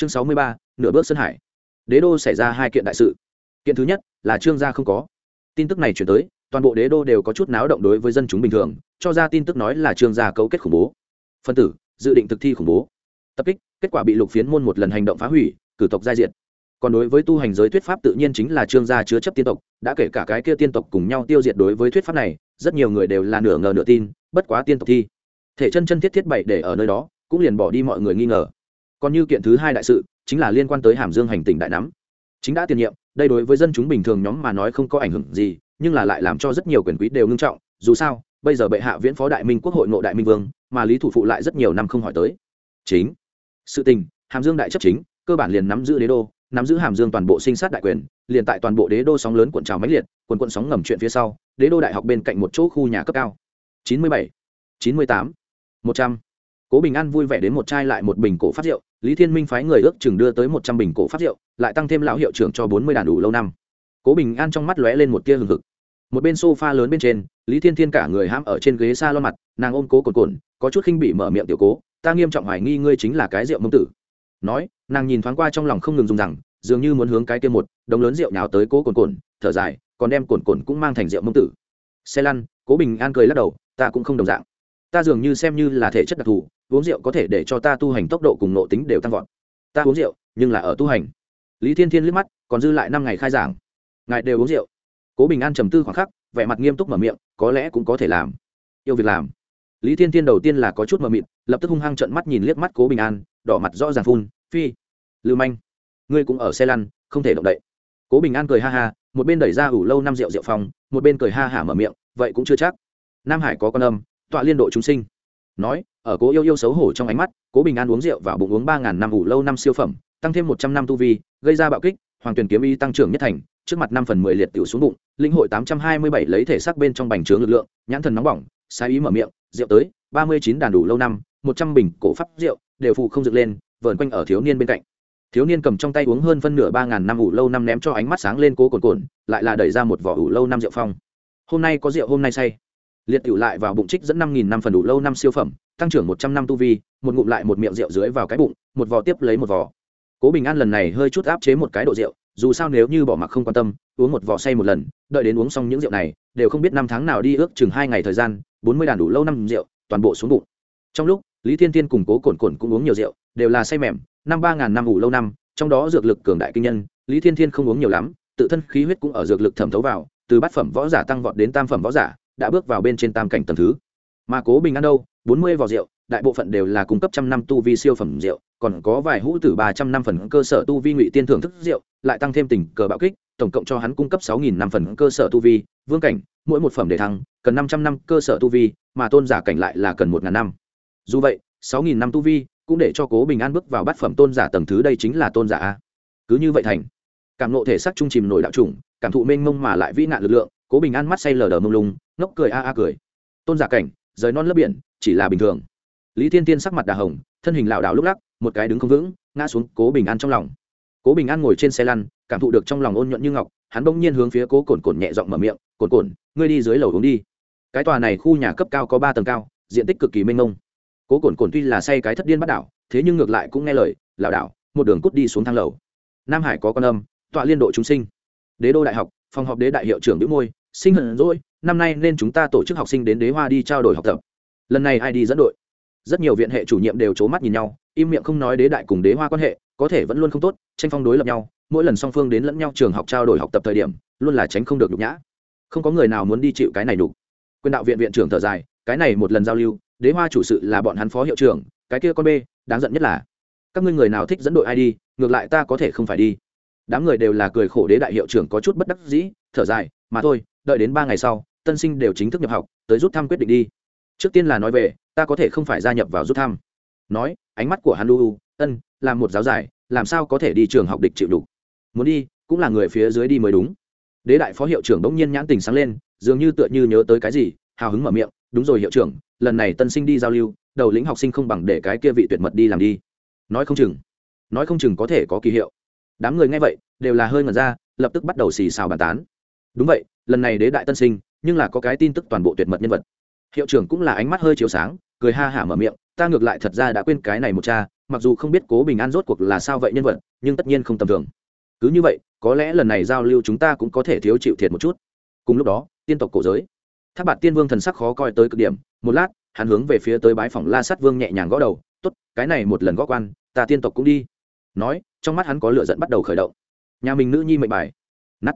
chương sáu mươi ba, nửa bước sân hải. Đế đô xảy ra hai kiện đại sự. Kiện thứ nhất là trương gia không có. Tin tức này chuyển tới, toàn bộ đế đô đều có chút náo động đối với dân chúng bình thường, cho ra tin tức nói là trương gia cấu kết khủng bố. Phân tử, dự định thực thi khủng bố. Tập kích, kết quả bị lục phiến môn một lần hành động phá hủy, cử tộc giai diệt. Còn đối với tu hành giới thuyết pháp tự nhiên chính là trương gia chứa chấp tiên tộc, đã kể cả cái kia tiên tộc cùng nhau tiêu diệt đối với thuyết pháp này, rất nhiều người đều là nửa ngờ nửa tin, bất quá tiên tộc thi. Thể chân chân thiết thiết bậy để ở nơi đó, cũng liền bỏ đi mọi người nghi ngờ còn như kiện thứ hai đại sự, chính là liên quan tới hàm dương hành tỉnh đại nắm. Chính đã tiền nhiệm, đây đối với dân chúng bình thường nhóm mà nói không có ảnh hưởng gì, nhưng là lại làm cho rất nhiều quyền quý đều ngưng trọng. Dù sao, bây giờ bệ hạ viễn phó đại minh, quốc hội nội đại minh vương, mà lý thủ phụ lại rất nhiều năm không hỏi tới. Chính. Sự tình, hàm dương đại chấp chính, cơ bản liền nắm giữ đế đô, nắm giữ hàm dương toàn bộ sinh sát đại quyền, liền tại toàn bộ đế đô sóng lớn cuộn trào mãnh liệt quần quận sóng ngầm chuyện phía sau, đế đô đại học bên cạnh một chỗ khu nhà cấp cao. Chín mươi bảy, chín mươi tám, một trăm. Cố bình an vui vẻ đến một chai lại một bình cổ phát rượu lý thiên minh phái người ước chừng đưa tới một trăm bình cổ phát rượu, lại tăng thêm lão hiệu trưởng cho bốn mươi đàn đủ lâu năm. Cố bình an trong mắt lóe lên một tia hừng hực. Một bên sofa lớn bên trên, lý thiên thiên cả người hãm ở trên ghế s a lon mặt, nàng ôm cố cồn cồn, có chút khinh bị mở miệng tiểu cố, ta nghiêm trọng hoài nghi ngươi chính là cái rượu mông tử. Nói, nàng nhìn thoáng qua trong lòng không ngừng dùng rằng, dường như muốn hướng cái kia một đống lớn rượu nhào tới cố cồn cồn, thở dài, còn đem cồn cồn cũng mang thành rượu mông tử. Xe lăn, cố bình an cười lắc đầu, ta cũng không đồng dạng ta dường như xem như là thể chất đặc thù, uống rượu có thể để cho ta tu hành tốc độ cùng nộ tính đều tăng vọt. Ta uống rượu, nhưng là ở tu hành. Lý thiên thiên liếc mắt, còn dư lại năm ngày khai giảng. Ngài đều uống rượu. Cố bình an trầm tư khoảng khắc, vẻ mặt nghiêm túc mở miệng, có lẽ cũng có thể làm. Yêu việc làm. Lý thiên thiên đầu tiên là có chút mờ mịt, lập tức hung hăng trận mắt nhìn liếc mắt cố bình an, đỏ mặt rõ ràng phun, phi, lưu manh, ngươi cũng ở xe lăn, không thể động đậy. Cố bình an cười ha ha, một bên đẩy ra ủ lâu năm rượu rượu phòng, một bên cười ha hả mở miệng, vậy cũng chưa chắc. Nam hải có con âm tọa liên độ chúng sinh. Nói, ở cố yêu yêu xấu hổ trong ánh mắt, cố bình an uống rượu vào bụng uống ba ngàn năm ủ lâu năm siêu phẩm, tăng thêm một trăm năm tu vi, gây ra bạo kích, hoàng tuyển kiếm y tăng trưởng nhất thành, trước mặt năm phần mười liệt tiểu xuống bụng, linh hội tám trăm hai mươi bảy lấy thể xác bên trong bành trướng lực lượng, nhãn thần nóng bỏng, sai ý mở miệng, rượu tới, ba mươi chín đàn đủ lâu năm, một trăm bình cổ pháp rượu, đều phụ không dựng lên, vờn quanh ở thiếu niên bên cạnh. Thiếu niên cầm trong tay uống hơn phân nửa ba ngàn năm ủ lâu năm ném cho ánh mắt sáng lên cố cồn cồn lại là đẩy ra một vỏ ủ lâu năm rượu phong. Hôm nay có rượu hôm nay say liệt tiểu lại vào bụng trích dẫn năm nghìn năm phần đủ lâu năm siêu phẩm, tăng trưởng một trăm năm tu vi, một ngụm lại một miệng rượu dưới vào cái bụng, một vò tiếp lấy một vò. cố bình an lần này hơi chút áp chế một cái độ rượu, dù sao nếu như bỏ mặc không quan tâm, uống một vò say một lần, đợi đến uống xong những rượu này, đều không biết năm tháng nào đi ước chừng hai ngày thời gian, bốn mươi đàn đủ lâu năm rượu, toàn bộ xuống bụng trong lúc, lý thiên tiên cùng cố cồn cồn cũng uống nhiều rượu, đều là say mềm, năm ba ngàn năm ngủ lâu năm, trong đó dược lực cường đại kinh nhân, lý thiên thiên không uống nhiều lắm, tự thân khí huyết cũng ở dược lực thẩm thấu vào, từ bát phẩm võ giả tăng vọt đến tam phẩm võ giả đã bước vào bên trên tam cảnh tầng thứ. Mà cố bình an đâu, bốn mươi vỏ rượu, đại bộ phận đều là cung cấp trăm năm tu vi siêu phẩm rượu, còn có vài hũ tử ba trăm năm phần cơ sở tu vi ngụy tiên thưởng thức rượu, lại tăng thêm tình cờ bạo kích, tổng cộng cho hắn cung cấp sáu nghìn năm phần cơ sở tu vi, vương cảnh, mỗi một phẩm để thăng, cần năm trăm năm cơ sở tu vi, mà tôn giả cảnh lại là cần một ngàn năm. Dù vậy, sáu nghìn năm tu vi cũng để cho cố bình an bước vào bát phẩm tôn giả tầng thứ đây chính là tôn giả a. Cứ như vậy thành, cảm nộ thể sắc trung chìm nổi đạo chủng, cảm thụ mênh mông mà lại vĩ nạn lực lượng, cố bình an mắt say lờ đờ mông lung ngốc cười a a cười. Tôn giả cảnh, rời non lớp biển, chỉ là bình thường. Lý thiên tiên sắc mặt đà hồng, thân hình lảo đảo lúc lắc, một cái đứng không vững, ngã xuống cố bình an trong lòng. Cố bình an ngồi trên xe lăn, cảm thụ được trong lòng ôn nhuận như ngọc, hắn bỗng nhiên hướng phía cố cồn cồn nhẹ giọng mở miệng cồn cồn ngươi đi dưới lầu uống đi. Cái tòa này khu nhà cấp cao có ba tầng cao, diện tích cực kỳ mênh mông. Cố cồn cồn tuy là say cái thất điên bắt đảo, thế nhưng ngược lại cũng nghe lời, lảo đảo, một đường cút đi xuống thang lầu. Nam hải có con âm, tọa liên độ chúng sinh. Đế đô đại học, phòng họp đế đại hiệu trưởng đĩu môi, sinh hận rồi năm nay nên chúng ta tổ chức học sinh đến đế hoa đi trao đổi học tập. Lần này ai đi dẫn đội? Rất nhiều viện hệ chủ nhiệm đều c h ố mắt nhìn nhau, im miệng không nói đế đại cùng đế hoa quan hệ, có thể vẫn luôn không tốt, tranh phong đối lập nhau, mỗi lần song phương đến lẫn nhau trường học trao đổi học tập thời điểm, luôn là tránh không được nhục nhã. Không có người nào muốn đi chịu cái này đục quyền đạo viện viện trưởng thở dài, cái này một lần giao lưu, đế hoa chủ sự là bọn hắn phó hiệu trưởng, cái kia con b đáng giận nhất là, các ngươi người nào thích dẫn đội ai đi, ngược lại ta có thể không phải đi. Đám người đều là cười khổ đế đại hiệu trưởng có chút bất đắc dĩ, thở dài, mà thôi đợi đến ba ngày sau, tân sinh đều chính thức nhập học, tới rút thăm quyết định đi. Trước tiên là nói về, ta có thể không phải gia nhập vào rút thăm. Nói, ánh mắt của hắn lu ân, làm một giáo giải, làm sao có thể đi trường học địch chịu đủ muốn đi, cũng là người phía dưới đi mới đúng. Đế đại phó hiệu trưởng bỗng nhiên nhãn tình sáng lên, dường như tựa như nhớ tới cái gì, hào hứng mở miệng, đúng rồi hiệu trưởng, lần này tân sinh đi giao lưu, đầu lĩnh học sinh không bằng để cái kia vị tuyệt mật đi làm đi. Nói không chừng, nói không chừng có thể có kỳ hiệu. Đám người nghe vậy, đều là hơi ngẩn ra, lập tức bắt đầu xì xào bàn tán đúng vậy, lần này đế đại tân sinh, nhưng là có cái tin tức toàn bộ tuyệt mật nhân vật. Hiệu trưởng cũng là ánh mắt hơi chiếu sáng, cười ha hả mở miệng, ta ngược lại thật ra đã quên cái này một cha, mặc dù không biết cố bình an rốt cuộc là sao vậy nhân vật, nhưng tất nhiên không tầm thường. Cứ như vậy, có lẽ lần này giao lưu chúng ta cũng có thể thiếu chịu thiệt một chút. Cùng lúc đó, tiên tộc cổ giới. Tháp bạt tiên vương thần sắc khó coi tới cực điểm, một lát, hắn hướng về phía tới bái phòng la sát vương nhẹ nhàng gõ đầu t ố t cái này một lần gõ quan, ta tiên tộc cũng đi. Nói, trong mắt hắn có lựa giận bắt đầu khởi động. Nhà mình nữ nhi mệnh bài. Nắt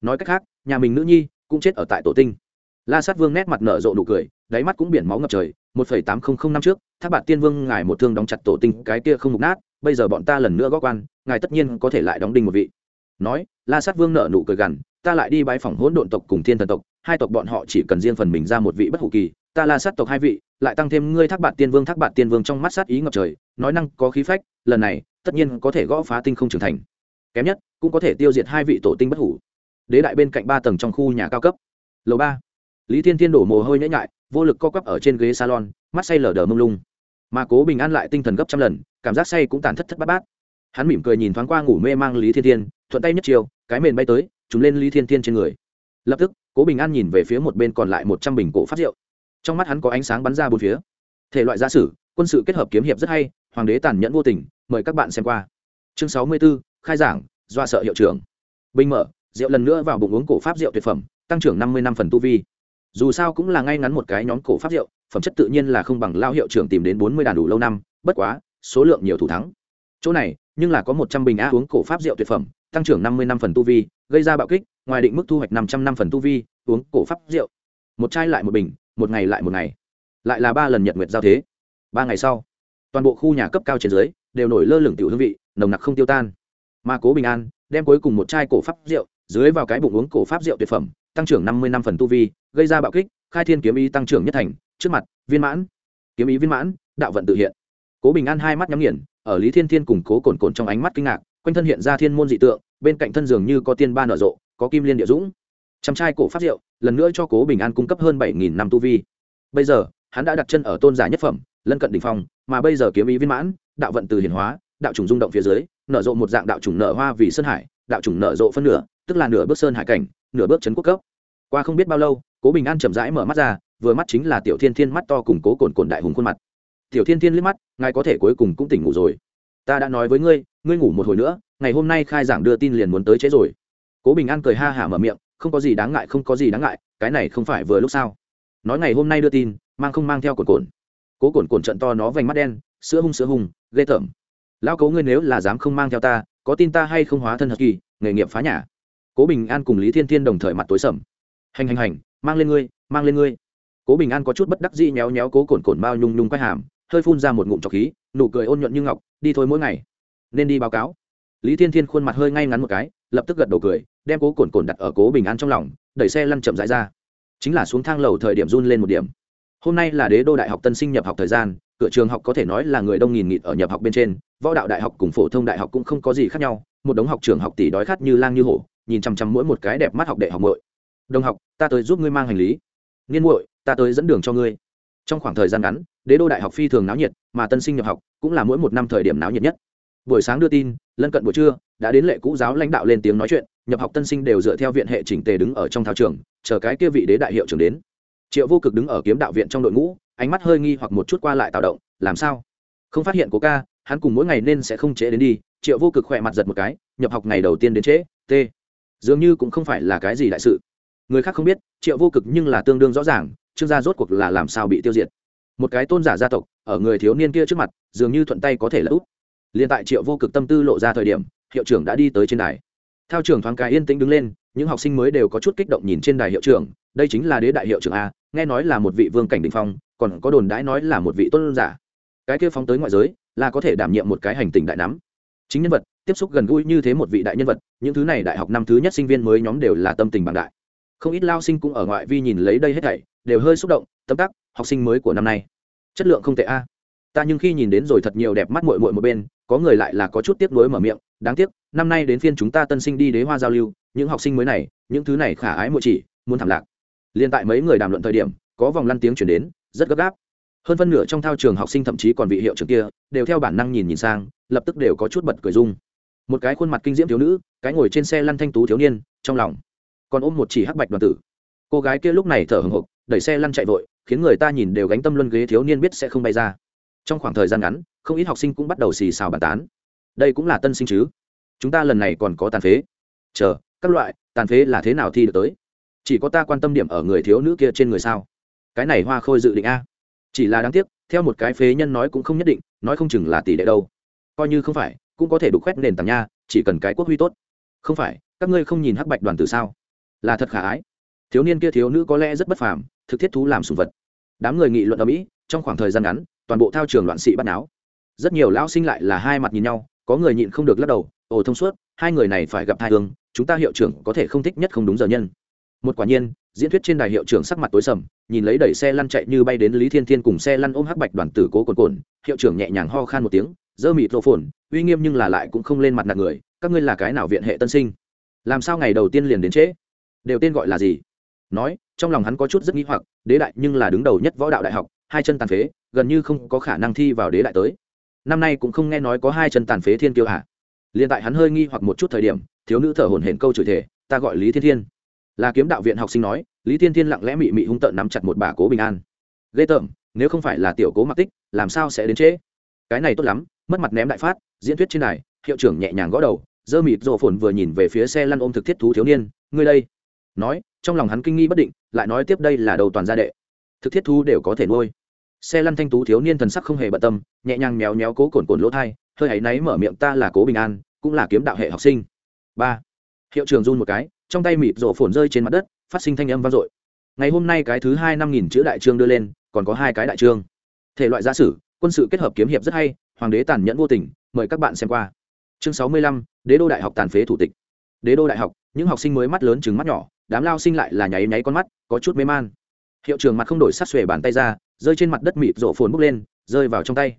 nói cách khác nhà mình nữ nhi cũng chết ở tại tổ tinh. La sát vương nét mặt nở rộ nụ cười, đáy mắt cũng biển máu ngập trời, một phẩy tám không không năm trước tháp bạt tiên vương ngài một thương đóng chặt tổ tinh, cái kia không mục nát, bây giờ bọn ta lần nữa gõ quan, ngài tất nhiên có thể lại đóng đinh một vị. Nói, la sát vương nở nụ cười gằn, ta lại đi bãi phòng hỗn độn tộc cùng thiên thần tộc, hai tộc bọn họ chỉ cần riêng phần mình ra một vị bất hủ kỳ, ta la sát tộc hai vị, lại tăng thêm ngươi thác bạn tiên vương, thác bạn tiên vương trong mắt sát ý ngập trời, nói năng có khí phách, lần này, tất nhiên có thể gõ phá tinh không trưởng thành. Kém nhất, cũng có thể tiêu diệt hai vị tổ tinh bất hủ đế đại bên cạnh ba tầng trong khu nhà cao cấp. Lầu ba. Lý thiên thiên đổ mồ hôi nhễ nhại, vô lực co quắp ở trên ghế salon, mắt say lờ đờ mông lung. Mà cố bình an lại tinh thần gấp trăm lần, cảm giác say cũng tàn thất thất bát bát. Hắn mỉm cười nhìn thoáng qua ngủ mê mang lý thiên thiên, thuận tay nhất chiều, cái mền bay tới chúng lên lý thiên thiên trên người. Lập tức, cố bình an nhìn về phía một bên còn lại một trăm bình cổ phát rượu. Trong mắt hắn có ánh sáng bắn ra bốn phía. Thể loại gia sử, quân sự kết hợp kiếm hiệp rất hay, hoàng đế tàn nhẫn vô tình, mời các bạn xem qua. Chương sáu mươi b ố khai giảng do sợ hiệu trưởng. Bình mở rượu lần nữa vào bụng uống cổ pháp rượu tuyệt phẩm, tăng trưởng năm mươi năm phần tu vi. Dù sao cũng là ngay ngắn một cái nhóm cổ pháp rượu, phẩm chất tự nhiên là không bằng lao hiệu trưởng tìm đến bốn mươi đàn đủ lâu năm, bất quá, số lượng nhiều thủ thắng. Chỗ này, nhưng là có một trăm bình a uống cổ pháp rượu tuyệt phẩm, tăng trưởng năm mươi năm phần tu vi, gây ra bạo kích, ngoài định mức thu hoạch năm trăm năm phần tu vi, uống cổ pháp rượu. Một chai lại một bình, một ngày lại một ngày. Lại là ba lần nhật nguyệt giao thế. Ba ngày sau, toàn bộ khu nhà cấp cao trên dưới, đều nổi lơ lửng tiểu hương vị, nồng nặc không tiêu tan. Mà cố bình an, đem cuối cùng một chai cổ pháp rượu dưới vào cái bụng uống cổ pháp rượu tuyệt phẩm, tăng trưởng năm mươi năm phần tu vi, gây ra bạo kích, khai thiên kiếm ý tăng trưởng nhất thành. Trước mặt, viên mãn. Kiếm ý viên mãn, đạo vận tự hiện. Cố bình an hai mắt nhắm nghiền, ở lý thiên thiên cùng cố cồn cồn trong ánh mắt kinh ngạc, quanh thân hiện ra thiên môn dị tượng, bên cạnh thân dường như có tiên ba nở rộ, có kim liên địa dũng. Trăm trai cổ pháp rượu, lần nữa cho cố bình an cung cấp hơn bảy nghìn năm tu vi. Bây giờ, hắn đã đặt chân ở tôn giả nhất phẩm, lân cận đ ỉ n h phong, mà bây giờ kiếm ý viên mãn, đạo vận từ hiển hóa, đạo trùng rung động phía dưới, nở rộ một dạng đạo trùng nở hoa vì sơn hải, đạo trùng nở rộ phân nửa tức là nửa bước sơn hải cảnh, nửa bước trấn quốc cấp. Qua không biết bao lâu, cố bình an chậm rãi mở mắt ra, vừa mắt chính là tiểu thiên thiên mắt to cùng cố cồn cồn đại hùng khuôn mặt. Tiểu thiên thiên liếc mắt, ngài có thể cuối cùng cũng tỉnh ngủ rồi. Ta đã nói với ngươi ngươi ngủ một hồi nữa, ngày hôm nay khai giảng đưa tin liền muốn tới chế rồi. Cố bình an cười ha hả mở miệng, không có gì đáng ngại, không có gì đáng ngại, cái này không phải vừa lúc sao? Nói ngày hôm nay đưa tin, mang không mang theo cồn cồn cố cồn cồn trận to nó vành mắt đen, sữa hung sữa hung, ghê tởm. Lao cấu ngươi nếu là dám không mang theo ta, có tin ta hay không hóa thân hật kỳ, nghề nghiệp phá nhà? Cố bình an cùng lý thiên thiên đồng thời mặt tối sầm. Hành hành hành, mang lên ngươi, mang lên ngươi. Cố bình an có chút bất đắc dĩ nhéo nhéo cố cồn cồn bao nhung nhung quay hàm, hơi phun ra một ngụm trọc khí, nụ cười ôn nhuận như ngọc, đi thôi mỗi ngày. Nên đi báo cáo. Lý thiên thiên khuôn mặt hơi ngay ngắn một cái, lập tức gật đầu cười, đem cố cồn cồn đặt ở cố bình an trong lòng, đẩy xe lăn chậm rãi ra. Chính là xuống thang lầu thời điểm run lên một điểm. Hôm nay là đế đô đại học tân sinh nhập học thời gian, cửa trường học có thể nói là người đông nghìn nghịt ở nhập học bên trên, võ đạo đại học cùng phổ thông đại học cũng không có gì khác nhau, một đống học trường học tỷ đói khát như lang như hổ nhìn chằm chằm mỗi một cái đẹp mắt học đệ học muội. Đồng học, ta tới giúp ngươi mang hành lý. Niên muội, ta tới dẫn đường cho ngươi. Trong khoảng thời gian ngắn, đế đô đại học phi thường náo nhiệt, mà tân sinh nhập học cũng là mỗi một năm thời điểm náo nhiệt nhất. Buổi sáng đưa tin, lân cận buổi trưa, đã đến lệ cũ giáo lãnh đạo lên tiếng nói chuyện, nhập học tân sinh đều dựa theo viện hệ chỉnh tề đứng ở trong thao trường, chờ cái kia vị đế đại hiệu trưởng đến. Triệu vô cực đứng ở kiếm đạo viện trong đội ngũ, ánh mắt hơi nghi hoặc một chút qua lại tạo động, làm sao? Không phát hiện cố ca, hắn cùng mỗi ngày nên sẽ không trễ đến đi. Triệu vô cực khỏe mặt giật một cái, nhập học ngày đầu tiên đến trễ, t dường như cũng không phải là cái gì đại sự. Người khác không biết, triệu vô cực nhưng là tương đương rõ ràng, trương gia rốt cuộc là làm sao bị tiêu diệt. Một cái tôn giả gia tộc, ở người thiếu niên kia trước mặt, dường như thuận tay có thể là úp. Liền tại triệu vô cực tâm tư lộ ra thời điểm, hiệu trưởng đã đi tới trên đài. Theo trưởng thoáng cái yên tĩnh đứng lên, những học sinh mới đều có chút kích động nhìn trên đài hiệu trưởng, đây chính là đế đại hiệu trưởng a, nghe nói là một vị vương cảnh đình phong, còn có đồn đãi nói là một vị tôn giả. Cái kia phóng tới ngoại giới, là có thể đảm nhiệm một cái hành tình đại nắm. Chính nhân vật tiếp xúc gần gũi như thế một vị đại nhân vật, những thứ này đại học năm thứ nhất sinh viên mới nhóm đều là tâm tình bằng đại. Không ít lao sinh cũng ở ngoại vi nhìn lấy đây hết thảy, đều hơi xúc động, tâm tắc, học sinh mới của năm nay. Chất lượng không tệ a. Ta nhưng khi nhìn đến rồi thật nhiều đẹp mắt mội mội một bên, có người lại là có chút tiếc nuối mở miệng, đáng tiếc, năm nay đến phiên chúng ta tân sinh đi đế hoa giao lưu, những học sinh mới này, những thứ này khả ái mội chỉ, muốn thảm lạc. Liên tại mấy người đàm luận thời điểm, có vòng lăn tiếng chuyển đến, rất gấp gáp. Hơn phân nửa trong thao trường học sinh thậm chí còn vị hiệu trưởng kia, đều theo bản năng nhìn nhìn sang, lập tức đều có chút bật cười dung một cái khuôn mặt kinh diễm thiếu nữ, cái ngồi trên xe lăn thanh tú thiếu niên, trong lòng còn ôm một chỉ hắc bạch đoàn tử. Cô gái kia lúc này thở hồng hộc, đẩy xe lăn chạy vội, khiến người ta nhìn đều gánh tâm luân ghế thiếu niên biết sẽ không bay ra. Trong khoảng thời gian ngắn, không ít học sinh cũng bắt đầu xì xào bàn tán. Đây cũng là tân sinh chứ? Chúng ta lần này còn có tàn phế. Chờ, các loại, tàn phế là thế nào thi được tới? Chỉ có ta quan tâm điểm ở người thiếu nữ kia trên người sao? Cái này hoa khôi dự định a. Chỉ là đáng tiếc, theo một cái phế nhân nói cũng không nhất định, nói không chừng là tỷ lệ đâu. Coi như không phải cũng có thể đục khoét nền tảng nha, chỉ cần cái quốc huy tốt. Không phải, các ngươi không nhìn hắc bạch đoàn tử sao? Là thật khả ái. Thiếu niên kia thiếu nữ có lẽ rất bất phàm, thực thiết thú làm sùng vật. Đám người nghị luận ở mỹ, trong khoảng thời gian ngắn, toàn bộ thao trường loạn sĩ bắt náo. Rất nhiều lão sinh lại là hai mặt nhìn nhau, có người nhịn không được lắc đầu, ồ, thông suốt, hai người này phải gặp thai hương, chúng ta hiệu trưởng có thể không thích nhất không đúng giờ nhân. Một quả nhiên, diễn thuyết trên đài hiệu trưởng sắc mặt tối sầm, nhìn lấy đẩy xe lăn chạy như bay đến lý thiên thiên cùng xe lăn ôm hắc bạch đoàn tử cố cồn cồn hiệu trưởng nhẹ nhàng ho khan một tiếng dơ mịt rộ phồn, uy nghiêm nhưng là lại cũng không lên mặt nạt người, các ngươi là cái nào viện hệ tân sinh? Làm sao ngày đầu tiên liền đến trễ? Đều tên gọi là gì? Nói, trong lòng hắn có chút rất nghĩ hoặc, đế đại nhưng là đứng đầu nhất võ đạo đại học, hai chân tàn phế, gần như không có khả năng thi vào đế đại tới. Năm nay cũng không nghe nói có hai chân tàn phế thiên kiêu hạ liền tại hắn hơi nghi hoặc một chút thời điểm, thiếu nữ thở hổn hển câu chửi thể ta gọi lý thiên thiên. Là kiếm đạo viện học sinh nói, lý thiên thiên lặng lẽ mị mị hung tợn nắm chặt một bà cố bình an. Ghê tởm, nếu không phải là tiểu cố mặc tích, làm sao sẽ đến trễ? Cái này tốt lắm, mất mặt ném đại phát, diễn thuyết trên này hiệu trưởng nhẹ nhàng gõ đầu, dơ mịt rộ phồn vừa nhìn về phía xe lăn ôm thực thiết thú thiếu niên, ngươi đây. Nói, trong lòng hắn kinh nghi bất định, lại nói tiếp đây là đầu toàn gia đệ. Thực thiết thú đều có thể nuôi. Xe lăn thanh tú thiếu niên thần sắc không hề bận tâm, nhẹ nhàng méo méo cố cồn cồn lỗ thai, hơi áy náy mở miệng ta là cố bình an, cũng là kiếm đạo hệ học sinh. Ba. Hiệu trường run một cái, trong tay mịt rổ phồn rơi trên mặt đất, phát sinh thanh âm vang dội. Ngày hôm nay cái thứ hai năm nghìn chữ đại trương đưa lên, còn có hai cái đại trương. Thể loại gia sử quân sự kết hợp kiếm hiệp rất hay, hoàng đế tàn nhẫn vô tình, mời các bạn xem qua. Chương sáu mươi lăm, đế đô đại học tàn phế thủ tịch. Đế đô đại học, những học sinh mới mắt lớn chừng mắt nhỏ, đám lao sinh lại là nháy nháy con mắt, có chút mê man. Hiệu trường mặt không đổi sát xuề bàn tay ra, rơi trên mặt đất mịt rổ phồn bốc lên, rơi vào trong tay.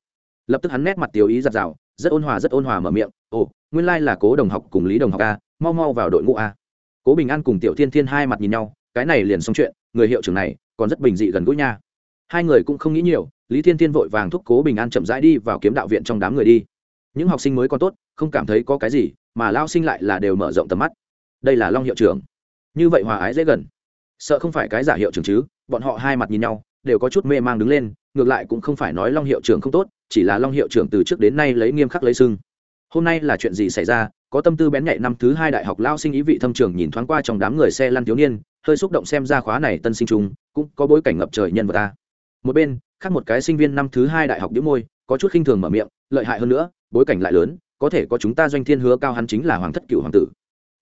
Lập tức hắn nét mặt tiểu ý giặt rào rất ôn hòa rất ôn hòa mở miệng, ồ, nguyên lai là cố đồng học cùng lý đồng học a, mau mau vào đội ngũ a. Cố bình an cùng tiểu thiên thiên hai mặt nhìn nhau, cái này liền xong chuyện, người hiệu trưởng này còn rất bình dị gần gũi nha. Hai người cũng không nghĩ nhiều lý thiên thiên vội vàng thúc cố bình an chậm rãi đi vào kiếm đạo viện trong đám người đi. Những học sinh mới còn tốt, không cảm thấy có cái gì, mà lao sinh lại là đều mở rộng tầm mắt. Đây là long hiệu trưởng. Như vậy hòa ái dễ gần. Sợ không phải cái giả hiệu trưởng chứ, bọn họ hai mặt nhìn nhau, đều có chút mê mang đứng lên, ngược lại cũng không phải nói long hiệu trưởng không tốt, chỉ là long hiệu trưởng từ trước đến nay lấy nghiêm khắc lấy sưng. Hôm nay là chuyện gì xảy ra, có tâm tư bén nhạy năm thứ hai đại học lao sinh ý vị thâm trường nhìn thoáng qua trong đám người xe lăn thiếu niên, hơi xúc động xem ra khóa này tân sinh trung cũng có bối cảnh ngập trời nhân vật ta. Một bên khác một cái sinh viên năm thứ hai đại học đĩu môi, có chút khinh thường mở miệng, lợi hại hơn nữa, bối cảnh lại lớn, có thể có chúng ta doanh thiên hứa cao hắn chính là hoàng thất cửu hoàng tử.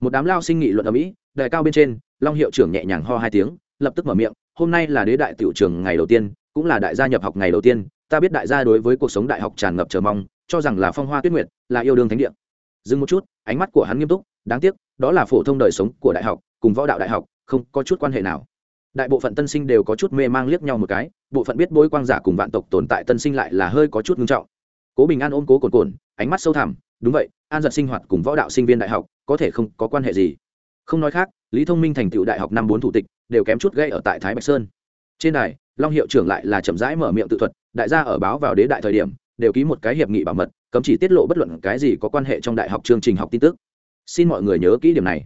Một đám lao sinh nghị luận ở mỹ, đại cao bên trên, long hiệu trưởng nhẹ nhàng ho hai tiếng, lập tức mở miệng, hôm nay là đế đại tiểu trường ngày đầu tiên, cũng là đại gia nhập học ngày đầu tiên, ta biết đại gia đối với cuộc sống đại học tràn ngập chờ mong, cho rằng là phong hoa tuyết nguyệt, là yêu đương thánh địa. Dừng một chút, ánh mắt của hắn nghiêm túc, đáng tiếc, đó là phổ thông đời sống của đại học, cùng võ đạo đại học, không có chút quan hệ nào đại bộ phận tân sinh đều có chút mê mang liếc nhau một cái, bộ phận biết bối quang giả cùng vạn tộc tồn tại tân sinh lại là hơi có chút ngưng trọng. Cố bình an ôm cố cồn cồn ánh mắt sâu thẳm, đúng vậy, an giật sinh hoạt cùng võ đạo sinh viên đại học có thể không có quan hệ gì. Không nói khác, lý thông minh thành tựu đại học năm bốn thủ tịch, đều kém chút gây ở tại thái bạch sơn. Trên đài, long hiệu trưởng lại là chậm rãi mở miệng tự thuật, đại gia ở báo vào đế đại thời điểm, đều ký một cái hiệp nghị bảo mật, cấm chỉ tiết lộ bất luận cái gì có quan hệ trong đại học chương trình học tin tức. Xin mọi người nhớ kỹ điểm này.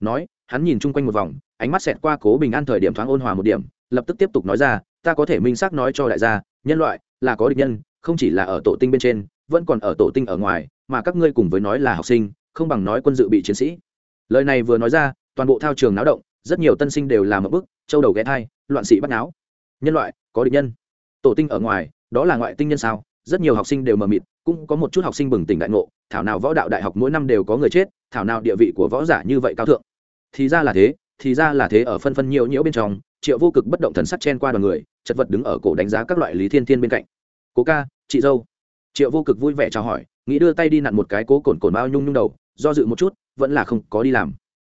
Nói, hắn nhìn chung quanh một vòng ánh mắt xẹt qua cố bình an thời điểm thoáng ôn hòa một điểm, lập tức tiếp tục nói ra, ta có thể minh xác nói cho đại gia, nhân loại là có địch nhân, không chỉ là ở tổ tinh bên trên, vẫn còn ở tổ tinh ở ngoài, mà các ngươi cùng với nói là học sinh, không bằng nói quân dự bị chiến sĩ. Lời này vừa nói ra, toàn bộ thao trường náo động, rất nhiều tân sinh đều làm ở bức châu đầu ghé thai, loạn sĩ bắt náo. Nhân loại, có địch nhân. Tổ tinh ở ngoài, đó là ngoại tinh nhân sao? Rất nhiều học sinh đều mờ mịt, cũng có một chút học sinh bừng tỉnh đại ngộ, thảo nào võ đạo đại học mỗi năm đều có người chết, thảo nào địa vị của võ giả như vậy cao thượng. Thì ra là thế thì ra là thế ở phân phân nhiễu nhiễu bên trong, triệu vô cực bất động thần sắc chen qua đoàn người, chật vật đứng ở cổ đánh giá các loại lý thiên thiên bên cạnh. Cố ca, chị dâu. Triệu vô cực vui vẻ chào hỏi, nghĩ đưa tay đi nặn một cái cố cồn cồn bao nhung nhung đầu, do dự một chút, vẫn là không có đi làm.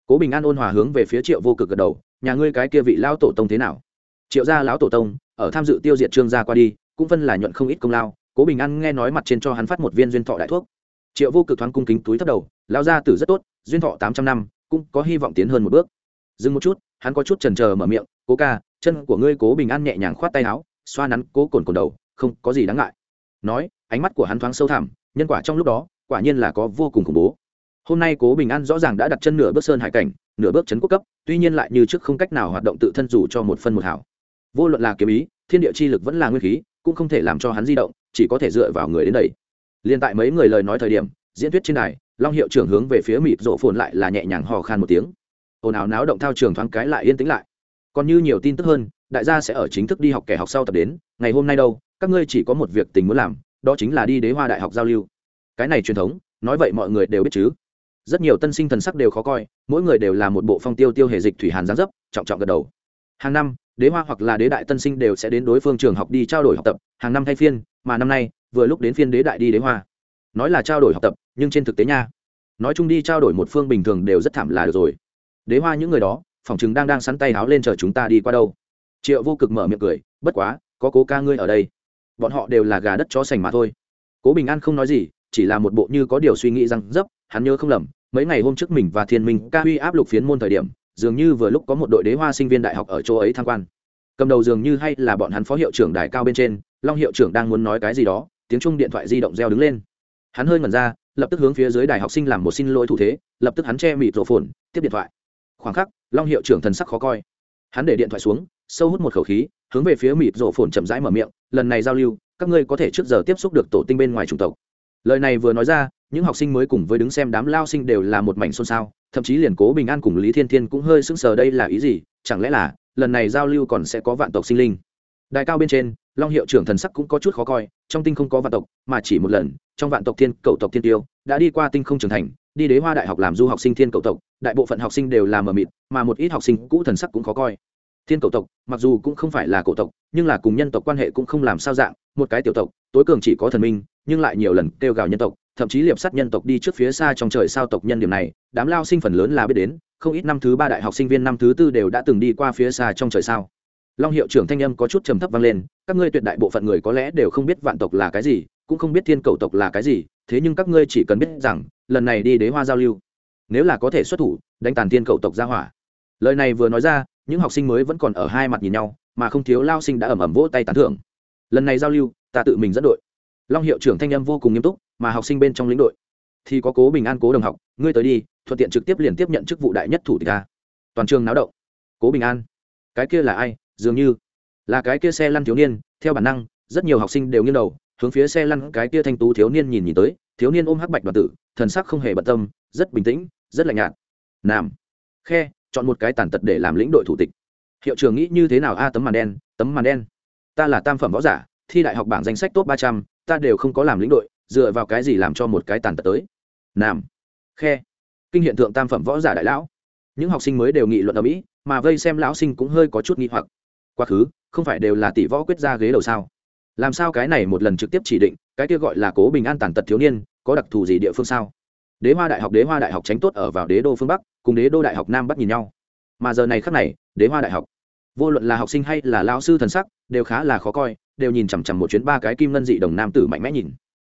Cố bình an ôn hòa hướng về phía triệu vô cực gật đầu, nhà ngươi cái kia vị lao tổ tông thế nào? Triệu gia lão tổ tông, ở tham dự tiêu diệt trương gia qua đi, cũng phân là nhuận không ít công lao. Cố bình an nghe nói mặt trên cho hắn phát một viên duyên thọ đại thuốc. Triệu vô cực thoáng cung kính túi thấp đầu lao gia tử rất tốt, duyên thọ tám trăm năm, cũng có hy vọng tiến hơn một bước dừng một chút, hắn có chút trần trờ mở miệng, cố ca, chân của ngươi cố bình an nhẹ nhàng khoát tay áo, xoa nắn cố cồn cồn đầu, không có gì đáng ngại. Nói, ánh mắt của hắn thoáng sâu thẳm, nhân quả trong lúc đó, quả nhiên là có vô cùng khủng bố. Hôm nay cố bình an rõ ràng đã đặt chân nửa bước sơn hải cảnh, nửa bước chấn quốc cấp, tuy nhiên lại như trước không cách nào hoạt động tự thân dù cho một phân một hảo. Vô luận là kiếm ý, thiên địa chi lực vẫn là nguyên khí, cũng không thể làm cho hắn di động, chỉ có thể dựa vào người đến đây. Liên tại mấy người lời nói thời điểm, diễn thuyết trên đài, long hiệu trưởng hướng về phía mịt rộ phồn lại là nhẹ nhàng hò khan một tiếng ồn ào náo động thao trường thoáng cái lại yên tĩnh lại. Còn như nhiều tin tức hơn, đại gia sẽ ở chính thức đi học kẻ học sau tập đến, ngày hôm nay đâu, các ngươi chỉ có một việc tình muốn làm, đó chính là đi đế hoa đại học giao lưu. Cái này truyền thống, nói vậy mọi người đều biết chứ. Rất nhiều tân sinh thần sắc đều khó coi, mỗi người đều là một bộ phong tiêu tiêu hề dịch thủy hàn giáng dấp, trọng trọng gật đầu. Hàng năm, đế hoa hoặc là đế đại tân sinh đều sẽ đến đối phương trường học đi trao đổi học tập, hàng năm thay phiên, mà năm nay, vừa lúc đến phiên đế đại đi đế hoa. Nói là trao đổi học tập, nhưng trên thực tế nha. Nói chung đi trao đổi một phương bình thường đều rất thảm là được rồi đế hoa những người đó phòng chừng đang đang sắn tay háo lên chờ chúng ta đi qua đâu. Triệu vô cực mở miệng cười, bất quá, có cố ca ngươi ở đây. Bọn họ đều là gà đất chó sành mà thôi. Cố bình an không nói gì, chỉ là một bộ như có điều suy nghĩ rằng dấp, hắn nhớ không lầm, mấy ngày hôm trước mình và thiên minh ca huy áp lục phiến môn thời điểm, dường như vừa lúc có một đội đế hoa sinh viên đại học ở chỗ ấy tham quan. Cầm đầu dường như hay là bọn hắn phó hiệu trưởng đài cao bên trên, long hiệu trưởng đang muốn nói cái gì đó, tiếng chung điện thoại di động reo đứng lên. Hắn hơi ngẩn ra, lập tức hướng phía dưới đài học sinh làm một xin lỗi thủ thế, lập tức hắn che mịt rộ phồn, tiếp điện thoại khoảng khắc, long hiệu trưởng thần sắc khó coi. Hắn để điện thoại xuống, sâu hút một khẩu khí, hướng về phía mịt rổ phồn chậm rãi mở miệng, lần này giao lưu, các ngươi có thể trước giờ tiếp xúc được tổ tinh bên ngoài chủng tộc. Lời này vừa nói ra, những học sinh mới cùng với đứng xem đám lao sinh đều là một mảnh xôn xao, thậm chí liền cố bình an cùng lý thiên thiên cũng hơi sững sờ đây là ý gì, chẳng lẽ là lần này giao lưu còn sẽ có vạn tộc sinh linh? Đại cao bên trên, long hiệu trưởng thần sắc cũng có chút khó coi, trong tinh không có vạn tộc, mà chỉ một lần, trong vạn tộc thiên, cầu tộc thiên tiêu, đã đi qua tinh không trưởng thành đi đế hoa đại học làm du học sinh thiên cầu tộc, đại bộ phận học sinh đều là mờ mịt, mà một ít học sinh cũ thần sắc cũng khó coi. Thiên cầu tộc, mặc dù cũng không phải là cổ tộc, nhưng là cùng nhân tộc quan hệ cũng không làm sao dạng, một cái tiểu tộc, tối cường chỉ có thần minh, nhưng lại nhiều lần kêu gào nhân tộc, thậm chí liệp sắt nhân tộc đi trước phía xa trong trời sao tộc nhân điểm này, đám lao sinh phần lớn là biết đến, không ít năm thứ ba đại học sinh viên năm thứ tư đều đã từng đi qua phía xa trong trời sao. Long hiệu trưởng thanh âm có chút trầm thấp vang lên, các ngươi tuyệt đại bộ phận người có lẽ đều không biết vạn tộc là cái gì, cũng không biết thiên cầu tộc là cái gì thế nhưng các ngươi chỉ cần biết rằng, lần này đi đế hoa giao lưu, nếu là có thể xuất thủ, đánh tàn thiên cầu tộc ra hỏa. Lời này vừa nói ra, những học sinh mới vẫn còn ở hai mặt nhìn nhau, mà không thiếu lao sinh đã ẩm ẩm vỗ tay tán thưởng. Lần này giao lưu, ta tự mình dẫn đội. Long hiệu trưởng thanh âm vô cùng nghiêm túc, mà học sinh bên trong lĩnh đội, thì có cố bình an cố đồng học, ngươi tới đi, thuận tiện trực tiếp liền tiếp nhận chức vụ đại nhất thủ tịch ta toàn trường náo động. Cố bình an. Cái kia là ai? Dường như là cái kia xe lăn thiếu niên, theo bản năng, rất nhiều học sinh đều nghiêng đầu hướng phía xe lăn cái kia thanh tú thiếu niên nhìn nhìn tới, thiếu niên ôm hắc bạch đoàn tử, thần sắc không hề bận tâm, rất bình tĩnh, rất lạnh nhạt. Nam. Khe, chọn một cái tàn tật để làm lĩnh đội thủ tịch. Hiệu trưởng nghĩ như thế nào? A, tấm màn đen, tấm màn đen. Ta là tam phẩm võ giả, thi đại học bảng danh sách top ba trăm, ta đều không có làm lĩnh đội, dựa vào cái gì làm cho một cái tàn tật tới? Nam. Khe. Kinh hiện tượng tam phẩm võ giả đại lão. Những học sinh mới đều nghị luận ở mỹ, mà vây xem lão sinh cũng hơi có chút nghi hoặc. Quá khứ, không phải đều là tỷ võ quyết ra ghế đầu sao? Làm sao cái này một lần trực tiếp chỉ định, cái kia gọi là cố bình an tàn tật thiếu niên, có đặc thù gì địa phương sao? Đế hoa đại học, đế hoa đại học tránh tốt ở vào đế đô phương bắc, cùng đế đô đại học nam bắt nhìn nhau. Mà giờ này khác này, đế hoa đại học, vô luận là học sinh hay là lao sư thần sắc, đều khá là khó coi, đều nhìn chằm chằm một chuyến ba cái kim ngân dị đồng nam tử mạnh mẽ nhìn.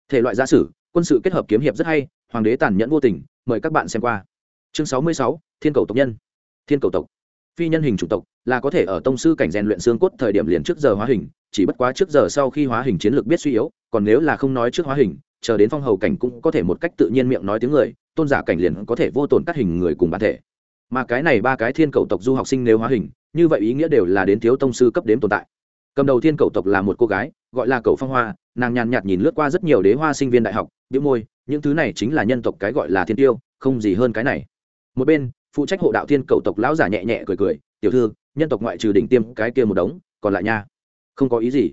Thể loại gia sử, quân sự kết hợp kiếm hiệp rất hay, hoàng đế tàn nhẫn vô tình, mời các bạn xem qua. Chương sáu mươi sáu, thiên cầu tộc nhân. Thiên cầu tộc phi nhân hình chủ tộc, là có thể ở tông sư cảnh rèn luyện xương cốt thời điểm liền trước giờ hóa hình, chỉ bất quá trước giờ sau khi hóa hình chiến lược biết suy yếu, còn nếu là không nói trước hóa hình, chờ đến phong hầu cảnh cũng có thể một cách tự nhiên miệng nói tiếng người, tôn giả cảnh liền có thể vô tồn cắt hình người cùng bản thể. Mà cái này ba cái thiên cầu tộc du học sinh nếu hóa hình, như vậy ý nghĩa đều là đến thiếu tông sư cấp đếm tồn tại. Cầm đầu thiên cầu tộc là một cô gái, gọi là cầu phong hoa, nàng nhàn nhạt nhìn lướt qua rất nhiều đế hoa sinh viên đại học biếu môi, những thứ này chính là nhân tộc cái gọi là thiên tiêu, không gì hơn cái này. Một bên phụ trách hộ đạo thiên cầu tộc lão giả nhẹ nhẹ cười cười, tiểu thư, nhân tộc ngoại trừ đỉnh tiêm cái kia một đống, còn lại nha. Không có ý gì.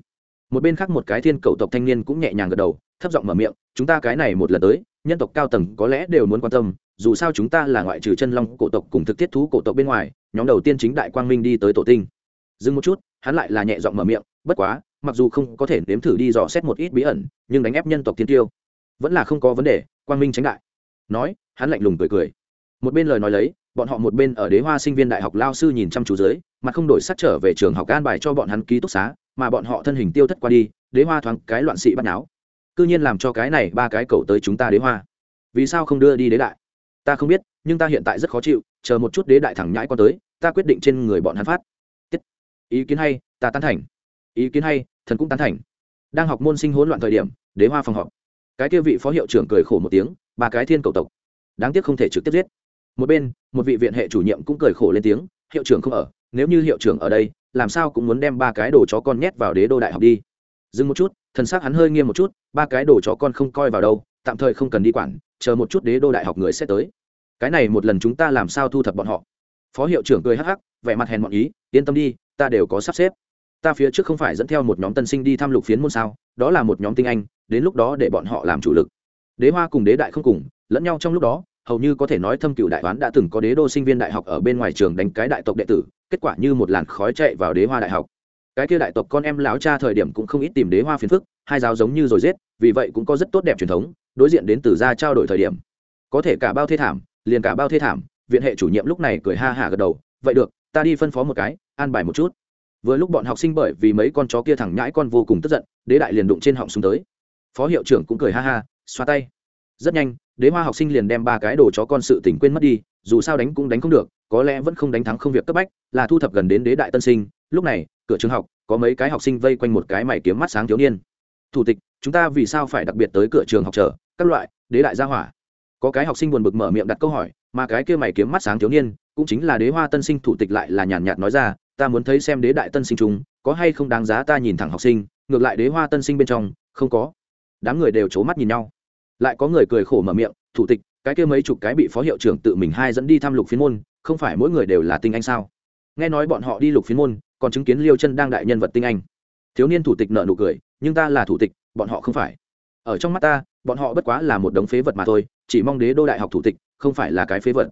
Một bên khác một cái thiên cầu tộc thanh niên cũng nhẹ nhàng gật đầu, thấp giọng mở miệng, chúng ta cái này một lần tới, nhân tộc cao tầng có lẽ đều muốn quan tâm, dù sao chúng ta là ngoại trừ chân long cổ tộc cùng thực thiết thú cổ tộc bên ngoài, nhóm đầu tiên chính đại quang minh đi tới tổ tinh. Dừng một chút, hắn lại là nhẹ giọng mở miệng, bất quá, mặc dù không có thể nếm thử đi dò xét một ít bí ẩn, nhưng đánh ép nhân tộc thiên tiêu vẫn là không có vấn đề, quang minh tránh đại. Nói, hắn lạnh lùng cười cười. Một bên lời nói lấy bọn họ một bên ở đế hoa sinh viên đại học lao sư nhìn chăm chú dưới, mà không đổi sắc trở về trường học an bài cho bọn hắn ký túc xá, mà bọn họ thân hình tiêu thất qua đi, đế hoa thoáng cái loạn sĩ bắt náo cư nhiên làm cho cái này ba cái cậu tới chúng ta đế hoa. Vì sao không đưa đi đế đại? Ta không biết, nhưng ta hiện tại rất khó chịu, chờ một chút đế đại thẳng nhãi con tới, ta quyết định trên người bọn hắn phát. Tiết. ý kiến hay, ta tán thành. Ý kiến hay, thần cũng tán thành. Đang học môn sinh hỗn loạn thời điểm, đế hoa phòng họp. Cái kia vị phó hiệu trưởng cười khổ một tiếng, ba cái thiên cầu tộc. Đáng tiếc không thể trực tiếp giết một bên, một vị viện hệ chủ nhiệm cũng cười khổ lên tiếng, hiệu trưởng không ở, nếu như hiệu trưởng ở đây, làm sao cũng muốn đem ba cái đồ chó con nhét vào đế đô đại học đi. Dừng một chút, thần xác hắn hơi nghiêm một chút, ba cái đồ chó con không coi vào đâu, tạm thời không cần đi quản, chờ một chút đế đô đại học người sẽ tới. Cái này một lần chúng ta làm sao thu thập bọn họ? Phó hiệu trưởng cười hắc hắc, vẻ mặt hèn mọn ý, yên tâm đi, ta đều có sắp xếp. Ta phía trước không phải dẫn theo một nhóm tân sinh đi thăm lục phiến môn sao, đó là một nhóm tinh anh, đến lúc đó để bọn họ làm chủ lực. Đế hoa cùng đế đại không cùng, lẫn nhau trong lúc đó hầu như có thể nói thâm cựu đại toán đã từng có đế đô sinh viên đại học ở bên ngoài trường đánh cái đại tộc đệ tử, kết quả như một làn khói chạy vào đế hoa đại học. Cái kia đại tộc con em láo cha thời điểm cũng không ít tìm đế hoa phiền phức, hai giáo giống như rồi giết, vì vậy cũng có rất tốt đẹp truyền thống, đối diện đến từ gia trao đổi thời điểm. Có thể cả bao thê thảm, liền cả bao thê thảm, viện hệ chủ nhiệm lúc này cười ha hả gật đầu, vậy được, ta đi phân phó một cái, an bài một chút. Vừa lúc bọn học sinh bởi vì mấy con chó kia thẳng nhãi con vô cùng tức giận, đế đại liền đụng trên họng xuống tới. Phó hiệu trưởng cũng cười ha ha, xoa tay. Rất nhanh đế hoa học sinh liền đem ba cái đồ chó con sự tỉnh quên mất đi, dù sao đánh cũng đánh không được, có lẽ vẫn không đánh thắng không việc cấp bách, là thu thập gần đến đế đại tân sinh. Lúc này, cửa trường học, có mấy cái học sinh vây quanh một cái mày kiếm mắt sáng thiếu niên. Thủ tịch, chúng ta vì sao phải đặc biệt tới cửa trường học chờ? Các loại, đế đại gia hỏa. Có cái học sinh buồn bực mở miệng đặt câu hỏi, mà cái kia mày kiếm mắt sáng thiếu niên, cũng chính là đế hoa tân sinh thủ tịch lại là nhàn nhạt nói ra, ta muốn thấy xem đế đại tân sinh chúng, có hay không đáng giá ta nhìn thẳng học sinh. Ngược lại đế hoa tân sinh bên trong, không có. Đám người đều c mắt nhìn nhau lại có người cười khổ mở miệng, thủ tịch, cái kia mấy chục cái bị phó hiệu trưởng tự mình hai dẫn đi thăm lục phiên môn, không phải mỗi người đều là tinh anh sao? Nghe nói bọn họ đi lục phiên môn, còn chứng kiến liêu chân đang đại nhân vật tinh anh. Thiếu niên thủ tịch nợ nụ cười, nhưng ta là thủ tịch, bọn họ không phải. Ở trong mắt ta, bọn họ bất quá là một đống phế vật mà thôi, chỉ mong đế đô đại học thủ tịch, không phải là cái phế vật.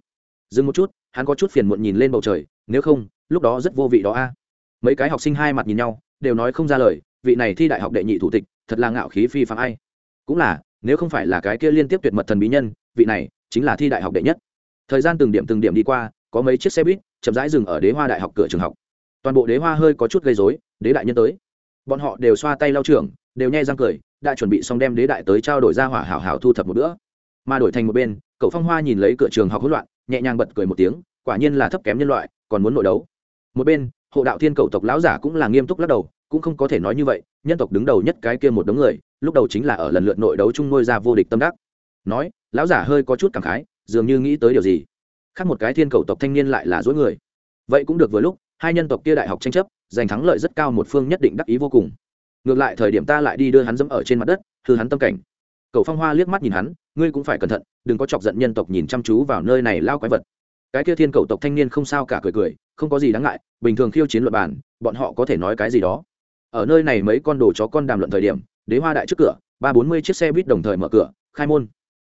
Dừng một chút, hắn có chút phiền muộn nhìn lên bầu trời, nếu không, lúc đó rất vô vị đó a. Mấy cái học sinh hai mặt nhìn nhau, đều nói không ra lời, vị này thi đại học đệ nhị thủ tịch, thật là ngạo khí phi phạm ai. Cũng là nếu không phải là cái kia liên tiếp tuyệt mật thần bí nhân, vị này chính là thi đại học đệ nhất. Thời gian từng điểm từng điểm đi qua, có mấy chiếc xe buýt chậm rãi dừng ở đế hoa đại học cửa trường học. Toàn bộ đế hoa hơi có chút gây dối đế đại nhân tới. Bọn họ đều xoa tay lau trường đều nhai răng cười, đã chuẩn bị xong đem đế đại tới trao đổi ra hỏa hảo hảo thu thập một bữa. Mà đổi thành một bên, cậu phong hoa nhìn lấy cửa trường học hỗn loạn, nhẹ nhàng bật cười một tiếng, quả nhiên là thấp kém nhân loại, còn muốn nội đấu. Một bên, hộ đạo thiên cầu tộc lão giả cũng là nghiêm túc lắc đầu, cũng không có thể nói như vậy nhân tộc đứng đầu nhất cái kia một đống người, lúc đầu chính là ở lần lượt nội đấu chung nuôi ra vô địch tâm đắc. Nói, lão giả hơi có chút cảm khái, dường như nghĩ tới điều gì. Khác một cái thiên cầu tộc thanh niên lại là dối người. Vậy cũng được vừa lúc, hai nhân tộc kia đại học tranh chấp, giành thắng lợi rất cao một phương nhất định đắc ý vô cùng. Ngược lại thời điểm ta lại đi đưa hắn dẫm ở trên mặt đất thư hắn tâm cảnh. Cầu phong hoa liếc mắt nhìn hắn, ngươi cũng phải cẩn thận, đừng có chọc giận nhân tộc nhìn chăm chú vào nơi này lao quái vật. Cái kia thiên cầu tộc thanh niên không sao cả cười cười, không có gì đáng ngại, bình thường khiêu chiến luật bản bọn họ có thể nói cái gì đó ở nơi này mấy con đồ chó con đàm luận thời điểm, đế hoa đại trước cửa, ba bốn mươi chiếc xe buýt đồng thời mở cửa, khai môn.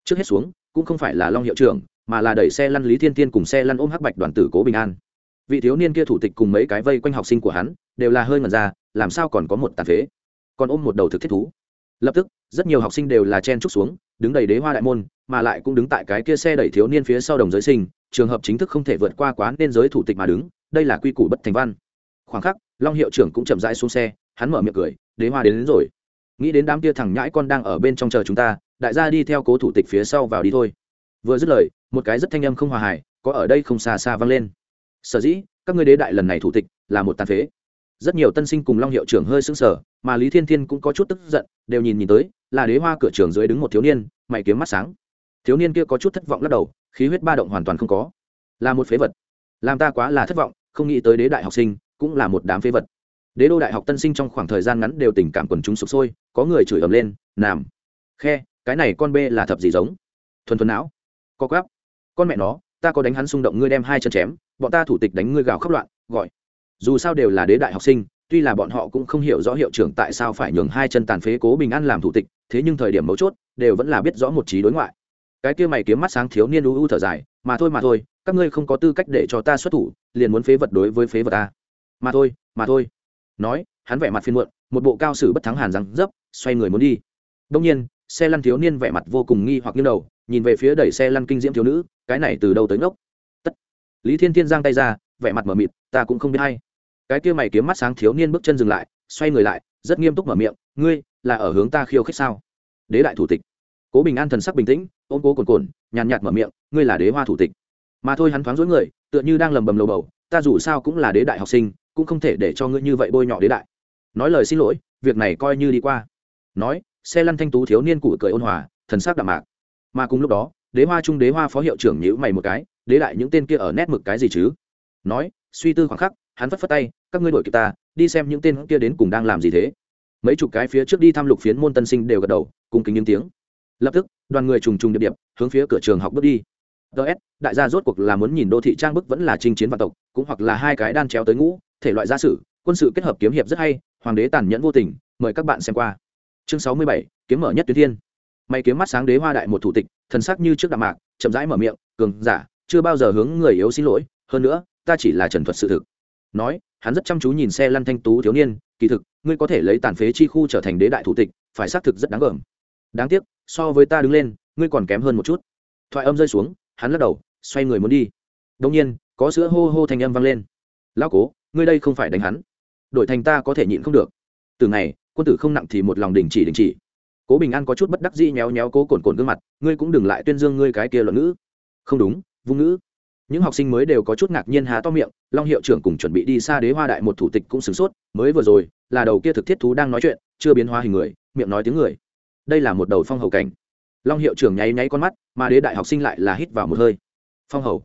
Trước hết xuống, cũng không phải là long hiệu trưởng, mà là đẩy xe lăn lý thiên tiên cùng xe lăn ôm hắc bạch đoàn tử cố bình an. Vị thiếu niên kia thủ tịch cùng mấy cái vây quanh học sinh của hắn, đều là hơi ngần ra, làm sao còn có một tàn phế? Còn ôm một đầu thực thiết thú. Lập tức, rất nhiều học sinh đều là chen trúc xuống, đứng đầy đế hoa đại môn, mà lại cũng đứng tại cái kia xe đẩy thiếu niên phía sau đồng giới sinh, trường hợp chính thức không thể vượt qua quá nên giới thủ tịch mà đứng, đây là quy củ bất thành văn. Khoảng khắc, long hiệu trưởng cũng chậm rãi xuống xe hắn mở miệng cười đế hoa đến, đến rồi. Nghĩ đến đám kia thằng nhãi con đang ở bên trong chờ chúng ta đại gia đi theo cố thủ tịch phía sau vào đi thôi. Vừa dứt lời một cái rất thanh âm không hòa hài có ở đây không xa xa vang lên. Sở dĩ các ngươi đế đại lần này thủ tịch là một tàn phế. Rất nhiều tân sinh cùng long hiệu trưởng hơi sững sờ mà lý thiên thiên cũng có chút tức giận đều nhìn nhìn tới là đế hoa cửa trường dưới đứng một thiếu niên mày kiếm mắt sáng. Thiếu niên kia có chút thất vọng lắc đầu khí huyết ba động hoàn toàn không có. Là một phế vật. Làm ta quá là thất vọng không nghĩ tới đế đại học sinh cũng là một đám phế vật đế đô đại học tân sinh trong khoảng thời gian ngắn đều tình cảm quần chúng sụp sôi, có người chửi ầm lên nằm khe, cái này con bê là thập gì giống? Thuần thuần não, co quắp. Con mẹ nó, ta có đánh hắn xung động ngươi đem hai chân chém, bọn ta thủ tịch đánh ngươi gào khóc loạn, gọi. Dù sao đều là đế đại học sinh, tuy là bọn họ cũng không hiểu rõ hiệu trưởng tại sao phải nhường hai chân tàn phế cố bình an làm thủ tịch, thế nhưng thời điểm mấu chốt đều vẫn là biết rõ một trí đối ngoại. Cái kia mày kiếm mắt sáng thiếu niên u u thở dài, mà thôi mà thôi, các ngươi không có tư cách để cho ta xuất thủ, liền muốn phế vật đối với phế vật ta. Mà thôi mà thôi nói, hắn vẻ mặt phiên muộn, một bộ cao sử bất thắng hàn răng dấp, xoay người muốn đi. Đông nhiên, xe lăn thiếu niên vẻ mặt vô cùng nghi hoặc như đầu, nhìn về phía đẩy xe lăn kinh diễm thiếu nữ, cái này từ đâu tới ngốc? Tất. Lý thiên thiên giang tay ra, vẻ mặt mở mịt, ta cũng không biết hay. Cái kia mày kiếm mắt sáng thiếu niên bước chân dừng lại, xoay người lại, rất nghiêm túc mở miệng, ngươi, là ở hướng ta khiêu khích sao? Đế đại thủ tịch. Cố bình an thần sắc bình tĩnh, ôm cố cồn cồn nhàn nhạt mở miệng, ngươi là đế hoa thủ tịch. Mà thôi hắn thoáng dối người, tựa như đang lầm bầm lầu bầu, ta dù sao cũng là đế đại học sinh cũng không thể để cho ngươi như vậy bôi nhọ đế đại. Nói lời xin lỗi, việc này coi như đi qua. Nói, xe lăn thanh tú thiếu niên cụ cười ôn hòa, thần sắc đạm mạc. Mà cùng lúc đó, đế hoa trung đế hoa phó hiệu trưởng nhữ mày một cái, đế đại những tên kia ở nét mực cái gì chứ? Nói, suy tư khoảng khắc, hắn phất phất tay, các ngươi đuổi kịp ta, đi xem những tên kia đến cùng đang làm gì thế. Mấy chục cái phía trước đi thăm lục phiến môn tân sinh đều gật đầu, cùng kính những tiếng. Lập tức, đoàn người trùng trùng điệp điệp, hướng phía cửa trường học bước đi. Ts đại gia rốt cuộc là muốn nhìn đô thị trang bức vẫn là chinh chiến vạn tộc, cũng hoặc là hai cái đan chéo tới ngũ thể loại gia sử, quân sự kết hợp kiếm hiệp rất hay, hoàng đế tàn nhẫn vô tình, mời các bạn xem qua. Chương sáu mươi bảy, kiếm mở nhất tuyến thiên. May kiếm mắt sáng đế hoa đại một thủ tịch, thần sắc như trước đạm mạc, chậm rãi mở miệng, cường giả, chưa bao giờ hướng người yếu xin lỗi, hơn nữa, ta chỉ là trần thuật sự thực. Nói, hắn rất chăm chú nhìn xe lăn thanh tú thiếu niên, kỳ thực, ngươi có thể lấy tàn phế chi khu trở thành đế đại thủ tịch, phải xác thực rất đáng gờm. Đáng tiếc, so với ta đứng lên, ngươi còn kém hơn một chút. Thoại âm rơi xuống, hắn lắc đầu, xoay người muốn đi. Đông nhiên, có sữa hô hô thành âm vang lên. Lão cố ngươi đây không phải đánh hắn. Đổi thành ta có thể nhịn không được. Từ ngày, quân tử không nặng thì một lòng đình chỉ đình chỉ. Cố bình an có chút bất đắc dĩ nhéo nhéo cố cồn cồn gương mặt, ngươi cũng đừng lại tuyên dương ngươi cái kia luận ngữ. Không đúng, vung ngữ. Những học sinh mới đều có chút ngạc nhiên há to miệng, long hiệu trưởng cùng chuẩn bị đi xa đế hoa đại một thủ tịch cũng sửng sốt, mới vừa rồi, là đầu kia thực thiết thú đang nói chuyện, chưa biến hóa hình người, miệng nói tiếng người. Đây là một đầu phong hầu cảnh. Long hiệu trưởng nháy nháy con mắt, mà đế đại học sinh lại là hít vào một hơi. Phong hầu.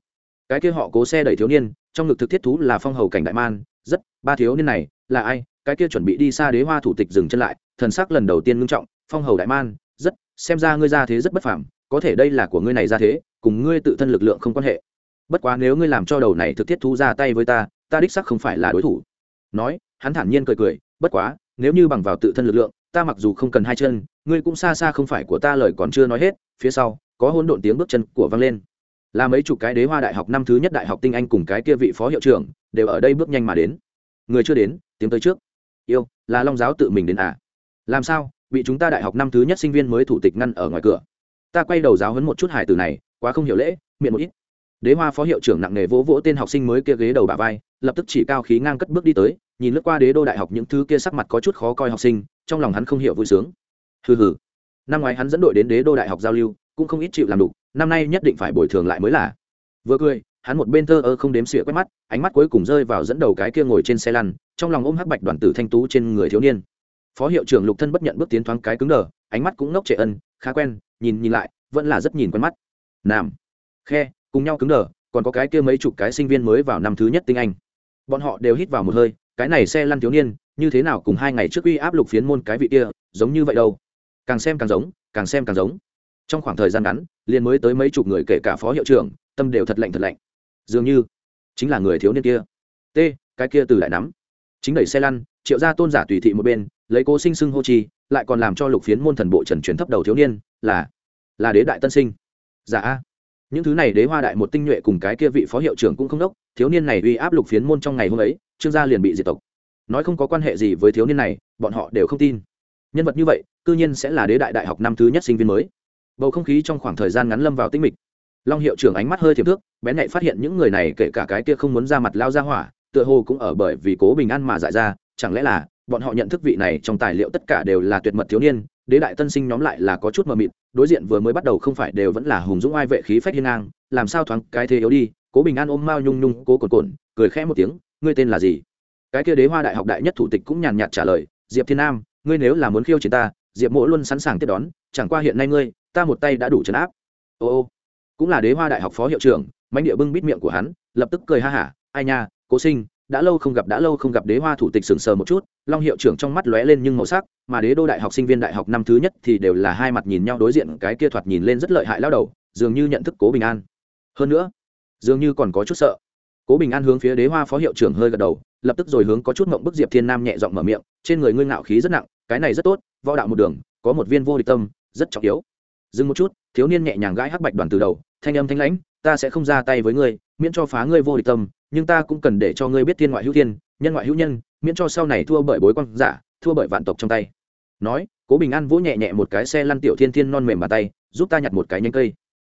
Cái kia họ cố xe đẩy thiếu niên trong ngực thực thiết thú là phong hầu cảnh đại man, rất, ba thiếu niên này, là ai? Cái kia chuẩn bị đi xa đế hoa thủ tịch dừng chân lại, thần sắc lần đầu tiên ngưng trọng, phong hầu đại man, rất, xem ra ngươi ra thế rất bất phàm, có thể đây là của ngươi này ra thế, cùng ngươi tự thân lực lượng không quan hệ. Bất quá nếu ngươi làm cho đầu này thực thiết thú ra tay với ta ta đích sắc không phải là đối thủ. Nói, hắn thản nhiên cười cười, bất quá, nếu như bằng vào tự thân lực lượng, ta mặc dù không cần hai chân, ngươi cũng xa xa không phải của ta lời còn chưa nói hết, phía sau, có hỗn độn tiếng bước chân của vang lên là mấy chục cái đế hoa đại học năm thứ nhất đại học tinh anh cùng cái kia vị phó hiệu trưởng, đều ở đây bước nhanh mà đến. Người chưa đến tiếng tới trước. Yêu, là long giáo tự mình đến à? Làm sao, bị chúng ta đại học năm thứ nhất sinh viên mới thủ tịch ngăn ở ngoài cửa? Ta quay đầu giáo hấn một chút hải từ này, quá không hiểu lễ, miệng một ít. Đế hoa phó hiệu trưởng nặng nề vỗ vỗ tên học sinh mới kia ghế đầu bà vai, lập tức chỉ cao khí ngang cất bước đi tới, nhìn lướt qua đế đô đại học những thứ kia sắc mặt có chút khó coi học sinh, trong lòng hắn không hiểu vui sướng. Hừ hừ. Năm ngoái hắn dẫn đội đến đế đô đại học giao lưu, cũng không ít chịu làm đủ năm nay nhất định phải bồi thường lại mới là. Vừa cười, hắn một bên thơ ơ không đếm xỉa quét mắt, ánh mắt cuối cùng rơi vào dẫn đầu cái kia ngồi trên xe lăn, trong lòng ôm hắc bạch đoàn tử thanh tú trên người thiếu niên. Phó hiệu trưởng lục thân bất nhận bước tiến thoáng cái cứng đờ, ánh mắt cũng ngốc trệ ân, khá quen, nhìn nhìn lại, vẫn là rất nhìn quen mắt. Nam, khe, cùng nhau cứng đờ, còn có cái kia mấy chục cái sinh viên mới vào năm thứ nhất tinh anh. Bọn họ đều hít vào một hơi, cái này xe lăn thiếu niên, như thế nào cùng hai ngày trước uy áp lục phiến môn cái vị kia, giống như vậy đâu. Càng xem càng giống, càng xem càng giống trong khoảng thời gian ngắn, liền mới tới mấy chục người kể cả phó hiệu trưởng, tâm đều thật lạnh thật lạnh. Dường như chính là người thiếu niên kia. T, cái kia từ lại nắm. Chính đẩy xe lăn, triệu ra tôn giả tùy thị một bên, lấy cố sinh sưng hô chi, lại còn làm cho lục phiến môn thần bộ trần truyền thấp đầu thiếu niên, là là đế đại tân sinh. Giả a. Những thứ này đế hoa đại một tinh nhuệ cùng cái kia vị phó hiệu trưởng cũng không đốc, thiếu niên này uy áp lục phiến môn trong ngày hôm ấy, trương gia liền bị diệt tộc. Nói không có quan hệ gì với thiếu niên này, bọn họ đều không tin. Nhân vật như vậy, cư nhiên sẽ là đế đại đại học năm thứ nhất sinh viên mới bầu không khí trong khoảng thời gian ngắn lâm vào tinh mịch. Long hiệu trưởng ánh mắt hơi thiệp thước, bén nhạy phát hiện những người này kể cả cái kia không muốn ra mặt lao ra hỏa, tựa hồ cũng ở bởi vì cố bình an mà dại ra, chẳng lẽ là bọn họ nhận thức vị này trong tài liệu tất cả đều là tuyệt mật thiếu niên, đế đại tân sinh nhóm lại là có chút mờ mịt, đối diện vừa mới bắt đầu không phải đều vẫn là hùng dũng ai vệ khí phách hiên ngang, làm sao thoáng cái thế yếu đi, cố bình an ôm mao nhung nhung, cố cồn cồn, cười khẽ một tiếng, ngươi tên là gì? Cái kia đế hoa đại học đại nhất thủ tịch cũng nhàn nhạt trả lời, diệp thiên nam, ngươi nếu là muốn khiêu chiến ta, diệp mỗ luôn sẵn sàng tiếp đón, chẳng qua hiện nay ngươi ta một tay đã đủ trấn áp. Ô ô, cũng là đế hoa đại học phó hiệu trưởng mánh địa bưng bít miệng của hắn, lập tức cười ha hả, ai nha, cố sinh, đã lâu không gặp, đã lâu không gặp đế hoa thủ tịch sừng sờ một chút. Long hiệu trưởng trong mắt lóe lên nhưng màu sắc, mà đế đô đại học sinh viên đại học năm thứ nhất thì đều là hai mặt nhìn nhau đối diện, cái kia thoạt nhìn lên rất lợi hại lao đầu, dường như nhận thức cố bình an. Hơn nữa, dường như còn có chút sợ. Cố bình an hướng phía đế hoa phó hiệu trưởng hơi gật đầu, lập tức rồi hướng có chút mộng bức diệp thiên nam nhẹ giọng mở miệng, trên người ngươi ngạo khí rất nặng, cái này rất tốt, võ đạo một đường, có một viên vô địch tâm, rất trọng yếu dừng một chút, thiếu niên nhẹ nhàng gãi hắc bạch đoàn từ đầu, thanh âm thanh lãnh, ta sẽ không ra tay với ngươi, miễn cho phá ngươi vô địch tâm, nhưng ta cũng cần để cho ngươi biết thiên ngoại hữu thiên, nhân ngoại hữu nhân, miễn cho sau này thua bởi bối quan giả, thua bởi vạn tộc trong tay. Nói, cố bình an vỗ nhẹ nhẹ một cái xe lăn tiểu thiên thiên non mềm bàn tay, giúp ta nhặt một cái nhánh cây.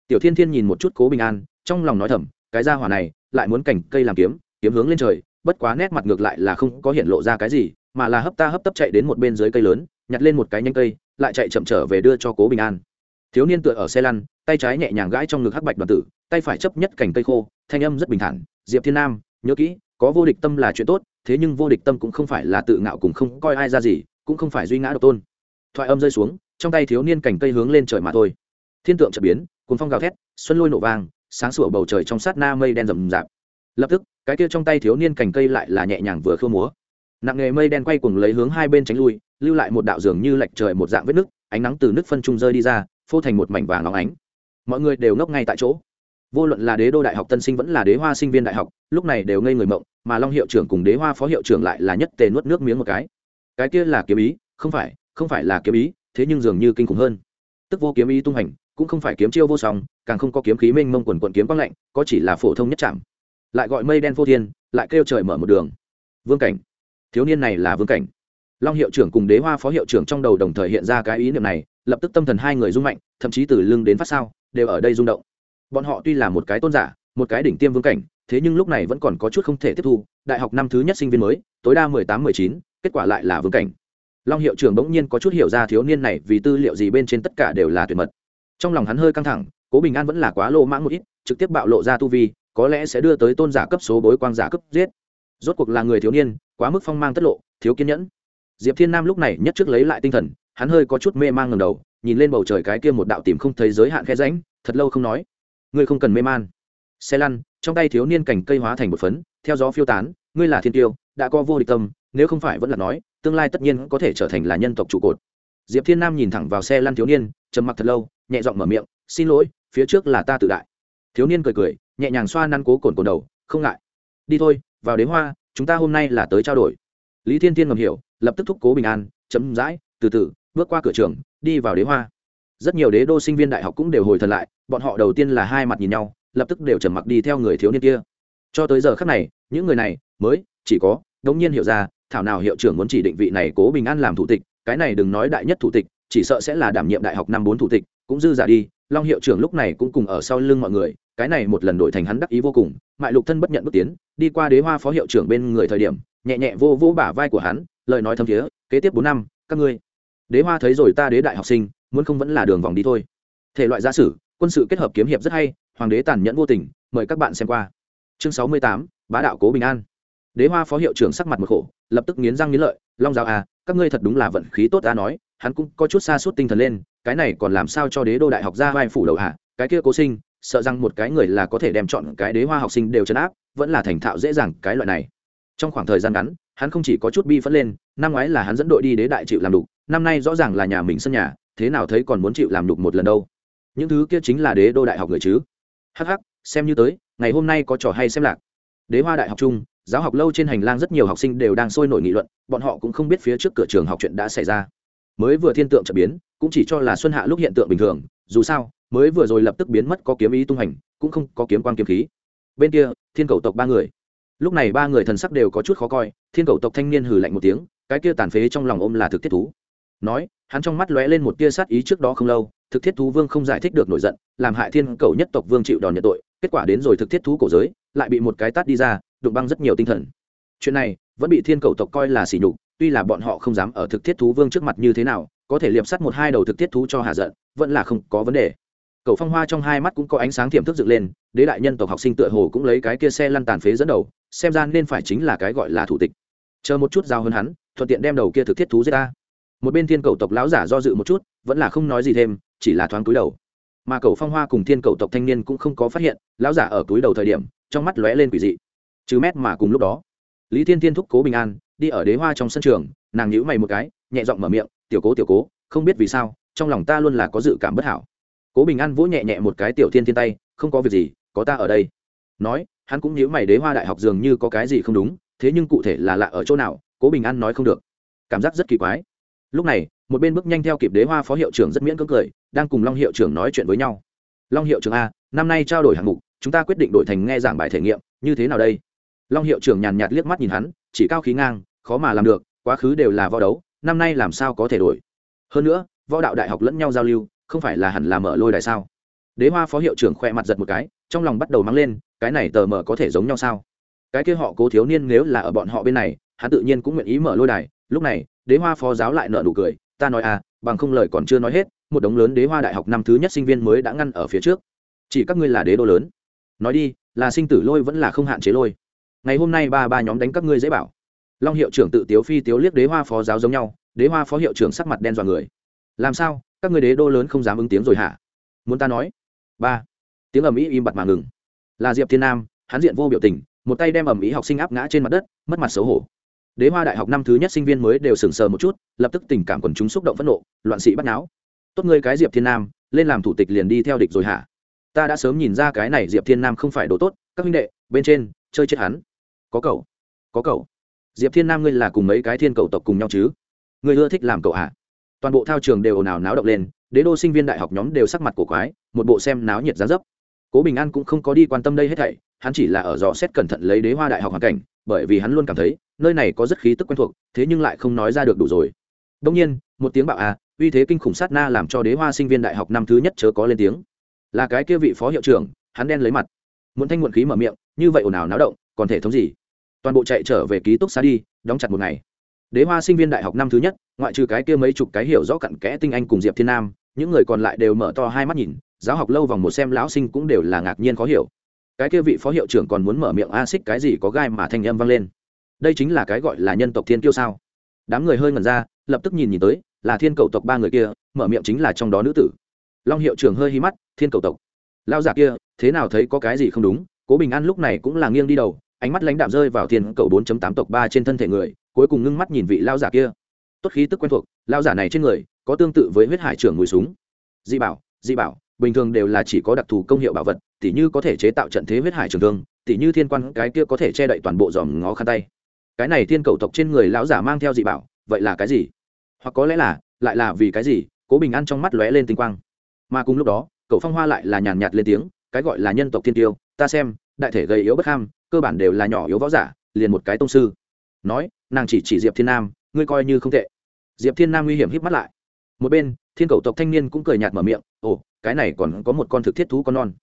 Tiểu thiên thiên nhìn một chút cố bình an, trong lòng nói thầm, cái ra hỏa này, lại muốn cảnh cây làm kiếm kiếm hướng lên trời, bất quá nét mặt ngược lại là không có hiện lộ ra cái gì, mà là hấp ta hấp tấp chạy đến một bên dưới cây lớn, nhặt lên một cái nhánh cây, lại chạy chậm trở về đưa cho cố bình an thiếu niên tựa ở xe lăn tay trái nhẹ nhàng gãi trong ngực hắc bạch đoàn tử tay phải chấp nhất cành cây khô thanh âm rất bình thản diệp thiên nam nhớ kỹ có vô địch tâm là chuyện tốt thế nhưng vô địch tâm cũng không phải là tự ngạo cùng không coi ai ra gì cũng không phải duy ngã độc tôn. Thoại âm rơi xuống trong tay thiếu niên cành cây hướng lên trời mà thôi. Thiên tượng chợt biến cuốn phong gào thét xuân lôi nổ vàng sáng sủa bầu trời trong sát na mây đen rầm rạp. Lập tức cái kia trong tay thiếu niên cành cây lại là nhẹ nhàng vừa khơ múa. Nặng nghề mây đen quay cuồng lấy hướng hai bên tránh lui lưu lại một đạo dường như lệch trời một dạng vết nứt, ánh nắng từ nước phân trung rơi đi ra phô thành một mảnh vàng óng ánh. Mọi người đều ngốc ngay tại chỗ. Vô luận là đế đô đại học tân sinh vẫn là đế hoa sinh viên đại học, lúc này đều ngây người mộng, mà long hiệu trưởng cùng đế hoa phó hiệu trưởng lại là nhất tề nuốt nước miếng một cái. Cái kia là kiếm ý, không phải không phải là kiếm ý, thế nhưng dường như kinh khủng hơn. Tức vô kiếm ý tung hành, cũng không phải kiếm chiêu vô song, càng không có kiếm khí mênh mông quần quần kiếm quang lạnh, có chỉ là phổ thông nhất chạm lại gọi mây đen vô thiên, lại kêu trời mở một đường. Vương cảnh. Thiếu niên này là vương cảnh. Long hiệu trưởng cùng đế hoa phó hiệu trưởng trong đầu đồng thời hiện ra cái ý niệm này lập tức tâm thần hai người rung mạnh, thậm chí từ lưng đến phát sao, đều ở đây rung động. Bọn họ tuy là một cái tôn giả, một cái đỉnh tiêm vương cảnh, thế nhưng lúc này vẫn còn có chút không thể tiếp thu, đại học năm thứ nhất sinh viên mới, tối đa mười tám, mười chín, kết quả lại là vương cảnh. Long hiệu trưởng bỗng nhiên có chút hiểu ra thiếu niên này vì tư liệu gì bên trên tất cả đều là tuyệt mật. Trong lòng hắn hơi căng thẳng, cố bình an vẫn là quá lô mãng một ít, trực tiếp bạo lộ ra tu vi, có lẽ sẽ đưa tới tôn giả cấp số bối quang giả cấp giết. Rốt cuộc là người thiếu niên, quá mức phong mang tất lộ, thiếu kiên nhẫn diệp thiên nam lúc này nhất trước lấy lại tinh thần, hắn hơi có chút mê mang ngầm đầu, nhìn lên bầu trời cái kia một đạo tìm không thấy giới hạn khe ránh thật lâu không nói. Ngươi không cần mê man. Xe lăn, trong tay thiếu niên cảnh cây hóa thành một phấn, theo gió phiêu tán, ngươi là thiên tiêu, đã có vô địch tâm, nếu không phải vẫn là nói, tương lai tất nhiên có thể trở thành là nhân tộc trụ cột. Diệp thiên nam nhìn thẳng vào xe lăn thiếu niên, trầm mặc thật lâu, nhẹ giọng mở miệng, xin lỗi, phía trước là ta tự đại. Thiếu niên cười cười, nhẹ nhàng xoa năn cố cồn cồn đầu, không ngại. Đi thôi, vào đế hoa, chúng ta hôm nay là tới trao đổi. Lý thiên Thiên ngầm hiểu lập tức thúc cố bình an chấm dãi từ từ, bước qua cửa trường, đi vào đế hoa. Rất nhiều đế đô sinh viên đại học cũng đều hồi thần lại, bọn họ đầu tiên là hai mặt nhìn nhau, lập tức đều trầm mặc đi theo người thiếu niên kia. Cho tới giờ khác này, những người này mới chỉ có, đống nhiên hiểu ra, thảo nào hiệu trưởng muốn chỉ định vị này cố bình an làm thủ tịch, cái này đừng nói đại nhất thủ tịch, chỉ sợ sẽ là đảm nhiệm đại học năm bốn thủ tịch, cũng dư giả đi, long hiệu trưởng lúc này cũng cùng ở sau lưng mọi người, cái này một lần đổi thành hắn đắc ý vô cùng, mại lục thân bất nhận bước tiến, đi qua đế hoa phó hiệu trưởng bên người thời điểm, nhẹ nhẹ vô vô bả vai của hắn lời nói thâm thiế, kế tiếp bốn năm, các ngươi. Đế hoa thấy rồi ta đế đại học sinh, muốn không vẫn là đường vòng đi thôi. Thể loại giả sử, quân sự kết hợp kiếm hiệp rất hay, hoàng đế tàn nhẫn vô tình, mời các bạn xem qua. Chương sáu mươi tám, bá đạo cố bình an. Đế hoa phó hiệu trưởng sắc mặt một khổ, lập tức nghiến răng nghiến lợi, long giáo à các ngươi thật đúng là vận khí tốt ta nói, hắn cũng có chút xa suốt tinh thần lên, cái này còn làm sao cho đế đô đại học ra vai phủ đầu hạ cái kia cố sinh, sợ rằng một cái người là có thể đem chọn cái đế hoa học sinh đều chấn áp, vẫn là thành thạo dễ dàng cái loại này. Trong khoảng thời gian ngắn hắn không chỉ có chút bi phẫn lên, năm ngoái là hắn dẫn đội đi đế đại chịu làm đục, năm nay rõ ràng là nhà mình sân nhà, thế nào thấy còn muốn chịu làm đục một lần đâu. Những thứ kia chính là đế đô đại học người chứ. Hh xem như tới, ngày hôm nay có trò hay xem lạc. Đế hoa đại học chung, giáo học lâu trên hành lang rất nhiều học sinh đều đang sôi nổi nghị luận, bọn họ cũng không biết phía trước cửa trường học chuyện đã xảy ra. Mới vừa thiên tượng trở biến, cũng chỉ cho là xuân hạ lúc hiện tượng bình thường, dù sao, mới vừa rồi lập tức biến mất có kiếm ý tung hành, cũng không có kiếm quan kiếm khí. Bên kia, thiên cầu tộc ba người lúc này ba người thần sắc đều có chút khó coi, thiên cầu tộc thanh niên hừ lạnh một tiếng, cái kia tàn phế trong lòng ôm là thực thiết thú. Nói, hắn trong mắt lóe lên một tia sát ý trước đó không lâu, thực thiết thú vương không giải thích được nổi giận, làm hại thiên cầu nhất tộc vương chịu đòn nhận tội, kết quả đến rồi thực thiết thú cổ giới, lại bị một cái tát đi ra, đụng băng rất nhiều tinh thần. Chuyện này, vẫn bị thiên cầu tộc coi là sỉ nhục, tuy là bọn họ không dám ở thực thiết thú vương trước mặt như thế nào, có thể liệp sắt một hai đầu thực thiết thú cho hạ giận, vẫn là không có vấn đề cầu phong hoa trong hai mắt cũng có ánh sáng tiềm thức dựng lên, đế đại nhân tộc học sinh tựa hồ cũng lấy cái kia xe lăn tàn phế dẫn đầu, xem ra nên phải chính là cái gọi là thủ tịch. Chờ một chút giao hơn hắn, thuận tiện đem đầu kia thực thiết thú giết ta. Một bên thiên cầu tộc lão giả do dự một chút, vẫn là không nói gì thêm, chỉ là thoáng cúi đầu. Mà cầu phong hoa cùng thiên cầu tộc thanh niên cũng không có phát hiện, lão giả ở túi đầu thời điểm, trong mắt lóe lên quỷ dị. Chứ mét mà cùng lúc đó, lý thiên thiên thúc cố bình an, đi ở đế hoa trong sân trường, nàng nhíu mày một cái, nhẹ giọng mở miệng, tiểu cố tiểu cố, không biết vì sao, trong lòng ta luôn là có dự cảm bất hảo cố bình an vỗ nhẹ nhẹ một cái tiểu thiên thiên tay, không có việc gì, có ta ở đây. Nói, hắn cũng nhíu mày đế hoa đại học dường như có cái gì không đúng, thế nhưng cụ thể là lạ ở chỗ nào, cố bình an nói không được. Cảm giác rất kỳ quái. Lúc này, một bên bước nhanh theo kịp đế hoa phó hiệu trưởng rất miễn cưỡng cười, đang cùng long hiệu trưởng nói chuyện với nhau. Long hiệu trưởng a, năm nay trao đổi hạng mục, chúng ta quyết định đổi thành nghe giảng bài thể nghiệm, như thế nào đây? Long hiệu trưởng nhàn nhạt liếc mắt nhìn hắn, chỉ cao khí ngang, khó mà làm được, quá khứ đều là võ đấu, năm nay làm sao có thể đổi? Hơn nữa, võ đạo đại học lẫn nhau giao lưu không phải là hẳn là mở lôi đài sao? Đế hoa phó hiệu trưởng khoe mặt giật một cái, trong lòng bắt đầu mắng lên, cái này tờ mở có thể giống nhau sao? Cái kia họ cố thiếu niên nếu là ở bọn họ bên này, hắn tự nhiên cũng nguyện ý mở lôi đài. Lúc này, đế hoa phó giáo lại nợ nụ cười, ta nói à bằng không lời còn chưa nói hết, một đống lớn đế hoa đại học năm thứ nhất sinh viên mới đã ngăn ở phía trước. Chỉ các ngươi là đế đô lớn. Nói đi, là sinh tử lôi vẫn là không hạn chế lôi. Ngày hôm nay ba ba nhóm đánh các ngươi dễ bảo. Long hiệu trưởng tự tiếu phi tiếu liếc đế hoa phó giáo giống nhau, đế hoa phó hiệu trưởng sắc mặt đen dọa người. Làm sao? Các người đế đô lớn không dám ứng tiếng rồi hả? Muốn ta nói? Ba. Tiếng ầm ĩ im bặt mà ngừng. Là diệp thiên nam, hắn diện vô biểu tình, một tay đem ầm ĩ học sinh áp ngã trên mặt đất, mất mặt xấu hổ. Đế hoa đại học năm thứ nhất sinh viên mới đều sừng sờ một chút, lập tức tình cảm quần chúng xúc động phẫn nộ, loạn sĩ bắt náo. Tốt ngươi cái diệp thiên nam, lên làm thủ tịch liền đi theo địch rồi hả? Ta đã sớm nhìn ra cái này diệp thiên nam không phải đồ tốt, các huynh đệ, bên trên, chơi chết hắn. Có cậu. Có cậu. Diệp thiên nam ngươi là cùng mấy cái thiên cầu tộc cùng nhau chứ? Ngươi ưa thích làm cậu hả? Toàn bộ thao trường đều ồn ào náo động lên, đế đô sinh viên đại học nhóm đều sắc mặt cổ quái, một bộ xem náo nhiệt giá dấp. Cố bình an cũng không có đi quan tâm đây hết thảy, hắn chỉ là ở dò xét cẩn thận lấy đế hoa đại học hoàn cảnh, bởi vì hắn luôn cảm thấy, nơi này có rất khí tức quen thuộc, thế nhưng lại không nói ra được đủ rồi. Đông nhiên, một tiếng bạo à uy thế kinh khủng sát na làm cho đế hoa sinh viên đại học năm thứ nhất chớ có lên tiếng. Là cái kia vị phó hiệu trưởng, hắn đen lấy mặt. Muốn thanh muộn khí mở miệng, như vậy ồn ào náo động, còn thể thống gì? Toàn bộ chạy trở về ký túc xá đi, đóng chặt một ngày đế hoa sinh viên đại học năm thứ nhất, ngoại trừ cái kia mấy chục cái hiểu rõ cặn kẽ tinh anh cùng diệp thiên nam, những người còn lại đều mở to hai mắt nhìn, giáo học lâu vòng một xem lão sinh cũng đều là ngạc nhiên khó hiểu. Cái kia vị phó hiệu trưởng còn muốn mở miệng a xích cái gì có gai mà thanh âm vang lên. Đây chính là cái gọi là nhân tộc thiên kiêu sao? Đám người hơi ngẩn ra, lập tức nhìn nhìn tới, là thiên cầu tộc ba người kia, mở miệng chính là trong đó nữ tử. Long hiệu trưởng hơi hí mắt, thiên cầu tộc. Lao giả kia, thế nào thấy có cái gì không đúng? Cố bình an lúc này cũng là nghiêng đi đầu, ánh mắt lãnh đạm rơi vào thiên cầu 4 tám tộc ba trên thân thể người cuối cùng ngưng mắt nhìn vị lao giả kia. Tốt khí tức quen thuộc, lao giả này trên người có tương tự với huyết hải trưởng mùi súng. Di bảo di bảo, bình thường đều là chỉ có đặc thù công hiệu bảo vật, tỉ như có thể chế tạo trận thế huyết hải trường thương, tỉ như thiên quan cái kia có thể che đậy toàn bộ dòm ngó khăn tay. Cái này thiên cầu tộc trên người lão giả mang theo dị bảo, vậy là cái gì? Hoặc có lẽ là, lại là vì cái gì? Cố bình an trong mắt lóe lên tinh quang. Mà cùng lúc đó cậu phong hoa lại là nhàn nhạt lên tiếng, cái gọi là nhân tộc thiên tiêu, ta xem, đại thể gầy yếu bất ham, cơ bản đều là nhỏ yếu võ giả, liền một cái tông sư nói, nàng chỉ chỉ diệp thiên nam, ngươi coi như không tệ. Diệp thiên nam nguy hiểm hít mắt lại. Một bên, thiên cầu tộc thanh niên cũng cười nhạt mở miệng, ồ, cái này còn có một con thực thiết thú con non.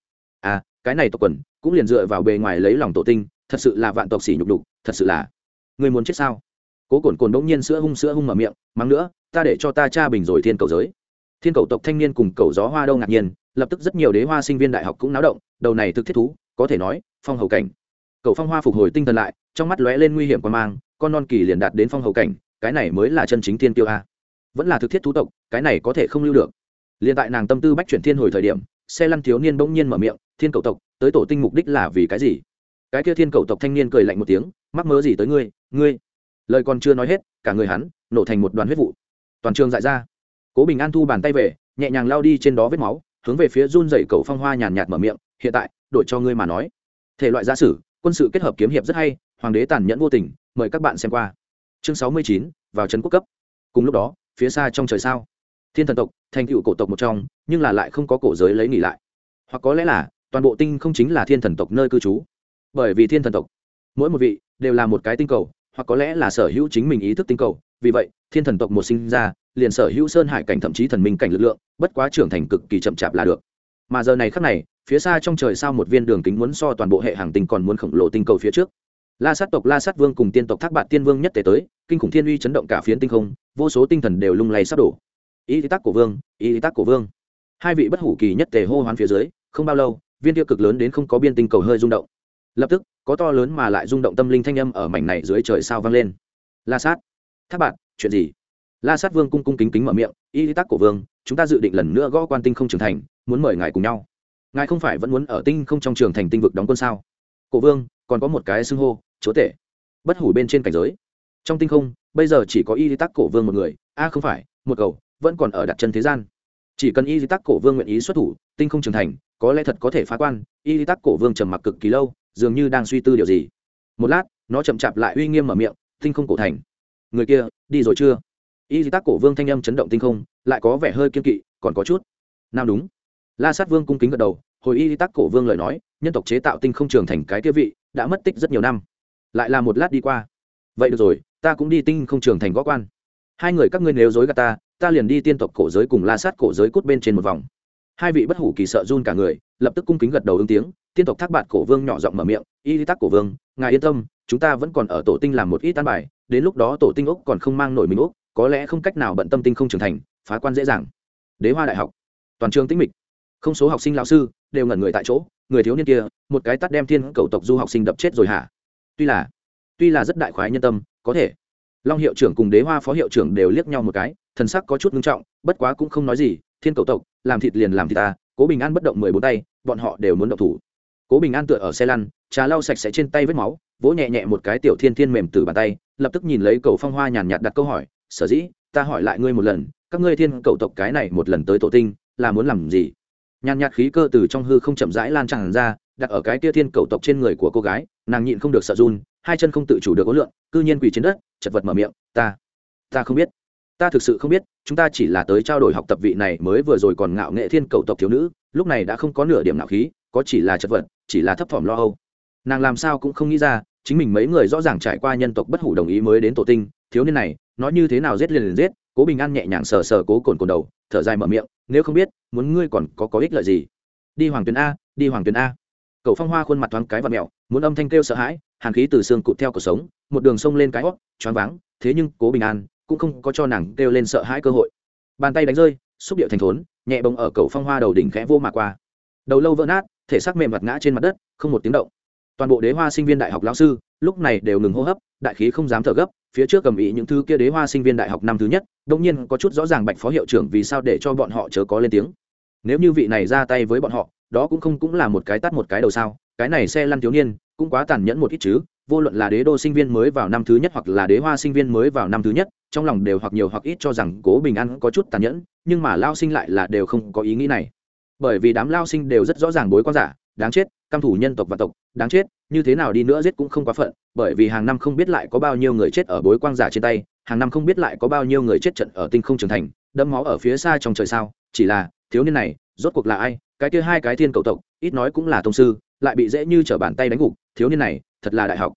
À cái này tộc quần cũng liền dựa vào bề ngoài lấy lòng tổ tinh, thật sự là vạn tộc xỉ nhục đục, thật sự là. Người muốn chết sao? Cố cồn cồn đỗng nhiên sữa hung sữa hung mở miệng, mắng nữa, ta để cho ta cha bình rồi thiên cầu giới. Thiên cầu tộc thanh niên cùng cầu gió hoa đâu ngạc nhiên, lập tức rất nhiều đế hoa sinh viên đại học cũng náo động, đầu này thực thiết thú, có thể nói, phong hầu cảnh. Cầu phong hoa phục hồi tinh thần lại, trong mắt lóe lên nguy hiểm quan mang con non kỳ liền đạt đến phong hầu cảnh, cái này mới là chân chính thiên tiêu a. Vẫn là thực thiết thú tộc, cái này có thể không lưu được. Liền tại nàng tâm tư bách chuyển thiên hồi thời điểm, xe lăn thiếu niên bỗng nhiên mở miệng, thiên cầu tộc, tới tổ tinh mục đích là vì cái gì? Cái kia thiên cầu tộc thanh niên cười lạnh một tiếng, mắc mớ gì tới ngươi ngươi? Lời còn chưa nói hết, cả người hắn nổ thành một đoàn huyết vụ. Toàn trường dại ra. Cố bình an thu bàn tay về, nhẹ nhàng lao đi trên đó vết máu, hướng về phía run dậy cầu phong hoa nhàn nhạt mở miệng, hiện tại, đổi cho ngươi mà nói. Thể loại gia sử, quân sự kết hợp kiếm hiệp rất hay, hoàng đế tàn nhẫn vô tình mời các bạn xem qua. Chương sáu mươi chín, vào trấn quốc cấp. Cùng lúc đó, phía xa trong trời sao. Thiên thần tộc, thành cựu cổ tộc một trong, nhưng là lại không có cổ giới lấy nghỉ lại. Hoặc có lẽ là, toàn bộ tinh không chính là thiên thần tộc nơi cư trú. Bởi vì thiên thần tộc, mỗi một vị đều là một cái tinh cầu, hoặc có lẽ là sở hữu chính mình ý thức tinh cầu. Vì vậy, thiên thần tộc một sinh ra, liền sở hữu sơn hải cảnh thậm chí thần minh cảnh lực lượng, bất quá trưởng thành cực kỳ chậm chạp là được. Mà giờ này khắc này, phía xa trong trời sao một viên đường kính muốn so toàn bộ hệ hàng tinh còn muốn khổng lồ tinh cầu phía trước la sát tộc la sát vương cùng tiên tộc thác bạt tiên vương nhất tề tới, kinh khủng thiên uy chấn động cả phiến tinh không, vô số tinh thần đều lung lay sắp đổ. Y tắc của vương y tắc của vương. Hai vị bất hủ kỳ nhất tề hô hoán phía dưới, không bao lâu, viên tiêu cực lớn đến không có biên tinh cầu hơi rung động. Lập tức, có to lớn mà lại rung động tâm linh thanh âm ở mảnh này dưới trời sao vang lên. La sát. Thác bạn chuyện gì? La sát vương cung cung kính kính mở miệng y tắc của vương, chúng ta dự định lần nữa gõ quan tinh không trưởng thành, muốn mời ngài cùng nhau. Ngài không phải vẫn muốn ở tinh không trong trường thành tinh vực đóng quân sao? Cổ vương, còn có một cái xưng hô chúa tể, bất hủ bên trên cảnh giới. Trong tinh không, bây giờ chỉ có y tắc cổ vương một người. A, không phải, một cầu, vẫn còn ở đặt chân thế gian. Chỉ cần y tắc cổ vương nguyện ý xuất thủ, tinh không trưởng thành, có lẽ thật có thể phá quan. Y tắc cổ vương trầm mặc cực kỳ lâu, dường như đang suy tư điều gì. Một lát, nó chậm chạp lại uy nghiêm mở miệng, tinh không cổ thành. Người kia, đi rồi chưa? Y tắc cổ vương thanh âm chấn động tinh không, lại có vẻ hơi kiên kỵ, còn có chút. Nào đúng. La sát vương cung kính gật đầu, hồi y tắc cổ vương lời nói, nhân tộc chế tạo tinh không trường thành cái kia vị, đã mất tích rất nhiều năm lại là một lát đi qua. Vậy được rồi, ta cũng đi tinh không trường thành gõ quan. Hai người các ngươi nếu dối gạt ta ta liền đi tiên tộc cổ giới cùng la sát cổ giới cút bên trên một vòng. Hai vị bất hủ kỳ sợ run cả người, lập tức cung kính gật đầu ứng tiếng, tiên tộc thác bạt cổ vương nhỏ giọng mở miệng, y tắc cổ vương, ngài yên tâm, chúng ta vẫn còn ở tổ tinh làm một ít tan bài, đến lúc đó tổ tinh úc còn không mang nổi mình úc có lẽ không cách nào bận tâm tinh không trưởng thành, phá quan dễ dàng. Đế hoa đại học. Toàn trường tĩnh mịch. Không số học sinh lão sư đều ngẩn người tại chỗ, người thiếu niên kia, một cái tắt đem thiên cầu tộc du học sinh đập chết rồi hả? Tuy là tuy là rất đại khoái nhân tâm, có thể. Long hiệu trưởng cùng đế hoa phó hiệu trưởng đều liếc nhau một cái, thần sắc có chút ngưng trọng, bất quá cũng không nói gì, thiên cầu tộc, làm thịt liền làm thịt ta, cố bình an bất động mười bốn tay, bọn họ đều muốn động thủ. Cố bình an tựa ở xe lăn, trà lau sạch sẽ trên tay vết máu, vỗ nhẹ nhẹ một cái tiểu thiên thiên mềm từ bàn tay, lập tức nhìn lấy cầu phong hoa nhàn nhạt đặt câu hỏi, sở dĩ, ta hỏi lại ngươi một lần, các ngươi thiên cầu tộc cái này một lần tới tổ tinh, là muốn làm gì? Nhàn nhạt khí cơ từ trong hư không chậm rãi lan tràn ra đặt ở cái tia thiên cầu tộc trên người của cô gái nàng nhịn không được sợ run hai chân không tự chủ được ố lượn, cư nhiên quỳ trên đất chật vật mở miệng ta ta không biết ta thực sự không biết chúng ta chỉ là tới trao đổi học tập vị này mới vừa rồi còn ngạo nghệ thiên cầu tộc thiếu nữ lúc này đã không có nửa điểm nào khí có chỉ là chật vật chỉ là thấp thỏm lo âu. Nàng làm sao cũng không nghĩ ra chính mình mấy người rõ ràng trải qua nhân tộc bất hủ đồng ý mới đến tổ tinh thiếu niên này nói như thế nào giết liền liền giết cố bình an nhẹ nhàng sờ sờ cố cồn cồn đầu thở dài mở miệng nếu không biết muốn ngươi còn có có ích lợi gì? Đi hoàng tuyền a đi hoàng tuyền a cậu phong hoa khuôn mặt thoáng cái và mẹo, muốn âm thanh kêu sợ hãi, hàn khí từ xương cụt theo cuộc sống, một đường sông lên cái hót, choáng váng, thế nhưng cố bình an cũng không có cho nàng kêu lên sợ hãi cơ hội. Bàn tay đánh rơi, xúc điệu thành thốn, nhẹ bông ở cầu phong hoa đầu đỉnh khẽ vô mạc qua. Đầu lâu vỡ nát, thể xác mềm mặt ngã trên mặt đất, không một tiếng động. Toàn bộ đế hoa sinh viên đại học lão sư, lúc này đều ngừng hô hấp, đại khí không dám thở gấp, phía trước cầm ý những thứ kia đế hoa sinh viên đại học năm thứ nhất đông nhiên có chút rõ ràng bạch phó hiệu trưởng vì sao để cho bọn họ chớ có lên tiếng. Nếu như vị này ra tay với bọn họ đó cũng không cũng là một cái tắt một cái đầu sao, cái này xe lăn thiếu niên, cũng quá tàn nhẫn một ít chứ, vô luận là đế đô sinh viên mới vào năm thứ nhất hoặc là đế hoa sinh viên mới vào năm thứ nhất, trong lòng đều hoặc nhiều hoặc ít cho rằng cố bình an có chút tàn nhẫn, nhưng mà lao sinh lại là đều không có ý nghĩ này. Bởi vì đám lao sinh đều rất rõ ràng bối quan giả, đáng chết, căm thủ nhân tộc và tộc, đáng chết, như thế nào đi nữa giết cũng không quá phận, bởi vì hàng năm không biết lại có bao nhiêu người chết ở bối quang giả trên tay, hàng năm không biết lại có bao nhiêu người chết trận ở tinh không trưởng thành, đẫm máu ở phía xa trong trời sao, chỉ là, thiếu niên này, rốt cuộc là ai cái kia hai cái thiên cầu tộc, ít nói cũng là thông sư, lại bị dễ như trở bàn tay đánh gục, thiếu niên này, thật là đại học.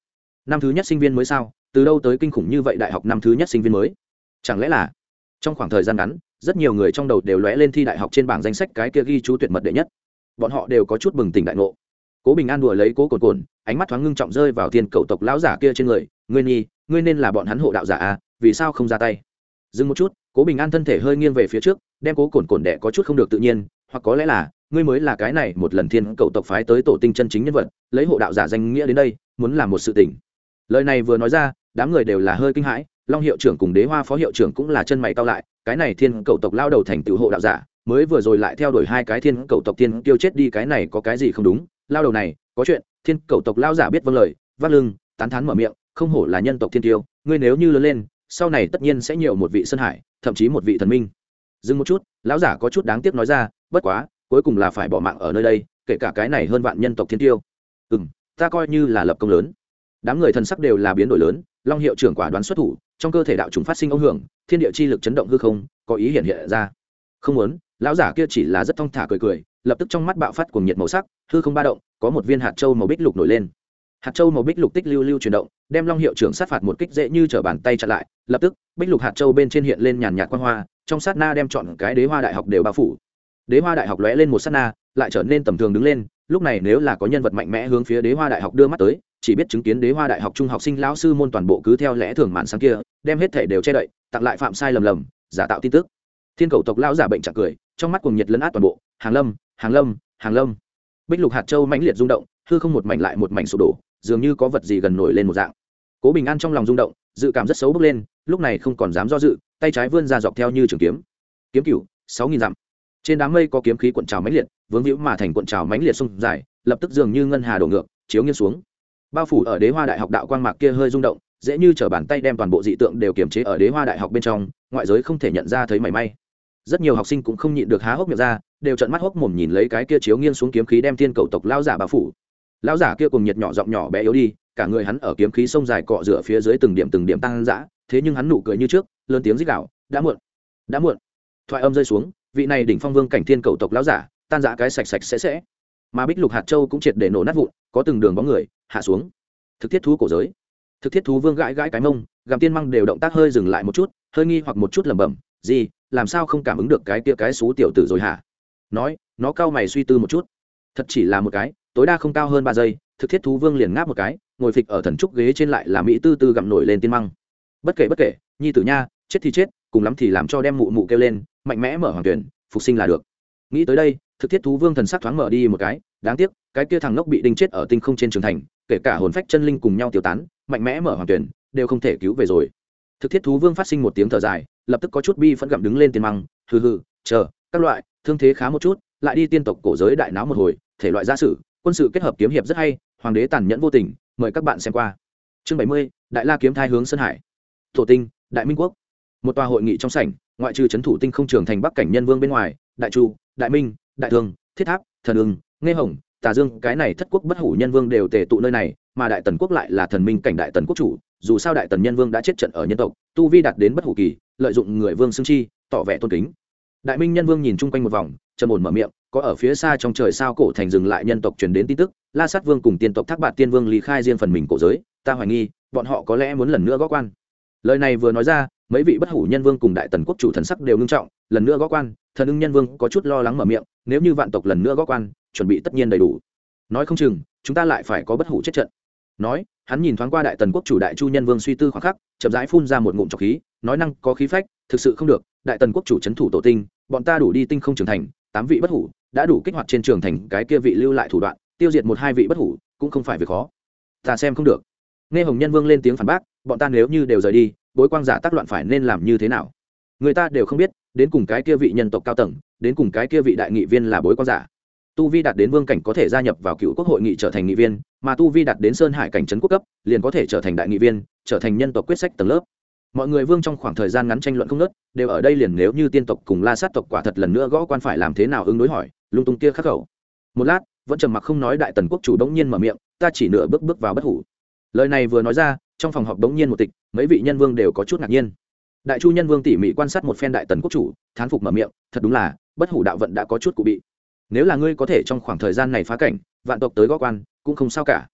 Năm thứ nhất sinh viên mới sao? Từ đâu tới kinh khủng như vậy đại học năm thứ nhất sinh viên mới? Chẳng lẽ là trong khoảng thời gian ngắn, rất nhiều người trong đầu đều lóe lên thi đại học trên bảng danh sách cái kia ghi chú tuyệt mật đệ nhất. Bọn họ đều có chút bừng tỉnh đại ngộ. Cố bình an đùa lấy cố cồn cồn, ánh mắt thoáng ngưng trọng rơi vào thiên cầu tộc lão giả kia trên người. Ngươi nhi, ngươi nên là bọn hắn hộ đạo giả à vì sao không ra tay? Dừng một chút, cố bình an thân thể hơi nghiêng về phía trước, đem cố cồn cồn đẻ có chút không được tự nhiên, hoặc có lẽ là ngươi mới là cái này một lần thiên cầu tộc phái tới tổ tinh chân chính nhân vật, lấy hộ đạo giả danh nghĩa đến đây, muốn làm một sự tình. Lời này vừa nói ra, đám người đều là hơi kinh hãi, long hiệu trưởng cùng đế hoa phó hiệu trưởng cũng là chân mày cao lại, cái này thiên cầu tộc lao đầu thành tựu hộ đạo giả, mới vừa rồi lại theo đuổi hai cái thiên cầu tộc tiên tiêu chết đi cái này có cái gì không đúng, lao đầu này, có chuyện, thiên cầu tộc lao giả biết vâng lời, vắt lưng, tán thán mở miệng, không hổ là nhân tộc thiên tiêu, ngươi nếu như lớn lên, sau này tất nhiên sẽ nhiều một vị sơn hải, thậm chí một vị thần minh. Dừng một chút, lão giả có chút đáng tiếc nói ra, bất quá cuối cùng là phải bỏ mạng ở nơi đây, kể cả cái này hơn vạn nhân tộc thiên tiêu. Ừ m ta coi như là lập công lớn. Đám người thần sắc đều là biến đổi lớn, long hiệu trưởng quả đoán xuất thủ, trong cơ thể đạo chúng phát sinh ông hưởng, thiên địa chi lực chấn động hư không, có ý hiện hiện ra. Không muốn, lão giả kia chỉ là rất thong thả cười cười, lập tức trong mắt bạo phát cùng nhiệt màu sắc, hư không ba động, có một viên hạt châu màu bích lục nổi lên. Hạt châu màu bích lục tích lưu lưu chuyển động, đem long hiệu trưởng sát phạt một kích dễ như t bàn tay chặn lại, lập tức, bích lục hạt châu bên trên hiện lên nhàn nhạt quan hoa, trong sát na đem chọn cái đế hoa đại học đều bao phủ đế hoa đại học lóe lên một sát na, lại trở nên tầm thường đứng lên, lúc này nếu là có nhân vật mạnh mẽ hướng phía đế hoa đại học đưa mắt tới, chỉ biết chứng kiến đế hoa đại học trung học sinh lão sư môn toàn bộ cứ theo lẽ thường màn sáng kia, đem hết thể đều che đậy, tặng lại phạm sai lầm lầm, giả tạo tin tức. Thiên cầu tộc lão giả bệnh chẳng cười, trong mắt cùng nhiệt lấn át toàn bộ, hàng lâm hàng lâm hàng lâm. Bích lục hạt châu mãnh liệt rung động, hư không một mảnh lại một mảnh sụp đổ, dường như có vật gì gần nổi lên một dạng. Cố bình an trong lòng rung động, dự cảm rất xấu bước lên, lúc này không còn dám do dự, tay trái vươn ra dọc theo như trường kiếm. Kiếm cửu, sáu nghìn dặm trên đám mây có kiếm khí cuộn trào mãnh liệt, vướng hữu mà thành cuộn trào mãnh liệt sông dài, lập tức dường như ngân hà đổ ngược, chiếu nghiêng xuống. Bao phủ ở đế hoa đại học đạo quang mạc kia hơi rung động, dễ như chở bàn tay đem toàn bộ dị tượng đều kiềm chế ở đế hoa đại học bên trong, ngoại giới không thể nhận ra thấy mảy may. Rất nhiều học sinh cũng không nhịn được há hốc miệng ra, đều trận mắt hốc mồm nhìn lấy cái kia chiếu nghiêng xuống kiếm khí đem thiên cầu tộc lao giả bao phủ. Lao giả kia cùng nhiệt nhỏ giọng nhỏ bé yếu đi, cả người hắn ở kiếm khí sông dài cọ rửa phía dưới từng điểm từng điểm tăng dã, thế nhưng hắn nụ cười như trước, lớn tiếng rít gạo đã muộn đã muộn. Thoại âm rơi xuống vị này đỉnh phong vương cảnh thiên cầu tộc lão giả, tan dã cái sạch sạch sẽ sẽ. Mà bích lục hạt châu cũng triệt để nổ nát vụn, có từng đường bóng người, hạ xuống. Thực thiết thú cổ giới. Thực thiết thú vương gãi gãi cái mông, gặm tiên măng đều động tác hơi dừng lại một chút, hơi nghi hoặc một chút lẩm bẩm, gì, làm sao không cảm ứng được cái tia cái xú tiểu tử rồi hả? Nói, nó cao mày suy tư một chút. Thật chỉ là một cái, tối đa không cao hơn ba giây, thực thiết thú vương liền ngáp một cái, ngồi phịch ở thần trúc ghế trên lại là mỹ tư tư gặm nổi lên tiên măng. Bất kể bất kể, nhi tử nha, chết thì chết, cùng lắm thì làm cho đem mụ mụ kêu lên mạnh mẽ mở hoàng tuyển, phục sinh là được. Nghĩ tới đây, thực thiết thú vương thần sắc thoáng mở đi một cái, đáng tiếc, cái kia thằng ngốc bị đinh chết ở tinh không trên trường thành, kể cả hồn phách chân linh cùng nhau tiêu tán, mạnh mẽ mở hoàng tuyển, đều không thể cứu về rồi. Thực thiết thú vương phát sinh một tiếng thở dài, lập tức có chút bi phẫn gặm đứng lên tiền măng, hừ hừ, chờ, các loại, thương thế khá một chút, lại đi tiên tộc cổ giới đại náo một hồi, thể loại gia sử quân sự kết hợp kiếm hiệp rất hay, hoàng đế tàn nhẫn vô tình, mời các bạn xem qua. Chương bảy mươi, đại la kiếm thai hướng sơn hải. Thổ tinh, đại minh quốc. Một tòa hội nghị trong sảnh ngoại trừ trấn thủ tinh không trường thành bắc cảnh nhân vương bên ngoài, đại chu, đại minh, đại thương, thiết tháp, thần ưng, nghe hồng, tà dương, cái này thất quốc bất hủ nhân vương đều tề tụ nơi này, mà đại tần quốc lại là thần minh cảnh đại tần quốc chủ, dù sao đại tần nhân vương đã chết trận ở nhân tộc, tu vi đạt đến bất hủ kỳ, lợi dụng người vương xưng chi, tỏ vẻ tôn kính. Đại minh nhân vương nhìn chung quanh một vòng, trầm ổn mở miệng, có ở phía xa trong trời sao cổ thành dừng lại nhân tộc truyền đến tin tức, la sát vương cùng tiên tộc thác bạt tiên vương lý khai riêng phần mình cổ giới, ta hoài nghi, bọn họ có lẽ muốn lần nữa góp quan. Lời này vừa nói ra mấy vị bất hủ nhân vương cùng đại tần quốc chủ thần sắc đều ngưng trọng, lần nữa gõ quan, thần ưng nhân vương có chút lo lắng mở miệng, nếu như vạn tộc lần nữa gõ quan, chuẩn bị tất nhiên đầy đủ. Nói không chừng, chúng ta lại phải có bất hủ chết trận. Nói, hắn nhìn thoáng qua đại tần quốc chủ đại chu nhân vương suy tư khoảng khắc, chậm rãi phun ra một ngụm trọc khí, nói năng có khí phách, thực sự không được, đại tần quốc chủ c h ấ n thủ tổ tinh, bọn ta đủ đi tinh không trưởng thành, tám vị bất hủ, đã đủ kích hoạt trên trường thành cái kia vị lưu lại thủ đoạn, tiêu diệt một hai vị bất hủ, cũng không phải việc khó. Ta xem không được. Nghe hồng nhân vương lên tiếng phản bác, bọn ta nếu như đều rời đi bối quang giả tác loạn phải nên làm như thế nào? Người ta đều không biết, đến cùng cái kia vị nhân tộc cao tầng, đến cùng cái kia vị đại nghị viên là bối quang giả. Tu vi đạt đến vương cảnh có thể gia nhập vào cựu quốc hội nghị trở thành nghị viên, mà tu vi đạt đến sơn hải cảnh trấn quốc cấp, liền có thể trở thành đại nghị viên, trở thành nhân tộc quyết sách tầng lớp. Mọi người vương trong khoảng thời gian ngắn tranh luận không nớt đều ở đây liền nếu như tiên tộc cùng la sát tộc quả thật lần nữa gõ quan phải làm thế nào ứng đối hỏi, lung tung kia khắc khẩu. Một lát, vẫn trầm mặc không nói đại tần quốc chủ đống nhiên mở miệng, ta chỉ nửa bước bước vào bất hủ. Lời này vừa nói ra trong phòng họp đống nhiên một tịch, mấy vị nhân vương đều có chút ngạc nhiên. Đại chu nhân vương tỉ mỉ quan sát một phen đại tần quốc chủ, thán phục mở miệng, thật đúng là, bất hủ đạo vận đã có chút cụ bị. Nếu là ngươi có thể trong khoảng thời gian này phá cảnh, vạn tộc tới gó quan, cũng không sao cả.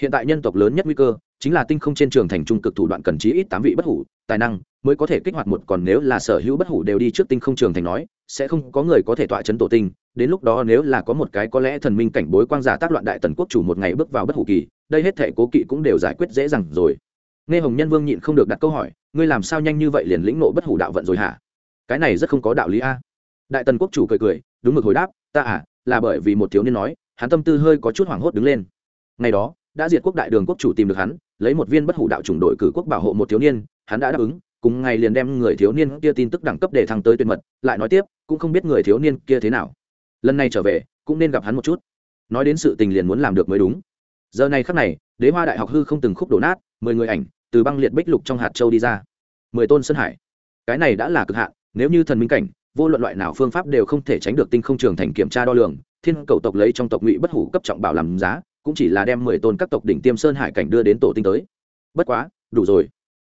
Hiện tại nhân tộc lớn nhất nguy cơ, chính là tinh không trên trường thành trung cực thủ đoạn cần chí ít tám vị bất hủ, tài năng mới có thể kích hoạt một, còn nếu là sở hữu bất hủ đều đi trước tinh không trường thành nói, sẽ không có người có thể tọa chấn tổ tinh. Đến lúc đó nếu là có một cái có lẽ thần minh cảnh bối quang giả tác loạn đại tần quốc chủ một ngày bước vào bất hủ kỳ, đây hết thể cố kỵ cũng đều giải quyết dễ dàng rồi nghe hồng nhân vương nhịn không được đặt câu hỏi, ngươi làm sao nhanh như vậy liền lĩnh nộ bất hủ đạo vận rồi hả? Cái này rất không có đạo lý a. Đại tần quốc chủ cười cười, đúng mực hồi đáp, ta à là bởi vì một thiếu niên nói, hắn tâm tư hơi có chút hoảng hốt đứng lên. Ngày đó, đã diệt quốc đại đường quốc chủ tìm được hắn, lấy một viên bất hủ đạo chủng đội cử quốc bảo hộ một thiếu niên, hắn đã đáp ứng, cùng ngày liền đem người thiếu niên kia tin tức đẳng cấp để thăng tới tuyệt mật, lại nói tiếp, cũng không biết người thiếu niên kia thế nào. Lần này trở về, cũng nên gặp hắn một chút. Nói đến sự tình liền muốn làm được mới đúng. Giờ này khắc này, đế hoa đại học hư không từng khúc đổ nát mười người ảnh, từ băng liệt bích lục trong hạt châu đi ra. Mười tôn sơn hải. Cái này đã là cực hạn, nếu như thần minh cảnh, vô luận loại nào phương pháp đều không thể tránh được tinh không trường thành kiểm tra đo lường, thiên cầu tộc lấy trong tộc ngụy bất hủ cấp trọng bảo làm giá, cũng chỉ là đem mười tôn các tộc đỉnh tiêm sơn hải cảnh đưa đến tổ tinh tới. Bất quá, đủ rồi.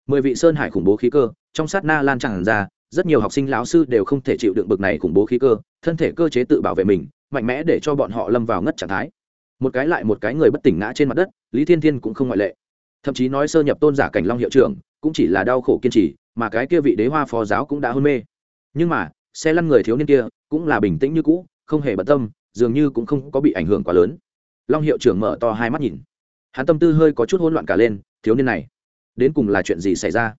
Mười vị sơn hải khủng bố khí cơ, trong sát na lan tràn ra, rất nhiều học sinh lão sư đều không thể chịu đựng bực này khủng bố khí cơ, thân thể cơ chế tự bảo vệ mình, mạnh mẽ để cho bọn họ lâm vào ngất trạng thái. Một cái lại một cái người bất tỉnh ngã trên mặt đất, lý thiên thiên cũng không ngoại lệ thậm chí nói sơ nhập tôn giả cảnh long hiệu trưởng cũng chỉ là đau khổ kiên trì, mà cái kia vị đế hoa phó giáo cũng đã hôn mê. Nhưng mà, xe lăn người thiếu niên kia cũng là bình tĩnh như cũ, không hề bận tâm, dường như cũng không có bị ảnh hưởng quá lớn. Long hiệu trưởng mở to hai mắt nhìn. Hắn tâm tư hơi có chút hỗn loạn cả lên, thiếu niên này, đến cùng là chuyện gì xảy ra?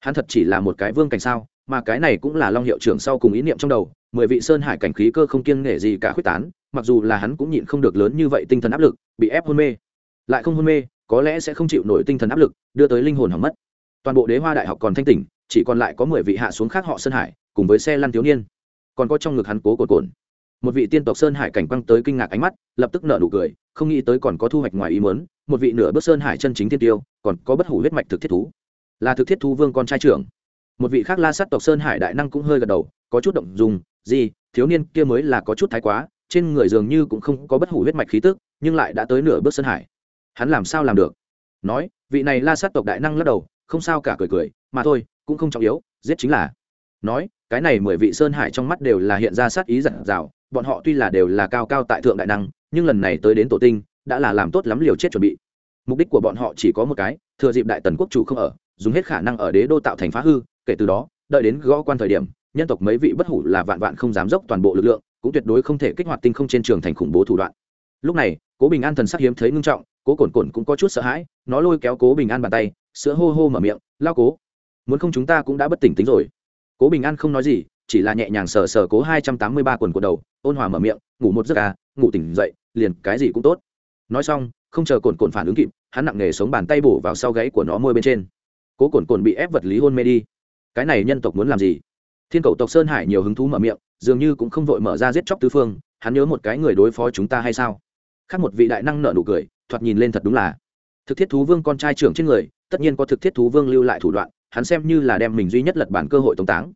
Hắn thật chỉ là một cái vương cảnh sao, mà cái này cũng là long hiệu trưởng sau cùng ý niệm trong đầu, mười vị sơn hải cảnh khí cơ không kiêng nể gì cả khuyết tán, mặc dù là hắn cũng nhịn không được lớn như vậy tinh thần áp lực, bị ép hôn mê. Lại không hôn mê có lẽ sẽ không chịu nổi tinh thần áp lực, đưa tới linh hồn hỏng mất. Toàn bộ đế hoa đại học còn thanh tỉnh, chỉ còn lại có mười vị hạ xuống khác họ sơn hải, cùng với xe lăn thiếu niên. Còn có trong ngực hắn cố cột cồn một vị tiên tộc sơn hải cảnh quăng tới kinh ngạc ánh mắt, lập tức nở nụ cười, không nghĩ tới còn có thu hoạch ngoài ý mớn một vị nửa bước sơn hải chân chính tiên tiêu, còn có bất hủ huyết mạch thực thiết thú. Là thực thiết thú vương con trai trưởng. Một vị khác la sát tộc sơn hải đại năng cũng hơi gật đầu, có chút động dùng gì thiếu niên kia mới là có chút thái quá, trên người dường như cũng không có bất hủ huyết mạch khí tức, nhưng lại đã tới nửa bước sơn hải hắn làm sao làm được? Nói, vị này la sát tộc đại năng lắc đầu, không sao cả cười cười, mà thôi, cũng không trọng yếu, giết chính là. Nói, cái này mười vị sơn hải trong mắt đều là hiện ra sát ý giản dào, bọn họ tuy là đều là cao cao tại thượng đại năng, nhưng lần này tới đến tổ tinh, đã là làm tốt lắm liều chết chuẩn bị. Mục đích của bọn họ chỉ có một cái, thừa dịp đại tần quốc chủ không ở, dùng hết khả năng ở đế đô tạo thành phá hư, kể từ đó, đợi đến gõ quan thời điểm, nhân tộc mấy vị bất hủ là vạn vạn không dám dốc toàn bộ lực lượng, cũng tuyệt đối không thể kích hoạt tinh không trên trường thành khủng bố thủ đoạn. Lúc này, cố bình an thần sắc hiếm thấy ngưng trọng cố cồn cồn cũng có chút sợ hãi, nó lôi kéo cố bình an bàn tay, sữa hô hô mở miệng, lao cố, muốn không chúng ta cũng đã bất tỉnh tính rồi. Cố bình an không nói gì, chỉ là nhẹ nhàng sờ sờ cố hai trăm tám mươi ba quần của đầu, ôn hòa mở miệng, ngủ một giấc à ngủ tỉnh dậy, liền cái gì cũng tốt. Nói xong, không chờ cồn cồn phản ứng kịp, hắn nặng nề sống bàn tay bổ vào sau gáy của nó môi bên trên. Cố cồn cồn bị ép vật lý hôn mê đi. Cái này nhân tộc muốn làm gì? Thiên cầu tộc sơn hải nhiều hứng thú mở miệng, dường như cũng không vội mở ra giết chóc tứ phương, hắn nhớ một cái người đối phó chúng ta hay sao? Khác một vị đại năng nợ nụ cười thoạt nhìn lên thật đúng là. Thực thiết thú vương con trai trưởng trên người, tất nhiên có thực thiết thú vương lưu lại thủ đoạn, hắn xem như là đem mình duy nhất lật bản cơ hội tống táng.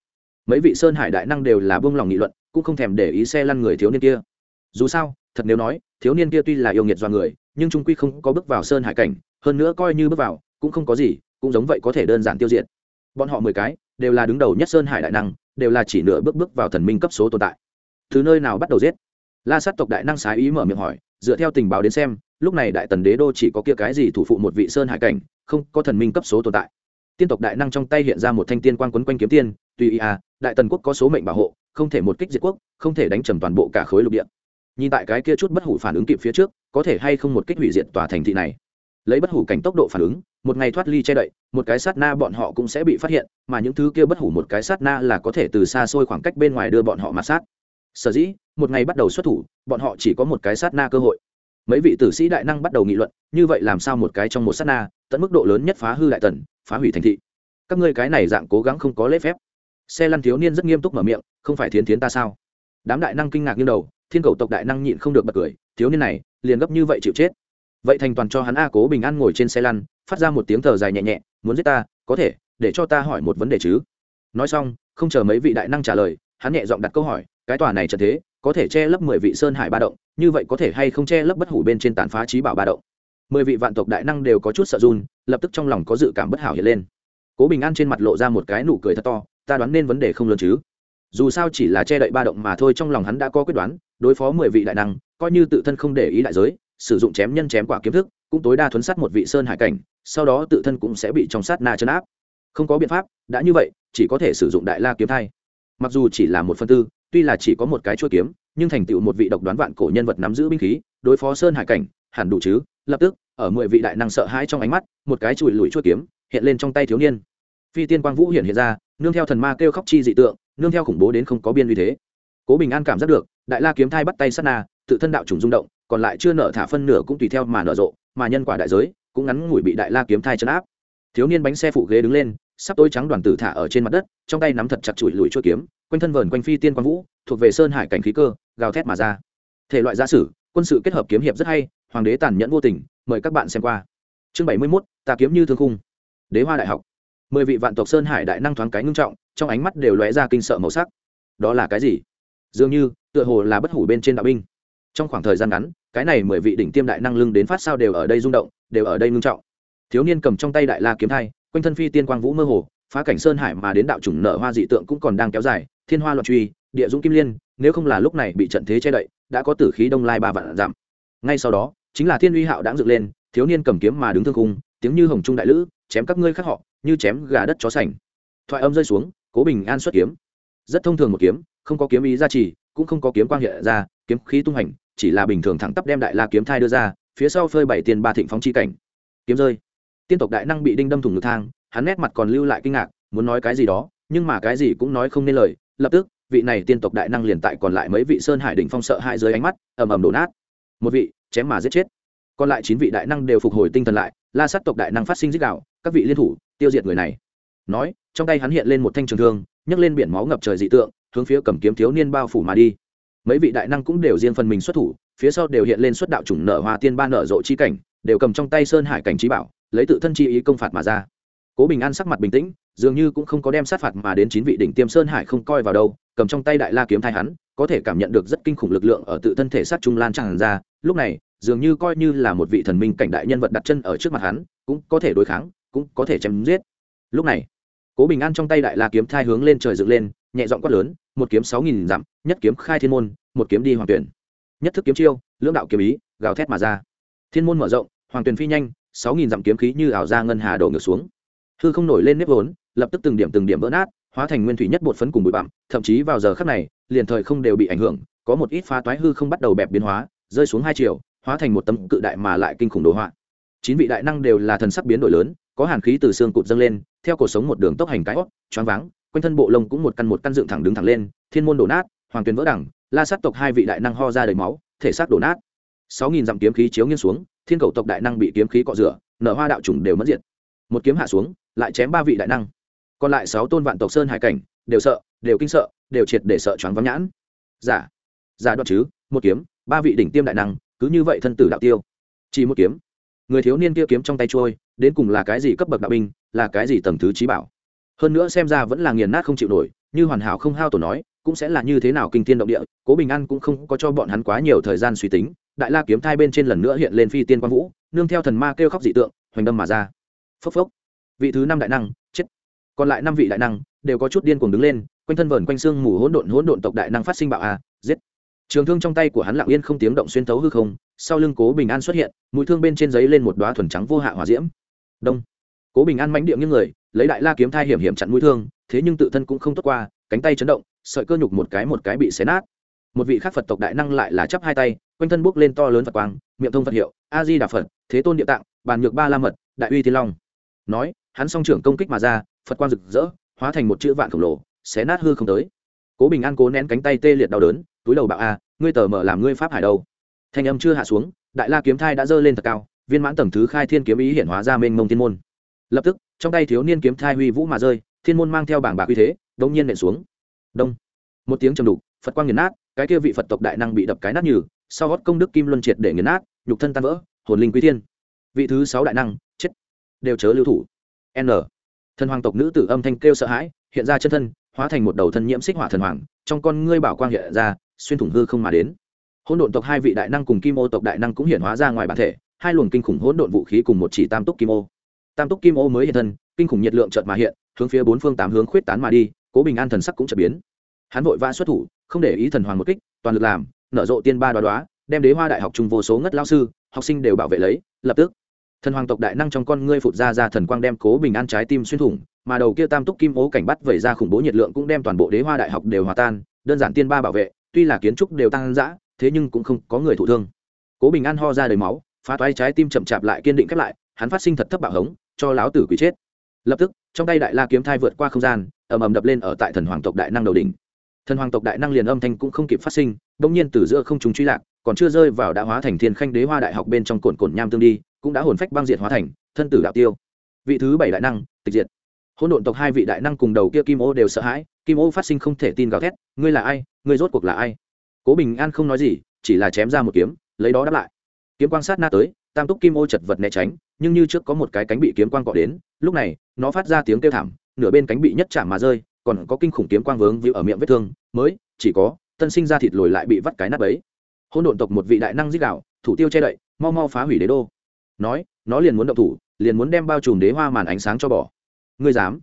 Mấy vị sơn hải đại năng đều là buông lòng nghị luận, cũng không thèm để ý xe lăn người thiếu niên kia. Dù sao, thật nếu nói, thiếu niên kia tuy là yêu nghiệt do người, nhưng trung quy không có bước vào sơn hải cảnh, hơn nữa coi như bước vào, cũng không có gì, cũng giống vậy có thể đơn giản tiêu diệt. Bọn họ mười cái, đều là đứng đầu nhất sơn hải đại năng, đều là chỉ nửa bước bước vào thần minh cấp số tồn tại. Từ nơi nào bắt đầu giết? La sát tộc đại năng sái ý mở miệng hỏi, dựa theo tình báo đến xem lúc này đại tần đế đô chỉ có kia cái gì thủ phụ một vị sơn hải cảnh, không có thần minh cấp số tồn tại. Tiên tộc đại năng trong tay hiện ra một thanh tiên quan quấn quanh kiếm tiên tuy ý à đại tần quốc có số mệnh bảo hộ, không thể một kích diệt quốc, không thể đánh trầm toàn bộ cả khối lục địa. Nhìn tại cái kia chút bất hủ phản ứng kịp phía trước, có thể hay không một kích hủy diệt tòa thành thị này. Lấy bất hủ cảnh tốc độ phản ứng, một ngày thoát ly che đậy, một cái sát na bọn họ cũng sẽ bị phát hiện, mà những thứ kia bất hủ một cái sát na là có thể từ xa xôi khoảng cách bên ngoài đưa bọn họ mà sát. Sở dĩ, một ngày bắt đầu xuất thủ, bọn họ chỉ có một cái sát na cơ hội mấy vị tử sĩ đại năng bắt đầu nghị luận, như vậy làm sao một cái trong một sát na, tận mức độ lớn nhất phá hư đại tần, phá hủy thành thị. Các ngươi cái này dạng cố gắng không có lễ phép. Xe lăn thiếu niên rất nghiêm túc mở miệng, không phải thiến thiến ta sao? Đám đại năng kinh ngạc như đầu, thiên cầu tộc đại năng nhịn không được bật cười, thiếu niên này, liền gấp như vậy chịu chết. Vậy thành toàn cho hắn a cố bình an ngồi trên xe lăn, phát ra một tiếng thở dài nhẹ nhẹ, muốn giết ta, có thể, để cho ta hỏi một vấn đề chứ. Nói xong, không chờ mấy vị đại năng trả lời, hắn nhẹ giọng đặt câu hỏi, cái tòa này trận thế, có thể che lấp mười vị sơn hải ba động như vậy có thể hay không che lấp bất hủ bên trên tàn phá trí bảo ba động? Mười vị vạn tộc đại năng đều có chút sợ run, lập tức trong lòng có dự cảm bất hảo hiện lên. Cố bình an trên mặt lộ ra một cái nụ cười thật to, ta đoán nên vấn đề không lớn chứ. Dù sao chỉ là che đậy ba động mà thôi trong lòng hắn đã có quyết đoán, đối phó mười vị đại năng, coi như tự thân không để ý đại giới, sử dụng chém nhân chém quả kiếm thức, cũng tối đa thuấn sát một vị sơn hải cảnh, sau đó tự thân cũng sẽ bị trong sát na chấn áp. Không có biện pháp, đã như vậy, chỉ có thể sử dụng đại la kiếm thai. Mặc dù chỉ là một phần tư, tuy là chỉ có một cái chuỗi kiếm nhưng thành tựu một vị độc đoán vạn cổ nhân vật nắm giữ binh khí, đối phó sơn hải cảnh, hẳn đủ chứ? Lập tức, ở mười vị đại năng sợ hãi trong ánh mắt, một cái chùi lùi chuôi kiếm hiện lên trong tay thiếu niên. Phi tiên quang vũ hiện hiện ra, nương theo thần ma kêu khóc chi dị tượng, nương theo khủng bố đến không có biên uy thế. Cố bình an cảm giác được, đại la kiếm thai bắt tay sát na, tự thân đạo trùng rung động, còn lại chưa nở thả phân nửa cũng tùy theo mà nở rộ, mà nhân quả đại giới cũng ngắn ngủi bị đại la kiếm thai chấn áp. Thiếu niên bánh xe phụ ghế đứng lên, sắp tối trắng đoàn tử thả ở trên mặt đất, trong tay nắm thật chặt chùi lùi chuôi kiếm quanh thân vờn quanh phi tiên quang vũ, thuộc về sơn hải cảnh khí cơ, gào thét mà ra. Thể loại gia sử, quân sự kết hợp kiếm hiệp rất hay, hoàng đế tàn nhẫn vô tình, mời các bạn xem qua. Chương bảy mươi mốt tà kiếm như thương khung. Đế hoa đại học. Mười vị vạn tộc sơn hải đại năng thoáng cái ngưng trọng, trong ánh mắt đều lóe ra kinh sợ màu sắc. Đó là cái gì? Dường như, tựa hồ là bất hủ bên trên đạo binh. Trong khoảng thời gian ngắn, cái này mười vị đỉnh tiêm đại năng lưng đến phát sao đều ở đây rung động, đều ở đây ngưng trọng. Thiếu niên cầm trong tay đại la kiếm thai, quanh thân phi tiên quang vũ mơ hồ, phá cảnh sơn hải mà đến đạo chủng nở hoa dị tượng cũng còn đang kéo dài thiên hoa loạn truy, địa dũng kim liên, nếu không là lúc này bị trận thế che đậy, đã có tử khí đông lai ba vạn giảm. Ngay sau đó, chính là thiên uy hạo đã dựng lên, thiếu niên cầm kiếm mà đứng thương khung, tiếng như hồng trung đại lữ, chém các ngươi khác họ, như chém gà đất chó sành. Thoại âm rơi xuống, cố bình an xuất kiếm. Rất thông thường một kiếm, không có kiếm ý gia trì, cũng không có kiếm quang hiện ra, kiếm khí tung hành, chỉ là bình thường thẳng tắp đem đại la kiếm thai đưa ra, phía sau phơi bảy tiền ba thịnh phóng chi cảnh. Kiếm rơi. Tiên tộc đại năng bị đinh đâm thủng ngực thang, hắn nét mặt còn lưu lại kinh ngạc, muốn nói cái gì đó, nhưng mà cái gì cũng nói không nên lời lập tức, vị này tiên tộc đại năng liền tại còn lại mấy vị sơn hải đỉnh phong sợ hãi dưới ánh mắt, ầm ầm đổ nát. Một vị, chém mà giết chết. Còn lại chín vị đại năng đều phục hồi tinh thần lại, la sát tộc đại năng phát sinh dích đạo các vị liên thủ, tiêu diệt người này. Nói, trong tay hắn hiện lên một thanh trường thương, nhấc lên biển máu ngập trời dị tượng, hướng phía cầm kiếm thiếu niên bao phủ mà đi. Mấy vị đại năng cũng đều riêng phần mình xuất thủ, phía sau đều hiện lên xuất đạo chủng nở hoa tiên ba nở rộ chi cảnh, đều cầm trong tay sơn hải cảnh trí bảo, lấy tự thân chi ý công phạt mà ra. Cố bình an sắc mặt bình tĩnh dường như cũng không có đem sát phạt mà đến chín vị đỉnh tiêm sơn hải không coi vào đâu, cầm trong tay đại la kiếm thai hắn, có thể cảm nhận được rất kinh khủng lực lượng ở tự thân thể sát trung lan tràn ra, lúc này, dường như coi như là một vị thần minh cảnh đại nhân vật đặt chân ở trước mặt hắn, cũng có thể đối kháng, cũng có thể chém giết. Lúc này, cố bình an trong tay đại la kiếm thai hướng lên trời dựng lên, nhẹ giọng quát lớn, một kiếm sáu nghìn dặm, nhất kiếm khai thiên môn, một kiếm đi hoàng tuyển. Nhất thức kiếm chiêu, lưỡng đạo kiếm ý, gào thét mà ra. Thiên môn mở rộng, hoàng tuyển phi nhanh, sáu nghìn dặm kiếm khí như ảo ra ngân hà đổ ngược xuống. Hư không nổi lên nếp vốn lập tức từng điểm từng điểm vỡ nát, hóa thành nguyên thủy nhất bột phấn cùng bụi bặm, thậm chí vào giờ khắc này, liền thời không đều bị ảnh hưởng, có một ít phá toái hư không bắt đầu bẹp biến hóa, rơi xuống hai chiều, hóa thành một tấm cự đại mà lại kinh khủng đồ họa. Chín vị đại năng đều là thần sắc biến đổi lớn, có hàn khí từ xương cụt dâng lên, theo cuộc sống một đường tốc hành cái hót choáng váng, quanh thân bộ lông cũng một căn một căn dựng thẳng đứng thẳng lên, thiên môn đổ nát, hoàng tuyền vỡ đẳng, la sát tộc hai vị đại năng ho ra đầy máu, thể xác đổ nát. Sáu nghìn dặm kiếm khí chiếu nghiêng xuống, thiên cầu tộc đại năng bị kiếm khí cọ rửa, nở hoa đạo trùng đều mất diệt. Một kiếm hạ xuống, lại chém ba vị đại năng còn lại sáu tôn vạn tộc sơn hải cảnh, đều sợ, đều kinh sợ, đều triệt để sợ choáng vắng nhãn. Giả giả đoạt chứ, một kiếm, ba vị đỉnh tiêm đại năng, cứ như vậy thân tử đạo tiêu. Chỉ một kiếm. Người thiếu niên kia kiếm trong tay trôi, đến cùng là cái gì cấp bậc đạo binh, là cái gì tầng thứ trí bảo? Hơn nữa xem ra vẫn là nghiền nát không chịu nổi, như hoàn hảo không hao tổ nói, cũng sẽ là như thế nào kinh thiên động địa, cố bình an cũng không có cho bọn hắn quá nhiều thời gian suy tính. Đại la kiếm thai bên trên lần nữa hiện lên phi tiên quang vũ, nương theo thần ma kêu khóc dị tượng, hoành đâm mà ra. Phốc phốc. Vị thứ năm đại năng còn lại năm vị đại năng đều có chút điên cuồng đứng lên, quanh thân vờn quanh xương mù hỗn độn hỗn độn tộc đại năng phát sinh bạo a, giết. Trường thương trong tay của hắn lặng yên không tiếng động xuyên thấu hư không, sau lưng cố bình an xuất hiện, mũi thương bên trên giấy lên một đoá thuần trắng vô hạ hỏa diễm. Đông. Cố bình an mãnh điệu như người, lấy đại la kiếm thai hiểm hiểm chặn mũi thương, thế nhưng tự thân cũng không tốt qua, cánh tay chấn động, sợi cơ nhục một cái một cái bị xé nát. Một vị khắc phật tộc đại năng lại là chắp hai tay, quanh thân bước lên to lớn phật quang, miệng thông phật hiệu, a di đà phật, thế tôn địa tạng, bàn nhược ba la mật, đại uy thiên long. Nói hắn song trưởng công kích mà ra, phật quang rực rỡ, hóa thành một chữ vạn khổng lồ, xé nát hư không tới. Cố bình an cố nén cánh tay tê liệt đau đớn, túi đầu bạo a, ngươi tờ mở làm ngươi pháp hải đâu? Thanh âm chưa hạ xuống, đại la kiếm thai đã dơ lên thật cao, viên mãn tầng thứ khai thiên kiếm ý hiện hóa ra mênh mông thiên môn. Lập tức, trong tay thiếu niên kiếm thai huy vũ mà rơi, thiên môn mang theo bảng bạc uy thế đông nhiên nện xuống. Đông. Một tiếng trầm đục, phật quang nghiền nát, cái kia vị phật tộc đại năng bị đập cái nát nhừ, sau gót công đức kim luân triệt để nghiền nát, nhục thân tan vỡ, hồn linh quý thiên. Vị thứ sáu đại năng, chết. Đều chớ lưu thủ n. Thần hoàng tộc nữ tử âm thanh kêu sợ hãi, hiện ra chân thân, hóa thành một đầu thân nhiễm xích hỏa thần hoàng, trong con ngươi bảo quang hiện ra, xuyên thủng hư không mà đến. Hỗn độn tộc hai vị đại năng cùng kim ô tộc đại năng cũng hiện hóa ra ngoài bản thể, hai luồng kinh khủng hỗn độn vũ khí cùng một chỉ tam túc kim ô. Tam túc kim ô mới hiện thân, kinh khủng nhiệt lượng chợt mà hiện, hướng phía bốn phương tám hướng khuyết tán mà đi, cố bình an thần sắc cũng chợt biến. Hắn vội vã xuất thủ, không để ý thần hoàng một kích, toàn lực làm, nở rộ tiên ba đoá đoá, đem đế hoa đại học chung vô số ngất lao sư, học sinh đều bảo vệ lấy, lập tức thần hoàng tộc đại năng trong con ngươi phụt ra ra thần quang đem cố bình an trái tim xuyên thủng, mà đầu kia tam túc kim ố cảnh bắt vẩy ra khủng bố nhiệt lượng cũng đem toàn bộ đế hoa đại học đều hòa tan, đơn giản tiên ba bảo vệ, tuy là kiến trúc đều tăng dã, thế nhưng cũng không có người thụ thương. Cố bình an ho ra đầy máu, phá toái trái tim chậm chạp lại kiên định khép lại, hắn phát sinh thật thấp bạo hống, cho láo tử quỷ chết. Lập tức, trong tay đại la kiếm thai vượt qua không gian, ầm ầm đập lên ở tại thần hoàng tộc đại năng đầu đỉnh. Thần hoàng tộc đại năng liền âm thanh cũng không kịp phát sinh, bỗng nhiên từ giữa không chúng truy lạc còn chưa rơi vào đã hóa thành thiên khanh đế hoa đại học bên trong cồn cồn nham tương đi, cũng đã hồn phách băng diệt hóa thành, thân tử đạo tiêu. Vị thứ bảy đại năng, tịch diệt. Hỗn độn tộc hai vị đại năng cùng đầu kia kim ô đều sợ hãi, kim ô phát sinh không thể tin gào thét, ngươi là ai? Ngươi rốt cuộc là ai? Cố bình an không nói gì, chỉ là chém ra một kiếm, lấy đó đáp lại. Kiếm quang sát na tới, tam túc kim ô chật vật né tránh, nhưng như trước có một cái cánh bị kiếm quang cọ đến, lúc này, nó phát ra tiếng kêu thảm, nửa bên cánh bị nhất chạm mà rơi, còn có kinh khủng kiếm quang vướng víu ở miệng vết thương, mới, chỉ có, tân sinh ra thịt lồi lại bị vắt cái nát ấy hôn độn tộc một vị đại năng giết đạo thủ tiêu che đậy, mau mau phá hủy đế đô. Nói, nó liền muốn động thủ, liền muốn đem bao trùm đế hoa màn ánh sáng cho bỏ. Ngươi dám?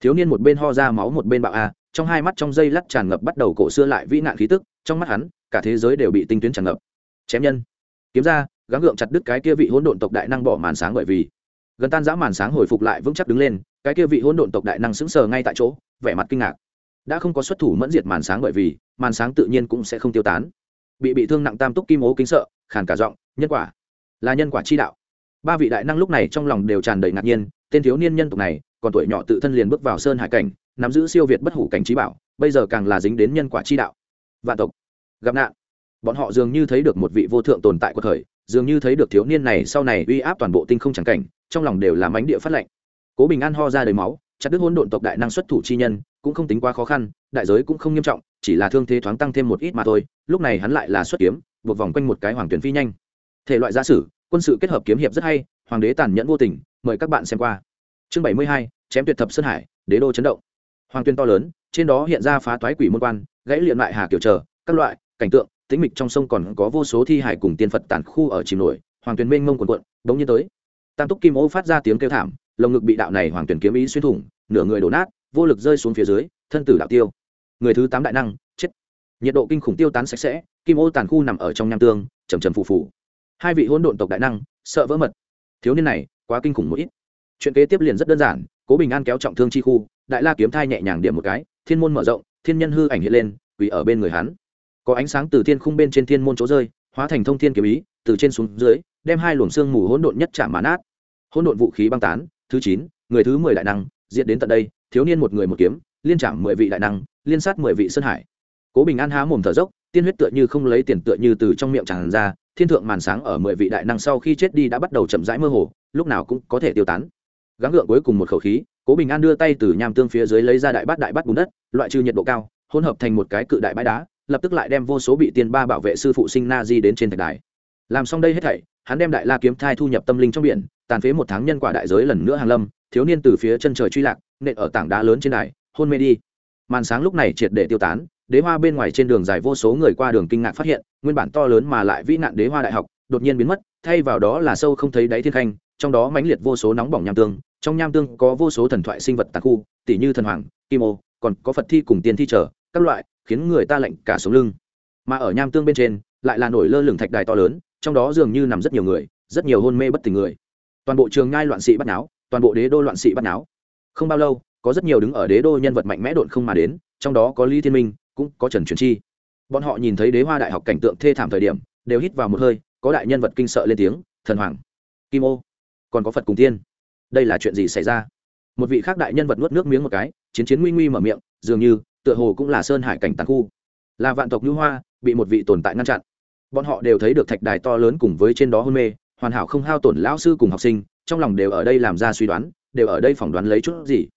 Thiếu niên một bên ho ra máu một bên bạo a, trong hai mắt trong dây lắt tràn ngập bắt đầu cổ xưa lại vĩ nạn khí tức, trong mắt hắn, cả thế giới đều bị tinh tuyến tràn ngập. Chém nhân. Kiếm ra, gắng gượng chặt đứt cái kia vị hỗn độn tộc đại năng bỏ màn sáng bởi vì gần tan dã màn sáng hồi phục lại vững chắc đứng lên, cái kia vị hỗn độn tộc đại năng sững sờ ngay tại chỗ, vẻ mặt kinh ngạc. Đã không có xuất thủ mẫn diệt màn sáng bởi vì, màn sáng tự nhiên cũng sẽ không tiêu tán bị bị thương nặng tam túc kim ố kính sợ, khàn cả giọng, nhân quả, là nhân quả chi đạo. Ba vị đại năng lúc này trong lòng đều tràn đầy ngạc nhiên, tên thiếu niên nhân tộc này, còn tuổi nhỏ tự thân liền bước vào sơn hải cảnh, nắm giữ siêu việt bất hủ cảnh trí bảo, bây giờ càng là dính đến nhân quả chi đạo. Vạn tộc, gặp nạn. Bọn họ dường như thấy được một vị vô thượng tồn tại của thời, dường như thấy được thiếu niên này sau này uy áp toàn bộ tinh không chẳng cảnh, trong lòng đều là mánh địa phát lệnh. Cố bình an ho ra đầy máu, chặt đứt hôn độn tộc đại năng xuất thủ chi nhân, cũng không tính quá khó khăn đại giới cũng không nghiêm trọng, chỉ là thương thế thoáng tăng thêm một ít mà thôi, lúc này hắn lại là xuất kiếm, buộc vòng quanh một cái hoàng tuyển phi nhanh. Thể loại gia sử, quân sự kết hợp kiếm hiệp rất hay, hoàng đế tàn nhẫn vô tình, mời các bạn xem qua. Chương bảy mươi hai, chém tuyệt thập sơn hải, đế đô chấn động. Hoàng tuyên to lớn, trên đó hiện ra phá toái quỷ môn quan, gãy liện lại hà kiểu chờ các loại, cảnh tượng, tĩnh mịch trong sông còn có vô số thi hải cùng tiên phật tàn khu ở chìm nổi, hoàng tuyên mênh mông quần quận bỗng nhiên tới. Tam túc kim ô phát ra tiếng kêu thảm, lồng ngực bị đạo này hoàng tuyển kiếm ý xuyên thủng, nửa người đổ nát, vô lực rơi xuống phía dưới, thân tử đạo tiêu người thứ tám đại năng, chết. Nhiệt độ kinh khủng tiêu tán sạch sẽ, kim ô tàn khu nằm ở trong nham tương, chầm chầm phù phù. Hai vị hỗn độn tộc đại năng, sợ vỡ mật. Thiếu niên này, quá kinh khủng một ít. Chuyện kế tiếp liền rất đơn giản, cố bình an kéo trọng thương chi khu, đại la kiếm thai nhẹ nhàng điểm một cái, thiên môn mở rộng, thiên nhân hư ảnh hiện lên, quỳ ở bên người hắn. Có ánh sáng từ thiên khung bên trên thiên môn chỗ rơi, hóa thành thông thiên kiếm ý, từ trên xuống dưới, đem hai luồng xương mù hỗn độn nhất chạm mán át hỗn độn vũ khí băng tán, thứ chín, người thứ mười đại năng diện đến tận đây, thiếu niên một người một kiếm, liên chạm mười vị đại năng liên sát mười vị sơn hải. Cố bình an há mồm thở dốc, tiên huyết tựa như không lấy tiền tựa như từ trong miệng tràn ra, thiên thượng màn sáng ở mười vị đại năng sau khi chết đi đã bắt đầu chậm rãi mơ hồ, lúc nào cũng có thể tiêu tán. Gắng gượng cuối cùng một khẩu khí, cố bình an đưa tay từ nham tương phía dưới lấy ra đại bát đại bát bùn đất, loại trừ nhiệt độ cao, hỗn hợp thành một cái cự đại bãi đá, lập tức lại đem vô số bị tiên ba bảo vệ sư phụ sinh na di đến trên thạch đài. Làm xong đây hết thảy, hắn đem đại la kiếm thai thu nhập tâm linh trong biển, tàn phế một tháng nhân quả đại giới lần nữa hàng lâm, thiếu niên từ phía chân trời truy lạc, nện ở tảng đá lớn trên đài, hôn mê đi màn sáng lúc này triệt để tiêu tán, đế hoa bên ngoài trên đường dài vô số người qua đường kinh ngạc phát hiện, nguyên bản to lớn mà lại vĩ nạn đế hoa đại học, đột nhiên biến mất, thay vào đó là sâu không thấy đáy thiên khanh, trong đó mãnh liệt vô số nóng bỏng nham tương, trong nham tương có vô số thần thoại sinh vật tạc khu tỷ như thần hoàng, kim ô, còn có phật thi cùng tiên thi trở, các loại, khiến người ta lạnh cả sống lưng. Mà ở nham tương bên trên, lại là nổi lơ lửng thạch đài to lớn, trong đó dường như nằm rất nhiều người, rất nhiều hôn mê bất tỉnh người. Toàn bộ trường ngai loạn sĩ bắt náo, toàn bộ đế đô loạn sĩ bắt náo. Không bao lâu có rất nhiều đứng ở đế đô nhân vật mạnh mẽ độn không mà đến, trong đó có lý thiên minh, cũng có trần truyền chi. Bọn họ nhìn thấy đế hoa đại học cảnh tượng thê thảm thời điểm, đều hít vào một hơi, có đại nhân vật kinh sợ lên tiếng, thần hoàng, kim ô, còn có phật cùng tiên. Đây là chuyện gì xảy ra? Một vị khác đại nhân vật nuốt nước miếng một cái, chiến chiến nguy nguy mở miệng, dường như, tựa hồ cũng là sơn hải cảnh tàn khu. Là vạn tộc nhu hoa, bị một vị tồn tại ngăn chặn. Bọn họ đều thấy được thạch đài to lớn cùng với trên đó hôn mê, hoàn hảo không hao tổn lão sư cùng học sinh, trong lòng đều ở đây làm ra suy đoán, đều ở đây phỏng đoán lấy chút gì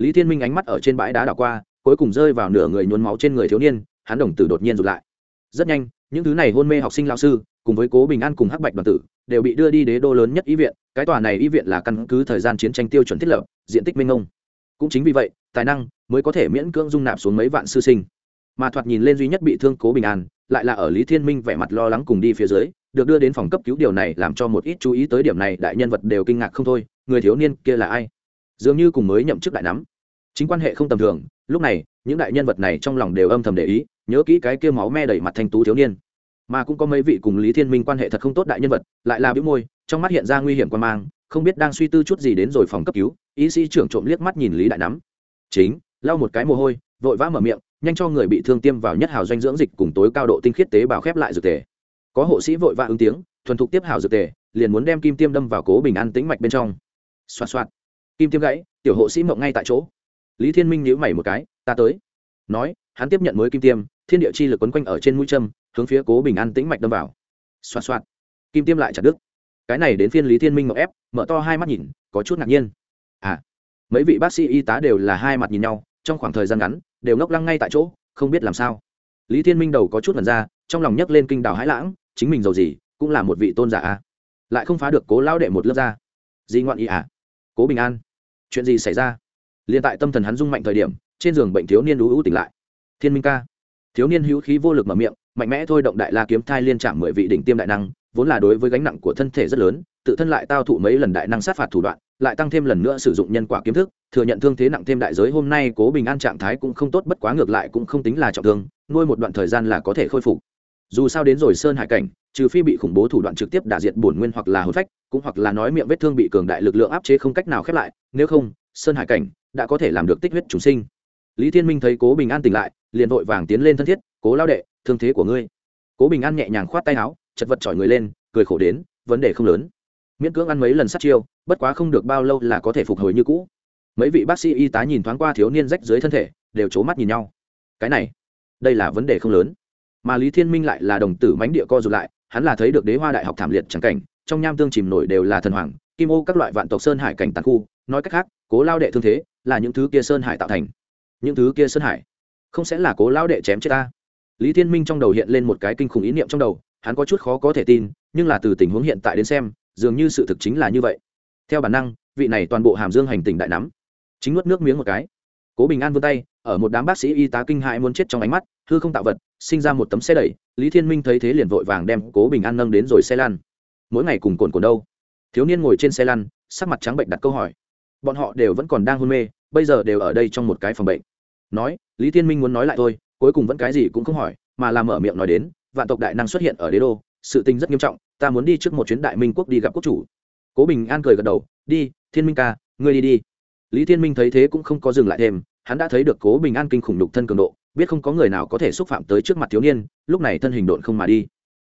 lý thiên minh ánh mắt ở trên bãi đá đảo qua, cuối cùng rơi vào nửa người nhuốm máu trên người thiếu niên, hắn đồng tử đột nhiên rụt lại. Rất nhanh, những thứ này hôn mê học sinh lao sư, cùng với cố bình an cùng hắc bạch đoàn tử, đều bị đưa đi đế đô lớn nhất y viện, cái tòa này y viện là căn cứ thời gian chiến tranh tiêu chuẩn thiết lập, diện tích minh ông cũng chính vì vậy, tài năng mới có thể miễn cưỡng dung nạp xuống mấy vạn sư sinh. Mà thoạt nhìn lên duy nhất bị thương cố bình an, lại là ở lý thiên minh vẻ mặt lo lắng cùng đi phía dưới, được đưa đến phòng cấp cứu điều này làm cho một ít chú ý tới điểm này, đại nhân vật đều kinh ngạc không thôi, người thiếu niên kia là ai? Dường như cùng mới nhậm chức đại nắm. Chính quan hệ không tầm thường, lúc này, những đại nhân vật này trong lòng đều âm thầm để ý, nhớ kỹ cái kia máu me đầy mặt thanh tú thiếu niên. Mà cũng có mấy vị cùng lý thiên minh quan hệ thật không tốt đại nhân vật, lại là bĩu môi, trong mắt hiện ra nguy hiểm quan mang, không biết đang suy tư chút gì đến rồi phòng cấp cứu, y sĩ trưởng trộm liếc mắt nhìn lý đại nắm. Chính, lau một cái mồ hôi, vội vã mở miệng, nhanh cho người bị thương tiêm vào nhất hào doanh dưỡng dịch cùng tối cao độ tinh khiết tế bào khép lại dược tề. Có hộ sĩ vội vã ứng tiếng, thuần thục tiếp hào dược tề, liền muốn đem kim tiêm đâm vào cố bình an tĩnh mạch bên trong. Xoa xoa kim tiêm gãy tiểu hộ sĩ mộng ngay tại chỗ. Lý thiên minh nhíu mày một cái ta tới. Nói hắn tiếp nhận mới kim tiêm thiên địa chi lực quấn quanh ở trên mũi châm hướng phía cố bình an tĩnh mạch đâm vào. Xoa xoa kim tiêm lại chặt đứt. Cái này đến phiên lý thiên minh ngọc ép mở to hai mắt nhìn có chút ngạc nhiên. À mấy vị bác sĩ y tá đều là hai mặt nhìn nhau trong khoảng thời gian ngắn đều ngốc lăng ngay tại chỗ không biết làm sao. Lý thiên minh đầu có chút vần ra trong lòng nhấc lên kinh đảo hãi lãng chính mình giàu gì cũng là một vị tôn giả à, lại không phá được cố lao đệ một lớp ra di ngoạn ý à? Cố bình an chuyện gì xảy ra? Liền tại tâm thần hắn rung mạnh thời điểm, trên giường bệnh thiếu niên đú ưu tỉnh lại. Thiên minh ca. Thiếu niên hữu khí vô lực mở miệng, mạnh mẽ thôi động đại la kiếm thai liên trạm mười vị đỉnh tiêm đại năng, vốn là đối với gánh nặng của thân thể rất lớn, tự thân lại tao thụ mấy lần đại năng sát phạt thủ đoạn, lại tăng thêm lần nữa sử dụng nhân quả kiếm thức, thừa nhận thương thế nặng thêm đại giới hôm nay cố bình an trạng thái cũng không tốt, bất quá ngược lại cũng không tính là trọng thương, nuôi một đoạn thời gian là có thể khôi phục. Dù sao đến rồi sơn hải cảnh, trừ phi bị khủng bố thủ đoạn trực tiếp đả diệt bổn nguyên hoặc là hồn phách cũng hoặc là nói miệng vết thương bị cường đại lực lượng áp chế không cách nào khép lại, nếu không, sơn hải cảnh đã có thể làm được tích huyết chủ sinh. Lý thiên minh thấy cố bình an tỉnh lại, liền vội vàng tiến lên thân thiết, cố lao đệ, thương thế của ngươi. Cố bình an nhẹ nhàng khoát tay áo, chật vật chọi người lên, cười khổ đến, vấn đề không lớn. Miễn cưỡng ăn mấy lần sát chiêu, bất quá không được bao lâu là có thể phục hồi như cũ. Mấy vị bác sĩ y tá nhìn thoáng qua thiếu niên rách dưới thân thể, đều c h ố mắt nhìn nhau. Cái này, đây là vấn đề không lớn. Mà lý thiên minh lại là đồng tử mánh địa co r ụ t lại, hắn là thấy được đế hoa đại học thảm liệt c cảnh trong nham tương chìm nổi đều là thần hoàng, kim ô các loại vạn tộc sơn hải cảnh tàn khu, nói cách khác, cố lao đệ thương thế là những thứ kia sơn hải tạo thành. Những thứ kia sơn hải, không sẽ là cố lao đệ chém chết ta. Lý thiên minh trong đầu hiện lên một cái kinh khủng ý niệm trong đầu, hắn có chút khó có thể tin, nhưng là từ tình huống hiện tại đến xem, dường như sự thực chính là như vậy. Theo bản năng, vị này toàn bộ hàm dương hành tình đại nắm, chính nuốt nước miếng một cái. Cố bình an vươn tay, ở một đám bác sĩ y tá kinh hãi muốn chết trong ánh mắt, hư không tạo vật, sinh ra một tấm xe đẩy, lý thiên minh thấy thế liền vội vàng đem cố bình an nâng đến rồi xe lan mỗi ngày cùng cồn cồn đâu. Thiếu niên ngồi trên xe lăn, sắc mặt trắng bệnh đặt câu hỏi. Bọn họ đều vẫn còn đang hôn mê, bây giờ đều ở đây trong một cái phòng bệnh. Nói, lý thiên minh muốn nói lại thôi, cuối cùng vẫn cái gì cũng không hỏi, mà làm mở miệng nói đến, vạn tộc đại năng xuất hiện ở đế đô, sự tình rất nghiêm trọng, ta muốn đi trước một chuyến đại minh quốc đi gặp quốc chủ. Cố bình an cười gật đầu, đi, thiên minh ca, ngươi đi đi. Lý thiên minh thấy thế cũng không có dừng lại thêm, hắn đã thấy được cố bình an kinh khủng đục thân cường độ, biết không có người nào có thể xúc phạm tới trước mặt thiếu niên, lúc này thân hình độn không mà đi.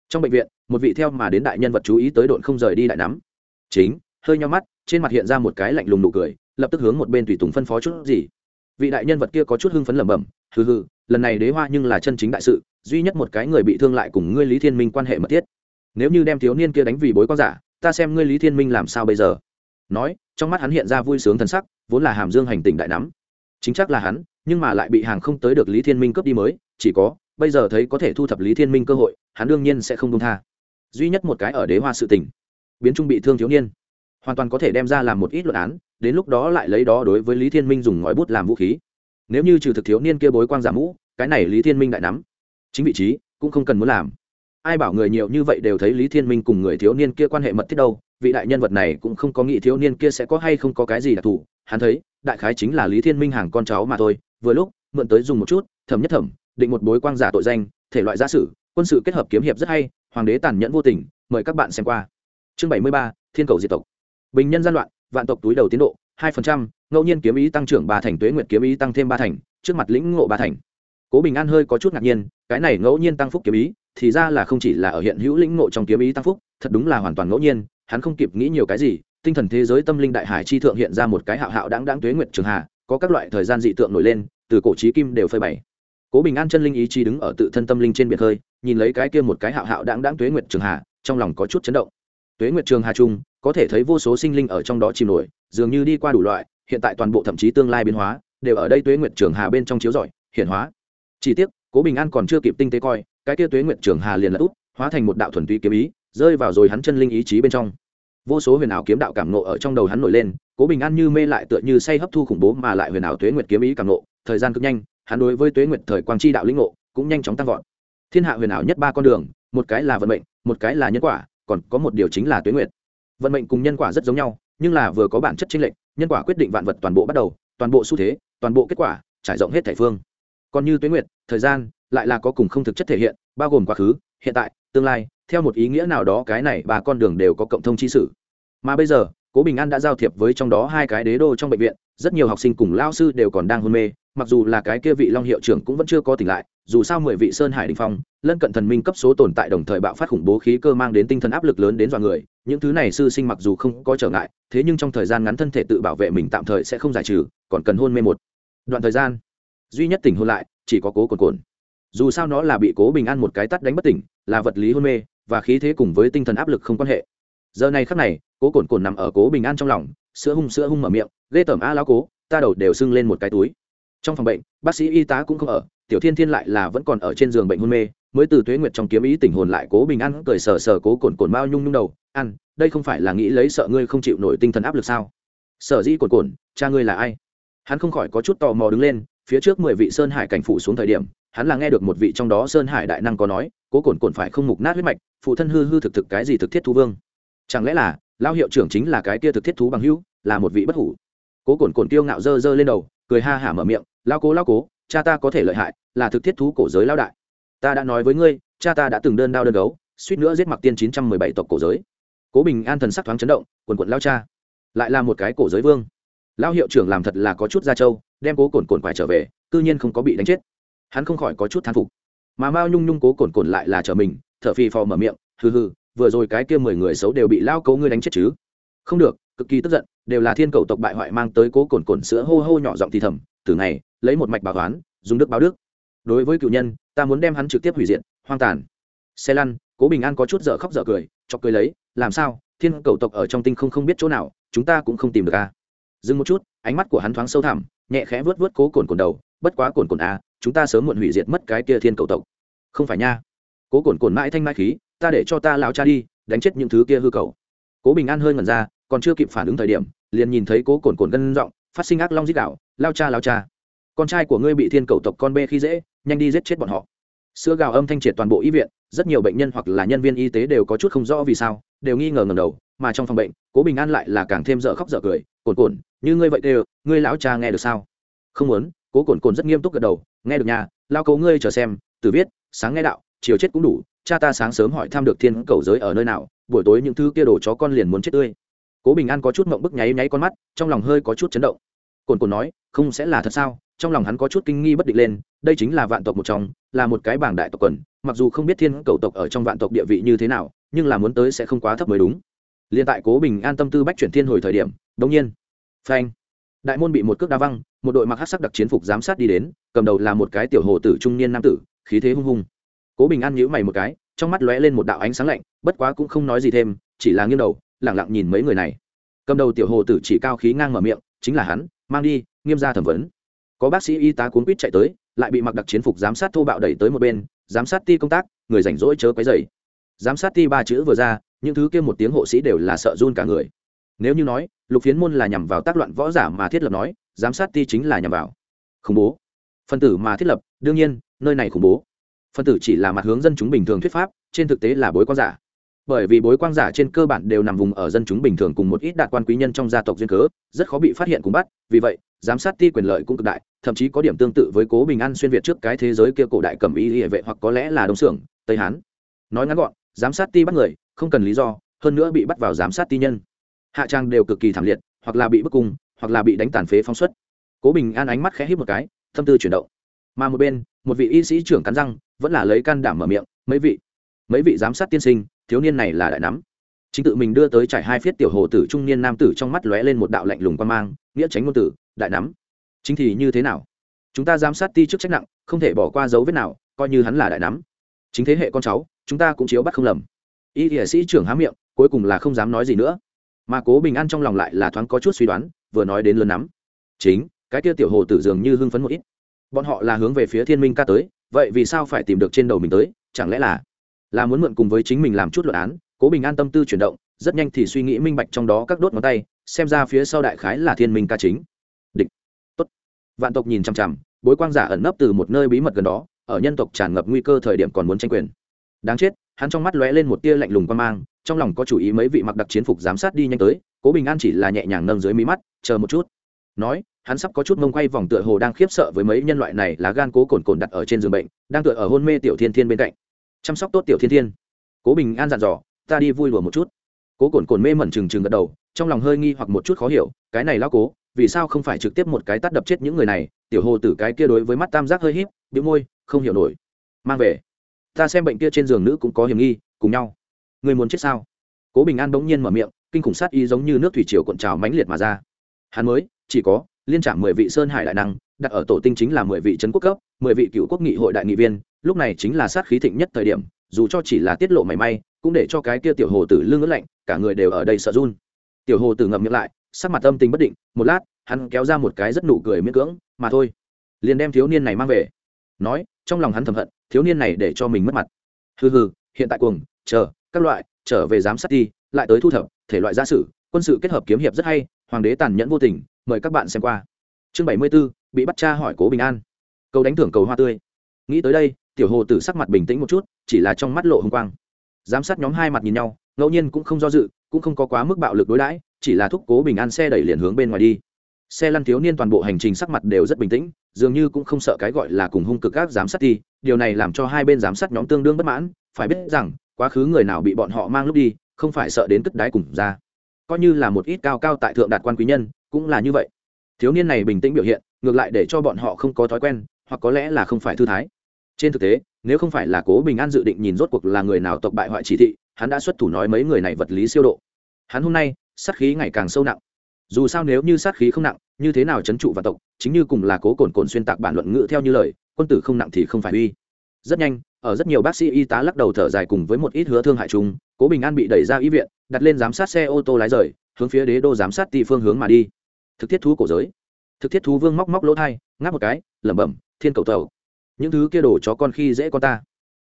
Trong bệnh viện một vị theo mà đến đại nhân vật chú ý tới độn không rời đi đại nắm. Chính, hơi nhau mắt, trên mặt hiện ra một cái lạnh lùng nụ cười, lập tức hướng một bên tùy tùng phân phó chút gì. Vị đại nhân vật kia có chút hưng phấn lẩm bẩm, hừ hừ, lần này đế hoa nhưng là chân chính đại sự, duy nhất một cái người bị thương lại cùng ngươi lý thiên minh quan hệ mật thiết. Nếu như đem thiếu niên kia đánh vì bối quan giả, ta xem ngươi lý thiên minh làm sao bây giờ? Nói, trong mắt hắn hiện ra vui sướng thần sắc, vốn là hàm dương hành tỉnh đại nắm. Chính chắc là hắn, nhưng mà lại bị hàng không tới được lý thiên minh cướp đi mới, chỉ có, bây giờ thấy có thể thu thập lý thiên minh cơ hội, hắn đương nhiên sẽ không đông tha duy nhất một cái ở đế hoa sự tỉnh biến trung bị thương thiếu niên. Hoàn toàn có thể đem ra làm một ít luận án, đến lúc đó lại lấy đó đối với lý thiên minh dùng ngòi bút làm vũ khí. Nếu như trừ thực thiếu niên kia bối quang giả mũ, cái này lý thiên minh đại nắm. Chính vị trí cũng không cần muốn làm. Ai bảo người nhiều như vậy đều thấy lý thiên minh cùng người thiếu niên kia quan hệ mật thiết đâu, vị đại nhân vật này cũng không có nghĩ thiếu niên kia sẽ có hay không có cái gì đặc thù. Hắn thấy, đại khái chính là lý thiên minh hàng con cháu mà thôi, vừa lúc, mượn tới dùng một chút, thẩm nhất thẩm, định một bối quang giả tội danh, thể loại gia sử quân sự kết hợp kiếm hiệp rất hay hoàng đế tàn nhẫn vô tình mời các bạn xem qua. Chương bảy mươi ba thiên cầu diệt tộc. Bình nhân gian loạn vạn tộc túi đầu tiến độ hai phần trăm ngẫu nhiên kiếm ý tăng trưởng ba thành tuế nguyệt kiếm ý tăng thêm ba thành trước mặt lĩnh ngộ ba thành. Cố bình an hơi có chút ngạc nhiên cái này ngẫu nhiên tăng phúc kiếm ý thì ra là không chỉ là ở hiện hữu lĩnh ngộ trong kiếm ý tăng phúc thật đúng là hoàn toàn ngẫu nhiên hắn không kịp nghĩ nhiều cái gì tinh thần thế giới tâm linh đại hải chi thượng hiện ra một cái hạo hạo đáng đáng tuế nguyệt trường hà, có các loại thời gian dị tượng nổi lên từ cổ trí kim đều phơi bày. Cố bình an chân linh ý chí đứng ở tự thân tâm linh trên biển hơi nhìn lấy cái kia một cái hạo hạo đáng đáng tuế nguyệt trường hà, trong lòng có chút chấn động. Tuế nguyệt trường hà trung có thể thấy vô số sinh linh ở trong đó chìm nổi, dường như đi qua đủ loại, hiện tại toàn bộ thậm chí tương lai biến hóa, đều ở đây tuế nguyệt trường hà bên trong chiếu rọi, hiện hóa. Chỉ tiếc, cố bình an còn chưa kịp tinh tế coi, cái kia tuế nguyệt trường hà liền là út hóa thành một đạo thuần túy kiếm ý, rơi vào rồi hắn chân linh ý chí bên trong. Vô số huyền ảo kiếm đạo cảm nộ ở trong đầu hắn nổi lên, cố bình an như mê lại tựa như say hấp thu khủng bố mà lại huyền ảo tuế nguyệt kiếm ý cảm nộ thời gian cực nhanh, hắn đối với tuế nguyệt thời quang chi đạo lĩnh ngộ cũng nhanh chóng tăng vọt thiên hạ huyền ảo nhất ba con đường, một cái là vận mệnh, một cái là nhân quả, còn có một điều chính là tuế nguyệt. Vận mệnh cùng nhân quả rất giống nhau, nhưng là vừa có bản chất chính lệnh nhân quả quyết định vạn vật toàn bộ bắt đầu, toàn bộ xu thế, toàn bộ kết quả, trải rộng hết thể phương. Còn như tuế nguyệt, thời gian lại là có cùng không thực chất thể hiện, bao gồm quá khứ, hiện tại, tương lai, theo một ý nghĩa nào đó cái này ba con đường đều có cộng thông chi sử mà bây giờ, cố bình an đã giao thiệp với trong đó hai cái đế đô trong bệnh viện, rất nhiều học sinh cùng lao sư đều còn đang hôn mê, mặc dù là cái kia vị long hiệu trưởng cũng vẫn chưa có tỉnh lại dù sao mười vị sơn hải đình phong, lân cận thần minh cấp số tồn tại đồng thời bạo phát khủng bố khí cơ mang đến tinh thần áp lực lớn đến dọa người, những thứ này sư sinh mặc dù không có trở ngại, thế nhưng trong thời gian ngắn thân thể tự bảo vệ mình tạm thời sẽ không giải trừ, còn cần hôn mê một đoạn thời gian. Duy nhất tỉnh hôn lại, chỉ có cố cồn cồn dù sao nó là bị cố bình an một cái tắt đánh bất tỉnh, là vật lý hôn mê, và khí thế cùng với tinh thần áp lực không quan hệ. Giờ này khắc này, cố cồn cồn nằm ở cố bình an trong lòng, sữa hung sữa hung mở miệng, ghê tởm a lao cố, ta đầu đều sưng lên một cái túi. Trong phòng bệnh, bác sĩ y tá cũng không ở tiểu thiên thiên lại là vẫn còn ở trên giường bệnh hôn mê, mới từ tuế nguyệt trong kiếm ý tỉnh hồn lại cố bình an, cười sờ sờ cố cồn cồn mao nhung nhung đầu ăn đây không phải là nghĩ lấy sợ ngươi không chịu nổi tinh thần áp lực sao? Sở dĩ cồn cồn, cha ngươi là ai? Hắn không khỏi có chút tò mò đứng lên, phía trước mười vị sơn hải cảnh phủ xuống thời điểm, hắn là nghe được một vị trong đó sơn hải đại năng có nói, cố cồn cồn phải không mục nát huyết mạch, phụ thân hư hư thực thực cái gì thực thiết thú vương? Chẳng lẽ là lao hiệu trưởng chính là cái kia thực thiết thú bằng hữu, là một vị bất hủ? Cố cồn cồn tiêu ngạo dơ dơ lên đầu, cười ha hả mở miệng lao cố lao cố cha ta có thể lợi hại, là thực thiết thú cổ giới lao đại. Ta đã nói với ngươi, cha ta đã từng đơn đao đơn gấu, suýt nữa giết mặc tiên chín trăm mười bảy tộc cổ giới. Cố bình an thần sắc thoáng chấn động, quần quận lao cha. Lại là một cái cổ giới vương. Lao hiệu trưởng làm thật là có chút ra trâu, đem cố cồn cồn quải trở về, cư nhiên không có bị đánh chết. Hắn không khỏi có chút thán phục. Mà mao nhung nhung cố cồn cồn lại là trở mình, thở phì phò mở miệng, hừ hừ, vừa rồi cái kia mười người xấu đều bị lao cấu ngươi đánh chết chứ? Không được, cực kỳ tức giận, đều là thiên cầu tộc bại hoại mang tới cố cồn cồn sữa hô hô nhỏ giọng thì thầm từ ngày, lấy một mạch bảo toán, dùng đức báo đức. Đối với cựu nhân, ta muốn đem hắn trực tiếp hủy diệt, hoang tàn. Xe lăn, cố bình an có chút dở khóc dở cười, chọc cười lấy, làm sao? Thiên cầu tộc ở trong tinh không không biết chỗ nào, chúng ta cũng không tìm được a dừng một chút, ánh mắt của hắn thoáng sâu thẳm, nhẹ khẽ vớt vớt cố cồn cồn đầu, bất quá cồn cồn a chúng ta sớm muộn hủy diệt mất cái kia thiên cầu tộc. Không phải nha. Cố cồn cồn mãi thanh mãi khí, ta để cho ta lao cha đi, đánh chết những thứ kia hư cầu. Cố bình an hơi ngẩn ra, còn chưa kịp phản ứng thời điểm, liền nhìn thấy cố cồn cồn gân giọng phát sinh ác long giết đạo lao cha lao cha. Con trai của ngươi bị thiên cầu tộc con bê khi dễ, nhanh đi giết chết bọn họ. Sữa gào âm thanh triệt toàn bộ y viện, rất nhiều bệnh nhân hoặc là nhân viên y tế đều có chút không rõ vì sao, đều nghi ngờ ngầm đầu, mà trong phòng bệnh, cố bình an lại là càng thêm dở khóc dở cười cồn cồn như ngươi vậy đều, ngươi lão cha nghe được sao? Không muốn. Cố cồn cồn rất nghiêm túc gật đầu, nghe được nhà lao cấu ngươi chờ xem từ viết, sáng nghe đạo, chiều chết cũng đủ, cha ta sáng sớm hỏi thăm được thiên cầu giới ở nơi nào, buổi tối những thứ kia đồ chó con liền muốn chết tươi cố bình an có chút mộng bức nháy nháy con mắt, trong lòng hơi có chút chấn động. Cồn cồn nói, không sẽ là thật sao? Trong lòng hắn có chút kinh nghi bất định lên, đây chính là vạn tộc một trong, là một cái bảng đại tộc quần, mặc dù không biết thiên cầu tộc ở trong vạn tộc địa vị như thế nào, nhưng là muốn tới sẽ không quá thấp mới đúng. Liên tại cố bình an tâm tư bách chuyển thiên hồi thời điểm đống nhiên, phanh, đại môn bị một cước đa văng, một đội mặc hát sắc đặc chiến phục giám sát đi đến, cầm đầu là một cái tiểu hồ tử trung niên nam tử, khí thế hung hung. Cố bình an nhíu mày một cái, trong mắt lóe lên một đạo ánh sáng lạnh, bất quá cũng không nói gì thêm, chỉ là nghiêng đầu lẳng lặng nhìn mấy người này. Cầm đầu tiểu hồ tử chỉ cao khí ngang mở miệng, chính là hắn, mang đi, nghiêm ra thẩm vấn. Có bác sĩ y tá cuốn quýt chạy tới, lại bị mặc đặc chiến phục giám sát thô bạo đẩy tới một bên, giám sát ti công tác, người rảnh rỗi chớ quấy dày giám sát ti ba chữ vừa ra, những thứ kia một tiếng hộ sĩ đều là sợ run cả người. Nếu như nói, lục phiến môn là nhằm vào tác loạn võ giả mà thiết lập nói, giám sát ti chính là nhằm vào. Khủng bố. Phân tử mà thiết lập, đương nhiên, nơi này khủng bố. Phân tử chỉ là mặt hướng dân chúng bình thường thuyết pháp, trên thực tế là bối quan giả bởi vì bối quang giả trên cơ bản đều nằm vùng ở dân chúng bình thường cùng một ít đạt quan quý nhân trong gia tộc duyên cớ, rất khó bị phát hiện cùng bắt. Vì vậy, giám sát ti quyền lợi cũng cực đại, thậm chí có điểm tương tự với cố bình an xuyên việt trước cái thế giới kia cổ đại cầm ý địa vệ hoặc có lẽ là đông xưởng, tây hán. Nói ngắn gọn, giám sát ti bắt người, không cần lý do, hơn nữa bị bắt vào giám sát ti nhân. Hạ trang đều cực kỳ thảm liệt, hoặc là bị bức cung, hoặc là bị đánh tàn phế phóng xuất. Cố bình an ánh mắt khẽ hít một cái, tâm tư chuyển động. Mà một bên, một vị y sĩ trưởng cắn răng, vẫn là lấy can đảm mở miệng, mấy vị mấy vị giám sát tiên sinh thiếu niên này là đại nắm. Chính tự mình đưa tới trải hai phiết tiểu hồ tử trung niên nam tử trong mắt lóe lên một đạo lạnh lùng quan mang, nghĩa tránh ngôn tử, đại nắm. Chính thì như thế nào? Chúng ta giám sát ti chức trách nặng, không thể bỏ qua dấu vết nào, coi như hắn là đại nắm. Chính thế hệ con cháu, chúng ta cũng chiếu bắt không lầm. Y hiển sĩ trưởng há miệng, cuối cùng là không dám nói gì nữa. Mà cố bình an trong lòng lại là thoáng có chút suy đoán, vừa nói đến lớn nắm. Chính, cái kia tiểu hồ tử dường như hưng phấn một ít. Bọn họ là hướng về phía thiên minh ca tới, vậy vì sao phải tìm được trên đầu mình tới, chẳng lẽ là là muốn mượn cùng với chính mình làm chút luận án, cố bình an tâm tư chuyển động, rất nhanh thì suy nghĩ minh bạch trong đó các đốt ngón tay, xem ra phía sau đại khái là thiên minh ca chính. Địch. Tốt. Vạn tộc nhìn chằm chằm, bối quang giả ẩn nấp từ một nơi bí mật gần đó, ở nhân tộc tràn ngập nguy cơ thời điểm còn muốn tranh quyền. Đáng chết, hắn trong mắt lóe lên một tia lạnh lùng quan mang, trong lòng có chủ ý mấy vị mặc đặc chiến phục giám sát đi nhanh tới, cố bình an chỉ là nhẹ nhàng nâng dưới mí mắt, chờ một chút. Nói, hắn sắp có chút mông quay vòng tựa hồ đang khiếp sợ với mấy nhân loại này là gan cố cồn cồn đặt ở trên giường bệnh, đang tựa ở hôn mê tiểu thiên thiên bên cạnh chăm sóc tốt tiểu thiên thiên. Cố bình an dặn dò, ta đi vui đùa một chút. Cố cồn cồn mê mẩn trừng trừng gật đầu, trong lòng hơi nghi hoặc một chút khó hiểu, cái này lao cố, vì sao không phải trực tiếp một cái tắt đập chết những người này? Tiểu hồ tử cái kia đối với mắt tam giác hơi híp, bĩu môi, không hiểu nổi. Mang về. Ta xem bệnh kia trên giường nữ cũng có hiểm nghi, cùng nhau. Người muốn chết sao? Cố bình an bỗng nhiên mở miệng, kinh khủng sát y giống như nước thủy triều cuộn trào mãnh liệt mà ra. Hắn mới, chỉ có liên trạm mười vị sơn hải đại năng, đặt ở tổ tinh chính là mười vị trấn quốc cấp, mười vị cựu quốc nghị hội đại nghị viên lúc này chính là sát khí thịnh nhất thời điểm dù cho chỉ là tiết lộ mảy may cũng để cho cái kia tiểu hồ tử lưng ướt lạnh cả người đều ở đây sợ run. Tiểu hồ tử ngậm miệng lại sắc mặt âm tình bất định một lát hắn kéo ra một cái rất nụ cười miễn cưỡng mà thôi. Liền đem thiếu niên này mang về. Nói trong lòng hắn thầm hận thiếu niên này để cho mình mất mặt. Hừ hừ hiện tại cuồng chờ các loại trở về giám sát đi lại tới thu thập thể loại gia sử quân sự kết hợp kiếm hiệp rất hay hoàng đế tàn nhẫn vô tình mời các bạn xem qua. Chương bảy mươi 74, bị bắt cha hỏi cố bình an. Câu đánh thưởng cầu hoa tươi. Nghĩ tới đây tiểu hồ tử sắc mặt bình tĩnh một chút, chỉ là trong mắt lộ hồng quang. Giám sát nhóm hai mặt nhìn nhau, ngẫu nhiên cũng không do dự, cũng không có quá mức bạo lực đối đãi, chỉ là thúc cố bình an xe đẩy liền hướng bên ngoài đi. Xe lăn thiếu niên toàn bộ hành trình sắc mặt đều rất bình tĩnh, dường như cũng không sợ cái gọi là cùng hung cực các giám sát đi, điều này làm cho hai bên giám sát nhóm tương đương bất mãn, phải biết rằng, quá khứ người nào bị bọn họ mang lúc đi, không phải sợ đến cất đáy cùng ra. Coi như là một ít cao cao tại thượng đạt quan quý nhân, cũng là như vậy. Thiếu niên này bình tĩnh biểu hiện, ngược lại để cho bọn họ không có thói quen, hoặc có lẽ là không phải thư thái trên thực tế, nếu không phải là cố bình an dự định nhìn rốt cuộc là người nào tộc bại hoại chỉ thị, hắn đã xuất thủ nói mấy người này vật lý siêu độ. Hắn hôm nay, sát khí ngày càng sâu nặng. Dù sao nếu như sát khí không nặng, như thế nào c h ấ n trụ và tộc, chính như cùng là cố cồn cồn xuyên tạc bản luận ngữ theo như lời, quân tử không nặng thì không phải uy. Rất nhanh, ở rất nhiều bác sĩ y tá lắc đầu thở dài cùng với một ít hứa thương hại chung, cố bình an bị đẩy ra y viện, đặt lên giám sát xe ô tô lái rời, hướng phía đế đô giám sát tị phương hướng mà đi. Thực thiết thú cổ giới. Thực thiết thú vương móc móc lỗ thai, ngáp một cái, lẩm bẩm, thiên cầu tàu những thứ kia đổ chó con khi dễ con ta.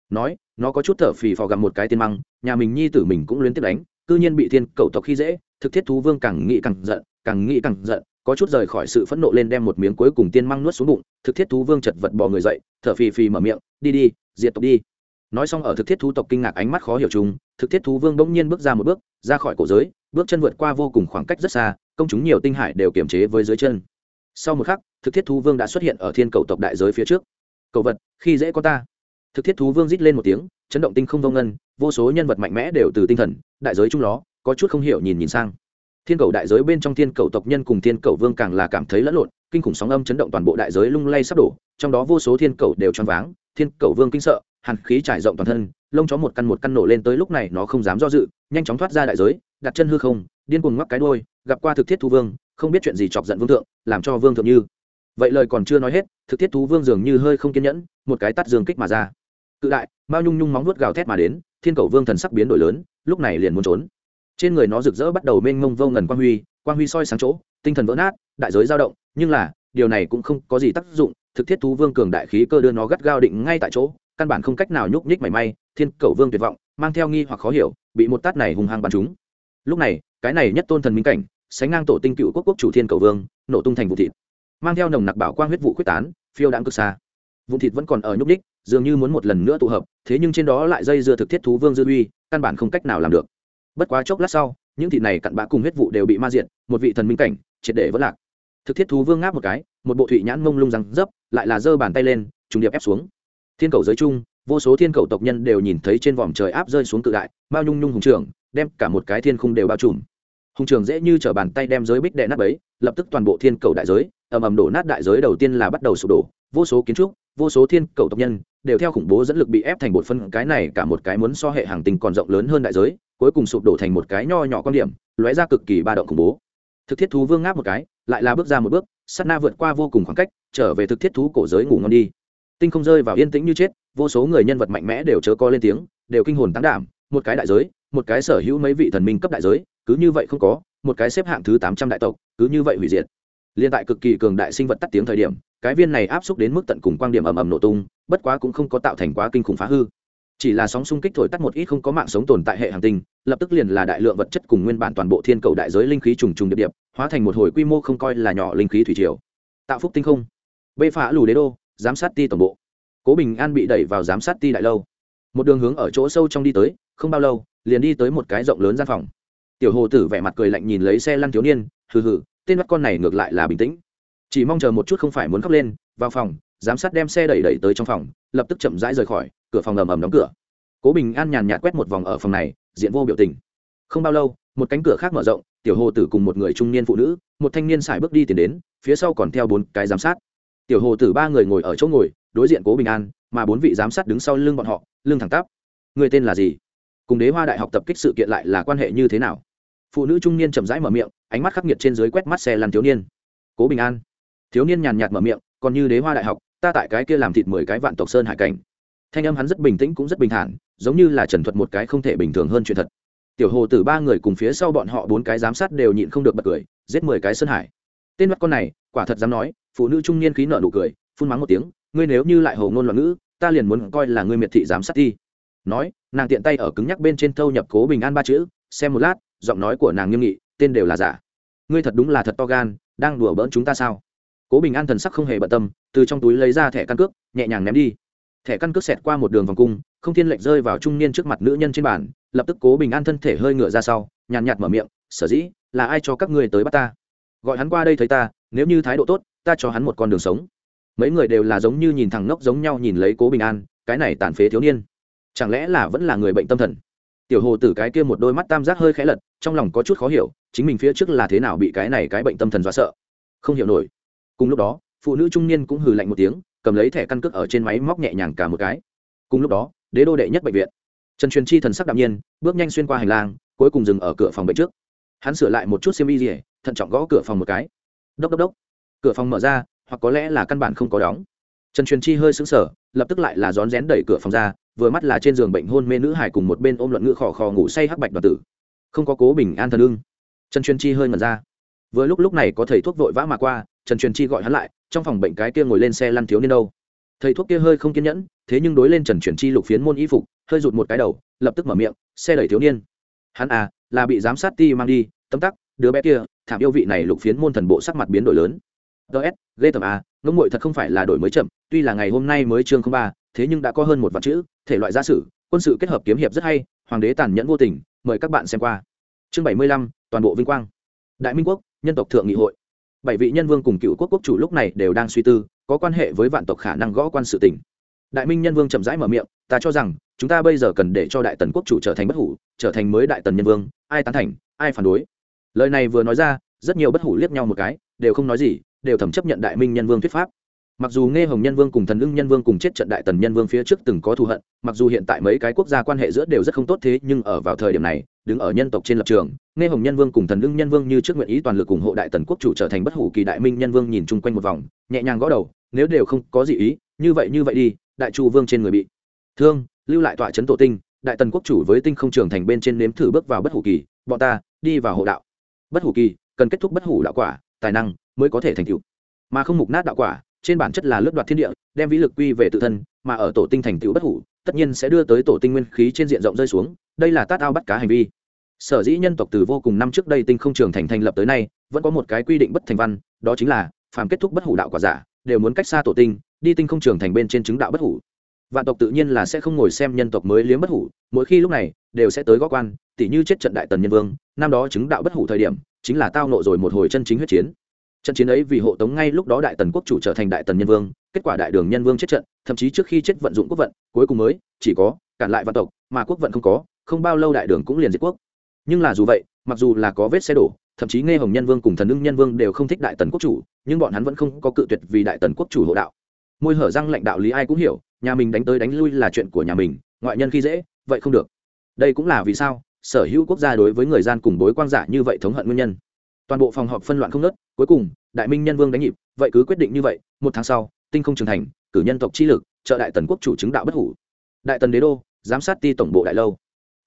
Nói, nó có chút thở phì phò gặm một cái tiên măng, nhà mình nhi tử mình cũng luyến tiếp đánh, cư nhiên bị thiên cầu tộc khi dễ, thực thiết thú vương càng nghĩ càng giận, càng nghĩ càng giận, có chút rời khỏi sự phẫn nộ lên đem một miếng cuối cùng tiên măng nuốt xuống bụng, thực thiết thú vương chật vật bò người dậy, thở phì phì mở miệng, đi đi, diệt tộc đi. Nói xong ở thực thiết thú tộc kinh ngạc ánh mắt khó hiểu chúng. thực thiết thú vương bỗng nhiên bước ra một bước, ra khỏi cổ giới, bước chân vượt qua vô cùng khoảng cách rất xa, công chúng nhiều tinh hải đều kiềm chế với dưới chân. Sau một khắc, thực thiết thú vương đã xuất hiện ở thiên cầu tộc đại giới phía trước cầu vật khi dễ có ta. Thực thiết thú vương rít lên một tiếng chấn động tinh không vô ngân vô số nhân vật mạnh mẽ đều từ tinh thần đại giới chung đó, có chút không hiểu nhìn nhìn sang. Thiên cầu đại giới bên trong thiên cầu tộc nhân cùng thiên cầu vương càng là cảm thấy lẫn lộn kinh khủng sóng âm chấn động toàn bộ đại giới lung lay sắp đổ trong đó vô số thiên cầu đều choáng váng thiên cầu vương kinh sợ hàn khí trải rộng toàn thân lông chó một căn một căn nổ lên tới lúc này nó không dám do dự nhanh chóng thoát ra đại giới đặt chân hư không điên cuồng ngoắc cái đôi gặp qua thực thiết thu vương không biết chuyện gì chọc giận vương thượng làm cho vương thượng như vậy lời còn chưa nói hết, thực thiết thú vương dường như hơi không kiên nhẫn, một cái tắt dương kích mà ra. Cự đại, mao nhung nhung móng nuốt gào thét mà đến, thiên cầu vương thần sắc biến đổi lớn, lúc này liền muốn trốn. Trên người nó rực rỡ bắt đầu mênh mông vô ngần quang huy quang huy soi sáng chỗ, tinh thần vỡ nát, đại giới dao động, nhưng là, điều này cũng không có gì tác dụng, thực thiết thú vương cường đại khí cơ đưa nó gắt gao định ngay tại chỗ, căn bản không cách nào nhúc nhích mảy may, thiên cầu vương tuyệt vọng, mang theo nghi hoặc khó hiểu, bị một tát này hung hăng bắn trúng. Lúc này, cái này nhất tôn thần minh cảnh, sánh ngang tổ tinh cựu quốc quốc chủ thiên cầu vương, nổ tung thành vụ thịt mang theo nồng nặc bảo quang huyết vụ quyết tán, phiêu đãng cực xa. Vụ thịt vẫn còn ở nhúc đích dường như muốn một lần nữa tụ hợp, thế nhưng trên đó lại dây dưa thực thiết thú vương dư uy, căn bản không cách nào làm được. Bất quá chốc lát sau, những thịt này cặn bã cùng huyết vụ đều bị ma diện một vị thần minh cảnh, triệt để vẫn lạc. Thực thiết thú vương ngáp một cái, một bộ thụy nhãn mông lung răng dấp, lại là giơ bàn tay lên, trùng điệp ép xuống. Thiên cầu giới chung vô số thiên cầu tộc nhân đều nhìn thấy trên vòm trời áp rơi xuống cự đại bao nhung nhung hùng trường đem cả một cái thiên khung đều bao trùm. Hùng trường dễ như t bàn tay đem giới bích đệ nát ấy lập tức toàn bộ thiên cầu đại giới ầm ầm đổ nát đại giới đầu tiên là bắt đầu sụp đổ, vô số kiến trúc, vô số thiên cầu tộc nhân đều theo khủng bố dẫn lực bị ép thành một phân, cái này cả một cái muốn so hệ hàng tinh còn rộng lớn hơn đại giới, cuối cùng sụp đổ thành một cái nho nhỏ quan điểm, lóe ra cực kỳ ba động khủng bố. Thực thiết thú vương ngáp một cái, lại là bước ra một bước sắt na vượt qua vô cùng khoảng cách, trở về thực thiết thú cổ giới ngủ ngon đi. Tinh không rơi vào yên tĩnh như chết, vô số người nhân vật mạnh mẽ đều chớ co lên tiếng, đều kinh hồn tăng đảm, một cái đại giới, một cái sở hữu mấy vị thần minh cấp đại giới, cứ như vậy không có, một cái xếp hạng thứ tám trăm đại tộc, cứ như vậy hủy diệt liên tại cực kỳ cường đại sinh vật tắt tiếng thời điểm, cái viên này áp xúc đến mức tận cùng quan điểm ầm ầm nổ tung, bất quá cũng không có tạo thành quá kinh khủng phá hư. Chỉ là sóng xung kích thổi tắt một ít không có mạng sống tồn tại hệ hành tinh, lập tức liền là đại lượng vật chất cùng nguyên bản toàn bộ thiên cầu đại giới linh khí trùng trùng điệp điệp, hóa thành một hồi quy mô không coi là nhỏ linh khí thủy triều. Tạo phúc tinh không. Bê phá lù đế đô, giám sát ti tổng bộ. Cố bình an bị đẩy vào giám sát ti đại lâu. Một đường hướng ở chỗ sâu trong đi tới, không bao lâu, liền đi tới một cái rộng lớn gian phòng. Tiểu hồ tử vẻ mặt cười lạnh nhìn lấy xe lăn thiếu niên, hừ hừ tên mắt con này ngược lại là bình tĩnh. Chỉ mong chờ một chút không phải muốn khóc lên, vào phòng, giám sát đem xe đẩy đẩy tới trong phòng, lập tức chậm rãi rời khỏi, cửa phòng ầm ầm đóng cửa. Cố bình an nhàn nhạt quét một vòng ở phòng này, diện vô biểu tình. Không bao lâu, một cánh cửa khác mở rộng, tiểu hồ tử cùng một người trung niên phụ nữ, một thanh niên xài bước đi tiến đến, phía sau còn theo bốn cái giám sát. Tiểu hồ tử ba người ngồi ở chỗ ngồi, đối diện cố bình an, mà bốn vị giám sát đứng sau lưng bọn họ, lưng thẳng tắp. Người tên là gì? Cùng đế hoa đại học tập kích sự kiện lại là quan hệ như thế nào? Phụ nữ trung niên chậm rãi mở miệng ánh mắt khắc nghiệt trên dưới quét mắt xe lăn thiếu niên. Cố bình an. Thiếu niên nhàn nhạt mở miệng, còn như đế hoa đại học, ta tại cái kia làm thịt mười cái vạn tộc sơn hải cảnh. Thanh âm hắn rất bình tĩnh cũng rất bình thản, giống như là trần thuật một cái không thể bình thường hơn chuyện thật. Tiểu hồ tử ba người cùng phía sau bọn họ bốn cái giám sát đều nhịn không được bật cười, giết mười cái sơn hải. Tên mắt con này, quả thật dám nói, phụ nữ trung niên khí nợ nụ cười, phun mắng một tiếng, ngươi nếu như lại hồ ngôn loạn ngữ, ta liền muốn coi là ngươi miệt thị giám sát thi nói, nàng tiện tay ở cứng nhắc bên trên thâu nhập cố bình an ba chữ, xem một lát, giọng nói của nàng nghiêm nghị tên đều là giả. Ngươi thật đúng là thật to gan, đang đùa bỡn chúng ta sao? Cố bình an thần sắc không hề bận tâm, từ trong túi lấy ra thẻ căn cước, nhẹ nhàng ném đi. Thẻ căn cước xẹt qua một đường vòng cung, không thiên lệch rơi vào trung niên trước mặt nữ nhân trên bàn, lập tức cố bình an thân thể hơi ngựa ra sau, nhàn nhạt mở miệng, sở dĩ, là ai cho các ngươi tới bắt ta? Gọi hắn qua đây thấy ta, nếu như thái độ tốt, ta cho hắn một con đường sống. Mấy người đều là giống như nhìn thằng ngốc giống nhau nhìn lấy cố bình an, cái này tàn phế thiếu niên, chẳng lẽ là vẫn là người bệnh tâm thần? Tiểu hồ tử cái kia một đôi mắt tam giác hơi khẽ lật, trong lòng có chút khó hiểu, chính mình phía trước là thế nào bị cái này cái bệnh tâm thần dọa sợ. Không hiểu nổi. Cùng lúc đó, phụ nữ trung niên cũng hừ lạnh một tiếng, cầm lấy thẻ căn cước ở trên máy móc nhẹ nhàng cả một cái. Cùng lúc đó, đế đô đệ nhất bệnh viện. Trần truyền chi thần sắc đạm nhiên, bước nhanh xuyên qua hành lang, cuối cùng dừng ở cửa phòng bệnh trước. Hắn sửa lại một chút xiêm y rỉa thận trọng gõ cửa phòng một cái. Đốc đốc đốc. Cửa phòng mở ra, hoặc có lẽ là căn bản không có đóng. Trần truyền chi hơi sững sờ, lập tức lại là rón rén đẩy cửa phòng ra vừa mắt là trên giường bệnh hôn mê nữ hải cùng một bên ôm luận ngựa khò khò ngủ say hắc bạch đoàn tử. Không có cố bình an thần ưng. Trần truyền chi hơi ngẩn ra. Vừa lúc lúc này có thầy thuốc vội vã mà qua, trần truyền chi gọi hắn lại, trong phòng bệnh cái kia ngồi lên xe lăn thiếu niên đâu. Thầy thuốc kia hơi không kiên nhẫn, thế nhưng đối lên trần truyền chi lục phiến môn y phục, hơi rụt một cái đầu, lập tức mở miệng, xe đẩy thiếu niên. Hắn à là bị giám sát ti mang đi, tấm tắc, đứa bé kia, thảm yêu vị này lục phiến môn thần bộ sắc mặt biến đổi lớn. Ts ghê tầm à ngông ngội thật không phải là đổi mới chậm, tuy là ngày hôm nay mới chương không ba thế nhưng đã có hơn một vạn chữ, thể loại gia sử, quân sự kết hợp kiếm hiệp rất hay, hoàng đế tàn nhẫn vô tình, mời các bạn xem qua. Chương bảy mươi lăm, toàn bộ vinh quang. Đại minh quốc, nhân tộc thượng nghị hội. Bảy vị nhân vương cùng cựu quốc quốc chủ lúc này đều đang suy tư, có quan hệ với vạn tộc khả năng gõ quan sự tỉnh đại minh nhân vương chậm rãi mở miệng, ta cho rằng, chúng ta bây giờ cần để cho đại tần quốc chủ trở thành bất hủ, trở thành mới đại tần nhân vương, ai tán thành, ai phản đối? Lời này vừa nói ra, rất nhiều bất hủ liếc nhau một cái, đều không nói gì, đều thẩm chấp nhận đại minh nhân vương thuyết pháp mặc dù nghe hồng nhân vương cùng thần ưng nhân vương cùng chết trận đại tần nhân vương phía trước từng có thù hận, mặc dù hiện tại mấy cái quốc gia quan hệ giữa đều rất không tốt thế, nhưng ở vào thời điểm này, đứng ở nhân tộc trên lập trường nghe hồng nhân vương cùng thần ưng nhân vương như trước nguyện ý toàn lực ủng hộ đại tần quốc chủ trở thành bất hủ kỳ đại minh nhân vương nhìn chung quanh một vòng, nhẹ nhàng gõ đầu, nếu đều không có gì ý, như vậy như vậy đi, đại chu vương trên người bị thương, lưu lại tọa trấn tổ tinh, đại tần quốc chủ với tinh không trường thành bên trên nếm thử bước vào bất hủ kỳ, bọn ta đi vào hộ đạo. Bất hủ kỳ, cần kết thúc bất hủ đạo quả, tài năng mới có thể thành tựu. Mà không mục nát đạo quả trên bản chất là lướt đoạt thiên địa, đem vĩ lực quy về tự thân, mà ở tổ tinh thành tựu bất hủ, tất nhiên sẽ đưa tới tổ tinh nguyên khí trên diện rộng rơi xuống, đây là tát ao bắt cá hành vi. Sở dĩ nhân tộc từ vô cùng năm trước đây tinh không trường thành thành lập tới nay, vẫn có một cái quy định bất thành văn, đó chính là, phàm kết thúc bất hủ đạo quả giả, đều muốn cách xa tổ tinh, đi tinh không trường thành bên trên chứng đạo bất hủ. Vạn tộc tự nhiên là sẽ không ngồi xem nhân tộc mới liếm bất hủ, mỗi khi lúc này, đều sẽ tới gó quan, tỉ như chết trận đại tần nhân vương, năm đó chứng đạo bất hủ thời điểm, chính là tao nộ rồi một hồi chân chính huyết chiến trận chiến ấy vì hộ tống ngay lúc đó đại tần quốc chủ trở thành đại tần nhân vương, kết quả đại đường nhân vương chết trận, thậm chí trước khi chết vận dụng quốc vận, cuối cùng mới chỉ có cản lại văn tộc, mà quốc vận không có, không bao lâu đại đường cũng liền diệt quốc. Nhưng là dù vậy, mặc dù là có vết xe đổ, thậm chí nghe hồng nhân vương cùng thần ưng nhân vương đều không thích đại tần quốc chủ, nhưng bọn hắn vẫn không có cự tuyệt vì đại tần quốc chủ hộ đạo. Môi hở răng lãnh đạo lý ai cũng hiểu, nhà mình đánh tới đánh lui là chuyện của nhà mình, ngoại nhân khi dễ, vậy không được. Đây cũng là vì sao sở hữu quốc gia đối với người gian cùng bối quan giả như vậy thống hận nguyên nhân toàn bộ phòng họp phân loạn không nớt, cuối cùng, đại minh nhân vương đánh nhịp, vậy cứ quyết định như vậy, một tháng sau, tinh không trưởng thành, cử nhân tộc chi lực, trợ đại tần quốc chủ chứng đạo bất hủ. Đại tần đế đô, giám sát ti tổng bộ đại lâu.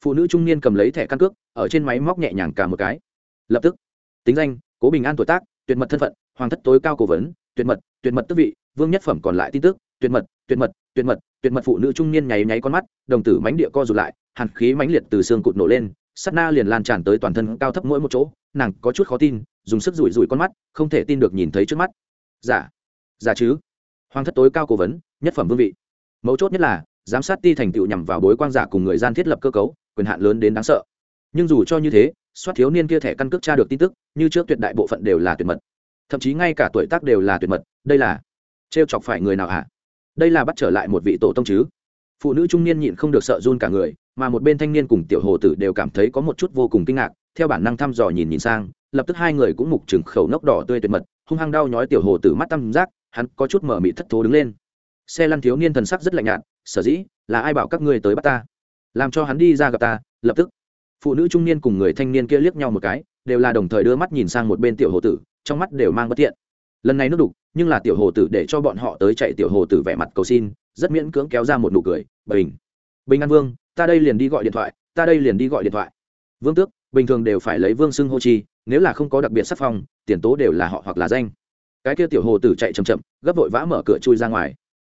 Phụ nữ trung niên cầm lấy thẻ căn cước, ở trên máy móc nhẹ nhàng cả một cái. Lập tức, tính danh, cố bình an tuổi tác, tuyệt mật thân phận, hoàng thất tối cao cố vấn, tuyệt mật tuyệt mật tức vị, vương nhất phẩm còn lại tin tức, tuyệt mật tuyệt mật tuyệt mật tuyệt mật phụ nữ trung niên nháy nháy con mắt, đồng tử mánh địa co rụt lại, hàn khí mãnh liệt từ xương cụt nổ lên sắt na liền lan tràn tới toàn thân cao thấp mỗi một chỗ, nàng có chút khó tin, dùng sức rủi rủi con mắt, không thể tin được nhìn thấy trước mắt. Giả dạ. giả dạ chứ. Hoàng thất tối cao cố vấn, nhất phẩm vương vị. Mấu chốt nhất là, giám sát ti thành tựu nhằm vào bối quan giả cùng người gian thiết lập cơ cấu, quyền hạn lớn đến đáng sợ. Nhưng dù cho như thế, soát thiếu niên kia thẻ căn cước tra được tin tức, như trước tuyệt đại bộ phận đều là tuyệt mật. Thậm chí ngay cả tuổi tác đều là tuyệt mật, đây là trêu chọc phải người nào hả? Đây là bắt trở lại một vị tổ tông chứ? Phụ nữ trung niên nhịn không được sợ run cả người, mà một bên thanh niên cùng tiểu hồ tử đều cảm thấy có một chút vô cùng kinh ngạc, theo bản năng thăm dò nhìn nhìn sang, lập tức hai người cũng mục trừng khẩu nốc đỏ tươi tuyệt mật, hung hăng đau nhói tiểu hồ tử mắt tăm giác hắn có chút mở mị thất thố đứng lên. Xe lăn thiếu niên thần sắc rất lạnh nhạt, sở dĩ, là ai bảo các ngươi tới bắt ta? Làm cho hắn đi ra gặp ta, lập tức. Phụ nữ trung niên cùng người thanh niên kia liếc nhau một cái, đều là đồng thời đưa mắt nhìn sang một bên tiểu hồ tử, trong mắt đều mang bất thiện. Lần này nước đục, nhưng là tiểu hồ tử để cho bọn họ tới chạy tiểu hồ tử vẻ mặt cầu xin rất miễn cưỡng kéo ra một nụ cười, bình bình an vương, ta đây liền đi gọi điện thoại, ta đây liền đi gọi điện thoại. Vương tước, bình thường đều phải lấy vương xưng hô chi, nếu là không có đặc biệt sắc phong, tiền tố đều là họ hoặc là danh. Cái kia tiểu hồ tử chạy chậm chậm, gấp vội vã mở cửa chui ra ngoài.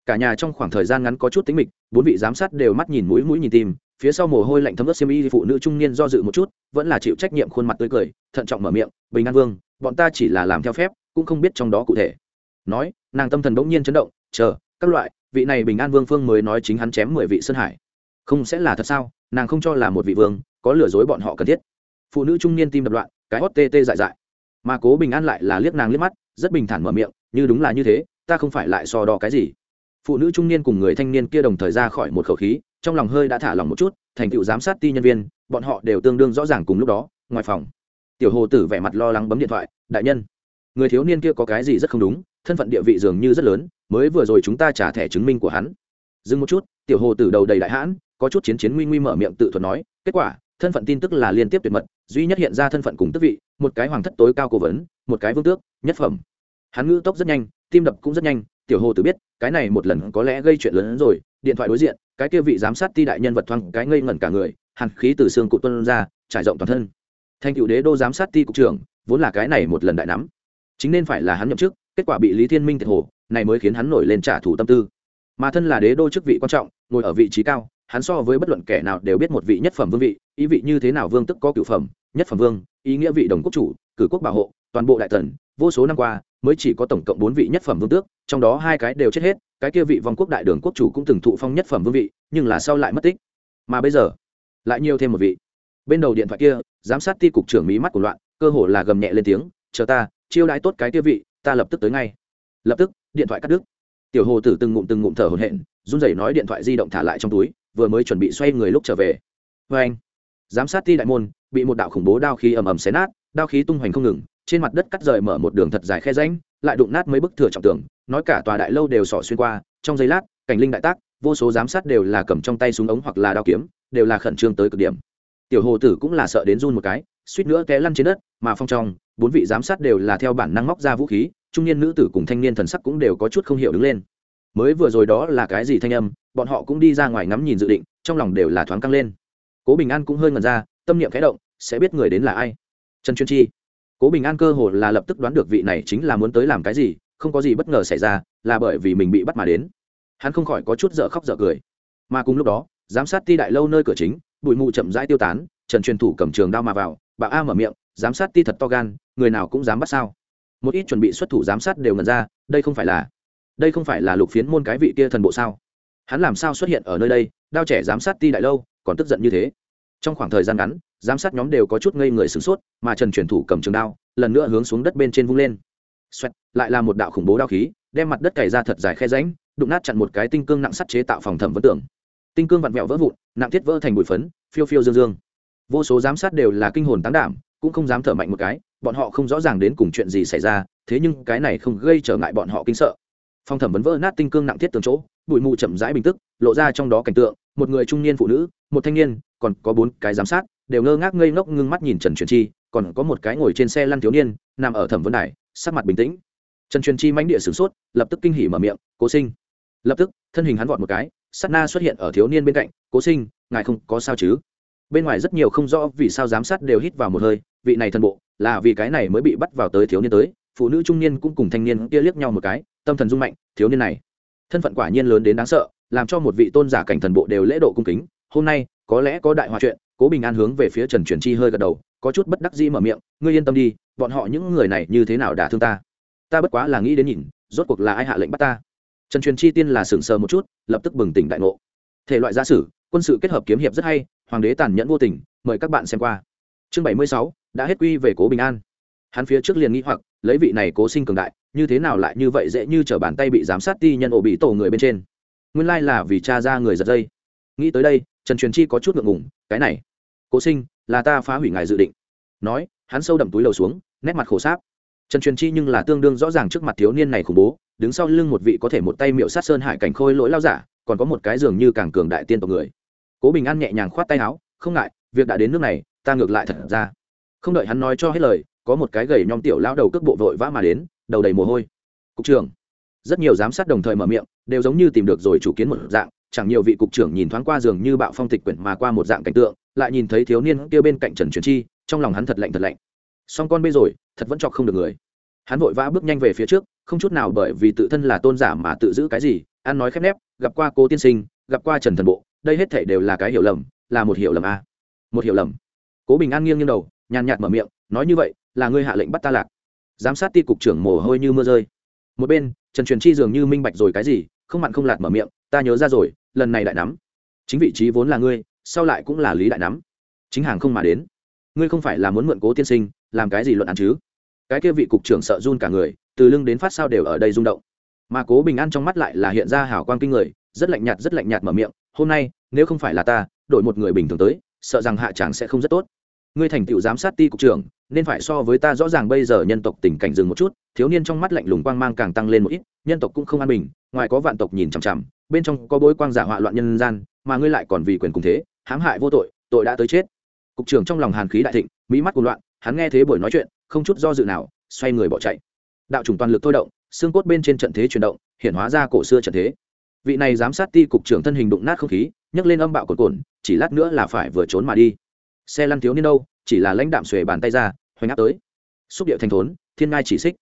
Cả nhà trong khoảng thời gian ngắn có chút tính mịch, bốn vị giám sát đều mắt nhìn mũi mũi nhìn tim, phía sau mồ hôi lạnh thấm ướt xiêm y phụ nữ trung niên do dự một chút, vẫn là chịu trách nhiệm khuôn mặt tươi cười, thận trọng mở miệng, bình an vương, bọn ta chỉ là làm theo phép, cũng không biết trong đó cụ thể. Nói, nàng tâm thần bỗng nhiên chấn động, chờ, các loại vị này bình an vương phương mới nói chính hắn chém mười vị sơn hải. Không sẽ là thật sao? Nàng không cho là một vị vương có lừa dối bọn họ cần thiết. Phụ nữ trung niên tim đập loạn, cái hót tê tê dại dại. Mà cố bình an lại là liếc nàng liếc mắt, rất bình thản mở miệng, như đúng là như thế, ta không phải lại so đo cái gì. Phụ nữ trung niên cùng người thanh niên kia đồng thời ra khỏi một khẩu khí, trong lòng hơi đã thả lòng một chút, thành tựu giám sát ti nhân viên, bọn họ đều tương đương rõ ràng cùng lúc đó, ngoài phòng. Tiểu hồ tử vẻ mặt lo lắng bấm điện thoại, đại nhân, người thiếu niên kia có cái gì rất không đúng thân phận địa vị dường như rất lớn, mới vừa rồi chúng ta trả thẻ chứng minh của hắn. Dừng một chút, tiểu hồ từ đầu đầy đại hãn, có chút chiến chiến nguy nguy mở miệng tự thuật nói, kết quả, thân phận tin tức là liên tiếp tuyệt mật, duy nhất hiện ra thân phận cùng tức vị, một cái hoàng thất tối cao cố vấn, một cái vương tước, nhất phẩm. Hắn ngữ tốc rất nhanh, tim đập cũng rất nhanh, tiểu hồ tử biết, cái này một lần có lẽ gây chuyện lớn hơn rồi, điện thoại đối diện, cái kia vị giám sát ti đại nhân vật thoáng cái ngây ngẩn cả người, hàn khí từ xương cụ tuân ra, trải rộng toàn thân. Thanh cựu đế đô giám sát ti cục trưởng, vốn là cái này một lần đại nắm. Chính nên phải là hắn nhậm chức kết quả bị lý thiên minh thiệt hồ, này mới khiến hắn nổi lên trả thù tâm tư. Mà thân là đế đô chức vị quan trọng, ngồi ở vị trí cao, hắn so với bất luận kẻ nào đều biết một vị nhất phẩm vương vị, ý vị như thế nào vương tức có cựu phẩm, nhất phẩm vương, ý nghĩa vị đồng quốc chủ, cử quốc bảo hộ, toàn bộ đại tần, vô số năm qua, mới chỉ có tổng cộng bốn vị nhất phẩm vương tước, trong đó hai cái đều chết hết, cái kia vị vòng quốc đại đường quốc chủ cũng từng thụ phong nhất phẩm vương vị, nhưng là sau lại mất tích. Mà bây giờ, lại nhiều thêm một vị. Bên đầu điện thoại kia, giám sát ti cục trưởng mí mắt của loạn, cơ hồ là gầm nhẹ lên tiếng, chờ ta, chiêu đãi tốt cái kia vị ta lập tức tới ngay. Lập tức, điện thoại cắt đứt. Tiểu hồ tử từng ngụm từng ngụm thở hổn hển, run rẩy nói điện thoại di động thả lại trong túi, vừa mới chuẩn bị xoay người lúc trở về. Vê anh, giám sát ti đại môn, bị một đạo khủng bố đao khí ầm ầm xé nát, đao khí tung hoành không ngừng, trên mặt đất cắt rời mở một đường thật dài khe rãnh, lại đụng nát mấy bức thừa trọng tường, nói cả tòa đại lâu đều sỏ xuyên qua, trong giây lát, cảnh linh đại tác, vô số giám sát đều là cầm trong tay súng ống hoặc là đao kiếm, đều là khẩn trương tới cực điểm. Tiểu hồ tử cũng là sợ đến run một cái suýt nữa té lăn trên đất, mà phong trong, bốn vị giám sát đều là theo bản năng móc ra vũ khí, trung niên nữ tử cùng thanh niên thần sắc cũng đều có chút không hiểu đứng lên. Mới vừa rồi đó là cái gì thanh âm, bọn họ cũng đi ra ngoài ngắm nhìn dự định, trong lòng đều là thoáng căng lên. Cố bình an cũng hơi ngần ra, tâm niệm khẽ động, sẽ biết người đến là ai. Trần chuyên chi. Cố bình an cơ hồ là lập tức đoán được vị này chính là muốn tới làm cái gì, không có gì bất ngờ xảy ra, là bởi vì mình bị bắt mà đến. Hắn không khỏi có chút dở khóc dở cười. Mà cùng lúc đó, giám sát ti đại lâu nơi cửa chính, bụi mù chậm rãi tiêu tán, trần truyền thủ cầm trường đao mà vào bà a mở miệng giám sát ti thật to gan người nào cũng dám bắt sao? Một ít chuẩn bị xuất thủ giám sát đều ngần ra đây không phải là đây không phải là lục phiến môn cái vị kia thần bộ sao? Hắn làm sao xuất hiện ở nơi đây đao trẻ giám sát ti đại lâu còn tức giận như thế? Trong khoảng thời gian ngắn giám sát nhóm đều có chút ngây người sửng sốt mà trần truyền thủ cầm trường đao lần nữa hướng xuống đất bên trên vung lên. Xoẹt, lại là một đạo khủng bố đao khí đem mặt đất cày ra thật dài khe ránh đụng nát chặn một cái tinh cương nặng sắt chế tạo phòng thẩm vấn tưởng tinh cương vặn vẹo vỡ vụn nặng thiết vỡ thành bụi phấn phiêu phiêu dương dương vô số giám sát đều là kinh hồn tán đảm, cũng không dám thở mạnh một cái, bọn họ không rõ ràng đến cùng chuyện gì xảy ra, thế nhưng cái này không gây trở ngại bọn họ kinh sợ. Phòng thẩm vấn vỡ nát tinh cương nặng thiết tường chỗ, bụi mù chậm rãi bình tức, lộ ra trong đó cảnh tượng, một người trung niên phụ nữ, một thanh niên, còn có bốn cái giám sát, đều ngơ ngác ngây ngốc ngưng mắt nhìn trần truyền chi, còn có một cái ngồi trên xe lăn thiếu niên, nằm ở thẩm vấn đài, sắc mặt bình tĩnh. Trần truyền chi mãnh địa sửng sốt, lập tức kinh hỉ mở miệng, cố sinh. Lập tức, thân hình hắn vọt một cái sắt na xuất hiện ở thiếu niên bên cạnh, cố sinh, ngài không có sao chứ? Bên ngoài rất nhiều không rõ vì sao giám sát đều hít vào một hơi, vị này thân bộ, là vì cái này mới bị bắt vào tới thiếu niên tới, phụ nữ trung niên cũng cùng thanh niên kia liếc nhau một cái, tâm thần rung mạnh, thiếu niên này. Thân phận quả nhiên lớn đến đáng sợ, làm cho một vị tôn giả cảnh thần bộ đều lễ độ cung kính. Hôm nay, có lẽ có đại hòa chuyện, cố bình an hướng về phía trần truyền chi hơi gật đầu, có chút bất đắc dĩ mở miệng, ngươi yên tâm đi, bọn họ những người này như thế nào đả thương ta? Ta bất quá là nghĩ đến nhìn, rốt cuộc là ai hạ lệnh bắt ta? Trần truyền chi tiên là sững sờ một chút, lập tức bừng tỉnh đại ngộ. Thể loại gia sử, quân sự kết hợp kiếm hiệp rất hay hoàng đế tàn nhẫn vô tình, mời các bạn xem qua. Chương bảy mươi sáu, đã hết quy về cố bình an. Hắn phía trước liền nghĩ hoặc, lấy vị này cố sinh cường đại, như thế nào lại như vậy dễ như t r ở bàn tay bị giám sát ti nhân ổ bị tổ người bên trên? Nguyên lai là vì cha ra người giật dây. Nghĩ tới đây, trần truyền chi có chút ngượng ngùng, cái này, cố sinh, là ta phá hủy ngài dự định. Nói, hắn sâu đậm túi lầu xuống, nét mặt khổ sáp. Trần truyền chi nhưng là tương đương rõ ràng trước mặt thiếu niên này khủng bố, đứng sau lưng một vị có thể một tay miệu sát sơn hải cảnh khôi lỗi lao giả, còn có một cái giường như càng cường đại tiên tộc người cố bình an nhẹ nhàng khoát tay áo, không ngại, việc đã đến nước này, ta ngược lại thật ra. Không đợi hắn nói cho hết lời, có một cái gầy nhom tiểu lao đầu cước bộ vội vã mà đến, đầu đầy mồ hôi. Cục trưởng. Rất nhiều giám sát đồng thời mở miệng, đều giống như tìm được rồi chủ kiến một dạng, chẳng nhiều vị cục trưởng nhìn thoáng qua giường như bạo phong tịch quyển mà qua một dạng cảnh tượng, lại nhìn thấy thiếu niên kia bên cạnh trần truyền chi, trong lòng hắn thật lạnh thật lạnh. Song con bê rồi, thật vẫn chọc không được người. Hắn vội vã bước nhanh về phía trước, không chút nào bởi vì tự thân là tôn giả mà tự giữ cái gì, ăn nói khép nép, gặp qua cô tiên sinh, gặp qua trần thần bộ đây hết thể đều là cái hiểu lầm, là một hiểu lầm a. À. một hiểu lầm. Cố bình an nghiêng nghiêng đầu, nhàn nhạt mở miệng, nói như vậy, là ngươi hạ lệnh bắt ta lạc. Giám sát ti cục trưởng mồ hôi như mưa rơi. Một bên, trần truyền chi dường như minh bạch rồi cái gì, không mặn không lạt mở miệng, ta nhớ ra rồi, lần này đại nắm. Chính vị trí vốn là ngươi, sau lại cũng là lý đại nắm. Chính hàng không mà đến. Ngươi không phải là muốn mượn cố tiên sinh, làm cái gì luận án chứ? Cái kia vị cục trưởng sợ run cả người, từ lưng đến phát sao đều ở đây rung động. Mà cố bình an trong mắt lại là hiện ra hảo quang kinh người, rất lạnh nhạt, rất lạnh nhạt mở miệng, hôm nay nếu không phải là ta đổi một người bình thường tới, sợ rằng hạ tràng sẽ không rất tốt. Ngươi thành tựu giám sát ti cục trưởng, nên phải so với ta rõ ràng bây giờ nhân tộc tình cảnh dừng một chút, thiếu niên trong mắt lạnh lùng quang mang càng tăng lên một ít, nhân tộc cũng không an bình, ngoài có vạn tộc nhìn chằm chằm, bên trong có bối quang giả họa loạn nhân gian, mà ngươi lại còn vì quyền cùng thế, hãm hại vô tội tội đã tới chết. Cục trưởng trong lòng hàn khí đại thịnh, mỹ mắt cuồng loạn, hắn nghe thế buổi nói chuyện, không chút do dự nào, xoay người bỏ chạy. Đạo chủng toàn lực thôi động, xương cốt bên trên trận thế chuyển động, hiện hóa ra cổ xưa trận thế vị này giám sát ti cục trưởng thân hình đụng nát không khí, nhấc lên âm bạo cồn cồn chỉ lát nữa là phải vừa trốn mà đi. Xe lăn thiếu niên đâu, chỉ là lãnh đạm xuề bàn tay ra, hoành áp tới. Xúc điệu thành thốn, thiên ngai chỉ xích.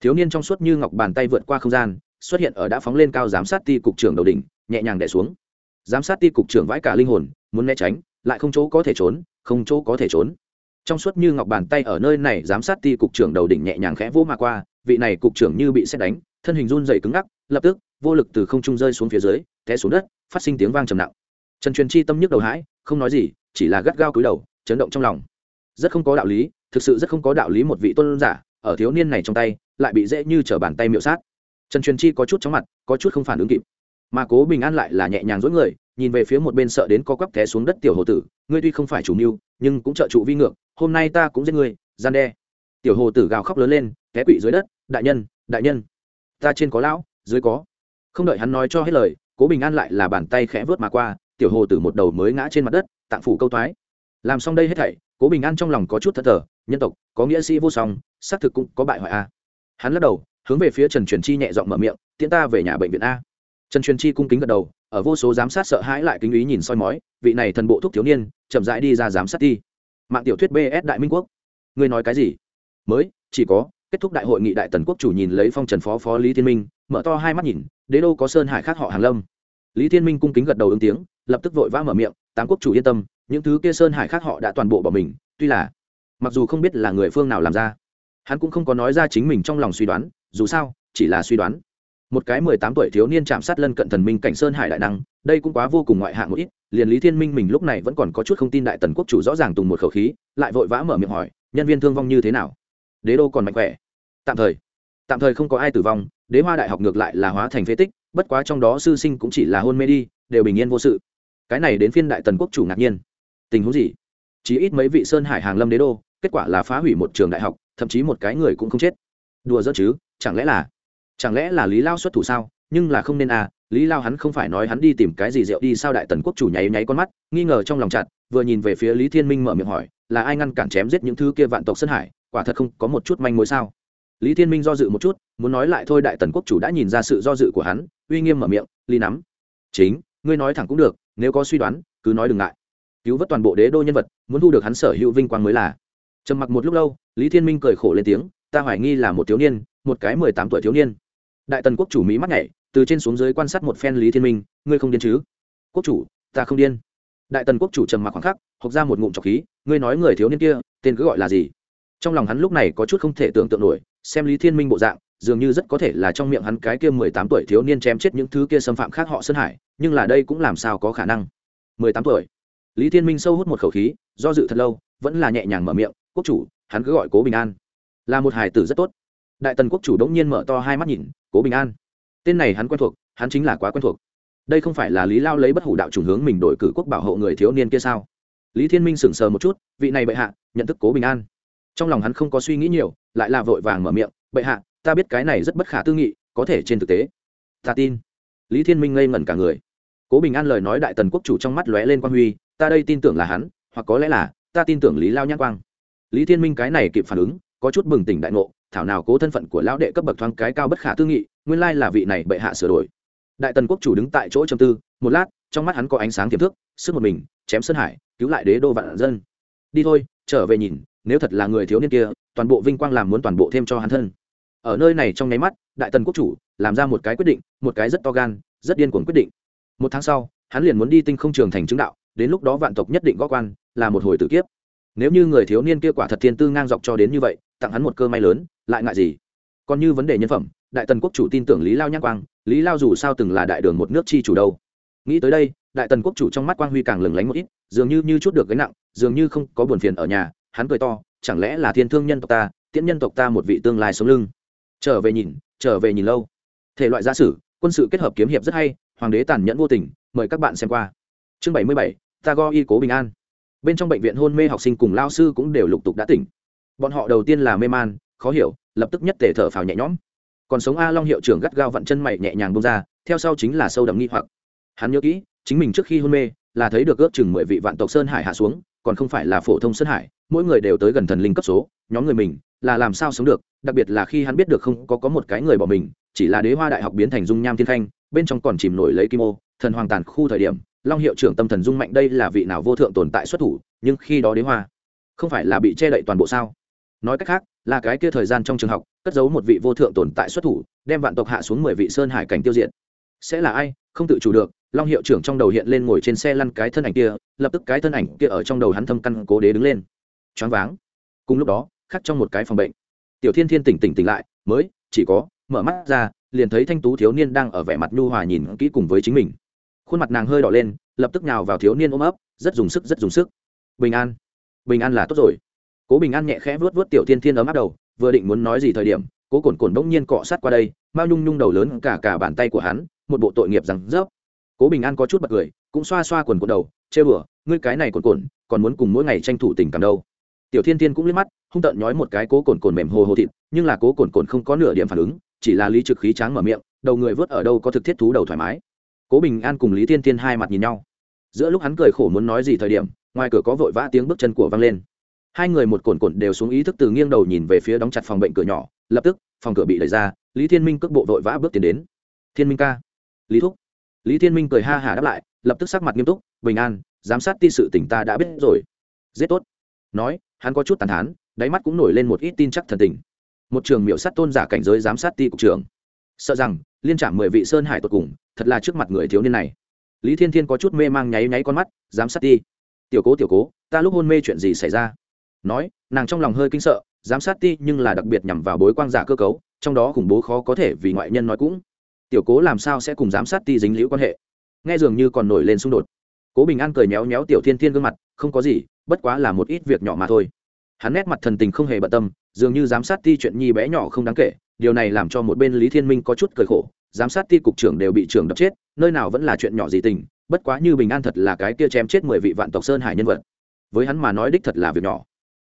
Thiếu niên trong suốt như ngọc bàn tay vượt qua không gian, xuất hiện ở đã phóng lên cao giám sát ti cục trưởng đầu đỉnh, nhẹ nhàng đẻ xuống. Giám sát ti cục trưởng vãi cả linh hồn, muốn né tránh, lại không chỗ có thể trốn, không chỗ có thể trốn. Trong suốt như ngọc bàn tay ở nơi này, giám sát ti cục trưởng đầu đỉnh nhẹ nhàng khẽ vỗ mà qua, vị này cục trưởng như bị xét đánh, thân hình run dày cứng ngắc, lập tức vô lực từ không trung rơi xuống phía dưới, té xuống đất, phát sinh tiếng vang trầm nặng. Trần truyền chi tâm nhức đầu hãi, không nói gì, chỉ là gắt gao cúi đầu, chấn động trong lòng. Rất không có đạo lý, thực sự rất không có đạo lý một vị tôn giả ở thiếu niên này trong tay, lại bị dễ như t r ở bàn tay miệu sát. Trần truyền chi có chút chóng mặt, có chút không phản ứng kịp. Mà cố bình an lại là nhẹ nhàng dối người, nhìn về phía một bên sợ đến co quắp té xuống đất tiểu hồ tử, ngươi tuy không phải chủ mưu, nhưng cũng trợ trụ vi ngược, hôm nay ta cũng giết ngươi, gian đe. Tiểu hồ tử gào khóc lớn lên, té quỵ dưới đất, đại nhân đại nhân, ta trên có lão, dưới có không đợi hắn nói cho hết lời, cố bình an lại là bàn tay khẽ vớt mà qua, tiểu hồ tử một đầu mới ngã trên mặt đất, tạng phủ câu thoái. Làm xong đây hết thảy, cố bình an trong lòng có chút thất thờ, nhân tộc, có nghĩa sĩ vô song, xác thực cũng có bại hoại a. Hắn lắc đầu, hướng về phía trần truyền chi nhẹ giọng mở miệng, tiễn ta về nhà bệnh viện a. Trần truyền chi cung kính gật đầu, ở vô số giám sát sợ hãi lại kính ý nhìn soi mói, vị này thần bộ thúc thiếu niên, chậm rãi đi ra giám sát đi. Mạng tiểu thuyết bs đại minh quốc. Ngươi nói cái gì? Mới, chỉ có, kết thúc đại hội nghị đại tần quốc chủ nhìn lấy phong trần phó phó lý thiên minh mở to hai mắt nhìn, đế đô có sơn hải khác họ hàng lâm. Lý thiên minh cung kính gật đầu ứng tiếng, lập tức vội vã mở miệng, tám quốc chủ yên tâm, những thứ kia sơn hải khác họ đã toàn bộ bỏ mình, tuy là, mặc dù không biết là người phương nào làm ra, hắn cũng không có nói ra chính mình trong lòng suy đoán, dù sao, chỉ là suy đoán. Một cái mười tám tuổi thiếu niên chạm sát lân cận thần minh cảnh sơn hải đại năng, đây cũng quá vô cùng ngoại hạng một ít, liền lý thiên minh mình lúc này vẫn còn có chút không tin đại tần quốc chủ rõ ràng tùng một khẩu khí, lại vội vã mở miệng hỏi, nhân viên thương vong như thế nào? Đế đô còn mạnh khỏe. Tạm thời tạm thời không có ai tử vong đế hoa đại học ngược lại là hóa thành phế tích, bất quá trong đó sư sinh cũng chỉ là hôn mê đi, đều bình yên vô sự. Cái này đến phiên đại tần quốc chủ ngạc nhiên. Tình huống gì? Chỉ ít mấy vị sơn hải hàng lâm đế đô, kết quả là phá hủy một trường đại học, thậm chí một cái người cũng không chết. Đùa dỡ chứ, chẳng lẽ là, chẳng lẽ là lý lao xuất thủ sao? Nhưng là không nên à lý lao hắn không phải nói hắn đi tìm cái gì rượu đi sao đại tần quốc chủ nháy nháy con mắt, nghi ngờ trong lòng chặt, vừa nhìn về phía lý thiên minh mở miệng hỏi, là ai ngăn cản chém giết những thứ kia vạn tộc sơn hải, quả thật không có một chút manh mối sao? Lý thiên minh do dự một chút, muốn nói lại thôi đại tần quốc chủ đã nhìn ra sự do dự của hắn, uy nghiêm mở miệng ly nắm. Chính, ngươi nói thẳng cũng được, nếu có suy đoán, cứ nói đừng ngại. Cứu vớt toàn bộ đế đô nhân vật, muốn thu được hắn sở hữu vinh quang mới là. Trầm mặc một lúc lâu, lý thiên minh cười khổ lên tiếng, ta hoài nghi là một thiếu niên, một cái mười tám tuổi thiếu niên. Đại tần quốc chủ mỹ mắc nhảy, từ trên xuống dưới quan sát một phen lý thiên minh, ngươi không điên chứ? Quốc chủ, ta không điên. Đại tần quốc chủ trầm mặc khoảng khắc, hộc ra một ngụm trọc khí, ngươi nói người thiếu niên kia, tên cứ gọi là gì? Trong lòng hắn lúc này có chút không thể tưởng tượng nổi xem lý thiên minh bộ dạng, dường như rất có thể là trong miệng hắn cái kia mười tám tuổi thiếu niên chém chết những thứ kia xâm phạm khác họ sơn hải, nhưng là đây cũng làm sao có khả năng. mười tám tuổi. Lý thiên minh sâu hút một khẩu khí, do dự thật lâu, vẫn là nhẹ nhàng mở miệng, quốc chủ, hắn cứ gọi cố bình an. Là một hài tử rất tốt. Đại tần quốc chủ đống nhiên mở to hai mắt nhìn, cố bình an. Tên này hắn quen thuộc, hắn chính là quá quen thuộc. Đây không phải là lý lao lấy bất hủ đạo chủng hướng mình đổi cử quốc bảo hộ người thiếu niên kia sao? Lý thiên minh sững sờ một chút, vị này bệ hạ, nhận thức cố bình an. Trong lòng hắn không có suy nghĩ nhiều lại là vội vàng mở miệng, bệ hạ, ta biết cái này rất bất khả tư nghị, có thể trên thực tế, ta tin. Lý thiên minh ngây ngẩn cả người. Cố bình an lời nói đại tần quốc chủ trong mắt lóe lên quang huy, ta đây tin tưởng là hắn, hoặc có lẽ là, ta tin tưởng lý lao nhãn quang. Lý thiên minh cái này kịp phản ứng, có chút bừng tỉnh đại ngộ, thảo nào cố thân phận của lão đệ cấp bậc thoáng cái cao bất khả tư nghị, nguyên lai là vị này bệ hạ sửa đổi. Đại tần quốc chủ đứng tại chỗ trầm tư, một lát, trong mắt hắn có ánh sáng tiềm thức, sức một mình, chém sơn hải, cứu lại đế đô vạn dân. Đi thôi, trở về nhìn nếu thật là người thiếu niên kia, toàn bộ vinh quang làm muốn toàn bộ thêm cho hắn thân. Ở nơi này trong nháy mắt, đại tần quốc chủ làm ra một cái quyết định, một cái rất to gan, rất điên cuồng quyết định. Một tháng sau, hắn liền muốn đi tinh không trường thành chứng đạo, đến lúc đó vạn tộc nhất định gó quan, là một hồi tử kiếp. Nếu như người thiếu niên kia quả thật thiên tư ngang dọc cho đến như vậy, tặng hắn một cơ may lớn, lại ngại gì? Còn như vấn đề nhân phẩm, đại tần quốc chủ tin tưởng lý lao nhắc quang, lý lao dù sao từng là đại đường một nước chi chủ đâu. Nghĩ tới đây, đại tần quốc chủ trong mắt quang huy càng lừng lánh một ít, dường như như chút được gánh nặng, dường như không có buồn phiền ở nhà hắn cười to, chẳng lẽ là thiên thương nhân tộc ta, tiễn nhân tộc ta một vị tương lai sống lưng? Trở về nhìn, trở về nhìn lâu. Thể loại gia sử, quân sự kết hợp kiếm hiệp rất hay, hoàng đế tàn nhẫn vô tình, mời các bạn xem qua. Chương bảy mươi bảy, ta go y cố bình an. Bên trong bệnh viện hôn mê học sinh cùng lao sư cũng đều lục tục đã tỉnh. Bọn họ đầu tiên là mê man, khó hiểu, lập tức nhất tể thở phào nhẹ nhõm. Còn sống a long hiệu trưởng gắt gao vặn chân mày nhẹ nhàng bông ra, theo sau chính là sâu đậm nghi hoặc. Hắn nhớ kỹ, chính mình trước khi hôn mê, là thấy được ước chừng mười vị vạn tộc sơn hải hạ xuống còn không phải là phổ thông sơn hải, mỗi người đều tới gần thần linh cấp số, nhóm người mình là làm sao sống được, đặc biệt là khi hắn biết được không có có một cái người bỏ mình, chỉ là đế hoa đại học biến thành dung nham thiên khanh, bên trong còn chìm nổi lấy kim ô, thần hoàng tàn khu thời điểm, long hiệu trưởng tâm thần dung mạnh đây là vị nào vô thượng tồn tại xuất thủ, nhưng khi đó đế hoa không phải là bị che đậy toàn bộ sao? Nói cách khác, là cái kia thời gian trong trường học, cất giấu một vị vô thượng tồn tại xuất thủ, đem vạn tộc hạ xuống mười vị sơn hải cảnh tiêu diệt. Sẽ là ai? Không tự chủ được long hiệu trưởng trong đầu hiện lên ngồi trên xe lăn cái thân ảnh kia, lập tức cái thân ảnh kia ở trong đầu hắn thâm căn cố đế đứng lên. Choáng váng. Cùng lúc đó, khắc trong một cái phòng bệnh. Tiểu thiên thiên tỉnh tỉnh tỉnh lại, mới, chỉ có, mở mắt ra, liền thấy thanh tú thiếu niên đang ở vẻ mặt nhu hòa nhìn kỹ cùng với chính mình. Khuôn mặt nàng hơi đỏ lên, lập tức nào vào thiếu niên ôm ấp, rất dùng sức, rất dùng sức. Bình an. Bình an là tốt rồi. Cố bình an nhẹ khẽ vớt vớt tiểu thiên thiên ấm áp đầu, vừa định muốn nói gì thời điểm, cố cồn cồn bỗng nhiên cọ sát qua đây, mao nhung nhung đầu lớn cả cả bàn tay của hắn, một bộ tội nghiệp rằng rớp cố bình an có chút bật cười, cũng xoa xoa quần cuộn đầu, chê bửa ngươi cái này cồn cồn còn muốn cùng mỗi ngày tranh thủ tình cảm đâu? Tiểu thiên thiên cũng liếc mắt, hung tợn nhói một cái cố cồn cồn mềm hồ hồ thịt, nhưng là cố cồn cồn không có nửa điểm phản ứng, chỉ là lý trực khí tráng mở miệng, đầu người vớt ở đâu có thực thiết thú đầu thoải mái. Cố bình an cùng lý thiên thiên hai mặt nhìn nhau. Giữa lúc hắn cười khổ muốn nói gì thời điểm, ngoài cửa có vội vã tiếng bước chân của văng lên. Hai người một cồn cồn đều xuống ý thức từ nghiêng đầu nhìn về phía đóng chặt phòng bệnh cửa nhỏ, lập tức, phòng cửa bị đẩy ra, lý thiên minh cước bộ vội vã bước tiến đến. Thiên minh ca. Lý thúc lý thiên minh cười ha hả đáp lại, lập tức sắc mặt nghiêm túc, bình an, giám sát ti sự tỉnh ta đã biết rồi. Giết tốt. Nói, hắn có chút tàn thán, đáy mắt cũng nổi lên một ít tin chắc thần tình. Một trường miểu sát tôn giả cảnh giới giám sát ti cục trưởng. Sợ rằng, liên trạm mười vị sơn hải tột cùng, thật là trước mặt người thiếu niên này. Lý thiên thiên có chút mê mang nháy nháy con mắt, giám sát ti. Tiểu cố tiểu cố, ta lúc hôn mê chuyện gì xảy ra? Nói, nàng trong lòng hơi kinh sợ, giám sát ti nhưng là đặc biệt nhằm vào bối quang giả cơ cấu, trong đó khủng bố khó có thể vì ngoại nhân nói cũng tiểu cố làm sao sẽ cùng giám sát ti dính liễu quan hệ? Nghe dường như còn nổi lên xung đột. Cố bình an cười méo méo tiểu thiên thiên gương mặt, không có gì, bất quá là một ít việc nhỏ mà thôi. Hắn nét mặt thần tình không hề bận tâm, dường như giám sát ti chuyện nhi bé nhỏ không đáng kể, điều này làm cho một bên lý thiên minh có chút cười khổ, giám sát ti cục trưởng đều bị trưởng đập chết, nơi nào vẫn là chuyện nhỏ gì tình, bất quá như bình an thật là cái kia chém chết mười vị vạn tộc sơn hải nhân vật. Với hắn mà nói đích thật là việc nhỏ.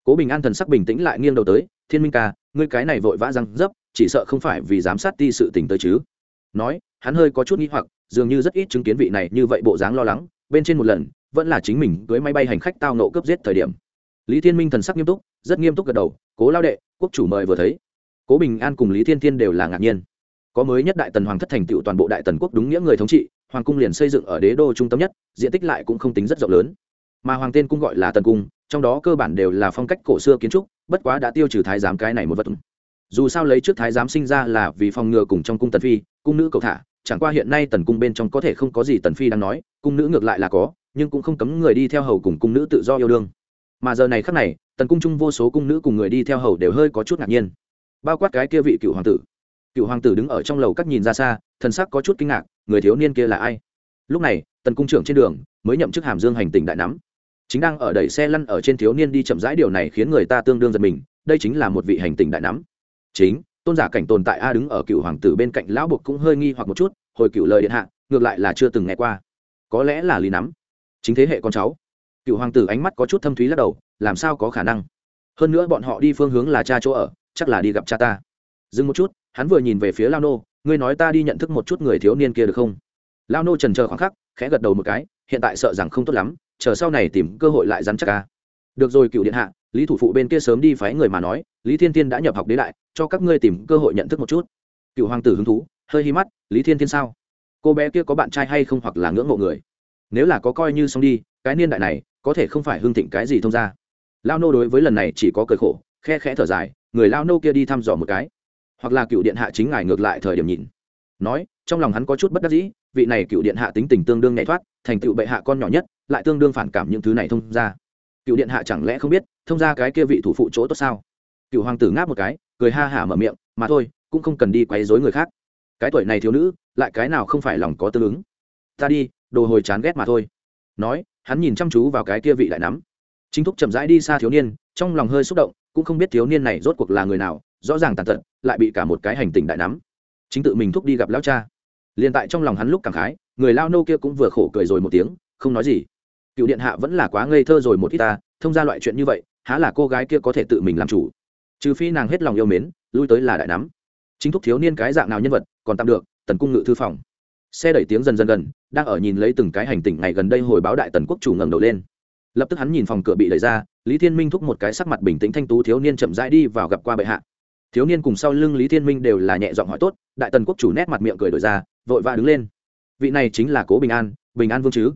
Cố bình an thần sắc bình tĩnh lại nghiêng đầu tới, thiên minh ca, ngươi cái này vội vã răng dấp, chỉ sợ không phải vì giám sát ti sự tình tới chứ? Nói, hắn hơi có chút nghĩ hoặc, dường như rất ít chứng kiến vị này như vậy bộ dáng lo lắng, bên trên một lần, vẫn là chính mình cưới máy bay hành khách tao nộ cướp giết thời điểm. Lý thiên minh thần sắc nghiêm túc, rất nghiêm túc gật đầu, cố lao đệ, quốc chủ mời vừa thấy. Cố bình an cùng lý thiên thiên đều là ngạc nhiên. Có mới nhất đại tần hoàng thất thành tựu toàn bộ đại tần quốc đúng nghĩa người thống trị, hoàng cung liền xây dựng ở đế đô trung tâm nhất, diện tích lại cũng không tính rất rộng lớn. Mà hoàng tên cung gọi là tần cung, trong đó cơ bản đều là phong cách cổ xưa kiến trúc, bất quá đã tiêu trừ thái giám cái này một vật. Dù sao lấy trước thái giám sinh ra là vì phòng ngừa cùng trong cung tần phi cung nữ cầu thả, chẳng qua hiện nay tần cung bên trong có thể không có gì tần phi đang nói, cung nữ ngược lại là có, nhưng cũng không cấm người đi theo hầu cùng cung nữ tự do yêu đương. Mà giờ này khắc này, tần cung chung vô số cung nữ cùng người đi theo hầu đều hơi có chút ngạc nhiên. Bao quát cái kia vị cựu hoàng tử. Cựu hoàng tử đứng ở trong lầu các nhìn ra xa, thần sắc có chút kinh ngạc, người thiếu niên kia là ai? Lúc này, tần cung trưởng trên đường, mới nhậm chức hàm dương hành tỉnh đại nắm. Chính đang ở đẩy xe lăn ở trên thiếu niên đi chậm rãi, điều này khiến người ta tương đương giật mình, đây chính là một vị hành tỉnh đại nắm. Chính tôn giả cảnh tồn tại a đứng ở cựu hoàng tử bên cạnh lão buộc cũng hơi nghi hoặc một chút, hồi cựu lời điện hạ, ngược lại là chưa từng nghe qua. Có lẽ là lý nắm. Chính thế hệ con cháu. Cựu hoàng tử ánh mắt có chút thâm thúy lắc đầu, làm sao có khả năng? Hơn nữa bọn họ đi phương hướng là cha chỗ ở, chắc là đi gặp cha ta. Dừng một chút, hắn vừa nhìn về phía lao nô, ngươi nói ta đi nhận thức một chút người thiếu niên kia được không? Lao nô trần chờ khoảng khắc, khẽ gật đầu một cái, hiện tại sợ rằng không tốt lắm, chờ sau này tìm cơ hội lại dám chắc ca. Được rồi cựu điện hạ lý thủ phụ bên kia sớm đi phái người mà nói, lý thiên tiên đã nhập học đế đại, cho các ngươi tìm cơ hội nhận thức một chút. Cựu hoàng tử hứng thú, hơi hi mắt, lý thiên tiên sao? Cô bé kia có bạn trai hay không hoặc là ngưỡng mộ người? Nếu là có coi như xong đi, cái niên đại này, có thể không phải hưng thịnh cái gì thông ra lao nô đối với lần này chỉ có cởi khổ, khe khẽ thở dài, người lao nô kia đi thăm dò một cái. Hoặc là cựu điện hạ chính ngài ngược lại thời điểm nhìn. Nói, trong lòng hắn có chút bất đắc dĩ, vị này cựu điện hạ tính tình tương đương nhảy thoát, thành cựu bệ hạ con nhỏ nhất, lại tương đương phản cảm những thứ này thông ra cựu điện hạ chẳng lẽ không biết, thông ra cái kia vị thủ phụ chỗ tốt sao? Cựu hoàng tử ngáp một cái, cười ha hả mở miệng, mà thôi, cũng không cần đi quấy dối người khác. Cái tuổi này thiếu nữ, lại cái nào không phải lòng có tương ứng? Ta đi, đồ hồi chán ghét mà thôi. Nói, hắn nhìn chăm chú vào cái kia vị lại nắm. Chính thúc chậm rãi đi xa thiếu niên, trong lòng hơi xúc động, cũng không biết thiếu niên này rốt cuộc là người nào, rõ ràng tàn tật, lại bị cả một cái hành tình đại nắm. Chính tự mình thúc đi gặp lão cha. Liền tại trong lòng hắn lúc cảm khái, người lao nô kia cũng vừa khổ cười rồi một tiếng, không nói gì cựu điện hạ vẫn là quá ngây thơ rồi một ít ta, thông ra loại chuyện như vậy, há là cô gái kia có thể tự mình làm chủ. Trừ phi nàng hết lòng yêu mến, lui tới là đại nắm. Chính thúc thiếu niên cái dạng nào nhân vật, còn tạm được, tần cung ngự thư phòng. Xe đẩy tiếng dần dần gần, đang ở nhìn lấy từng cái hành tỉnh ngày gần đây hồi báo đại tần quốc chủ ngẩng đầu lên. Lập tức hắn nhìn phòng cửa bị đẩy ra, lý thiên minh thúc một cái sắc mặt bình tĩnh thanh tú thiếu niên chậm rãi đi vào gặp qua bệ hạ. Thiếu niên cùng sau lưng lý thiên minh đều là nhẹ giọng hỏi tốt, đại tần quốc chủ nét mặt miệng cười đổi ra, vội vã đứng lên. Vị này chính là cố bình an bình an vương chứ?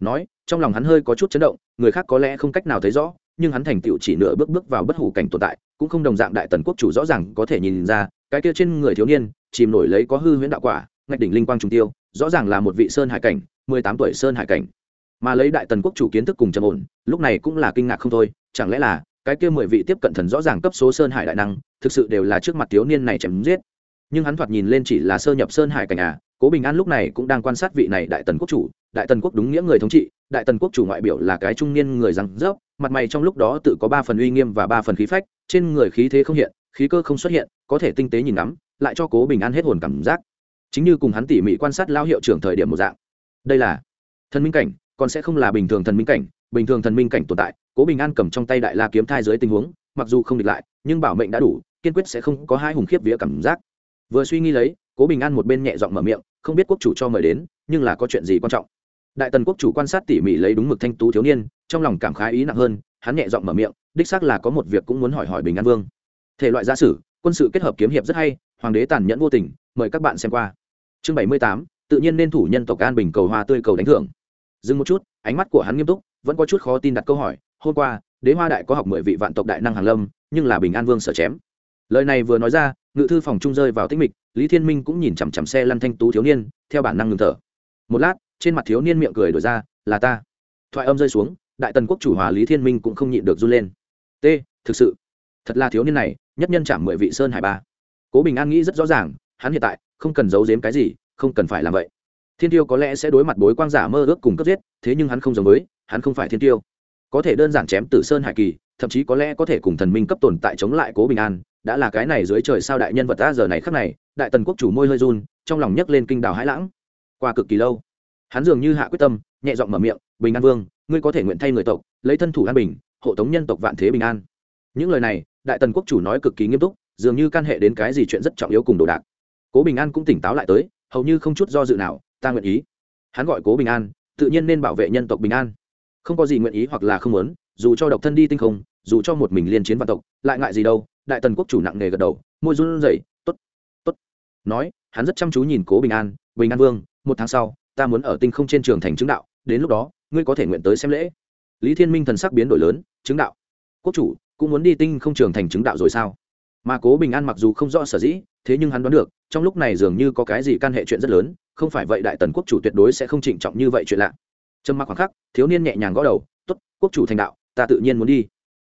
Nói trong lòng hắn hơi có chút chấn động, người khác có lẽ không cách nào thấy rõ, nhưng hắn thành tựu chỉ nửa bước bước vào bất hủ cảnh tồn tại, cũng không đồng dạng đại tần quốc chủ rõ ràng có thể nhìn ra, cái kia trên người thiếu niên, chìm nổi lấy có hư huyễn đạo quả, ngạch đỉnh linh quang trùng tiêu, rõ ràng là một vị sơn hải cảnh, mười tám tuổi sơn hải cảnh. Mà lấy đại tần quốc chủ kiến thức cùng trầm ổn, lúc này cũng là kinh ngạc không thôi, chẳng lẽ là, cái kia mười vị tiếp cận thần rõ ràng cấp số sơn hải đại năng, thực sự đều là trước mặt thiếu niên này chém giết. Nhưng hắn thoạt nhìn lên chỉ là sơ nhập sơn hải cảnh à cố bình an lúc này cũng đang quan sát vị này đại tần quốc chủ, đại tần quốc đúng nghĩa người thống trị đại tần quốc chủ ngoại biểu là cái trung niên người răng rớp, mặt mày trong lúc đó tự có ba phần uy nghiêm và ba phần khí phách, trên người khí thế không hiện, khí cơ không xuất hiện, có thể tinh tế nhìn ngắm, lại cho cố bình an hết hồn cảm giác. Chính như cùng hắn tỉ mỉ quan sát lao hiệu trưởng thời điểm một dạng. Đây là thần minh cảnh, còn sẽ không là bình thường thần minh cảnh, bình thường thần minh cảnh tồn tại, cố bình an cầm trong tay đại la kiếm thai dưới tình huống, mặc dù không địch lại, nhưng bảo mệnh đã đủ, kiên quyết sẽ không có hai hùng khiếp vía cảm giác. Vừa suy nghĩ lấy, cố bình an một bên nhẹ giọng mở miệng, không biết quốc chủ cho mời đến, nhưng là có chuyện gì quan trọng? Đại tần quốc chủ quan sát tỉ mỉ lấy đúng mực thanh tú thiếu niên, trong lòng cảm khái ý nặng hơn, hắn nhẹ giọng mở miệng, đích xác là có một việc cũng muốn hỏi hỏi bình an vương. Thể loại gia sử, quân sự kết hợp kiếm hiệp rất hay, hoàng đế tàn nhẫn vô tình, mời các bạn xem qua. Chương bảy mươi tám, tự nhiên nên thủ nhân tộc an bình cầu hoa tươi cầu đánh thưởng. Dừng một chút, ánh mắt của hắn nghiêm túc, vẫn có chút khó tin đặt câu hỏi, hôm qua, đế hoa đại có học mười vị vạn tộc đại năng hàn lâm, nhưng là bình an vương sở chém. Lời này vừa nói ra, ngự thư phòng trung rơi vào tích mịch, lý thiên minh cũng nhìn chằm chằm xe lăn thanh tú thiếu niên, theo bản năng ngừng thở. Một lát trên mặt thiếu niên miệng cười đổi ra, là ta. Thoại âm rơi xuống, đại tần quốc chủ hòa lý thiên minh cũng không nhịn được run lên. T, thực sự, thật là thiếu niên này, nhất nhân chạm mười vị sơn hải ba. Cố bình an nghĩ rất rõ ràng, hắn hiện tại không cần giấu giếm cái gì, không cần phải làm vậy. Thiên tiêu có lẽ sẽ đối mặt bối quang giả mơ ước cùng cấp giết, thế nhưng hắn không giống với, hắn không phải thiên tiêu. Có thể đơn giản chém tử sơn hải kỳ, thậm chí có lẽ có thể cùng thần minh cấp tồn tại chống lại cố bình an, đã là cái này dưới trời sao đại nhân vật ta giờ này khắc này, đại tần quốc chủ môi hơi run, trong lòng nhấc lên kinh đào hãi lãng. Qua cực kỳ lâu hắn dường như hạ quyết tâm, nhẹ giọng mở miệng, bình an vương, ngươi có thể nguyện thay người tộc, lấy thân thủ an bình, hộ tống nhân tộc vạn thế bình an. Những lời này, đại tần quốc chủ nói cực kỳ nghiêm túc, dường như can hệ đến cái gì chuyện rất trọng yếu cùng đồ đạc. Cố bình an cũng tỉnh táo lại tới, hầu như không chút do dự nào, ta nguyện ý. Hắn gọi cố bình an, tự nhiên nên bảo vệ nhân tộc bình an. Không có gì nguyện ý hoặc là không muốn, dù cho độc thân đi tinh không, dù cho một mình liên chiến vạn tộc, lại ngại gì đâu, đại tần quốc chủ nặng nề gật đầu, môi run rẩy t ố t t ố t nói, hắn rất chăm chú nhìn cố bình an bình an vương, một tháng sau ta muốn ở tinh không trên trường thành chứng đạo, đến lúc đó, ngươi có thể nguyện tới xem lễ. Lý thiên minh thần sắc biến đổi lớn, chứng đạo. Quốc chủ, cũng muốn đi tinh không trường thành chứng đạo rồi sao? Mà cố bình an mặc dù không rõ sở dĩ, thế nhưng hắn đoán được, trong lúc này dường như có cái gì can hệ chuyện rất lớn, không phải vậy đại tần quốc chủ tuyệt đối sẽ không trịnh trọng như vậy chuyện lạ. Trâm mặc khoảng khắc, thiếu niên nhẹ nhàng gõ đầu t ố t quốc chủ thành đạo, ta tự nhiên muốn đi.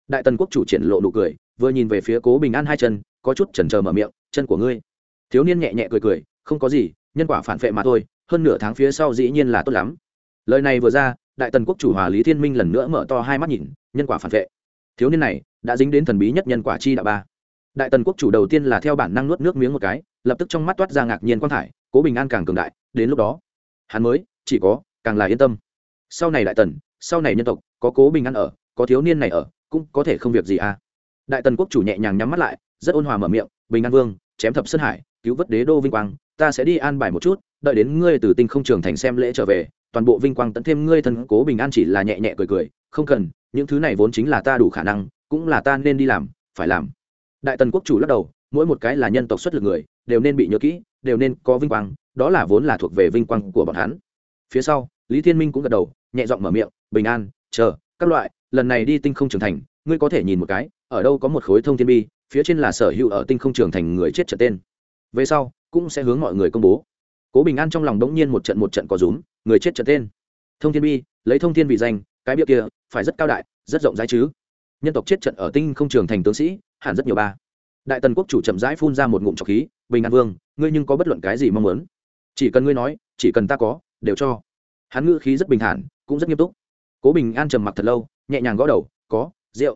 Đại tần quốc chủ triển lộ nụ cười, vừa nhìn về phía cố bình an hai chân, có chút chần chờ mở miệng, chân của ngươi. Thiếu niên nhẹ nhẹ cười cười, không có gì, nhân quả phản vệ mà thôi hơn nửa tháng phía sau dĩ nhiên là tốt lắm. Lời này vừa ra, đại tần quốc chủ hòa lý thiên minh lần nữa mở to hai mắt nhìn, nhân quả phản vệ. Thiếu niên này đã dính đến thần bí nhất nhân quả chi đạo ba. Đại tần quốc chủ đầu tiên là theo bản năng nuốt nước miếng một cái, lập tức trong mắt toát ra ngạc nhiên quang thải, cố bình an càng cường đại, đến lúc đó, hắn mới, chỉ có, càng là yên tâm. Sau này đại tần, sau này nhân tộc, có cố bình an ở, có thiếu niên này ở, cũng có thể không việc gì à. Đại tần quốc chủ nhẹ nhàng nhắm mắt lại, rất ôn hòa mở miệng, bình an vương, chém thập sơn hải, cứu vớt đế đô vinh quang, ta sẽ đi an bài một chút đợi đến ngươi từ tinh không trường thành xem lễ trở về, toàn bộ vinh quang tận thêm ngươi thân cố bình an chỉ là nhẹ nhẹ cười cười, không cần, những thứ này vốn chính là ta đủ khả năng, cũng là ta nên đi làm, phải làm. Đại tần quốc chủ lắc đầu, mỗi một cái là nhân tộc xuất lực người, đều nên bị nhớ kỹ, đều nên có vinh quang, đó là vốn là thuộc về vinh quang của bọn hắn. Phía sau, lý thiên minh cũng gật đầu, nhẹ giọng mở miệng, bình an, chờ, các loại, lần này đi tinh không trường thành, ngươi có thể nhìn một cái, ở đâu có một khối thông thiên bi, phía trên là sở hữu ở tinh không trường thành người chết trở tên. Về sau, cũng sẽ hướng mọi người công bố cố bình an trong lòng đống nhiên một trận một trận có rúm, người chết trận tên. Thông thiên bi, lấy thông thiên vị danh, cái bia kia, phải rất cao đại, rất rộng rãi chứ. Nhân tộc chết trận ở tinh không trường thành tướng sĩ, hẳn rất nhiều ba. Đại tần quốc chủ chậm rãi phun ra một ngụm trọc khí, bình an vương, ngươi nhưng có bất luận cái gì mong muốn? Chỉ cần ngươi nói, chỉ cần ta có, đều cho. Hắn ngữ khí rất bình thản, cũng rất nghiêm túc. Cố bình an trầm mặc thật lâu, nhẹ nhàng gõ đầu, có, rượu.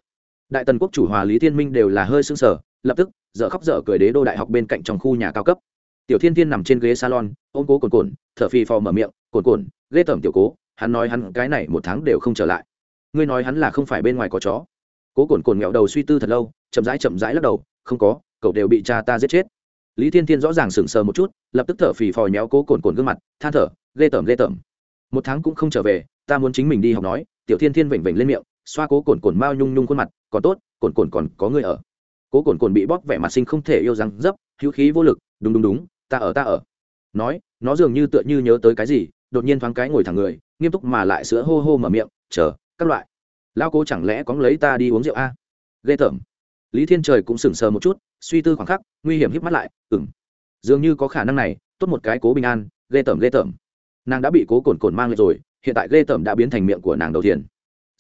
Đại tần quốc chủ hòa lý thiên minh đều là hơi sưng sở lập tức, dở khóc dở cười đế đô đại học bên cạnh trong khu nhà cao cấp tiểu thiên thiên nằm trên ghế salon, ôm cố cồn cồn thở phì phò mở miệng cồn cồn ghê tởm tiểu cố, hắn nói hắn cái này một tháng đều không trở lại. Ngươi nói hắn là không phải bên ngoài có chó. Cố cồn cồn nghẹo đầu suy tư thật lâu, chậm rãi chậm rãi lắc đầu, không có, cậu đều bị cha ta giết chết. Lý thiên thiên rõ ràng sững sờ một chút, lập tức thở phì phò nhéo cố cồn cồn gương mặt, than thở, ghê tởm ghê tởm. Một tháng cũng không trở về, ta muốn chính mình đi học nói. Tiểu thiên thiên vểnh vểnh lên miệng, xoa cố cồn cồn mao nhung nhung khuôn mặt, còn tốt cồn cồn còn có người ở. Cố cồn cồn bị bóp vẻ mặt sinh không thể yêu răng dấp, hữu khí vô lực đúng đúng đúng, ta ở ta ở. Nói, nó dường như tựa như nhớ tới cái gì, đột nhiên thoáng cái ngồi thẳng người, nghiêm túc mà lại sữa hô hô mở miệng, chờ, các loại. Lao cố chẳng lẽ có lấy ta đi uống rượu a? Ghê tởm. Lý thiên trời cũng sững sờ một chút, suy tư khoảng khắc, nguy hiểm híp mắt lại ừng dường như có khả năng này, tốt một cái cố bình an. Ghê tởm ghê tởm. Nàng đã bị cố cồn cồn mang lại rồi, hiện tại ghê tởm đã biến thành miệng của nàng đầu tiên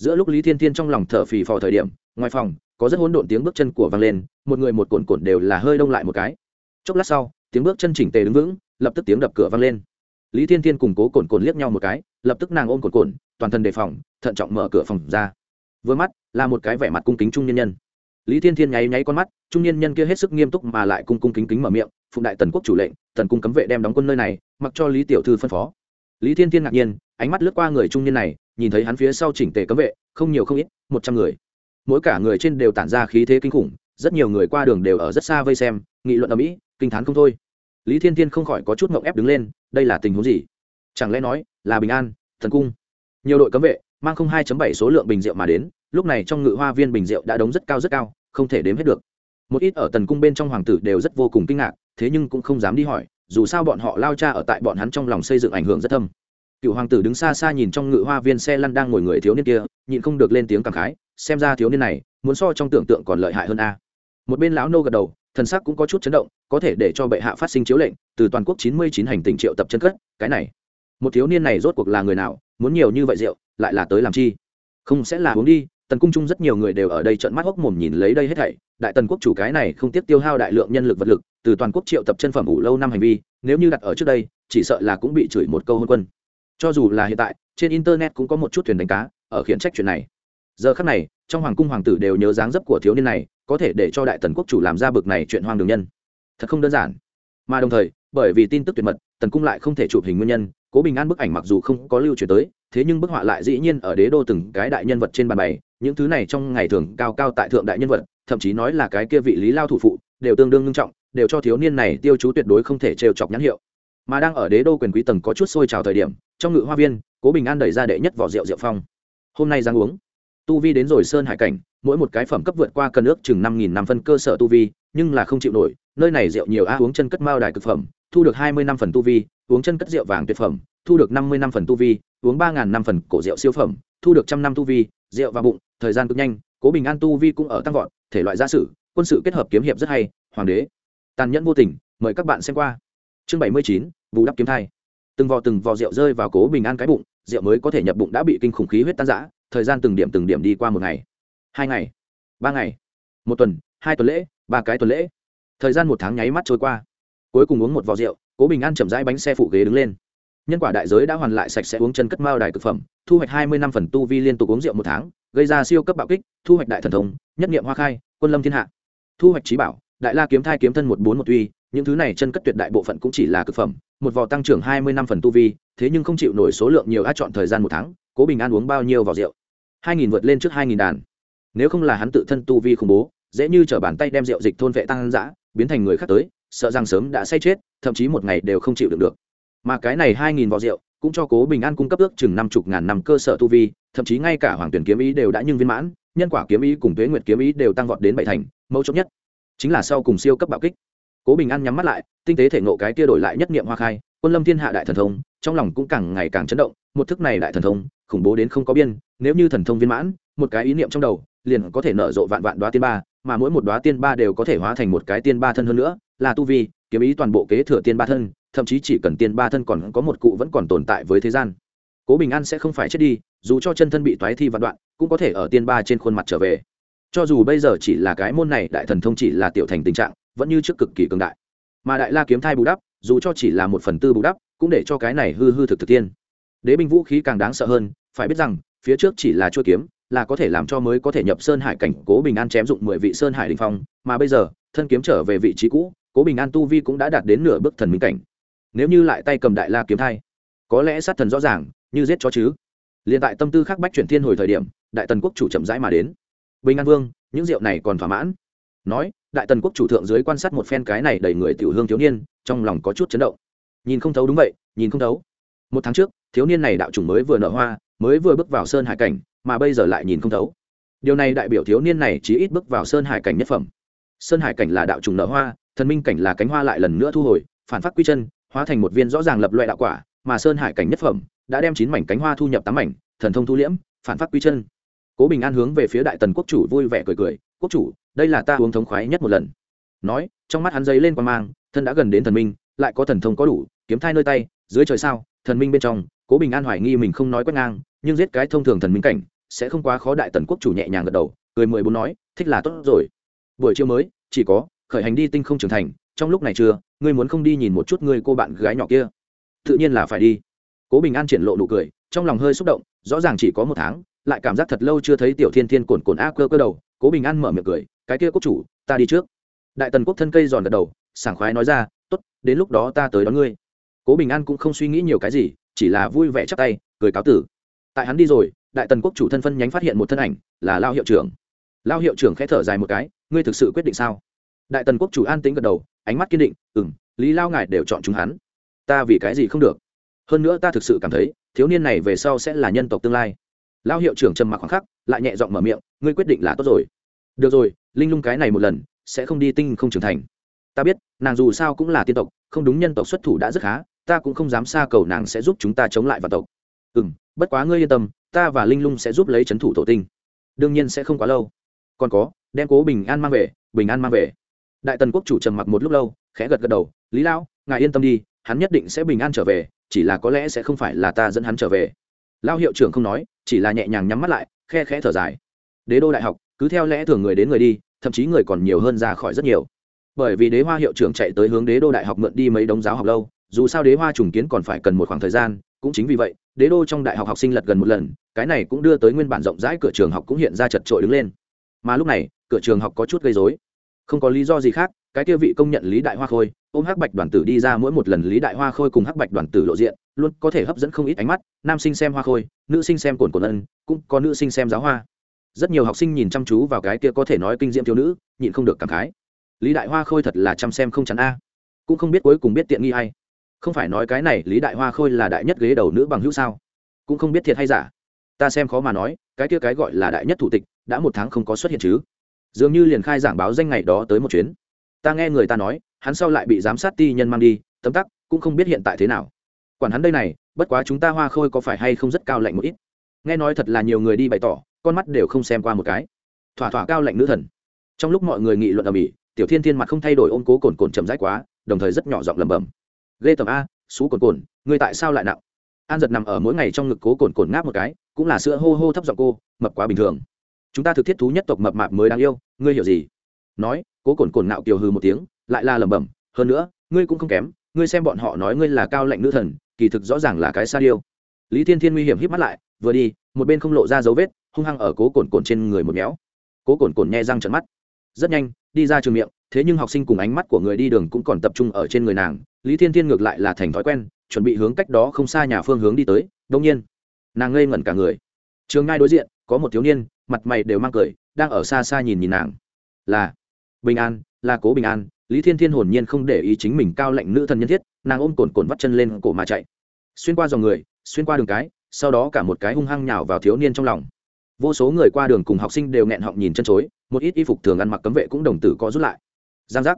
giữa lúc lý thiên thiên trong lòng thở phì phò thời điểm, ngoài phòng, có rất hỗn độn tiếng bước chân của vang lên, một người một cồn cồn đều là hơi đông lại một cái chốc lát sau, tiếng bước chân chỉnh tề đứng vững, lập tức tiếng đập cửa vang lên. Lý thiên thiên cùng cố cồn cồn liếc nhau một cái, lập tức nàng ôm cồn cồn toàn thân đề phòng, thận trọng mở cửa phòng ra. Vừa mắt, là một cái vẻ mặt cung kính trung nhân nhân. Lý thiên thiên nháy nháy con mắt, trung nhân nhân kia hết sức nghiêm túc mà lại cung cung kính kính mở miệng, phụng đại tần quốc chủ lệnh, tần cung cấm vệ đem đóng quân nơi này, mặc cho lý tiểu thư phân phó. Lý thiên thiên ngạc nhiên, ánh mắt lướt qua người trung nhân này, nhìn thấy hắn phía sau chỉnh tề cấm vệ, không nhiều không ít, một trăm người. Mỗi cả người trên đều tản ra khí thế kinh khủng, rất nhiều người qua đường đều ở rất xa vây xem, nghị luận ở mỹ kinh t h á n không thôi. Lý thiên thiên không khỏi có chút mộng ép đứng lên, đây là tình huống gì? Chẳng lẽ nói là bình an, thần cung? Nhiều đội cấm vệ, mang không hai bảy số lượng bình rượu mà đến, lúc này trong ngự hoa viên bình rượu đã đóng rất cao rất cao, không thể đếm hết được. Một ít ở tần cung bên trong hoàng tử đều rất vô cùng kinh ngạc, thế nhưng cũng không dám đi hỏi, dù sao bọn họ lao cha ở tại bọn hắn trong lòng xây dựng ảnh hưởng rất thâm. Cựu hoàng tử đứng xa xa nhìn trong ngự hoa viên xe lăn đang ngồi người thiếu niên kia, nhịn không được lên tiếng cảm khái, xem ra thiếu niên này, muốn so trong tưởng tượng còn lợi hại hơn a. Một bên lão nô gật đầu thần sắc cũng có chút chấn động, có thể để cho bệ hạ phát sinh chiếu lệnh, từ toàn quốc chín mươi chín hành tinh triệu tập chân cất, cái này. Một thiếu niên này rốt cuộc là người nào, muốn nhiều như vậy rượu, lại là tới làm chi? Không sẽ là uống đi, tần cung chung rất nhiều người đều ở đây trận mắt hốc mồm nhìn lấy đây hết thảy, đại tần quốc chủ cái này không tiếp tiêu hao đại lượng nhân lực vật lực, từ toàn quốc triệu tập chân phẩm ủ lâu năm hành vi, nếu như đặt ở trước đây, chỉ sợ là cũng bị chửi một câu hôn quân. Cho dù là hiện tại, trên internet cũng có một chút thuyền đánh cá, ở khiển trách chuyện này. Giờ khắc này, trong hoàng cung hoàng tử đều nhớ dáng dấp của thiếu niên này có thể để cho đại tần quốc chủ làm ra bực này chuyện hoang đường nhân. Thật không đơn giản. Mà đồng thời, bởi vì tin tức tuyệt mật, tần cung lại không thể chụp hình nguyên nhân, cố bình an bức ảnh mặc dù không có lưu truyền tới, thế nhưng bức họa lại dĩ nhiên ở đế đô từng cái đại nhân vật trên bàn bày, những thứ này trong ngày thường cao cao tại thượng đại nhân vật, thậm chí nói là cái kia vị lý lao thủ phụ, đều tương đương nghiêm trọng, đều cho thiếu niên này tiêu chú tuyệt đối không thể trêu chọc nhãn hiệu. Mà đang ở đế đô quyền quý tầng có chút sôi trào thời điểm, trong ngự hoa viên, cố bình an đẩy ra đệ nhất vỏ rượu rượu phong. Hôm nay giang uống tu vi đến rồi sơn hải cảnh, mỗi một cái phẩm cấp vượt qua cân ước chừng năm nghìn năm phân cơ sở tu vi, nhưng là không chịu nổi, nơi này rượu nhiều a uống chân cất mao đài cực phẩm, thu được hai mươi năm phần tu vi, uống chân cất rượu vàng tuyệt phẩm, thu được năm mươi năm phần tu vi, uống ba ngàn năm phần cổ rượu siêu phẩm, thu được trăm năm tu vi, rượu và bụng, thời gian cực nhanh, cố bình an tu vi cũng ở tăng vọt, thể loại gia sử, quân sự kết hợp kiếm hiệp rất hay, hoàng đế, tàn nhẫn vô tình, mời các bạn xem qua. Chương bảy mươi chín, bù đắp kiếm thai. Từng vò từng vò rượu rơi vào cố bình an cái bụng, rượu mới có thể nhập bụng đã bị kinh khủng khí huyết tan giã thời gian từng điểm từng điểm đi qua một ngày, hai ngày, ba ngày, một tuần, hai tuần lễ, ba cái tuần lễ. Thời gian một tháng nháy mắt trôi qua. Cuối cùng uống một vò rượu, cố bình an chậm rãi bánh xe phụ ghế đứng lên. Nhân quả đại giới đã hoàn lại sạch sẽ uống chân cất mao đài thực phẩm, thu hoạch hai mươi năm phần tu vi liên tục uống rượu một tháng, gây ra siêu cấp bạo kích, thu hoạch đại thần thông, nhất nghiệm hoa khai, quân lâm thiên hạ. Thu hoạch trí bảo, đại la kiếm thai kiếm thân một bốn một uy những thứ này chân cất tuyệt đại bộ phận cũng chỉ là cực phẩm, một vò tăng trưởng hai mươi năm phần tu vi, thế nhưng không chịu nổi số lượng nhiều át chọn thời gian một tháng, cố bình an uống bao nhiêu vò rượu? Hai nghìn vượt lên trước hai nghìn đàn. Nếu không là hắn tự thân tu vi khủng bố, dễ như t bàn tay đem rượu dịch thôn vệ tăng giã biến thành người khác tới, sợ rằng sớm đã say chết, thậm chí một ngày đều không chịu được được. Mà cái này hai nghìn vò rượu cũng cho cố bình an cung cấp ước chừng năm chục ngàn năm cơ sở tu vi, thậm chí ngay cả hoàng tuyển kiếm ý đều đã nhưng viên mãn, nhân quả kiếm ý cùng tuế nguyệt kiếm ý đều tăng vọt đến bảy thành mẫu chốc nhất chính là sau cùng siêu cấp bạo kích. Cố bình an nhắm mắt lại, tinh tế thể ngộ cái kia đổi lại nhất niệm hoa khai, quân lâm thiên hạ đại thần thông, trong lòng cũng càng ngày càng chấn động, một thức này đại thần thông khủng bố đến không có biên, nếu như thần thông viên mãn, một cái ý niệm trong đầu, liền có thể nở rộ vạn vạn đoá tiên ba, mà mỗi một đoá tiên ba đều có thể hóa thành một cái tiên ba thân hơn nữa, là tu vi, kiếm ý toàn bộ kế thừa tiên ba thân, thậm chí chỉ cần tiên ba thân còn có một cụ vẫn còn tồn tại với thế gian. Cố bình an sẽ không phải chết đi, dù cho chân thân bị toái thi vạn đoạn, cũng có thể ở tiên ba trên khuôn mặt trở về. Cho dù bây giờ chỉ là cái môn này, đại thần thông chỉ là tiểu thành tình trạng, vẫn như trước cực kỳ cường đại. Mà đại la kiếm thai bù đắp, dù cho chỉ là một phần tư bù đắp, cũng để cho cái này hư hư thực thực tiên. Đế binh vũ khí càng đáng sợ hơn phải biết rằng, phía trước chỉ là chuôi kiếm, là có thể làm cho mới có thể nhập sơn hải cảnh cố bình an chém dụng mười vị sơn hải đình phong, mà bây giờ, thân kiếm trở về vị trí cũ, cố bình an tu vi cũng đã đạt đến nửa bước thần minh cảnh. Nếu như lại tay cầm đại la kiếm thai, có lẽ sát thần rõ ràng, như giết chó chứ. Liền tại tâm tư khắc bách chuyển thiên hồi thời điểm, đại tần quốc chủ chậm rãi mà đến. Bình an vương, những rượu này còn thỏa mãn. Nói, đại tần quốc chủ thượng dưới quan sát một phen cái này đầy người tiểu hương thiếu niên, trong lòng có chút chấn động. Nhìn không thấu đúng vậy, nhìn không thấu. Một tháng trước, thiếu niên này đạo chủng mới vừa nở hoa mới vừa bước vào sơn hải cảnh, mà bây giờ lại nhìn không thấu. Điều này đại biểu thiếu niên này chỉ ít bước vào sơn hải cảnh nhất phẩm. Sơn hải cảnh là đạo trùng nở hoa, thần minh cảnh là cánh hoa lại lần nữa thu hồi, phản phát quy chân, hóa thành một viên rõ ràng lập loại đạo quả, mà sơn hải cảnh nhất phẩm đã đem chín mảnh cánh hoa thu nhập tám mảnh, thần thông thu liễm, phản phát quy chân. Cố bình an hướng về phía đại tần quốc chủ vui vẻ cười cười, quốc chủ, đây là ta uống thống khoái nhất một lần. Nói, trong mắt hắn giấy lên quan mang, thân đã gần đến thần minh, lại có thần thông có đủ, kiếm thai nơi tay, dưới trời sao, thần minh bên trong cố bình an hoài nghi mình không nói quét ngang, nhưng giết cái thông thường thần minh cảnh, sẽ không quá khó đại tần quốc chủ nhẹ nhàng gật đầu, cười mười bốn nói, thích là tốt rồi. Buổi chiều mới, chỉ có, khởi hành đi tinh không trưởng thành, trong lúc này chưa, ngươi muốn không đi nhìn một chút ngươi cô bạn gái nhỏ kia. Tự nhiên là phải đi. Cố bình an triển lộ nụ cười, trong lòng hơi xúc động, rõ ràng chỉ có một tháng, lại cảm giác thật lâu chưa thấy tiểu thiên thiên cồn cồn a cơ cơ đầu. Cố bình an mở miệng cười, cái kia quốc chủ, ta đi trước. Đại tần quốc thân cây giòn gật đầu, sảng khoái nói ra t ố t đến lúc đó ta tới đón ngươi. Cố bình an cũng không suy nghĩ nhiều cái gì chỉ là vui vẻ chắp tay, cười cáo tử. Tại hắn đi rồi, đại tần quốc chủ thân phân nhánh phát hiện một thân ảnh, là lao hiệu trưởng. Lao hiệu trưởng khẽ thở dài một cái, ngươi thực sự quyết định sao? Đại tần quốc chủ an tính gật đầu, ánh mắt kiên định ừ m lý lao ngài đều chọn chúng hắn. Ta vì cái gì không được? Hơn nữa ta thực sự cảm thấy, thiếu niên này về sau sẽ là nhân tộc tương lai. Lao hiệu trưởng trầm mặc khoảng khắc, lại nhẹ giọng mở miệng, ngươi quyết định là tốt rồi. Được rồi, linh lung cái này một lần, sẽ không đi tinh không trưởng thành. Ta biết, nàng dù sao cũng là tiên tộc, không đúng nhân tộc xuất thủ đã rất khá ta cũng không dám xa cầu nàng sẽ giúp chúng ta chống lại vạn tộc. Ừ m bất quá ngươi yên tâm, ta và linh lung sẽ giúp lấy c h ấ n thủ tổ tinh. Đương nhiên sẽ không quá lâu. Còn có, đem cố bình an mang về, bình an mang về. Đại tần quốc chủ trầm mặc một lúc lâu, khẽ gật gật đầu, lý lão, ngài yên tâm đi, hắn nhất định sẽ bình an trở về, chỉ là có lẽ sẽ không phải là ta dẫn hắn trở về. Lao hiệu trưởng không nói, chỉ là nhẹ nhàng nhắm mắt lại, khe khẽ thở dài. Đế đô đại học, cứ theo lẽ thường người đến người đi, thậm chí người còn nhiều hơn ra khỏi rất nhiều. Bởi vì đế hoa hiệu trưởng chạy tới hướng đế đô đại học mượn đi mấy đống giáo học lâu dù sao đế hoa trùng kiến còn phải cần một khoảng thời gian, cũng chính vì vậy, đế đô trong đại học học sinh lật gần một lần, cái này cũng đưa tới nguyên bản rộng rãi cửa trường học cũng hiện ra chật trội đứng lên. Mà lúc này, cửa trường học có chút gây dối không có lý do gì khác, cái kia vị công nhận lý đại hoa khôi, ôm hắc bạch đoàn tử đi ra mỗi một lần lý đại hoa khôi cùng hắc bạch đoàn tử lộ diện, luôn có thể hấp dẫn không ít ánh mắt, nam sinh xem hoa khôi, nữ sinh xem cồn cồn ân, cũng có nữ sinh xem giáo hoa. Rất nhiều học sinh nhìn chăm chú vào cái kia có thể nói kinh diệm thiếu nữ, nhịn không được cảm khái. Lý đại hoa khôi thật là chăm xem không chắn a. Cũng không biết cuối cùng biết tiện nghi hay không phải nói cái này lý đại hoa khôi là đại nhất ghế đầu nữ bằng hữu sao? Cũng không biết thiệt hay giả. Ta xem khó mà nói, cái kia cái gọi là đại nhất thủ tịch, đã một tháng không có xuất hiện chứ. Dường như liền khai giảng báo danh ngày đó tới một chuyến. Ta nghe người ta nói, hắn sau lại bị giám sát ti nhân mang đi, tấm tắc, cũng không biết hiện tại thế nào. Quản hắn đây này, bất quá chúng ta hoa khôi có phải hay không rất cao lạnh một ít. Nghe nói thật là nhiều người đi bày tỏ, con mắt đều không xem qua một cái. Thỏa thỏa cao lạnh nữ thần. Trong lúc mọi người nghị luận ở mỹ tiểu thiên thiên mặt không thay đổi ôm cố cồn cồn chậm rãi quá, đồng thời rất nhỏ giọng lẩm bẩm ghê tầm a, xú cồn cồn người tại sao lại nặng? An giật nằm ở mỗi ngày trong ngực cố cồn cồn ngáp một cái, cũng là sữa hô hô thấp giọng cô, mập quá bình thường. Chúng ta thực thiết thú nhất tộc mập mạp mới đáng yêu, ngươi hiểu gì? Nói, cố cồn cồn nạo kiều hư một tiếng, lại là lẩm bẩm, hơn nữa, ngươi cũng không kém, ngươi xem bọn họ nói ngươi là cao lệnh nữ thần, kỳ thực rõ ràng là cái sa điêu. Lý thiên thiên nguy hiểm hít mắt lại, vừa đi, một bên không lộ ra dấu vết, hung hăng ở cố cồn cồn trên người một méo. Cố cồn cồn nghe răng trận mắt. Rất nhanh, đi ra trường miệng, thế nhưng học sinh cùng ánh mắt của người đi đường cũng còn tập trung ở trên người nàng lý thiên thiên ngược lại là thành thói quen, chuẩn bị hướng cách đó không xa nhà phương hướng đi tới, đông nhiên, nàng ngây ngẩn cả người. Trường ngay đối diện, có một thiếu niên, mặt mày đều mang cười, đang ở xa xa nhìn nhìn nàng. Là bình an, là cố bình an, lý thiên thiên hồn nhiên không để ý chính mình cao lạnh nữ thần nhân thiết, nàng ôm cồn cồn vắt chân lên cổ mà chạy. Xuyên qua dòng người, xuyên qua đường cái, sau đó cả một cái hung hăng nhào vào thiếu niên trong lòng. Vô số người qua đường cùng học sinh đều nghẹn họng nhìn chân chối, một ít y phục thường ăn mặc cấm vệ cũng đồng tử có rút lại. Giang giác.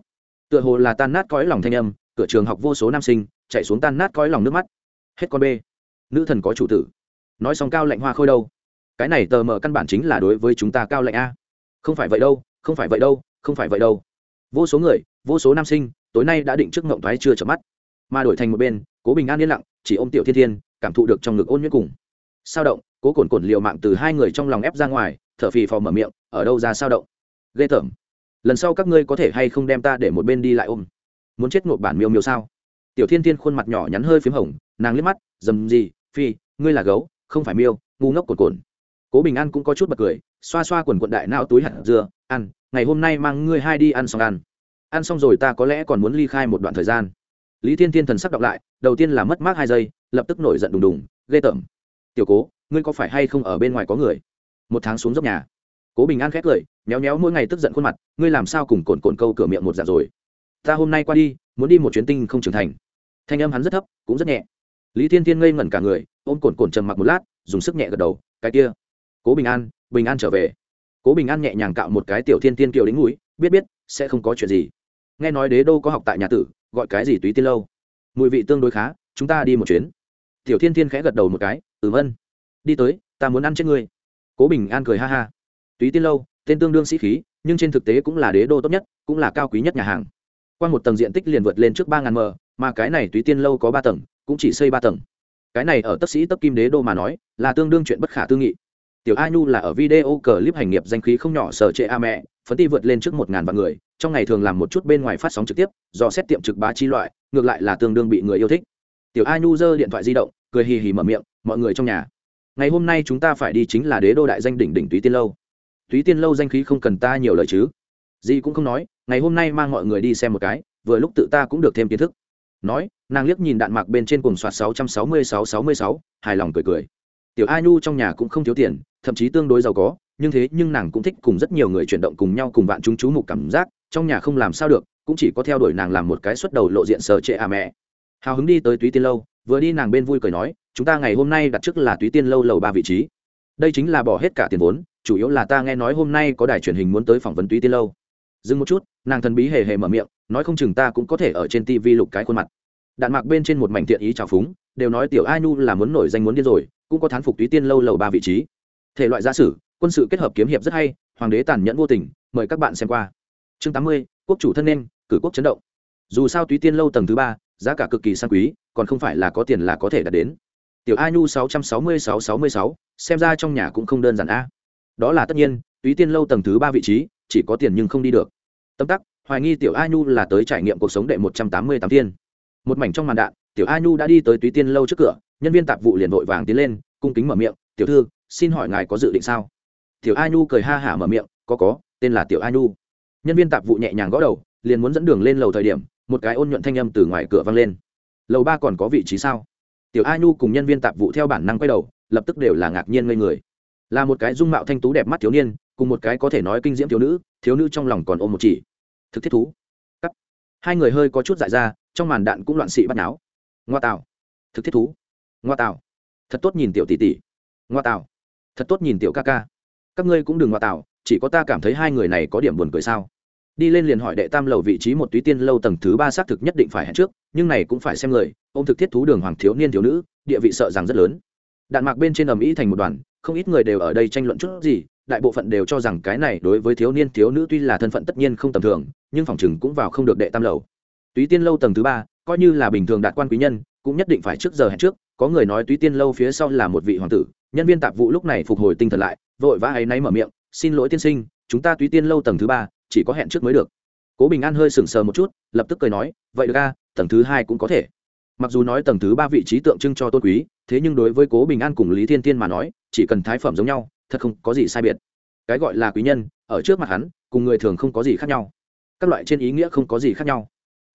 Tựa hồ là tan nát cõi lòng thanh âm cửa trường học vô số nam sinh, chạy xuống tan nát coi lòng nước mắt. Hết con b nữ thần có chủ tử. Nói xong cao lạnh hoa khôi đâu? Cái này tờ mờ căn bản chính là đối với chúng ta cao lạnh a. Không phải vậy đâu, không phải vậy đâu, không phải vậy đâu. Vô số người, vô số nam sinh, tối nay đã định trước ngộng thoái chưa chợp mắt. Mà đổi thành một bên, cố bình an yên lặng, chỉ ôm tiểu thiên thiên, cảm thụ được trong ngực ôn nhuyễn cùng. Sao động, cố cồn cồn liều mạng từ hai người trong lòng ép ra ngoài, thở phì phò mở miệng, ở đâu ra sao động? Ghê tởm. Lần sau các ngươi có thể hay không đem ta để một bên đi lại ôm? Muốn chết nộp bản miêu miêu sao? Tiểu thiên thiên khuôn mặt nhỏ nhắn hơi p h í m hồng, nàng liếc mắt, dầm gì, phi, ngươi là gấu, không phải miêu, ngu ngốc cồn cồn cố bình an cũng có chút bật cười, xoa xoa quần quận đại não túi hạt dưa ăn ngày hôm nay mang ngươi hai đi ăn xong ăn. Ăn xong rồi ta có lẽ còn muốn ly khai một đoạn thời gian. Lý thiên thiên thần sắc đọc lại, đầu tiên là mất mát hai giây, lập tức nổi giận đùng đùng, ghê tởm. Tiểu cố, ngươi có phải hay không ở bên ngoài có người? Một tháng xuống dốc nhà. Cố bình an khét cười, méo méo mỗi ngày tức giận khuôn mặt, ngươi làm sao cùng cồn cồn câu cửa miệng một dạng rồi? Ta hôm nay qua đi muốn đi một chuyến tinh không trưởng thành. Thanh âm hắn rất thấp cũng rất nhẹ. Lý thiên thiên ngây ngẩn cả người ôm cồn cồn trầm mặc một lát dùng sức nhẹ gật đầu cái kia cố bình an bình an trở về. Cố bình an nhẹ nhàng cạo một cái tiểu thiên tiên kiều đến mũi, biết biết sẽ không có chuyện gì. Nghe nói đế đô có học tại nhà tử gọi cái gì túy tiên lâu. Mùi vị tương đối khá chúng ta đi một chuyến. Tiểu thiên thiên khẽ gật đầu một cái ừ vân đi tới ta muốn ăn chết ngươi. Cố bình an cười ha ha. Túy tiên lâu tên tương đương sĩ khí nhưng trên thực tế cũng là đế đô tốt nhất cũng là cao quý nhất nhà hàng qua một tầng diện tích liền vượt lên trước ba ngàn m, mà cái này túy tiên lâu có ba tầng, cũng chỉ xây ba tầng. Cái này ở tất sĩ tấp kim đế đô mà nói, là tương đương chuyện bất khả tư nghị. Tiểu a nhu là ở video clip hành nghiệp danh khí không nhỏ sở trệ a mẹ, phấn ti vượt lên trước một ngàn vạn người, trong ngày thường làm một chút bên ngoài phát sóng trực tiếp, do xét tiệm trực bá chi loại, ngược lại là tương đương bị người yêu thích. Tiểu a nhu giơ điện thoại di động, cười hì hì mở miệng, mọi người trong nhà, ngày hôm nay chúng ta phải đi chính là đế đô đại danh đỉnh đỉnh túy tiên lâu. Túy tiên lâu danh khí không cần ta nhiều lời chứ gì cũng không nói, ngày hôm nay mang mọi người đi xem một cái, vừa lúc tự ta cũng được thêm kiến thức. Nói, nàng liếc nhìn đạn mạc bên trên cùng soạt sáu trăm sáu mươi sáu sáu mươi sáu, hài lòng cười cười. Tiểu a nhu trong nhà cũng không thiếu tiền, thậm chí tương đối giàu có, nhưng thế nhưng nàng cũng thích cùng rất nhiều người chuyển động cùng nhau cùng vạn chúng chú mục cảm giác, trong nhà không làm sao được, cũng chỉ có theo đuổi nàng làm một cái xuất đầu lộ diện sờ trệ à mẹ. Hào hứng đi tới túy tiên lâu, vừa đi nàng bên vui cười nói, chúng ta ngày hôm nay đặt trước là túy tiên lâu lầu ba vị trí. Đây chính là bỏ hết cả tiền vốn, chủ yếu là ta nghe nói hôm nay có đài truyền hình muốn tới phỏng vấn túy tiên lâu dừng một chút, nàng thần bí hề hề mở miệng, nói không chừng ta cũng có thể ở trên tv lục cái khuôn mặt. Đạn mạc bên trên một mảnh tiện ý trào phúng, đều nói tiểu a Nu là muốn nổi danh muốn điên rồi, cũng có thán phục túy tiên lâu lầu ba vị trí. Thể loại gia sử, quân sự kết hợp kiếm hiệp rất hay, hoàng đế tàn nhẫn vô tình, mời các bạn xem qua. Chương tám mươi, quốc chủ thân nên, cử quốc chấn động. Dù sao túy tiên lâu tầng thứ ba, giá cả cực kỳ sang quý, còn không phải là có tiền là có thể đạt đến. Tiểu a nhu sáu trăm sáu mươi sáu sáu mươi sáu, xem ra trong nhà cũng không đơn giản a. Đó là tất nhiên, túy tiên lâu tầng thứ ba vị trí chỉ có tiền nhưng không đi được. Tâm tắc, hoài nghi tiểu a nhu là tới trải nghiệm cuộc sống đệ một trăm tám mươi tám tiên một mảnh trong màn đạn, tiểu a nhu đã đi tới túy tiên lâu trước cửa, nhân viên tạp vụ liền vội vàng tiến lên, cung kính mở miệng, tiểu thư, xin hỏi ngài có dự định sao? Tiểu a nhu cười ha hả mở miệng, có có, tên là tiểu a nhu. Nhân viên tạp vụ nhẹ nhàng gõ đầu, liền muốn dẫn đường lên lầu thời điểm, một cái ôn nhuận thanh âm từ ngoài cửa vang lên. Lầu ba còn có vị trí sao? Tiểu a nhu cùng nhân viên tạp vụ theo bản năng quay đầu, lập tức đều là ngạc nhiên ngây người. Là một cái dung mạo thanh tú đẹp mắt thiếu niên cùng một cái có thể nói kinh diễm thiếu nữ thiếu nữ trong lòng còn ôm một chỉ. Thực thiết thú. Cắt. Hai người hơi có chút dại ra, trong màn đạn cũng loạn xị bắt náo ngoa tạo thực thiết thú. Ngoa tạo thật tốt nhìn tiểu tỷ tỷ. Ngoa tạo thật tốt nhìn tiểu ca ca. Các ngươi cũng đừng ngoa tạo chỉ có ta cảm thấy hai người này có điểm buồn cười sao? Đi lên liền hỏi đệ tam lầu vị trí một túy tiên lâu tầng thứ ba xác thực nhất định phải hẹn trước, nhưng này cũng phải xem người ông thực thiết thú đường hoàng thiếu niên thiếu nữ, địa vị sợ rằng rất lớn. Đạn mạc bên trên ầm ĩ thành một đoàn, không ít người đều ở đây tranh luận chút gì đại bộ phận đều cho rằng cái này đối với thiếu niên, thiếu nữ tuy là thân phận tất nhiên không tầm thường, nhưng phòng chừng cũng vào không được đệ tam lầu. Túy tiên lâu tầng thứ ba, coi như là bình thường đạt quan quý nhân, cũng nhất định phải trước giờ hẹn trước, có người nói túy tiên lâu phía sau là một vị hoàng tử, nhân viên tạp vụ lúc này phục hồi tinh thần lại, vội vã ấy náy mở miệng, xin lỗi tiên sinh, chúng ta túy tiên lâu tầng thứ ba, chỉ có hẹn trước mới được. Cố bình an hơi sừng sờ một chút, lập tức cười nói, vậy được a, tầng thứ hai cũng có thể. Mặc dù nói tầng thứ ba vị trí tượng trưng cho tôn quý, thế nhưng đối với cố bình an cùng lý thiên tiên mà nói, chỉ cần thái phẩm giống nhau thật không có gì sai biệt. Cái gọi là quý nhân, ở trước mặt hắn, cùng người thường không có gì khác nhau. Các loại trên ý nghĩa không có gì khác nhau.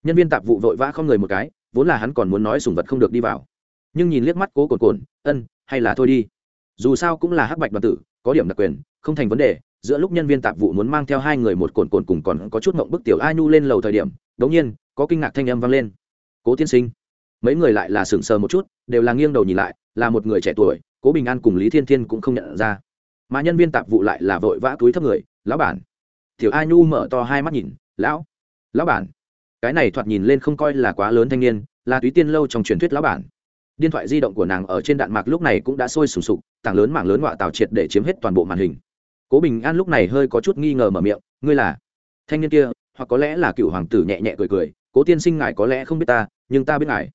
Nhân viên tạp vụ vội vã không người một cái, vốn là hắn còn muốn nói sùng vật không được đi vào. Nhưng nhìn liếc mắt cố cồn cồn, ân, hay là thôi đi. Dù sao cũng là hắc bạch đoàn tử, có điểm đặc quyền, không thành vấn đề, giữa lúc nhân viên tạp vụ muốn mang theo hai người một cồn cồn cùng còn có chút mộng bức tiểu a nhu lên lầu thời điểm, đống nhiên, có kinh ngạc thanh âm vang lên. Cố tiên sinh. Mấy người lại là sững sờ một chút, đều là nghiêng đầu nhìn lại, là một người trẻ tuổi, cố bình an cùng lý thiên thiên cũng không nhận ra mà nhân viên tạp vụ lại là vội vã túi thấp người, lão bản. Tiểu a nhu mở to hai mắt nhìn, lão lão bản. Cái này thoạt nhìn lên không coi là quá lớn thanh niên, là túy tiên lâu trong truyền thuyết lão bản. Điện thoại di động của nàng ở trên đạn mạc lúc này cũng đã sôi sùng sục, tảng lớn mảng lớn ngoại tào triệt để chiếm hết toàn bộ màn hình. Cố bình an lúc này hơi có chút nghi ngờ mở miệng, ngươi là thanh niên kia, hoặc có lẽ là cựu hoàng tử nhẹ nhẹ cười cười, cố tiên sinh ngài có lẽ không biết ta, nhưng ta biết ngài.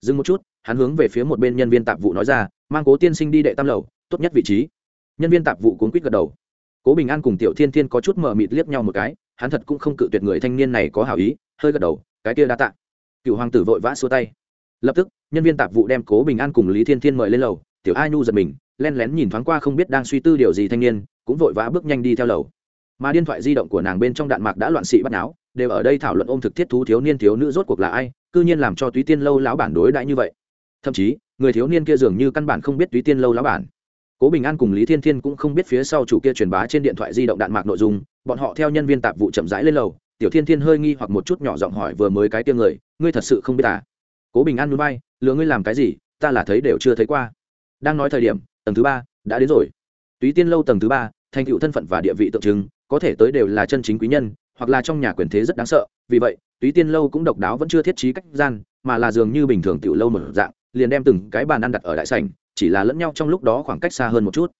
Dừng một chút, hắn hướng về phía một bên nhân viên tạp vụ nói ra, mang cố tiên sinh đi đệ tam lầu, tốt nhất vị trí nhân viên tạp vụ cuốn quýt gật đầu. Cố bình an cùng tiểu thiên thiên có chút mờ mịt liếc nhau một cái, hắn thật cũng không cự tuyệt người thanh niên này có hảo ý, hơi gật đầu, cái kia đa tạ. Cựu hoàng tử vội vã xua tay. Lập tức, nhân viên tạp vụ đem cố bình an cùng lý thiên thiên mời lên lầu, tiểu a nhu giật mình, len lén nhìn thoáng qua không biết đang suy tư điều gì thanh niên, cũng vội vã bước nhanh đi theo lầu. Mà điện thoại di động của nàng bên trong đạn mạc đã loạn xị bắt náo, đều ở đây thảo luận ôm thực thiết thú thiếu niên thiếu nữ rốt cuộc là ai, cư nhiên làm cho túy tiên lâu lão bản đối đãi như vậy. Thậm chí, người thiếu niên kia dường như căn bản không biết túy tiên lâu lão bản cố bình an cùng lý thiên thiên cũng không biết phía sau chủ kia truyền bá trên điện thoại di động đạn mạc nội dung, bọn họ theo nhân viên tạp vụ chậm rãi lên lầu. Tiểu thiên thiên hơi nghi hoặc một chút nhỏ giọng hỏi vừa mới cái tiêm người, ngươi thật sự không biết à? Cố bình an núi bay lừa ngươi làm cái gì? Ta là thấy đều chưa thấy qua. Đang nói thời điểm, tầng thứ ba đã đến rồi. Túy tiên lâu tầng thứ ba, thành tựu thân phận và địa vị tượng trưng, có thể tới đều là chân chính quý nhân, hoặc là trong nhà quyền thế rất đáng sợ. Vì vậy, túy tiên lâu cũng độc đáo vẫn chưa thiết trí cách gian, mà là dường như bình thường tiểu lâu một dạng, liền đem từng cái bàn ăn đặt ở đại sảnh chỉ là lẫn nhau trong lúc đó khoảng cách xa hơn một chút.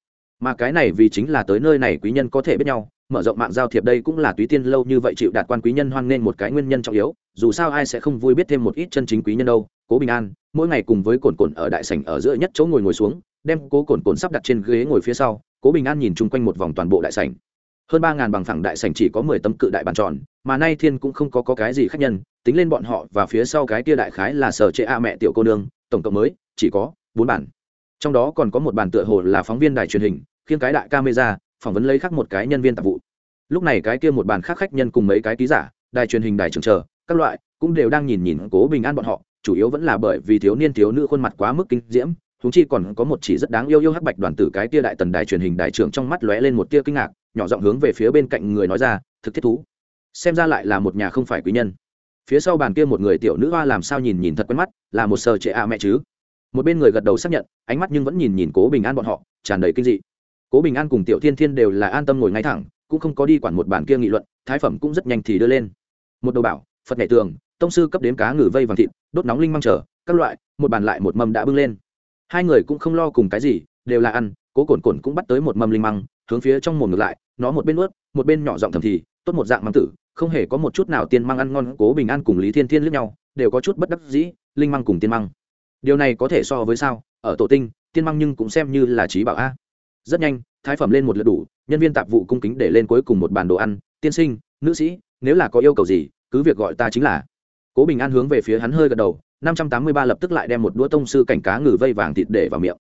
Mà cái này vì chính là tới nơi này quý nhân có thể biết nhau mở rộng mạng giao thiệp đây cũng là túy tiên lâu như vậy chịu đạt quan quý nhân hoan nghênh một cái nguyên nhân trọng yếu dù sao ai sẽ không vui biết thêm một ít chân chính quý nhân đâu. Cố bình an mỗi ngày cùng với cồn cồn ở đại sảnh ở giữa nhất chỗ ngồi ngồi xuống đem cố cồn cồn sắp đặt trên ghế ngồi phía sau cố bình an nhìn chung quanh một vòng toàn bộ đại sảnh. Hơn ba ngàn bằng phẳng đại sảnh chỉ có mười tấm cự đại bàn tròn mà nay thiên cũng không có, có cái gì khác nhân tính lên bọn họ và phía sau cái kia đại khái là sở chế a mẹ tiểu cô nương tổng cộng mới chỉ có bốn bản trong đó còn có một bàn tựa hồ là phóng viên đài truyền hình, khiêng cái đại camera, phỏng vấn lấy khác một cái nhân viên tạp vụ. Lúc này cái kia một bàn khác khách nhân cùng mấy cái ký giả, đài truyền hình, đài trường chờ, các loại, cũng đều đang nhìn nhìn cố bình an bọn họ, chủ yếu vẫn là bởi vì thiếu niên thiếu nữ khuôn mặt quá mức kinh diễm chúng chi còn có một chỉ rất đáng yêu yêu hắc bạch đoàn tử cái tia đại tần đài truyền hình đại trưởng trong mắt lóe lên một tia kinh ngạc, nhỏ giọng hướng về phía bên cạnh người nói ra, thực thiết thú, xem ra lại là một nhà không phải quý nhân. Phía sau bàn kia một người tiểu nữ hoa làm sao nhìn nhìn thật quen mắt, là một sờ trệ a mẹ chứ một bên người gật đầu xác nhận, ánh mắt nhưng vẫn nhìn nhìn cố bình an bọn họ, tràn đầy kinh dị. Cố bình an cùng tiểu thiên thiên đều là an tâm ngồi ngay thẳng, cũng không có đi quản một bàn kia nghị luận, thái phẩm cũng rất nhanh thì đưa lên. Một đầu bảo, phật nhảy tường, tông sư cấp đếm cá ngừ vây vàng thịt, đốt nóng linh măng trở, các loại, một bàn lại một mâm đã bưng lên. Hai người cũng không lo cùng cái gì, đều là ăn, cố cồn cồn cũng bắt tới một mâm linh măng, hướng phía trong mồm ngược lại, nó một bên ướt một bên nhỏ giọng thầm thì, tốt một dạng măng tử, không hề có một chút nào tiên măng ăn ngon, cố bình an cùng lý thiên thiên lướt nhau, đều có chút bất đắc dĩ, linh măng cùng tiên măng điều này có thể so với sao? Ở tổ tinh, tiên măng nhưng cũng xem như là trí bảo a. Rất nhanh, thái phẩm lên một lượt đủ, nhân viên tạp vụ cung kính để lên cuối cùng một bàn đồ ăn. Tiên sinh, nữ sĩ, nếu là có yêu cầu gì, cứ việc gọi ta chính là. Cố bình an hướng về phía hắn hơi gật đầu, năm trăm tám mươi ba lập tức lại đem một đũa tông sư cảnh cá ngừ vây vàng thịt để vào miệng.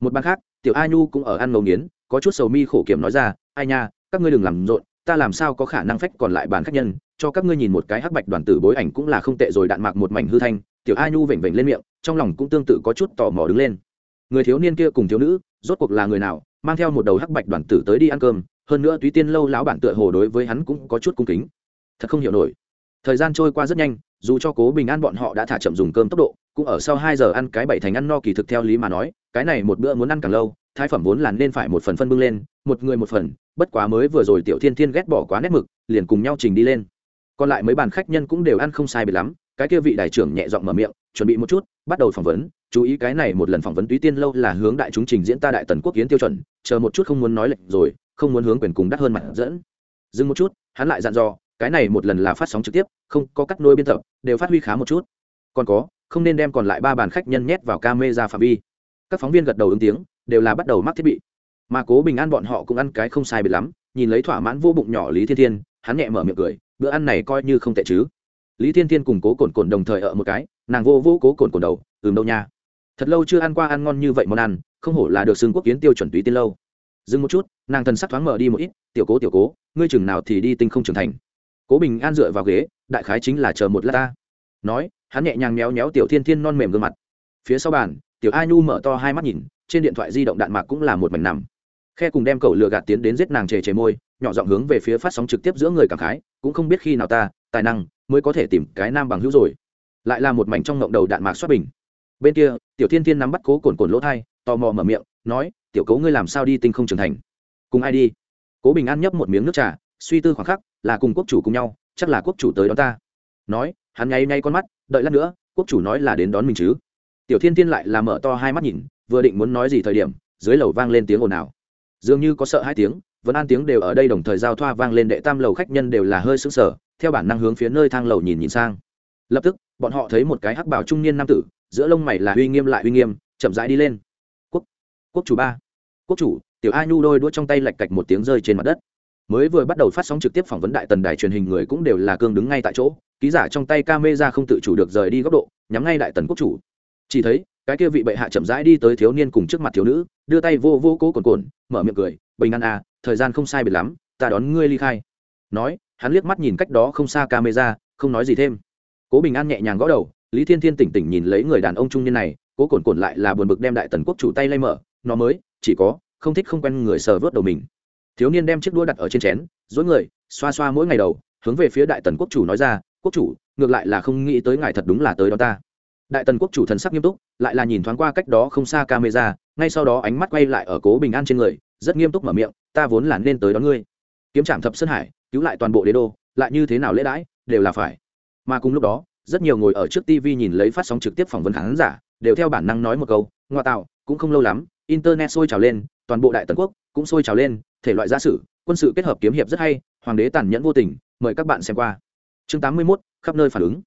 Một bàn khác, tiểu a nhu cũng ở ăn ngầu nghiến, có chút sầu mi khổ kiểm nói ra, ai nha, các ngươi đừng làm rộn, ta làm sao có khả năng phách còn lại bàn khách nhân, cho các ngươi nhìn một cái hắc bạch đoàn tử bối ảnh cũng là không tệ rồi, đạn mạc một mảnh hư thanh. Tiểu a nhu vểnh vểnh lên miệng trong lòng cũng tương tự có chút tò mò đứng lên. Người thiếu niên kia cùng thiếu nữ, rốt cuộc là người nào, mang theo một đầu hắc bạch đoàn tử tới đi ăn cơm, hơn nữa túy tiên lâu lão bản tựa hồ đối với hắn cũng có chút cung kính. Thật không hiểu nổi. Thời gian trôi qua rất nhanh, dù cho cố bình an bọn họ đã thả chậm dùng cơm tốc độ, cũng ở sau hai giờ ăn cái bảy thành ăn no kỳ thực theo lý mà nói, cái này một bữa muốn ăn càng lâu, thái phẩm vốn là nên phải một phần phân bưng lên, một người một phần, bất quá mới vừa rồi tiểu thiên thiên ghét bỏ quá nét mực, liền cùng nhau trình đi lên. Còn lại mấy bàn khách nhân cũng đều ăn không sai biệt lắm, cái kia vị đại trưởng nhẹ giọng mở miệng chuẩn bị một chút, bắt đầu phỏng vấn. Chú ý cái này một lần phỏng vấn túy tiên lâu là hướng đại chúng trình diễn ta đại tần quốc kiến tiêu chuẩn. Chờ một chút không muốn nói lệnh rồi, không muốn hướng quyền cùng đắt hơn mặt dẫn. Dừng một chút, hắn lại dặn dò, cái này một lần là phát sóng trực tiếp, không có cắt nôi biên tập, đều phát huy khá một chút. Còn có, không nên đem còn lại ba bàn khách nhân nhét vào ca mê ra phạm vi. Các phóng viên gật đầu ứng tiếng, đều là bắt đầu mắc thiết bị. Mà cố bình an bọn họ cũng ăn cái không sai biệt lắm, nhìn lấy thỏa mãn vô bụng nhỏ lý thiên thiên, hắn nhẹ mở miệng cười, bữa ăn này coi như không tệ chứ? Lý thiên thiên cùng cố cồn cồn đồng thời ở một cái nàng vô vô cố cồn cồn đầu, ừm đâu nha. Thật lâu chưa ăn qua ăn ngon như vậy món ăn, không hổ là được xương quốc kiến tiêu chuẩn túy tiên lâu. Dừng một chút, nàng thần sắc thoáng mở đi một ít, tiểu cố tiểu cố, ngươi chừng nào thì đi tinh không trưởng thành? Cố bình an dựa vào ghế, đại khái chính là chờ một lát ta. Nói, hắn nhẹ nhàng méo méo tiểu thiên thiên non mềm gương mặt. Phía sau bàn, tiểu a nhu mở to hai mắt nhìn, trên điện thoại di động đạn mạc cũng là một mảnh nằm. Khe cùng đem cậu lừa gạt tiến đến giết nàng chề chề môi, nhỏ giọng hướng về phía phát sóng trực tiếp giữa người cảm khái, cũng không biết khi nào ta, tài năng mới có thể tìm cái nam bằng hữu rồi lại là một mảnh trong ngộng đầu đạn mạc xuất bình. Bên kia, tiểu thiên thiên nắm bắt cố cồn cồn lỗ thai, tò mò mở miệng, nói, tiểu cố ngươi làm sao đi tinh không trưởng thành? Cùng ai đi? Cố bình an nhấp một miếng nước trà, suy tư khoảng khắc, là cùng quốc chủ cùng nhau, chắc là quốc chủ tới đón ta. Nói, hắn nháy ngay con mắt, đợi lát nữa, quốc chủ nói là đến đón mình chứ? Tiểu thiên thiên lại là mở to hai mắt nhìn, vừa định muốn nói gì thời điểm, dưới lầu vang lên tiếng ồn ào. Dường như có sợ hai tiếng vẫn an tiếng đều ở đây đồng thời giao thoa vang lên đệ tam lầu khách nhân đều là hơi sững sờ, theo bản năng hướng phía nơi thang lầu nhìn nhìn sang lập tức, bọn họ thấy một cái hắc bảo trung niên nam tử, giữa lông mày là uy nghiêm lại uy nghiêm, chậm rãi đi lên. Quốc quốc chủ ba. Quốc chủ, tiểu a nhu đôi đũa trong tay lạch cạch một tiếng rơi trên mặt đất. Mới vừa bắt đầu phát sóng trực tiếp phỏng vấn đại tần đài truyền hình người cũng đều là cương đứng ngay tại chỗ, ký giả trong tay ca mê ra không tự chủ được rời đi góc độ, nhắm ngay đại tần quốc chủ. Chỉ thấy, cái kia vị bệ hạ chậm rãi đi tới thiếu niên cùng trước mặt thiếu nữ, đưa tay vô vô cố cồn cồn mở miệng cười, bình an à thời gian không sai biệt lắm, ta đón ngươi ly khai. Nói, hắn liếc mắt nhìn cách đó không xa camera, không nói gì thêm cố bình an nhẹ nhàng gõ đầu, lý thiên thiên tỉnh tỉnh nhìn lấy người đàn ông trung niên này, cố cồn cồn lại là buồn bực đem đại tần quốc chủ tay lay mở, nó mới, chỉ có, không thích không quen người sờ vớt đầu mình. Thiếu niên đem chiếc đũa đặt ở trên chén dối người, xoa xoa mỗi ngày đầu, hướng về phía đại tần quốc chủ nói ra, quốc chủ, ngược lại là không nghĩ tới ngài thật đúng là tới đó ta. Đại tần quốc chủ thần sắc nghiêm túc, lại là nhìn thoáng qua cách đó không xa camera, ngay sau đó ánh mắt quay lại ở cố bình an trên người, rất nghiêm túc mở miệng, ta vốn là nên tới đón ngươi. Kiếm trạm thập sơn hải, cứu lại toàn bộ đế đô, lại như thế nào lễ đãi, đều là phải mà cùng lúc đó rất nhiều ngồi ở trước tv nhìn lấy phát sóng trực tiếp phỏng vấn khán giả đều theo bản năng nói một câu ngoa tạo cũng không lâu lắm internet sôi trào lên toàn bộ đại tần quốc cũng sôi trào lên thể loại gia sử quân sự kết hợp kiếm hiệp rất hay hoàng đế tàn nhẫn vô tình mời các bạn xem qua. Chương tám mươi 81, khắp nơi phản ứng.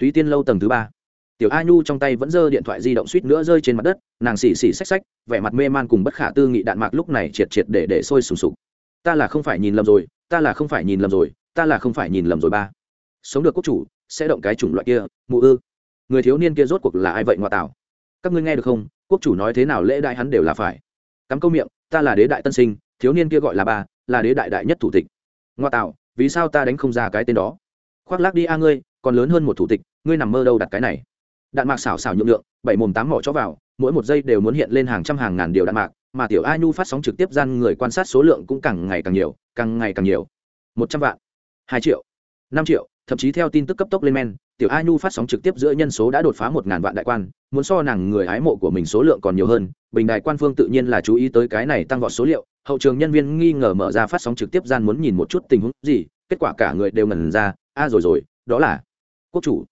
Túy tiên lâu tầng thứ ba. Tiểu a nhu trong tay vẫn giơ điện thoại di động suýt nữa rơi trên mặt đất nàng xì xì xách xách vẻ mặt mê man cùng bất khả tư nghị đạn mạc lúc này triệt triệt để để sôi sùng sục. Ta là không phải nhìn lầm rồi ta là không phải nhìn lầm rồi ta là không phải nhìn lầm rồi ba. Sống được quốc chủ sẽ động cái chủng loại kia, mụ ư? Người thiếu niên kia rốt cuộc là ai vậy ngoại tảo các ngươi nghe được không? Quốc chủ nói thế nào lễ đại hắn đều là phải. Cắm câu miệng, ta là đế đại tân sinh, thiếu niên kia gọi là ba, là đế đại đại nhất thủ tịch. Ngoa tạo, vì sao ta đánh không ra cái tên đó? Khoác lác đi a ngươi, còn lớn hơn một thủ tịch, ngươi nằm mơ đâu đặt cái này? Đạn mạc xảo xảo nhượng lượng bảy mồm tám mỏ cho vào, mỗi một giây đều muốn hiện lên hàng trăm hàng ngàn điều đạn mạc, mà tiểu a nhu phát sóng trực tiếp gian người quan sát số lượng cũng càng ngày càng nhiều, càng ngày càng nhiều. Một trăm vạn. Hai triệu năm triệu, thậm chí theo tin tức cấp tốc lên men, tiểu a nhu phát sóng trực tiếp giữa nhân số đã đột phá một ngàn vạn đại quan, muốn so nàng người hái mộ của mình số lượng còn nhiều hơn, bình đại quan phương tự nhiên là chú ý tới cái này tăng vọt số liệu, hậu trường nhân viên nghi ngờ mở ra phát sóng trực tiếp gian muốn nhìn một chút tình huống gì, kết quả cả người đều ngẩn ra, a rồi rồi, đó là quốc chủ.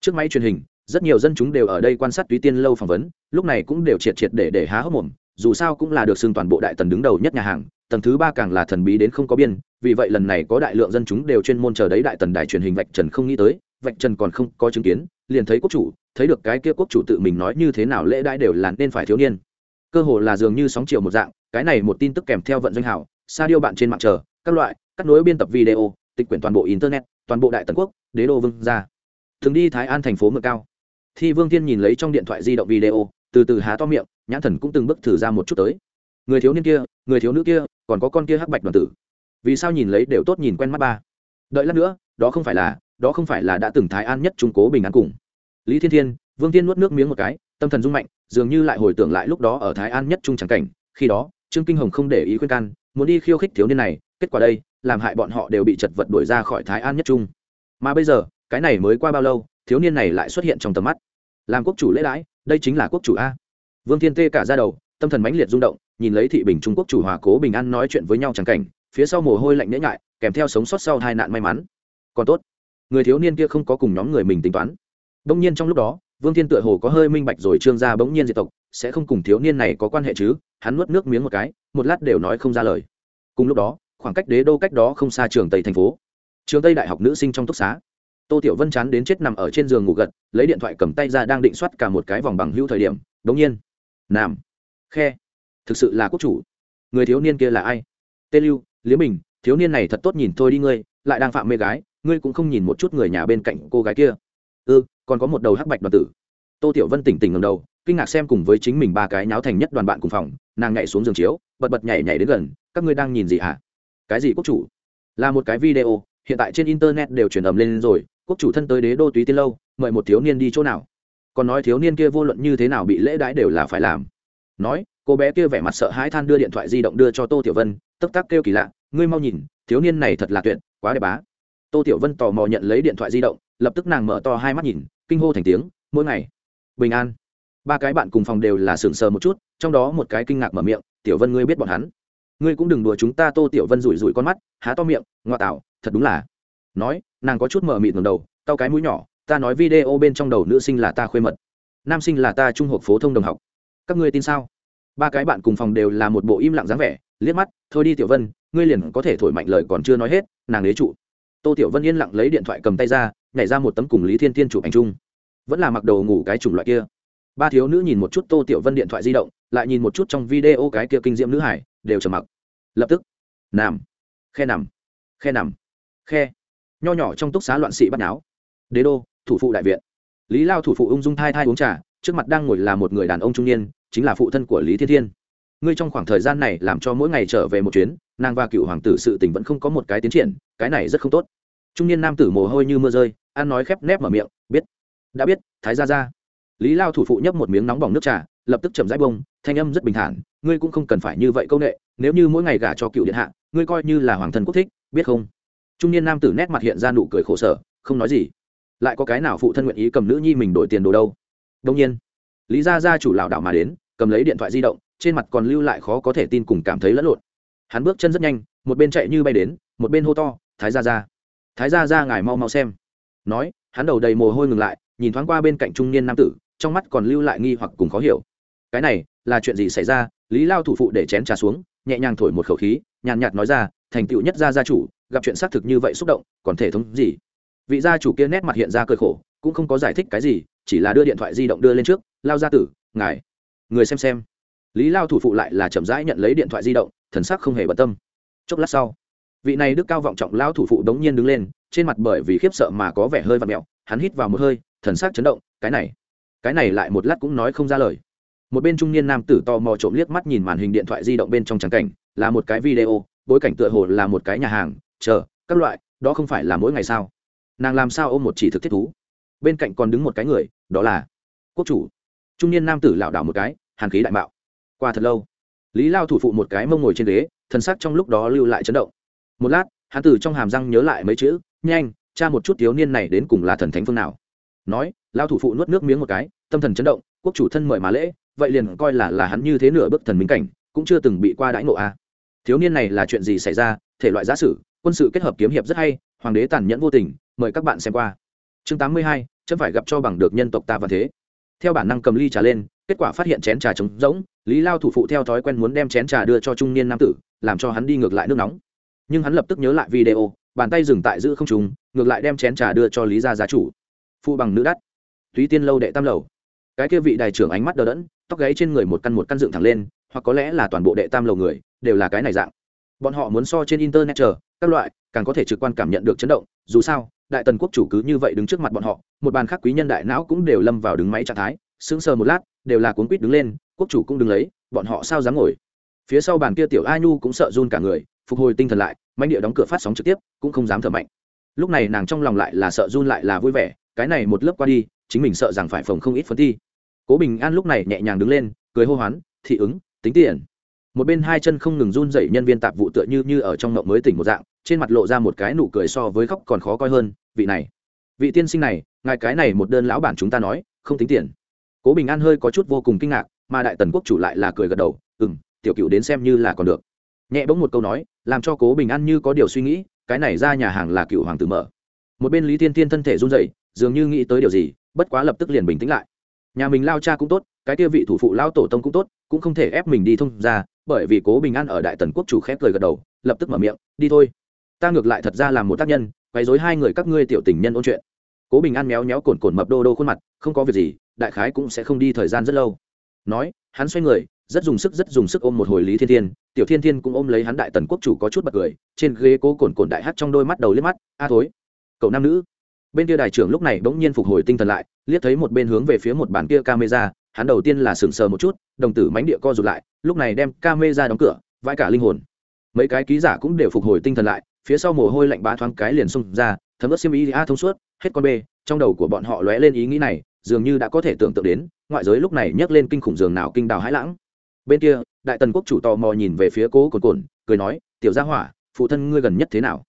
Trước máy truyền hình, rất nhiều dân chúng đều ở đây quan sát túy tiên lâu phỏng vấn, lúc này cũng đều triệt triệt để để há hốc mồm, dù sao cũng là được xưng toàn bộ đại tần đứng đầu nhất nhà hàng, tầng thứ ba càng là thần bí đến không có biên vì vậy lần này có đại lượng dân chúng đều chuyên môn chờ đấy đại tần đài truyền hình vạch trần không nghĩ tới, vạch trần còn không có chứng kiến, liền thấy quốc chủ, thấy được cái kia quốc chủ tự mình nói như thế nào lễ đãi đều là nên phải thiếu niên. Cơ hồ là dường như sóng chiều một dạng, cái này một tin tức kèm theo vận doanh hảo, sa điêu bạn trên mạng chờ, các loại cắt nối biên tập video, tịch quyển toàn bộ internet, toàn bộ đại tần quốc, đế đô vương ra thường đi thái an thành phố mượn cao. Thi vương thiên nhìn lấy trong điện thoại di động video, từ từ há to miệng, nhãn thần cũng từng bước thử ra một chút tới. Người thiếu niên kia, người thiếu nữ kia, còn có con kia hắc bạch đoàn tử vì sao nhìn lấy đều tốt nhìn quen mắt ba. Đợi lát nữa, đó không phải là, đó không phải là đã từng thái an nhất trung cố bình an cùng. Lý thiên thiên, vương thiên nuốt nước miếng một cái, tâm thần rung mạnh, dường như lại hồi tưởng lại lúc đó ở thái an nhất trung trắng cảnh, khi đó, trương kinh hồng không để ý khuyên can, muốn đi khiêu khích thiếu niên này, kết quả đây, làm hại bọn họ đều bị chật vật đuổi ra khỏi thái an nhất trung. Mà bây giờ, cái này mới qua bao lâu, thiếu niên này lại xuất hiện trong tầm mắt? Làm quốc chủ lễ đãi, đây chính là quốc chủ a. Vương thiên tê cả ra đầu, tâm thần mãnh liệt rung động, nhìn lấy thị bình trung quốc chủ hòa cố bình an nói chuyện với nhau chẳng cảnh phía sau mồ hôi lạnh nhễ ngại kèm theo sống sót sau hai nạn may mắn. Còn tốt, người thiếu niên kia không có cùng nhóm người mình tính toán. Đông nhiên trong lúc đó, vương thiên tựa hồ có hơi minh bạch rồi, trương gia bỗng nhiên diệt tộc, sẽ không cùng thiếu niên này có quan hệ chứ? Hắn nuốt nước miếng một cái, một lát đều nói không ra lời. Cùng lúc đó, khoảng cách đế đô cách đó không xa trường tây thành phố. Trường tây đại học nữ sinh trong túc xá. Tô tiểu vân chán đến chết nằm ở trên giường ngủ gật, lấy điện thoại cầm tay ra đang định soát cả một cái vòng bằng hữu thời điểm, đống nhiên, nam, khe, thực sự là quốc chủ. Người thiếu niên kia là ai? Tê lưu liếm bình, thiếu niên này thật tốt nhìn thôi đi ngươi, lại đang phạm mê gái, ngươi cũng không nhìn một chút người nhà bên cạnh cô gái kia. Ư còn có một đầu hắc bạch đoàn tử. Tô tiểu vân tỉnh tỉnh ngầm đầu, kinh ngạc xem cùng với chính mình ba cái nháo thành nhất đoàn bạn cùng phòng, nàng nhảy xuống giường chiếu, bật bật nhảy nhảy đến gần, các ngươi đang nhìn gì hả? Cái gì quốc chủ? Là một cái video, hiện tại trên internet đều truyền ầm lên rồi, quốc chủ thân tới đế đô túy tiên lâu, mời một thiếu niên đi chỗ nào? Còn nói thiếu niên kia vô luận như thế nào bị lễ đãi đều là phải làm. Nói, cô bé kia vẻ mặt sợ hãi than đưa điện thoại di động đưa cho tô tiểu vân tức tắc kêu kỳ lạ, ngươi mau nhìn, thiếu niên này thật là tuyệt, quá đẹp bá. Tô tiểu vân tò mò nhận lấy điện thoại di động, lập tức nàng mở to hai mắt nhìn, kinh hô thành tiếng, mỗi ngày, bình an. Ba cái bạn cùng phòng đều là sừng sờ một chút, trong đó một cái kinh ngạc mở miệng, tiểu vân ngươi biết bọn hắn? Ngươi cũng đừng đùa chúng ta. Tô tiểu vân rủi rủi con mắt, há to miệng, ngoa tạo, thật đúng là. Nói, nàng có chút mở mịt ngầm đầu tao cái mũi nhỏ, ta nói video bên trong đầu nữ sinh là ta khuê mật, nam sinh là ta trung học phổ thông đồng học. Các ngươi tin sao? Ba cái bạn cùng phòng đều là một bộ im lặng dáng vẻ, liếc mắt, thôi đi, tiểu vân, ngươi liền có thể thổi mạnh lời còn chưa nói hết, nàng đế trụ. Tô tiểu vân yên lặng lấy điện thoại cầm tay ra, nhảy ra một tấm cùng lý thiên tiên chụp ảnh chung. Vẫn là mặc đầu ngủ cái chủng loại kia. Ba thiếu nữ nhìn một chút tô tiểu vân điện thoại di động, lại nhìn một chút trong video cái kia kinh diễm nữ hải, đều trầm mặc. Lập tức, nằm, khe nằm khe nằm, khe. Nho nhỏ trong túc xá loạn sĩ bắt náo đế đô, thủ phụ đại viện. Lý lao thủ phụ ung dung thai thai uống trà trước mặt đang ngồi là một người đàn ông trung niên, chính là phụ thân của lý thiên thiên. Ngươi trong khoảng thời gian này làm cho mỗi ngày trở về một chuyến, nàng và cựu hoàng tử sự tình vẫn không có một cái tiến triển, cái này rất không tốt. Trung niên nam tử mồ hôi như mưa rơi, ăn nói khép nép mở miệng, biết. Đã biết, thái ra ra lý lao thủ phụ nhấp một miếng nóng bỏng nước trà, lập tức chậm rãi bông, thanh âm rất bình thản, ngươi cũng không cần phải như vậy công ệ nếu như mỗi ngày gả cho cựu điện hạ, ngươi coi như là hoàng thân quốc thích, biết không? Trung niên nam tử nét mặt hiện ra nụ cười khổ sở, không nói gì. Lại có cái nào phụ thân nguyện ý cầm nữ nhi mình đổi tiền đồ đâu? Đông nhiên, lý gia gia chủ lảo đảo mà đến, cầm lấy điện thoại di động, trên mặt còn lưu lại khó có thể tin cùng cảm thấy lẫn lộn. Hắn bước chân rất nhanh, một bên chạy như bay đến, một bên hô to, thái gia gia, thái gia gia ngài mau mau xem. Nói, hắn đầu đầy mồ hôi ngừng lại, nhìn thoáng qua bên cạnh trung niên nam tử, trong mắt còn lưu lại nghi hoặc cùng khó hiểu. Cái này, là chuyện gì xảy ra? Lý lao thủ phụ để chén trà xuống, nhẹ nhàng thổi một khẩu khí, nhàn nhạt nói ra, thành tựu nhất gia gia chủ, gặp chuyện xác thực như vậy xúc động, còn thể thống gì? Vị gia chủ kia nét mặt hiện ra cơi khổ, cũng không có giải thích cái gì chỉ là đưa điện thoại di động đưa lên trước, lao gia tử, ngài, người xem xem. Lý lao thủ phụ lại là chậm rãi nhận lấy điện thoại di động, thần sắc không hề bận tâm. Chốc lát sau, vị này đức cao vọng trọng lao thủ phụ đống nhiên đứng lên, trên mặt bởi vì khiếp sợ mà có vẻ hơi vặt mẹo, hắn hít vào một hơi, thần sắc chấn động, cái này cái này lại một lát cũng nói không ra lời. Một bên trung niên nam tử to mò trộm liếc mắt nhìn màn hình điện thoại di động bên trong trắng cảnh, là một cái video, bối cảnh tựa hồ là một cái nhà hàng, chờ, các loại, đó không phải là mỗi ngày sao? Nàng làm sao ôm một chỉ thực thiết thú? Bên cạnh còn đứng một cái người, đó là quốc chủ. Trung niên nam tử lảo đảo một cái, hàn khí đại mạo. Qua thật lâu, lý lao thủ phụ một cái mông ngồi trên ghế thân sắc trong lúc đó lưu lại chấn động. Một lát hán tử trong hàm răng nhớ lại mấy chữ, nhanh cha một chút thiếu niên này đến cùng là thần thánh phương nào. Nói, lao thủ phụ nuốt nước miếng một cái, tâm thần chấn động, quốc chủ thân mời mà lễ, vậy liền coi là là hắn như thế nửa bước thần minh cảnh, cũng chưa từng bị qua đãi ngộ a. À. thiếu niên này là chuyện gì xảy ra? Thể loại giả sử, quân sự kết hợp kiếm hiệp rất hay, hoàng đế tàn nhẫn vô tình, mời các bạn xem qua chương tám mươi hai chấm phải gặp cho bằng được nhân tộc ta và thế. Theo bản năng cầm ly trà lên, kết quả phát hiện chén trà trống rỗng, lý lao thủ phụ theo thói quen muốn đem chén trà đưa cho trung niên nam tử, làm cho hắn đi ngược lại nước nóng. Nhưng hắn lập tức nhớ lại video, bàn tay dừng tại giữ không trùng ngược lại đem chén trà đưa cho lý gia gia chủ. Phụ bằng nữ đắt. Túy tiên lâu đệ tam lầu. Cái kia vị đại trưởng ánh mắt đờ đẫn, tóc gáy trên người một căn một căn dựng thẳng lên, hoặc có lẽ là toàn bộ đệ tam lầu người, đều là cái này dạng. Bọn họ muốn so trên internet chờ, các loại, càng có thể trực quan cảm nhận được chấn động, dù sao đại tần quốc chủ cứ như vậy đứng trước mặt bọn họ, một bàn khác quý nhân đại não cũng đều lâm vào đứng máy trạng thái, sững sờ một lát, đều là cuốn quýt đứng lên, quốc chủ cũng đứng lấy, bọn họ sao dám ngồi? Phía sau bàn kia tiểu a nhu cũng sợ run cả người, phục hồi tinh thần lại mạnh địa đóng cửa phát sóng trực tiếp, cũng không dám thở mạnh. Lúc này nàng trong lòng lại là sợ run lại là vui vẻ, cái này một lớp qua đi, chính mình sợ rằng phải phòng không ít phấn thi cố bình an lúc này nhẹ nhàng đứng lên, cười hô hoán, thị ứng, tính tiền một bên hai chân không ngừng run dậy nhân viên tạp vụ tựa như như ở trong ngộng mới tỉnh một dạng, trên mặt lộ ra một cái nụ cười so với khóc còn khó coi hơn, vị này, vị tiên sinh này, ngài cái này một đơn lão bản chúng ta nói, không tính tiền. Cố bình an hơi có chút vô cùng kinh ngạc, mà đại tần quốc chủ lại là cười gật đầu ừ m tiểu cựu đến xem như là còn được. Nhẹ bỗng một câu nói, làm cho cố bình an như có điều suy nghĩ, cái này ra nhà hàng là cựu hoàng tử mở. Một bên lý tiên tiên thân thể run dậy dường như nghĩ tới điều gì, bất quá lập tức liền bình tĩnh lại. Nhà mình lao cha cũng tốt, cái kia vị thủ phụ lao tổ tông cũng tốt, cũng không thể ép mình đi thông ra bởi vì cố bình an ở đại tần quốc chủ khép cười gật đầu, lập tức mở miệng, đi thôi. Ta ngược lại thật ra là một tác nhân, quấy dối hai người các ngươi tiểu tình nhân ôn chuyện. Cố bình an méo méo cồn cồn mập đô đô khuôn mặt, không có việc gì, đại khái cũng sẽ không đi thời gian rất lâu. Nói, hắn xoay người, rất dùng sức, rất dùng sức ôm một hồi lý thiên thiên, tiểu thiên thiên cũng ôm lấy hắn đại tần quốc chủ có chút bật cười, trên ghế cố cồn cồn đại hát trong đôi mắt đầu liếc mắt, a thối, cậu nam nữ. Bên kia đại trưởng lúc này bỗng nhiên phục hồi tinh thần lại, liếc thấy một bên hướng về phía một bàn kia camera hắn đầu tiên là sừng sờ một chút, đồng tử mánh địa co rụt lại, lúc này đem camera đóng cửa, vãi cả linh hồn. Mấy cái ký giả cũng đều phục hồi tinh thần lại, phía sau mồ hôi lạnh bá thoáng cái liền xông ra, thấm ướt xiêm ý a thông suốt, hết con b trong đầu của bọn họ lóe lên ý nghĩ này, dường như đã có thể tưởng tượng đến, ngoại giới lúc này nhấc lên kinh khủng giường nào kinh đào hãi lãng. Bên kia, đại tần quốc chủ tò mò nhìn về phía cố cồn cồn, cười nói, tiểu gia hỏa, phụ thân ngươi gần nhất thế nào?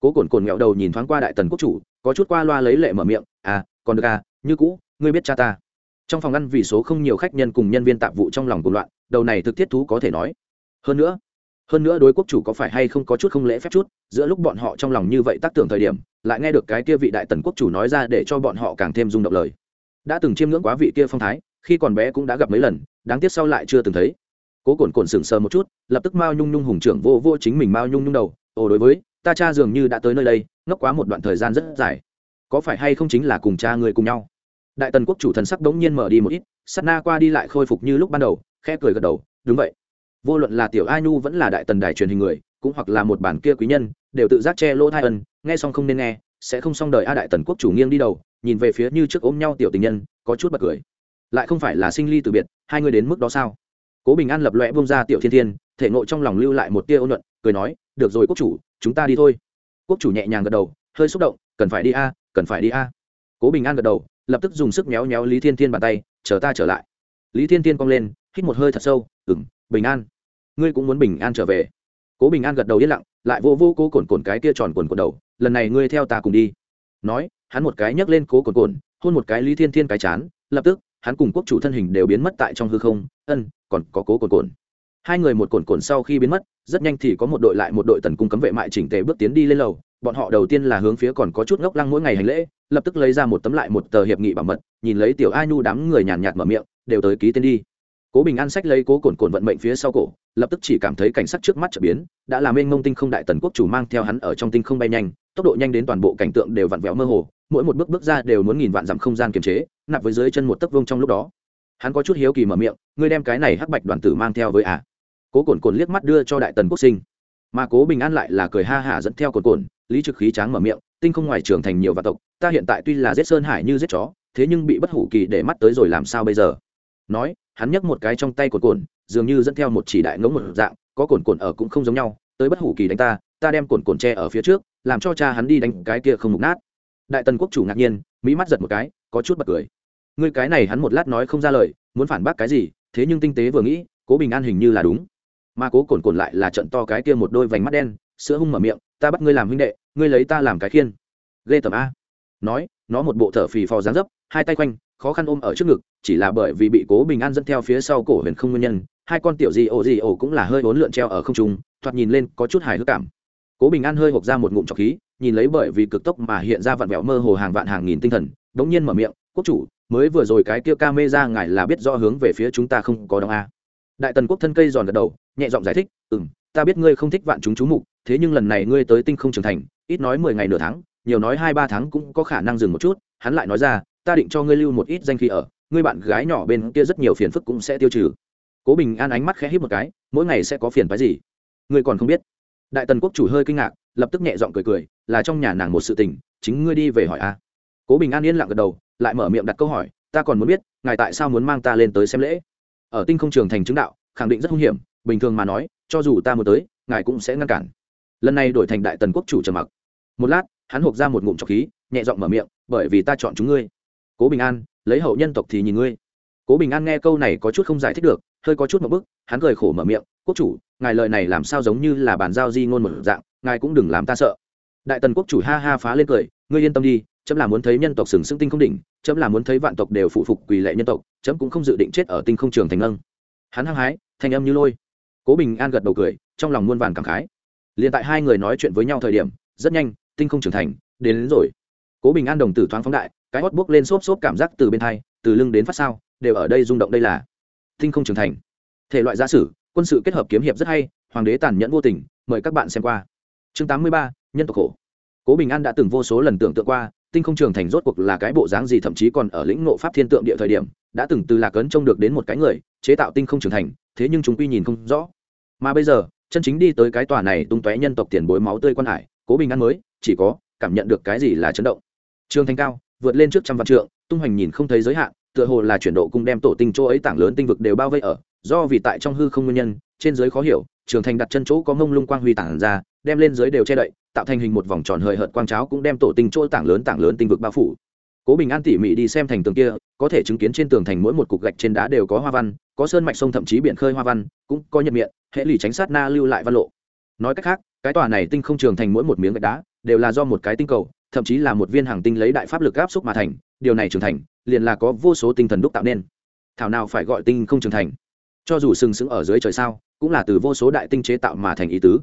Cố cồn cồn nghẹo đầu nhìn thoáng qua đại tần quốc chủ, có chút qua loa lấy lệ mở miệng à còn được à như cũ, ngươi biết cha ta trong phòng ăn vì số không nhiều khách nhân cùng nhân viên tạp vụ trong lòng cùng loạn, đầu này thực thiết thú có thể nói. Hơn nữa hơn nữa đối quốc chủ có phải hay không có chút không lễ phép chút, giữa lúc bọn họ trong lòng như vậy tác tưởng thời điểm, lại nghe được cái kia vị đại tần quốc chủ nói ra để cho bọn họ càng thêm rung động lời. Đã từng chiêm ngưỡng quá vị kia phong thái, khi còn bé cũng đã gặp mấy lần, đáng tiếc sau lại chưa từng thấy. Cố cồn cồn sừng sờ một chút, lập tức mao nhung nhung hùng trưởng vô vô chính mình mao nhung nhung đầu, ồ, đối với, ta cha dường như đã tới nơi đây, ngốc quá một đoạn thời gian rất dài. Có phải hay không chính là cùng cha người cùng nhau? Đại tần quốc chủ thần sắc đống nhiên mở đi một ít sắt na qua đi lại khôi phục như lúc ban đầu, khẽ cười gật đầu, đúng vậy. Vô luận là tiểu ai nu vẫn là đại tần đài truyền hình người, cũng hoặc là một bản kia quý nhân, đều tự giác che lỗ thai ân, nghe xong không nên nghe, sẽ không xong đời a đại tần quốc chủ nghiêng đi đầu, nhìn về phía như trước ôm nhau tiểu tình nhân, có chút bật cười. Lại không phải là sinh ly từ biệt, hai người đến mức đó sao? Cố bình an lập loẹ bông ra tiểu thiên thiên, thể ngộ trong lòng lưu lại một tia ôn luận cười nói, được rồi quốc chủ, chúng ta đi thôi. Quốc chủ nhẹ nhàng gật đầu, hơi xúc động, cần phải đi a, cần phải đi a. Cố bình an gật đầu lập tức dùng sức méo méo lý thiên thiên bàn tay, chờ ta trở lại. Lý thiên thiên cong lên, hít một hơi thật sâu ừng bình an. Ngươi cũng muốn bình an trở về? Cố bình an gật đầu yên lặng, lại vô vô cố cồn cồn cái kia tròn cồn cồn đầu, lần này ngươi theo ta cùng đi. Nói, hắn một cái nhấc lên cố cồn cồn, hôn một cái lý thiên thiên cái chán, lập tức, hắn cùng quốc chủ thân hình đều biến mất tại trong hư không, ân, còn có cố cồn cồn. Hai người một cồn cồn sau khi biến mất rất nhanh thì có một đội lại một đội tần cung cấm vệ mại chỉnh tề bước tiến đi lên lầu. Bọn họ đầu tiên là hướng phía còn có chút ngốc lăng mỗi ngày hành lễ, lập tức lấy ra một tấm lại một tờ hiệp nghị bảo mật, nhìn lấy tiểu a nhu đám người nhàn nhạt mở miệng, đều tới ký tên đi. Cố bình an sách lấy cố cồn cồn vận mệnh phía sau cổ, lập tức chỉ cảm thấy cảnh sắc trước mắt trở biến, đã làm mênh mông tinh không đại tần quốc chủ mang theo hắn ở trong tinh không bay nhanh, tốc độ nhanh đến toàn bộ cảnh tượng đều vặn vẹo mơ hồ, mỗi một bước bước ra đều muốn nghìn vạn dặm không gian kiềm chế, nạp với dưới chân một tấc vông trong lúc đó. Hắn có chút hiếu kỳ mở miệng, ngươi đem cái này hắc bạch đoàn tử mang theo với à? Cố cồn cồn liếc mắt đưa cho đại tần quốc sinh. Mà cố bình an lại là cười ha hả dẫn theo cồn cồn, lý trực khí tráng mở miệng, tinh không ngoài trường thành nhiều vạn tộc, ta hiện tại tuy là giết sơn hải như giết chó, thế nhưng bị bất hủ kỳ để mắt tới rồi làm sao bây giờ? Nói, hắn nhấc một cái trong tay cồn cồn, dường như dẫn theo một chỉ đại ngỗng một dạng, có cồn cồn ở cũng không giống nhau, tới bất hủ kỳ đánh ta ta đem cồn cồn tre ở phía trước, làm cho cha hắn đi đánh cái kia không mục nát. Đại tần quốc chủ ngạc nhiên, mỹ mắt giật một cái, có chút bật cười. Ngươi cái này hắn một lát nói không ra lời, muốn phản bác cái gì, thế nhưng tinh tế vừa nghĩ, cố bình an hình như là đúng mà cố cồn cồn lại là trận to cái kia một đôi vành mắt đen, sữa hung mở miệng, ta bắt ngươi làm huynh đệ, ngươi lấy ta làm cái khiên. Ghê tầm a. Nói, nó một bộ thở phì phò dáng dấp, hai tay quanh khó khăn ôm ở trước ngực, chỉ là bởi vì bị cố bình an dẫn theo phía sau cổ huyền không nguyên nhân, hai con tiểu gì ổ gì ổ cũng là hơi bốn lượn treo ở không trung, thoạt nhìn lên có chút hài hước cảm. Cố bình an hơi hộp ra một ngụm trọc khí, nhìn lấy bởi vì cực tốc mà hiện ra vặn vẹo mơ hồ hàng vạn hàng nghìn tinh thần, đống nhiên mở miệng, quốc chủ, mới vừa rồi cái kia ca mê ra ngài là biết do hướng về phía chúng ta không có đóng a đại tần quốc thân cây giòn gật đầu, nhẹ giọng giải thích ừ m ta biết ngươi không thích vạn chúng chú mục, thế nhưng lần này ngươi tới tinh không trưởng thành, ít nói mười ngày nửa tháng, nhiều nói hai ba tháng cũng có khả năng dừng một chút, hắn lại nói ra, ta định cho ngươi lưu một ít danh khí ở, ngươi bạn gái nhỏ bên kia rất nhiều phiền phức cũng sẽ tiêu trừ. Cố bình an ánh mắt khẽ hít một cái, mỗi ngày sẽ có phiền phái gì? Ngươi còn không biết. Đại tần quốc chủ hơi kinh ngạc, lập tức nhẹ giọng cười cười, là trong nhà nàng một sự tình, chính ngươi đi về hỏi a. Cố bình an yên lặng gật đầu, lại mở miệng đặt câu hỏi, ta còn muốn biết, ngài tại sao muốn mang ta lên tới xem lễ? Ở tinh không trường thành chứng đạo, khẳng định rất hung hiểm, bình thường mà nói, cho dù ta muốn tới, ngài cũng sẽ ngăn cản. Lần này đổi thành đại tần quốc chủ trầm mặc. Một lát, hắn hộp ra một ngụm trọc khí, nhẹ giọng mở miệng, bởi vì ta chọn chúng ngươi. Cố bình an, lấy hậu nhân tộc thì nhìn ngươi. Cố bình an nghe câu này có chút không giải thích được, hơi có chút một bức, hắn cười khổ mở miệng, quốc chủ, ngài lời này làm sao giống như là bàn giao di ngôn một dạng, ngài cũng đừng làm ta sợ. Đại tần quốc chủ ha ha phá lên cười, ngươi yên tâm đi chấm là muốn thấy nhân tộc sừng sững tinh không đỉnh chấm là muốn thấy vạn tộc đều phụ phục quỳ lệ nhân tộc chấm cũng không dự định chết ở tinh không trường thành ngân hắn hăng hái thanh âm như lôi. Cố bình an gật đầu cười trong lòng muôn vàn cảm khái. Liền tại hai người nói chuyện với nhau thời điểm rất nhanh tinh không trưởng thành đến, đến rồi. Cố bình an đồng tử thoáng phóng đại cái hót buốc lên xốp xốp cảm giác từ bên thai từ lưng đến phát sao đều ở đây rung động đây là tinh không trưởng thành. Thể loại giả sử quân sự kết hợp kiếm hiệp rất hay hoàng đế tàn nhẫn vô tình mời các bạn xem qua. Chương tám mươi ba nhân tộc khổ. Cố bình an đã từng vô số lần tưởng tượng qua tinh không trường thành rốt cuộc là cái bộ dáng gì, thậm chí còn ở lĩnh ngộ pháp thiên tượng địa thời điểm, đã từng từ lạc ấn trông được đến một cái người, chế tạo tinh không trường thành, thế nhưng chúng quy nhìn không rõ. Mà bây giờ, chân chính đi tới cái tòa này tung tóe nhân tộc tiền bối máu tươi quan hải, cố bình an mới, chỉ có cảm nhận được cái gì là chấn động. Trường thành cao, vượt lên trước trăm vạn trượng, tung hoành nhìn không thấy giới hạn, tựa hồ là chuyển độ cung đem tổ tinh chỗ ấy tảng lớn tinh vực đều bao vây ở, do vì tại trong hư không nguyên nhân, trên giới khó hiểu, trường thành đặt chân chỗ có mông lung quang huy tảng ra, đem lên dưới đều che đậy tạo thành hình một vòng tròn hơi hợt quang cháo cũng đem tổ tinh chỗ tảng lớn tảng lớn tinh vực bao phủ. Cố bình an tỉ mỉ đi xem thành tường kia, có thể chứng kiến trên tường thành mỗi một cục gạch trên đá đều có hoa văn, có sơn mạch sông thậm chí biển khơi hoa văn, cũng có nhật miệng, hệ lì tránh sát na lưu lại văn lộ. Nói cách khác, cái tòa này tinh không trường thành mỗi một miếng gạch đá đều là do một cái tinh cầu, thậm chí là một viên hàng tinh lấy đại pháp lực áp xúc mà thành, điều này trưởng thành, liền là có vô số tinh thần đúc tạo nên. Thảo nào phải gọi tinh không trưởng thành? Cho dù sừng sững ở dưới trời sao, cũng là từ vô số đại tinh chế tạo mà thành ý tứ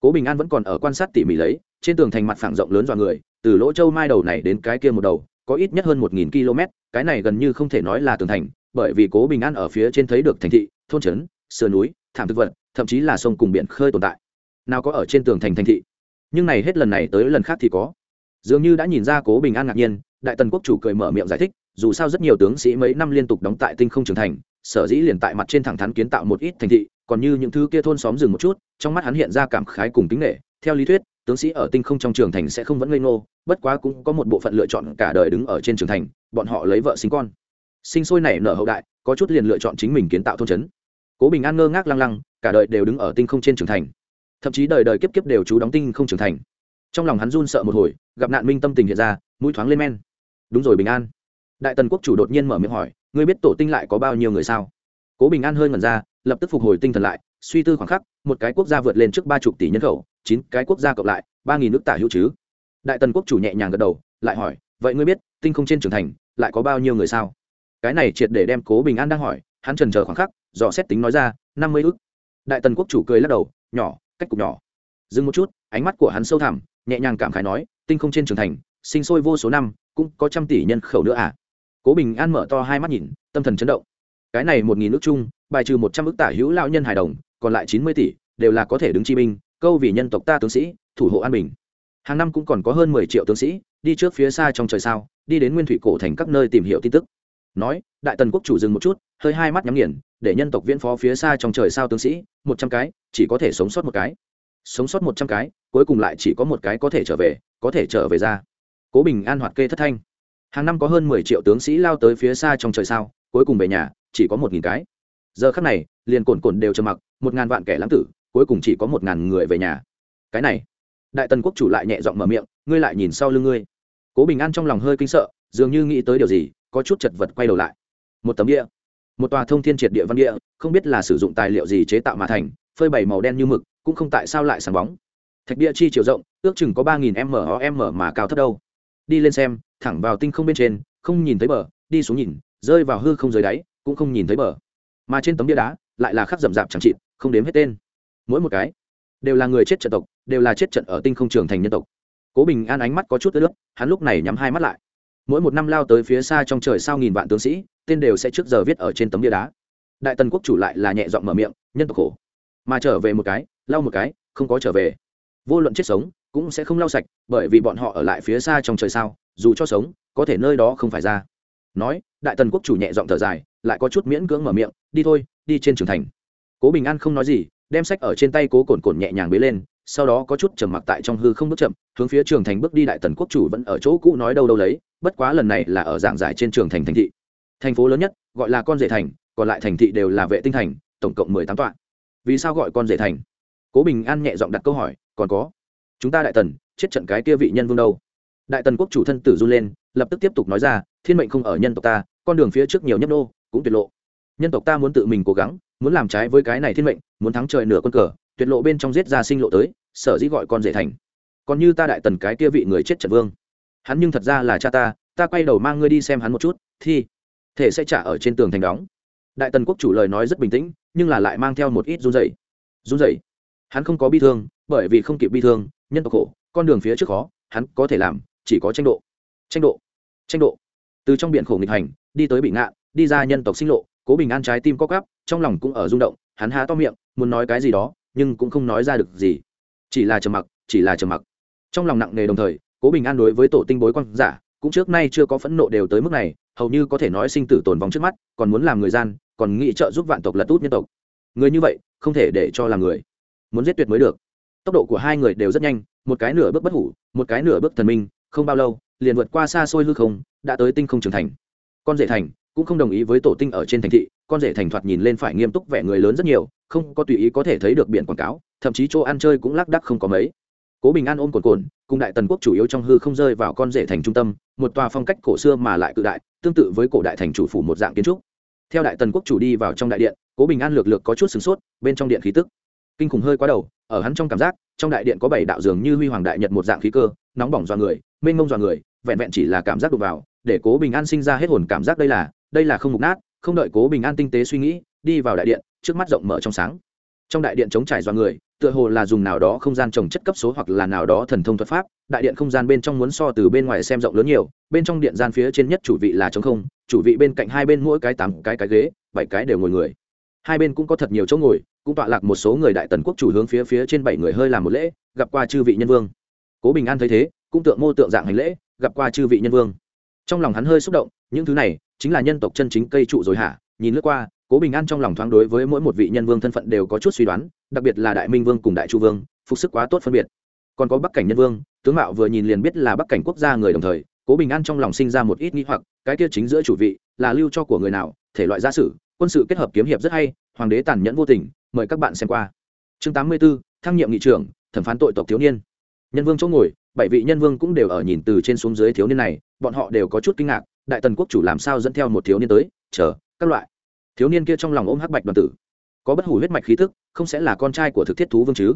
cố bình an vẫn còn ở quan sát tỉ mỉ lấy, trên tường thành mặt phẳng rộng lớn dọa người, từ lỗ châu mai đầu này đến cái kia một đầu, có ít nhất hơn một nghìn km, cái này gần như không thể nói là tường thành, bởi vì cố bình an ở phía trên thấy được thành thị, thôn trấn, sườn núi, thảm thực vật, thậm chí là sông cùng biển khơi tồn tại. Nào có ở trên tường thành thành thị. Nhưng này hết lần này tới lần khác thì có. Dường như đã nhìn ra cố bình an ngạc nhiên, đại tần quốc chủ cười mở miệng giải thích, dù sao rất nhiều tướng sĩ mấy năm liên tục đóng tại tinh không trưởng thành, sở dĩ liền tại mặt trên thẳng thắn kiến tạo một ít thành thị còn như những thứ kia thôn xóm dừng một chút, trong mắt hắn hiện ra cảm khái cùng kính nghệ theo lý thuyết, tướng sĩ ở tinh không trong trường thành sẽ không vẫn ngây ngô, bất quá cũng có một bộ phận lựa chọn cả đời đứng ở trên trường thành, bọn họ lấy vợ sinh con. Sinh sôi nảy nở hậu đại, có chút liền lựa chọn chính mình kiến tạo thôn trấn. Cố bình an ngơ ngác lăng lăng, cả đời đều đứng ở tinh không trên trường thành. Thậm chí đời đời kiếp kiếp đều trú đóng tinh không trường thành. Trong lòng hắn run sợ một hồi, gặp nạn minh tâm tình hiện ra, mũi thoáng lên men. Đúng rồi bình an. Đại tần quốc chủ đột nhiên mở miệng hỏi, ngươi biết tổ tinh lại có bao nhiêu người sao? Cố bình an hơi ngẩn ra lập tức phục hồi tinh thần lại, suy tư khoảng khắc, một cái quốc gia vượt lên trước ba chục tỷ nhân khẩu, chín cái quốc gia cộng lại, ba nghìn nước tả hữu chứ. Đại tần quốc chủ nhẹ nhàng gật đầu, lại hỏi, vậy ngươi biết, tinh không trên trưởng thành, lại có bao nhiêu người sao? Cái này triệt để đem cố bình an đang hỏi, hắn trần chờ khoảng khắc, dò xét tính nói ra, năm mươi ước đại tần quốc chủ cười lắc đầu, nhỏ, cách cục nhỏ. Dừng một chút, ánh mắt của hắn sâu thẳm, nhẹ nhàng cảm khái nói, tinh không trên trưởng thành, sinh sôi vô số năm, cũng có trăm tỷ nhân khẩu nữa à? Cố bình an mở to hai mắt nhìn, tâm thần chấn động. Cái này một nghìn nước chung bài trừ một trăm ước tả hữu lao nhân hài đồng, còn lại chín mươi tỷ đều là có thể đứng chi binh, câu vì nhân tộc ta tướng sĩ, thủ hộ an bình. Hàng năm cũng còn có hơn mười triệu tướng sĩ đi trước phía xa trong trời sao, đi đến nguyên thủy cổ thành các nơi tìm hiểu tin tức. Nói, đại tần quốc chủ dừng một chút, hơi hai mắt nhắm nghiền, để nhân tộc viễn phó phía xa trong trời sao tướng sĩ, một trăm cái, chỉ có thể sống sót một cái. Sống sót một trăm cái, cuối cùng lại chỉ có một cái có thể trở về, có thể trở về ra. Cố bình an hoạt kê thất thanh. Hàng năm có hơn mười triệu tướng sĩ lao tới phía xa trong trời sao, cuối cùng về nhà, chỉ có một nghìn cái giờ khắc này, liền cồn cồn đều trầm mặc, một ngàn vạn kẻ lãng tử, cuối cùng chỉ có một ngàn người về nhà. Cái này, đại tần quốc chủ lại nhẹ giọng mở miệng, ngươi lại nhìn sau lưng ngươi. Cố bình an trong lòng hơi kinh sợ, dường như nghĩ tới điều gì, có chút chật vật quay đầu lại. Một tấm địa một tòa thông thiên triệt địa văn địa không biết là sử dụng tài liệu gì chế tạo mà thành, phơi bày màu đen như mực, cũng không tại sao lại sáng bóng. Thạch địa chi chiều rộng, ước chừng có ba nghìn m m mà cao thấp đâu. Đi lên xem, thẳng vào tinh không bên trên, không nhìn thấy bờ, đi xuống nhìn, rơi vào hư không dưới đáy, cũng không nhìn thấy bờ mà trên tấm bia đá lại là khắc rậm rạp chẳng chịt, không đếm hết tên. Mỗi một cái đều là người chết trận tộc, đều là chết trận ở tinh không trường thành nhân tộc. Cố bình an ánh mắt có chút ướt nước hắn lúc này nhắm hai mắt lại. Mỗi một năm lao tới phía xa trong trời sao nghìn vạn tướng sĩ, tên đều sẽ trước giờ viết ở trên tấm bia đá. Đại tần quốc chủ lại là nhẹ giọng mở miệng, nhân tộc khổ. Mà trở về một cái, lau một cái, không có trở về. Vô luận chết sống, cũng sẽ không lau sạch, bởi vì bọn họ ở lại phía xa trong trời sao, dù cho sống, có thể nơi đó không phải ra. Nói, đại tần quốc chủ nhẹ giọng thở dài lại có chút miễn cưỡng mở miệng, đi thôi, đi trên trường thành. Cố bình an không nói gì, đem sách ở trên tay cố cồn cồn nhẹ nhàng bế lên, sau đó có chút trầm mặc tại trong hư không bước chậm, hướng phía trường thành bước đi đại tần quốc chủ vẫn ở chỗ cũ nói đâu đâu lấy, bất quá lần này là ở giảng giải trên trường thành thành thị. Thành phố lớn nhất, gọi là con rể thành, còn lại thành thị đều là vệ tinh thành, tổng cộng mười tám tọa. Vì sao gọi con rể thành? Cố bình an nhẹ giọng đặt câu hỏi, còn có, chúng ta đại tần, chết trận cái kia vị nhân vương đâu? Đại tần quốc chủ thân tử run lên, lập tức tiếp tục nói ra, thiên mệnh không ở nhân tộc ta, con đường phía trước nhiều nhấp nô cũng tuyệt lộ. Nhân tộc ta muốn tự mình cố gắng, muốn làm trái với cái này thiên mệnh, muốn thắng trời nửa con cờ, tuyệt lộ bên trong giết ra sinh lộ tới, sở dĩ gọi con rể thành. Còn như ta đại tần cái kia vị người chết trận vương. Hắn nhưng thật ra là cha ta ta quay đầu mang ngươi đi xem hắn một chút thì thể sẽ trả ở trên tường thành đóng. Đại tần quốc chủ lời nói rất bình tĩnh, nhưng là lại mang theo một ít run rẩy. Run rẩy? Hắn không có bi thương, bởi vì không kịp bi thương, nhân tộc khổ, con đường phía trước khó, hắn có thể làm, chỉ có tranh độ. Tranh độ. Tranh độ. Từ trong biển khổ nghịch hành, đi tới bị ngạn đi ra nhân tộc sinh lộ, cố bình an trái tim có cắp trong lòng cũng ở rung động, hắn há to miệng, muốn nói cái gì đó, nhưng cũng không nói ra được gì. Chỉ là trầm mặc, chỉ là trầm mặc. Trong lòng nặng nề đồng thời, cố bình an đối với tổ tinh bối quan giả, cũng trước nay chưa có phẫn nộ đều tới mức này, hầu như có thể nói sinh tử tồn vong trước mắt, còn muốn làm người gian, còn nghĩ trợ giúp vạn tộc lật út nhân tộc. Người như vậy, không thể để cho làm người. Muốn giết tuyệt mới được. Tốc độ của hai người đều rất nhanh, một cái nửa bước bất hủ, một cái nửa bước thần minh, không bao lâu, liền vượt qua xa xôi hư không, đã tới tinh không trưởng thành. Con rể thành cũng không đồng ý với tổ tinh ở trên thành thị, con rể thành thoạt nhìn lên phải nghiêm túc vẻ người lớn rất nhiều, không có tùy ý có thể thấy được biển quảng cáo, thậm chí chỗ ăn chơi cũng lác đắc không có mấy. Cố bình an ôm cồn cồn, cùng đại tần quốc chủ yếu trong hư không rơi vào con rể thành trung tâm, một tòa phong cách cổ xưa mà lại cự đại, tương tự với cổ đại thành chủ phủ một dạng kiến trúc. Theo đại tần quốc chủ đi vào trong đại điện, cố bình an lược lược có chút sửng sốt, bên trong điện khí tức. Kinh khủng hơi quá đầu, ở hắn trong cảm giác, trong đại điện có bảy đạo dường như huy hoàng đại nhật một dạng khí cơ, nóng bỏng dọa người, mênh mông dọa người, vẹn vẹn chỉ là cảm giác đục vào, để cố bình an sinh ra hết hồn cảm giác đây là đây là không mục nát, không đợi cố bình an tinh tế suy nghĩ, đi vào đại điện, trước mắt rộng mở trong sáng. Trong đại điện chống trải do người, tựa hồ là dùng nào đó không gian trồng chất cấp số hoặc là nào đó thần thông thuật pháp, đại điện không gian bên trong muốn so từ bên ngoài xem rộng lớn nhiều, bên trong điện gian phía trên nhất chủ vị là trống không, chủ vị bên cạnh hai bên mỗi cái tám cái cái ghế, bảy cái đều ngồi người. Hai bên cũng có thật nhiều chỗ ngồi, cũng tọa lạc một số người đại tần quốc chủ hướng phía phía trên bảy người hơi làm một lễ, gặp qua chư vị nhân vương. Cố bình an thấy thế, cũng tượng mô tượng dạng hành lễ, gặp qua chư vị nhân vương trong lòng hắn hơi xúc động những thứ này chính là nhân tộc chân chính cây trụ rồi hả? Nhìn lướt qua cố bình an trong lòng thoáng đối với mỗi một vị nhân vương thân phận đều có chút suy đoán đặc biệt là đại minh vương cùng đại chu vương phục sức quá tốt phân biệt. Còn có bắc cảnh nhân vương tướng mạo vừa nhìn liền biết là bắc cảnh quốc gia người đồng thời cố bình an trong lòng sinh ra một ít nghĩ hoặc cái kia chính giữa chủ vị là lưu cho của người nào? Thể loại gia sử quân sự kết hợp kiếm hiệp rất hay hoàng đế tàn nhẫn vô tình mời các bạn xem qua. Chương tám mươi 84, thăng nhiệm nghị trưởng thẩm phán tội tộc thiếu niên. Nhân vương chỗ ngồi bảy vị nhân vương cũng đều ở nhìn từ trên xuống dưới thiếu niên này bọn họ đều có chút kinh ngạc, đại tần quốc chủ làm sao dẫn theo một thiếu niên tới, chờ, các loại. Thiếu niên kia trong lòng ôm hắc bạch đoàn tử. Có bất hủ huyết mạch khí thức không sẽ là con trai của thực thiết thú vương chứ.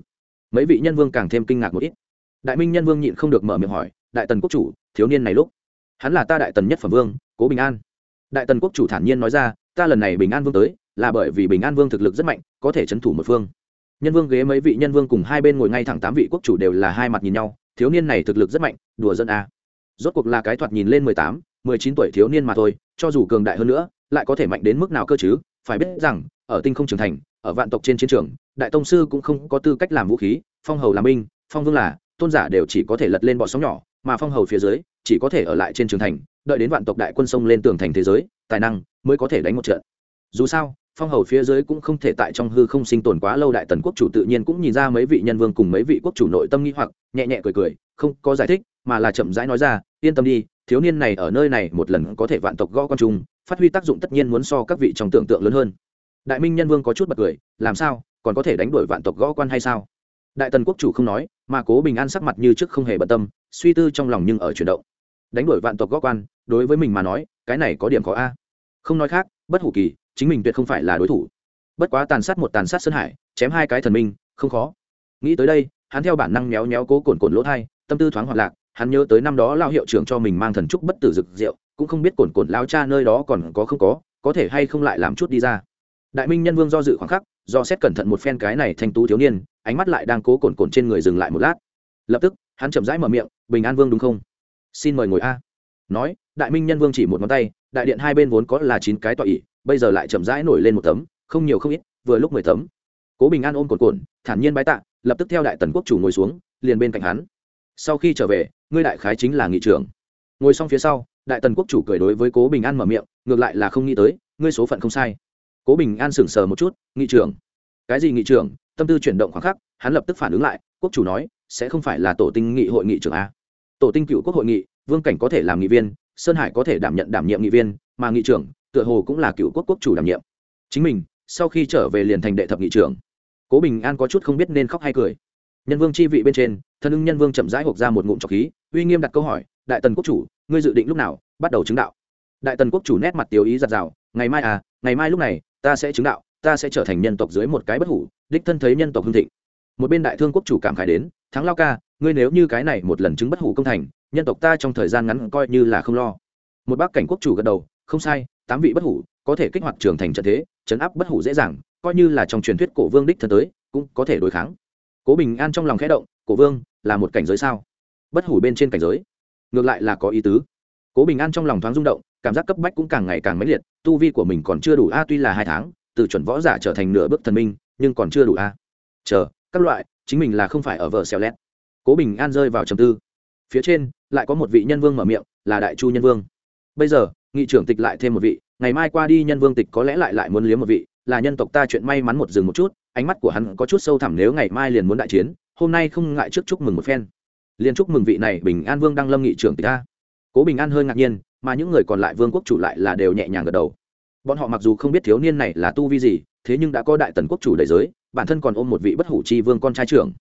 Mấy vị nhân vương càng thêm kinh ngạc một ít. Đại minh nhân vương nhịn không được mở miệng hỏi, đại tần quốc chủ, thiếu niên này lúc, hắn là ta đại tần nhất phẩm vương, cố bình an. Đại tần quốc chủ thản nhiên nói ra, ta lần này bình an vương tới, là bởi vì bình an vương thực lực rất mạnh, có thể c thủ một phương. Nhân vương ghế mấy vị nhân vương cùng hai bên ngồi ngay thẳng tám vị quốc chủ đều là hai mặt nhìn nhau, thiếu niên này thực lực rất mạnh, đùa dân a à rốt cuộc là cái thoạt nhìn lên mười tám, mười chín tuổi thiếu niên mà thôi, cho dù cường đại hơn nữa, lại có thể mạnh đến mức nào cơ chứ? Phải biết rằng, ở tinh không trưởng thành, ở vạn tộc trên chiến trường, đại tông sư cũng không có tư cách làm vũ khí, phong hầu làm binh, phong vương là, tôn giả đều chỉ có thể lật lên bọn sóng nhỏ, mà phong hầu phía dưới, chỉ có thể ở lại trên trường thành, đợi đến vạn tộc đại quân sông lên tường thành thế giới, tài năng mới có thể đánh một trận. Dù sao, phong hầu phía dưới cũng không thể tại trong hư không sinh tồn quá lâu đại tần quốc chủ tự nhiên cũng nhìn ra mấy vị nhân vương cùng mấy vị quốc chủ nội tâm nghi hoặc, nhẹ nhẹ cười cười, không có giải thích mà là chậm rãi nói ra, yên tâm đi, thiếu niên này ở nơi này một lần có thể vạn tộc gõ con trung phát huy tác dụng tất nhiên muốn so các vị trong tưởng tượng lớn hơn. Đại minh nhân vương có chút bật cười, làm sao? Còn có thể đánh đuổi vạn tộc gõ quan hay sao? Đại tần quốc chủ không nói, mà cố bình an sắc mặt như trước không hề bận tâm, suy tư trong lòng nhưng ở chuyển động. Đánh đuổi vạn tộc gõ quan, đối với mình mà nói, cái này có điểm khó a. Không nói khác, bất hủ kỳ, chính mình tuyệt không phải là đối thủ. Bất quá tàn sát một tàn sát sơn hải, chém hai cái thần minh, không khó. Nghĩ tới đây, hắn theo bản năng méo méo cố cồn cồn lỗ thai, tâm tư thoáng hoạt lạc hắn nhớ tới năm đó lao hiệu trưởng cho mình mang thần trúc bất tử rực rượu cũng không biết cồn cồn lao cha nơi đó còn có không có có thể hay không lại làm chút đi ra. Đại minh nhân vương do dự khoảng khắc, do xét cẩn thận một phen cái này thanh tú thiếu niên, ánh mắt lại đang cố cồn cồn trên người dừng lại một lát. Lập tức, hắn chậm rãi mở miệng, bình an vương đúng không? Xin mời ngồi a. Nói, đại minh nhân vương chỉ một ngón tay, đại điện hai bên vốn có là chín cái tọa ỉ bây giờ lại chậm rãi nổi lên một tấm, không nhiều không ít, vừa lúc mười tấm. Cố bình an ôm cồn cồn thản nhiên bái tạ, lập tức theo đại tần quốc chủ ngồi xuống, liền bên cạnh hắn. Sau khi trở về ngươi đại khái chính là nghị trưởng. Ngồi xong phía sau, đại tần quốc chủ cười đối với cố bình an mở miệng, ngược lại là không nghĩ tới, ngươi số phận không sai. Cố bình an sững sờ một chút, nghị trưởng. Cái gì nghị trưởng? Tâm tư chuyển động khoảng khắc, hắn lập tức phản ứng lại, quốc chủ nói, sẽ không phải là tổ tinh nghị hội nghị trưởng a. Tổ tinh cựu quốc hội nghị, vương cảnh có thể làm nghị viên, sơn hải có thể đảm nhận đảm nhiệm nghị viên, mà nghị trưởng, tựa hồ cũng là cựu quốc quốc chủ đảm nhiệm. Chính mình, sau khi trở về liền thành đệ thập nghị trưởng. Cố bình an có chút không biết nên khóc hay cười nhân vương chi vị bên trên, thân ưng nhân vương chậm rãi hộp ra một ngụm trọc khí, uy nghiêm đặt câu hỏi, đại tần quốc chủ, ngươi dự định lúc nào bắt đầu chứng đạo? Đại tần quốc chủ nét mặt tiêu ý giặt rào ngày mai à ngày mai lúc này, ta sẽ chứng đạo, ta sẽ trở thành nhân tộc dưới một cái bất hủ, đích thân thấy nhân tộc hương thịnh. Một bên đại thương quốc chủ cảm khải đến, thắng lao ca, ngươi nếu như cái này một lần chứng bất hủ công thành, nhân tộc ta trong thời gian ngắn coi như là không lo. Một bác cảnh quốc chủ gật đầu, không sai, tám vị bất hủ, có thể kích hoạt trường thành trận thế, chấn áp bất hủ dễ dàng, coi như là trong truyền thuyết cổ vương đích thân tới, cũng có thể đối kháng cố bình an trong lòng khẽ động, cổ vương, là một cảnh giới sao? Bất hủ bên trên cảnh giới? Ngược lại là có ý tứ. Cố bình an trong lòng thoáng rung động, cảm giác cấp bách cũng càng ngày càng mãnh liệt, tu vi của mình còn chưa đủ a, tuy là hai tháng, từ chuẩn võ giả trở thành nửa bước thần minh, nhưng còn chưa đủ a. Chờ, các loại, chính mình là không phải ở vợ xèo lét cố bình an rơi vào trầm tư. Phía trên, lại có một vị nhân vương mở miệng, là đại chu nhân vương. Bây giờ, nghị trưởng tịch lại thêm một vị, ngày mai qua đi nhân vương tịch có lẽ lại lại muốn liếm một vị là nhân tộc ta chuyện may mắn một dừng một chút, ánh mắt của hắn có chút sâu thẳm nếu ngày mai liền muốn đại chiến, hôm nay không ngại trước chúc mừng một phen. Liền chúc mừng vị này bình an vương đăng lâm nghị trưởng tịch ta cố bình an hơi ngạc nhiên, mà những người còn lại vương quốc chủ lại là đều nhẹ nhàng gật đầu. Bọn họ mặc dù không biết thiếu niên này là tu vi gì, thế nhưng đã có đại tần quốc chủ đầy giới, bản thân còn ôm một vị bất hủ chi vương con trai trưởng.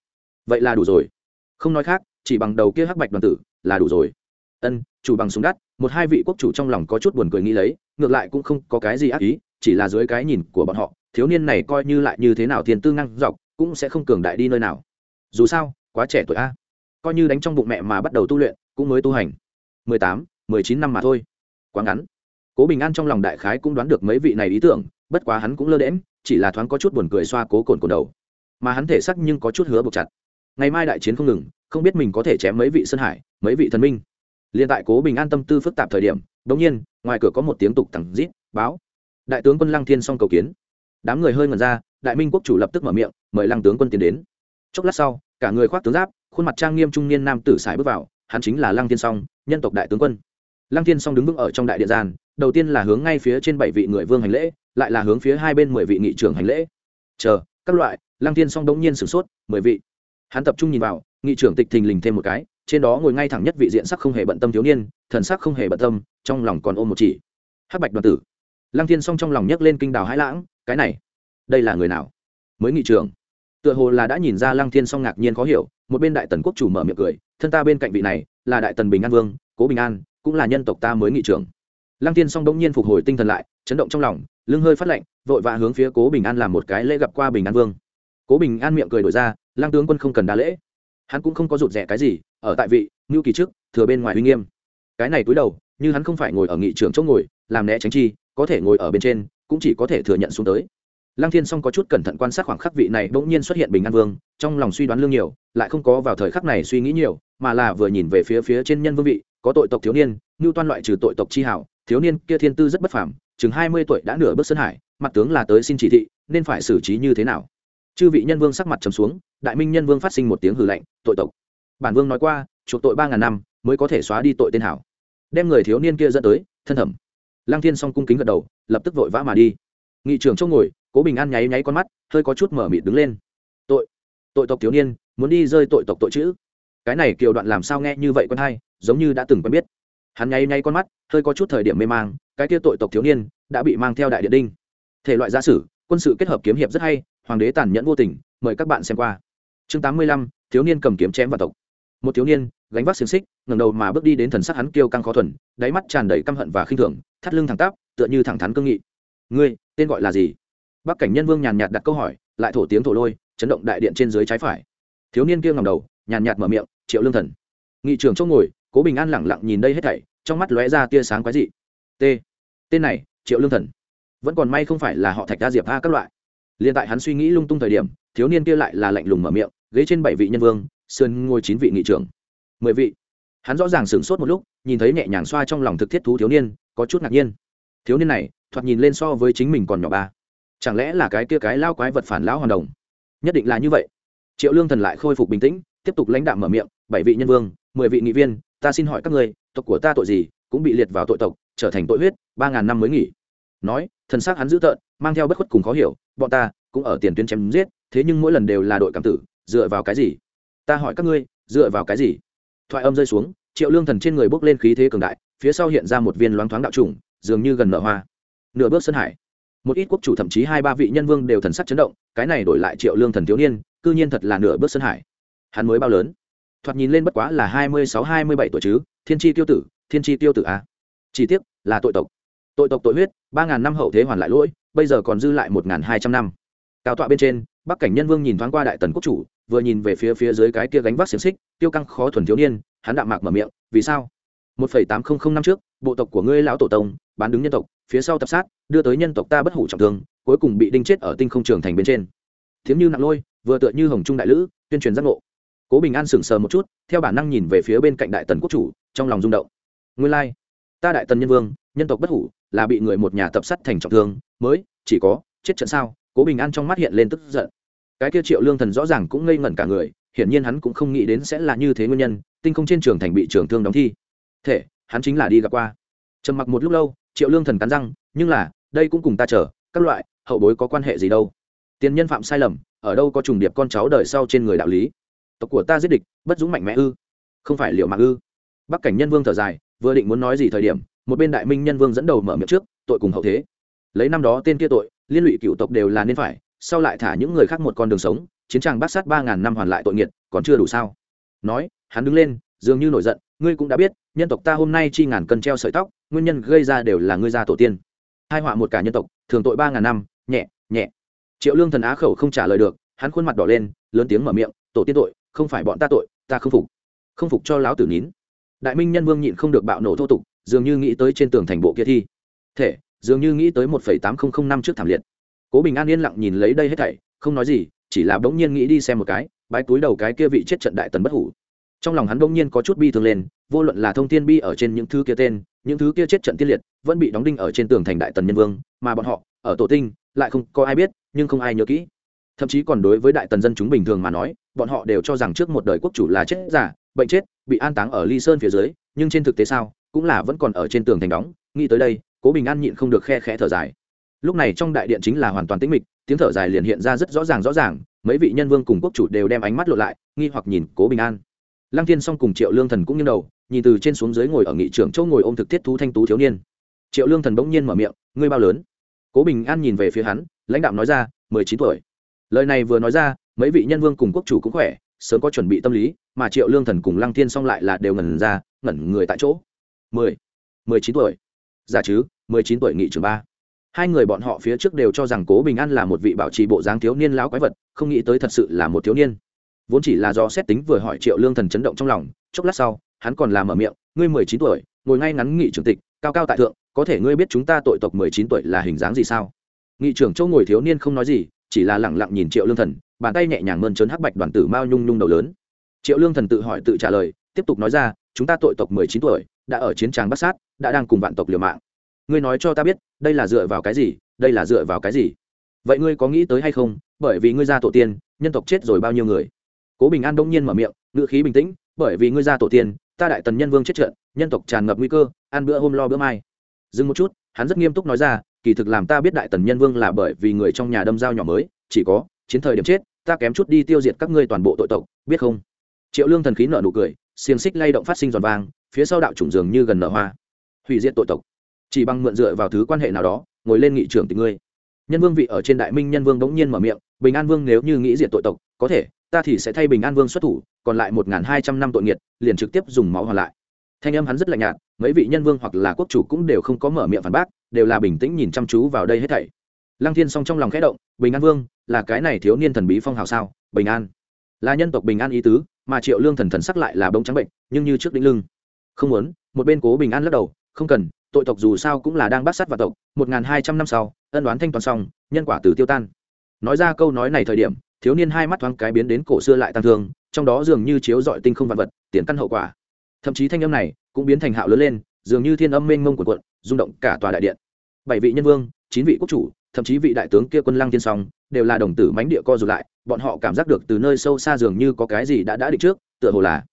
Vậy là đủ rồi. Không nói khác, chỉ bằng đầu kia hắc bạch đoàn tử là đủ rồi. Ân, chủ bằng súng đắt, một hai vị quốc chủ trong lòng có chút buồn cười nghĩ lấy, ngược lại cũng không có cái gì ác ý chỉ là dưới cái nhìn của bọn họ, thiếu niên này coi như lại như thế nào thiên tư năng dọc, cũng sẽ không cường đại đi nơi nào. Dù sao, quá trẻ tuổi a. Coi như đánh trong bụng mẹ mà bắt đầu tu luyện, cũng mới tu hành. Mười tám, mười chín năm mà thôi. Quá ngắn. Cố bình an trong lòng đại khái cũng đoán được mấy vị này ý tưởng, bất quá hắn cũng lơ đễm chỉ là thoáng có chút buồn cười xoa cố cồn cồn đầu. Mà hắn thể sắc nhưng có chút hứa buộc chặt. Ngày mai đại chiến không ngừng, không biết mình có thể chém mấy vị sơn hải, mấy vị thần minh. Liên tại cố bình an tâm tư phức tạp thời điểm đống nhiên, ngoài cửa có một tiếng tục tẳng rít, báo đại tướng quân lăng thiên xong cầu kiến. Đám người hơi ngần ra, đại minh quốc chủ lập tức mở miệng, mời lăng tướng quân tiến đến. Chốc lát sau, cả người khoác tướng giáp, khuôn mặt trang nghiêm trung niên nam tử sải bước vào, hắn chính là lăng thiên song, nhân tộc đại tướng quân. Lăng thiên song đứng vững ở trong đại điện gian đầu tiên là hướng ngay phía trên bảy vị người vương hành lễ, lại là hướng phía hai bên mười vị nghị trưởng hành lễ. Chờ, các loại, lăng thiên song đống nhiên sửng sốt, mười vị. Hắn tập trung nhìn vào, nghị trưởng tịch thình lình thêm một cái, trên đó ngồi ngay thẳng nhất vị diện sắc không hề bận tâm thiếu niên, thần sắc không hề bận tâm, trong lòng còn ôm một chỉ. Hắc bạch đoàn tử lăng thiên song trong lòng nhấc lên kinh đào hãi lãng, cái này, đây là người nào? Mới nghị trưởng. Tựa hồ là đã nhìn ra lăng thiên song ngạc nhiên khó hiểu, một bên đại tần quốc chủ mở miệng cười, thân ta bên cạnh vị này, là đại tần bình an vương, cố bình an, cũng là nhân tộc ta mới nghị trưởng. Lăng thiên song đống nhiên phục hồi tinh thần lại, chấn động trong lòng, lưng hơi phát lạnh, vội vã hướng phía cố bình an làm một cái lễ gặp qua bình an vương. Cố bình an miệng cười đổi ra, lăng tướng quân không cần đa lễ. Hắn cũng không có rụt rẻ cái gì, ở tại vị, ngưu kỳ trước, thừa bên ngoài uy nghiêm. Cái này cúi đầu, như hắn không phải ngồi ở nghị trưởng chỗ ngồi, làm né tránh chi có thể ngồi ở bên trên, cũng chỉ có thể thừa nhận xuống tới. Lăng thiên song có chút cẩn thận quan sát khoảng khắc vị này bỗng nhiên xuất hiện bình an vương, trong lòng suy đoán lương nhiều, lại không có vào thời khắc này suy nghĩ nhiều, mà là vừa nhìn về phía phía trên nhân vương vị, có tội tộc thiếu niên, ngưu toan loại trừ tội tộc chi hảo, thiếu niên kia thiên tư rất bất phàm, chừng hai mươi tuổi đã nửa bước sơn hải, mặt tướng là tới xin chỉ thị, nên phải xử trí như thế nào? Chư vị nhân vương sắc mặt trầm xuống, đại minh nhân vương phát sinh một tiếng hử lạnh, tội tộc. Bản vương nói qua, chuộc tội ba ngàn năm mới có thể xóa đi tội tên hảo. Đem người thiếu niên kia dẫn tới, thân thẩm lăng thiên song cung kính gật đầu, lập tức vội vã mà đi. Nghị trưởng châu ngồi, cố bình an nháy nháy con mắt, hơi có chút mở mịt đứng lên. Tội tội tộc thiếu niên, muốn đi rơi tội tộc tội chữ? Cái này kiều đoạn làm sao nghe như vậy quân hay, giống như đã từng quen biết. Hắn nháy nháy con mắt, hơi có chút thời điểm mê mang, cái kia tội tộc thiếu niên đã bị mang theo đại điện đinh. Thể loại gia sử, quân sự kết hợp kiếm hiệp rất hay, hoàng đế tàn nhẫn vô tình, mời các bạn xem qua. Chương tám mươi lăm, thiếu niên cầm kiếm chém vào tộc. Một thiếu niên gánh vác xiềng xích, ngẩng đầu mà bước đi đến thần sắc hắn kêu căng khó thuần, đáy mắt tràn đầy căm hận và khinh thường, thắt lưng thẳng tắp, tựa như thẳng thắn cương nghị. Ngươi, tên gọi là gì? Bắc cảnh nhân vương nhàn nhạt đặt câu hỏi, lại thổ tiếng thổ lôi, chấn động đại điện trên dưới trái phải. Thiếu niên kia ngầm đầu, nhàn nhạt mở miệng, triệu lương thần. Nghị trưởng chỗ ngồi, cố bình an lẳng lặng nhìn đây hết thảy, trong mắt lóe ra tia sáng quái dị. T, tên này, triệu lương thần. Vẫn còn may không phải là họ thạch đa diệp a các loại. Liền tại hắn suy nghĩ lung tung thời điểm, thiếu niên kia lại là lạnh lùng mở miệng, ghế trên bảy vị nhân vương, sườn ngồi chín vị nghị trưởng mười vị. Hắn rõ ràng sửng sốt một lúc, nhìn thấy nhẹ nhàng xoa trong lòng thực thiết thú thiếu niên, có chút ngạc nhiên. Thiếu niên này, thoạt nhìn lên so với chính mình còn nhỏ ba. Chẳng lẽ là cái kia cái lao quái vật phản lão hoàn đồng? Nhất định là như vậy. Triệu lương thần lại khôi phục bình tĩnh, tiếp tục lãnh đạm mở miệng, bảy vị nhân vương, mười vị nghị viên, ta xin hỏi các ngươi, tộc của ta tội gì, cũng bị liệt vào tội tộc, trở thành tội huyết, ba ngàn năm mới nghỉ. Nói, thần xác hắn dữ tợn, mang theo bất khuất cùng khó hiểu, bọn ta cũng ở tiền tuyến chém giết, thế nhưng mỗi lần đều là đội cảm tử, dựa vào cái gì? Ta hỏi các ngươi, dựa vào cái gì? Thoại âm rơi xuống, triệu lương thần trên người bốc lên khí thế cường đại, phía sau hiện ra một viên loáng thoáng đạo trùng, dường như gần nở hoa. Nửa bước sân hải. Một ít quốc chủ thậm chí hai ba vị nhân vương đều thần sắc chấn động, cái này đổi lại triệu lương thần thiếu niên, cư nhiên thật là nửa bước sân hải. Hắn mới bao lớn? Thoạt nhìn lên bất quá là hai mươi sáu, hai mươi bảy tuổi chứ, thiên tri tiêu tử, thiên tri tiêu tử a à? chỉ tiếc là tội tộc. Tội tộc tội huyết, ba ngàn năm hậu thế hoàn lại lỗi, bây giờ còn dư lại một ngàn hai trăm năm. Cao tọa bên trên, bắc cảnh nhân vương nhìn thoáng qua đại tần quốc chủ vừa nhìn về phía phía dưới cái kia gánh vác xiềng xích, tiêu căng khó thuần thiếu niên, hắn đạm mạc mở miệng, vì sao? Một phẩy tám không không năm trước, bộ tộc của ngươi lão tổ tông bán đứng nhân tộc, phía sau tập sát, đưa tới nhân tộc ta bất hủ trọng thương, cuối cùng bị đinh chết ở tinh không trường thành bên trên. Thiếm như nặng lôi, vừa tựa như hồng trung đại lữ, tuyên truyền giác ngộ. Cố bình an sững sờ một chút, theo bản năng nhìn về phía bên cạnh đại tần quốc chủ, trong lòng rung động. Nguyên lai, ta đại tần nhân vương, nhân tộc bất hủ, là bị người một nhà tập sát thành trọng thương, mới chỉ có chết trận sao? Cố bình an trong mắt hiện lên tức giận cái kia triệu lương thần rõ ràng cũng ngây ngẩn cả người, hiển nhiên hắn cũng không nghĩ đến sẽ là như thế nguyên nhân, tinh không trên trường thành bị trường thương đóng thi. Thể, hắn chính là đi gặp qua. Trầm mặc một lúc lâu, triệu lương thần cắn răng, nhưng là, đây cũng cùng ta chờ, các loại, hậu bối có quan hệ gì đâu? Tiền nhân phạm sai lầm, ở đâu có trùng điệp con cháu đời sau trên người đạo lý? Tộc của ta giết địch, bất dũng mạnh mẽ ư? Không phải liệu mạng ư? Bắc cảnh nhân vương thở dài, vừa định muốn nói gì thời điểm, một bên đại minh nhân vương dẫn đầu mở miệng trước, tội cùng hậu thế. Lấy năm đó tên kia tội, liên lụy cựu tộc đều là nên phải sau lại thả những người khác một con đường sống, chiến tràng bát sát ba ngàn năm hoàn lại tội nghiệt, còn chưa đủ sao? Nói, hắn đứng lên, dường như nổi giận, ngươi cũng đã biết, nhân tộc ta hôm nay chi ngàn cân treo sợi tóc, nguyên nhân gây ra đều là ngươi gia tổ tiên. Hai họa một cả nhân tộc, thường tội ba ngàn năm, nhẹ nhẹ. Triệu lương thần á khẩu không trả lời được, hắn khuôn mặt đỏ lên, lớn tiếng mở miệng, tổ tiên tội, không phải bọn ta tội, ta không phục. Không phục cho lão tử nín. Đại minh nhân vương nhịn không được bạo nổ thô tục, dường như nghĩ tới trên tường thành bộ kia thi. Thể, dường như nghĩ tới một phẩy tám không không năm trước thảm liệt cố bình an yên lặng nhìn lấy đây hết thảy, không nói gì, chỉ là bỗng nhiên nghĩ đi xem một cái, bãi túi đầu cái kia vị chết trận đại tần bất hủ. Trong lòng hắn bỗng nhiên có chút bi thương lên, vô luận là thông tiên bi ở trên những thứ kia tên, những thứ kia chết trận tiên liệt, vẫn bị đóng đinh ở trên tường thành đại tần nhân vương, mà bọn họ, ở tổ tinh, lại không có ai biết, nhưng không ai nhớ kỹ. Thậm chí còn đối với đại tần dân chúng bình thường mà nói, bọn họ đều cho rằng trước một đời quốc chủ là chết giả, bệnh chết, bị an táng ở ly sơn phía dưới, nhưng trên thực tế sao, cũng là vẫn còn ở trên tường thành đóng. Nghĩ tới đây, cố bình an nhịn không được khe khẽ thở dài lúc này trong đại điện chính là hoàn toàn tĩnh mịch, tiếng thở dài liền hiện ra rất rõ ràng rõ ràng, mấy vị nhân vương cùng quốc chủ đều đem ánh mắt lộ lại, nghi hoặc nhìn cố bình an. Lăng thiên s cùng triệu lương thần cũng như đầu, nhìn từ trên xuống dưới ngồi ở nghị trưởng châu ngồi ôm thực thiết thú thanh tú thiếu niên. Triệu lương thần bỗng nhiên mở miệng, ngươi bao lớn? Cố bình an nhìn về phía hắn, lãnh đạo nói ra, mười chín tuổi. Lời này vừa nói ra, mấy vị nhân vương cùng quốc chủ cũng khỏe, sớm có chuẩn bị tâm lý, mà triệu lương thần cùng lăng thiên song lại là đều ngẩn ra, ngẩn người tại chỗ. Mười mười chín tuổi. Giả chứ, mười chín tuổi nghị trưởng ba hai người bọn họ phía trước đều cho rằng cố bình an là một vị bảo trì bộ dáng thiếu niên lão quái vật, không nghĩ tới thật sự là một thiếu niên. Vốn chỉ là do xét tính vừa hỏi triệu lương thần chấn động trong lòng, chốc lát sau, hắn còn làm ở miệng, ngươi mười chín tuổi, ngồi ngay ngắn nghị trưởng tịch, cao cao tại thượng, có thể ngươi biết chúng ta tội tộc mười chín tuổi là hình dáng gì sao? Nghị trưởng châu ngồi thiếu niên không nói gì, chỉ là lẳng lặng nhìn triệu lương thần, bàn tay nhẹ nhàng mơn trớn hắc bạch đoàn tử mao nhung nhung đầu lớn. Triệu lương thần tự hỏi tự trả lời, tiếp tục nói ra, chúng ta tội tộc mười chín tuổi, đã ở chiến tràng bắt sát, đã đang cùng vạn tộc liều mạng ngươi nói cho ta biết, đây là dựa vào cái gì, đây là dựa vào cái gì? Vậy ngươi có nghĩ tới hay không, bởi vì ngươi ra tổ tiên, nhân tộc chết rồi bao nhiêu người? Cố bình an đông nhiên mở miệng ngự khí bình tĩnh, bởi vì ngươi ra tổ tiên, ta đại tần nhân vương chết trận, nhân tộc tràn ngập nguy cơ, ăn bữa hôm lo bữa mai. Dừng một chút, hắn rất nghiêm túc nói ra, kỳ thực làm ta biết đại tần nhân vương là bởi vì người trong nhà đâm dao nhỏ mới, chỉ có, chiến thời điểm chết, ta kém chút đi tiêu diệt các ngươi toàn bộ tội tộc, biết không? Triệu lương thần khí nợ nụ cười, xiềng xích lay động phát sinh giòn vang, phía sau đạo chủng dường như gần nở hoa. Hủy diệt tội tộc chỉ bằng mượn dựa vào thứ quan hệ nào đó, ngồi lên nghị trưởng tình ngươi. Nhân vương vị ở trên đại minh nhân vương bỗng nhiên mở miệng, bình an vương nếu như nghĩ diệt tội tộc, có thể, ta thì sẽ thay bình an vương xuất thủ, còn lại một hai trăm năm tội nghiệt, liền trực tiếp dùng máu hoàn lại. Thanh âm hắn rất lạnh nhạt, mấy vị nhân vương hoặc là quốc chủ cũng đều không có mở miệng phản bác, đều là bình tĩnh nhìn chăm chú vào đây hết thảy. Lăng thiên song trong lòng khẽ động, bình an vương, là cái này thiếu niên thần bí phong hào sao? Bình an. Là nhân tộc bình an ý tứ, mà triệu lương thần thần sắc lại là bông trắng bệnh, nhưng như trước đĩnh lưng. Không muốn, một bên cố bình an lắc đầu, không cần tội tộc dù sao cũng là đang bắt sát vào tộc, một n g h n hai trăm năm sau, ân đoán thanh toán xong, nhân quả từ tiêu tan. Nói ra câu nói này thời điểm, thiếu niên hai mắt thoáng cái biến đến cổ xưa lại tăng thương, trong đó dường như chiếu dọi tinh không vạn vật, tiền căn hậu quả. Thậm chí thanh âm này cũng biến thành hạo lớn lên, dường như thiên âm mênh mông của quận rung động cả tòa đại điện. Bảy vị nhân vương, chín vị quốc chủ, thậm chí vị đại tướng kia quân lăng tiên song, đều là đồng tử mánh địa co rụt lại, bọn họ cảm giác được từ nơi sâu xa dường như có cái gì đã đã định trước, tựa hồ là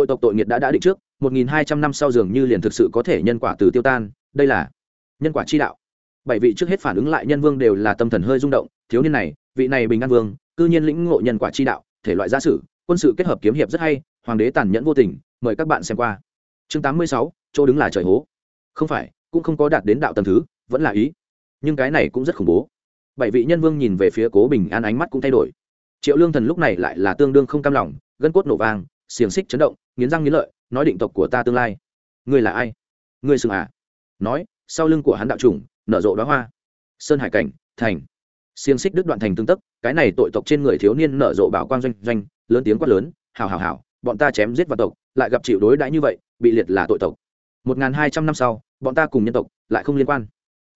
tội tộc tội nghiệt đã đã định trước, một nghìn hai trăm năm sau dường như liền thực sự có thể nhân quả từ tiêu tan, đây là nhân quả chi đạo. Bảy vị trước hết phản ứng lại nhân vương đều là tâm thần hơi rung động, thiếu niên này, vị này bình an vương, cư nhiên lĩnh ngộ nhân quả chi đạo, thể loại gia sử, quân sự kết hợp kiếm hiệp rất hay, hoàng đế tàn nhẫn vô tình, mời các bạn xem qua. Chương tám mươi sáu, chỗ đứng là trời hố. Không phải, cũng không có đạt đến đạo tầm thứ, vẫn là ý. Nhưng cái này cũng rất khủng bố. Bảy vị nhân vương nhìn về phía cố bình an ánh mắt cũng thay đổi. Triệu lương thần lúc này lại là tương đương không cam lòng, gân cốt nổ vang xiềng xích chấn động, nghiến răng nghiến lợi, nói định tộc của ta tương lai. Ngươi là ai? Ngươi sừng à? Nói, sau lưng của hắn đạo chủng, nở rộ đoá hoa. Sơn hải cảnh, thành. Xiềng xích đứt đoạn thành tương tức, cái này tội tộc trên người thiếu niên nở rộ bảo quang doanh doanh, lớn tiếng quát lớn hào hào hào bọn ta chém giết vào tộc, lại gặp chịu đối đãi như vậy, bị liệt là tội tộc. Một n g h n hai trăm năm sau, bọn ta cùng nhân tộc lại không liên quan.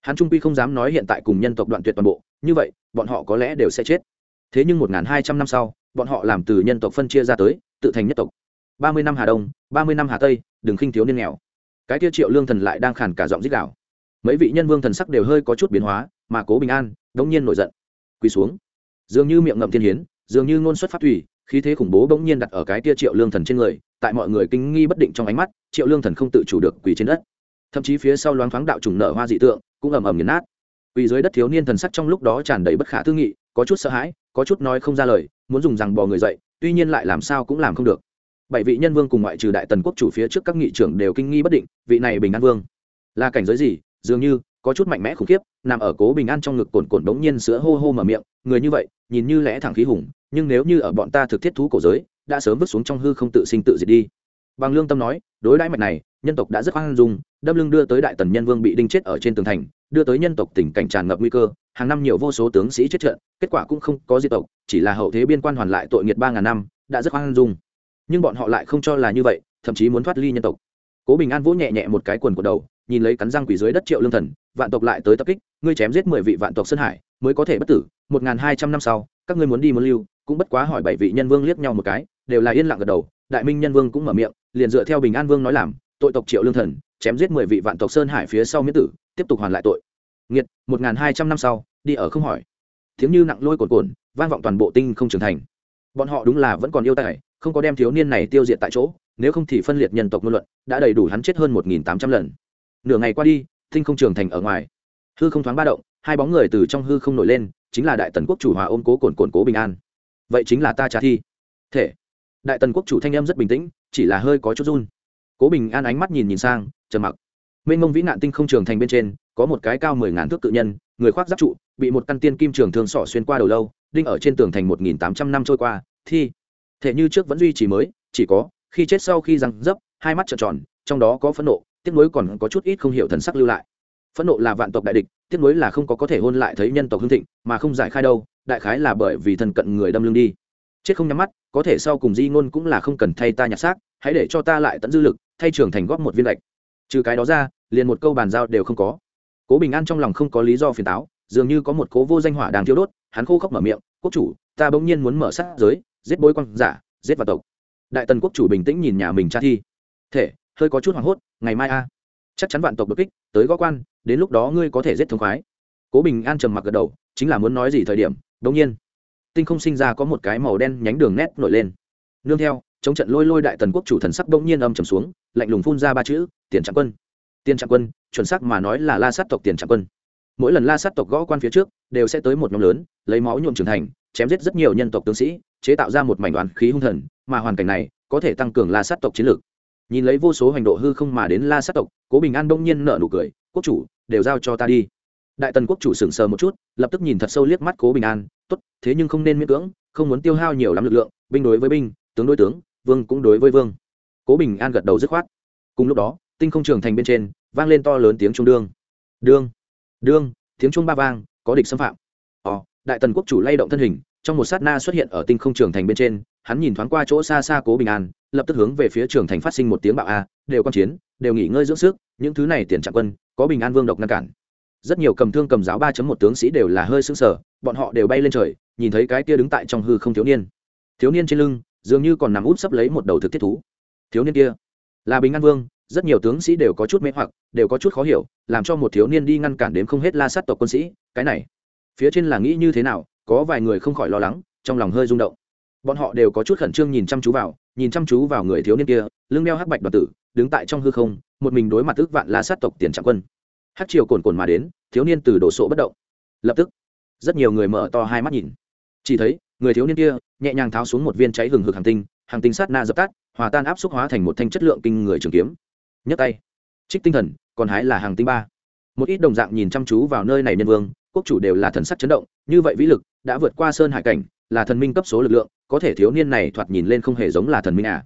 Hắn trung quy không dám nói hiện tại cùng nhân tộc đoạn tuyệt toàn bộ, như vậy, bọn họ có lẽ đều sẽ chết. Thế nhưng một n g h n hai trăm năm sau bọn họ làm từ nhân tộc phân chia ra tới, tự thành nhất tộc. Ba mươi năm hà đông, ba mươi năm hà tây, đừng khinh thiếu niên nghèo. Cái tiêu triệu lương thần lại đang khàn cả giọng dích đạo mấy vị nhân vương thần sắc đều hơi có chút biến hóa, mà cố bình an, đống nhiên nổi giận. Quỳ xuống. Dường như miệng ngậm thiên hiến, dường như ngôn xuất phát thủy, khí thế khủng bố bỗng nhiên đặt ở cái tia triệu lương thần trên người, tại mọi người kinh nghi bất định trong ánh mắt, triệu lương thần không tự chủ được quỳ trên đất. Thậm chí phía sau loáng thoáng đạo trùng nở hoa dị tượng, cũng ầm ầm nghiền nát. Quỳ dưới đất thiếu niên thần sắc trong lúc đó tràn đầy bất khả tư nghị, có chút sợ hãi có chút nói không ra lời, muốn dùng rằng bò người dậy, tuy nhiên lại làm sao cũng làm không được. Bảy vị nhân vương cùng ngoại trừ đại tần quốc chủ phía trước các nghị trưởng đều kinh nghi bất định, vị này bình an vương là cảnh giới gì? Dường như có chút mạnh mẽ khủng khiếp, nằm ở cố bình an trong ngực cồn cồn đống nhiên sữa hô hô mở miệng, người như vậy, nhìn như lẽ thẳng khí hùng, nhưng nếu như ở bọn ta thực thiết thú cổ giới, đã sớm vứt xuống trong hư không tự sinh tự diệt đi bằng lương tâm nói, đối đãi mạch này, nhân tộc đã rất hoang dung, đâm lưng đưa tới đại tần nhân vương bị đinh chết ở trên tường thành, đưa tới nhân tộc tình cảnh tràn ngập nguy cơ, hàng năm nhiều vô số tướng sĩ chết trận, kết quả cũng không có di tộc, chỉ là hậu thế biên quan hoàn lại tội nghiệt ba ngàn năm, đã rất hoang dung. Nhưng bọn họ lại không cho là như vậy, thậm chí muốn thoát ly nhân tộc. Cố bình an vỗ nhẹ nhẹ một cái quần của đầu, nhìn lấy cắn răng quỷ dưới đất triệu lương thần, vạn tộc lại tới tập kích, ngươi chém giết mười vị vạn tộc sơn hải, mới có thể bất tử, một n g h n hai trăm năm sau, các ngươi muốn đi muốn lưu, cũng bất quá hỏi bảy vị nhân vương liếc nhau một cái, đều là yên lặng gật đầu đại minh nhân vương cũng mở miệng, liền dựa theo bình an vương nói làm, tội tộc triệu lương thần, chém giết mười vị vạn tộc sơn hải phía sau miễn tử, tiếp tục hoàn lại tội. Nghiệt, một n g h n hai trăm năm sau, đi ở không hỏi. Tiếng như nặng lôi cồn cồn vang vọng toàn bộ tinh không trưởng thành. Bọn họ đúng là vẫn còn yêu tài, không có đem thiếu niên này tiêu diệt tại chỗ, nếu không thì phân liệt nhân tộc ngôn luận, đã đầy đủ hắn chết hơn một nghìn tám trăm lần. Nửa ngày qua đi, tinh không trưởng thành ở ngoài. Hư không thoáng ba động, hai bóng người từ trong hư không nổi lên, chính là đại tần quốc chủ hòa ôm cố cồn cồn cố bình an. Vậy chính là ta trả thi. Thể đại tần quốc chủ thanh em rất bình tĩnh, chỉ là hơi có chút run. Cố bình an ánh mắt nhìn nhìn sang, trầm mặc. Mênh mông vĩ nạn tinh không trường thành bên trên, có một cái cao mười ngàn thước tự nhân, người khoác giáp trụ, bị một căn tiên kim trường thường sỏ xuyên qua đầu lâu, đinh ở trên tường thành một nghìn tám trăm năm trôi qua, thi. Thể như trước vẫn duy trì mới, chỉ có, khi chết sau khi răng dấp, hai mắt trợn tròn, trong đó có phẫn nộ, tiếc nuối còn có chút ít không hiểu thần sắc lưu lại. Phẫn nộ là vạn tộc đại địch, tiếc nuối là không có có thể hôn lại thấy nhân tộc hương thịnh, mà không giải khai đâu, đại khái là bởi vì thần cận người đâm lưng đi chết không nhắm mắt, có thể sau cùng di ngôn cũng là không cần thay ta nhặt xác, hãy để cho ta lại tận dư lực, thay trưởng thành góp một viên lệch trừ cái đó ra, liền một câu bàn giao đều không có. Cố bình an trong lòng không có lý do phiền táo, dường như có một cố vô danh hỏa đang thiêu đốt, hắn khô khốc mở miệng, quốc chủ, ta bỗng nhiên muốn mở sát giới, giết bối quan giả, giết vào tộc. Đại tần quốc chủ bình tĩnh nhìn nhà mình cha thi. Thể, hơi có chút hoảng hốt, ngày mai a. Chắc chắn vạn tộc đột kích, tới gõ quan, đến lúc đó ngươi có thể giết thống khoái. Cố bình an trầm mặc gật đầu, chính là muốn nói gì thời điểm, bỗng nhiên tinh không sinh ra có một cái màu đen nhánh đường nét nổi lên. Nương theo, chống trận lôi lôi đại tần quốc chủ thần sắc bỗng nhiên âm trầm xuống, lạnh lùng phun ra ba chữ, tiền trạng quân. Tiền trạng quân, chuẩn xác mà nói là la sát tộc tiền trạng quân. Mỗi lần la sát tộc gõ quan phía trước, đều sẽ tới một nhóm lớn, lấy máu nhuộm trưởng thành, chém giết rất nhiều nhân tộc tướng sĩ, chế tạo ra một mảnh đoàn khí hung thần, mà hoàn cảnh này có thể tăng cường la sát tộc chiến lược. Nhìn lấy vô số hành độ hư không mà đến la sát tộc, cố bình an bỗng nhiên nở nụ cười, quốc chủ, đều giao cho ta đi đại tần quốc chủ sững sờ một chút, lập tức nhìn thật sâu liếc mắt cố bình an, tốt, thế nhưng không nên miễn cưỡng, không muốn tiêu hao nhiều lắm lực lượng, binh đối với binh, tướng đối tướng, vương cũng đối với vương. Cố bình an gật đầu dứt khoát. Cùng lúc đó, tinh không trường thành bên trên, vang lên to lớn tiếng trung đương. Đương đương, tiếng trung ba vang, có địch xâm phạm. Ò đại tần quốc chủ lay động thân hình, trong một sát na xuất hiện ở tinh không trường thành bên trên, hắn nhìn thoáng qua chỗ xa xa cố bình an, lập tức hướng về phía trường thành phát sinh một tiếng bạo a, đều quan chiến, đều nghỉ ngơi dưỡng sức, những thứ này tiền trạng quân, có bình an vương độc ngăn cản rất nhiều cầm thương cầm giáo ba một tướng sĩ đều là hơi sững sờ, bọn họ đều bay lên trời, nhìn thấy cái kia đứng tại trong hư không thiếu niên. Thiếu niên trên lưng, dường như còn nằm út sấp lấy một đầu thực thiết thú. Thiếu niên kia là bình an vương, rất nhiều tướng sĩ đều có chút mê hoặc, đều có chút khó hiểu, làm cho một thiếu niên đi ngăn cản đến không hết la sát tộc quân sĩ, cái này, phía trên là nghĩ như thế nào, có vài người không khỏi lo lắng, trong lòng hơi rung động. Bọn họ đều có chút khẩn trương nhìn chăm chú vào, nhìn chăm chú vào người thiếu niên kia, lưng đeo hắc bạch đoàn tử, đứng tại trong hư không, một mình đối mặt ước vạn la sát tộc tiền trạng quân hát chiều cồn cồn mà đến, thiếu niên từ đổ sộ bất động. Lập tức, rất nhiều người mở to hai mắt nhìn. Chỉ thấy, người thiếu niên kia, nhẹ nhàng tháo xuống một viên cháy hừng hực hàng tinh hàng tinh sát na dập tắt, hòa tan áp xúc hóa thành một thanh chất lượng kinh người trường kiếm. Nhấc tay, trích tinh thần, còn hái là hàng tinh ba. Một ít đồng dạng nhìn chăm chú vào nơi này nhân vương, quốc chủ đều là thần sắc chấn động, như vậy vĩ lực, đã vượt qua sơn hải cảnh, là thần minh cấp số lực lượng, có thể thiếu niên này thoạt nhìn lên không hề giống là thần minh à.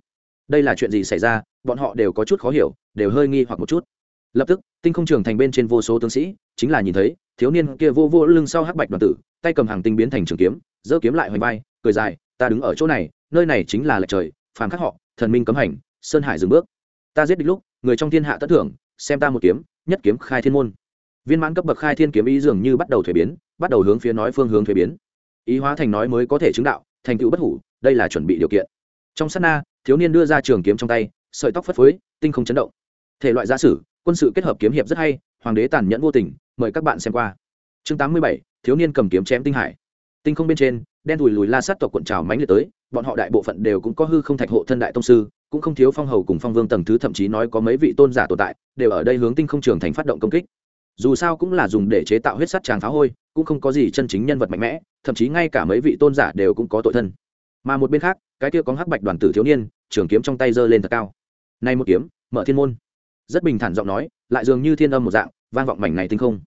Đây là chuyện gì xảy ra, bọn họ đều có chút khó hiểu, đều hơi nghi hoặc một chút lập tức, tinh không trường thành bên trên vô số tướng sĩ, chính là nhìn thấy, thiếu niên kia vô vô lưng sau hắc bạch đoàn tử, tay cầm hàng tinh biến thành trường kiếm, giơ kiếm lại hoành vai, cười dài, ta đứng ở chỗ này, nơi này chính là lệch trời, phàm khắc họ, thần minh cấm hành, sơn hải dừng bước. Ta giết địch lúc, người trong thiên hạ tất thưởng, xem ta một kiếm, nhất kiếm khai thiên môn. Viên mãn cấp bậc khai thiên kiếm ý dường như bắt đầu thuế biến, bắt đầu hướng phía nói phương hướng thuế biến. Ý hóa thành nói mới có thể chứng đạo, thành tựu bất hủ, đây là chuẩn bị điều kiện. Trong sát na, thiếu niên đưa ra trường kiếm trong tay, sợi tóc phất phới, tinh không chấn động. Thể loại giả sử quân sự kết hợp kiếm hiệp rất hay, hoàng đế tàn nhẫn vô tình, mời các bạn xem qua. Chương tám mươi bảy, thiếu niên cầm kiếm chém tinh hải. Tinh không bên trên, đen thùi lùi la sát tộc quận trào mánh liệt tới, bọn họ đại bộ phận đều cũng có hư không thạch hộ thân đại tông sư, cũng không thiếu phong hầu cùng phong vương tầng thứ, thậm chí nói có mấy vị tôn giả tồn tại, đều ở đây hướng tinh không trường thành phát động công kích. Dù sao cũng là dùng để chế tạo huyết sắt tràng phá hôi, cũng không có gì chân chính nhân vật mạnh mẽ, thậm chí ngay cả mấy vị tôn giả đều cũng có tội thân. Mà một bên khác, cái kia có hắc bạch đoàn tử thiếu niên, trường kiếm trong tay giơ lên thật cao. Nay một kiếm, mở thiên môn rất bình thản giọng nói, lại dường như thiên âm một dạng, vang vọng mảnh này tinh không.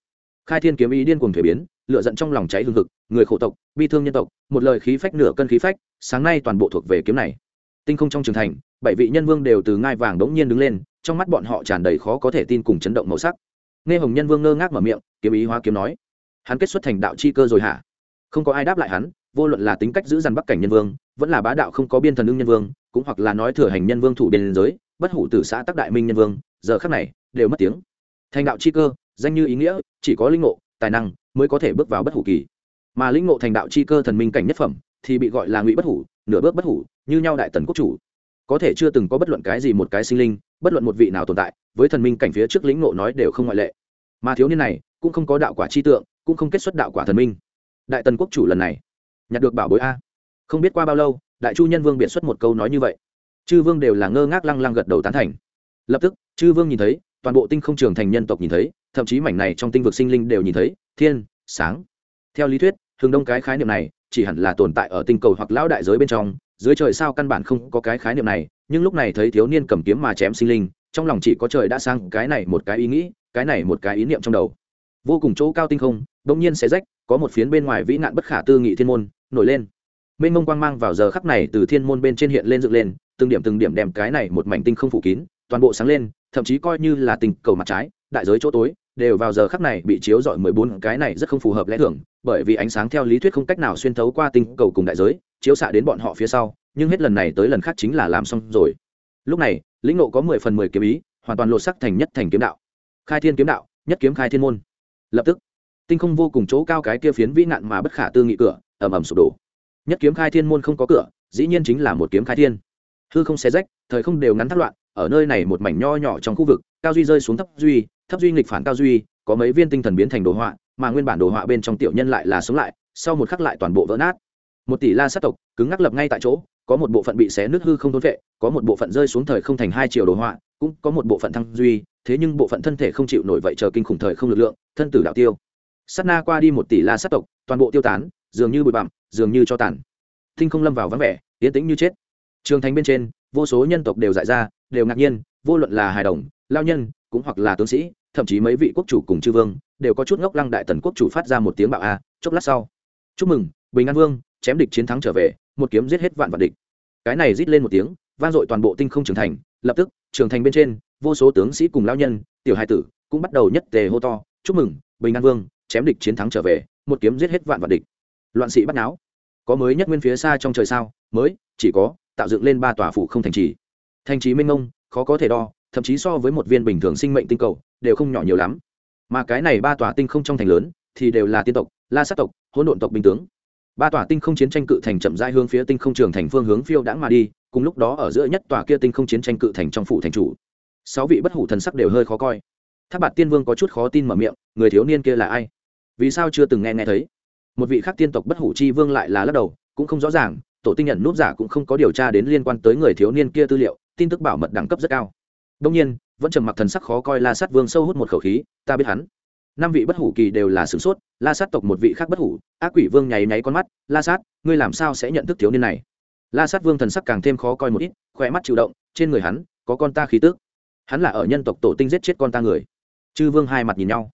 Khai thiên kiếm ý điên cuồng thể biến lựa giận trong lòng cháy hương thực người khổ tộc, bi thương nhân tộc, một lời khí phách nửa cân khí phách, sáng nay toàn bộ thuộc về kiếm này. Tinh không trong trường thành, bảy vị nhân vương đều từ ngai vàng đống nhiên đứng lên, trong mắt bọn họ tràn đầy khó có thể tin cùng chấn động màu sắc. Nghe hồng nhân vương ngơ ngác mở miệng, kiếm ý hóa kiếm nói, hắn kết xuất thành đạo chi cơ rồi hả? Không có ai đáp lại hắn, vô luận là tính cách giữ dằn bắc cảnh nhân vương, vẫn là bá đạo không có biên thần ưng nhân vương, cũng hoặc là nói thừa hành nhân vương thủ biên giới, bất hủ tử xã tắc đại minh nhân vương giờ khắc này đều mất tiếng. Thành đạo chi cơ, danh như ý nghĩa, chỉ có linh ngộ, tài năng mới có thể bước vào bất hủ kỳ. Mà linh ngộ thành đạo chi cơ thần minh cảnh nhất phẩm thì bị gọi là ngụy bất hủ, nửa bước bất hủ, như nhau đại tần quốc chủ. Có thể chưa từng có bất luận cái gì một cái sinh linh, bất luận một vị nào tồn tại, với thần minh cảnh phía trước lĩnh ngộ nói đều không ngoại lệ. Mà thiếu niên này cũng không có đạo quả chi tượng, cũng không kết xuất đạo quả thần minh. Đại tần quốc chủ lần này, nhặt được bảo bối a. Không biết qua bao lâu, đại chu nhân vương biện xuất một câu nói như vậy. Chư vương đều là ngơ ngác lăng lăng gật đầu tán thành. Lập tức chư vương nhìn thấy, toàn bộ tinh không trường thành nhân tộc nhìn thấy, thậm chí mảnh này trong tinh vực sinh linh đều nhìn thấy, thiên, sáng. Theo lý thuyết thường đông cái khái niệm này, chỉ hẳn là tồn tại ở tinh cầu hoặc lão đại giới bên trong, dưới trời sao căn bản không có cái khái niệm này, nhưng lúc này thấy thiếu niên cầm kiếm mà chém sinh linh, trong lòng chỉ có trời đã sang cái này một cái ý nghĩ, cái này một cái ý niệm trong đầu. Vô cùng chỗ cao tinh không bỗng nhiên sẽ rách, có một phiến bên ngoài vĩ nạn bất khả tư nghị thiên môn, nổi lên. Mênh mông quang mang vào giờ khắc này từ thiên môn bên trên hiện lên dựng lên, từng điểm từng điểm đem cái này một mảnh tinh không phủ kín toàn bộ sáng lên, thậm chí coi như là tình cầu mặt trái, đại giới chỗ tối, đều vào giờ khắc này bị chiếu rọi mười bốn cái này rất không phù hợp lẽ thường, bởi vì ánh sáng theo lý thuyết không cách nào xuyên thấu qua tinh cầu cùng đại giới, chiếu xạ đến bọn họ phía sau, nhưng hết lần này tới lần khác chính là làm xong rồi. Lúc này, lĩnh nộ có mười phần mười kiếm ý, hoàn toàn lột sắc thành nhất thành kiếm đạo. Khai thiên kiếm đạo, nhất kiếm khai thiên môn. Lập tức, tinh không vô cùng chỗ cao cái kia phiến vĩ nạn mà bất khả tư nghị cửa, ầm ầm sụp đổ. Nhất kiếm khai thiên môn không có cửa, dĩ nhiên chính là một kiếm khai thiên. Hư không xé rách, thời không đều ngắn thắt loạn ở nơi này một mảnh nho nhỏ trong khu vực, cao duy rơi xuống thấp duy thấp duy nghịch phản cao duy, có mấy viên tinh thần biến thành đồ họa, mà nguyên bản đồ họa bên trong tiểu nhân lại là sống lại, sau một khắc lại toàn bộ vỡ nát. Một tỷ la sát tộc, cứng ngắc lập ngay tại chỗ, có một bộ phận bị xé nứt hư không thốn vệ, có một bộ phận rơi xuống thời không thành hai chiều đồ họa, cũng có một bộ phận thăng duy, thế nhưng bộ phận thân thể không chịu nổi vậy chờ kinh khủng thời không lực lượng, thân tử đạo tiêu. Sát na qua đi một tỷ la sát tộc, toàn bộ tiêu tán, dường như bụi bặm, dường như cho tàn. Thinh không lâm vào vắng vẻ, yên tĩnh như chết. Trường thành bên trên, vô số nhân tộc đều dại ra đều ngạc nhiên, vô luận là hài đồng, lao nhân, cũng hoặc là tướng sĩ, thậm chí mấy vị quốc chủ cùng chư vương, đều có chút ngốc lăng đại tần quốc chủ phát ra một tiếng bạo a, chốc lát sau. Chúc mừng, bình an vương, chém địch chiến thắng trở về, một kiếm giết hết vạn vạn địch. Cái này rít lên một tiếng, vang dội toàn bộ tinh không trưởng thành, lập tức, trưởng thành bên trên, vô số tướng sĩ cùng lao nhân, tiểu hai tử, cũng bắt đầu nhất tề hô to, chúc mừng, bình an vương, chém địch chiến thắng trở về, một kiếm giết hết vạn vạn địch. Loạn sĩ bắt náo. Có mới nhất nguyên phía xa trong trời sao? Mới, chỉ có tạo dựng lên ba tòa phủ không thành trì thành trí minh ngông, khó có thể đo, thậm chí so với một viên bình thường sinh mệnh tinh cầu, đều không nhỏ nhiều lắm. Mà cái này ba tòa tinh không trong thành lớn, thì đều là tiên tộc, la sát tộc, hỗn độn tộc bình tướng. Ba tòa tinh không chiến tranh cự thành chậm rãi hướng phía tinh không trường thành phương hướng phiêu đãng mà đi, cùng lúc đó ở giữa nhất tòa kia tinh không chiến tranh cự thành trong phủ thành chủ. Sáu vị bất hủ thần sắc đều hơi khó coi. Tháp bạt tiên vương có chút khó tin mở miệng, người thiếu niên kia là ai? Vì sao chưa từng nghe nghe thấy? Một vị khác tiên tộc bất hủ chi vương lại là lắc đầu, cũng không rõ ràng, tổ tinh nhận nút giả cũng không có điều tra đến liên quan tới người thiếu niên kia tư liệu tin tức bảo mật đẳng cấp rất cao. Đông nhiên, vẫn trầm mặc thần sắc khó coi la sát vương sâu hút một khẩu khí, ta biết hắn. Năm vị bất hủ kỳ đều là sửng sốt, la sát tộc một vị khác bất hủ, ác quỷ vương nháy nháy con mắt, la sát, ngươi làm sao sẽ nhận thức thiếu niên này? La sát vương thần sắc càng thêm khó coi một ít, khỏe mắt chịu động, trên người hắn, có con ta khí tước hắn là ở nhân tộc tổ tinh giết chết con ta người. Chư vương hai mặt nhìn nhau.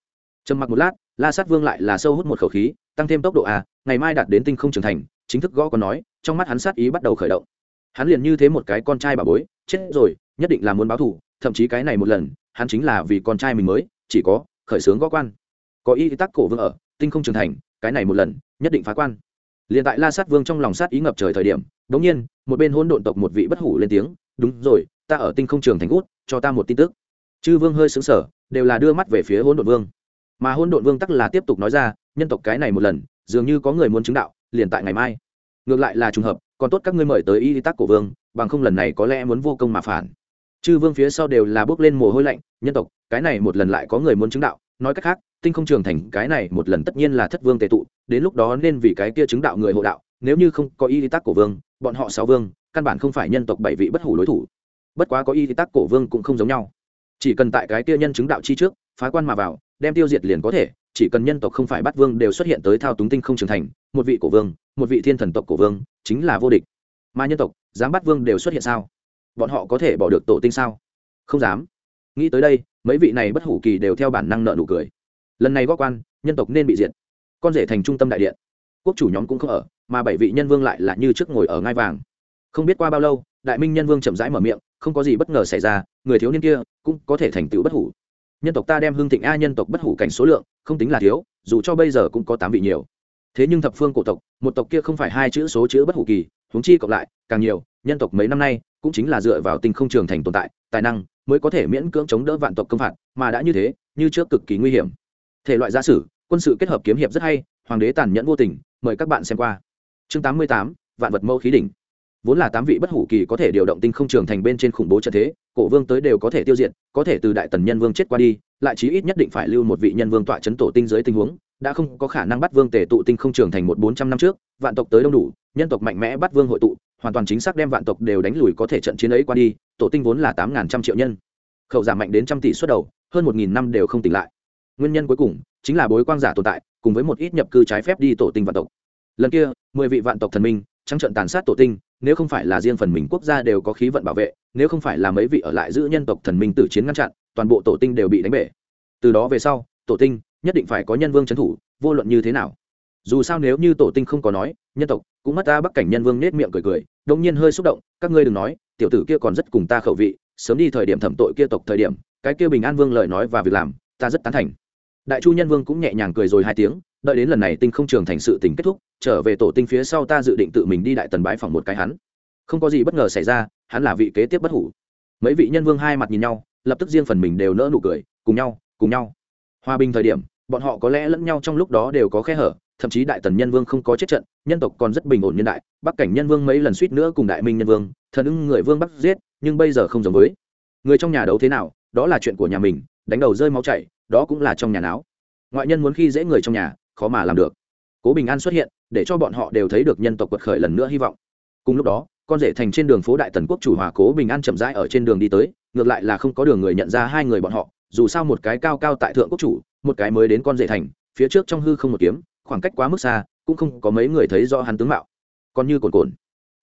Trầm mặc một lát, la sát vương lại là sâu hút một khẩu khí, tăng thêm tốc độ a ngày mai đạt đến tinh không trưởng thành, chính thức gõ còn nói, trong mắt hắn sát ý bắt đầu khởi động hắn liền như thế một cái con trai bà bối, chết rồi, nhất định là muốn báo thù, thậm chí cái này một lần, hắn chính là vì con trai mình mới, chỉ có khởi xướng gõ quan. Có y tắc cổ vương ở, tinh không trưởng thành, cái này một lần, nhất định phá quan. Liền tại la sát vương trong lòng sát ý ngập trời thời điểm, đống nhiên, một bên hỗn độn tộc một vị bất hủ lên tiếng, đúng rồi, ta ở tinh không trường thành út, cho ta một tin tức. Chư vương hơi xứng sở đều là đưa mắt về phía hỗn độn vương. Mà hỗn độn vương tắc là tiếp tục nói ra, nhân tộc cái này một lần, dường như có người muốn chứng đạo, liền tại ngày mai. Ngược lại là trùng hợp còn tốt các ngươi mời tới y tắc cổ vương, bằng không lần này có lẽ muốn vô công mà phản. Chư vương phía sau đều là bước lên mồ hôi lạnh, nhân tộc, cái này một lần lại có người muốn chứng đạo, nói cách khác, tinh không trường thành, cái này một lần tất nhiên là thất vương tệ tụ, đến lúc đó nên vì cái kia chứng đạo người hộ đạo, nếu như không có y tắc cổ vương, bọn họ sáu vương, căn bản không phải nhân tộc bảy vị bất hủ đối thủ. Bất quá có y tắc cổ vương cũng không giống nhau. Chỉ cần tại cái kia nhân chứng đạo chi trước, phá quan mà vào, đem tiêu diệt liền có thể, chỉ cần nhân tộc không phải bắt vương đều xuất hiện tới thao túng tinh không trưởng thành, một vị cổ vương một vị thiên thần tộc cổ vương, chính là vô địch. Mà nhân tộc, dám bắt vương đều xuất hiện sao? Bọn họ có thể bỏ được tổ tinh sao? Không dám. Nghĩ tới đây, mấy vị này bất hủ kỳ đều theo bản năng nợ nụ cười. Lần này góp quan, nhân tộc nên bị diệt. Con rể thành trung tâm đại điện. Quốc chủ nhóm cũng không ở, mà bảy vị nhân vương lại là như trước ngồi ở ngai vàng. Không biết qua bao lâu, đại minh nhân vương chậm rãi mở miệng, không có gì bất ngờ xảy ra, người thiếu niên kia cũng có thể thành tựu bất hủ. Nhân tộc ta đem hương thịnh a nhân tộc bất hủ cảnh số lượng, không tính là thiếu, dù cho bây giờ cũng có tám vị nhiều thế nhưng thập phương cổ tộc, một tộc kia không phải hai chữ số chữ bất hủ kỳ, huống chi cộng lại, càng nhiều, nhân tộc mấy năm nay cũng chính là dựa vào tinh không trường thành tồn tại, tài năng mới có thể miễn cưỡng chống đỡ vạn tộc công phạt, mà đã như thế, như trước cực kỳ nguy hiểm. Thể loại gia sử, quân sự kết hợp kiếm hiệp rất hay, hoàng đế tàn nhẫn vô tình, mời các bạn xem qua. Chương tám mươi tám, vạn vật mẫu khí đỉnh. Vốn là tám vị bất hủ kỳ có thể điều động tinh không trường thành bên trên khủng bố trận thế, cổ vương tới đều có thể tiêu diệt, có thể từ đại tần nhân vương chết qua đi, lại chí ít nhất định phải lưu một vị nhân vương tọa chấn tổ tinh dưới tình huống đã không có khả năng bắt vương tề tụ tinh không trưởng thành một bốn trăm năm trước, vạn tộc tới đông đủ, nhân tộc mạnh mẽ bắt vương hội tụ, hoàn toàn chính xác đem vạn tộc đều đánh lùi có thể trận chiến ấy qua đi, tổ tinh vốn là tám trăm triệu nhân. Khẩu giảm mạnh đến trăm tỷ suất đầu, hơn một nghìn năm đều không tỉnh lại. Nguyên nhân cuối cùng chính là bối quang giả tồn tại, cùng với một ít nhập cư trái phép đi tổ tinh vạn tộc. Lần kia, mười vị vạn tộc thần minh, trắng trận tàn sát tổ tinh, nếu không phải là riêng phần mình quốc gia đều có khí vận bảo vệ, nếu không phải là mấy vị ở lại giữ nhân tộc thần minh tử chiến ngăn chặn, toàn bộ tổ tinh đều bị đánh bể. Từ đó về sau, tổ tinh nhất định phải có nhân vương trấn thủ, vô luận như thế nào. Dù sao nếu như tổ tinh không có nói, nhân tộc cũng mất ta bắc cảnh nhân vương nết miệng cười cười, đông nhiên hơi xúc động, các ngươi đừng nói, tiểu tử kia còn rất cùng ta khẩu vị, sớm đi thời điểm thẩm tội kia tộc thời điểm, cái kia bình an vương lời nói và việc làm, ta rất tán thành. Đại chu nhân vương cũng nhẹ nhàng cười rồi hai tiếng, đợi đến lần này tinh không trường thành sự tình kết thúc, trở về tổ tinh phía sau ta dự định tự mình đi đại tần bái phòng một cái hắn. Không có gì bất ngờ xảy ra, hắn là vị kế tiếp bất hủ. Mấy vị nhân vương hai mặt nhìn nhau, lập tức riêng phần mình đều nỡ nụ cười, cùng nhau cùng nhau hòa bình thời điểm, bọn họ có lẽ lẫn nhau trong lúc đó đều có khe hở, thậm chí đại tần nhân vương không có chết trận, nhân tộc còn rất bình ổn nhân đại, bắc cảnh nhân vương mấy lần suýt nữa cùng đại minh nhân vương, thần ưng người vương bắc giết, nhưng bây giờ không giống với. Người trong nhà đấu thế nào, đó là chuyện của nhà mình, đánh đầu rơi máu chảy, đó cũng là trong nhà não ngoại nhân muốn khi dễ người trong nhà, khó mà làm được. Cố bình an xuất hiện, để cho bọn họ đều thấy được nhân tộc quật khởi lần nữa hy vọng. Cùng lúc đó, con rể thành trên đường phố đại tần quốc chủ hòa cố bình an chậm rãi ở trên đường đi tới, ngược lại là không có đường người nhận ra hai người bọn họ dù sao một cái cao cao tại thượng quốc chủ, một cái mới đến con rể thành, phía trước trong hư không một kiếm, khoảng cách quá mức xa, cũng không có mấy người thấy do hắn tướng mạo. Còn như cồn cồn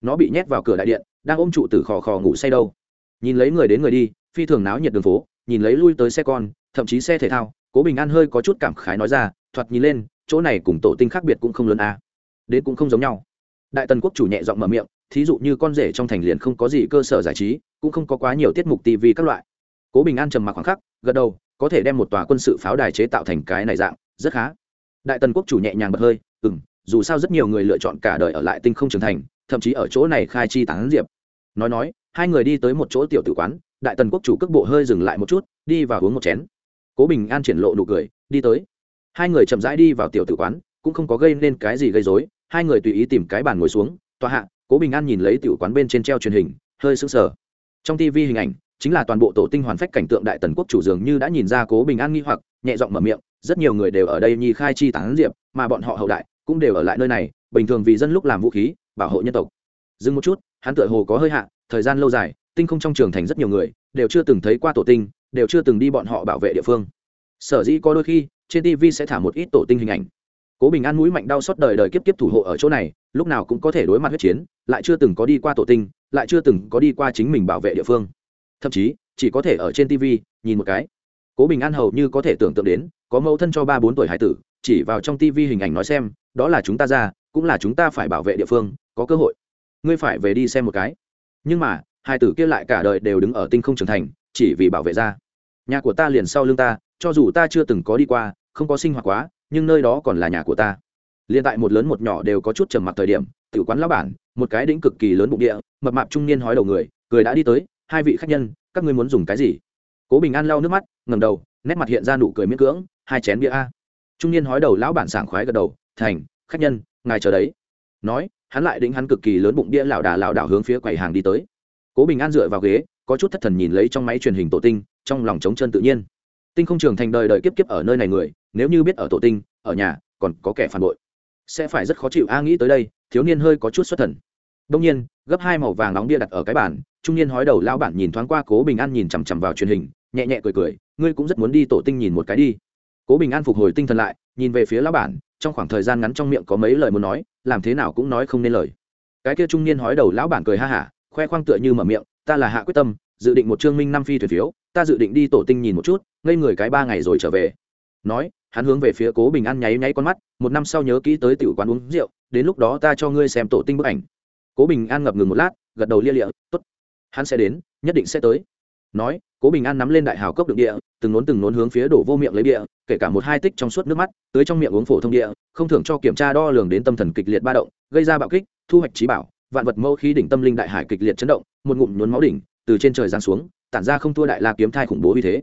nó bị nhét vào cửa đại điện, đang ôm trụ tử khò khò ngủ say đâu. Nhìn lấy người đến người đi, phi thường náo nhiệt đường phố, nhìn lấy lui tới xe con, thậm chí xe thể thao, cố bình an hơi có chút cảm khái nói ra, thoạt nhìn lên, chỗ này cùng tổ tinh khác biệt cũng không lớn a à. đến cũng không giống nhau. Đại tần quốc chủ nhẹ giọng mở miệng, thí dụ như con rể trong thành liền không có gì cơ sở giải trí, cũng không có quá nhiều tiết mục tv các loại. Cố bình an trầm mặc khoảng khắc gật đầu, có thể đem một tòa quân sự pháo đài chế tạo thành cái này dạng, rất khá. Đại tần quốc chủ nhẹ nhàng bật hơi ừ m dù sao rất nhiều người lựa chọn cả đời ở lại tinh không trưởng thành, thậm chí ở chỗ này khai chi tán diệp. Nói nói, hai người đi tới một chỗ tiểu tử quán, đại tần quốc chủ cước bộ hơi dừng lại một chút, đi và uống một chén. Cố bình an triển lộ nụ cười, đi tới. Hai người chậm rãi đi vào tiểu tử quán, cũng không có gây nên cái gì gây dối hai người tùy ý tìm cái bàn ngồi xuống, tòa hạ, cố bình an nhìn lấy tiểu quán bên trên treo truyền hình, hơi sững sờ. Trong tv hình ảnh chính là toàn bộ tổ tinh hoàn phách cảnh tượng đại tần quốc chủ dường như đã nhìn ra cố bình an nghi hoặc, nhẹ giọng mở miệng, rất nhiều người đều ở đây nhi khai chi tán diệp, mà bọn họ hậu đại cũng đều ở lại nơi này, bình thường vì dân lúc làm vũ khí, bảo hộ nhân tộc. Dừng một chút, hắn tựa hồ có hơi hạ, thời gian lâu dài, tinh không trong trường thành rất nhiều người, đều chưa từng thấy qua tổ tinh, đều chưa từng đi bọn họ bảo vệ địa phương. Sở dĩ có đôi khi, trên tv sẽ thả một ít tổ tinh hình ảnh. Cố bình an mũi mạnh đau xót đời đời kiếp kiếp thủ hộ ở chỗ này, lúc nào cũng có thể đối mặt huyết chiến, lại chưa từng có đi qua tổ tinh, lại chưa từng có đi qua chính mình bảo vệ địa phương thậm chí, chỉ có thể ở trên tv nhìn một cái. Cố bình an hầu như có thể tưởng tượng đến, có mẫu thân cho ba bốn tuổi hải tử, chỉ vào trong tv hình ảnh nói xem, đó là chúng ta ra, cũng là chúng ta phải bảo vệ địa phương, có cơ hội. Ngươi phải về đi xem một cái. Nhưng mà Hải tử kia lại cả đời đều đứng ở tinh không trưởng thành, chỉ vì bảo vệ ra. Nhà của ta liền sau lưng ta, cho dù ta chưa từng có đi qua, không có sinh hoạt quá, nhưng nơi đó còn là nhà của ta. Liền tại một lớn một nhỏ đều có chút trầm mặc thời điểm tự quán lão bản, một cái đĩnh cực kỳ lớn bụng địa, mập mạp trung niên hói đầu người, cười đã đi tới hai vị khách nhân, các ngươi muốn dùng cái gì? Cố bình an lau nước mắt ngầm đầu, nét mặt hiện ra nụ cười miễn cưỡng, hai chén bia a. Trung niên hói đầu lão bản sảng khoái gật đầu, thành, khách nhân, ngài chờ đấy. Nói, hắn lại đĩnh hắn cực kỳ lớn bụng bia lảo đà lảo đảo hướng phía quầy hàng đi tới. Cố bình an dựa vào ghế, có chút thất thần nhìn lấy trong máy truyền hình tổ tinh, trong lòng trống chân tự nhiên. Tinh không trường thành đời đời kiếp kiếp ở nơi này người, nếu như biết ở tổ tinh, ở nhà, còn có kẻ phản bội, sẽ phải rất khó chịu a, nghĩ tới đây, thiếu niên hơi có chút xuất thần. Đông nhiên gấp hai màu vàng nóng bia đặt ở cái bàn, trung niên hói đầu lão bản nhìn thoáng qua cố bình an nhìn chằm chằm vào truyền hình, nhẹ nhẹ cười cười, ngươi cũng rất muốn đi tổ tinh nhìn một cái đi. Cố bình an phục hồi tinh thần lại, nhìn về phía lão bản, trong khoảng thời gian ngắn trong miệng có mấy lời muốn nói, làm thế nào cũng nói không nên lời. Cái kia trung niên hói đầu lão bản cười ha hả, khoe khoang tựa như mở miệng, ta là hạ quyết tâm, dự định một trương minh năm phi thuyền phiếu, ta dự định đi tổ tinh nhìn một chút, ngây người cái ba ngày rồi trở về. Nói, hắn hướng về phía cố bình an nháy nháy con mắt, một năm sau nhớ kỹ tới tiểu quán uống rượu, đến lúc đó ta cho ngươi xem tổ tinh bức ảnh cố bình an ngập ngừng một lát, gật đầu lia lịa t ố t hắn sẽ đến, nhất định sẽ tới. Nói, cố bình an nắm lên đại hào cốc đựng địa, từng nốn từng nốn hướng phía đổ vô miệng lấy địa, kể cả một hai tích trong suốt nước mắt tới trong miệng uống phổ thông địa, không thường cho kiểm tra đo lường đến tâm thần kịch liệt ba động, gây ra bạo kích, thu hoạch trí bảo, vạn vật mẫu khí đỉnh tâm linh đại hải kịch liệt chấn động, một ngụm nhuốm máu đỉnh từ trên trời giáng xuống, tản ra không thua đại la kiếm thai khủng bố như thế.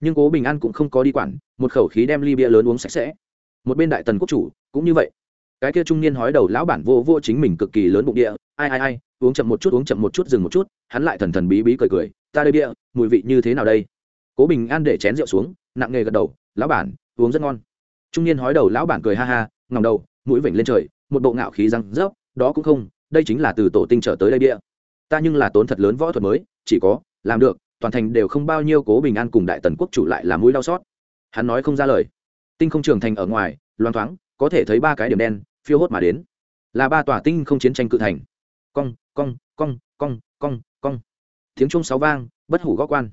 Nhưng cố bình an cũng không có đi quản, một khẩu khí đem ly bia lớn uống sạch sẽ. Một bên đại tần quốc chủ cũng như vậy. Cái kia trung niên hói đầu lão bản vô vô chính mình cực kỳ lớn bụng địa ai ai ai, uống chậm một chút, uống chậm một chút, dừng một chút, hắn lại thần thần bí bí cười cười, ta đây bia, mùi vị như thế nào đây? Cố bình an để chén rượu xuống, nặng nghề gật đầu, lão bản, uống rất ngon. Trung niên hói đầu, lão bản cười ha ha ngòng đầu, mũi vểnh lên trời, một bộ ngạo khí răng rớp, đó cũng không, đây chính là từ tổ tinh trở tới đây bia. Ta nhưng là tốn thật lớn võ thuật mới, chỉ có, làm được, toàn thành đều không bao nhiêu cố bình an cùng đại tần quốc chủ lại là mũi đau xót. Hắn nói không ra lời. Tinh không trường thành ở ngoài, loang thoáng, có thể thấy ba cái điểm đen, phiêu hốt mà đến. Là ba tòa tinh không chiến tranh cự thành cong cong cong cong cong cong. Tiếng chuông sáu vang, bất hủ gó quan.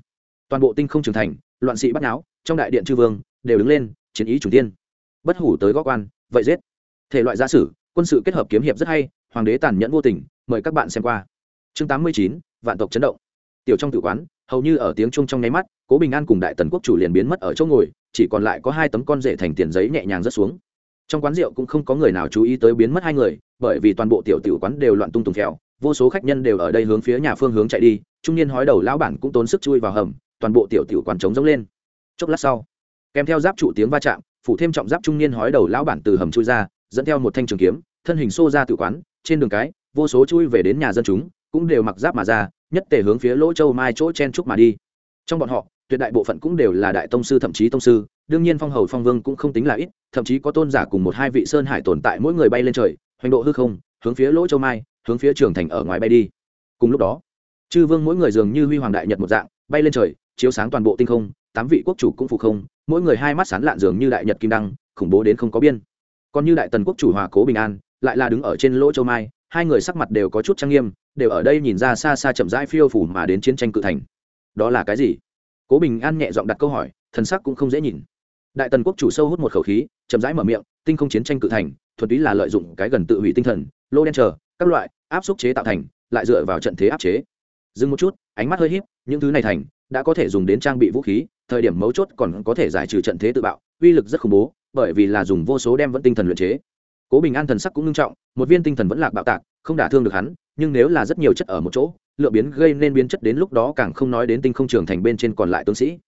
Toàn bộ tinh không trưởng thành, loạn sĩ bắt náo, trong đại điện chư vương, đều đứng lên, chiến ý chủ tiên bất hủ tới gó quan, vậy giết. Thể loại giả sử, quân sự kết hợp kiếm hiệp rất hay, hoàng đế tàn nhẫn vô tình, mời các bạn xem qua. Chương tám mươi chín, vạn tộc chấn động. Tiểu trong tử quán, hầu như ở tiếng chung trong nháy mắt, cố bình an cùng đại tần quốc chủ liền biến mất ở chỗ ngồi, chỉ còn lại có hai tấm con rể thành tiền giấy nhẹ nhàng rớt xuống trong quán rượu cũng không có người nào chú ý tới biến mất hai người, bởi vì toàn bộ tiểu tiểu quán đều loạn tung tùng kẹo, vô số khách nhân đều ở đây hướng phía nhà phương hướng chạy đi, trung niên hói đầu lão bản cũng tốn sức chui vào hầm, toàn bộ tiểu tiểu quán trống rỗng lên. Chốc lát sau, kèm theo giáp trụ tiếng va chạm, phủ thêm trọng giáp trung niên hói đầu lão bản từ hầm chui ra, dẫn theo một thanh trường kiếm, thân hình xô ra tự quán, trên đường cái, vô số chui về đến nhà dân chúng, cũng đều mặc giáp mà ra, nhất tề hướng phía lỗ châu mai chỗ chen trúc mà đi. Trong bọn họ, tuyệt đại bộ phận cũng đều là đại tông sư thậm chí tông sư đương nhiên phong hầu phong vương cũng không tính là ít, thậm chí có tôn giả cùng một hai vị sơn hải tồn tại mỗi người bay lên trời, hoành độ hư không, hướng phía lỗ châu mai, hướng phía trường thành ở ngoài bay đi. Cùng lúc đó, chư vương mỗi người dường như huy hoàng đại nhật một dạng, bay lên trời, chiếu sáng toàn bộ tinh không, tám vị quốc chủ cũng phụ không, mỗi người hai mắt sán lạn dường như đại nhật kim đăng, khủng bố đến không có biên. Còn như đại tần quốc chủ hòa cố bình an, lại là đứng ở trên lỗ châu mai, hai người sắc mặt đều có chút trang nghiêm, đều ở đây nhìn ra xa xa chậm rãi phiêu phủ mà đến chiến tranh cự thành. Đó là cái gì? Cố bình an nhẹ giọng đặt câu hỏi, thần sắc cũng không dễ nhìn đại tần quốc chủ sâu hút một khẩu khí, chậm rãi mở miệng, tinh không chiến tranh cự thành, thuần túy là lợi dụng cái gần tự hủy tinh thần, lô đen chờ, các loại, áp xúc chế tạo thành, lại dựa vào trận thế áp chế. Dừng một chút, ánh mắt hơi híp, những thứ này thành, đã có thể dùng đến trang bị vũ khí, thời điểm mấu chốt còn có thể giải trừ trận thế tự bạo, uy lực rất khủng bố, bởi vì là dùng vô số đem vẫn tinh thần luyện chế. Cố bình an thần sắc cũng nghiêm trọng, một viên tinh thần vẫn lạc bạo tạc, không đả thương được hắn, nhưng nếu là rất nhiều chất ở một chỗ lựa biến gây nên biến chất đến lúc đó càng không nói đến tinh không trường thành bên trên còn lại tướng sĩ.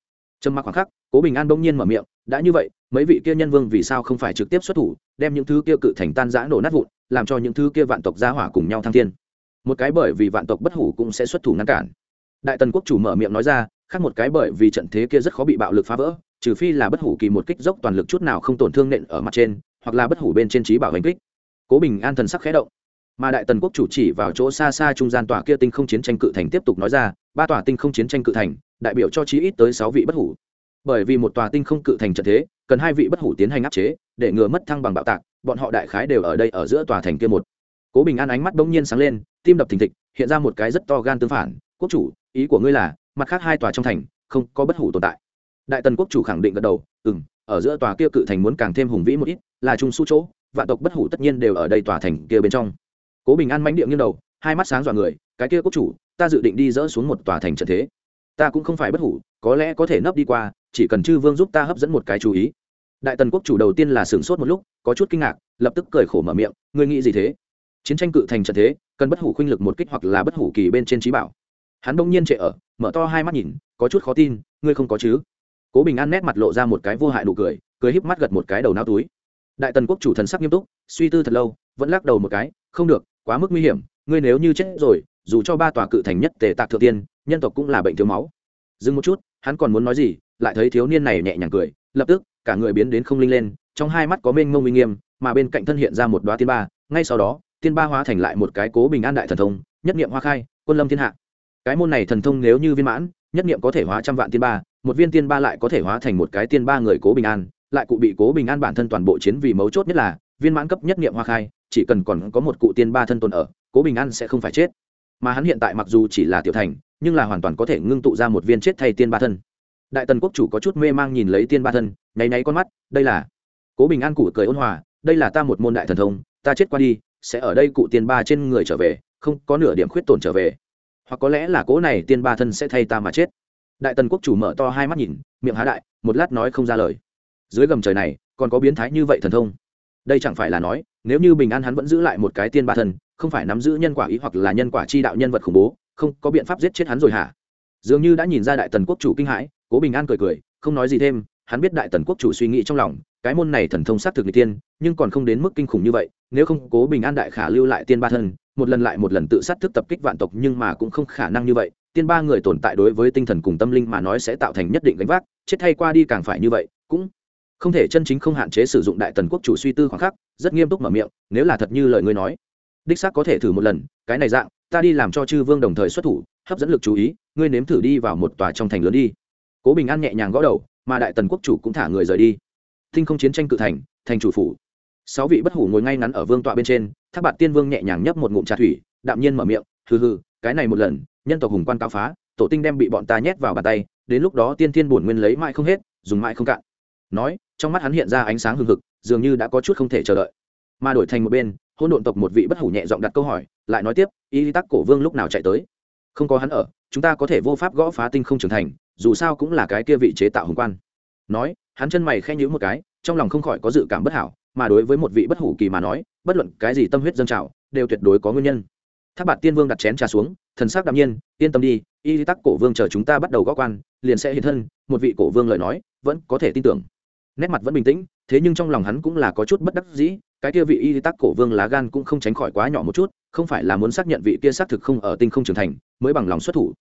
Trâm mặc khoảng khắc cố bình an bỗng nhiên mở miệng, đã như vậy, mấy vị kia nhân vương vì sao không phải trực tiếp xuất thủ, đem những thứ kia cự thành tan giã nổ nát vụn, làm cho những thứ kia vạn tộc gia hỏa cùng nhau thăng thiên? Một cái bởi vì vạn tộc bất hủ cũng sẽ xuất thủ ngăn cản. Đại tần quốc chủ mở miệng nói ra, khác một cái bởi vì trận thế kia rất khó bị bạo lực phá vỡ, trừ phi là bất hủ kỳ một kích dốc toàn lực chút nào không tổn thương nện ở mặt trên, hoặc là bất hủ bên trên trí bảo hành kích. Cố bình an thần sắc khẽ động. Mà đại tần quốc chủ chỉ vào chỗ xa xa trung gian tòa kia tinh không chiến tranh cự thành tiếp tục nói ra, ba tòa tinh không chiến tranh cự thành, đại biểu cho chí ít tới sáu vị bất hủ bởi vì một tòa tinh không cự thành trận thế, cần hai vị bất hủ tiến hành áp chế, để ngừa mất thăng bằng bạo tạc, bọn họ đại khái đều ở đây ở giữa tòa thành kia một. Cố bình an ánh mắt bỗng nhiên sáng lên, tim đập thình thịch, hiện ra một cái rất to gan tương phản, quốc chủ, ý của ngươi là, mặt khác hai tòa trong thành, không có bất hủ tồn tại. Đại tần quốc chủ khẳng định gật đầu ừ m ở giữa tòa kia cự thành muốn càng thêm hùng vĩ một ít, là trung su chỗ, vạn tộc bất hủ tất nhiên đều ở đây tòa thành kia bên trong. Cố bình an mãnh điệu nghiêng đầu, hai mắt sáng dọa người, cái kia quốc chủ, ta dự định đi dỡ xuống một tòa thành trận thế. Ta cũng không phải bất hủ, có lẽ có thể nấp đi qua chỉ cần chư vương giúp ta hấp dẫn một cái chú ý. Đại tần quốc chủ đầu tiên là sửng sốt một lúc, có chút kinh ngạc, lập tức cười khổ mở miệng, ngươi nghĩ gì thế? Chiến tranh cự thành trận thế, cần bất hủ khuynh lực một kích hoặc là bất hủ kỳ bên trên trí bảo. Hắn bỗng nhiên trệ ở, mở to hai mắt nhìn, có chút khó tin, ngươi không có chứ? Cố bình an nét mặt lộ ra một cái vô hại nụ cười cười híp mắt gật một cái đầu nao túi. Đại tần quốc chủ thần sắc nghiêm túc, suy tư thật lâu, vẫn lắc đầu một cái, không được, quá mức nguy hiểm, ngươi nếu như chết rồi, dù cho ba tòa cự thành nhất tề tạc thượng tiên, nhân tộc cũng là bệnh thiếu máu. Dừng một chút, hắn còn muốn nói gì lại thấy thiếu niên này nhẹ nhàng cười, lập tức, cả người biến đến không linh lên, trong hai mắt có mênh mông uy nghiêm, mà bên cạnh thân hiện ra một đoá tiên ba, ngay sau đó, tiên ba hóa thành lại một cái cố bình an đại thần thông, nhất niệm hoa khai, quân lâm thiên hạ. Cái môn này thần thông nếu như viên mãn, nhất niệm có thể hóa trăm vạn tiên ba, một viên tiên ba lại có thể hóa thành một cái tiên ba người cố bình an, lại cụ bị cố bình an bản thân toàn bộ chiến vì mấu chốt nhất là, viên mãn cấp nhất niệm hoa khai, chỉ cần còn có một cụ tiên ba thân tồn ở, cố bình an sẽ không phải chết. Mà hắn hiện tại mặc dù chỉ là tiểu thành, nhưng là hoàn toàn có thể ngưng tụ ra một viên chết thay tiên ba thân đại tần quốc chủ có chút mê mang nhìn lấy tiên ba thân, nháy nháy con mắt, đây là cố bình an cụ cười ôn hòa, đây là ta một môn đại thần thông, ta chết qua đi, sẽ ở đây cụ tiên ba trên người trở về, không có nửa điểm khuyết tổn trở về. Hoặc có lẽ là cố này tiên ba thân sẽ thay ta mà chết. Đại tần quốc chủ mở to hai mắt nhìn, miệng há đại, một lát nói không ra lời. Dưới gầm trời này, còn có biến thái như vậy thần thông? Đây chẳng phải là nói, nếu như bình an hắn vẫn giữ lại một cái tiên ba thân, không phải nắm giữ nhân quả ý hoặc là nhân quả chi đạo nhân vật khủng bố, không có biện pháp giết chết hắn rồi hả? Dường như đã nhìn ra đại tần quốc chủ kinh hãi, cố bình an cười cười, không nói gì thêm, hắn biết đại tần quốc chủ suy nghĩ trong lòng, cái môn này thần thông xác thực n tiên nhưng còn không đến mức kinh khủng như vậy, nếu không cố bình an đại khả lưu lại tiên ba thân, một lần lại một lần tự sát thức tập kích vạn tộc nhưng mà cũng không khả năng như vậy, tiên ba người tồn tại đối với tinh thần cùng tâm linh mà nói sẽ tạo thành nhất định gánh vác, chết thay qua đi càng phải như vậy, cũng không thể chân chính không hạn chế sử dụng đại tần quốc chủ suy tư khoảng khắc, rất nghiêm túc mở miệng, nếu là thật như lời ngươi nói, đích xác có thể thử một lần, cái này dạng, ta đi làm cho chư vương đồng thời xuất thủ, hấp dẫn lực chú ý ngươi nếm thử đi vào một tòa trong thành lớn đi. Cố bình an nhẹ nhàng gõ đầu, mà đại tần quốc chủ cũng thả người rời đi. Thinh không chiến tranh cự thành thành chủ phủ. Sáu vị bất hủ ngồi ngay ngắn ở vương tọa bên trên, thác bạt tiên vương nhẹ nhàng nhấp một ngụm trà thủy, đạm nhiên mở miệng, hừ hừ, cái này một lần, nhân tộc hùng quan cao phá, tổ tinh đem bị bọn ta nhét vào bàn tay, đến lúc đó tiên thiên bổn nguyên lấy mãi không hết, dùng mãi không cạn. Nói, trong mắt hắn hiện ra ánh sáng hừng hực, dường như đã có chút không thể chờ đợi. Mà đổi thành một bên hôn độn tộc một vị bất hủ nhẹ giọng đặt câu hỏi, lại nói tiếp, y tắc cổ vương lúc nào chạy tới? Không có hắn ở, chúng ta có thể vô pháp gõ phá tinh không trưởng thành, dù sao cũng là cái kia vị chế tạo hùng quan. Nói, hắn chân mày khen nhữ một cái, trong lòng không khỏi có dự cảm bất hảo, mà đối với một vị bất hủ kỳ mà nói, bất luận cái gì tâm huyết dân trào, đều tuyệt đối có nguyên nhân. Tháp bạt tiên vương đặt chén trà xuống, thần sắc đạm nhiên, yên tâm đi, y tắc cổ vương chờ chúng ta bắt đầu gõ quan, liền sẽ hiện thân, một vị cổ vương lời nói, vẫn có thể tin tưởng. Nét mặt vẫn bình tĩnh, thế nhưng trong lòng hắn cũng là có chút bất đắc dĩ cái kia vị y tắc cổ vương lá gan cũng không tránh khỏi quá nhỏ một chút, không phải là muốn xác nhận vị kia xác thực không ở tinh không trưởng thành, mới bằng lòng xuất thủ.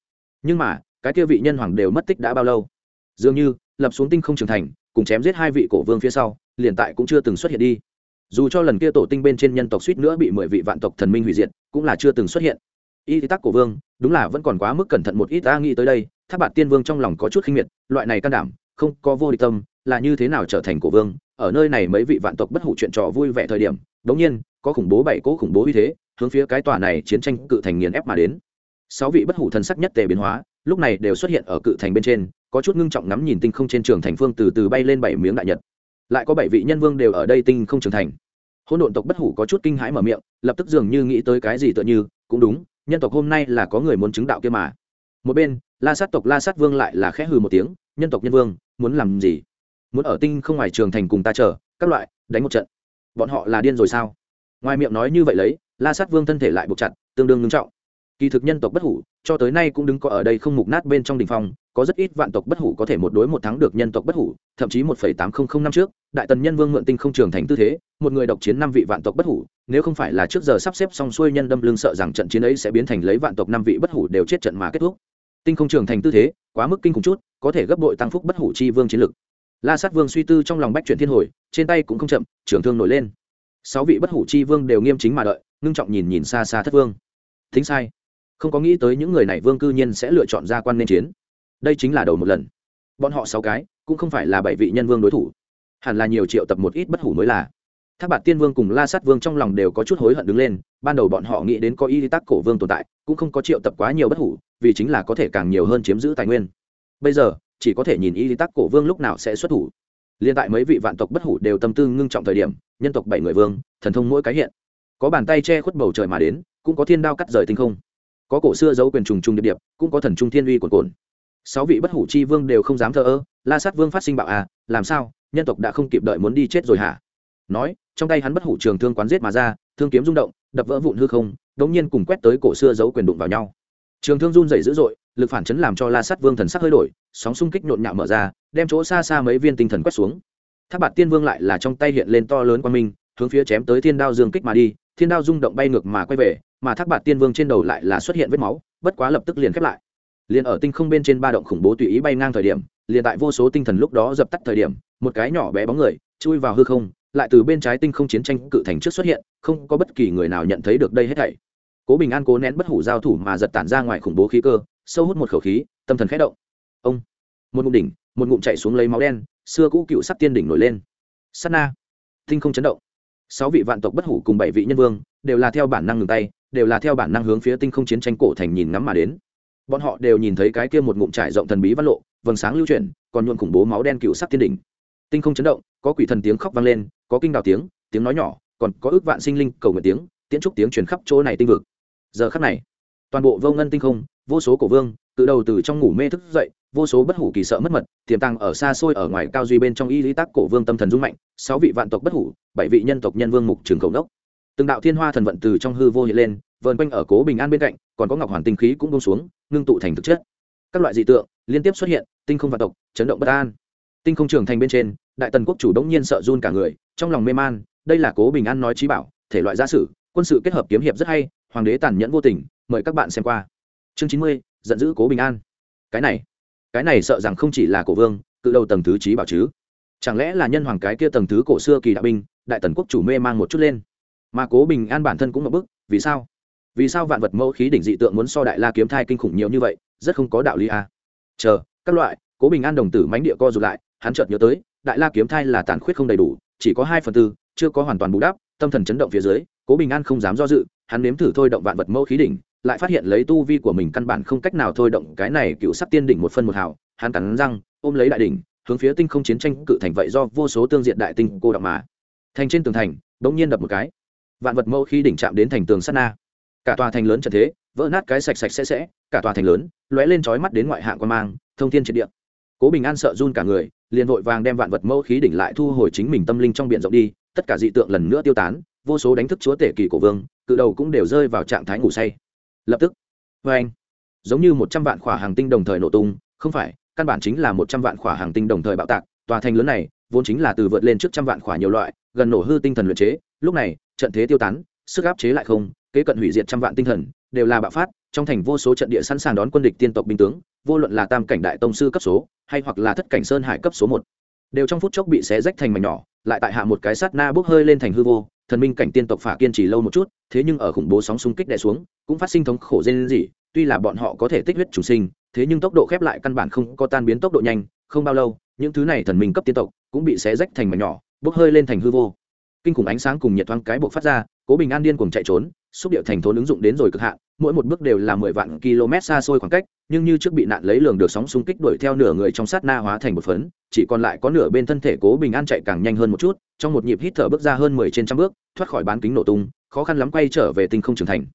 Nhưng mà, cái kia vị nhân hoàng đều mất tích đã bao lâu? Dường như, lập xuống tinh không trưởng thành, cùng chém giết hai vị cổ vương phía sau, liền tại cũng chưa từng xuất hiện đi. Dù cho lần kia tổ tinh bên trên nhân tộc suýt nữa bị mười vị vạn tộc thần minh hủy diệt, cũng là chưa từng xuất hiện. Y tắc cổ vương, đúng là vẫn còn quá mức cẩn thận một ít ta nghĩ tới đây tháp bạt tiên vương trong lòng có chút khinh miệt, loại này can đảm, không có vô địch tâm, là như thế nào trở thành cổ vương? Ở nơi này mấy vị vạn tộc bất hủ chuyện trò vui vẻ thời điểm, đống nhiên, có khủng bố bảy cỗ khủng bố uy thế, hướng phía cái tòa này chiến tranh cự thành nghiền ép mà đến. Sáu vị bất hủ thần sắc nhất tề biến hóa, lúc này đều xuất hiện ở cự thành bên trên, có chút ngưng trọng ngắm nhìn tinh không trên trường thành phương từ từ bay lên bảy miếng đại nhật. Lại có bảy vị nhân vương đều ở đây tinh không trường thành. Hôn độn tộc bất hủ có chút kinh hãi mở miệng, lập tức dường như nghĩ tới cái gì tựa như, cũng đúng, nhân tộc hôm nay là có người muốn chứng đạo kia mà. Một bên, la sát tộc la sát vương lại là khẽ hừ một tiếng, nhân tộc nhân vương, muốn làm gì? Muốn ở tinh không ngoài trường thành cùng ta chờ, các loại, đánh một trận. Bọn họ là điên rồi sao? Ngoài miệng nói như vậy lấy, la sát vương thân thể lại buộc chặt, tương đương ngưng trọng. Kỳ thực nhân tộc bất hủ, cho tới nay cũng đứng có ở đây không mục nát bên trong đình phong, có rất ít vạn tộc bất hủ có thể một đối một thắng được nhân tộc bất hủ, thậm chí một phẩy tám không không năm trước, đại tần nhân vương mượn tinh không trường thành tư thế, một người độc chiến năm vị vạn tộc bất hủ, nếu không phải là trước giờ sắp xếp xong xuôi nhân đâm lương sợ rằng trận chiến ấy sẽ biến thành lấy vạn tộc năm vị bất hủ đều chết trận mà kết thúc. Tinh không trường thành tư thế, quá mức kinh khủng chút, có thể gấp bội tăng phúc bất hủ chi vương chiến lực la sát vương suy tư trong lòng bách chuyển thiên hồi, trên tay cũng không chậm trưởng thương nổi lên. Sáu vị bất hủ chi vương đều nghiêm chính mà đợi, ngưng trọng nhìn nhìn xa xa thất vương. Thính sai. Không có nghĩ tới những người này vương cư nhiên sẽ lựa chọn ra quan nên chiến. Đây chính là đầu một lần. Bọn họ sáu cái, cũng không phải là bảy vị nhân vương đối thủ. Hẳn là nhiều triệu tập một ít bất hủ mới là. Thác bạt tiên vương cùng la sát vương trong lòng đều có chút hối hận đứng lên, ban đầu bọn họ nghĩ đến có y tắc cổ vương tồn tại, cũng không có triệu tập quá nhiều bất hủ, vì chính là có thể càng nhiều hơn chiếm giữ tài nguyên. Bây giờ chỉ có thể nhìn y tắc cổ vương lúc nào sẽ xuất thủ. Liên tại mấy vị vạn tộc bất hủ đều tâm tư ngưng trọng thời điểm, nhân tộc bảy người vương, thần thông mỗi cái hiện. Có bàn tay che khuất bầu trời mà đến, cũng có thiên đao cắt rời tinh không. Có cổ xưa giấu quyền trùng trùng điệp điệp, cũng có thần trung thiên uy cuồn cuộn. Sáu vị bất hủ chi vương đều không dám thờ ơ, la sát vương phát sinh bạo à làm sao, nhân tộc đã không kịp đợi muốn đi chết rồi hả? Nói, trong tay hắn bất hủ trường thương quán giết mà ra, thương kiếm rung động, đập vỡ vụn hư không, đống nhiên cùng quét tới cổ xưa giấu quyền đụng vào nhau trường thương run dày dữ dội, lực phản chấn làm cho la Sắt vương thần sắc hơi đổi, sóng xung kích nhộn nhạo mở ra, đem chỗ xa xa mấy viên tinh thần quét xuống. Tháp bạt tiên vương lại là trong tay hiện lên to lớn quan minh, hướng phía chém tới thiên đao dương kích mà đi, thiên đao rung động bay ngược mà quay về, mà thác bạt tiên vương trên đầu lại là xuất hiện vết máu, bất quá lập tức liền khép lại. Liền ở tinh không bên trên ba động khủng bố tùy ý bay ngang thời điểm, liền tại vô số tinh thần lúc đó dập tắt thời điểm, một cái nhỏ bé bóng người, chui vào hư không, lại từ bên trái tinh không chiến tranh cự thành trước xuất hiện, không có bất kỳ người nào nhận thấy được đây hết thảy cố bình an cố nén bất hủ giao thủ mà giật tản ra ngoài khủng bố khí cơ, sâu hút một khẩu khí, tâm thần khẽ động. Ông! Một ngụm đỉnh, một ngụm chạy xuống lấy máu đen, xưa cũ cựu sắc tiên đỉnh nổi lên. Sát na! Tinh không chấn động. Sáu vị vạn tộc bất hủ cùng bảy vị nhân vương, đều là theo bản năng ngừng tay, đều là theo bản năng hướng phía tinh không chiến tranh cổ thành nhìn ngắm mà đến. Bọn họ đều nhìn thấy cái kia một ngụm trải rộng thần bí văn lộ, vầng sáng lưu chuyển, còn nhuộn khủng bố máu đen cựu sắc tiên đỉnh. Tinh không chấn động, có quỷ thần tiếng khóc vang lên, có kinh đào tiếng tiếng nói nhỏ, còn có ước vạn sinh linh cầu nguyện tiếng, tiễn trúc tiếng truyền khắp chỗ này tinh vực giờ khắc này, toàn bộ vô ngân tinh không, vô số cổ vương tự đầu từ trong ngủ mê thức dậy, vô số bất hủ kỳ sợ mất mật, tiềm tàng ở xa xôi ở ngoài cao duy bên trong y lý tác cổ vương tâm thần dung mạnh, sáu vị vạn tộc bất hủ, bảy vị nhân tộc nhân vương mục trường cầu đốc. Từng đạo thiên hoa thần vận từ trong hư vô hiện lên, vờn quanh ở cố bình an bên cạnh, còn có ngọc hoàn tinh khí cũng bông xuống, ngưng tụ thành thực chất. Các loại dị tượng liên tiếp xuất hiện, tinh không vạn tộc chấn động bất an. Tinh không trưởng thành bên trên, đại tần quốc chủ đống nhiên sợ run cả người, trong lòng mê man, đây là cố bình an nói trí bảo, thể loại gia sử, quân sự kết hợp kiếm hiệp rất hay hoàng đế tàn nhẫn vô tình, mời các bạn xem qua. Chương chín mươi, giận dữ cố bình an. Cái này cái này sợ rằng không chỉ là cổ vương, cự đầu tầng thứ trí bảo chứ. Chẳng lẽ là nhân hoàng cái kia tầng thứ cổ xưa kỳ đạo binh, đại tần quốc chủ mê mang một chút lên? Mà cố bình an bản thân cũng một bức, vì sao? Vì sao vạn vật mẫu khí đỉnh dị tượng muốn so đại la kiếm thai kinh khủng nhiều như vậy, rất không có đạo lý à. chờ, các loại, cố bình an đồng tử mánh địa co rụt lại, hắn chợt nhớ tới, đại la kiếm thai là tàn khuyết không đầy đủ, chỉ có hai phần tư, chưa có hoàn toàn bù đắp, tâm thần chấn động phía dưới, cố bình an không dám do dự hắn nếm thử thôi động vạn vật mẫu khí đỉnh, lại phát hiện lấy tu vi của mình căn bản không cách nào thôi động cái này cựu sắc tiên đỉnh một phân một hào. Hắn cắn răng, ôm lấy đại đỉnh, hướng phía tinh không chiến tranh cự thành vậy do vô số tương diện đại tinh cô đọng mà. Thành trên tường thành, bỗng nhiên đập một cái. Vạn vật mẫu khi đỉnh chạm đến thành tường sát na. Cả tòa thành lớn trận thế, vỡ nát cái sạch sạch sẽ sẽ, cả tòa thành lớn, lóe lên trói mắt đến ngoại hạng quan mang, thông thiên triệt địa. Cố bình an sợ run cả người, liền vội vàng đem vạn vật mẫu khí đỉnh lại thu hồi chính mình tâm linh trong biển rộng đi, tất cả dị tượng lần nữa tiêu tán vô số đánh thức chúa tể kỳ cổ vương, cự đầu cũng đều rơi vào trạng thái ngủ say. Lập tức vê anh, giống như một trăm vạn khỏa hàng tinh đồng thời nổ tung, không phải, căn bản chính là một trăm vạn khỏa hàng tinh đồng thời bạo tạc, tòa thành lớn này vốn chính là từ vượt lên trước trăm vạn khỏa nhiều loại, gần nổ hư tinh thần luyện chế, lúc này, trận thế tiêu tán, sức áp chế lại không, kế cận hủy diệt trăm vạn tinh thần, đều là bạo phát, trong thành vô số trận địa sẵn sàng đón quân địch tiên tộc binh tướng, vô luận là tam cảnh đại tông sư cấp số, hay hoặc là thất cảnh sơn hải cấp số một, đều trong phút chốc bị xé rách thành mảnh nhỏ, lại tại hạ một cái sát na bốc hơi lên thành hư vô thần minh cảnh tiên tộc phả kiên trì lâu một chút, thế nhưng ở khủng bố sóng xung kích đè xuống, cũng phát sinh thống khổ dên gì tuy là bọn họ có thể tích huyết chủ sinh, thế nhưng tốc độ khép lại căn bản không có tan biến tốc độ nhanh, không bao lâu, những thứ này thần minh cấp tiên tộc cũng bị xé rách thành mảnh nhỏ, bốc hơi lên thành hư vô. Kinh khủng ánh sáng cùng nhiệt thoáng cái buộc phát ra, cố bình an điên cùng chạy trốn xúc điệu thành thốn ứng dụng đến rồi cực hạn, mỗi một bước đều là mười vạn km xa xôi khoảng cách, nhưng như trước bị nạn lấy lường được sóng xung kích đuổi theo nửa người trong sát na hóa thành một phấn, chỉ còn lại có nửa bên thân thể cố bình an chạy càng nhanh hơn một chút, trong một nhịp hít thở bước ra hơn mười trên trăm bước, thoát khỏi bán kính nổ tung, khó khăn lắm quay trở về tinh không trưởng thành.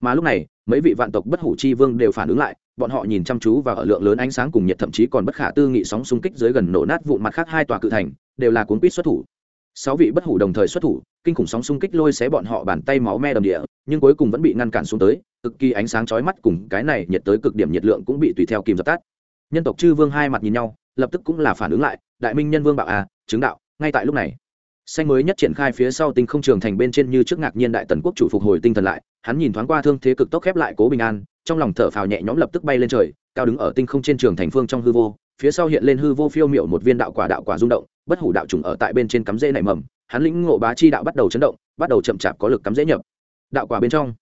Mà lúc này, mấy vị vạn tộc bất hủ chi vương đều phản ứng lại, bọn họ nhìn chăm chú và ở lượng lớn ánh sáng cùng nhiệt thậm chí còn bất khả tư nghị sóng xung kích dưới gần nổ nát vụn mặt khác hai tòa cự thành, đều là cuốn quýt xuất thủ. Sáu vị bất hủ đồng thời xuất thủ, kinh khủng sóng xung kích lôi xé bọn họ bàn tay máu me đầm địa nhưng cuối cùng vẫn bị ngăn cản xuống tới, cực kỳ ánh sáng chói mắt cùng cái này nhiệt tới cực điểm nhiệt lượng cũng bị tùy theo kìm dập tắt. Nhân tộc chư vương hai mặt nhìn nhau, lập tức cũng là phản ứng lại, đại minh nhân vương bảo à chứng đạo, ngay tại lúc này. Xanh mới nhất triển khai phía sau tinh không trường thành bên trên như trước ngạc nhiên đại tần quốc chủ phục hồi tinh thần lại, hắn nhìn thoáng qua thương thế cực tốc khép lại cố bình an, trong lòng thở phào nhẹ nhõm lập tức bay lên trời, cao đứng ở tinh không trên trường thành phương trong hư vô, phía sau hiện lên hư vô phiêu miệu một viên đạo quả đạo quả rung động, bất hủ đạo trùng ở tại bên trên cắm rễ nảy mầm, hắn lĩnh ngộ bá chi đạo bắt đầu chấn động, bắt đầu chậm chạp có lực cắm rễ nhập đạo quả bên trong.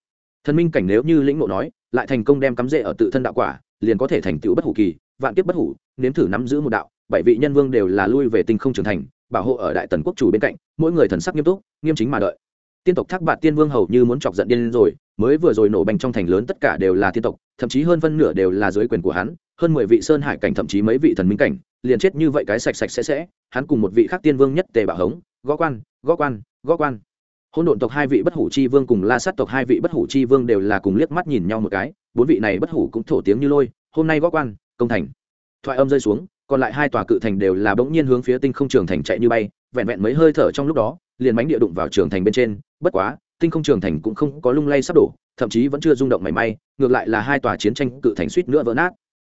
Thần minh cảnh nếu như lĩnh ngộ nói, lại thành công đem cắm rễ ở tự thân đạo quả, liền có thể thành tựu bất hủ kỳ, vạn kiếp bất hủ, nếm thử nắm giữ một đạo, bảy vị nhân vương đều là lui về tinh không trưởng thành, bảo hộ ở đại tần quốc chủ bên cạnh, mỗi người thần sắc nghiêm túc, nghiêm chính mà đợi. Tiên tộc thác bạt tiên vương hầu như muốn chọc giận điên rồi, mới vừa rồi nổ bành trong thành lớn tất cả đều là tiên tộc, thậm chí hơn phân nửa đều là dưới quyền của hắn, hơn mười vị sơn hải cảnh thậm chí mấy vị thần minh cảnh, liền chết như vậy cái sạch sạch sẽ sẽ, hắn cùng một vị khác tiên vương nhất tề bảo hống, gõ quan gõ quan gõ quan hôn độn tộc hai vị bất hủ chi vương cùng la sát tộc hai vị bất hủ chi vương đều là cùng liếc mắt nhìn nhau một cái, bốn vị này bất hủ cũng thổ tiếng như lôi, hôm nay gõ quan, công thành. Thoại âm rơi xuống, còn lại hai tòa cự thành đều là bỗng nhiên hướng phía tinh không trường thành chạy như bay, vẹn vẹn mấy hơi thở trong lúc đó, liền bánh địa đụng vào trường thành bên trên, bất quá, tinh không trường thành cũng không có lung lay sắp đổ, thậm chí vẫn chưa rung động mảy may, ngược lại là hai tòa chiến tranh cự thành suýt nữa vỡ nát.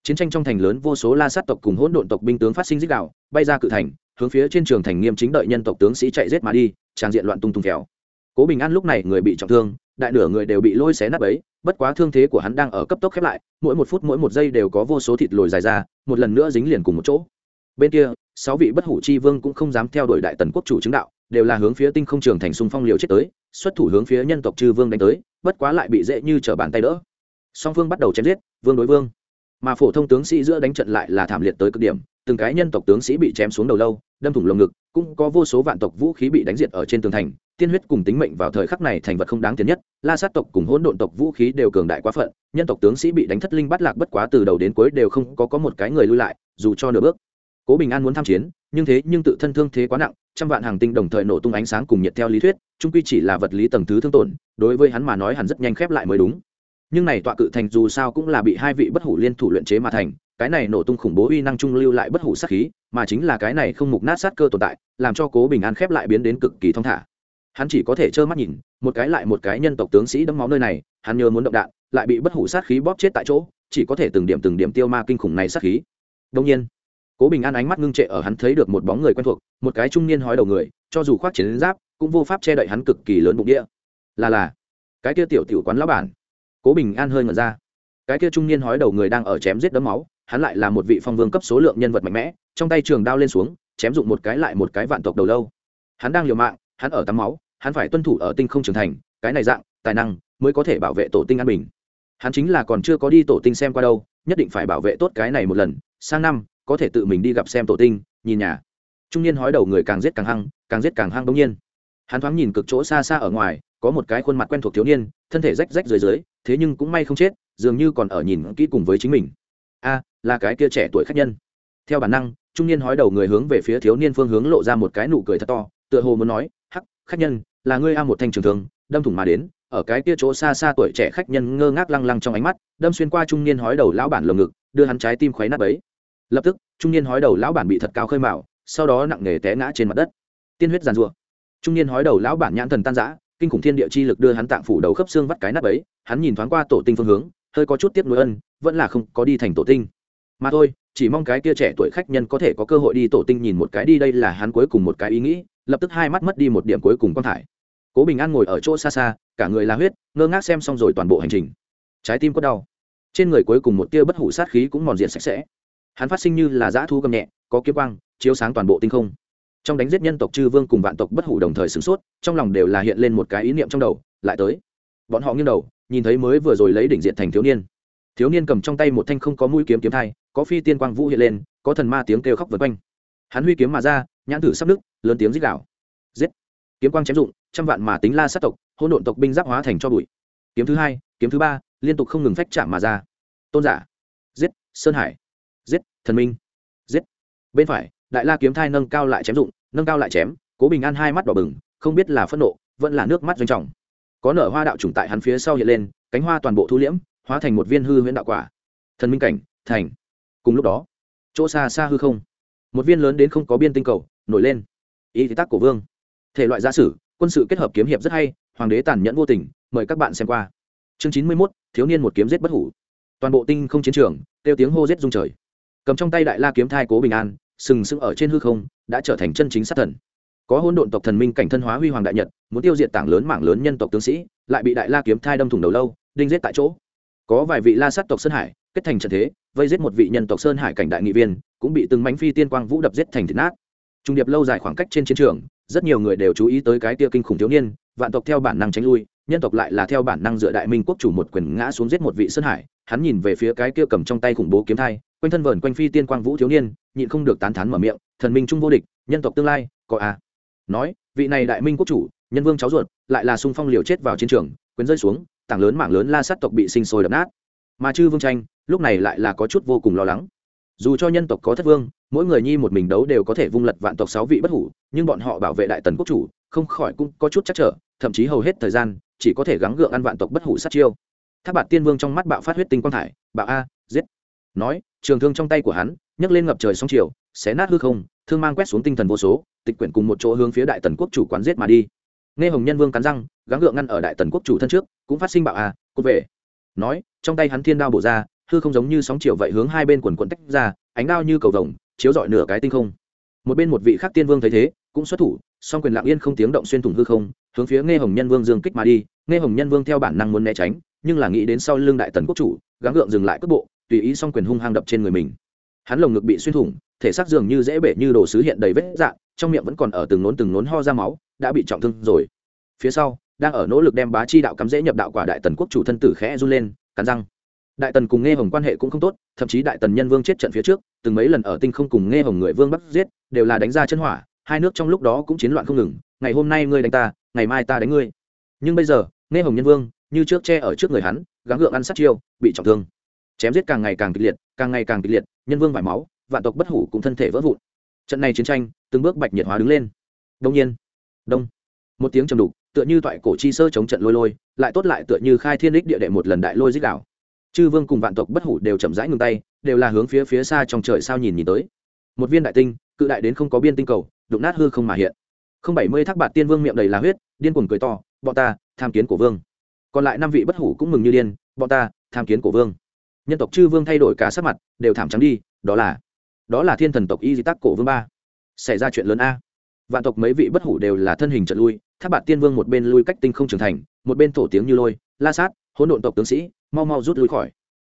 Chiến tranh trong thành lớn vô số la sát tộc cùng hỗn độn tộc binh tướng phát sinh dích đạo bay ra cự thành, hướng phía trên trường thành nghiêm chính đợi nhân tộc tướng sĩ chạy giết mà đi tràn diện loạn tung tung khéo cố bình an lúc này người bị trọng thương, đại nửa người đều bị lôi xé nát ấy bất quá thương thế của hắn đang ở cấp tốc khép lại, mỗi một phút mỗi một giây đều có vô số thịt lồi dài ra, một lần nữa dính liền cùng một chỗ. Bên kia, sáu vị bất hủ chi vương cũng không dám theo đuổi đại tần quốc chủ chứng đạo, đều là hướng phía tinh không trường thành xung phong liều chết tới, xuất thủ hướng phía nhân tộc chư vương đánh tới, bất quá lại bị dễ như trở bàn tay đỡ. Song phương bắt đầu chém giết, vương đối vương. Mà phổ thông tướng sĩ giữa đánh trận lại là thảm liệt tới cực điểm từng cái nhân tộc tướng sĩ bị chém xuống đầu lâu, đâm thủng lồng ngực, cũng có vô số vạn tộc vũ khí bị đánh diệt ở trên tường thành. Tiên huyết cùng tính mệnh vào thời khắc này thành vật không đáng tiền nhất. La sát tộc cùng hỗn độn tộc vũ khí đều cường đại quá phận, nhân tộc tướng sĩ bị đánh thất linh bắt lạc bất quá từ đầu đến cuối đều không có có một cái người lui lại, dù cho nửa bước. Cố bình an muốn tham chiến, nhưng thế nhưng tự thân thương thế quá nặng, trăm vạn hàng tinh đồng thời nổ tung ánh sáng cùng nhiệt theo lý thuyết trung quy chỉ là vật lý tầng thứ thương tổn, đối với hắn mà nói hẳn rất nhanh khép lại mới đúng nhưng này tọa cự thành dù sao cũng là bị hai vị bất hủ liên thủ luyện chế mà thành, cái này nổ tung khủng bố uy năng trung lưu lại bất hủ sát khí, mà chính là cái này không mục nát sát cơ tồn tại, làm cho cố bình an khép lại biến đến cực kỳ thong thả. Hắn chỉ có thể trơ mắt nhìn, một cái lại một cái nhân tộc tướng sĩ đấm máu nơi này, hắn nhớ muốn động đạn, lại bị bất hủ sát khí bóp chết tại chỗ, chỉ có thể từng điểm từng điểm tiêu ma kinh khủng này sát khí. Đông nhiên, cố bình an ánh mắt ngưng trệ ở hắn thấy được một bóng người quen thuộc, một cái trung niên hói đầu người, cho dù khoác chiến giáp, cũng vô pháp che đậy hắn cực kỳ lớn bụng đĩa là là, cái kia tiểu tiểu quán lão bản cố bình an hơi ngẩn ra. Cái kia trung niên hói đầu người đang ở chém giết đấm máu, hắn lại là một vị phong vương cấp số lượng nhân vật mạnh mẽ, trong tay trường đao lên xuống, chém dụng một cái lại một cái vạn tộc đầu lâu. Hắn đang liều mạng, hắn ở tắm máu, hắn phải tuân thủ ở tinh không trưởng thành, cái này dạng, tài năng mới có thể bảo vệ tổ tinh an bình. Hắn chính là còn chưa có đi tổ tinh xem qua đâu, nhất định phải bảo vệ tốt cái này một lần, sang năm, có thể tự mình đi gặp xem tổ tinh, nhìn nhà. Trung niên hói đầu người càng giết càng hăng, càng giết càng hăng đông nhiên. Hắn thoáng nhìn cực chỗ xa xa ở ngoài có một cái khuôn mặt quen thuộc thiếu niên thân thể rách rách dưới dưới thế nhưng cũng may không chết dường như còn ở nhìn kỹ cùng với chính mình. A là cái kia trẻ tuổi khách nhân. Theo bản năng trung niên hói đầu người hướng về phía thiếu niên phương hướng lộ ra một cái nụ cười thật to tựa hồ muốn nói hắc khách nhân là ngươi a một thanh trường thường đâm thủng mà đến. Ở cái kia chỗ xa xa tuổi trẻ khách nhân ngơ ngác lăng lăng trong ánh mắt đâm xuyên qua trung niên hói đầu lão bản lồng ngực đưa hắn trái tim khuấy nát ấy lập tức trung niên hói đầu lão bản bị thật cao khơi mạo sau đó nặng nề té ngã trên mặt đất. Tiên huyết giàn rủa, trung niên hói đầu lão bản nhãn thần tan rã kinh khủng thiên địa chi lực đưa hắn tạng phủ đầu khớp xương vắt cái nắp ấy, hắn nhìn thoáng qua tổ tinh phương hướng, hơi có chút tiếc nuối ân, vẫn là không có đi thành tổ tinh. Mà thôi, chỉ mong cái kia trẻ tuổi khách nhân có thể có cơ hội đi tổ tinh nhìn một cái đi, đây là hắn cuối cùng một cái ý nghĩ, lập tức hai mắt mất đi một điểm cuối cùng quang thải. Cố bình an ngồi ở chỗ xa xa, cả người là huyết, ngơ ngác xem xong rồi toàn bộ hành trình. Trái tim có đau. Trên người cuối cùng một tia bất hủ sát khí cũng mòn diện sạch sẽ. Hắn phát sinh như là dã thu gầm nhẹ, có kiếm quang, chiếu sáng toàn bộ tinh không trong đánh giết nhân tộc chư vương cùng vạn tộc bất hủ đồng thời sửng sốt, trong lòng đều là hiện lên một cái ý niệm trong đầu, lại tới. Bọn họ nghiêng đầu, nhìn thấy mới vừa rồi lấy đỉnh diện thành thiếu niên. Thiếu niên cầm trong tay một thanh không có mũi kiếm kiếm thai, có phi tiên quang vũ hiện lên, có thần ma tiếng kêu khóc vượt quanh. Hắn huy kiếm mà ra, nhãn thử sắp nứt, lớn tiếng rít gạo giết! Kiếm quang chém dụng trăm vạn mà tính la sát tộc, hỗn độn tộc binh giáp hóa thành cho bụi. Kiếm thứ hai, kiếm thứ ba, liên tục không ngừng phách chạm mà ra. Tôn giả. Giết! Sơn hải. Giết! Thần minh. Giết! Bên phải đại la kiếm thai nâng cao lại chém dụng, nâng cao lại chém, cố bình an hai mắt đỏ bừng, không biết là phẫn nộ, vẫn là nước mắt doanh trọng. Có nở hoa đạo trùng tại hắn phía sau hiện lên, cánh hoa toàn bộ thu liễm, hóa thành một viên hư huyễn đạo quả. Thần minh cảnh, thành. Cùng lúc đó, chỗ xa xa hư không, một viên lớn đến không có biên tinh cầu, nổi lên. Ý thì tác của vương. Thể loại gia sử, quân sự kết hợp kiếm hiệp rất hay, hoàng đế tàn nhẫn vô tình, mời các bạn xem qua. Chương chín mươi mốt, thiếu niên một kiếm giết bất hủ. Toàn bộ tinh không chiến trường, kêu tiếng hô giết dung trời. Cầm trong tay đại la kiếm thai cố bình an sừng sững ở trên hư không, đã trở thành chân chính sát thần. Có hôn độn tộc thần minh cảnh thân hóa huy hoàng đại nhật, muốn tiêu diệt tảng lớn mảng lớn nhân tộc tướng sĩ, lại bị đại la kiếm thai đâm thủng đầu lâu, đinh giết tại chỗ. Có vài vị la sát tộc sơn hải, kết thành trận thế, vây giết một vị nhân tộc sơn hải cảnh đại nghị viên, cũng bị từng mảnh phi tiên quang vũ đập giết thành thịt nát. Trung điệp lâu dài khoảng cách trên chiến trường, rất nhiều người đều chú ý tới cái tia kinh khủng thiếu niên, vạn tộc theo bản năng tránh lui, nhân tộc lại là theo bản năng dựa đại minh quốc chủ một quyền ngã xuống giết một vị sơn hải. Hắn nhìn về phía cái kia cầm trong tay khủng bố kiếm thai quanh thân vờn quanh phi tiên quang vũ thiếu niên, nhịn không được tán thán mở miệng, thần minh trung vô địch, nhân tộc tương lai, có à nói, vị này đại minh quốc chủ, nhân vương cháu ruột, lại là sung phong liều chết vào chiến trường quyến rơi xuống, tảng lớn mảng lớn la sát tộc bị sinh sôi đập nát. Mà chư vương tranh, lúc này lại là có chút vô cùng lo lắng. Dù cho nhân tộc có thất vương, mỗi người nhi một mình đấu đều có thể vung lật vạn tộc sáu vị bất hủ, nhưng bọn họ bảo vệ đại tần quốc chủ, không khỏi cũng có chút chắc trở, thậm chí hầu hết thời gian, chỉ có thể gắng gượng ăn vạn tộc bất hủ sát chiêu. Tháp bạt tiên vương trong mắt bạo phát huyết tinh quang thải, bạo a nói trường thương trong tay của hắn nhấc lên ngập trời sóng chiều xé nát hư không thương mang quét xuống tinh thần vô số tịch quyển cùng một chỗ hướng phía đại tần quốc chủ quán giết mà đi. Nghe hồng nhân vương cắn răng gắng gượng ngăn ở đại tần quốc chủ thân trước cũng phát sinh bạo à, cốt về. Nói trong tay hắn thiên đao bổ ra hư không giống như sóng chiều vậy hướng hai bên quần quần tách ra ánh đao như cầu vồng chiếu rọi nửa cái tinh không. Một bên một vị khác tiên vương thấy thế cũng xuất thủ song quyền lặng yên không tiếng động xuyên thủng hư không hướng phía nghe hồng nhân vương dương kích mà đi. Nghe hồng nhân vương theo bản năng muốn né tránh nhưng là nghĩ đến sau lưng đại tần quốc chủ gắng gượng dừng lại cước bộ tùy ý song quyền hung hăng đập trên người mình. Hắn lồng ngực bị xuyên thủng, thể xác dường như dễ bể như đồ sứ hiện đầy vết dạng, trong miệng vẫn còn ở từng nốn từng nốn ho ra máu, đã bị trọng thương rồi. Phía sau, đang ở nỗ lực đem bá chi đạo cắm dễ nhập đạo quả đại tần quốc chủ thân tử khẽ run lên, cắn răng. Đại tần cùng nghe hồng quan hệ cũng không tốt, thậm chí đại tần nhân vương chết trận phía trước, từng mấy lần ở tinh không cùng nghe hồng người vương bắt giết, đều là đánh ra chân hỏa, hai nước trong lúc đó cũng chiến loạn không ngừng, ngày hôm nay ngươi đánh ta, ngày mai ta đánh ngươi. Nhưng bây giờ nghe hồng nhân vương, như trước che ở trước người hắn, gắng gượng ăn sát chiêu, bị trọng thương chém giết càng ngày càng kịch liệt, càng ngày càng kịch liệt, nhân vương vải máu, vạn tộc bất hủ cũng thân thể vỡ vụn. Trận này chiến tranh, từng bước bạch nhiệt hóa đứng lên. Đông nhiên, đông, một tiếng trầm đục, tựa như toại cổ chi sơ chống trận lôi lôi, lại tốt lại tựa như khai thiên đích địa đệ một lần đại lôi dích đảo chư vương cùng vạn tộc bất hủ đều chậm rãi ngừng tay, đều là hướng phía phía xa trong trời sao nhìn nhìn tới. Một viên đại tinh, cự đại đến không có biên tinh cầu, đụng nát hư không mà hiện. Không bảy mươi thác bạt tiên vương miệng đầy là huyết, điên cuồng cười to, bọn ta, tham kiến của vương. Còn lại năm vị bất hủ cũng mừng như điên, bọn ta, tham kiến của vương nhân tộc chư vương thay đổi cả sắc mặt, đều thảm trắng đi, đó là đó là thiên thần tộc y di tắc cổ vương ba. Xảy ra chuyện lớn a. Vạn tộc mấy vị bất hủ đều là thân hình trận lui, tháp bạt tiên vương một bên lui cách tinh không trưởng thành, một bên thổ tiếng như lôi, la sát, hỗn độn tộc tướng sĩ, mau mau rút lui khỏi.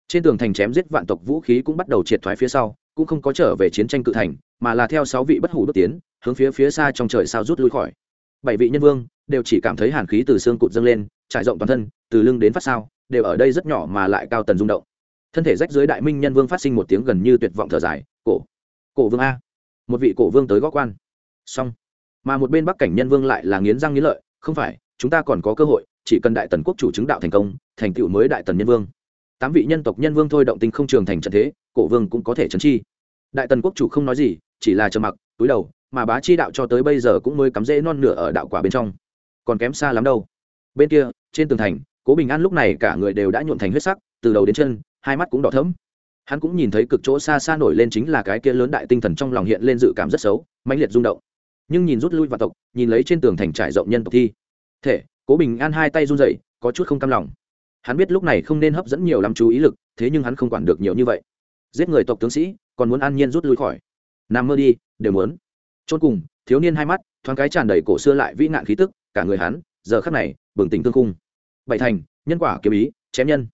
Trên tường thành chém giết vạn tộc vũ khí cũng bắt đầu triệt thoái phía sau, cũng không có trở về chiến tranh cự thành, mà là theo sáu vị bất hủ bước tiến, hướng phía phía xa trong trời sao rút lui khỏi. Bảy vị nhân vương đều chỉ cảm thấy hàn khí từ xương cụt dâng lên, trải rộng toàn thân, từ lưng đến phát sao, đều ở đây rất nhỏ mà lại cao tần rung động thân thể rách dưới đại minh nhân vương phát sinh một tiếng gần như tuyệt vọng thở dài, cổ cổ vương a. Một vị cổ vương tới góc quan. Xong. Mà một bên bắc cảnh nhân vương lại là nghiến răng nghiến lợi, không phải, chúng ta còn có cơ hội, chỉ cần đại tần quốc chủ chứng đạo thành công, thành tựu mới đại tần nhân vương. Tám vị nhân tộc nhân vương thôi động tinh không trường thành trận thế, cổ vương cũng có thể trấn chi. Đại tần quốc chủ không nói gì, chỉ là trầm mặc, túi đầu, mà bá chi đạo cho tới bây giờ cũng mới cắm rễ non nửa ở đạo quả bên trong. Còn kém xa lắm đâu. Bên kia, trên tường thành, cố bình an lúc này cả người đều đã nhuộn thành huyết sắc, từ đầu đến chân hai mắt cũng đỏ thẫm. Hắn cũng nhìn thấy cực chỗ xa xa nổi lên chính là cái kia lớn đại tinh thần trong lòng hiện lên dự cảm rất xấu, mãnh liệt rung động. Nhưng nhìn rút lui vào tộc, nhìn lấy trên tường thành trải rộng nhân tộc thi. Thể, cố bình an hai tay run rẩy, có chút không cam lòng. Hắn biết lúc này không nên hấp dẫn nhiều lắm chú ý lực, thế nhưng hắn không quản được nhiều như vậy. Giết người tộc tướng sĩ, còn muốn an nhiên rút lui khỏi. Nằm mơ đi, đều muốn. Chôn cùng, thiếu niên hai mắt, thoáng cái tràn đầy cổ xưa lại vĩ nạn khí tức, cả người hắn, giờ khắc này, bừng tỉnh thương khung. Bảy thành, nhân quả kiếm ý, chém nhân.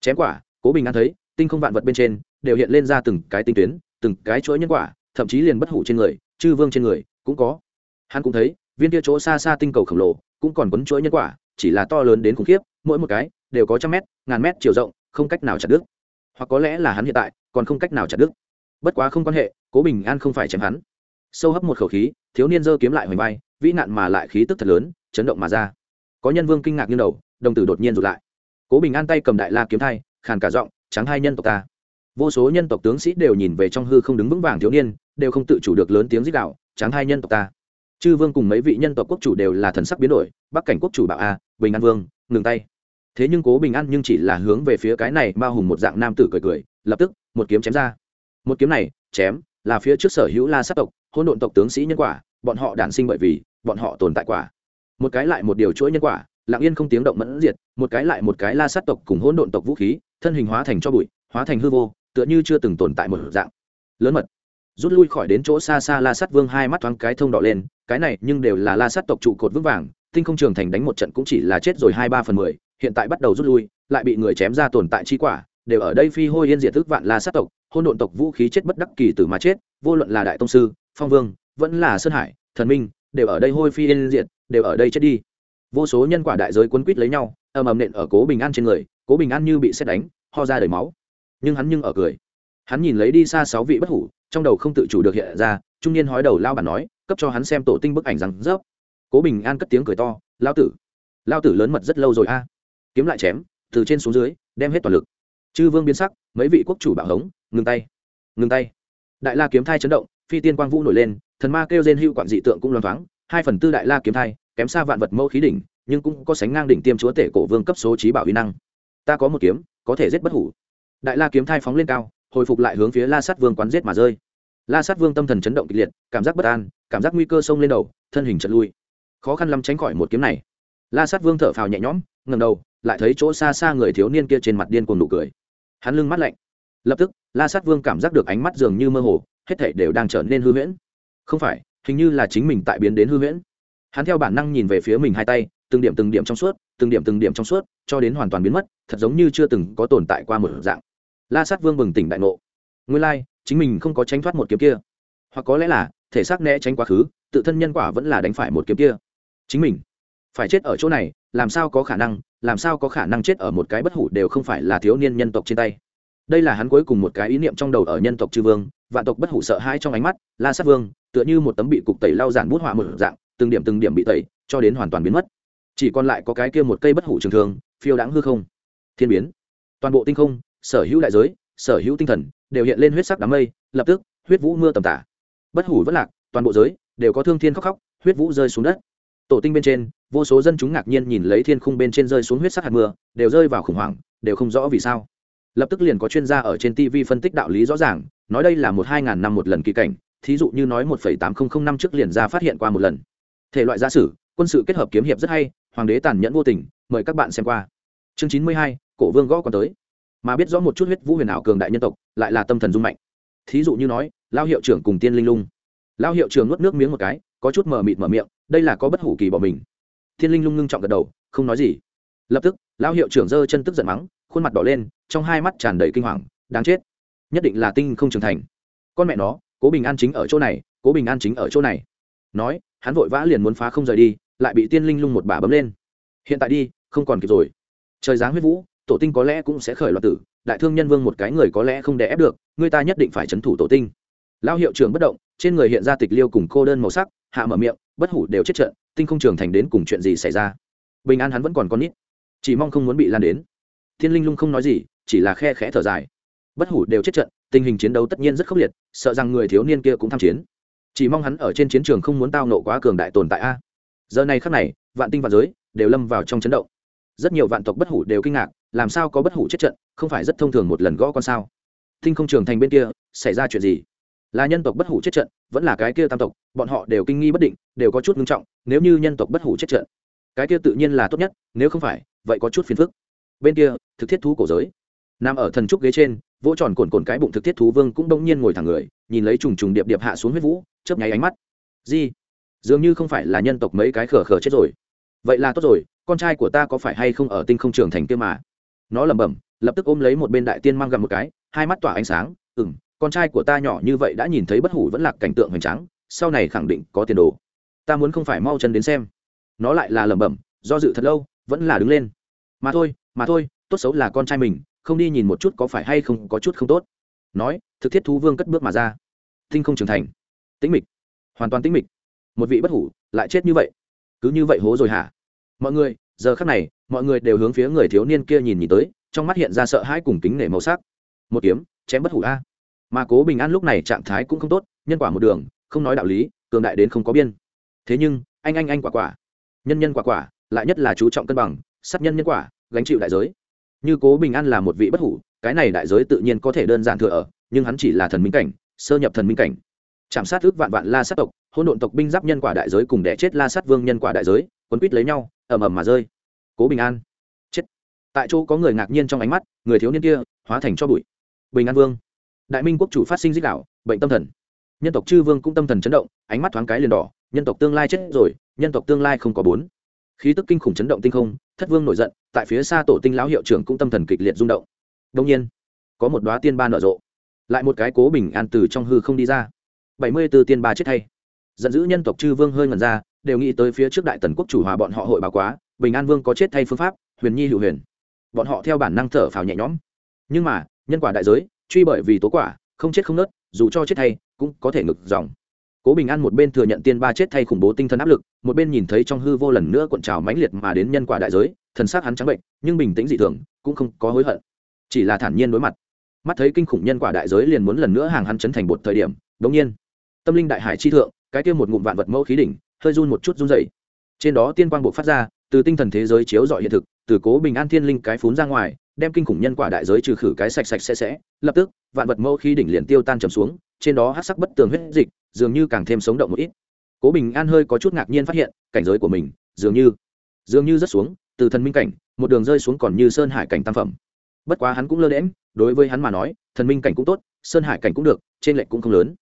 Chém quả cố bình an thấy, tinh không vạn vật bên trên đều hiện lên ra từng cái tinh tuyến, từng cái chuỗi nhân quả, thậm chí liền bất hủ trên người, chư vương trên người cũng có. Hắn cũng thấy, viên kia chỗ xa xa tinh cầu khổng lồ cũng còn quấn chuỗi nhân quả, chỉ là to lớn đến khủng khiếp, mỗi một cái đều có trăm mét, ngàn mét chiều rộng, không cách nào chặt đứt. Hoặc có lẽ là hắn hiện tại còn không cách nào chặt đứt. Bất quá không quan hệ, cố bình an không phải chém hắn. Sâu hấp một khẩu khí, thiếu niên dơ kiếm lại hoành bay vĩ nạn mà lại khí tức thật lớn, chấn động mà ra. Có nhân vương kinh ngạc như đầu, đồng tử đột nhiên rụt lại. Cố bình an tay cầm đại la kiếm thai khàn cả giọng, trắng hai nhân tộc ta. Vô số nhân tộc tướng sĩ đều nhìn về trong hư không đứng vững vàng thiếu niên, đều không tự chủ được lớn tiếng dích đạo trắng hai nhân tộc ta. Chư vương cùng mấy vị nhân tộc quốc chủ đều là thần sắc biến đổi, bắc cảnh quốc chủ bảo a, bình an vương, ngừng tay. Thế nhưng cố bình an nhưng chỉ là hướng về phía cái này ma hùng một dạng nam tử cười cười, lập tức, một kiếm chém ra. Một kiếm này, chém, là phía trước sở hữu la sát tộc hôn độn tộc tướng sĩ nhân quả, bọn họ đản sinh bởi vì, bọn họ tồn tại quả. Một cái lại một điều chuỗi nhân quả lặng yên không tiếng động mẫn diệt, một cái lại một cái la sát tộc cùng hỗn độn tộc vũ khí, thân hình hóa thành cho bụi, hóa thành hư vô, tựa như chưa từng tồn tại một dạng. Lớn mật. Rút lui khỏi đến chỗ xa xa la sát vương hai mắt thoáng cái thông đỏ lên, cái này nhưng đều là la sát tộc trụ cột vững vàng, tinh không trường thành đánh một trận cũng chỉ là chết rồi hai ba phần mười, hiện tại bắt đầu rút lui, lại bị người chém ra tồn tại chi quả, đều ở đây phi hôi yên diệt thức vạn la sát tộc hôn độn tộc vũ khí chết bất đắc kỳ tử mà chết, vô luận là đại tông sư, phong vương, vẫn là sơn hải, thần minh, đều ở đây hôi phi yên diệt, đều ở đây chết đi vô số nhân quả đại giới quấn quýt lấy nhau, ầm ầm nện ở cố bình an trên người, cố bình an như bị xét đánh, ho ra đầy máu. Nhưng hắn nhưng ở cười. Hắn nhìn lấy đi xa sáu vị bất hủ, trong đầu không tự chủ được hiện ra, trung niên hói đầu lao bản nói, cấp cho hắn xem tổ tinh bức ảnh rằng rớp. Cố bình an cất tiếng cười to, lao tử lao tử lớn mật rất lâu rồi a. Kiếm lại chém, từ trên xuống dưới, đem hết toàn lực. Chư vương biến sắc, mấy vị quốc chủ bảo hống, ngừng tay ngừng tay. Đại la kiếm thai chấn động, phi tiên quang vũ nổi lên, thần ma kêu trên hưu quản dị tượng cũng loan thoáng, hai phần tư đại la kiếm thai kém xa vạn vật mẫu khí đỉnh, nhưng cũng có sánh ngang đỉnh tiêm chúa tể cổ vương cấp số trí bảo huy năng. Ta có một kiếm, có thể giết bất hủ. Đại la kiếm thai phóng lên cao, hồi phục lại hướng phía la sát vương quán giết mà rơi. La sát vương tâm thần chấn động kịch liệt, cảm giác bất an, cảm giác nguy cơ sông lên đầu, thân hình chật lui. Khó khăn lắm tránh khỏi một kiếm này. La sát vương thở phào nhẹ nhõm ngầm đầu, lại thấy chỗ xa xa người thiếu niên kia trên mặt điên cuồng nụ cười. Hắn lưng mắt lạnh. Lập tức, la sát vương cảm giác được ánh mắt dường như mơ hồ, hết thảy đều đang trở nên hư huyễn. Không phải, hình như là chính mình tại biến đến hư huyễn hắn theo bản năng nhìn về phía mình hai tay, từng điểm từng điểm trong suốt, từng điểm từng điểm trong suốt, cho đến hoàn toàn biến mất, thật giống như chưa từng có tồn tại qua một dạng. La sát vương bừng tỉnh đại ngộ. Nguyên lai, chính mình không có tránh thoát một kiếm kia. Hoặc có lẽ là, thể xác né tránh quá khứ, tự thân nhân quả vẫn là đánh phải một kiếm kia. Chính mình phải chết ở chỗ này, làm sao có khả năng, làm sao có khả năng chết ở một cái bất hủ đều không phải là thiếu niên nhân tộc trên tay. Đây là hắn cuối cùng một cái ý niệm trong đầu ở nhân tộc chư vương, vạn tộc bất hủ sợ hãi trong ánh mắt, la sát vương, tựa như một tấm bị cục tẩy lau giản bút họa một dạng từng điểm từng điểm bị tẩy, cho đến hoàn toàn biến mất. Chỉ còn lại có cái kia một cây bất hủ trường thường phiêu đáng hư không. Thiên biến. Toàn bộ tinh không, sở hữu đại giới, sở hữu tinh thần đều hiện lên huyết sắc đám mây, lập tức, huyết vũ mưa tầm tả. Bất hủ vất lạc, toàn bộ giới đều có thương thiên khóc khóc, huyết vũ rơi xuống đất. Tổ tinh bên trên, vô số dân chúng ngạc nhiên nhìn lấy thiên khung bên trên rơi xuống huyết sắc hạt mưa, đều rơi vào khủng hoảng, đều không rõ vì sao. Lập tức liền có chuyên gia ở trên tv phân tích đạo lý rõ ràng, nói đây là một hai ngàn năm một lần kỳ cảnh, thí dụ như nói một phẩy tám không năm trước liền ra phát hiện qua một lần thể loại giả sử, quân sự kết hợp kiếm hiệp rất hay, hoàng đế tàn nhẫn vô tình, mời các bạn xem qua. Chương chín mươi hai, cổ vương gõ còn tới. Mà biết rõ một chút huyết vũ huyền ảo cường đại nhân tộc, lại là tâm thần dung mạnh. Thí dụ như nói, lao hiệu trưởng cùng tiên linh lung. Lao hiệu trưởng nuốt nước miếng một cái, có chút mờ mịt mở miệng, đây là có bất hủ kỳ bỏ mình. Thiên linh lung ngưng trọng gật đầu, không nói gì. Lập tức, lao hiệu trưởng giơ chân tức giận mắng, khuôn mặt đỏ lên, trong hai mắt tràn đầy kinh hoàng, đáng chết. Nhất định là tinh không trưởng thành. Con mẹ nó, cố bình an chính ở chỗ này, cố bình an chính ở chỗ này. Nói hắn vội vã liền muốn phá không rời đi, lại bị tiên linh lung một bà bấm lên. Hiện tại đi, không còn kịp rồi. Trời giáng huyết vũ, tổ tinh có lẽ cũng sẽ khởi loạt tử, đại thương nhân vương một cái người có lẽ không đè ép được, người ta nhất định phải trấn thủ tổ tinh. Lao hiệu trưởng bất động, trên người hiện ra tịch liêu cùng cô đơn màu sắc, hạ mở miệng, bất hủ đều chết trận, tinh không trường thành đến cùng chuyện gì xảy ra? Bình an hắn vẫn còn con nít, chỉ mong không muốn bị lan đến. Thiên linh lung không nói gì, chỉ là khe khẽ thở dài. Bất hủ đều chết trận, tình hình chiến đấu tất nhiên rất khốc liệt, sợ rằng người thiếu niên kia cũng tham chiến chỉ mong hắn ở trên chiến trường không muốn tao nộ quá cường đại tồn tại a. Giờ này khắc này, vạn tinh vạn giới đều lâm vào trong chấn động. Rất nhiều vạn tộc bất hủ đều kinh ngạc, làm sao có bất hủ chết trận, không phải rất thông thường một lần gõ con sao? Tinh không trường thành bên kia, xảy ra chuyện gì? Là nhân tộc bất hủ chết trận, vẫn là cái kia tam tộc, bọn họ đều kinh nghi bất định, đều có chút ngưng trọng, nếu như nhân tộc bất hủ chết trận, cái kia tự nhiên là tốt nhất, nếu không phải, vậy có chút phiền phức. Bên kia, thực thiết thú cổ giới, nằm ở thần trúc ghế trên vỗ tròn cồn cồn cái bụng thực thiết thú vương cũng đông nhiên ngồi thẳng người, nhìn lấy trùng trùng điệp điệp hạ xuống huyết vũ, chớp nháy ánh mắt. Di, dường như không phải là nhân tộc mấy cái khờ khờ chết rồi. Vậy là tốt rồi, con trai của ta có phải hay không ở tinh không trường thành kia mà? Nó lẩm bẩm, lập tức ôm lấy một bên đại tiên mang gặm một cái, hai mắt tỏa ánh sáng ừ m con trai của ta nhỏ như vậy đã nhìn thấy bất hủ vẫn là cảnh tượng hoành tráng, sau này khẳng định có tiền đồ. Ta muốn không phải mau chân đến xem. Nó lại là lẩm bẩm, do dự thật lâu, vẫn là đứng lên. Mà thôi mà thôi, tốt xấu là con trai mình không đi nhìn một chút có phải hay không có chút không tốt. Nói, thực thiết thú vương cất bước mà ra. Tinh không trưởng thành. Tĩnh mịch. Hoàn toàn tĩnh mịch. Một vị bất hủ, lại chết như vậy. Cứ như vậy hố rồi hả? Mọi người, giờ khắc này, mọi người đều hướng phía người thiếu niên kia nhìn nhìn tới, trong mắt hiện ra sợ hãi cùng kính nể màu sắc. Một kiếm, chém bất hủ a. Mà cố bình an lúc này trạng thái cũng không tốt, nhân quả một đường, không nói đạo lý, cường đại đến không có biên. Thế nhưng, anh anh anh quả quả. Nhân nhân quả quả, lại nhất là chú trọng cân bằng, sát nhân nhân quả, gánh chịu đại giới như cố bình an là một vị bất hủ, cái này đại giới tự nhiên có thể đơn giản thừa ở, nhưng hắn chỉ là thần minh cảnh, sơ nhập thần minh cảnh. Chạm sát ước vạn vạn la sát tộc hôn độn tộc binh giáp nhân quả đại giới cùng đẻ chết la sát vương nhân quả đại giới, quấn quýt lấy nhau, ầm ầm mà rơi. Cố bình an, chết. Tại chỗ có người ngạc nhiên trong ánh mắt, người thiếu niên kia, hóa thành cho bụi. Bình an vương. Đại minh quốc chủ phát sinh dích đạo, bệnh tâm thần. Nhân tộc chư vương cũng tâm thần chấn động, ánh mắt thoáng cái liền đỏ, nhân tộc tương lai chết rồi, nhân tộc tương lai không có bốn khí tức kinh khủng chấn động tinh không, thất vương nổi giận, tại phía xa tổ tinh lão hiệu trưởng cũng tâm thần kịch liệt rung động. Đông nhiên, có một đoá tiên ba nở rộ, lại một cái cố bình an từ trong hư không đi ra. Bảy mươi b ố tiên ba chết thay. Giận dữ nhân tộc chư vương hơi ngần ra, đều nghĩ tới phía trước đại tần quốc chủ hòa bọn họ hội báo quá, bình an vương có chết thay phương pháp, huyền nhi hữu huyền. Bọn họ theo bản năng thở phào nhẹ nhõm. Nhưng mà, nhân quả đại giới, truy bởi vì tố quả, không chết không nớt, dù cho chết thay, cũng có thể ngực dòng cố bình an một bên thừa nhận tiên ba chết thay khủng bố tinh thần áp lực, một bên nhìn thấy trong hư vô lần nữa cuộn trào mãnh liệt mà đến nhân quả đại giới, thần xác hắn trắng bệnh, nhưng bình tĩnh dị thường, cũng không có hối hận. Chỉ là thản nhiên đối mặt. Mắt thấy kinh khủng nhân quả đại giới liền muốn lần nữa hàng hắn chấn thành một thời điểm, đống nhiên, tâm linh đại hải chi thượng, cái kia một ngụm vạn vật mẫu khí đỉnh, hơi run một chút run dày trên đó tiên quang buộc phát ra, từ tinh thần thế giới chiếu dọi hiện thực, từ cố bình an thiên linh cái phún ra ngoài, đem kinh khủng nhân quả đại giới trừ khử cái sạch sạch sẽ sẽ, lập tức, vạn vật mẫu khí đỉnh liền tiêu tan trầm xuống, trên đó hát sắc bất tường huyết dịch dường như càng thêm sống động một ít. Cố bình an hơi có chút ngạc nhiên phát hiện, cảnh giới của mình, dường như dường như rất xuống, từ thần minh cảnh, một đường rơi xuống còn như sơn hải cảnh tam phẩm. Bất quá hắn cũng lơ đễm đối với hắn mà nói, thần minh cảnh cũng tốt, sơn hải cảnh cũng được, trên lệnh cũng không lớn.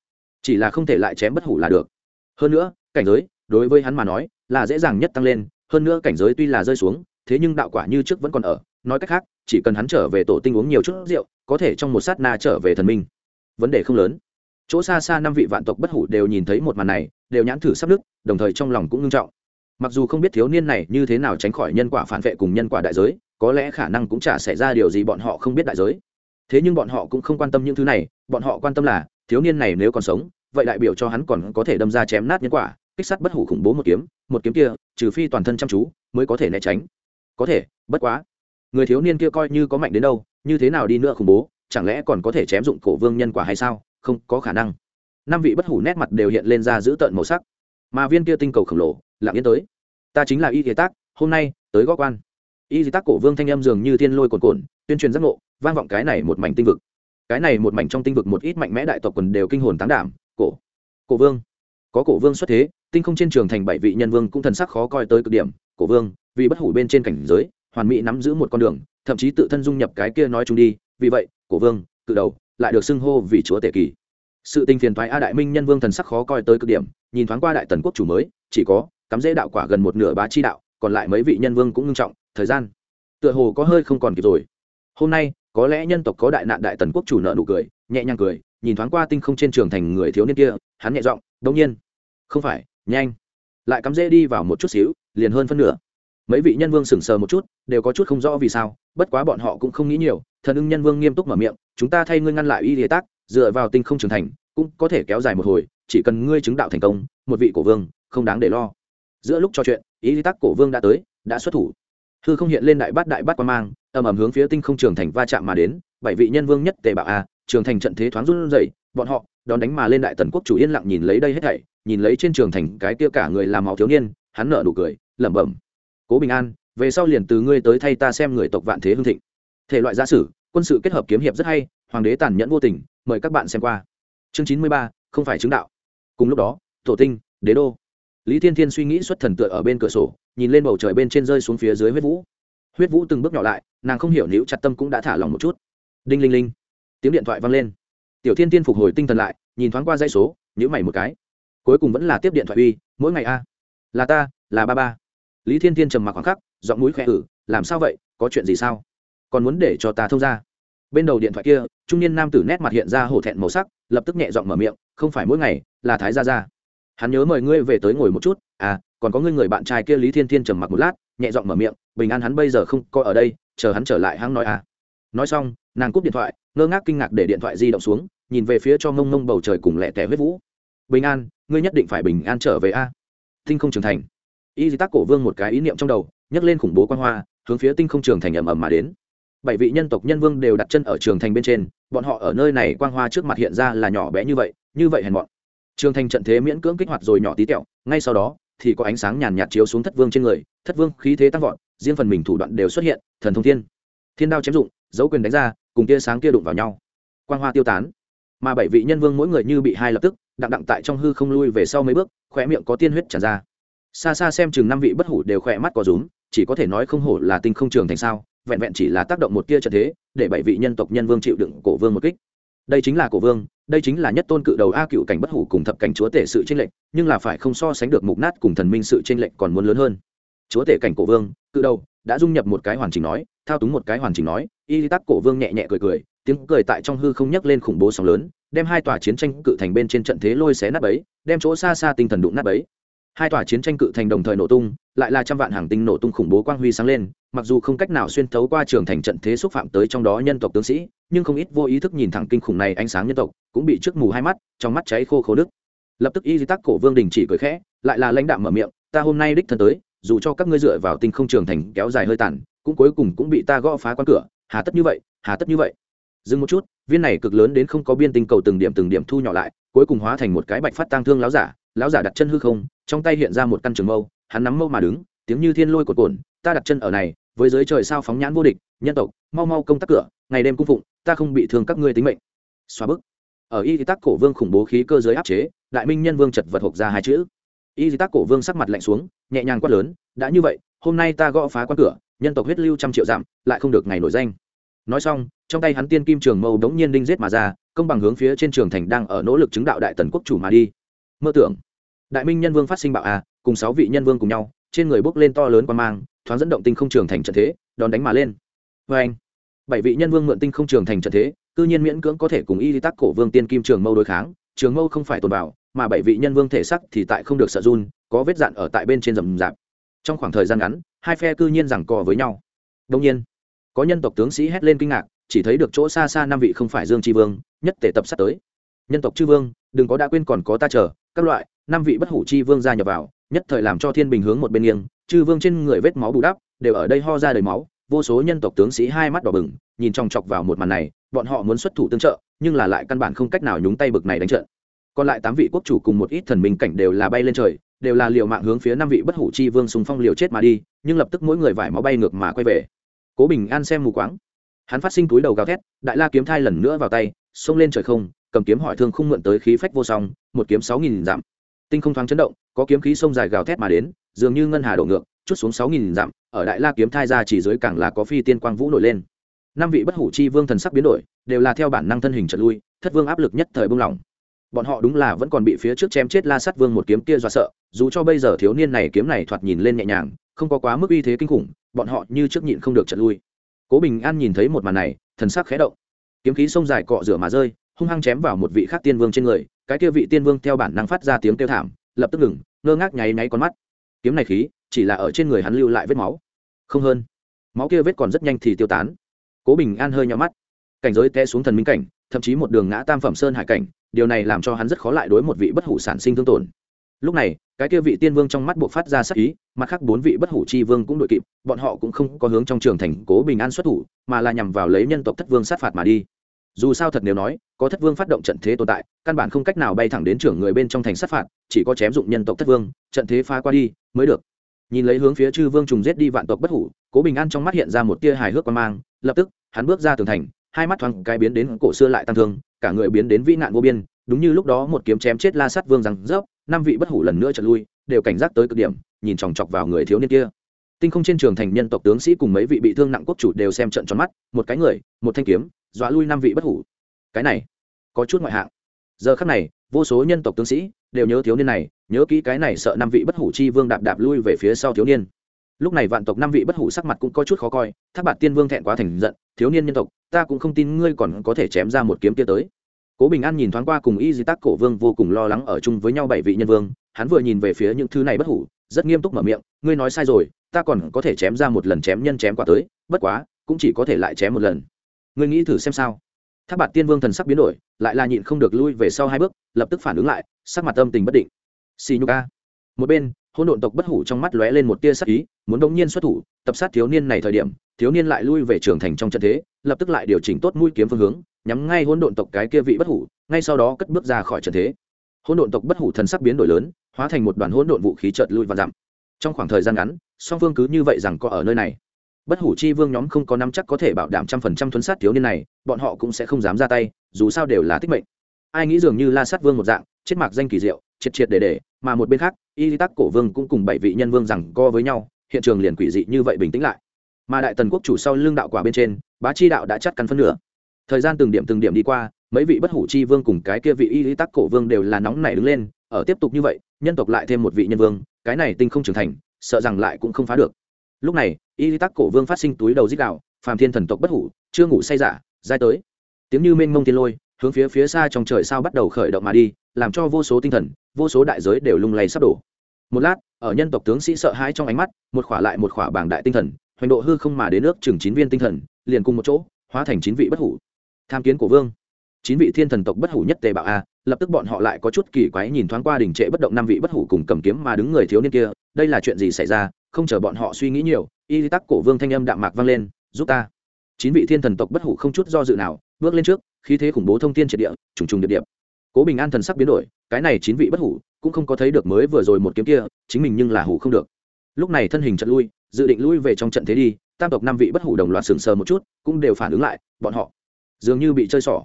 Chỉ là không thể lại chém bất hủ là được. Hơn nữa, cảnh giới, đối với hắn mà nói, là dễ dàng nhất tăng lên, hơn nữa cảnh giới tuy là rơi xuống, thế nhưng đạo quả như trước vẫn còn ở. Nói cách khác, chỉ cần hắn trở về tổ tinh uống nhiều chút rượu, có thể trong một sát na trở về thần minh. Vấn đề không lớn chỗ xa xa năm vị vạn tộc bất hủ đều nhìn thấy một màn này, đều nhãn thử sắp đức đồng thời trong lòng cũng ngưng trọng. Mặc dù không biết thiếu niên này như thế nào tránh khỏi nhân quả phản vệ cùng nhân quả đại giới, có lẽ khả năng cũng chả xảy ra điều gì bọn họ không biết đại giới. Thế nhưng bọn họ cũng không quan tâm những thứ này, bọn họ quan tâm là, thiếu niên này nếu còn sống, vậy đại biểu cho hắn còn có thể đâm ra chém nát nhân quả, kích sát bất hủ khủng bố một kiếm một kiếm kia, trừ phi toàn thân chăm chú, mới có thể né tránh. Có thể, bất quá. Người thiếu niên kia coi như có mạnh đến đâu, như thế nào đi nữa khủng bố, chẳng lẽ còn có thể chém dụng cổ vương nhân quả hay sao? Không có khả năng. Năm vị bất hủ nét mặt đều hiện lên ra giữ tợn màu sắc. Mà viên kia tinh cầu khổng lồ, lặng yên tới. Ta chính là y thế tác hôm nay, tới gó quan. Y thế tác cổ vương thanh âm dường như thiên lôi cồn cồn tuyên truyền giác ngộ, vang vọng cái này một mảnh tinh vực. Cái này một mảnh trong tinh vực một ít mạnh mẽ đại tộc quần đều kinh hồn tán đảm, cổ. Cổ vương. Có cổ vương xuất thế, tinh không trên trường thành bảy vị nhân vương cũng thần sắc khó coi tới cực điểm. Cổ vương, vì bất hủ bên trên cảnh giới, hoàn mỹ nắm giữ một con đường, thậm chí tự thân dung nhập cái kia nói chung đi. Vì vậy, cổ vương, cự đầu lại được xưng hô vì chúa tể kỳ. Sự tình phiền thoái a đại minh nhân vương thần sắc khó coi tới cực điểm, nhìn thoáng qua đại tần quốc chủ mới, chỉ có cắm dễ đạo quả gần một nửa bá chi đạo, còn lại mấy vị nhân vương cũng ngưng trọng, thời gian tựa hồ có hơi không còn kịp rồi. Hôm nay, có lẽ nhân tộc có đại nạn đại tần quốc chủ nợ nụ cười, nhẹ nhàng cười, nhìn thoáng qua tinh không trên trường thành người thiếu niên kia, hắn nhẹ giọng đông nhiên. Không phải, nhanh. Lại cắm dễ đi vào một chút xíu, liền hơn phân nửa. Mấy vị nhân vương sững sờ một chút, đều có chút không rõ vì sao, bất quá bọn họ cũng không nghĩ nhiều thần ưng nhân vương nghiêm túc mở miệng, chúng ta thay ngươi ngăn lại y lý tác, dựa vào tinh không trưởng thành, cũng có thể kéo dài một hồi, chỉ cần ngươi chứng đạo thành công, một vị cổ vương, không đáng để lo. Giữa lúc trò chuyện, y lý tác cổ vương đã tới, đã xuất thủ. Hư không hiện lên đại bát đại bát quan mang, ầm ầm hướng phía tinh không trường thành va chạm mà đến, bảy vị nhân vương nhất tề bảo a, trường thành trận thế thoáng run rẩy, bọn họ đón đánh mà lên đại tần quốc chủ yên lặng nhìn lấy đây hết thảy, nhìn lấy trên trường thành cái kia cả người làm máu thiếu niên, hắn nở nụ cười, lẩm bẩm, cố bình an, về sau liền từ ngươi tới thay ta xem người tộc vạn thế hương thịnh thể loại giả sử, quân sự kết hợp kiếm hiệp rất hay, hoàng đế tàn nhẫn vô tình, mời các bạn xem qua. Chương chín mươi ba, không phải chứng đạo. Cùng lúc đó, tổ tinh, đế đô. Lý thiên thiên suy nghĩ xuất thần tựa ở bên cửa sổ, nhìn lên bầu trời bên trên rơi xuống phía dưới huyết vũ. Huyết vũ từng bước nhỏ lại, nàng không hiểu nếu chặt tâm cũng đã thả lòng một chút. Đinh linh linh. Tiếng điện thoại vang lên. Tiểu thiên thiên phục hồi tinh thần lại, nhìn thoáng qua dây số nhữ mày một cái. Cuối cùng vẫn là tiếp điện thoại uy, mỗi ngày a. Là ta, là ba ba. Lý thiên thiên trầm mặc khoảng khắc, giọng mũi khẽ ử, làm sao vậy? Có chuyện gì sao? Còn muốn để cho ta thông ra. Bên đầu điện thoại kia, trung niên nam tử nét mặt hiện ra hổ thẹn màu sắc, lập tức nhẹ giọng mở miệng, không phải mỗi ngày, là thái gia gia. Hắn nhớ mời ngươi về tới ngồi một chút à còn có ngươi người bạn trai kia lý thiên thiên trầm mặc một lát, nhẹ giọng mở miệng, bình an hắn bây giờ không coi ở đây, chờ hắn trở lại hắn nói à. Nói xong, nàng cúp điện thoại, ngơ ngác kinh ngạc để điện thoại di động xuống, nhìn về phía cho mông mông bầu trời cùng lẹ tẻ huyết vũ. Bình an, ngươi nhất định phải bình an trở về a. À? tinh không trưởng thành. Y di tác cổ vương một cái ý niệm trong đầu, nhấc lên khủng bố quan hoa, hướng phía tinh không trường thành ầm ầm mà đến bảy vị nhân tộc nhân vương đều đặt chân ở trường thành bên trên, bọn họ ở nơi này quang hoa trước mặt hiện ra là nhỏ bé như vậy như vậy hèn bọn trường thành trận thế miễn cưỡng kích hoạt rồi nhỏ tí tẹo, ngay sau đó thì có ánh sáng nhàn nhạt chiếu xuống thất vương trên người, thất vương khí thế tăng vọt, riêng phần mình thủ đoạn đều xuất hiện, thần thông thiên. Thiên đao chém dụng, dấu quyền đánh ra, cùng tia sáng kia đụng vào nhau. Quang hoa tiêu tán. Mà bảy vị nhân vương mỗi người như bị hai lập tức, đặng đặng tại trong hư không lui về sau mấy bước khỏe miệng có tiên huyết tràn ra. Xa xa xem chừng năm vị bất hủ đều khỏe mắt có rúm, chỉ có thể nói không hổ là tinh không trường thành sao vẹn vẹn chỉ là tác động một tia trận thế, để bảy vị nhân tộc nhân vương chịu đựng cổ vương một kích. Đây chính là cổ vương, đây chính là nhất tôn cự đầu a cựu cảnh bất hủ cùng thập cảnh chúa tể sự tranh lệch, nhưng là phải không so sánh được mục nát cùng thần minh sự tranh lệch còn muốn lớn hơn. Chúa tể cảnh cổ vương, cự đầu, đã dung nhập một cái hoàn chỉnh nói, thao túng một cái hoàn chỉnh nói, y tắc cổ vương nhẹ nhẹ cười cười, tiếng cười tại trong hư không nhấc lên khủng bố sóng lớn, đem hai tòa chiến tranh cự thành bên trên trận thế lôi xé nát bấy, đem chỗ xa xa tinh thần đụng nát bấy hai tòa chiến tranh cự thành đồng thời nổ tung, lại là trăm vạn hàng tinh nổ tung khủng bố quang huy sáng lên, mặc dù không cách nào xuyên thấu qua trường thành trận thế xúc phạm tới trong đó nhân tộc tướng sĩ, nhưng không ít vô ý thức nhìn thẳng kinh khủng này ánh sáng nhân tộc, cũng bị trước mù hai mắt, trong mắt cháy khô khô nước lập tức y di tắc cổ vương đình chỉ cười khẽ, lại là lãnh đạo mở miệng, ta hôm nay đích thân tới, dù cho các ngươi dựa vào tinh không trường thành kéo dài hơi tàn, cũng cuối cùng cũng bị ta gõ phá quan cửa, hà tất như vậy, hà tất như vậy. Dừng một chút, viên này cực lớn đến không có biên tinh cầu từng điểm từng điểm thu nhỏ lại, cuối cùng hóa thành một cái bạch phát tang thương láo giả lão giả đặt chân hư không, trong tay hiện ra một căn trường mâu, hắn nắm mâu mà đứng, tiếng như thiên lôi cột cồn ta đặt chân ở này, với giới trời sao phóng nhãn vô địch, nhân tộc, mau mau công tác cửa, ngày đêm cung phụng, ta không bị thương các ngươi tính mệnh. Xóa bức. Ở y tắc cổ vương khủng bố khí cơ giới áp chế, đại minh nhân vương chật vật hộp ra hai chữ. Y tắc cổ vương sắc mặt lạnh xuống, nhẹ nhàng quát lớn, đã như vậy, hôm nay ta gõ phá quan cửa, nhân tộc huyết lưu trăm triệu giảm lại không được ngày nổi danh. Nói xong, trong tay hắn tiên kim trường mâu đống nhiên đinh giết mà ra, công bằng hướng phía trên trường thành đang ở nỗ lực chứng đạo đại tần quốc chủ mà đi. Mơ tưởng đại minh nhân vương phát sinh bạo à cùng sáu vị nhân vương cùng nhau, trên người bốc lên to lớn quan mang, thoáng dẫn động tinh không trường thành trận thế, đón đánh mà lên. Vê anh, bảy vị nhân vương mượn tinh không trường thành trận thế, cư nhiên miễn cưỡng có thể cùng y tắc cổ vương tiên kim trường mâu đối kháng, trường mâu không phải tồn bảo mà bảy vị nhân vương thể sắc thì tại không được sợ run, có vết dạn ở tại bên trên rầm rạp. Trong khoảng thời gian ngắn, hai phe cư nhiên rằng cò với nhau. Đông nhiên, có nhân tộc tướng sĩ hét lên kinh ngạc, chỉ thấy được chỗ xa xa năm vị không phải dương tri vương, nhất tể tập sát tới. Nhân tộc chư vương, đừng có đã quên còn có ta chờ, các loại năm vị bất hủ chi vương gia nhập vào, nhất thời làm cho thiên bình hướng một bên nghiêng, chư vương trên người vết máu bù đắp, đều ở đây ho ra đầy máu, vô số nhân tộc tướng sĩ hai mắt đỏ bừng, nhìn chòng chọc vào một màn này, bọn họ muốn xuất thủ tương trợ, nhưng là lại căn bản không cách nào nhúng tay bực này đánh trận. Còn lại tám vị quốc chủ cùng một ít thần minh cảnh đều là bay lên trời, đều là liều mạng hướng phía năm vị bất hủ chi vương sùng phong liều chết mà đi, nhưng lập tức mỗi người vải máu bay ngược mà quay về. Cố bình an xem mù quáng. Hắn phát sinh túi đầu gào thét, đại la kiếm thai lần nữa vào tay, xông lên trời không, cầm kiếm hỏi thương không mượn tới khí phách vô song, một kiếm sáu nghìn dặm tinh không thoáng chấn động, có kiếm khí sông dài gào thét mà đến, dường như ngân hà đổ ngược, chút xuống sáu nghìn dặm, ở đại la kiếm thai ra chỉ dưới càng là có phi tiên quang vũ nổi lên. Năm vị bất hủ chi vương thần sắc biến đổi, đều là theo bản năng thân hình trật lui, thất vương áp lực nhất thời bung lỏng bọn họ đúng là vẫn còn bị phía trước chém chết la sắt vương một kiếm kia do sợ, dù cho bây giờ thiếu niên này kiếm này thoạt nhìn lên nhẹ nhàng, không có quá mức uy thế kinh khủng, bọn họ như trước nhịn không được trật lui. Cố bình an nhìn thấy một màn này, thần sắc khẽ động. Kiếm khí sông dài cọ rửa mà rơi, hung hăng chém vào một vị khác tiên vương trên người cái kia vị tiên vương theo bản năng phát ra tiếng kêu thảm, lập tức ngừng, ngơ ngác nháy nháy con mắt. Kiếm này khí, chỉ là ở trên người hắn lưu lại vết máu. Không hơn. Máu kia vết còn rất nhanh thì tiêu tán. Cố bình an hơi nhau mắt. Cảnh giới té xuống thần minh cảnh, thậm chí một đường ngã tam phẩm sơn hải cảnh, điều này làm cho hắn rất khó lại đối một vị bất hủ sản sinh thương tổn. Lúc này, cái kia vị tiên vương trong mắt buộc phát ra sắc ý, mặt khác bốn vị bất hủ chi vương cũng đội kịp, bọn họ cũng không có hướng trong trường thành cố bình an xuất thủ, mà là nhằm vào lấy nhân tộc thất vương sát phạt mà đi dù sao thật nếu nói, có thất vương phát động trận thế tồn tại, căn bản không cách nào bay thẳng đến trưởng người bên trong thành sát phạt, chỉ có chém dụng nhân tộc thất vương, trận thế phá qua đi, mới được. Nhìn lấy hướng phía chư vương trùng giết đi vạn tộc bất hủ, cố bình an trong mắt hiện ra một tia hài hước quan mang, lập tức, hắn bước ra tường thành, hai mắt thoáng cái biến đến cổ xưa lại tăng thương, cả người biến đến vĩ nạn vô biên, đúng như lúc đó một kiếm chém chết la sắt vương rằng rớp năm vị bất hủ lần nữa trở lui, đều cảnh giác tới cực điểm, nhìn chòng chọc vào người thiếu niên kia. Tinh không trên trường thành nhân tộc tướng sĩ cùng mấy vị bị thương nặng quốc chủ đều xem trận tròn mắt, một cái người, một thanh kiếm dọa lui năm vị bất hủ. Cái này, có chút ngoại hạng. Giờ khắc này, vô số nhân tộc tướng sĩ đều nhớ thiếu niên này, nhớ kỹ cái này sợ năm vị bất hủ chi vương đạp đạp lui về phía sau thiếu niên. Lúc này vạn tộc năm vị bất hủ sắc mặt cũng có chút khó coi, thác bạt tiên vương thẹn quá thành giận, thiếu niên nhân tộc, ta cũng không tin ngươi còn có thể chém ra một kiếm kia tới. Cố bình an nhìn thoáng qua cùng y di tác cổ vương vô cùng lo lắng ở chung với nhau bảy vị nhân vương, hắn vừa nhìn về phía những thứ này bất hủ, rất nghiêm túc mở miệng, ngươi nói sai rồi, ta còn có thể chém ra một lần chém nhân chém quả tới, bất quá, cũng chỉ có thể lại chém một lần ngươi nghĩ thử xem sao. Tháp bạt tiên vương thần sắc biến đổi, lại là nhịn không được lui về sau hai bước, lập tức phản ứng lại, sắc mặt âm tình bất định. Xì nhục a. Một bên hôn độn tộc bất hủ trong mắt lóe lên một tia sắc ý, muốn đông nhiên xuất thủ, tập sát thiếu niên này thời điểm, thiếu niên lại lui về trường thành trong trận thế, lập tức lại điều chỉnh tốt mũi kiếm phương hướng, nhắm ngay hôn độn tộc cái kia vị bất hủ, ngay sau đó cất bước ra khỏi trận thế. Hôn độn tộc bất hủ thần sắc biến đổi lớn, hóa thành một đoàn hỗn độn vũ khí chợt lui và giảm. Trong khoảng thời gian ngắn, song phương cứ như vậy rằng có ở nơi này bất hủ chi vương nhóm không có năm chắc có thể bảo đảm trăm phần trăm thuấn sát thiếu niên này, bọn họ cũng sẽ không dám ra tay, dù sao đều là tích mệnh. Ai nghĩ dường như la sát vương một dạng, chết mạc danh kỳ diệu, triệt triệt để để, mà một bên khác, y tắc cổ vương cũng cùng bảy vị nhân vương rằng co với nhau, hiện trường liền quỷ dị như vậy bình tĩnh lại. Mà đại tần quốc chủ sau lưng đạo quả bên trên, bá chi đạo đã chắt cắn phân nửa. Thời gian từng điểm từng điểm đi qua, mấy vị bất hủ chi vương cùng cái kia vị y tắc cổ vương đều là nóng nảy đứng lên, ở tiếp tục như vậy, nhân tộc lại thêm một vị nhân vương, cái này tinh không trưởng thành, sợ rằng lại cũng không phá được lúc này, y tắc cổ vương phát sinh túi đầu dích đạo phàm thiên thần tộc bất hủ, chưa ngủ say giả, dai tới. Tiếng như mênh mông tiên lôi, hướng phía phía xa trong trời sao bắt đầu khởi động mà đi, làm cho vô số tinh thần, vô số đại giới đều lung lay sắp đổ. Một lát, ở nhân tộc tướng sĩ sợ hãi trong ánh mắt, một khỏa lại một khỏa bảng đại tinh thần, hoành độ hư không mà đến nước chừng chín viên tinh thần, liền cùng một chỗ, hóa thành chín vị bất hủ. Tham kiến của vương. Chín vị thiên thần tộc bất hủ nhất tề bạo a, lập tức bọn họ lại có chút kỳ quái nhìn thoáng qua đỉnh trệ bất động năm vị bất hủ cùng cầm kiếm mà đứng người thiếu niên kia, đây là chuyện gì xảy ra không chờ bọn họ suy nghĩ nhiều, y tắc cổ vương thanh âm đạm mạc vang lên, giúp ta. Chín vị thiên thần tộc bất hủ không chút do dự nào, bước lên trước, khí thế khủng bố thông thiên triệt địa, trùng trùng điệp điệp. Cố bình an thần sắc biến đổi, cái này chín vị bất hủ cũng không có thấy được mới vừa rồi một kiếm kia, chính mình nhưng là hủ không được. Lúc này thân hình trận lui, dự định lui về trong trận thế đi, tam tộc năm vị bất hủ đồng loạt sừng sờ một chút, cũng đều phản ứng lại, bọn họ dường như bị chơi xỏ.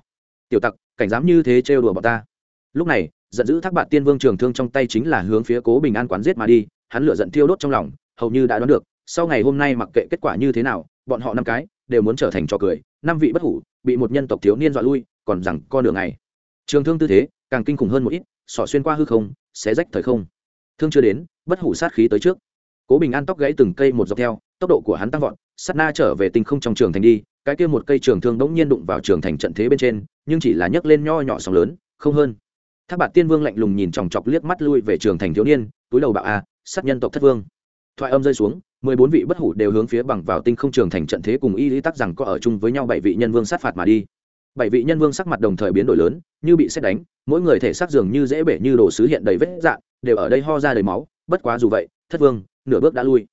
Tiểu tặc, cảnh dám như thế trêu đùa bọn ta. Lúc này, giận dữ thác bạn tiên vương trường thương trong tay chính là hướng phía cố bình an quán giết mà đi, hắn lửa giận thiêu đốt trong lòng hầu như đã đoán được, sau ngày hôm nay mặc kệ kết quả như thế nào, bọn họ năm cái đều muốn trở thành trò cười, năm vị bất hủ, bị một nhân tộc thiếu niên dọa lui, còn rằng con đường này trường thương tư thế, càng kinh khủng hơn một ít sỏ xuyên qua hư không, xé rách thời không. Thương chưa đến, bất hủ sát khí tới trước. Cố bình an tóc gãy từng cây một dọc theo, tốc độ của hắn tăng vọt sắt na trở về tinh không trong trường thành đi, cái kia một cây trường thương đống nhiên đụng vào trường thành trận thế bên trên, nhưng chỉ là nhấc lên nho nhỏ sóng lớn, không hơn. Thác bạt tiên vương lạnh lùng nhìn chòng chọc liếc mắt lui về trường thành thiếu niên, túi đầu bạo a, sát nhân tộc thất vương thoại âm rơi xuống, mười bốn vị bất hủ đều hướng phía bằng vào tinh không trường thành trận thế cùng y lý tắc rằng có ở chung với nhau bảy vị nhân vương sát phạt mà đi. Bảy vị nhân vương sắc mặt đồng thời biến đổi lớn, như bị xét đánh, mỗi người thể xác dường như dễ bể như đồ sứ hiện đầy vết dạn đều ở đây ho ra đầy máu, bất quá dù vậy, thất vương, nửa bước đã lui.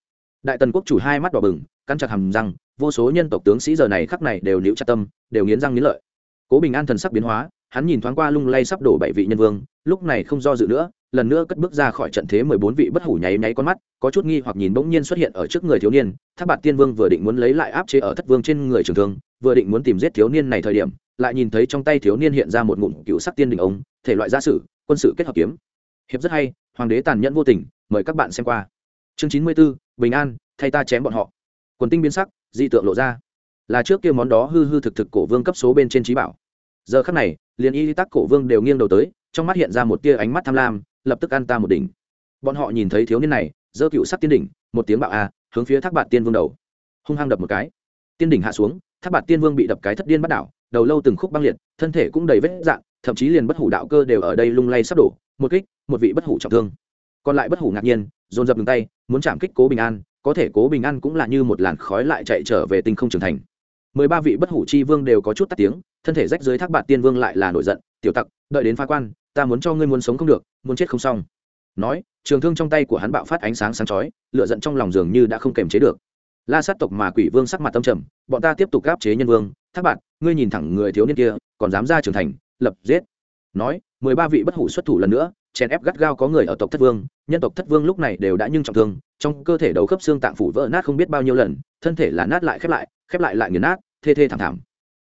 Đại tần quốc chủ hai mắt đỏ bừng, cắn chặt hầm răng, vô số nhân tộc tướng sĩ giờ này khắc này đều níu chặt tâm, đều nghiến răng nghiến lợi. Cố bình an thần sắc biến hóa, hắn nhìn thoáng qua lung lay sắp đổ bảy vị nhân vương, lúc này không do dự nữa lần nữa cất bước ra khỏi trận thế mười bốn vị bất hủ nháy nháy con mắt, có chút nghi hoặc nhìn bỗng nhiên xuất hiện ở trước người thiếu niên. Thác bạt tiên vương vừa định muốn lấy lại áp chế ở thất vương trên người trường thương, vừa định muốn tìm giết thiếu niên này thời điểm, lại nhìn thấy trong tay thiếu niên hiện ra một ngụm cựu sắc tiên đình ống thể loại gia sử, quân sự kết hợp kiếm. Hiệp rất hay, hoàng đế tàn nhẫn vô tình, mời các bạn xem qua. Chương chín mươi b ố bình an, thay ta chém bọn họ. Quần tinh biến sắc, dị tượng lộ ra. Là trước kia món đó hư hư thực thực cổ vương cấp số bên trên trí bảo. Giờ khắc này, liền y tắc cổ vương đều nghiêng đầu tới, trong mắt hiện ra một tia ánh mắt tham lam lập tức ăn ta một đỉnh. Bọn họ nhìn thấy thiếu niên này giơ cựu sắc tiên đỉnh một tiếng bạo a hướng phía thác bạt tiên vương đầu. Hung hăng đập một cái. Tiên đỉnh hạ xuống thác bạt tiên vương bị đập cái thất điên bắt đảo đầu lâu từng khúc băng liệt thân thể cũng đầy vết dạng, thậm chí liền bất hủ đạo cơ đều ở đây lung lay sắp đổ một kích một vị bất hủ trọng thương. Còn lại bất hủ ngạc nhiên dồn dập ngừng tay muốn chạm kích cố bình an có thể cố bình an cũng là như một làn khói lại chạy trở về tinh không trưởng thành. Mười ba vị bất hủ chi vương đều có chút tắt tiếng thân thể rách dưới thác bạt tiên vương lại là nổi giận tiểu tặc đợi đến phá quan ta muốn cho ngươi muốn sống không được, muốn chết không xong. Nói, trường thương trong tay của hắn bạo phát ánh sáng sáng chói, lửa giận trong lòng dường như đã không kềm chế được. La sát tộc mà quỷ vương sắc mặt tâm trầm, bọn ta tiếp tục gáp chế nhân vương. Thác bạn, ngươi nhìn thẳng người thiếu niên kia, còn dám ra trưởng thành, lập, giết. Nói, mười ba vị bất hủ xuất thủ lần nữa, chèn ép gắt gao có người ở tộc thất vương. Nhân tộc thất vương lúc này đều đã nhưng trọng thương, trong cơ thể đầu khớp xương tạng phủ vỡ nát không biết bao nhiêu lần, thân thể là nát lại khép lại khép lại lại nghiền nát, thê thê thảm thảm.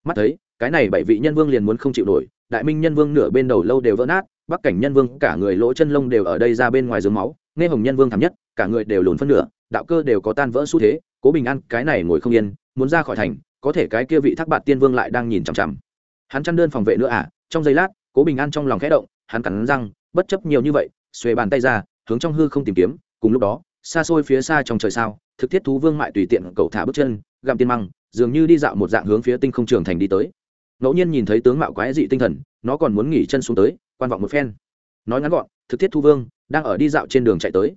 Mắt thấy, cái này bảy vị nhân vương liền muốn không chịu nổi đại minh nhân vương nửa bên đầu lâu đều vỡ nát, bắc cảnh nhân vương cả người lỗ chân lông đều ở đây ra bên ngoài giường máu, nghe hồng nhân vương thảm nhất, cả người đều lùn phân nửa, đạo cơ đều có tan vỡ xu thế, cố bình an, cái này ngồi không yên, muốn ra khỏi thành, có thể cái kia vị thác bạt tiên vương lại đang nhìn chằm chằm. Hắn chăn đơn phòng vệ nữa à trong giây lát, cố bình an trong lòng khẽ động, hắn cắn răng, bất chấp nhiều như vậy, xuề bàn tay ra, hướng trong hư không tìm kiếm, cùng lúc đó, xa xôi phía xa trong trời sao, thực thiết thú vương mại tùy tiện cậu thả bước chân, gặm tiên măng, dường như đi dạo một dạng hướng phía tinh không trường thành đi tới ngẫu nhiên nhìn thấy tướng mạo quái dị tinh thần, nó còn muốn nghỉ chân xuống tới, quan vọng một phen. Nói ngắn gọn, thực thiết thu vương, đang ở đi dạo trên đường chạy tới.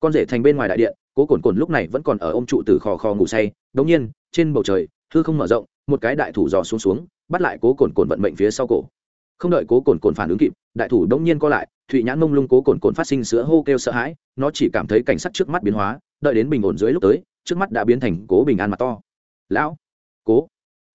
Con rể thành bên ngoài đại điện, cố cồn cồn lúc này vẫn còn ở ôm trụ từ khò khò ngủ say. Đống nhiên, trên bầu trời thư không mở rộng, một cái đại thủ dò xuống xuống, bắt lại cố cồn cồn vận mệnh phía sau cổ. Không đợi cố cồn cồn phản ứng kịp, đại thủ đống nhiên co lại, thụy nhãn mông lung cố cồn cồn phát sinh sữa hô kêu sợ hãi, nó chỉ cảm thấy cảnh sắc trước mắt biến hóa, đợi đến bình ổn dưới lúc tới, trước mắt đã biến thành cố bình an mặt to. Lão, cố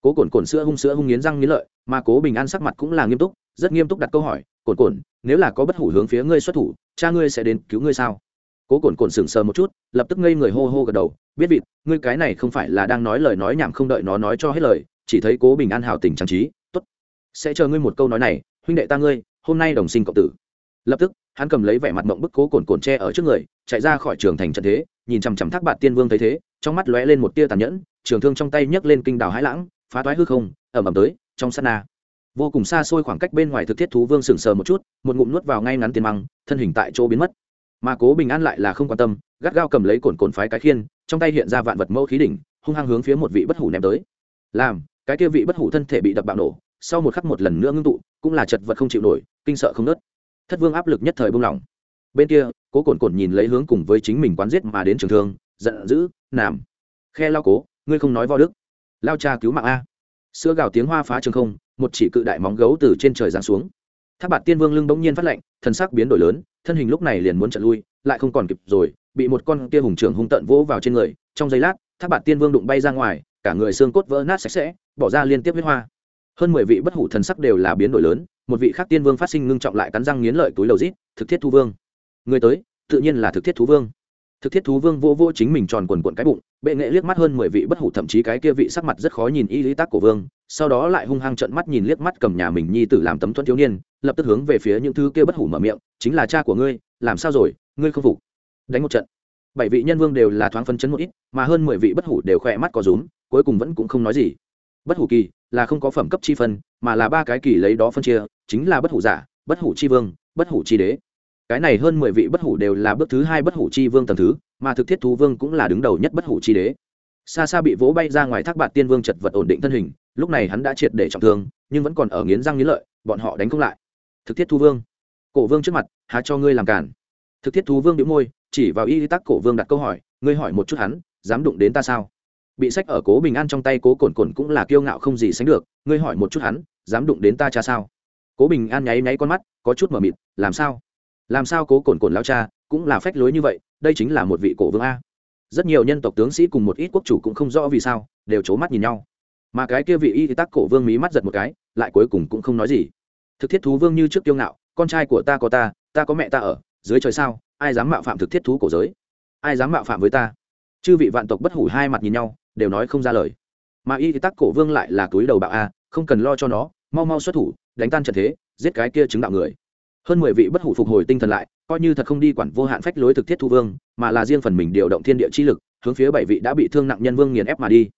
cố cồn cồn sữa hung sữa hung nghiến răng nghiến lợi, mà cố bình an sắc mặt cũng là nghiêm túc, rất nghiêm túc đặt câu hỏi, cồn cồn, nếu là có bất hủ hướng phía ngươi xuất thủ, cha ngươi sẽ đến cứu ngươi sao? Cố cồn cồn sững sờ một chút, lập tức ngây người hô hô gật đầu, biết vịt, ngươi cái này không phải là đang nói lời nói nhảm không đợi nó nói cho hết lời, chỉ thấy cố bình an hào tình trang trí, tốt, sẽ chờ ngươi một câu nói này, huynh đệ ta ngươi, hôm nay đồng sinh cộng tử. Lập tức, hắn cầm lấy vẻ mặt mộng bức cố cồn cồn tre ở trước người, chạy ra khỏi trường thành trận thế, nhìn chằm chằm thác bạn tiên vương thấy thế, trong mắt lóe lên một tia tàn nhẫn, trường thương trong tay nhấc lên kinh đào hãi lãng phá toái hư không, ẩm ẩm tới, trong sát na. Vô cùng xa xôi khoảng cách bên ngoài thực thiết thú vương sừng sờ một chút, một ngụm nuốt vào ngay ngắn tiền măng, thân hình tại chỗ biến mất. Mà cố bình an lại là không quan tâm, gắt gao cầm lấy cồn cồn phái cái khiên, trong tay hiện ra vạn vật mẫu khí đỉnh, hung hăng hướng phía một vị bất hủ ném tới. Làm, cái kia vị bất hủ thân thể bị đập bạo nổ, sau một khắc một lần nữa ngưng tụ, cũng là chật vật không chịu nổi, kinh sợ không nớt. Thất vương áp lực nhất thời buông lỏng bên kia, cố cồn cồn nhìn lấy hướng cùng với chính mình quán giết mà đến trường thương, giận dữ nằm khe lao cố, ngươi không nói vo đức lao cha cứu mạng a. Sữa gào tiếng hoa phá trường không, một chỉ cự đại móng gấu từ trên trời giáng xuống. Tháp bạt tiên vương lưng bỗng nhiên phát lạnh thân sắc biến đổi lớn, thân hình lúc này liền muốn trận lui, lại không còn kịp rồi, bị một con kia hùng trưởng hung tận vỗ vào trên người. Trong giây lát tháp bạt tiên vương đụng bay ra ngoài, cả người xương cốt vỡ nát sạch sẽ, bỏ ra liên tiếp huyết hoa. Hơn mười vị bất hủ thần sắc đều là biến đổi lớn, một vị khác tiên vương phát sinh ngưng trọng lại cắn răng nghiến lợi túi lầu rít, thực thiết thu vương. Người tới, tự nhiên là thực thiết thú vương thực thiết thú vương vô vô chính mình tròn quần quận cái bụng, bệ nghệ liếc mắt hơn mười vị bất hủ, thậm chí cái kia vị sắc mặt rất khó nhìn y lý tác của vương, sau đó lại hung hăng trận mắt nhìn liếc mắt cầm nhà mình nhi tử làm tấm thuẫn thiếu niên, lập tức hướng về phía những thứ kia bất hủ mở miệng, chính là cha của ngươi, làm sao rồi, ngươi không phục? Đánh một trận. Bảy vị nhân vương đều là thoáng phân chấn một ít, mà hơn mười vị bất hủ đều khỏe mắt có rúm, cuối cùng vẫn cũng không nói gì. Bất hủ kỳ là không có phẩm cấp chi phân, mà là ba cái kỳ lấy đó phân chia, chính là bất hủ giả, bất hủ chi vương, bất hủ chi đế cái này hơn mười vị bất hủ đều là bước thứ hai bất hủ chi vương tầm thứ, mà thực thiết thú vương cũng là đứng đầu nhất bất hủ chi đế. Xa xa bị vỗ bay ra ngoài thác bạt tiên vương chật vật ổn định thân hình, lúc này hắn đã triệt để trọng thương, nhưng vẫn còn ở nghiến răng nghiến lợi, bọn họ đánh không lại. Thực thiết thú vương, cổ vương trước mặt, há cho ngươi làm cản. Thực thiết thú vương đĩu môi, chỉ vào y tắc cổ vương đặt câu hỏi, ngươi hỏi một chút hắn, dám đụng đến ta sao? Bị sách ở cố bình an trong tay cố cồn cồn cũng là kiêu ngạo không gì sánh được, ngươi hỏi một chút hắn, dám đụng đến ta cha sao? Cố bình an nháy nháy con mắt, có chút mờ mịt, làm sao? Làm sao cố cồn cồn lao cha, cũng là phách lối như vậy, đây chính là một vị cổ vương a. Rất nhiều nhân tộc tướng sĩ cùng một ít quốc chủ cũng không rõ vì sao, đều c h ố mắt nhìn nhau. Mà cái kia vị y tắc cổ vương mí mắt giật một cái, lại cuối cùng cũng không nói gì. Thực thiết thú vương như trước kiêu ngạo, con trai của ta có ta ta có mẹ ta ở, dưới trời sao, ai dám mạo phạm thực thiết thú cổ giới? Ai dám mạo phạm với ta? Chư vị vạn tộc bất hủ hai mặt nhìn nhau, đều nói không ra lời. Mà y tắc cổ vương lại là túi đầu bạo a, không cần lo cho nó, mau mau xuất thủ, đánh tan trận thế, giết cái kia chứng đạo người hơn mười vị bất hủ phục hồi tinh thần lại, coi như thật không đi quản vô hạn phách lối thực thiết thu vương, mà là riêng phần mình điều động thiên địa chi lực, hướng phía bảy vị đã bị thương nặng nhân vương nghiền ép mà đi.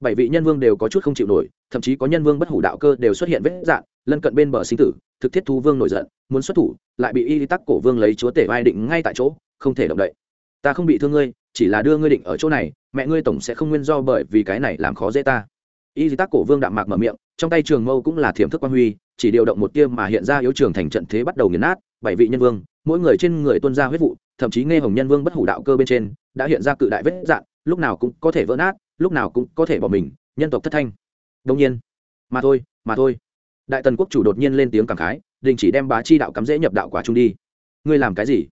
Bảy vị nhân vương đều có chút không chịu nổi, thậm chí có nhân vương bất hủ đạo cơ đều xuất hiện vết dạn lân cận bên bờ sinh tử, thực thiết thu vương nổi giận, muốn xuất thủ, lại bị y tắc cổ vương lấy chúa tể vai định ngay tại chỗ, không thể động đậy. Ta không bị thương ngươi, chỉ là đưa ngươi định ở chỗ này, mẹ ngươi tổng sẽ không nguyên do bởi vì cái này làm khó dễ ta y tác cổ vương đạm mạc mở miệng, trong tay trường mâu cũng là thiểm thức quan huy, chỉ điều động một tia mà hiện ra yếu trường thành trận thế bắt đầu nghiền nát, bảy vị nhân vương, mỗi người trên người tuân ra huyết vụ, thậm chí nghe hồng nhân vương bất hủ đạo cơ bên trên, đã hiện ra cự đại vết dạn lúc nào cũng có thể vỡ nát, lúc nào cũng có thể bỏ mình, nhân tộc thất thanh. Đông nhiên, mà thôi mà thôi. Đại tần quốc chủ đột nhiên lên tiếng cảm khái, đình chỉ đem bá chi đạo cắm dễ nhập đạo quả trung đi. Ngươi làm cái gì?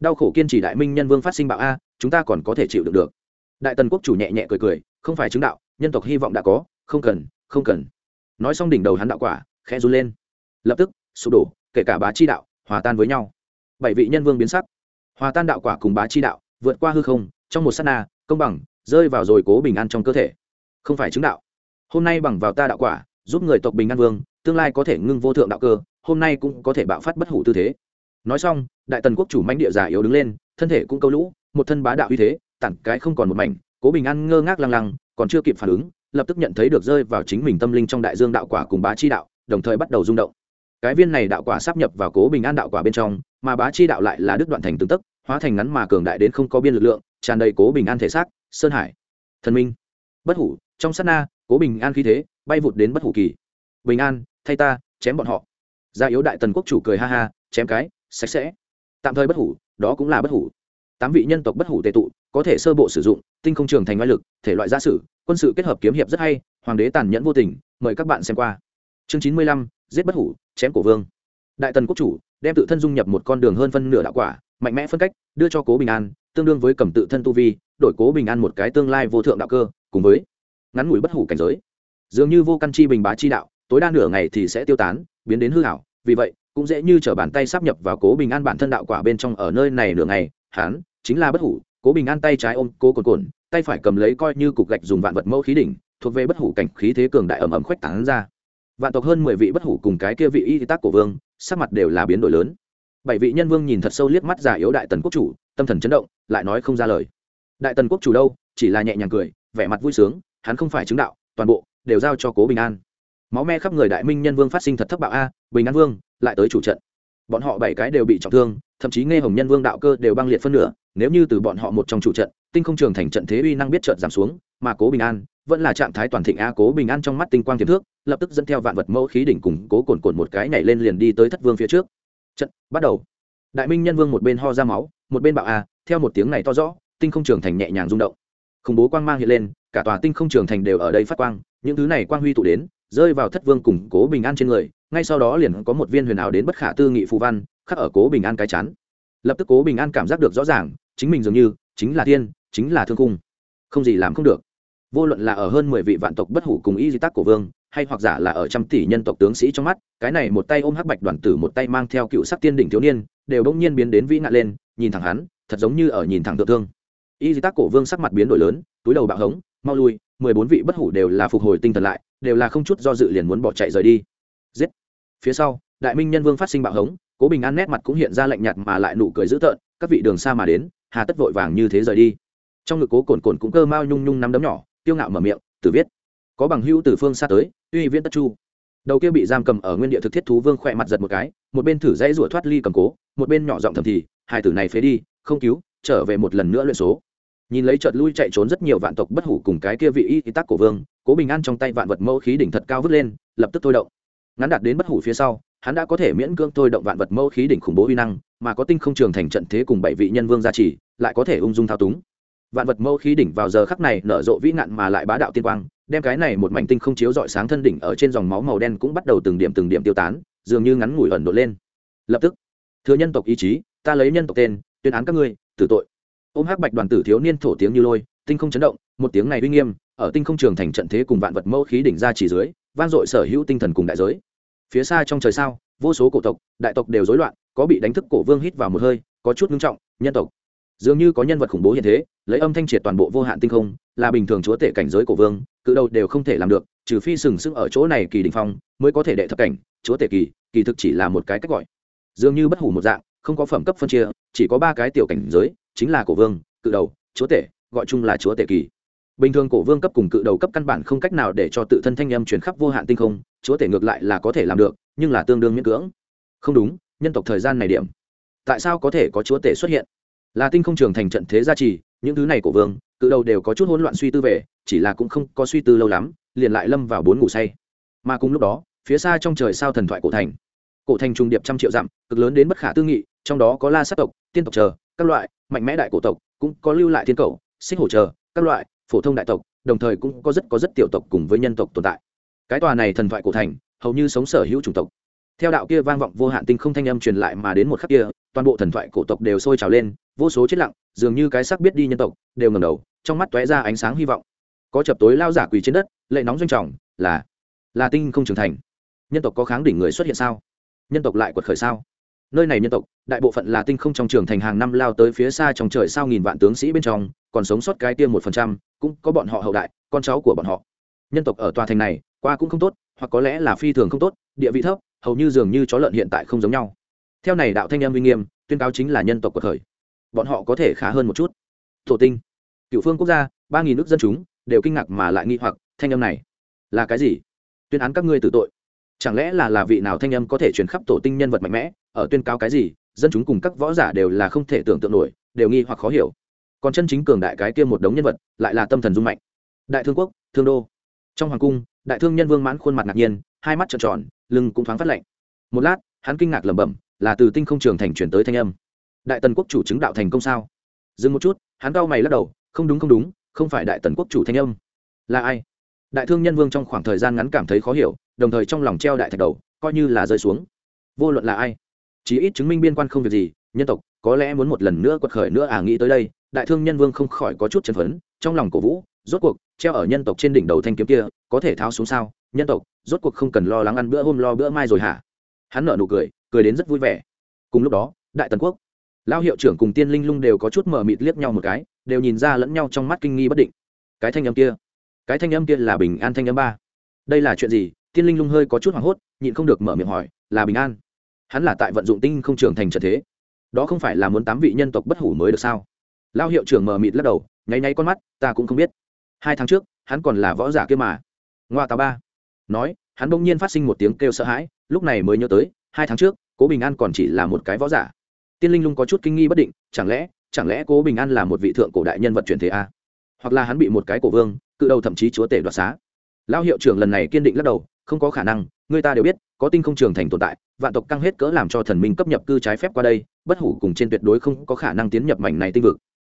Đau khổ kiên trì đại minh nhân vương phát sinh bạo a, chúng ta còn có thể chịu được được. Đại tần quốc chủ nhẹ nhẹ cười cười, không phải chứng đạo, nhân tộc hy vọng đã có không cần không cần. Nói xong đỉnh đầu hắn đạo quả, khẽ run lên. Lập tức, sụp đổ, kể cả bá chi đạo, hòa tan với nhau. Bảy vị nhân vương biến sắc. Hòa tan đạo quả cùng bá chi đạo, vượt qua hư không, trong một s á t na, công bằng, rơi vào rồi cố bình an trong cơ thể. Không phải chứng đạo. Hôm nay bằng vào ta đạo quả, giúp người tộc bình an vương, tương lai có thể ngưng vô thượng đạo cơ, hôm nay cũng có thể bạo phát bất hủ tư thế. Nói xong, đại tần quốc chủ mãnh địa giả yếu đứng lên, thân thể cũng câu lũ, một thân bá đạo uy thế tặng cái không còn một mảnh, cố bình an ngơ ngác lăng lăng, còn chưa kịp phản ứng lập tức nhận thấy được rơi vào chính mình tâm linh trong đại dương đạo quả cùng bá chi đạo, đồng thời bắt đầu rung động. Cái viên này đạo quả sắp nhập vào cố bình an đạo quả bên trong, mà bá chi đạo lại là đứt đoạn thành tương tức, hóa thành ngắn mà cường đại đến không có biên lực lượng, tràn đầy cố bình an thể xác, sơn hải, thần minh, bất hủ. Trong sát na, cố bình an khí thế bay vụt đến bất hủ kỳ. Bình an, thay ta, chém bọn họ. Gia yếu đại tần quốc chủ cười ha ha, chém cái, sạch sẽ. Tạm thời bất hủ, đó cũng là bất hủ. Tám vị nhân tộc bất hủ tệ tụ, có thể sơ bộ sử dụng, tinh không trường thành ngoại lực, thể loại gia sử quân sự kết hợp kiếm hiệp rất hay, hoàng đế tàn nhẫn vô tình, mời các bạn xem qua. Chương chín mươi lăm, giết bất hủ, chém cổ vương. Đại tần quốc chủ, đem tự thân dung nhập một con đường hơn phân nửa đạo quả, mạnh mẽ phân cách, đưa cho cố bình an, tương đương với cầm tự thân tu vi, đổi cố bình an một cái tương lai vô thượng đạo cơ, cùng với ngắn ngủi bất hủ cảnh giới. Dường như vô căn chi bình bá chi đạo, tối đa nửa ngày thì sẽ tiêu tán, biến đến hư hảo vì vậy, cũng dễ như t r ở bàn tay sắp nhập vào cố bình an bản thân đạo quả bên trong ở nơi này nửa ngày, hán, chính là bất hủ cố bình an tay trái ôm cố cồn cồn, tay phải cầm lấy coi như cục gạch dùng vạn vật mẫu khí đỉnh, thuộc về bất hủ cảnh khí thế cường đại ẩm ẩm khoách tán ra. Vạn tộc hơn mười vị bất hủ cùng cái kia vị y tác của vương, sắc mặt đều là biến đổi lớn. Bảy vị nhân vương nhìn thật sâu liếc mắt giả yếu đại tần quốc chủ, tâm thần chấn động, lại nói không ra lời. Đại tần quốc chủ đâu? Chỉ là nhẹ nhàng cười, vẻ mặt vui sướng, hắn không phải chứng đạo, toàn bộ đều giao cho cố bình an. Máu me khắp người đại minh nhân vương phát sinh thật thất bạo a, bình an vương, lại tới chủ trận. Bọn họ bảy cái đều bị trọng thương, thậm chí nghe hồng nhân vương đạo cơ đều băng liệt phân nửa nếu như từ bọn họ một trong chủ trận, tinh không trường thành trận thế uy năng biết trận giảm xuống, mà cố bình an vẫn là trạng thái toàn thịnh a, cố bình an trong mắt tinh quang tiềm thước, lập tức dẫn theo vạn vật mẫu khí đỉnh cùng cố cồn cồn một cái nhảy lên liền đi tới thất vương phía trước. Trận bắt đầu. Đại minh nhân vương một bên ho ra máu, một bên bạo a, theo một tiếng này to rõ, tinh không trường thành nhẹ nhàng rung động. Khủng bố quang mang hiện lên, cả tòa tinh không trường thành đều ở đây phát quang, những thứ này quang huy tụ đến, rơi vào thất vương củng cố bình an trên người, ngay sau đó liền có một viên huyền ảo đến bất khả tư nghị phù văn, khắc ở cố bình an cái chắn lập tức cố bình an cảm giác được rõ ràng chính mình dường như chính là tiên, chính là thương cung không gì làm không được. Vô luận là ở hơn mười vị vạn tộc bất hủ cùng y di tác của vương, hay hoặc giả là ở trăm tỷ nhân tộc tướng sĩ trong mắt, cái này một tay ôm hắc bạch đoàn tử, một tay mang theo cựu sắc tiên đỉnh thiếu niên, đều bỗng nhiên biến đến vĩ nạn lên, nhìn thẳng hắn, thật giống như ở nhìn thẳng tượng thương. Y di tác cổ vương sắc mặt biến đổi lớn, túi đầu bạo hống, mau lui, mười bốn vị bất hủ đều là phục hồi tinh thần lại, đều là không chút do dự liền muốn bỏ chạy rời đi. Giết. Phía sau, đại minh nhân vương phát sinh bạo hống, cố bình an nét mặt cũng hiện ra lạnh nhạt mà lại nụ cười dữ tợn, các vị đường xa mà đến hà tất vội vàng như thế rời đi. Trong ngực cố cồn cồn cũng cơ mao nhung nhung nắm đấm nhỏ tiêu ngạo mở miệng, tử viết. Có bằng hữu từ phương xa tới, uy viễn tất chu. Đầu kia bị giam cầm ở nguyên địa thực thiết thú vương khỏe mặt giật một cái, một bên thử dãy rủa thoát ly cầm cố, một bên nhỏ giọng thầm thì, hai tử này phế đi, không cứu, trở về một lần nữa luyện số. Nhìn lấy chợt lui chạy trốn rất nhiều vạn tộc bất hủ cùng cái kia vị y tác của vương, cố bình an trong tay vạn vật mẫu khí đỉnh thật cao vứt lên, lập tức thôi động. Ngắn đạt đến bất hủ phía sau, hắn đã có thể miễn cưỡng thôi động vạn vật mẫu khí đỉnh khủng bố uy năng mà có tinh không trường thành trận thế cùng bảy vị nhân vương gia trì, lại có thể ung dung thao túng. Vạn vật mâu khí đỉnh vào giờ khắc này nở rộ vĩ nạn mà lại bá đạo tiên quang, đem cái này một mảnh tinh không chiếu dọi sáng thân đỉnh ở trên dòng máu màu đen cũng bắt đầu từng điểm từng điểm tiêu tán, dường như ngắn ngủi ẩn độ lên. Lập tức, thừa nhân tộc ý chí, ta lấy nhân tộc tên, tuyên án các ngươi, tử tội. Ôm hắc bạch đoàn tử thiếu niên thổ tiếng như lôi, tinh không chấn động, một tiếng này uy nghiêm, ở tinh không trường thành trận thế cùng vạn vật mâu khí đỉnh ra chỉ dưới, vang dội sở hữu tinh thần cùng đại giới. Phía xa trong trời sao, vô số cổ tộc, đại tộc đều rối loạn có bị đánh thức cổ vương hít vào một hơi, có chút ngưng trọng, nhân tộc. Dường như có nhân vật khủng bố hiện thế, lấy âm thanh triệt toàn bộ vô hạn tinh không, là bình thường chúa tể cảnh giới cổ vương, cự đầu đều không thể làm được, trừ phi sừng sững ở chỗ này kỳ đình phong mới có thể đệ thập cảnh, chúa tể kỳ kỳ thực chỉ là một cái cách gọi. Dường như bất hủ một dạng, không có phẩm cấp phân chia, chỉ có ba cái tiểu cảnh giới, chính là cổ vương, cự đầu, chúa tể, gọi chung là chúa tể kỳ. Bình thường cổ vương cấp cùng cự đầu cấp căn bản không cách nào để cho tự thân thanh âm truyền khắp vô hạn tinh không, chúa tể ngược lại là có thể làm được, nhưng là tương đương miễn cưỡng. Không đúng nhân tộc thời gian này điểm. Tại sao có thể có chúa tể xuất hiện? Là tinh không trường thành trận thế gia trì, những thứ này của vương, cự đầu đều có chút hỗn loạn suy tư về, chỉ là cũng không có suy tư lâu lắm, liền lại lâm vào bốn ngủ say. Mà cùng lúc đó, phía xa trong trời sao thần thoại cổ thành. Cổ thành trung điệp trăm triệu dặm, cực lớn đến bất khả tư nghị, trong đó có la sát tộc, tiên tộc chờ, các loại, mạnh mẽ đại cổ tộc, cũng có lưu lại thiên cầu, xích hổ chờ, các loại, phổ thông đại tộc, đồng thời cũng có rất có rất tiểu tộc cùng với nhân tộc tồn tại. Cái tòa này thần thoại cổ thành, hầu như sống sở hữu chủng tộc theo đạo kia vang vọng vô hạn tinh không thanh âm truyền lại mà đến một khắc kia, toàn bộ thần thoại cổ tộc đều sôi trào lên, vô số chết lặng, dường như cái sắc biết đi nhân tộc, đều ngầm đầu, trong mắt tóe ra ánh sáng hy vọng. Có chập tối lao giả quỳ trên đất, lệ nóng doanh trọng, là là tinh không trưởng thành. Nhân tộc có kháng đỉnh người xuất hiện sao? Nhân tộc lại quật khởi sao? Nơi này nhân tộc, đại bộ phận là tinh không trong trường thành hàng năm lao tới phía xa trong trời sao nghìn vạn tướng sĩ bên trong, còn sống sót cái tiêm một phần trăm, cũng có bọn họ hậu đại, con cháu của bọn họ. Nhân tộc ở tòa thành này, qua cũng không tốt, hoặc có lẽ là phi thường không tốt, địa vị thấp hầu như dường như chó lợn hiện tại không giống nhau. Theo này đạo thanh em uy nghiêm, tuyên cáo chính là nhân tộc của thời. Bọn họ có thể khá hơn một chút. Thổ tinh cựu phương quốc gia, ba nghìn nước dân chúng, đều kinh ngạc mà lại nghi hoặc, thanh âm này là cái gì? Tuyên án các ngươi tử tội. Chẳng lẽ là là vị nào thanh âm có thể truyền khắp tổ tinh nhân vật mạnh mẽ, ở tuyên cáo cái gì? Dân chúng cùng các võ giả đều là không thể tưởng tượng nổi, đều nghi hoặc khó hiểu. Còn chân chính cường đại cái kia một đống nhân vật, lại là tâm thần dung mạnh. Đại thương quốc, thương đô. Trong hoàng cung, đại thương nhân vương mãn khuôn mặt ngạc nhiên, hai mắt trợn tròn lưng cũng thoáng phát lạnh. Một lát, hắn kinh ngạc lẩm bẩm, là từ tinh không trường thành chuyển tới thanh âm. Đại tần quốc chủ chứng đạo thành công sao? Dừng một chút, hắn cau mày lắc đầu, không đúng không đúng, không phải đại tần quốc chủ thanh âm. Là ai? Đại thương nhân vương trong khoảng thời gian ngắn cảm thấy khó hiểu, đồng thời trong lòng treo đại thạch đầu, coi như là rơi xuống. Vô luận là ai? Chí ít chứng minh biên quan không việc gì, nhân tộc, có lẽ muốn một lần nữa quật khởi nữa à nghĩ tới đây, đại thương nhân vương không khỏi có chút chấn phấn, trong lòng cổ vũ, rốt cuộc, treo ở nhân tộc trên đỉnh đầu thanh kiếm kia, có thể tháo xuống sao? Nhân tộc, rốt cuộc không cần lo lắng ăn bữa hôm lo bữa mai rồi hả? Hắn nở nụ cười cười đến rất vui vẻ. Cùng lúc đó, đại tần quốc, lao hiệu trưởng cùng tiên linh lung đều có chút mở mịt liếc nhau một cái, đều nhìn ra lẫn nhau trong mắt kinh nghi bất định. Cái thanh âm kia, cái thanh âm kia là bình an thanh âm ba. Đây là chuyện gì? Tiên linh lung hơi có chút hoảng hốt, nhịn không được mở miệng hỏi, là bình an. Hắn là tại vận dụng tinh không trưởng thành trận thế. Đó không phải là muốn tám vị nhân tộc bất hủ mới được sao? Lao hiệu trưởng mờ mịt lắc đầu, nháy nháy con mắt, ta cũng không biết. Hai tháng trước, hắn còn là võ giả kia mà. Ngoa tà ba nói, hắn bỗng nhiên phát sinh một tiếng kêu sợ hãi, lúc này mới nhớ tới, hai tháng trước, cố bình an còn chỉ là một cái võ giả. Tiên linh lung có chút kinh nghi bất định, chẳng lẽ chẳng lẽ cố bình an là một vị thượng cổ đại nhân vật truyền thế a? Hoặc là hắn bị một cái cổ vương, cự đầu thậm chí chúa tể đoạt xá? Lão hiệu trưởng lần này kiên định lắc đầu, không có khả năng, người ta đều biết, có tinh không trường thành tồn tại, vạn tộc căng hết cỡ làm cho thần minh cấp nhập cư trái phép qua đây, bất hủ cùng trên tuyệt đối không có khả năng tiến nhập mảnh này tinh vực.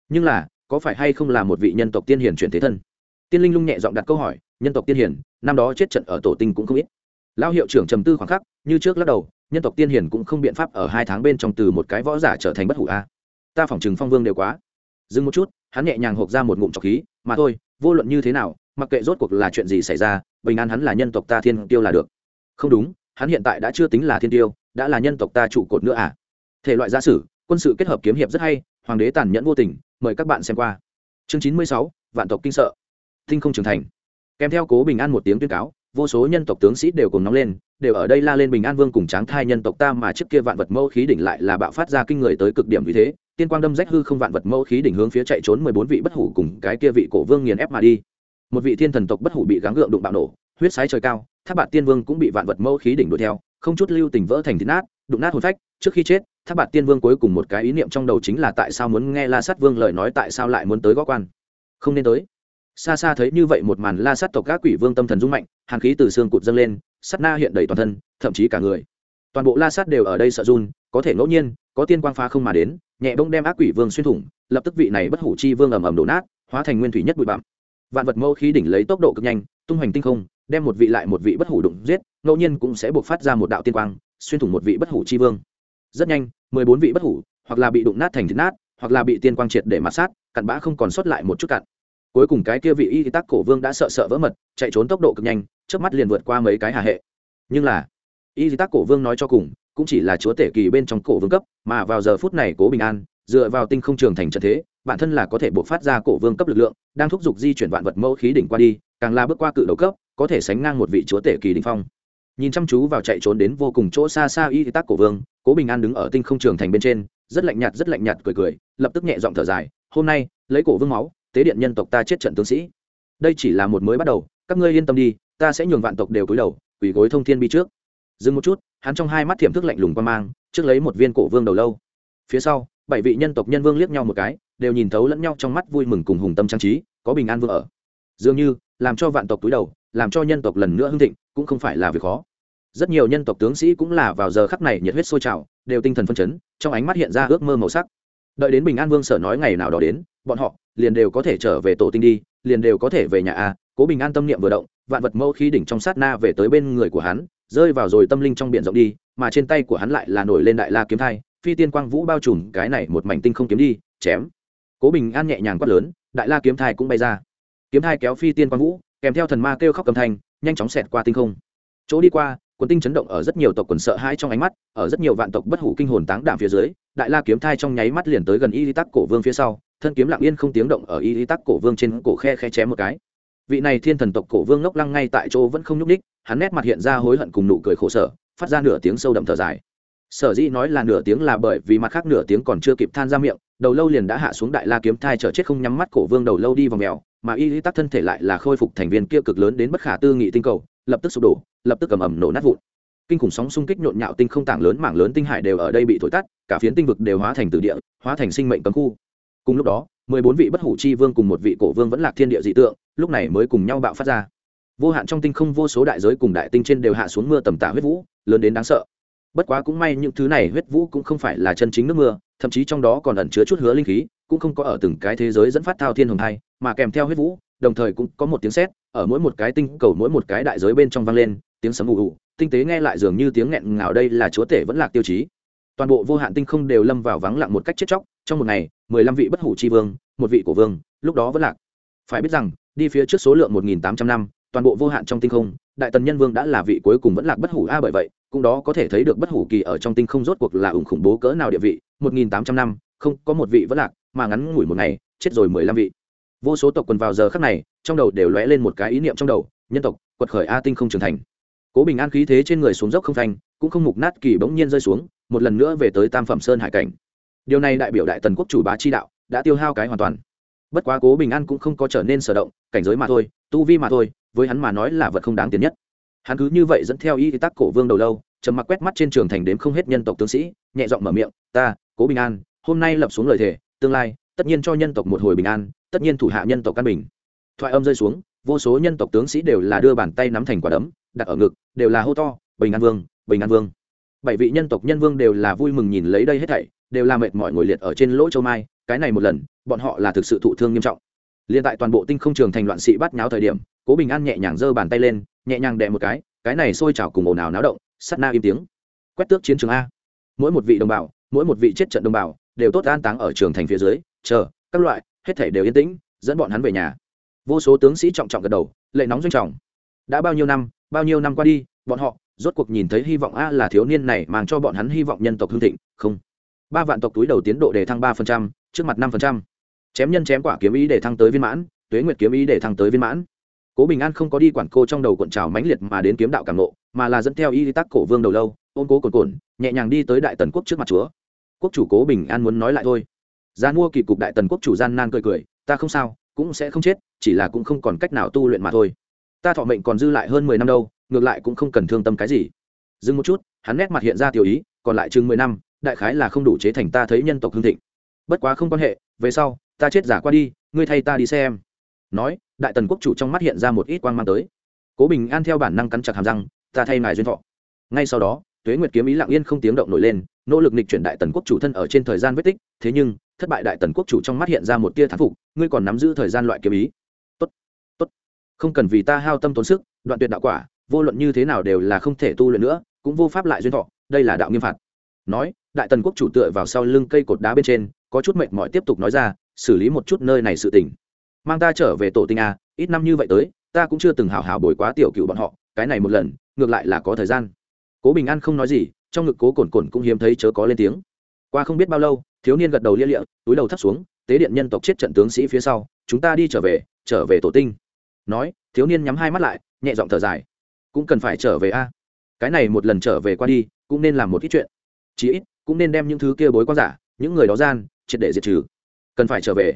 Nhưng là, có phải hay không là một vị nhân tộc tiên hiển chuyển thế thân? Tiên linh lung nhẹ giọng đặt câu hỏi, nhân tộc tiên hiển năm đó chết trận ở tổ tinh cũng không ít. Lao hiệu trưởng trầm tư khoảng khắc, như trước lắc đầu, nhân tộc tiên hiển cũng không biện pháp ở hai tháng bên trong từ một cái võ giả trở thành bất hủ a. Ta phỏng chừng phong vương đều quá. Dừng một chút, hắn nhẹ nhàng hộp ra một ngụm trọc khí, mà thôi, vô luận như thế nào, mặc kệ rốt cuộc là chuyện gì xảy ra, bình an hắn là nhân tộc ta thiên tiêu là được. Không đúng, hắn hiện tại đã chưa tính là thiên tiêu, đã là nhân tộc ta trụ cột nữa à? Thể loại gia sử, quân sự kết hợp kiếm hiệp rất hay, hoàng đế tàn nhẫn vô tình, mời các bạn xem qua. Chương chín mươi sáu, vạn tộc kinh sợ tinh không trưởng thành. Kèm theo cố bình an một tiếng tuyên cáo, vô số nhân tộc tướng sĩ đều cùng nóng lên, đều ở đây la lên bình an vương cùng tráng thai nhân tộc ta mà trước kia vạn vật mẫu khí đỉnh lại là bạo phát ra kinh người tới cực điểm vì thế, tiên quang đâm rách hư không vạn vật mẫu khí đỉnh hướng phía chạy trốn mười bốn vị bất hủ cùng cái kia vị cổ vương nghiền ép mà đi. Một vị thiên thần tộc bất hủ bị gắng gượng đụng bạo nổ, huyết sái trời cao, tháp bạt tiên vương cũng bị vạn vật mẫu khí đỉnh đuổi theo, không chút lưu tình vỡ thành thịt nát, đụng nát hồn phách, trước khi chết, tháp bạt tiên vương cuối cùng một cái ý niệm trong đầu chính là tại sao muốn nghe la sát vương lời nói tại sao lại muốn tới gó quan. Không nên tới xa xa thấy như vậy một màn la sát tộc các quỷ vương tâm thần rung mạnh, hàn khí từ xương cụt dâng lên sắt na hiện đầy toàn thân, thậm chí cả người. Toàn bộ la sát đều ở đây sợ run, có thể ngẫu nhiên, có tiên quang phá không mà đến, nhẹ bông đem ác quỷ vương xuyên thủng, lập tức vị này bất hủ chi vương ầm ầm đổ nát, hóa thành nguyên thủy nhất bụi bặm. Vạn vật mẫu khí đỉnh lấy tốc độ cực nhanh, tung hoành tinh không, đem một vị lại một vị bất hủ đụng giết, ngẫu nhiên cũng sẽ buộc phát ra một đạo tiên quang, xuyên thủng một vị bất hủ chi vương. Rất nhanh, mười bốn vị bất hủ, hoặc là bị đụng nát thành thịt nát, hoặc là bị tiên quang triệt để mặt sát, cặn bã không còn sót lại một chút cặn cuối cùng cái kia vị y tắc cổ vương đã sợ sợ vỡ mật, chạy trốn tốc độ cực nhanh trước mắt liền vượt qua mấy cái hà hệ. Nhưng là, y tắc cổ vương nói cho cùng, cũng chỉ là chúa tể kỳ bên trong cổ vương cấp, mà vào giờ phút này cố bình an, dựa vào tinh không trường thành trận thế, bản thân là có thể buộc phát ra cổ vương cấp lực lượng, đang thúc giục di chuyển vạn vật mẫu khí đỉnh qua đi, càng la bước qua cự đầu cấp, có thể sánh ngang một vị chúa tể kỳ đình phong. Nhìn chăm chú vào chạy trốn đến vô cùng chỗ xa xa y tắc cổ vương, cố bình an đứng ở tinh không trường thành bên trên, rất lạnh nhạt, rất lạnh nhạt cười cười, lập tức nhẹ giọng thở dài, hôm nay, lấy cổ vương máu tế điện nhân tộc ta chết trận tướng sĩ. Đây chỉ là một mới bắt đầu, các ngươi yên tâm đi, ta sẽ nhường vạn tộc đều cúi đầu, quỳ gối thông thiên bi trước. Dừng một chút, hắn trong hai mắt thiểm thức lạnh lùng qua mang, trước lấy một viên cổ vương đầu lâu. Phía sau, bảy vị nhân tộc nhân vương liếc nhau một cái, đều nhìn thấu lẫn nhau trong mắt vui mừng cùng hùng tâm trang trí, có bình an vương ở. Dường như, làm cho vạn tộc túi đầu, làm cho nhân tộc lần nữa hưng thịnh, cũng không phải là việc khó. Rất nhiều nhân tộc tướng sĩ cũng là vào giờ khắc này nhiệt huyết sôi trào, đều tinh thần phân chấn, trong ánh mắt hiện ra ước mơ màu sắc đợi đến bình an vương sở nói ngày nào đó đến, bọn họ liền đều có thể trở về tổ tinh đi, liền đều có thể về nhà a. Cố bình an tâm niệm vừa động, vạn vật mẫu khí đỉnh trong sát na về tới bên người của hắn, rơi vào rồi tâm linh trong biển rộng đi, mà trên tay của hắn lại là nổi lên đại la kiếm thai, phi tiên quang vũ bao trùm cái này một mảnh tinh không kiếm đi, chém. Cố bình an nhẹ nhàng quát lớn, đại la kiếm thai cũng bay ra. Kiếm thai kéo phi tiên quang vũ, kèm theo thần ma kêu khóc cầm thanh, nhanh chóng xẹt qua tinh không. Chỗ đi qua quần tinh chấn động ở rất nhiều tộc quần sợ hãi trong ánh mắt, ở rất nhiều vạn tộc bất hủ kinh hồn táng đạm phía dưới, đại la kiếm thai trong nháy mắt liền tới gần y tắc cổ vương phía sau, thân kiếm lặng yên không tiếng động ở y tắc cổ vương trên cổ khe khe chém một cái. Vị này thiên thần tộc cổ vương ngốc lăng ngay tại chỗ vẫn không nhúc ních hắn nét mặt hiện ra hối hận cùng nụ cười khổ sở, phát ra nửa tiếng sâu đậm thở dài. Sở dĩ nói là nửa tiếng là bởi vì mặt khác nửa tiếng còn chưa kịp than ra miệng, đầu lâu liền đã hạ xuống đại la kiếm thai chờ chết không nhắm mắt cổ vương đầu lâu đi vào mèo, mà y tắc thân thể lại là khôi phục thành viên kia cực lớn đến bất khả tư nghị tinh cầu lập tức sụp đổ lập tức cầm ẩm nổ nát vụn. Kinh khủng sóng xung kích nhộn nhạo tinh không tảng lớn mảng lớn tinh hải đều ở đây bị thổi tắt cả phiến tinh vực đều hóa thành từ địa hóa thành sinh mệnh cấm khu. Cùng lúc đó mười bốn vị bất hủ chi vương cùng một vị cổ vương vẫn lạc thiên địa dị tượng lúc này mới cùng nhau bạo phát ra. Vô hạn trong tinh không vô số đại giới cùng đại tinh trên đều hạ xuống mưa tầm tả huyết vũ lớn đến đáng sợ. Bất quá cũng may những thứ này huyết vũ cũng không phải là chân chính nước mưa thậm chí trong đó còn ẩn chứa chút hứa linh khí cũng không có ở từng cái thế giới dẫn phát thao thiên hồng thai, mà kèm theo huyết vũ đồng thời cũng có một tiếng sét ở mỗi một cái tinh cầu mỗi một cái đại giới bên trong vang lên, tiếng sấm ù ù, tinh tế nghe lại dường như tiếng nghẹn ngào đây là chúa tể vẫn lạc tiêu chí. Toàn bộ vô hạn tinh không đều lâm vào vắng lặng một cách chết chóc, trong một ngày, mười lăm vị bất hủ tri vương, một vị cổ vương, lúc đó vẫn lạc. Phải biết rằng, đi phía trước số lượng một nghìn tám trăm năm, toàn bộ vô hạn trong tinh không, đại tần nhân vương đã là vị cuối cùng vẫn lạc bất hủ a bởi vậy, cũng đó có thể thấy được bất hủ kỳ ở trong tinh không rốt cuộc là ủng khủng bố cỡ nào địa vị, một nghìn tám trăm năm, không có một vị vẫn lạc, mà ngắn ngủi một ngày, chết rồi mười lăm vị vô số tộc quần vào giờ khắc này trong đầu đều lóe lên một cái ý niệm trong đầu nhân tộc quật khởi a tinh không trưởng thành. Cố bình an khí thế trên người xuống dốc không thành, cũng không mục nát kỳ bỗng nhiên rơi xuống một lần nữa về tới tam phẩm sơn hải cảnh. Điều này đại biểu đại tần quốc chủ bá chi đạo đã tiêu hao cái hoàn toàn. Bất quá cố bình an cũng không có trở nên sở động cảnh giới mà thôi tu vi mà thôi với hắn mà nói là vật không đáng tiền nhất. Hắn cứ như vậy dẫn theo y tắc cổ vương đầu lâu trầm mặc quét mắt trên trường thành đếm không hết nhân tộc tướng sĩ nhẹ giọng mở miệng ta cố bình an hôm nay lập xuống lời thề tương lai tất nhiên cho nhân tộc một hồi bình an tất nhiên thủ hạ nhân tộc căn bình. Thoại âm rơi xuống, vô số nhân tộc tướng sĩ đều là đưa bàn tay nắm thành quả đấm, đặt ở ngực, đều là hô to, bình an vương, bình an vương. Bảy vị nhân tộc nhân vương đều là vui mừng nhìn lấy đây hết thảy, đều là mệt mỏi ngồi liệt ở trên lỗ châu mai, cái này một lần, bọn họ là thực sự thụ thương nghiêm trọng. Liền tại toàn bộ tinh không trường thành loạn sĩ bắt nháo thời điểm, cố bình an nhẹ nhàng giơ bàn tay lên, nhẹ nhàng đè một cái cái này sôi trào cùng ồn ào náo động sắt na im tiếng. Quét tước chiến trường a. Mỗi một vị đồng bào, mỗi một vị chết trận đồng bào, đều tốt an táng ở trường thành phía dưới, chờ, các loại hết thể đều yên tĩnh, dẫn bọn hắn về nhà. Vô số tướng sĩ trọng trọng gật đầu, lệ nóng doanh trọng. Đã bao nhiêu năm, bao nhiêu năm qua đi, bọn họ rốt cuộc nhìn thấy hy vọng a là thiếu niên này mang cho bọn hắn hy vọng nhân tộc hương thịnh, không. Ba vạn tộc túi đầu tiến độ để thăng ba phần trăm, trước mặt năm phần trăm. Chém nhân chém quả kiếm ý để thăng tới viên mãn, tuế nguyệt kiếm ý để thăng tới viên mãn. Cố bình an không có đi quản cô trong đầu cuộn trào mãnh liệt mà đến kiếm đạo cảm nộ mà là dẫn theo y tắc cổ vương đầu lâu, ôn cố cồn cồn nhẹ nhàng đi tới đại tần quốc trước mặt chúa. Quốc chủ cố bình an muốn nói lại thôi gian mua kỳ cục đại tần quốc chủ gian nan cười cười, ta không sao, cũng sẽ không chết, chỉ là cũng không còn cách nào tu luyện mà thôi. Ta thọ mệnh còn dư lại hơn mười năm đâu, ngược lại cũng không cần thương tâm cái gì. Dừng một chút, hắn nét mặt hiện ra tiểu ý, còn lại chừng mười năm, đại khái là không đủ chế thành ta thấy nhân tộc hương thịnh. Bất quá không quan hệ, về sau, ta chết giả qua đi, ngươi thay ta đi xem. Nói, đại tần quốc chủ trong mắt hiện ra một ít quang mang tới. Cố bình an theo bản năng cắn chặt hàm răng, ta thay ngài duyên thọ. Ngay sau đó, tuế nguyệt kiếm ý lặng yên không tiếng động nổi lên, nỗ lực nịch chuyển đại tần quốc chủ thân ở trên thời gian vết tích, thế nhưng thất bại đại tần quốc chủ trong mắt hiện ra một tia thán phục, ngươi còn nắm giữ thời gian loại kiếm ý. Tốt tốt. Không cần vì ta hao tâm tốn sức, đoạn tuyệt đạo quả, vô luận như thế nào đều là không thể tu luyện nữa, cũng vô pháp lại duyên thọ, đây là đạo nghiêm phạt. Nói, đại tần quốc chủ tựa vào sau lưng cây cột đá bên trên, có chút mệt mỏi tiếp tục nói ra, xử lý một chút nơi này sự tình. Mang ta trở về tổ tinh a, ít năm như vậy tới, ta cũng chưa từng hào hào bồi quá tiểu cựu bọn họ, cái này một lần, ngược lại là có thời gian. Cố bình an không nói gì, trong ngực cố cồn cồn cũng hiếm thấy chớ có lên tiếng. Qua không biết bao lâu thiếu niên gật đầu lia lịa, túi đầu thắt xuống, tế điện nhân tộc chết trận tướng sĩ phía sau, chúng ta đi trở về trở về tổ tinh. Nói, thiếu niên nhắm hai mắt lại, nhẹ giọng thở dài. Cũng cần phải trở về a. Cái này một lần trở về qua đi, cũng nên làm một ít chuyện. Chí ít, cũng nên đem những thứ kia bối quan giả, những người đó gian, triệt để diệt trừ. Cần phải trở về.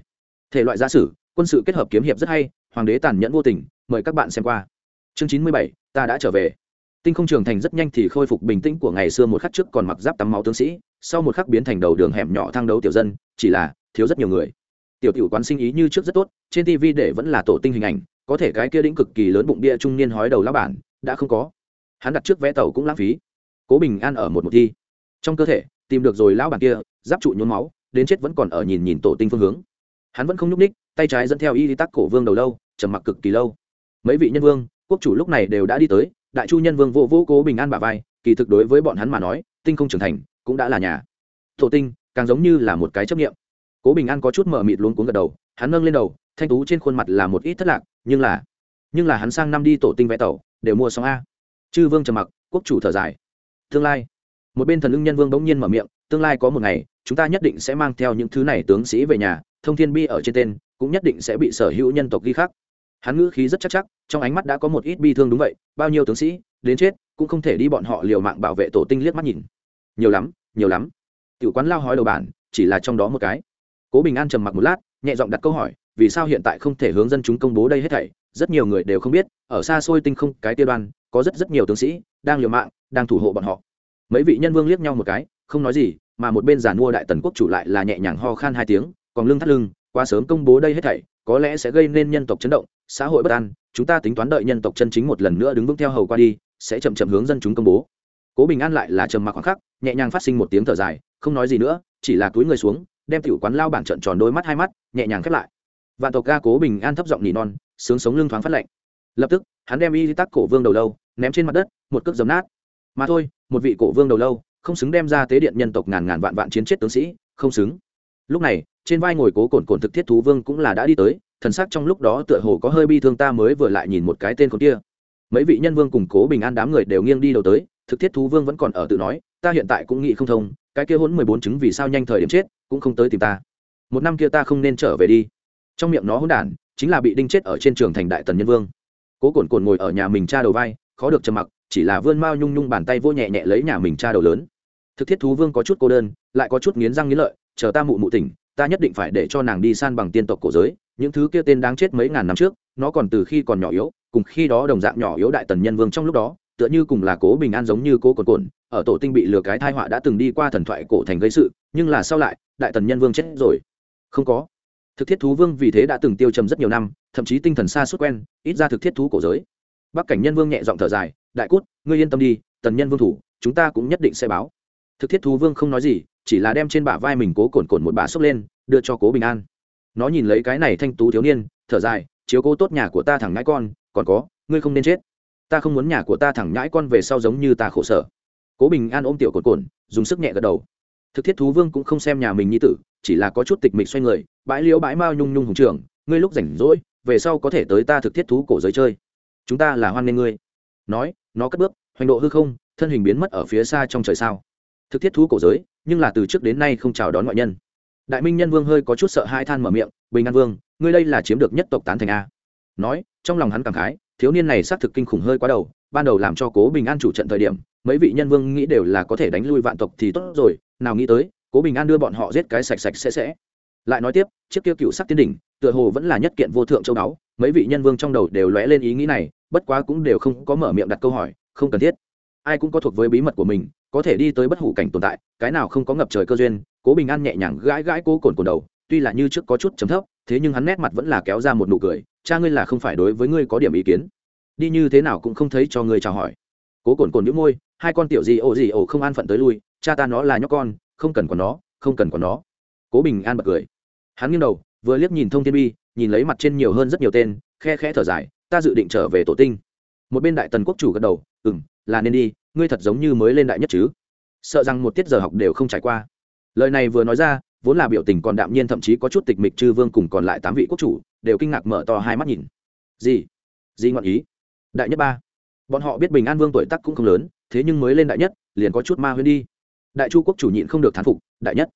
Thể loại giả sử, quân sự kết hợp kiếm hiệp rất hay, hoàng đế tàn nhẫn vô tình, mời các bạn xem qua. Chương chín mươi bảy, ta đã trở về tinh không trường thành rất nhanh thì khôi phục bình tĩnh của ngày xưa một khắc trước còn mặc giáp tắm máu tướng sĩ, sau một khắc biến thành đầu đường hẻm nhỏ thang đấu tiểu dân, chỉ là thiếu rất nhiều người. Tiểu tiểu quán sinh ý như trước rất tốt, trên tv để vẫn là tổ tinh hình ảnh, có thể cái kia đĩnh cực kỳ lớn bụng bia trung niên hói đầu lão bản, đã không có. Hắn đặt trước vé tàu cũng lãng phí. Cố bình an ở một một thi. Trong cơ thể, tìm được rồi lão bản kia, giáp trụ nhốn máu, đến chết vẫn còn ở nhìn nhìn tổ tinh phương hướng. Hắn vẫn không nhúc ních tay trái dẫn theo y tắc cổ vương đầu lâu, trầm mặc cực kỳ lâu. Mấy vị nhân vương, quốc chủ lúc này đều đã đi tới đại chu nhân vương vô vô cố bình an bà vai, kỳ thực đối với bọn hắn mà nói, tinh không trưởng thành, cũng đã là nhà. Tổ tinh, càng giống như là một cái chấp nghiệm cố bình an có chút mở mịt luống cuống gật đầu, hắn nâng lên đầu, thanh tú trên khuôn mặt là một ít thất lạc, nhưng là nhưng là hắn sang năm đi tổ tinh vẽ tàu đều mua xong a. Chư vương trầm mặc, quốc chủ thở dài. Tương lai, một bên thần lưng nhân vương bỗng nhiên mở miệng, tương lai có một ngày, chúng ta nhất định sẽ mang theo những thứ này tướng sĩ về nhà, thông thiên bi ở trên tên, cũng nhất định sẽ bị sở hữu nhân tộc ghi khắc hắn ngữ khí rất chắc chắc, trong ánh mắt đã có một ít bi thương đúng vậy, bao nhiêu tướng sĩ, đến chết, cũng không thể đi bọn họ liều mạng bảo vệ tổ tinh liếc mắt nhìn. Nhiều lắm nhiều lắm. Tiểu quán lao hói đầu bản, chỉ là trong đó một cái. Cố bình an trầm mặc một lát, nhẹ giọng đặt câu hỏi, vì sao hiện tại không thể hướng dân chúng công bố đây hết thảy? Rất nhiều người đều không biết, ở xa xôi tinh không, cái tiêu đoan, có rất rất nhiều tướng sĩ, đang liều mạng, đang thủ hộ bọn họ. Mấy vị nhân vương liếc nhau một cái, không nói gì, mà một bên giàn mua đại tần quốc chủ lại là nhẹ nhàng ho khan hai tiếng, còn lưng thắt lưng, quá sớm công bố đây hết thảy, có lẽ sẽ gây nên nhân tộc chấn động xã hội bất an, chúng ta tính toán đợi nhân tộc chân chính một lần nữa đứng vững theo hầu qua đi, sẽ chậm chậm hướng dân chúng công bố. Cố bình an lại là trầm mặc khoảng khắc, nhẹ nhàng phát sinh một tiếng thở dài, không nói gì nữa, chỉ là túi người xuống, đem tiểu quán lao bản trận tròn đôi mắt hai mắt, nhẹ nhàng khép lại. Vạn tộc ca cố bình an thấp giọng nỉ non, sướng sống lưng thoáng phát lạnh. Lập tức, hắn đem y tắc cổ vương đầu lâu ném trên mặt đất, một cước giấm nát. Mà thôi, một vị cổ vương đầu lâu, không xứng đem ra tế điện nhân tộc ngàn ngàn vạn vạn chiến chết tướng sĩ, không xứng. Lúc này, trên vai ngồi cố cồn cồn thực thiết thú vương cũng là đã đi tới thần sắc trong lúc đó tựa hồ có hơi bi thương ta mới vừa lại nhìn một cái tên con kia. Mấy vị nhân vương cùng cố bình an đám người đều nghiêng đi đầu tới, thực thiết thú vương vẫn còn ở tự nói, ta hiện tại cũng nghĩ không thông, cái kia hỗn mười bốn chứng vì sao nhanh thời điểm chết, cũng không tới tìm ta. Một năm kia ta không nên trở về đi. Trong miệng nó hỗn đản, chính là bị đinh chết ở trên trường thành đại tần nhân vương. Cố cồn cồn ngồi ở nhà mình cha đầu vai, khó được trầm mặc, chỉ là vươn mao nhung nhung bàn tay vô nhẹ nhẹ lấy nhà mình cha đầu lớn. Thực thiết thú vương có chút cô đơn, lại có chút nghiến răng nghiến lợi, chờ ta mụ mụ tỉnh, ta nhất định phải để cho nàng đi san bằng tiên tộc cổ giới những thứ kia tên đáng chết mấy ngàn năm trước, nó còn từ khi còn nhỏ yếu, cùng khi đó đồng dạng nhỏ yếu đại tần nhân vương trong lúc đó, tựa như cùng là cố bình an giống như cố cồn cồn ở tổ tinh bị lừa cái thai họa đã từng đi qua thần thoại cổ thành gây sự, nhưng là sau lại, đại tần nhân vương chết rồi. Không có. Thực thiết thú vương vì thế đã từng tiêu trầm rất nhiều năm, thậm chí tinh thần xa suốt quen, ít ra thực thiết thú cổ giới. Bắc cảnh nhân vương nhẹ giọng thở dài, đại cút, ngươi yên tâm đi, tần nhân vương thủ, chúng ta cũng nhất định sẽ báo. Thực thiết thú vương không nói gì, chỉ là đem trên bả vai mình cố cồn cồn một bà xốc lên, đưa cho cố bình an nó nhìn lấy cái này thanh tú thiếu niên, thở dài, chiếu cố tốt nhà của ta thẳng ngãi con, còn có, ngươi không nên chết. Ta không muốn nhà của ta thẳng nhãi con về sau giống như ta khổ sở. Cố bình an ôm tiểu cột cồn, dùng sức nhẹ gật đầu. Thực thiết thú vương cũng không xem nhà mình như tử, chỉ là có chút tịch mịch xoay người, bãi liễu bãi mao nhung nhung hùng trường ngươi lúc rảnh rỗi, về sau có thể tới ta thực thiết thú cổ giới chơi. Chúng ta là hoan nghênh ngươi. Nói, nó cất bước, hoành độ hư không, thân hình biến mất ở phía xa trong trời sao. Thực thiết thú cổ giới, nhưng là từ trước đến nay không chào đón ngoại nhân đại minh nhân vương hơi có chút sợ hai than mở miệng, bình an vương, ngươi đây là chiếm được nhất tộc tán thành a? Nói, trong lòng hắn cảm khái, thiếu niên này xác thực kinh khủng hơi quá đầu, ban đầu làm cho cố bình an chủ trận thời điểm, mấy vị nhân vương nghĩ đều là có thể đánh lui vạn tộc thì tốt rồi, nào nghĩ tới, cố bình an đưa bọn họ giết cái sạch sạch sẽ sẽ. Lại nói tiếp, chiếc kia cựu sắc tiên đỉnh, tựa hồ vẫn là nhất kiện vô thượng châu đáo mấy vị nhân vương trong đầu đều lóe lên ý nghĩ này, bất quá cũng đều không có mở miệng đặt câu hỏi, không cần thiết ai cũng có thuộc với bí mật của mình, có thể đi tới bất hủ cảnh tồn tại, cái nào không có ngập trời cơ duyên, cố bình an nhẹ nhàng gãi gãi cố cồn cồn đầu, tuy là như trước có chút chấm thấp, thế nhưng hắn nét mặt vẫn là kéo ra một nụ cười, cha ngươi là không phải đối với ngươi có điểm ý kiến. Đi như thế nào cũng không thấy cho ngươi chào hỏi. Cố cồn cồn nhũ môi, hai con tiểu gì ồ gì ồ không an phận tới lui, cha ta nó là nhóc con, không cần có nó, không cần có nó. Cố bình an bật cười. Hắn nghiêng đầu, vừa liếc nhìn thông thiên bi, nhìn lấy mặt trên nhiều hơn rất nhiều tên, khe khẽ thở dài, ta dự định trở về tổ tinh một bên đại tần quốc chủ gật đầu ừ m là nên đi, ngươi thật giống như mới lên đại nhất chứ. Sợ rằng một tiết giờ học đều không trải qua. Lời này vừa nói ra, vốn là biểu tình còn đạm nhiên thậm chí có chút tịch mịch chư vương cùng còn lại tám vị quốc chủ, đều kinh ngạc mở to hai mắt nhìn. Gì? Gì ngọn ý? Đại nhất ba? Bọn họ biết bình an vương tuổi tắc cũng không lớn, thế nhưng mới lên đại nhất, liền có chút ma huyên đi. Đại chu quốc chủ nhịn không được thán phục, đại nhất?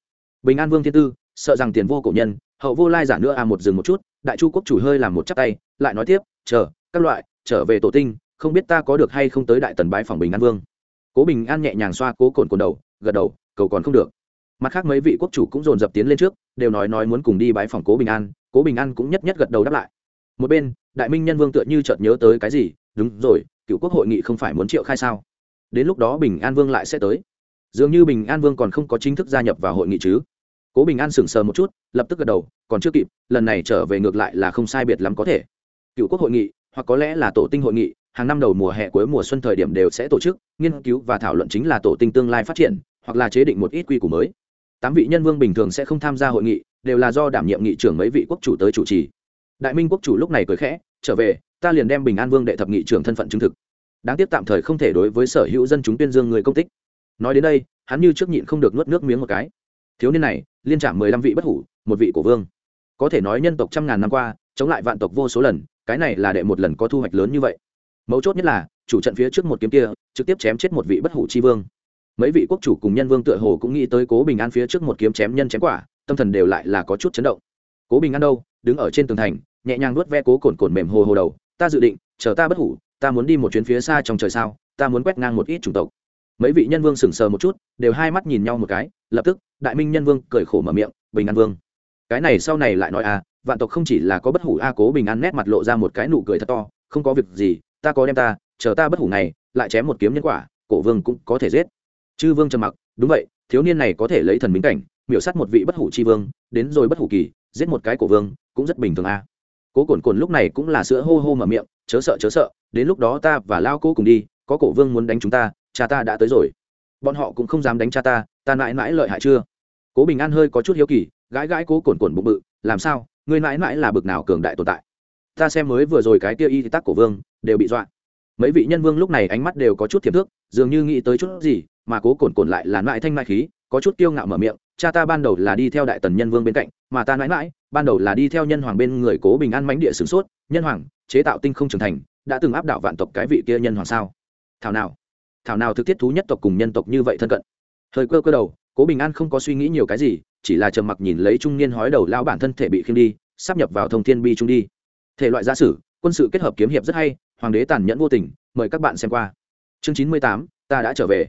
Bình an vương thiên tư, sợ rằng tiền vô cổ nhân, hậu vô lai giả nữa à một dừng một chút. Đại chu quốc chủ hơi làm một chắc tay, lại nói tiếp, chờ, các loại, trở về tổ tinh không biết ta có được hay không tới đại tần bái phòng bình an vương. Cố bình an nhẹ nhàng xoa cố cồn cồn đầu, gật đầu, cầu còn không được. Mặt khác mấy vị quốc chủ cũng dồn dập tiến lên trước, đều nói nói muốn cùng đi bái phòng cố bình an, cố bình an cũng nhất nhất gật đầu đáp lại. Một bên, đại minh nhân vương tựa như chợt nhớ tới cái gì, đúng rồi, cựu quốc hội nghị không phải muốn triệu khai sao? Đến lúc đó bình an vương lại sẽ tới. Dường như bình an vương còn không có chính thức gia nhập vào hội nghị chứ. Cố bình an sững sờ một chút, lập tức gật đầu, còn chưa kịp, lần này trở về ngược lại là không sai biệt lắm có thể. Cựu quốc hội nghị, hoặc có lẽ là tổ tinh hội nghị hàng năm đầu mùa hè cuối mùa xuân thời điểm đều sẽ tổ chức, nghiên cứu và thảo luận chính là tổ tinh tương lai phát triển, hoặc là chế định một ít quy củ mới. Tám vị nhân vương bình thường sẽ không tham gia hội nghị, đều là do đảm nhiệm nghị trưởng mấy vị quốc chủ tới chủ trì. Đại minh quốc chủ lúc này cười khẽ, trở về, ta liền đem bình an vương đệ thập nghị trưởng thân phận chứng thực. Đáng tiếc tạm thời không thể đối với sở hữu dân chúng tuyên dương người công tích. Nói đến đây, hắn như trước nhịn không được nuốt nước miếng một cái. Thiếu niên này, liên trả mười lăm vị bất hủ, một vị cổ vương. Có thể nói nhân tộc trăm ngàn năm qua, chống lại vạn tộc vô số lần, cái này là đệ một lần có thu hoạch lớn như vậy mấu chốt nhất là, chủ trận phía trước một kiếm kia, trực tiếp chém chết một vị bất hủ chi vương. Mấy vị quốc chủ cùng nhân vương tựa hồ cũng nghĩ tới cố bình an phía trước một kiếm chém nhân chém quả, tâm thần đều lại là có chút chấn động. Cố bình an đâu? Đứng ở trên tường thành, nhẹ nhàng nuốt ve cố cồn cồn mềm hồ hồ đầu. Ta dự định, chờ ta bất hủ, ta muốn đi một chuyến phía xa trong trời sao, ta muốn quét ngang một ít chủng tộc. Mấy vị nhân vương sững sờ một chút, đều hai mắt nhìn nhau một cái, lập tức, đại minh nhân vương cười khổ mở miệng, bình an vương, cái này sau này lại nói à vạn tộc không chỉ là có bất hủ a, cố bình an nét mặt lộ ra một cái nụ cười thật to, không có việc gì ta có đem ta, chờ ta bất hủ này lại chém một kiếm nhân quả, cổ vương cũng có thể giết. Chư vương trầm mặc, đúng vậy, thiếu niên này có thể lấy thần minh cảnh, miểu sát một vị bất hủ chi vương, đến rồi bất hủ kỳ, giết một cái cổ vương, cũng rất bình thường a. Cố cồn cồn lúc này cũng là sữa hô hô mở miệng, chớ sợ chớ sợ, đến lúc đó ta và lao cố cùng đi, có cổ vương muốn đánh chúng ta, cha ta đã tới rồi. Bọn họ cũng không dám đánh cha ta ta mãi mãi lợi hại chưa? Cố bình an hơi có chút hiếu kỳ, gãi gãi cố cồn cồn bụng bự, làm sao, ngươi mãi mãi là bực nào cường đại tồn tại? Ta xem mới vừa rồi cái kia y tác cổ vương, đều bị dọa. Mấy vị nhân vương lúc này ánh mắt đều có chút thiệp thước, dường như nghĩ tới chút gì, mà cố cồn cồn lại là mãi thanh mãi khí, có chút kiêu ngạo mở miệng, cha ta ban đầu là đi theo đại tần nhân vương bên cạnh, mà ta mãi mãi, ban đầu là đi theo nhân hoàng bên người cố bình an mánh địa sửng sốt, nhân hoàng, chế tạo tinh không trưởng thành, đã từng áp đảo vạn tộc cái vị kia nhân hoàng sao? Thảo nào? Thảo nào thực thiết thú nhất tộc cùng nhân tộc như vậy thân cận? Thời cơ cơ đầu, cố bình an không có suy nghĩ nhiều cái gì, chỉ là trầm mặc nhìn lấy trung niên hói đầu lao bản thân thể bị khiêng đi, sắp nhập vào thông thiên bi trung đi thể loại gia sử, quân sự kết hợp kiếm hiệp rất hay, hoàng đế tàn nhẫn vô tình, mời các bạn xem qua. Chương chín mươi tám, ta đã trở về.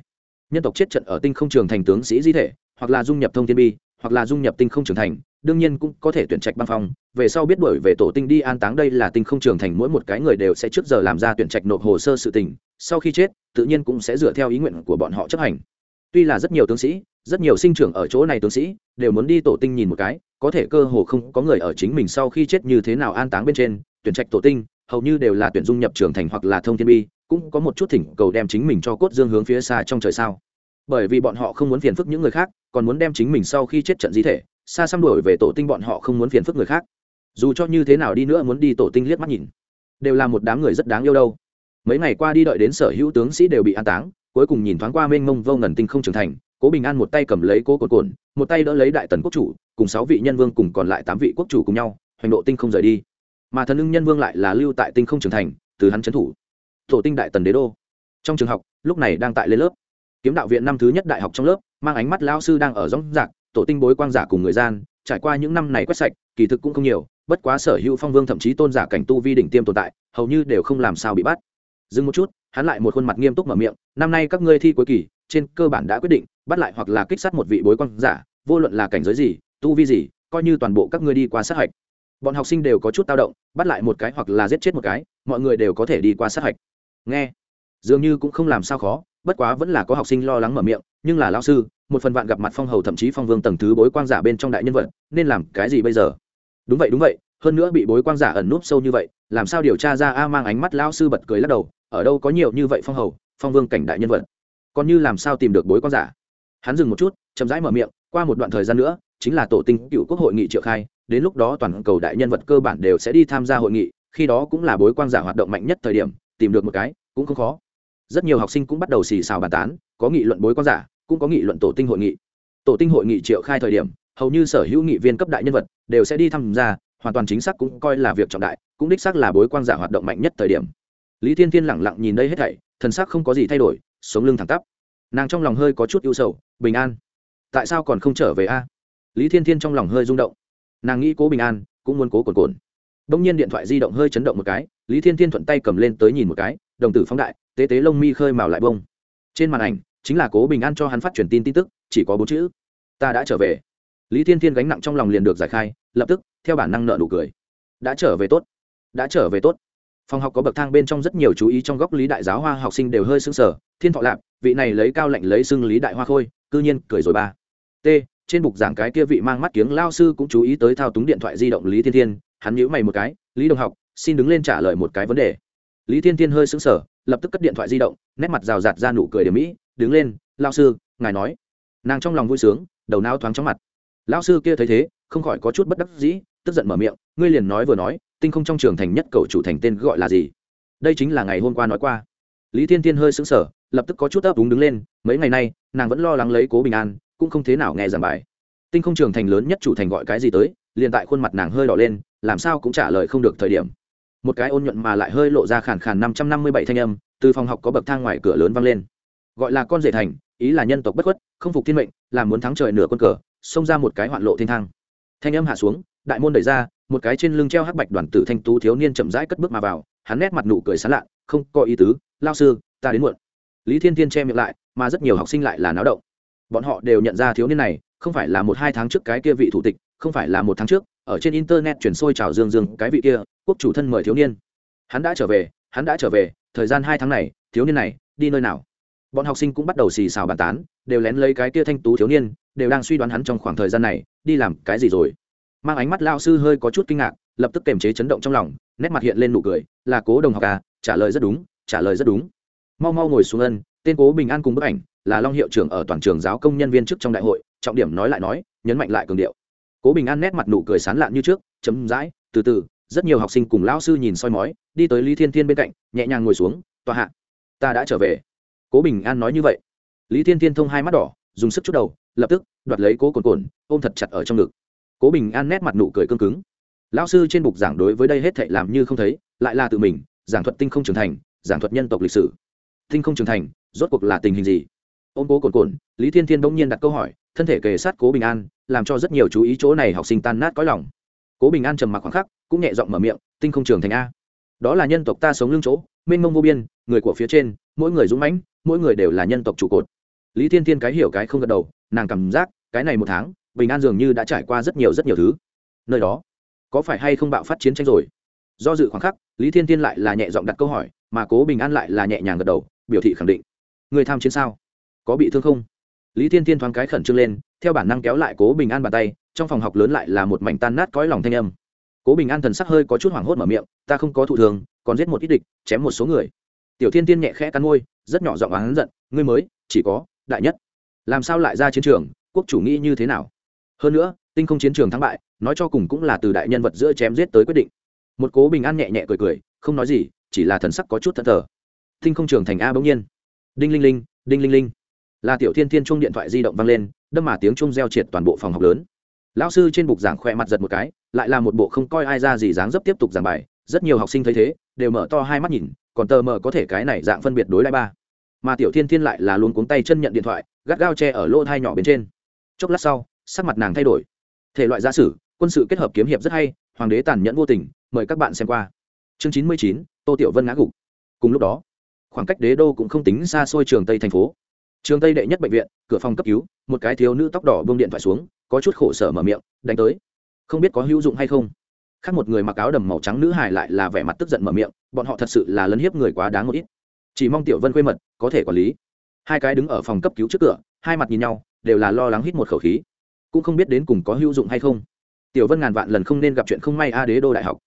Nhân tộc chết trận ở tinh không trường thành tướng sĩ di thể, hoặc là dung nhập thông thiên bi, hoặc là dung nhập tinh không trường thành, đương nhiên cũng có thể tuyển trạch băng phong. Về sau biết đổi về tổ tinh đi an táng đây là tinh không trường thành, mỗi một cái người đều sẽ trước giờ làm ra tuyển trạch nộp hồ sơ sự tình. Sau khi chết, tự nhiên cũng sẽ dựa theo ý nguyện của bọn họ chấp hành. Tuy là rất nhiều tướng sĩ rất nhiều sinh trưởng ở chỗ này tướng sĩ đều muốn đi tổ tinh nhìn một cái, có thể cơ hồ không có người ở chính mình sau khi chết như thế nào an táng bên trên, tuyển trạch tổ tinh, hầu như đều là tuyển dung nhập trường thành hoặc là thông thiên bi, cũng có một chút thỉnh cầu đem chính mình cho cốt dương hướng phía xa trong trời sao. Bởi vì bọn họ không muốn phiền phức những người khác, còn muốn đem chính mình sau khi chết trận di thể, xa xăm đổi về tổ tinh bọn họ không muốn phiền phức người khác. Dù cho như thế nào đi nữa muốn đi tổ tinh liếc mắt nhìn, đều là một đám người rất đáng yêu đâu. Mấy ngày qua đi đợi đến sở hữu tướng sĩ đều bị an táng, cuối cùng nhìn thoáng qua mênh mông vô ngần tinh không trưởng thành cố bình an một tay cầm lấy cố cồn cồn, một tay đỡ lấy đại tần quốc chủ, cùng sáu vị nhân vương cùng còn lại tám vị quốc chủ cùng nhau, hoành độ tinh không rời đi. Mà thần ưng nhân vương lại là lưu tại tinh không trưởng thành, từ hắn trấn thủ. Tổ tinh đại tần đế đô. Trong trường học, lúc này đang tại lên lớp. Kiếm đạo viện năm thứ nhất đại học trong lớp, mang ánh mắt lao sư đang ở dõng dạc tổ tinh bối quang giả cùng người gian, trải qua những năm này quét sạch, kỳ thực cũng không nhiều, bất quá sở hữu phong vương thậm chí tôn giả cảnh tu vi đỉnh tiêm tồn tại, hầu như đều không làm sao bị bắt. Dừng một chút, hắn lại một khuôn mặt nghiêm túc mở miệng, năm nay các ngươi thi cuối kỳ trên cơ bản đã quyết định, bắt lại hoặc là kích sát một vị bối quan giả, vô luận là cảnh giới gì, tu vi gì, coi như toàn bộ các ngươi đi qua sát hạch. Bọn học sinh đều có chút tao động, bắt lại một cái hoặc là giết chết một cái, mọi người đều có thể đi qua sát hạch. Nghe. Dường như cũng không làm sao khó, bất quá vẫn là có học sinh lo lắng mở miệng, nhưng là lao sư, một phần vạn gặp mặt phong hầu thậm chí phong vương tầng thứ bối quang giả bên trong đại nhân vật, nên làm cái gì bây giờ? Đúng vậy đúng vậy, hơn nữa bị bối quang giả ẩn núp sâu như vậy, làm sao điều tra ra a mang ánh mắt lao sư bật cười lắc đầu, ở đâu có nhiều như vậy phong hầu, phong vương cảnh đại nhân vật? Còn như làm sao tìm được bối quan giả. Hắn dừng một chút, chậm rãi mở miệng, qua một đoạn thời gian nữa, chính là tổ tinh cựu quốc hội nghị triệu khai, đến lúc đó toàn cầu đại nhân vật cơ bản đều sẽ đi tham gia hội nghị, khi đó cũng là bối quang giả hoạt động mạnh nhất thời điểm, tìm được một cái, cũng không khó. Rất nhiều học sinh cũng bắt đầu xì xào bàn tán, có nghị luận bối quan giả, cũng có nghị luận tổ tinh hội nghị. Tổ tinh hội nghị triệu khai thời điểm, hầu như sở hữu nghị viên cấp đại nhân vật đều sẽ đi tham gia, hoàn toàn chính xác cũng coi là việc trọng đại, cũng đích xác là bối quang giả hoạt động mạnh nhất thời điểm. Lý thiên thiên lẳng lặng nhìn đây hết thảy, thần sắc không có gì thay đổi sống lưng thẳng tắp. Nàng trong lòng hơi có chút ưu sầu, bình an. Tại sao còn không trở về a? Lý thiên thiên trong lòng hơi rung động. Nàng nghĩ cố bình an, cũng muốn cố cồn cồn đông nhiên điện thoại di động hơi chấn động một cái, lý thiên thiên thuận tay cầm lên tới nhìn một cái, đồng tử phóng đại, tế tế lông mi khơi màu lại bông. Trên màn ảnh, chính là cố bình an cho hắn phát truyền tin tin tức, chỉ có bốn chữ, ta đã trở về. Lý thiên thiên gánh nặng trong lòng liền được giải khai, lập tức, theo bản năng nợ nụ cười. Đã trở về tốt. Đã trở về tốt phòng học có bậc thang bên trong rất nhiều chú ý trong góc lý đại giáo hoa học sinh đều hơi sưng sờ. Thiên thọ lạp, vị này lấy cao lạnh lấy xưng lý đại hoa khôi, cư nhiên cười rồi ba. T, trên bục giảng cái kia vị mang mắt kiếng lao sư cũng chú ý tới thao túng điện thoại di động lý thiên thiên. Hắn nhíu mày một cái, lý đồng học, xin đứng lên trả lời một cái vấn đề. Lý thiên thiên hơi sững sờ, lập tức cất điện thoại di động, nét mặt rào rạt ra nụ cười điểm mỹ, đứng lên, lao sư, ngài nói. Nàng trong lòng vui sướng, đầu não thoáng chóng mặt. Lao sư kia thấy thế, không khỏi có chút bất đắc dĩ, tức giận mở miệng, ngươi liền nói vừa nói tinh không trong trường thành nhất cầu chủ thành tên gọi là gì? Đây chính là ngày hôm qua nói qua. Lý thiên thiên hơi sững sờ, lập tức có chút ấp úng đứng lên, mấy ngày nay, nàng vẫn lo lắng lấy cố bình an, cũng không thế nào nghe giảng bài. Tinh không trường thành lớn nhất chủ thành gọi cái gì tới, liền tại khuôn mặt nàng hơi đỏ lên, làm sao cũng trả lời không được thời điểm. Một cái ôn nhuận mà lại hơi lộ ra khàn khàn năm trăm năm mươi bảy thanh âm, từ phòng học có bậc thang ngoài cửa lớn vang lên. Gọi là con rể thành, ý là nhân tộc bất khuất, không phục thiên mệnh, là muốn thắng trời nửa quân cờ, xông ra một cái hoạn lộ thiên thang. Thanh âm hạ xuống đại môn đẩy ra, một cái trên lưng treo hắc bạch đoàn tử thanh tú thiếu niên chậm rãi cất bước mà vào, hắn nét mặt nụ cười sán lạ, không có ý tứ, lao sư, ta đến muộn. Lý thiên thiên che miệng lại, mà rất nhiều học sinh lại là náo động. Bọn họ đều nhận ra thiếu niên này, không phải là một hai tháng trước cái kia vị thủ tịch, không phải là một tháng trước, ở trên internet chuyển sôi trào dương dương cái vị kia, quốc chủ thân mời thiếu niên. Hắn đã trở về, hắn đã trở về, thời gian hai tháng này, thiếu niên này, đi nơi nào? Bọn học sinh cũng bắt đầu xì xào bàn tán, đều lén lấy cái kia thanh tú thiếu niên, đều đang suy đoán hắn trong khoảng thời gian này, đi làm cái gì rồi mang ánh mắt lao sư hơi có chút kinh ngạc, lập tức kềm chế chấn động trong lòng, nét mặt hiện lên nụ cười, là cố đồng học à trả lời rất đúng, trả lời rất đúng. Mau mau ngồi xuống ân, tên cố bình an cùng bức ảnh, là long hiệu trưởng ở toàn trường giáo công nhân viên chức trong đại hội, trọng điểm nói lại nói, nhấn mạnh lại cường điệu. Cố bình an nét mặt nụ cười sán lạn như trước chấm dãi từ từ, rất nhiều học sinh cùng lao sư nhìn soi mói, đi tới lý thiên thiên bên cạnh, nhẹ nhàng ngồi xuống, tòa hạ, ta đã trở về. Cố bình an nói như vậy. Lý thiên thiên thông hai mắt đỏ, dùng sức chút đầu, lập tức đoạt lấy cố cồn cồn, ôm thật chặt ở trong ngực cố bình an nét mặt nụ cười cương cứng. Lão sư trên bục giảng đối với đây hết thệ làm như không thấy, lại là tự mình, giảng thuật tinh không trưởng thành, giảng thuật nhân tộc lịch sử. Tinh không trưởng thành, rốt cuộc là tình hình gì? Ôm cố cồn cồn lý thiên thiên bỗng nhiên đặt câu hỏi, thân thể kề sát cố bình an, làm cho rất nhiều chú ý chỗ này học sinh tan nát cõi lòng. Cố bình an trầm mặc khoảng khắc, cũng nhẹ giọng mở miệng, tinh không trường thành a. Đó là nhân tộc ta sống lưng chỗ, mênh mông vô biên, người của phía trên, mỗi người dũng mãnh, mỗi người đều là nhân tộc trụ cột. Lý thiên thiên cái hiểu cái không gật đầu, nàng cảm giác, cái này một tháng bình an dường như đã trải qua rất nhiều rất nhiều thứ. Nơi đó, có phải hay không bạo phát chiến tranh rồi? Do dự khoảng khắc, lý thiên thiên lại là nhẹ giọng đặt câu hỏi, mà cố bình an lại là nhẹ nhàng gật đầu, biểu thị khẳng định. Người tham chiến sao? Có bị thương không? Lý thiên thiên thoáng cái khẩn trương lên, theo bản năng kéo lại cố bình an bàn tay, trong phòng học lớn lại là một mảnh tan nát cõi lòng thanh âm. Cố bình an thần sắc hơi có chút hoảng hốt mở miệng, ta không có thụ thường, còn giết một ít địch, chém một số người. Tiểu thiên tiên nhẹ khẽ cắn môi, rất nhỏ giọng oán giận, ngươi mới, chỉ có đại nhất. Làm sao lại ra chiến trường, quốc chủ nghĩ như thế nào? Hơn nữa, tinh không chiến trường thắng bại, nói cho cùng cũng là từ đại nhân vật giữa chém giết tới quyết định. Một cố bình an nhẹ nhẹ cười cười, không nói gì, chỉ là thần sắc có chút thất thờ. Tinh không trường thành a bỗng nhiên. Đinh linh linh, đinh linh linh. Là tiểu thiên thiên chung điện thoại di động vang lên, đâm mà tiếng chung reo triệt toàn bộ phòng học lớn. Lão sư trên bục giảng khoe mặt giật một cái, lại là một bộ không coi ai ra gì dáng dấp tiếp tục giảng bài, rất nhiều học sinh thấy thế, đều mở to hai mắt nhìn, còn tờ mờ có thể cái này dạng phân biệt đối lại ba. Mà tiểu thiên thiên lại là luôn cuống tay chân nhận điện thoại, gắt gao che ở lỗ thai nhỏ bên trên. Chốc lát sau sắc mặt nàng thay đổi. Thể loại giả sử, quân sự kết hợp kiếm hiệp rất hay, hoàng đế tàn nhẫn vô tình, mời các bạn xem qua. Chương chín mươi chín, tô tiểu vân ngã gục. Cùng lúc đó, khoảng cách đế đô cũng không tính xa xôi trường tây thành phố. Trường tây đệ nhất bệnh viện, cửa phòng cấp cứu, một cái thiếu nữ tóc đỏ bông điện thoại xuống, có chút khổ sở mở miệng, đánh tới. Không biết có hữu dụng hay không? Khác một người mặc áo đầm màu trắng nữ hài lại là vẻ mặt tức giận mở miệng, bọn họ thật sự là lấn hiếp người quá đáng một ít. Chỉ mong tiểu vân quê mật, có thể quản lý. Hai cái đứng ở phòng cấp cứu trước cửa, hai mặt nhìn nhau, đều là lo lắng hít một khẩu khí cũng không biết đến cùng có hữu dụng hay không. Tiểu vân ngàn vạn lần không nên gặp chuyện không may a đế đô đại học.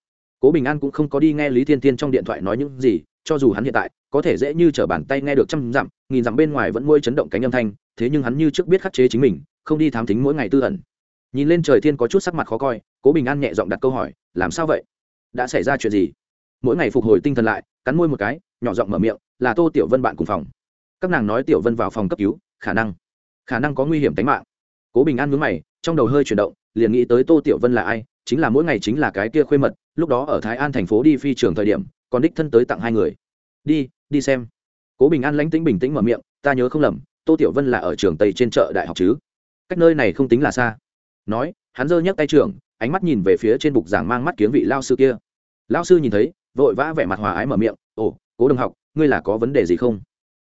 Cố bình an cũng không có đi nghe lý thiên tiên trong điện thoại nói những gì, cho dù hắn hiện tại, có thể dễ như t r ở bàn tay nghe được trăm dặm, nghìn dặm bên ngoài vẫn môi chấn động cánh âm thanh, thế nhưng hắn như trước biết khắc chế chính mình, không đi thám tính mỗi ngày tư ẩn. Nhìn lên trời thiên có chút sắc mặt khó coi, cố bình an nhẹ giọng đặt câu hỏi, làm sao vậy? Đã xảy ra chuyện gì? Mỗi ngày phục hồi tinh thần lại, cắn môi một cái, nhỏ giọng mở miệng, là tô tiểu vân bạn cùng phòng. Các nàng nói tiểu vân vào phòng cấp cứu, khả năng khả năng có nguy hiểm tính mạng cố bình an mướn mày, trong đầu hơi chuyển động, liền nghĩ tới tô tiểu vân là ai, chính là mỗi ngày chính là cái kia khuê mật, lúc đó ở thái an thành phố đi phi trường thời điểm, còn đích thân tới tặng hai người. Đi đi xem. Cố bình an lánh tính bình tĩnh mở miệng, ta nhớ không lầm, tô tiểu vân là ở trường tây trên chợ đại học chứ? Cách nơi này không tính là xa. Nói, hắn giơ nhấc tay trưởng, ánh mắt nhìn về phía trên bục giảng mang mắt kiếm vị lao sư kia. Lao sư nhìn thấy, vội vã vẻ mặt hòa ái mở miệng, ồ, cố đồng học, ngươi là có vấn đề gì không?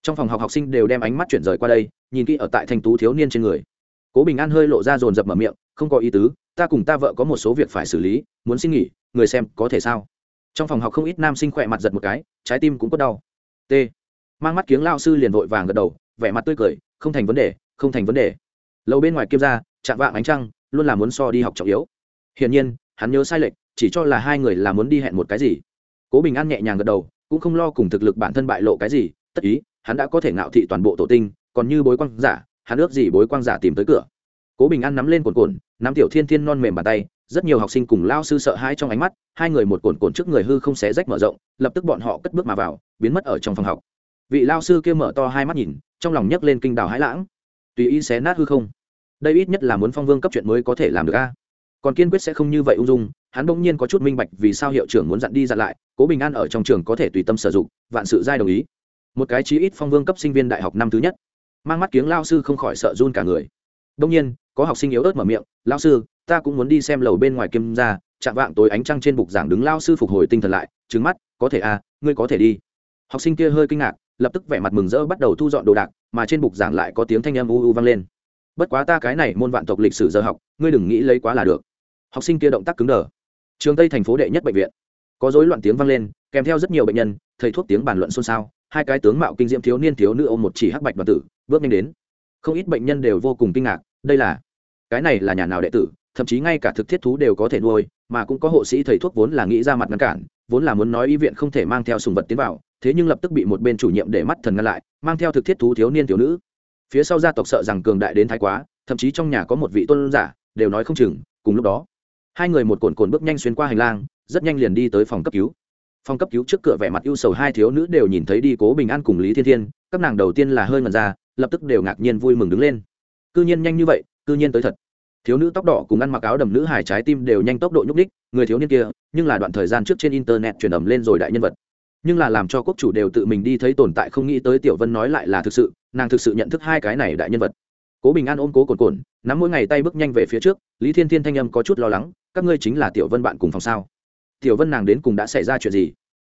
Trong phòng học học sinh đều đem ánh mắt chuyển rời qua đây, nhìn kỹ ở tại thanh tú thiếu niên trên người cố bình an hơi lộ ra dồn dập mở miệng, không có ý tứ, ta cùng ta vợ có một số việc phải xử lý, muốn xin nghỉ, người xem có thể sao? Trong phòng học không ít nam sinh khỏe mặt giật một cái, trái tim cũng có đau. T. Mang mắt kiếng lao sư liền vội vàng gật đầu, vẻ mặt tươi cười, không thành vấn đề, không thành vấn đề. Lâu bên ngoài kiêm ra, chạm vạng ánh trăng, luôn là muốn so đi học trọng yếu. Hiển nhiên, hắn nhớ sai lệch, chỉ cho là hai người là muốn đi hẹn một cái gì. Cố bình an nhẹ nhàng gật đầu, cũng không lo cùng thực lực bản thân bại lộ cái gì, tất ý, hắn đã có thể ngạo thị toàn bộ tổ tinh, còn như bối quan giả hắn ước gì bối quang giả tìm tới cửa. Cố bình an nắm lên cồn cồn nắm tiểu thiên thiên non mềm bàn tay, rất nhiều học sinh cùng lao sư sợ hãi trong ánh mắt, hai người một cồn cồn trước người hư không xé rách mở rộng, lập tức bọn họ cất bước mà vào, biến mất ở trong phòng học. Vị lao sư kia mở to hai mắt nhìn, trong lòng nhấc lên kinh đào hãi lãng. Tùy ý xé nát hư không, đây ít nhất là muốn phong vương cấp chuyện mới có thể làm được a. Còn kiên quyết sẽ không như vậy ung dung, hắn bỗng nhiên có chút minh bạch vì sao hiệu trưởng muốn dặn đi dặn lại, cố bình an ở trong trường có thể tùy tâm sử dụng, vạn sự giai đồng ý. Một cái chí ít phong vương cấp sinh viên đại học năm thứ nhất mang mắt kiếng lao sư không khỏi sợ run cả người. Đông nhiên, có học sinh yếu ớt mở miệng, lao sư, ta cũng muốn đi xem lầu bên ngoài kim ra chạm vạng tối ánh trăng trên bục giảng đứng lao sư phục hồi tinh thần lại trứng mắt, có thể à ngươi có thể đi. Học sinh kia hơi kinh ngạc, lập tức vẻ mặt mừng rỡ bắt đầu thu dọn đồ đạc, mà trên bục giảng lại có tiếng thanh âm u u vang lên. Bất quá ta cái này môn vạn tộc lịch sử giờ học, ngươi đừng nghĩ lấy quá là được. Học sinh kia động tác cứng đờ. Trường tây thành phố đệ nhất bệnh viện. Có rối loạn tiếng vang lên, kèm theo rất nhiều bệnh nhân, thầy thuốc tiếng bàn luận xôn xao hai cái tướng mạo kinh diễm thiếu niên thiếu nữ ôm một chỉ hắc bạch đoàn tử, bước nhanh đến. Không ít bệnh nhân đều vô cùng kinh ngạc, đây là, cái này là nhà nào đệ tử, thậm chí ngay cả thực thiết thú đều có thể nuôi, mà cũng có hộ sĩ thầy thuốc vốn là nghĩ ra mặt ngăn cản, vốn là muốn nói y viện không thể mang theo sùng vật tiến vào, thế nhưng lập tức bị một bên chủ nhiệm để mắt thần ngăn lại, mang theo thực thiết thú thiếu niên thiếu nữ. Phía sau gia tộc sợ rằng cường đại đến thái quá, thậm chí trong nhà có một vị tôn giả, đều nói không chừng, cùng lúc đó, hai người một cồn cồn bước nhanh xuyên qua hành lang, rất nhanh liền đi tới phòng cấp cứu phòng cấp cứu trước cửa vẻ mặt ưu sầu hai thiếu nữ đều nhìn thấy đi cố bình an cùng lý thiên thiên, các nàng đầu tiên là hơi ngần ra, lập tức đều ngạc nhiên vui mừng đứng lên. Cư nhiên nhanh như vậy, cư nhiên tới thật. Thiếu nữ tóc đỏ cùng ăn mặc áo đầm nữ hải trái tim đều nhanh tốc độ nhúc đích người thiếu niên kia, nhưng là đoạn thời gian trước trên internet truyền ẩm lên rồi đại nhân vật. Nhưng là làm cho quốc chủ đều tự mình đi thấy tồn tại không nghĩ tới tiểu vân nói lại là thực sự, nàng thực sự nhận thức hai cái này đại nhân vật. Cố bình an ôm cố cồn cồn, nắm mỗi ngày tay bước nhanh về phía trước, lý thiên thiên thanh âm có chút lo lắng, các ngươi chính là tiểu vân bạn cùng phòng sao? Tiểu vân nàng đến cùng đã xảy ra chuyện gì?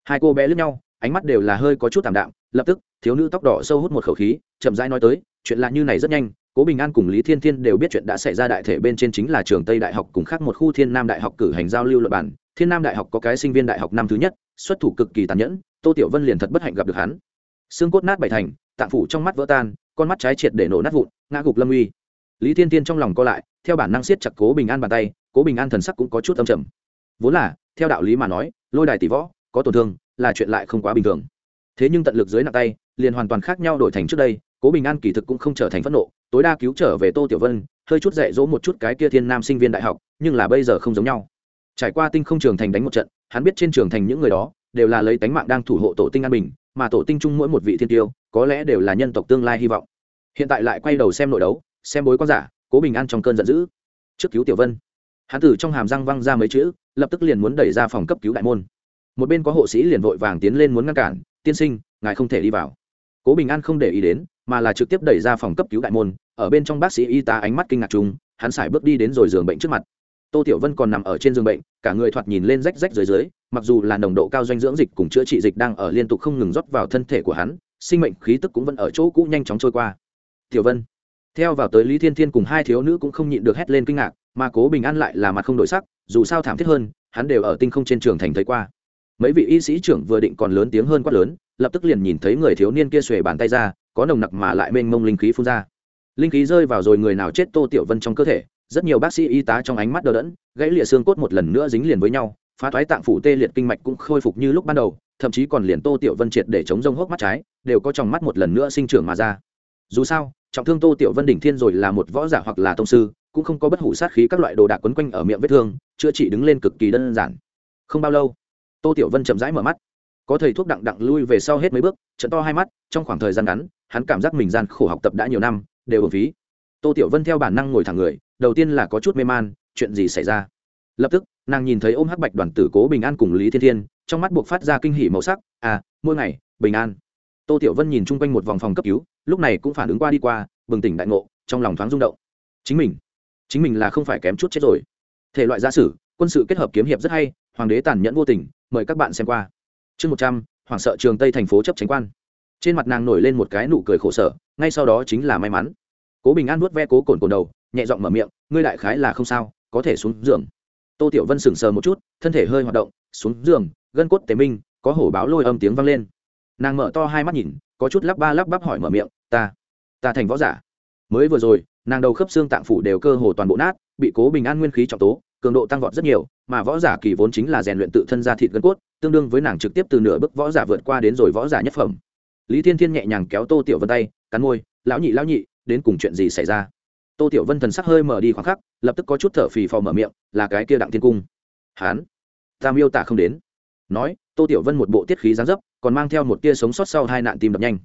Hai cô bé lướt nhau, ánh mắt đều là hơi có chút tạm đạm, lập tức, thiếu nữ tóc đỏ sâu hút một khẩu khí, chậm rãi nói tới, chuyện lạ như này rất nhanh, cố bình an cùng lý thiên thiên đều biết chuyện đã xảy ra đại thể bên trên chính là trường tây đại học cùng khác một khu thiên nam đại học cử hành giao lưu luật bản thiên nam đại học có cái sinh viên đại học năm thứ nhất, xuất thủ cực kỳ tàn nhẫn, tô tiểu vân liền thật bất hạnh gặp được hắn. Xương cốt nát bảy thành, tạng phủ trong mắt vỡ tan, con mắt trái triệt để nổ nát vụn, ngã gục lâm uy. Lý thiên thiên trong lòng co lại, theo bản năng siết chặt cố bình an bàn tay, cố bình an thần sắc cũng có chút âm trầm. Vốn là theo đạo lý mà nói, lôi đài tỷ võ, có tổn thương, là chuyện lại không quá bình thường. Thế nhưng tận lực dưới nặng tay, liền hoàn toàn khác nhau đổi thành trước đây, cố bình an kỳ thực cũng không trở thành phẫn nộ, tối đa cứu trở về tô tiểu vân, hơi chút dạy dỗ một chút cái kia thiên nam sinh viên đại học, nhưng là bây giờ không giống nhau. Trải qua tinh không trường thành đánh một trận, hắn biết trên trường thành những người đó, đều là lấy tánh mạng đang thủ hộ tổ tinh an bình, mà tổ tinh chung mỗi một vị thiên tiêu, có lẽ đều là nhân tộc tương lai hy vọng. Hiện tại lại quay đầu xem nội đấu, xem bối quan giả, cố bình an trong cơn giận dữ. Trước cứu tiểu vân. Hắn từ trong hàm răng văng ra mấy chữ lập tức liền muốn đẩy ra phòng cấp cứu đại môn. Một bên có hộ sĩ liền vội vàng tiến lên muốn ngăn cản, tiên sinh, ngài không thể đi vào. Cố bình an không để ý đến, mà là trực tiếp đẩy ra phòng cấp cứu đại môn, ở bên trong bác sĩ y tá ánh mắt kinh ngạc chung, hắn sải bước đi đến rồi giường bệnh trước mặt. Tô tiểu vân còn nằm ở trên giường bệnh, cả người thoạt nhìn lên rách rách dưới dưới, mặc dù là nồng độ cao doanh dưỡng dịch cùng chữa trị dịch đang ở liên tục không ngừng rót vào thân thể của hắn, sinh mệnh khí tức cũng vẫn ở chỗ cũ nhanh chóng trôi qua. Tiểu vân. Theo vào tới lý thiên thiên cùng hai thiếu nữ cũng không nhịn được hét lên kinh ngạc mà cố bình an lại là mặt không đổi sắc, dù sao thảm thiết hơn, hắn đều ở tinh không trên trường thành thấy qua. Mấy vị y sĩ trưởng vừa định còn lớn tiếng hơn quát lớn, lập tức liền nhìn thấy người thiếu niên kia xuề bàn tay ra, có nồng nặc mà lại mênh mông linh khí phun ra. Linh khí rơi vào rồi người nào chết tô tiểu vân trong cơ thể, rất nhiều bác sĩ y tá trong ánh mắt đờ đẫn, gãy lịa xương cốt một lần nữa dính liền với nhau, phá thoái tạng phủ tê liệt kinh mạch cũng khôi phục như lúc ban đầu, thậm chí còn liền tô tiểu vân triệt để chống rông hốc mắt trái, đều có trong mắt một lần nữa sinh trưởng mà ra. Dù sao, trọng thương tô tiểu vân đỉnh thiên rồi là một võ giả hoặc là tông sư cũng không có bất hủ sát khí các loại đồ đạc quấn quanh ở miệng vết thương, chữa trị đứng lên cực kỳ đơn giản. Không bao lâu, tô tiểu vân chậm rãi mở mắt. Có thầy thuốc đặng đặng lui về sau hết mấy bước, trận to hai mắt, trong khoảng thời gian ngắn, hắn cảm giác mình gian khổ học tập đã nhiều năm, đều ở phí. Tô tiểu vân theo bản năng ngồi thẳng người, đầu tiên là có chút mê man, chuyện gì xảy ra? Lập tức, nàng nhìn thấy ôm hắc bạch đoàn tử cố bình an cùng lý thiên thiên, trong mắt buộc phát ra kinh hỉ màu sắc à mỗi ngày, bình an. Tô tiểu vân nhìn chung quanh một vòng phòng cấp cứu, lúc này cũng phản ứng qua đi qua, bừng tỉnh đại ngộ, trong lòng thoáng rung động. Chính mình chính mình là không phải kém chút chết rồi. Thể loại gia sử, quân sự kết hợp kiếm hiệp rất hay, hoàng đế tàn nhẫn vô tình, mời các bạn xem qua. Chương một trăm, hoảng sợ trường tây thành phố chấp tránh quan. Trên mặt nàng nổi lên một cái nụ cười khổ sở, ngay sau đó chính là may mắn. Cố bình an nuốt ve cố cồn cồn đầu, nhẹ giọng mở miệng, ngươi đại khái là không sao, có thể xuống giường. Tô tiểu vân sững sờ một chút, thân thể hơi hoạt động, xuống giường, gân cốt tế minh, có hổ báo lôi âm tiếng vang lên. Nàng mở to hai mắt nhìn, có chút lắp ba lắp bắp hỏi mở miệng, ta ta thành võ giả. Mới vừa rồi nàng đầu khớp xương tạng phủ đều cơ hồ toàn bộ nát, bị cố bình an nguyên khí trọng tố, cường độ tăng vọt rất nhiều, mà võ giả kỳ vốn chính là rèn luyện tự thân ra thịt gân cốt, tương đương với nàng trực tiếp từ nửa bước võ giả vượt qua đến rồi võ giả nhất phẩm. Lý thiên thiên nhẹ nhàng kéo tô tiểu vân tay, cắn môi, lão nhị lão nhị, đến cùng chuyện gì xảy ra? Tô tiểu vân thần sắc hơi mở đi khoảng khắc, lập tức có chút thở phì phò mở miệng, là cái kia đặng thiên cung. Hán, ta miêu tả không đến. Nói, tô tiểu vân một bộ tiết khí gián dấp, còn mang theo một tia sống sót sau hai nạn tim đập nhanh.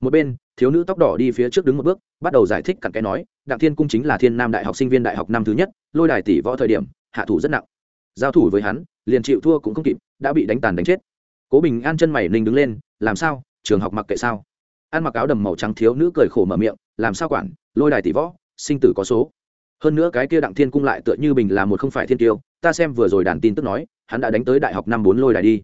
Một bên, thiếu nữ tóc đỏ đi phía trước đứng một bước, bắt đầu giải thích cặn cái nói đặng thiên cung chính là thiên nam đại học sinh viên đại học năm thứ nhất, lôi đài tỷ võ thời điểm, hạ thủ rất nặng. Giao thủ với hắn, liền chịu thua cũng không kịp, đã bị đánh tàn đánh chết. Cố bình an chân mày ninh đứng lên, làm sao? Trường học mặc kệ sao? Ăn mặc áo đầm màu trắng thiếu nữ cười khổ mở miệng, làm sao quản? Lôi đài tỷ võ, sinh tử có số. Hơn nữa cái kia đặng thiên cung lại tựa như bình là một không phải thiên tiêu, ta xem vừa rồi đàn tin tức nói, hắn đã đánh tới đại học năm bốn lôi đài đi.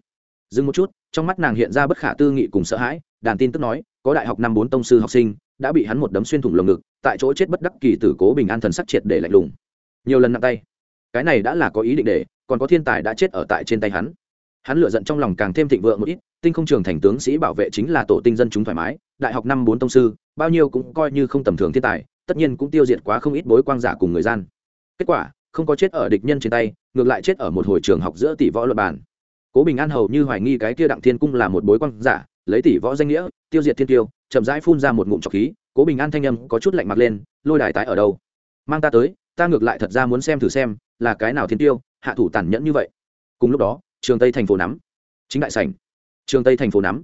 Dừng một chút, trong mắt nàng hiện ra bất khả tư nghị cùng sợ hãi, đàn tin tức nói có đại học năm bốn tông sư học sinh, đã bị hắn một đấm xuyên thủng lồng ngực, tại chỗ chết bất đắc kỳ tử cố bình an thần sắc triệt để lạnh lùng. Nhiều lần nặng tay. Cái này đã là có ý định để, còn có thiên tài đã chết ở tại trên tay hắn. Hắn lựa giận trong lòng càng thêm thịnh vượng một ít, tinh không trường thành tướng sĩ bảo vệ chính là tổ tinh dân chúng thoải mái, đại học năm bốn tông sư, bao nhiêu cũng coi như không tầm thường thiên tài, tất nhiên cũng tiêu diệt quá không ít bối quang giả cùng người gian. Kết quả, không có chết ở địch nhân trên tay, ngược lại chết ở một hồi trường học giữa tỷ võ luật bản cố bình an hầu như hoài nghi cái kia đặng thiên cung là một bối quang giả, lấy tỷ võ danh nghĩa tiêu diệt thiên tiêu, chậm rãi phun ra một ngụm trọc khí, cố bình an thanh âm có chút lạnh mặt lên, lôi đài tái ở đâu? Mang ta tới, ta ngược lại thật ra muốn xem thử xem, là cái nào thiên tiêu, hạ thủ tàn nhẫn như vậy. Cùng lúc đó, trường tây thành phố nắm. Chính đại sảnh. Trường tây thành phố nắm.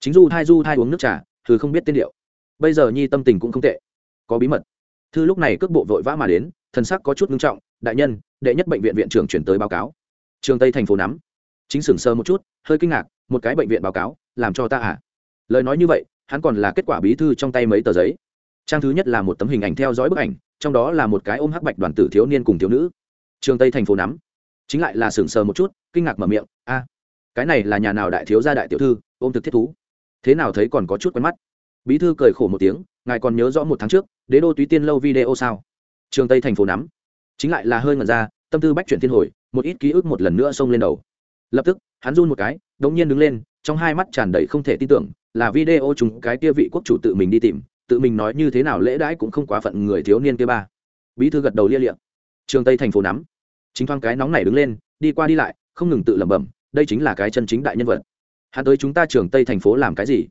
Chính du thai du thai uống nước trà thư không biết tên điệu. Bây giờ nhi tâm tình cũng không tệ. Có bí mật. Thư lúc này cước bộ vội vã mà đến, thần sắc có chút ngưng trọng, đại nhân, đệ nhất bệnh viện viện trưởng chuyển tới báo cáo. Trường tây thành phố nắm. Chính sửng sơ một chút, hơi kinh ngạc, một cái bệnh viện báo cáo, làm cho ta à? Lời nói như vậy, hắn còn là kết quả bí thư trong tay mấy tờ giấy. Trang thứ nhất là một tấm hình ảnh theo dõi bức ảnh, trong đó là một cái ôm hắc bạch đoàn tử thiếu niên cùng thiếu nữ. Trường tây thành phố nắm. Chính lại là sửng sờ một chút, kinh ngạc mở miệng, a, cái này là nhà nào đại thiếu gia đại tiểu thư, ôm thực thiết thú? Thế nào thấy còn có chút quen mắt. Bí thư cười khổ một tiếng, ngài còn nhớ rõ một tháng trước, đế đô túy tiên lâu video sao? Trường tây thành phố nắm. Chính lại là hơi ngẩn ra, tâm tư bách chuyển thiên hồi, một ít ký ức một lần nữa xông lên đầu. Lập tức, hắn run một cái, đống nhiên đứng lên, trong hai mắt tràn đầy không thể tin tưởng là video chúng cái kia vị quốc chủ tự mình đi tìm, tự mình nói như thế nào lễ đãi cũng không quá phận người thiếu niên kia ba. Bí thư gật đầu lia liệm trường tây thành phố nắm. Chính thoáng cái nóng này đứng lên, đi qua đi lại, không ngừng tự lẩm bẩm, đây chính là cái chân chính đại nhân vật. Hắn tới chúng ta trường tây thành phố làm cái gì?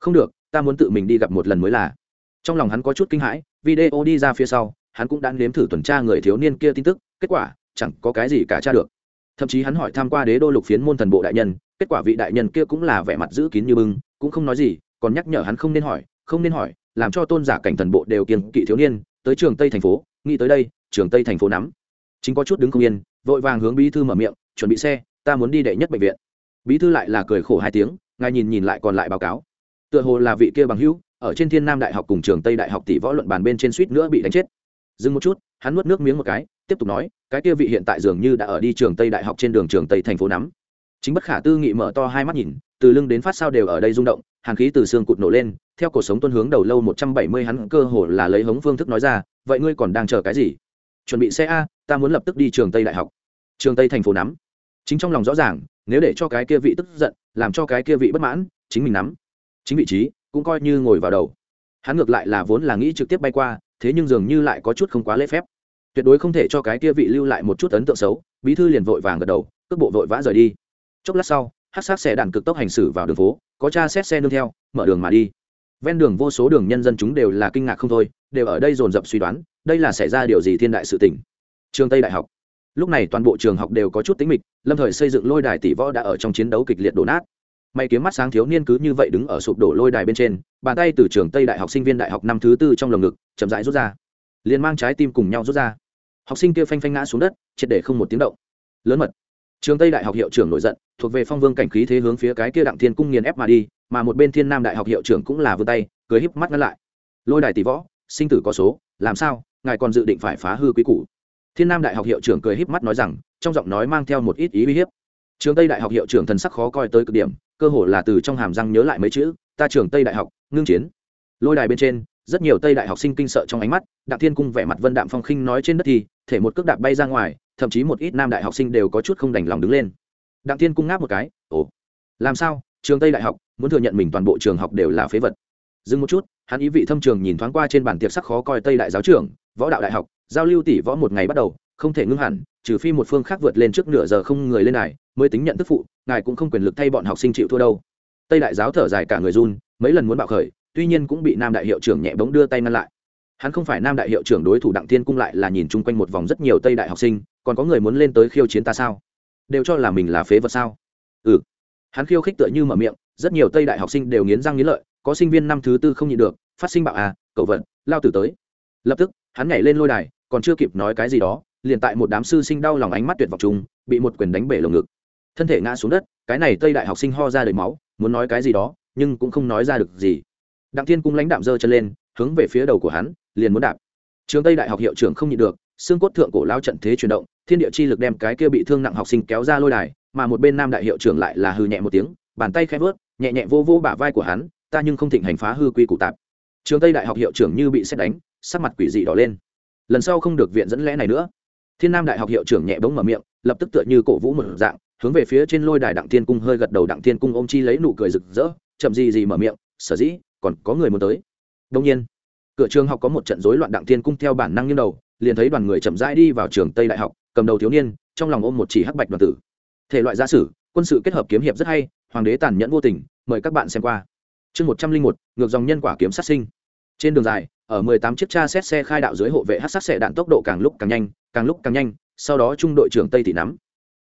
Không được, ta muốn tự mình đi gặp một lần mới là. Trong lòng hắn có chút kinh hãi, video đi ra phía sau, hắn cũng đã nếm thử tuần tra người thiếu niên kia tin tức, kết quả, chẳng có cái gì cả tra được. Thậm chí hắn hỏi tham q u a đế đô lục phiến môn thần bộ đại nhân kết quả vị đại nhân kia cũng là vẻ mặt giữ kín như bưng, cũng không nói gì, còn nhắc nhở hắn không nên hỏi, không nên hỏi, làm cho tôn giả cảnh thần bộ đều kiên kỵ thiếu niên, tới trường tây thành phố, nghĩ tới đây, trường tây thành phố nắm. Chính có chút đứng không yên, vội vàng hướng bí thư mở miệng, chuẩn bị xe, ta muốn đi đệ nhất bệnh viện. Bí thư lại là cười khổ hai tiếng, ngài nhìn nhìn lại còn lại báo cáo. Tựa hồ là vị kia bằng hữu, ở trên thiên nam đại học cùng trường tây đại học tỷ võ luận bàn bên trên suýt nữa bị đánh chết. Dừng một chút, hắn nuốt nước miếng một cái, tiếp tục nói, cái kia vị hiện tại dường như đã ở đi trường tây đại học trên đường trường tây thành phố nắm chính bất khả tư nghị mở to hai mắt nhìn, từ lưng đến phát sao đều ở đây rung động, hàn khí từ xương cụt nổ lên, theo cuộc sống tuân hướng đầu lâu một trăm bảy mươi hắn cơ hồ là lấy hống phương thức nói ra, vậy ngươi còn đang chờ cái gì? Chuẩn bị xe a, ta muốn lập tức đi trường tây đại học. Trường tây thành phố nắm. Chính trong lòng rõ ràng, nếu để cho cái kia vị tức giận, làm cho cái kia vị bất mãn, chính mình nắm. Chính vị trí cũng coi như ngồi vào đầu. Hắn ngược lại là vốn là nghĩ trực tiếp bay qua, thế nhưng dường như lại có chút không quá lễ phép. Tuyệt đối không thể cho cái kia vị lưu lại một chút ấn tượng xấu, bí thư liền vội vàng gật đầu, cước bộ vội vã rời đi chốc lát sau, hát sát xe đạn cực tốc hành xử vào đường phố, có cha xét xe nương theo, mở đường mà đi. Ven đường vô số đường nhân dân chúng đều là kinh ngạc không thôi, đều ở đây dồn dập suy đoán, đây là xảy ra điều gì thiên đại sự tỉnh trường tây đại học. Lúc này toàn bộ trường học đều có chút tính mịch, lâm thời xây dựng lôi đài tỷ võ đã ở trong chiến đấu kịch liệt đổ nát. May kiếm mắt sáng thiếu niên cứ như vậy đứng ở sụp đổ lôi đài bên trên, bàn tay từ trường tây đại học sinh viên đại học năm thứ tư trong lồng ngực, chậm rãi rút ra. Liền mang trái tim cùng nhau rút ra. Học sinh kia phanh phanh ngã xuống đất, triệt để không một tiếng động. Lớn mật trường tây đại học hiệu trưởng nổi giận, thuộc về phong vương cảnh khí thế hướng phía cái kia đặng thiên cung nghiền ép mà đi, mà một bên thiên nam đại học hiệu trưởng cũng là vươn tay, cười híp mắt ngăn lại. Lôi đài tỷ võ, sinh tử có số, làm sao, ngài còn dự định phải phá hư quý củ? Thiên nam đại học hiệu trưởng cười híp mắt nói rằng, trong giọng nói mang theo một ít ý uy hiếp. Trường tây đại học hiệu trưởng thần sắc khó coi tới cực điểm, cơ hồ là từ trong hàm răng nhớ lại mấy chữ, ta trường tây đại học, ngưng chiến. Lôi đài bên trên, rất nhiều tây đại học sinh kinh sợ trong ánh mắt, đặng thiên cung vẻ mặt vân đạm phong khinh nói trên đất thì, thể một cước đạp bay ra ngoài thậm chí một ít nam đại học sinh đều có chút không đành lòng đứng lên. Đặng thiên cung ngáp một cái, ồ, làm sao? Trường tây đại học, muốn thừa nhận mình toàn bộ trường học đều là phế vật. Dừng một chút, hắn ý vị thâm trường nhìn thoáng qua trên bản tiệc sắc khó coi tây đại giáo trưởng, võ đạo đại học, giao lưu tỷ võ một ngày bắt đầu, không thể ngưng hẳn, trừ phi một phương khác vượt lên trước nửa giờ không người lên này mới tính nhận tức phụ, ngài cũng không quyền lực thay bọn học sinh chịu thua đâu. Tây đại giáo thở dài cả người run, mấy lần muốn bạo khởi, tuy nhiên cũng bị nam đại hiệu trưởng nhẹ bóng đưa tay ngăn lại. Hắn không phải nam đại hiệu trưởng đối thủ đặng thiên cung lại là nhìn chung quanh một vòng rất nhiều tây đại học sinh còn có người muốn lên tới khiêu chiến ta sao? Đều cho là mình là phế vật sao? Ừ. Hắn khiêu khích tựa như mở miệng, rất nhiều tây đại học sinh đều nghiến răng nghiến lợi, có sinh viên năm thứ tư không nhịn được, phát sinh bạo à cậu vận lao tử tới. Lập tức, hắn nhảy lên lôi đài, còn chưa kịp nói cái gì đó, liền tại một đám sư sinh đau lòng ánh mắt tuyệt vọng chung, bị một quyền đánh bể lồng ngực. Thân thể ngã xuống đất, cái này tây đại học sinh ho ra đầy máu, muốn nói cái gì đó, nhưng cũng không nói ra được gì. Đặng thiên cung lãnh đạm giơ chân lên, hướng về phía đầu của hắn, liền muốn đạp. Trường tây đại học hiệu trưởng không nhịn được, xương cốt thượng cổ lao trận thế chuyển động thiên địa chi lực đem cái kia bị thương nặng học sinh kéo ra lôi đài, mà một bên nam đại hiệu trưởng lại là hư nhẹ một tiếng, bàn tay khẽ vớt, nhẹ nhẹ vô vô bả vai của hắn, ta nhưng không thịnh hành phá hư quy củ tạp. Trường tây đại học hiệu trưởng như bị xét đánh, sắc mặt quỷ dị đỏ lên. Lần sau không được viện dẫn lẽ này nữa. Thiên nam đại học hiệu trưởng nhẹ bỗng mở miệng, lập tức tựa như cổ vũ một dạng, hướng về phía trên lôi đài đặng thiên cung hơi gật đầu đặng thiên cung ôm chi lấy nụ cười rực rỡ, chậm gì gì mở miệng, sở dĩ, còn có người muốn tới. Đông nhiên, cửa trường học có một trận rối loạn đặng thiên cung theo bản năng như đầu, liền thấy đoàn người chậm rãi đi vào trường tây đại học cầm đầu thiếu niên, trong lòng ôm một chỉ hắc bạch đoàn tử. Thể loại gia sử, quân sự kết hợp kiếm hiệp rất hay, hoàng đế tàn nhẫn vô tình, mời các bạn xem qua. Chương một trăm linh một, ngược dòng nhân quả kiếm sát sinh. Trên đường dài, ở mười tám chiếc cha xét xe khai đạo dưới hộ vệ hát sát xe đạn tốc độ càng lúc càng nhanh, càng lúc càng nhanh, sau đó trung đội trưởng tây thì nắm.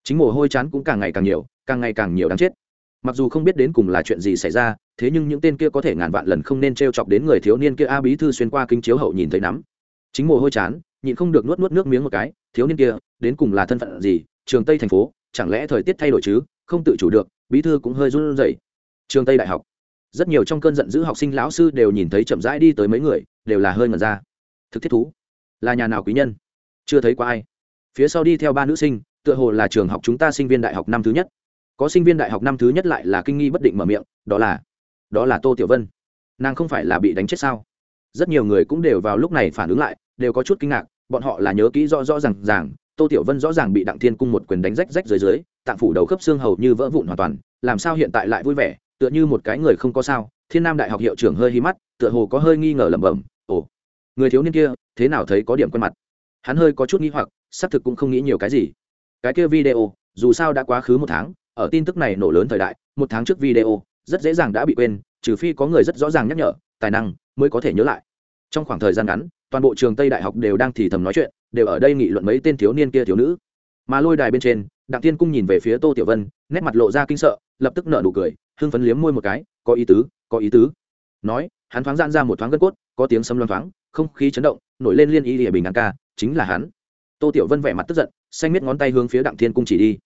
Chính mồ hôi chán cũng càng ngày càng nhiều, càng ngày càng nhiều đáng chết. Mặc dù không biết đến cùng là chuyện gì xảy ra, thế nhưng những tên kia có thể ngàn vạn lần không nên t r e o chọc đến người thiếu niên kia a bí thư xuyên qua kinh chiếu hậu nhìn thấy nắm. Chính mồ hôi chán nhịn không được nuốt nuốt nước miếng một cái, thiếu niên kia, đến cùng là thân phận gì? Trường tây thành phố, chẳng lẽ thời tiết thay đổi chứ? Không tự chủ được, bí thư cũng hơi run rẩy. Trường tây đại học. Rất nhiều trong cơn giận dữ học sinh lão sư đều nhìn thấy chậm rãi đi tới mấy người, đều là hơi ngẩn ra. Thực thiết thú. Là nhà nào quý nhân? Chưa thấy qua ai. Phía sau đi theo ba nữ sinh, tựa hồ là trường học chúng ta sinh viên đại học năm thứ nhất. Có sinh viên đại học năm thứ nhất lại là kinh nghi bất định mở miệng, đó là đó là tô tiểu vân. Nàng không phải là bị đánh chết sao? Rất nhiều người cũng đều vào lúc này phản ứng lại, đều có chút kinh ngạc bọn họ là nhớ kỹ rõ rõ ràng ràng, tô tiểu vân rõ ràng bị đặng thiên cung một quyền đánh rách rách dưới dưới, tạng phủ đầu khớp xương hầu như vỡ vụn hoàn toàn, làm sao hiện tại lại vui vẻ, tựa như một cái người không có sao, thiên nam đại học hiệu trưởng hơi hi mắt, tựa hồ có hơi nghi ngờ lẩm bẩm, ồ, người thiếu niên kia, thế nào thấy có điểm quen mặt? Hắn hơi có chút nghĩ hoặc, xác thực cũng không nghĩ nhiều cái gì. Cái kia video, dù sao đã quá khứ một tháng, ở tin tức này nổ lớn thời đại, một tháng trước video, rất dễ dàng đã bị quên, trừ phi có người rất rõ ràng nhắc nhở, tài năng mới có thể nhớ lại. Trong khoảng thời gian ngắn toàn bộ trường tây đại học đều đang thì thầm nói chuyện, đều ở đây nghị luận mấy tên thiếu niên kia thiếu nữ. Mà lôi đài bên trên, đặng tiên cung nhìn về phía tô tiểu vân, nét mặt lộ ra kinh sợ, lập tức nở nụ cười, hưng phấn liếm môi một cái, có ý tứ, có ý tứ. Nói, hắn thoáng gian ra một thoáng gân cốt, có tiếng sấm loan thoáng, không khí chấn động, nổi lên liên y địa bình an ca, chính là hắn. Tô tiểu vân vẻ mặt tức giận, xanh miết ngón tay hướng phía đặng thiên cung chỉ đi.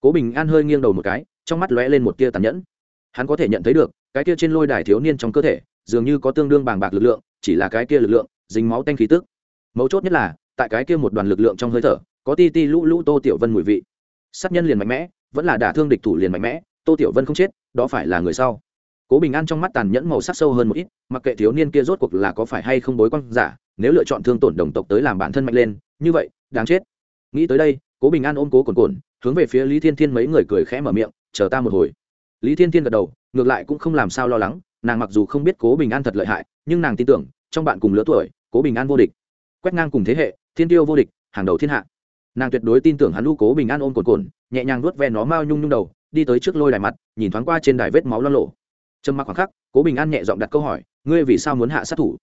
Cố bình an hơi nghiêng đầu một cái, trong mắt lóe lên một tia tàn nhẫn. Hắn có thể nhận thấy được, cái kia trên lôi đài thiếu niên trong cơ thể, dường như có tương đương bàng bạc lực lượng, chỉ là cái kia lực lượng dính máu tanh khí tức. Mấu chốt nhất là, tại cái kia một đoàn lực lượng trong hơi thở, có ti ti lũ lũ tô tiểu vân mùi vị. Sát nhân liền mạnh mẽ, vẫn là đả thương địch thủ liền mạnh mẽ, tô tiểu vân không chết, đó phải là người sau. Cố bình an trong mắt tàn nhẫn màu sắc sâu hơn một ít, mặc kệ thiếu niên kia rốt cuộc là có phải hay không bối quan giả, nếu lựa chọn thương tổn đồng tộc tới làm bản thân mạnh lên, như vậy, đáng chết. Nghĩ tới đây, cố bình an ôm cố cồn cồn hướng về phía lý thiên thiên mấy người cười khẽ mở miệng, chờ ta một hồi. Lý thiên thiên gật đầu, ngược lại cũng không làm sao lo lắng, nàng mặc dù không biết cố bình an thật lợi hại, nhưng nàng tin tưởng trong bạn cùng lứa tuổi, cố bình an vô địch. Quét ngang cùng thế hệ, thiên tiêu vô địch, hàng đầu thiên hạ. Nàng tuyệt đối tin tưởng hắn lưu cố bình an ôm cồn cồn, nhẹ nhàng nuốt ve nó mao nhung nhung đầu, đi tới trước lôi đài mặt, nhìn thoáng qua trên đài vết máu lo lộ. Trầm mặc khoảng khắc, cố bình an nhẹ giọng đặt câu hỏi, ngươi vì sao muốn hạ sát thủ?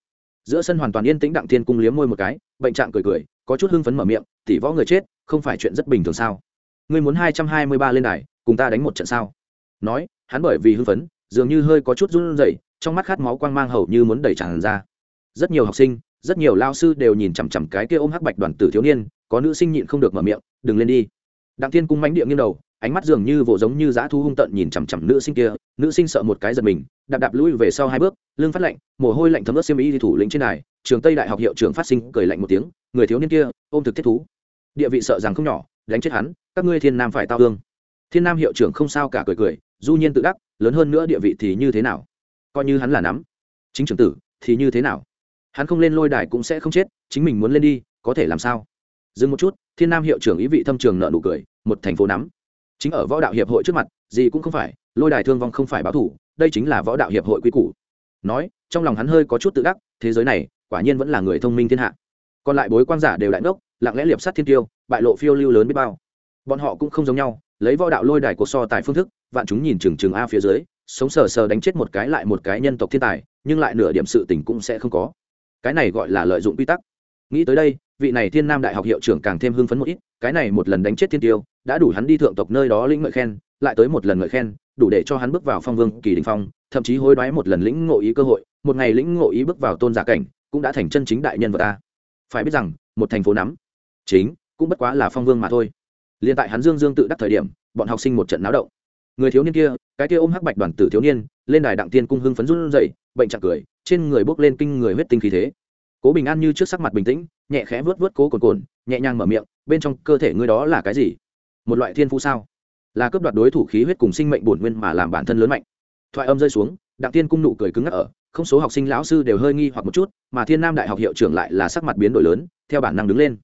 Giữa sân hoàn toàn yên tĩnh đặng thiên cung liếm môi một cái, bệnh trạng cười cười, có chút hưng phấn mở miệng, tỷ võ người chết, không phải chuyện rất bình thường sao? Ngươi muốn hai trăm hai mươi ba lên đài, cùng ta đánh một trận sao? Nói, hắn bởi vì hưng phấn, dường như hơi có chút run rẩy, trong mắt khát máu quang mang hầu như muốn đẩy tràn ra rất nhiều học sinh, rất nhiều lao sư đều nhìn chằm chằm cái kia ôm hắc bạch đoàn tử thiếu niên, có nữ sinh nhịn không được mở miệng, đừng lên đi. Đặng thiên cung mánh địa nghiêng đầu, ánh mắt dường như vỗ giống như dã thu hung tận nhìn chằm chằm nữ sinh kia. Nữ sinh sợ một cái giật mình, đạp đạp lùi về sau hai bước, lưng phát lạnh, mồ hôi lạnh thấm ướt xiêm y thủ lĩnh trên đài. Trường tây đại học hiệu trưởng phát sinh cười lạnh một tiếng, người thiếu niên kia, ôm thực thiết thú. Địa vị sợ rằng không nhỏ, đánh chết hắn, các ngươi thiên nam phải tao hương thiên nam hiệu trưởng không sao cả cười cười, du nhiên tự đắc, lớn hơn nữa địa vị thì như thế nào? Coi như hắn là nắm. Chính trưởng tử thì như thế nào? Hắn không lên lôi đài cũng sẽ không chết, chính mình muốn lên đi, có thể làm sao? Dừng một chút, thiên nam hiệu trưởng ý vị thâm trường nợ nụ cười, một thành phố nắm. Chính ở võ đạo hiệp hội trước mặt, gì cũng không phải, lôi đài thương vong không phải báo thủ, đây chính là võ đạo hiệp hội quy củ. Nói, trong lòng hắn hơi có chút tự đắc, thế giới này, quả nhiên vẫn là người thông minh thiên hạ. Còn lại bối quan giả đều đại ngốc, lặng lẽ liệp sát thiên tiêu, bại lộ phiêu lưu lớn biết bao. Bọn họ cũng không giống nhau, lấy võ đạo lôi đài của so tài phương thức, vạn chúng nhìn chừng chừng a phía dưới, sống sờ sờ đánh chết một cái lại một cái nhân tộc thiên tài, nhưng lại nửa điểm sự tình cũng sẽ không có cái này gọi là lợi dụng quy tắc. Nghĩ tới đây, vị này thiên nam đại học hiệu trưởng càng thêm hưng phấn một ít, cái này một lần đánh chết thiên tiêu, đã đủ hắn đi thượng tộc nơi đó lĩnh ngợi khen, lại tới một lần ngợi khen, đủ để cho hắn bước vào phong vương kỳ đình phong, thậm chí hối đoái một lần lĩnh ngộ ý cơ hội, một ngày lĩnh ngộ ý bước vào tôn giả cảnh, cũng đã thành chân chính đại nhân vật ta. Phải biết rằng, một thành phố nắm, chính, cũng bất quá là phong vương mà thôi. Liền tại hắn dương dương tự đắc thời điểm, bọn học sinh một trận náo động. Người thiếu niên kia, cái kia ôm hắc bạch đoàn tử thiếu niên, lên đài đặng tiên cung hưng phấn run dậy bệnh chặt cười trên người bốc lên kinh người huyết tinh khí thế. Cố bình an như trước sắc mặt bình tĩnh, nhẹ khẽ vớt vớt cố cồn cồn, nhẹ nhàng mở miệng, bên trong cơ thể ngươi đó là cái gì? Một loại thiên phú sao? Là cướp đoạt đối thủ khí huyết cùng sinh mệnh bổn nguyên mà làm bản thân lớn mạnh. Thoại âm rơi xuống, đặng tiên cung nụ cười cứng ngắc ở, không số học sinh lão sư đều hơi nghi hoặc một chút, mà thiên nam đại học hiệu trưởng lại là sắc mặt biến đổi lớn, theo bản năng đứng lên.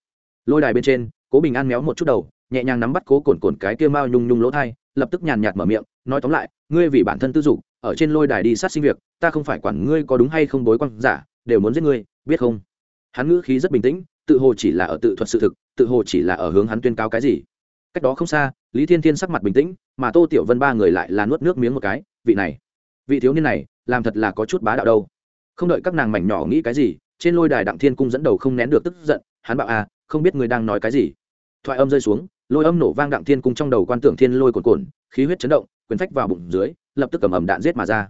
Lôi đài bên trên, cố bình an méo một chút đầu, nhẹ nhàng nắm bắt cố cồn cồn cái kia mao nhung nhung lỗ thai, lập tức nhàn nhạt mở miệng, nói tóm lại, ngươi vì bản thân tư dục ở trên lôi đài đi sát sinh việc, ta không phải quản ngươi có đúng hay không bối quan giả, đều muốn giết ngươi, biết không? Hắn ngữ khí rất bình tĩnh, tự hồ chỉ là ở tự thuật sự thực, tự hồ chỉ là ở hướng hắn tuyên cáo cái gì. Cách đó không xa, lý thiên thiên sắc mặt bình tĩnh, mà tô tiểu vân ba người lại là nuốt nước miếng một cái, vị này, vị thiếu niên này, làm thật là có chút bá đạo đâu. Không đợi các nàng mảnh nhỏ nghĩ cái gì, trên lôi đài đặng thiên cung dẫn đầu không nén được tức giận, hắn bảo à không biết người đang nói cái gì. Thoại âm rơi xuống, lôi âm nổ vang đặng thiên cung trong đầu quan tưởng thiên lôi cồn cồn khí huyết chấn động, quyền phách vào bụng dưới, lập tức cầm ầm đạn giết mà ra.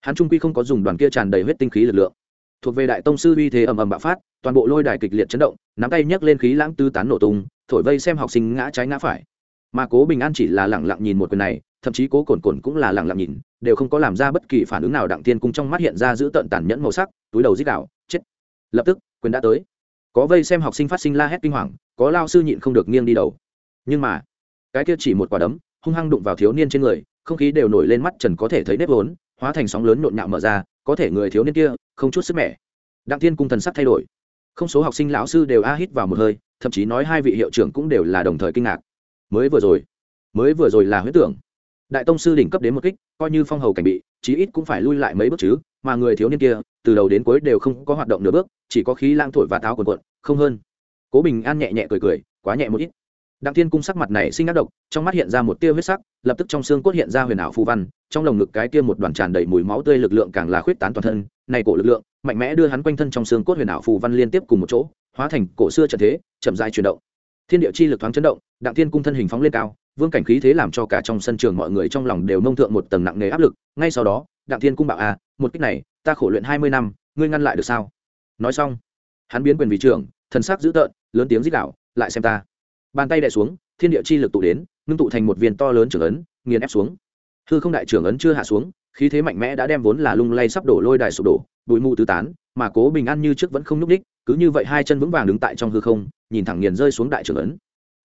Hắn trung quy không có dùng đoàn kia tràn đầy huyết tinh khí lực lượng. Thuộc về đại tông sư uy thế ầm ầm bạo phát, toàn bộ lôi đài kịch liệt chấn động, nắm tay nhấc lên khí lãng tư tán nổ tung, thổi vây xem học sinh ngã trái ngã phải. Mà cố bình an chỉ là lẳng lặng nhìn một quyền này, thậm chí cố cồn cồn cũng là lẳng lặng nhìn, đều không có làm ra bất kỳ phản ứng nào đặng thiên cung trong mắt hiện ra giữ tận tàn nhẫn màu sắc, túi đầu dích đạo chết! Lập tức, quyền đã tới. Có vây xem học sinh phát sinh la hét kinh hoàng, có lao sư nhịn không được nghiêng đi đầu. Nhưng mà, cái kia chỉ một quả đấm hung hăng đụng vào thiếu niên trên người, không khí đều nổi lên mắt trần có thể thấy nếp vốn, hóa thành sóng lớn nhộn nhạo mở ra, có thể người thiếu niên kia, không chút sức mẻ. Đặng thiên cung thần sắc thay đổi. Không số học sinh lão sư đều a hít vào một hơi, thậm chí nói hai vị hiệu trưởng cũng đều là đồng thời kinh ngạc. Mới vừa rồi, mới vừa rồi là huyết tưởng. Đại tông sư đỉnh cấp đến một kích, coi như phong hầu cảnh bị, chí ít cũng phải lui lại mấy bước chứ, mà người thiếu niên kia, từ đầu đến cuối đều không có hoạt động nửa bước, chỉ có khí lang thổi và táo quần quận không hơn. Cố bình an nhẹ nhẹ cười cười, quá nhẹ một ít đặng thiên cung sắc mặt này sinh ác độc, trong mắt hiện ra một tia huyết sắc, lập tức trong xương cốt hiện ra huyền ảo phù văn, trong lồng ngực cái kia một đoàn tràn đầy mùi máu tươi lực lượng càng là khuyết tán toàn thân. Này cổ lực lượng, mạnh mẽ đưa hắn quanh thân trong xương cốt huyền ảo phù văn liên tiếp cùng một chỗ, hóa thành cổ xưa trận thế, chậm rãi chuyển động. Thiên địa chi lực thoáng chấn động, đặng thiên cung thân hình phóng lên cao, vương cảnh khí thế làm cho cả trong sân trường mọi người trong lòng đều nông thượng một tầng nặng nề áp lực. Ngay sau đó, đặng thiên cung bảo à một cách này, ta khổ luyện hai mươi năm, ngươi ngăn lại được sao? Nói xong, hắn biến quyền vị trưởng, thần sắc dữ tợn, lớn tiếng rít đạo lại xem ta bàn tay đè xuống, thiên địa chi lực tụ đến, ngưng tụ thành một viên to lớn trưởng ấn, nghiền ép xuống. Hư không đại trưởng ấn chưa hạ xuống, khí thế mạnh mẽ đã đem vốn là lung lay sắp đổ lôi đài sụp đổ, bụi mù tứ tán, mà cố bình an như trước vẫn không nhúc ních cứ như vậy hai chân vững vàng đứng tại trong hư không, nhìn thẳng nghiền rơi xuống đại trưởng ấn.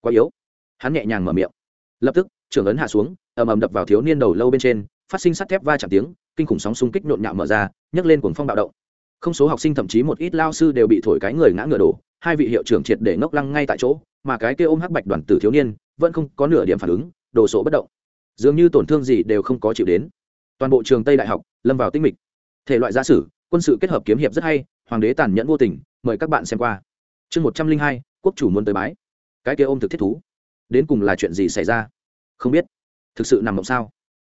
Quá yếu. Hắn nhẹ nhàng mở miệng. Lập tức trưởng ấn hạ xuống, ầm ầm đập vào thiếu niên đầu lâu bên trên, phát sinh sắt thép va chạm tiếng, kinh khủng sóng xung kích nhộn nhạo mở ra, nhấc lên cuồng phong bạo động. Không số học sinh, thậm chí một ít lao sư đều bị thổi cái người ngã ngựa đổ, hai vị hiệu trưởng triệt để ngốc lăng ngay tại chỗ mà cái kia ôm hắc bạch đoàn tử thiếu niên vẫn không có nửa điểm phản ứng, đồ sộ bất động. Dường như tổn thương gì đều không có chịu đến. Toàn bộ trường tây đại học lâm vào tinh mịch. Thể loại giả sử, quân sự kết hợp kiếm hiệp rất hay, hoàng đế tàn nhẫn vô tình, mời các bạn xem qua. Chương một trăm linh hai, quốc chủ muốn tới bái. Cái kia ôm thực thiết thú. Đến cùng là chuyện gì xảy ra? Không biết. Thực sự nằm mộng sao?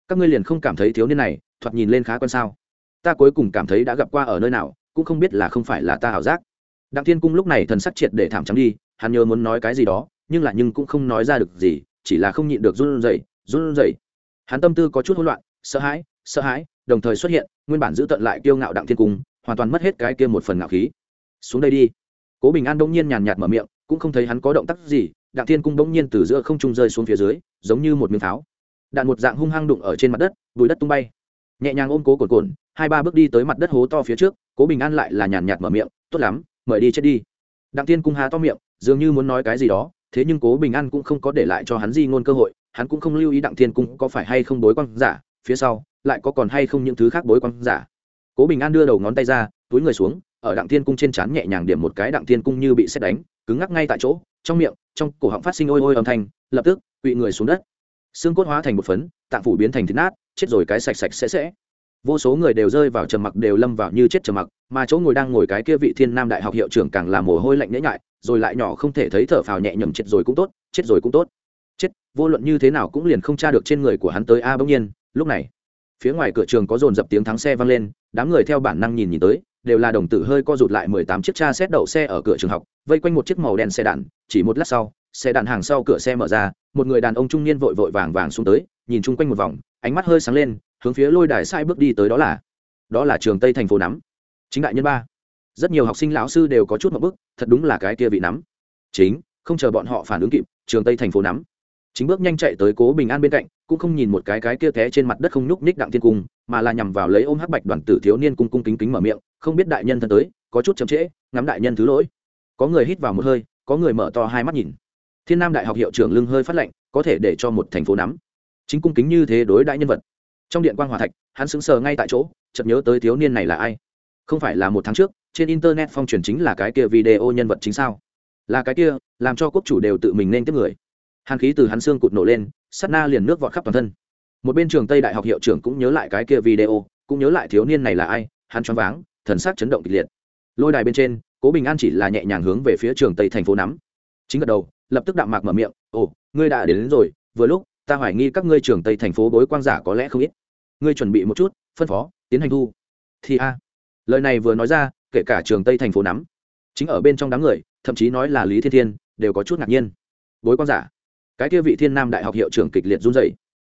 Các ngươi liền không cảm thấy thiếu niên này, thoạt nhìn lên khá quen sao? Ta cuối cùng cảm thấy đã gặp qua ở nơi nào, cũng không biết là không phải là ta ảo giác. Đặng thiên cung lúc này thần sắc triệt để thảm trắng đi hắn nhớ muốn nói cái gì đó, nhưng là nhưng cũng không nói ra được gì, chỉ là không nhịn được run rẩy run rẩy. Hắn tâm tư có chút hỗn loạn, sợ hãi sợ hãi, đồng thời xuất hiện, nguyên bản giữ tận lại kiêu ngạo đặng thiên cung, hoàn toàn mất hết cái kia một phần ngạo khí. Xuống đây đi. Cố bình an đông nhiên nhàn nhạt mở miệng, cũng không thấy hắn có động tác gì, đặng thiên cung bỗng nhiên từ giữa không trung rơi xuống phía dưới, giống như một miếng pháo. Đạn một dạng hung hăng đụng ở trên mặt đất bùi đất tung bay. Nhẹ nhàng ôm cố cồn cồn, hai ba bước đi tới mặt đất hố to phía trước, cố bình an lại là nhàn nhạt mở miệng, tốt lắm, mời đi chết đi. Đặng thiên cung há to miệng dường như muốn nói cái gì đó, thế nhưng cố bình an cũng không có để lại cho hắn di ngôn cơ hội, hắn cũng không lưu ý đặng thiên cung có phải hay không bối quan giả, phía sau, lại có còn hay không những thứ khác bối quan giả. Cố bình an đưa đầu ngón tay ra, túi người xuống, ở đặng thiên cung trên trán nhẹ nhàng điểm một cái đặng thiên cung như bị xét đánh, cứng ngắc ngay tại chỗ, trong miệng, trong cổ họng phát sinh ôi ôi âm thanh, lập tức, quỵ người xuống đất. Xương cốt hóa thành một phấn, tạng phủ biến thành thịt nát, chết rồi cái sạch sạch sẽ sẽ vô số người đều rơi vào trầm mặc, đều lâm vào như chết trầm mặc, mà chỗ ngồi đang ngồi cái kia vị thiên nam đại học hiệu trưởng càng là mồ hôi lạnh nhễ nhại, rồi lại nhỏ không thể thấy thở phào nhẹ nhầm chết rồi cũng tốt, chết rồi cũng tốt. Chết, vô luận như thế nào cũng liền không tra được trên người của hắn tới a bỗng nhiên, lúc này, phía ngoài cửa trường có dồn dập tiếng thắng xe vang lên, đám người theo bản năng nhìn nhìn tới, đều là đồng tử hơi co rụt lại mười tám chiếc cha xét đậu xe ở cửa trường học, vây quanh một chiếc màu đen xe đạn, chỉ một lát sau, xe đạn hàng sau cửa xe mở ra, một người đàn ông trung niên vội vội vàng vàng xuống tới, nhìn chung quanh một vòng, ánh mắt hơi sáng lên hướng phía lôi đài sai bước đi tới đó là đó là trường tây thành phố nắm. Chính đại nhân ba, rất nhiều học sinh lão sư đều có chút một bức, thật đúng là cái kia vị nắm. Chính, không chờ bọn họ phản ứng kịp, trường tây thành phố nắm. Chính bước nhanh chạy tới cố bình an bên cạnh, cũng không nhìn một cái cái kia té trên mặt đất không nhúc ních đặng thiên cung, mà là nhằm vào lấy ôm hắc bạch đoàn tử thiếu niên cung cung kính kính mở miệng, không biết đại nhân thân tới, có chút chậm trễ, ngắm đại nhân thứ lỗi. Có người hít vào một hơi, có người mở to hai mắt nhìn. Thiên nam đại học hiệu trưởng lưng hơi phát lệnh có thể để cho một thành phố nắm. Chính cung kính như thế đối đại nhân vật trong điện quan hòa thạch hắn sững sờ ngay tại chỗ chợt nhớ tới thiếu niên này là ai? Không phải là một tháng trước trên internet phong truyền chính là cái kia video nhân vật chính sao? Là cái kia làm cho quốc chủ đều tự mình nên tiếp người. Hàn khí từ hắn xương cụt nổ lên sắt na liền nước vọt khắp toàn thân. Một bên trường tây đại học hiệu trưởng cũng nhớ lại cái kia video cũng nhớ lại thiếu niên này là ai hắn choáng váng thần sắc chấn động kịch liệt. Lôi đài bên trên cố bình an chỉ là nhẹ nhàng hướng về phía trường tây thành phố nắm. Chính gật đầu lập tức đạm mạc mở miệng ồ ngươi đã đến, đến rồi vừa lúc ta hoài nghi các ngươi trường tây thành phố bối quang giả có lẽ không ít. Ngươi chuẩn bị một chút, phân phó, tiến hành thu. Thì a. Lời này vừa nói ra, kể cả trường tây thành phố nắm. Chính ở bên trong đám người, thậm chí nói là lý thiên thiên, đều có chút ngạc nhiên. Bối quang giả. Cái kia vị thiên nam đại học hiệu trưởng kịch liệt run dậy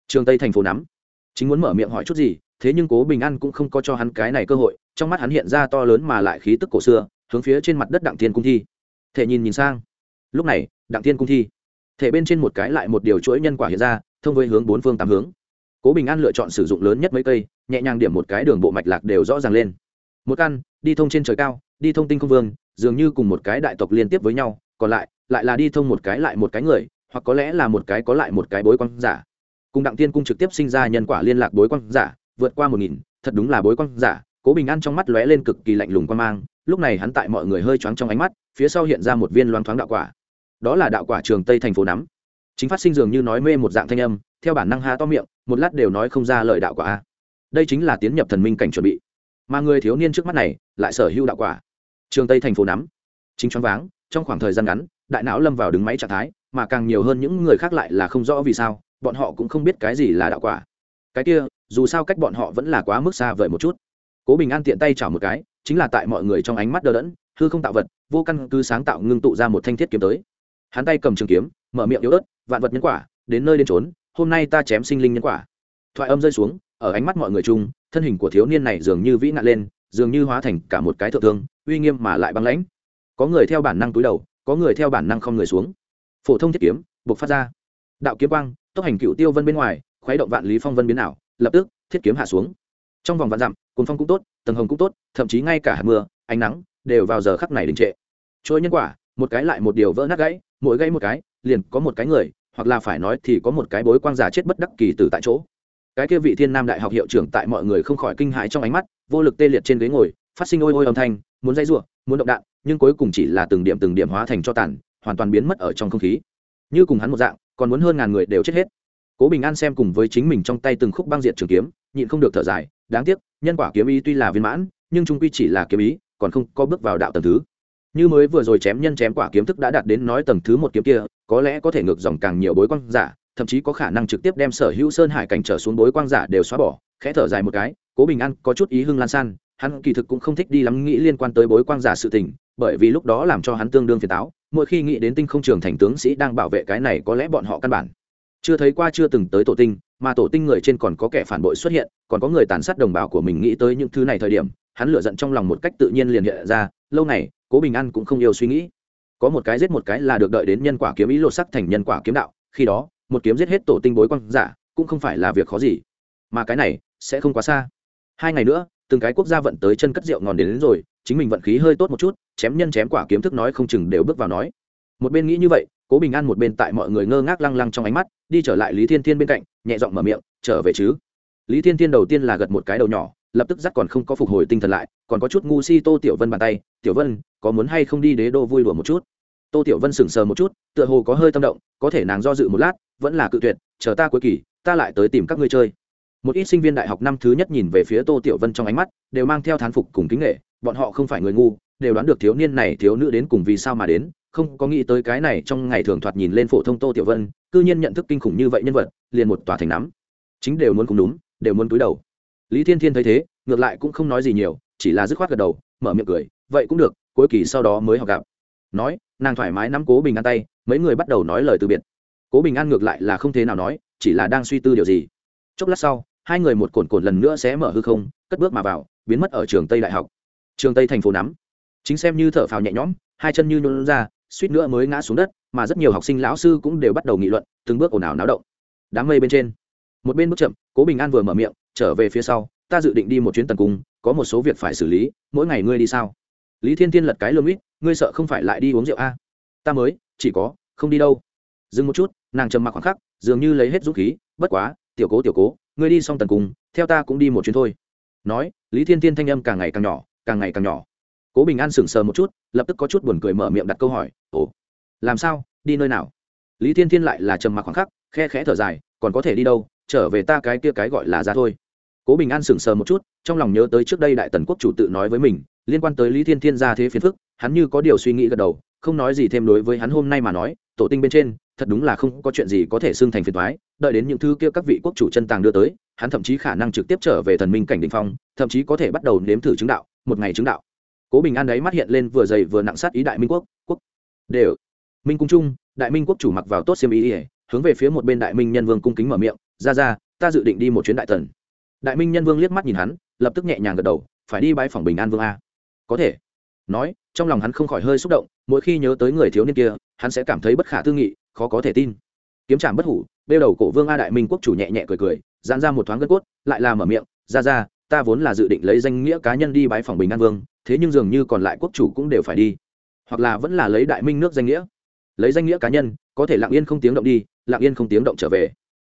trường tây thành phố nắm. Chính muốn mở miệng hỏi chút gì, thế nhưng cố bình an cũng không có cho hắn cái này cơ hội, trong mắt hắn hiện ra to lớn mà lại khí tức cổ xưa, hướng phía trên mặt đất đặng thiên cung thi. Thể nhìn nhìn sang. Lúc này, đặng thiên cung thi thể bên trên một cái lại một điều chuỗi nhân quả hiện ra, thông với hướng bốn phương tám hướng. Cố bình an lựa chọn sử dụng lớn nhất mấy cây, nhẹ nhàng điểm một cái đường bộ mạch lạc đều rõ ràng lên. Một căn, đi thông trên trời cao, đi thông tinh không vương, dường như cùng một cái đại tộc liên tiếp với nhau, còn lại lại là đi thông một cái lại một cái người, hoặc có lẽ là một cái có lại một cái bối quan giả. Cùng đặng tiên cung trực tiếp sinh ra nhân quả liên lạc bối quan giả, vượt qua một nghìn, thật đúng là bối quan giả. Cố bình an trong mắt lóe lên cực kỳ lạnh lùng quan mang, lúc này hắn tại mọi người hơi choáng trong ánh mắt, phía sau hiện ra một viên loáng thoáng đạo quả đó là đạo quả trường tây thành phố nắm. Chính phát sinh dường như nói mê một dạng thanh âm, theo bản năng ha to miệng, một lát đều nói không ra lời đạo quả. A đây chính là tiến nhập thần minh cảnh chuẩn bị. Mà người thiếu niên trước mắt này, lại sở hữu đạo quả. Trường tây thành phố nắm. Chính choáng váng, trong khoảng thời gian ngắn, đại não lâm vào đứng máy trạng thái, mà càng nhiều hơn những người khác lại là không rõ vì sao, bọn họ cũng không biết cái gì là đạo quả. Cái kia, dù sao cách bọn họ vẫn là quá mức xa vời một chút. Cố bình an tiện tay chảo một cái, chính là tại mọi người trong ánh mắt đờ đẫn, hư không tạo vật, vô căn cứ sáng tạo ngưng tụ ra một thanh thiết kiếm tới hắn tay cầm trường kiếm, mở miệng yếu ớt, vạn vật nhân quả, đến nơi đến trốn hôm nay ta chém sinh linh nhân quả. Thoại âm rơi xuống, ở ánh mắt mọi người chung, thân hình của thiếu niên này dường như vĩ nạn lên, dường như hóa thành cả một cái thượng thương, uy nghiêm mà lại băng lãnh. Có người theo bản năng túi đầu, có người theo bản năng không người xuống. Phổ thông thiết kiếm buộc phát ra. Đạo kiếm quang, tốc hành cựu tiêu vân bên ngoài, khuấy động vạn lý phong vân biến ảo, lập tức, thiết kiếm hạ xuống. Trong vòng vạn dặm cuốn phong cũng tốt, tầng hồng cũng tốt, thậm chí ngay cả hạt mưa, ánh nắng, đều vào giờ khắc này đình trệ. Trôi nhân quả, một cái lại một điều vỡ nát gãy mỗi gãy một cái, liền có một cái người, hoặc là phải nói thì có một cái bối quang giả chết bất đắc kỳ tử tại chỗ. Cái kia vị thiên nam đại học hiệu trưởng tại mọi người không khỏi kinh hãi trong ánh mắt, vô lực tê liệt trên ghế ngồi, phát sinh ôi ôi âm thanh, muốn dây ruộng muốn động đạn, nhưng cuối cùng chỉ là từng điểm từng điểm hóa thành cho tàn, hoàn toàn biến mất ở trong không khí. Như cùng hắn một dạng, còn muốn hơn ngàn người đều chết hết. Cố bình an xem cùng với chính mình trong tay từng khúc băng diệt trường kiếm, nhịn không được thở dài, đáng tiếc, nhân quả kiếm ý tuy là viên mãn, nhưng trung quy chỉ là kiếm ý, còn không có bước vào đạo tầng thứ như mới vừa rồi chém nhân chém quả kiếm thức đã đạt đến nói tầng thứ một kiếm kia, có lẽ có thể ngược dòng càng nhiều bối quang giả, thậm chí có khả năng trực tiếp đem sở hữu sơn hải cảnh trở xuống bối quang giả đều xóa bỏ, khẽ thở dài một cái, cố bình an có chút ý hưng lan san, hắn kỳ thực cũng không thích đi lắm nghĩ liên quan tới bối quang giả sự tình, bởi vì lúc đó làm cho hắn tương đương phiền táo, mỗi khi nghĩ đến tinh không trường thành tướng sĩ đang bảo vệ cái này có lẽ bọn họ căn bản chưa thấy qua, chưa từng tới tổ tinh, mà tổ tinh người trên còn có kẻ phản bội xuất hiện, còn có người tàn sát đồng bào của mình nghĩ tới những thứ này thời điểm, hắn lựa giận trong lòng một cách tự nhiên liền hiện ra, lâu này cố bình an cũng không yêu suy nghĩ. Có một cái giết một cái là được đợi đến nhân quả kiếm ý lột sắc thành nhân quả kiếm đạo khi đó một kiếm giết hết tổ tinh bối quan giả cũng không phải là việc khó gì. Mà cái này sẽ không quá xa. Hai ngày nữa từng cái quốc gia vận tới chân cất rượu ngon đến, đến rồi chính mình vận khí hơi tốt một chút chém nhân chém quả kiếm thức nói không chừng đều bước vào nói. Một bên nghĩ như vậy cố bình an một bên tại mọi người ngơ ngác lăng lăng trong ánh mắt đi trở lại lý thiên thiên bên cạnh nhẹ giọng mở miệng trở về chứ? Lý thiên thiên đầu tiên là gật một cái đầu nhỏ lập tức dắt còn không có phục hồi tinh thần lại, còn có chút ngu si tô tiểu vân bàn tay, tiểu vân, có muốn hay không đi đế đô vui đùa một chút? Tô tiểu vân sững sờ một chút, tựa hồ có hơi tâm động, có thể nàng do dự một lát, vẫn là cự tuyệt, chờ ta cuối kỳ, ta lại tới tìm các ngươi chơi. Một ít sinh viên đại học năm thứ nhất nhìn về phía tô tiểu vân trong ánh mắt, đều mang theo thán phục cùng kính nghệ bọn họ không phải người ngu, đều đoán được thiếu niên này thiếu nữ đến cùng vì sao mà đến, không có nghĩ tới cái này trong ngày thường thoạt nhìn lên phổ thông tô tiểu vân, cư nhiên nhận thức kinh khủng như vậy nhân vật, liền một tòa thành nắm. Chính đều muốn cùng đúng đều muốn túi đầu lý thiên thiên thấy thế, ngược lại cũng không nói gì nhiều, chỉ là dứt khoát gật đầu, mở miệng cười, vậy cũng được, cuối kỳ sau đó mới học gặp. Nói, nàng thoải mái nắm cố bình an tay, mấy người bắt đầu nói lời từ biệt. Cố bình an ngược lại là không thế nào nói, chỉ là đang suy tư điều gì. Chốc lát sau, hai người một cồn cồn lần nữa sẽ mở hư không, cất bước mà vào, biến mất ở trường tây đại học. Trường tây thành phố nắm. Chính xem như thở phào nhẹ nhõm, hai chân như nôn ra, suýt nữa mới ngã xuống đất, mà rất nhiều học sinh lão sư cũng đều bắt đầu nghị luận, từng bước ồn ào náo động. Đám mây bên trên. Một bên bước chậm, cố bình an vừa mở miệng trở về phía sau, ta dự định đi một chuyến tần cung, có một số việc phải xử lý, mỗi ngày ngươi đi sao? Lý thiên thiên lật cái lông ít ngươi sợ không phải lại đi uống rượu a ta mới, chỉ có, không đi đâu. Dừng một chút, nàng trầm mặc khoảng khắc, dường như lấy hết dũng khí, bất quá, tiểu cố tiểu cố, ngươi đi xong tần cung, theo ta cũng đi một chuyến thôi. Nói, lý thiên thiên thanh âm càng ngày càng nhỏ, càng ngày càng nhỏ. Cố bình an sững sờ một chút, lập tức có chút buồn cười mở miệng đặt câu hỏi, ồ, làm sao, đi nơi nào? Lý thiên thiên lại là trầm mặc khoảng khắc, khe khẽ thở dài, còn có thể đi đâu, trở về ta cái kia cái gọi là ra thôi cố bình an sững sờ một chút, trong lòng nhớ tới trước đây đại tần quốc chủ tự nói với mình, liên quan tới lý thiên thiên gia thế phiền phức, hắn như có điều suy nghĩ gật đầu, không nói gì thêm đối với hắn hôm nay mà nói, tổ tinh bên trên, thật đúng là không có chuyện gì có thể xưng thành phiền thoái đợi đến những thứ kia các vị quốc chủ chân tàng đưa tới, hắn thậm chí khả năng trực tiếp trở về thần minh cảnh đình phong, thậm chí có thể bắt đầu nếm thử chứng đạo, một ngày chứng đạo. Cố bình an đấy mắt hiện lên vừa dày vừa nặng sát ý đại minh quốc quốc, đều. Minh cung trung, đại minh quốc chủ mặc vào tốt xiêm ý ỉa hướng về phía một bên đại minh nhân vương cung kính mở miệng, ra ra, ta dự định đi một chuyến đại tần đại minh nhân vương liếc mắt nhìn hắn, lập tức nhẹ nhàng gật đầu, phải đi bãi phòng bình an vương a. Có thể. Nói, trong lòng hắn không khỏi hơi xúc động, mỗi khi nhớ tới người thiếu niên kia, hắn sẽ cảm thấy bất khả tư nghị, khó có thể tin. Kiếm trạm bất hủ, bêu đầu cổ vương a đại minh quốc chủ nhẹ nhẹ cười cười dán ra một thoáng gân cốt, lại là mở miệng, ra ra, ta vốn là dự định lấy danh nghĩa cá nhân đi bãi phòng bình an vương, thế nhưng dường như còn lại quốc chủ cũng đều phải đi. Hoặc là vẫn là lấy đại minh nước danh nghĩa. Lấy danh nghĩa cá nhân, có thể lặng yên không tiếng động đi, lặng yên không tiếng động trở về.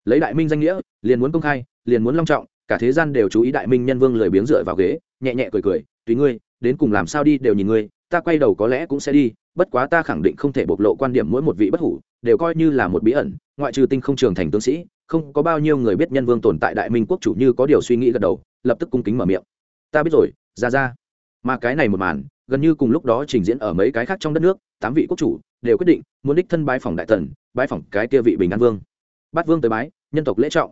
Lấy đại minh danh nghĩa, liền muốn công khai, liền muốn long trọng cả thế gian đều chú ý đại minh nhân vương lười biếng dựa vào ghế, nhẹ nhẹ cười cười, tùy ngươi, đến cùng làm sao đi đều nhìn ngươi, ta quay đầu có lẽ cũng sẽ đi, bất quá ta khẳng định không thể bộc lộ quan điểm mỗi một vị bất hủ, đều coi như là một bí ẩn, ngoại trừ tinh không trường thành tướng sĩ, không có bao nhiêu người biết nhân vương tồn tại đại minh quốc chủ như có điều suy nghĩ gật đầu, lập tức cung kính mở miệng. Ta biết rồi, ra ra. Mà cái này một màn, gần như cùng lúc đó trình diễn ở mấy cái khác trong đất nước, tám vị quốc chủ đều quyết định muốn đích thân bái phòng đại tần, bái phòng cái kia vị bình an vương. Bát vương tới bái, nhân tộc lễ trọng.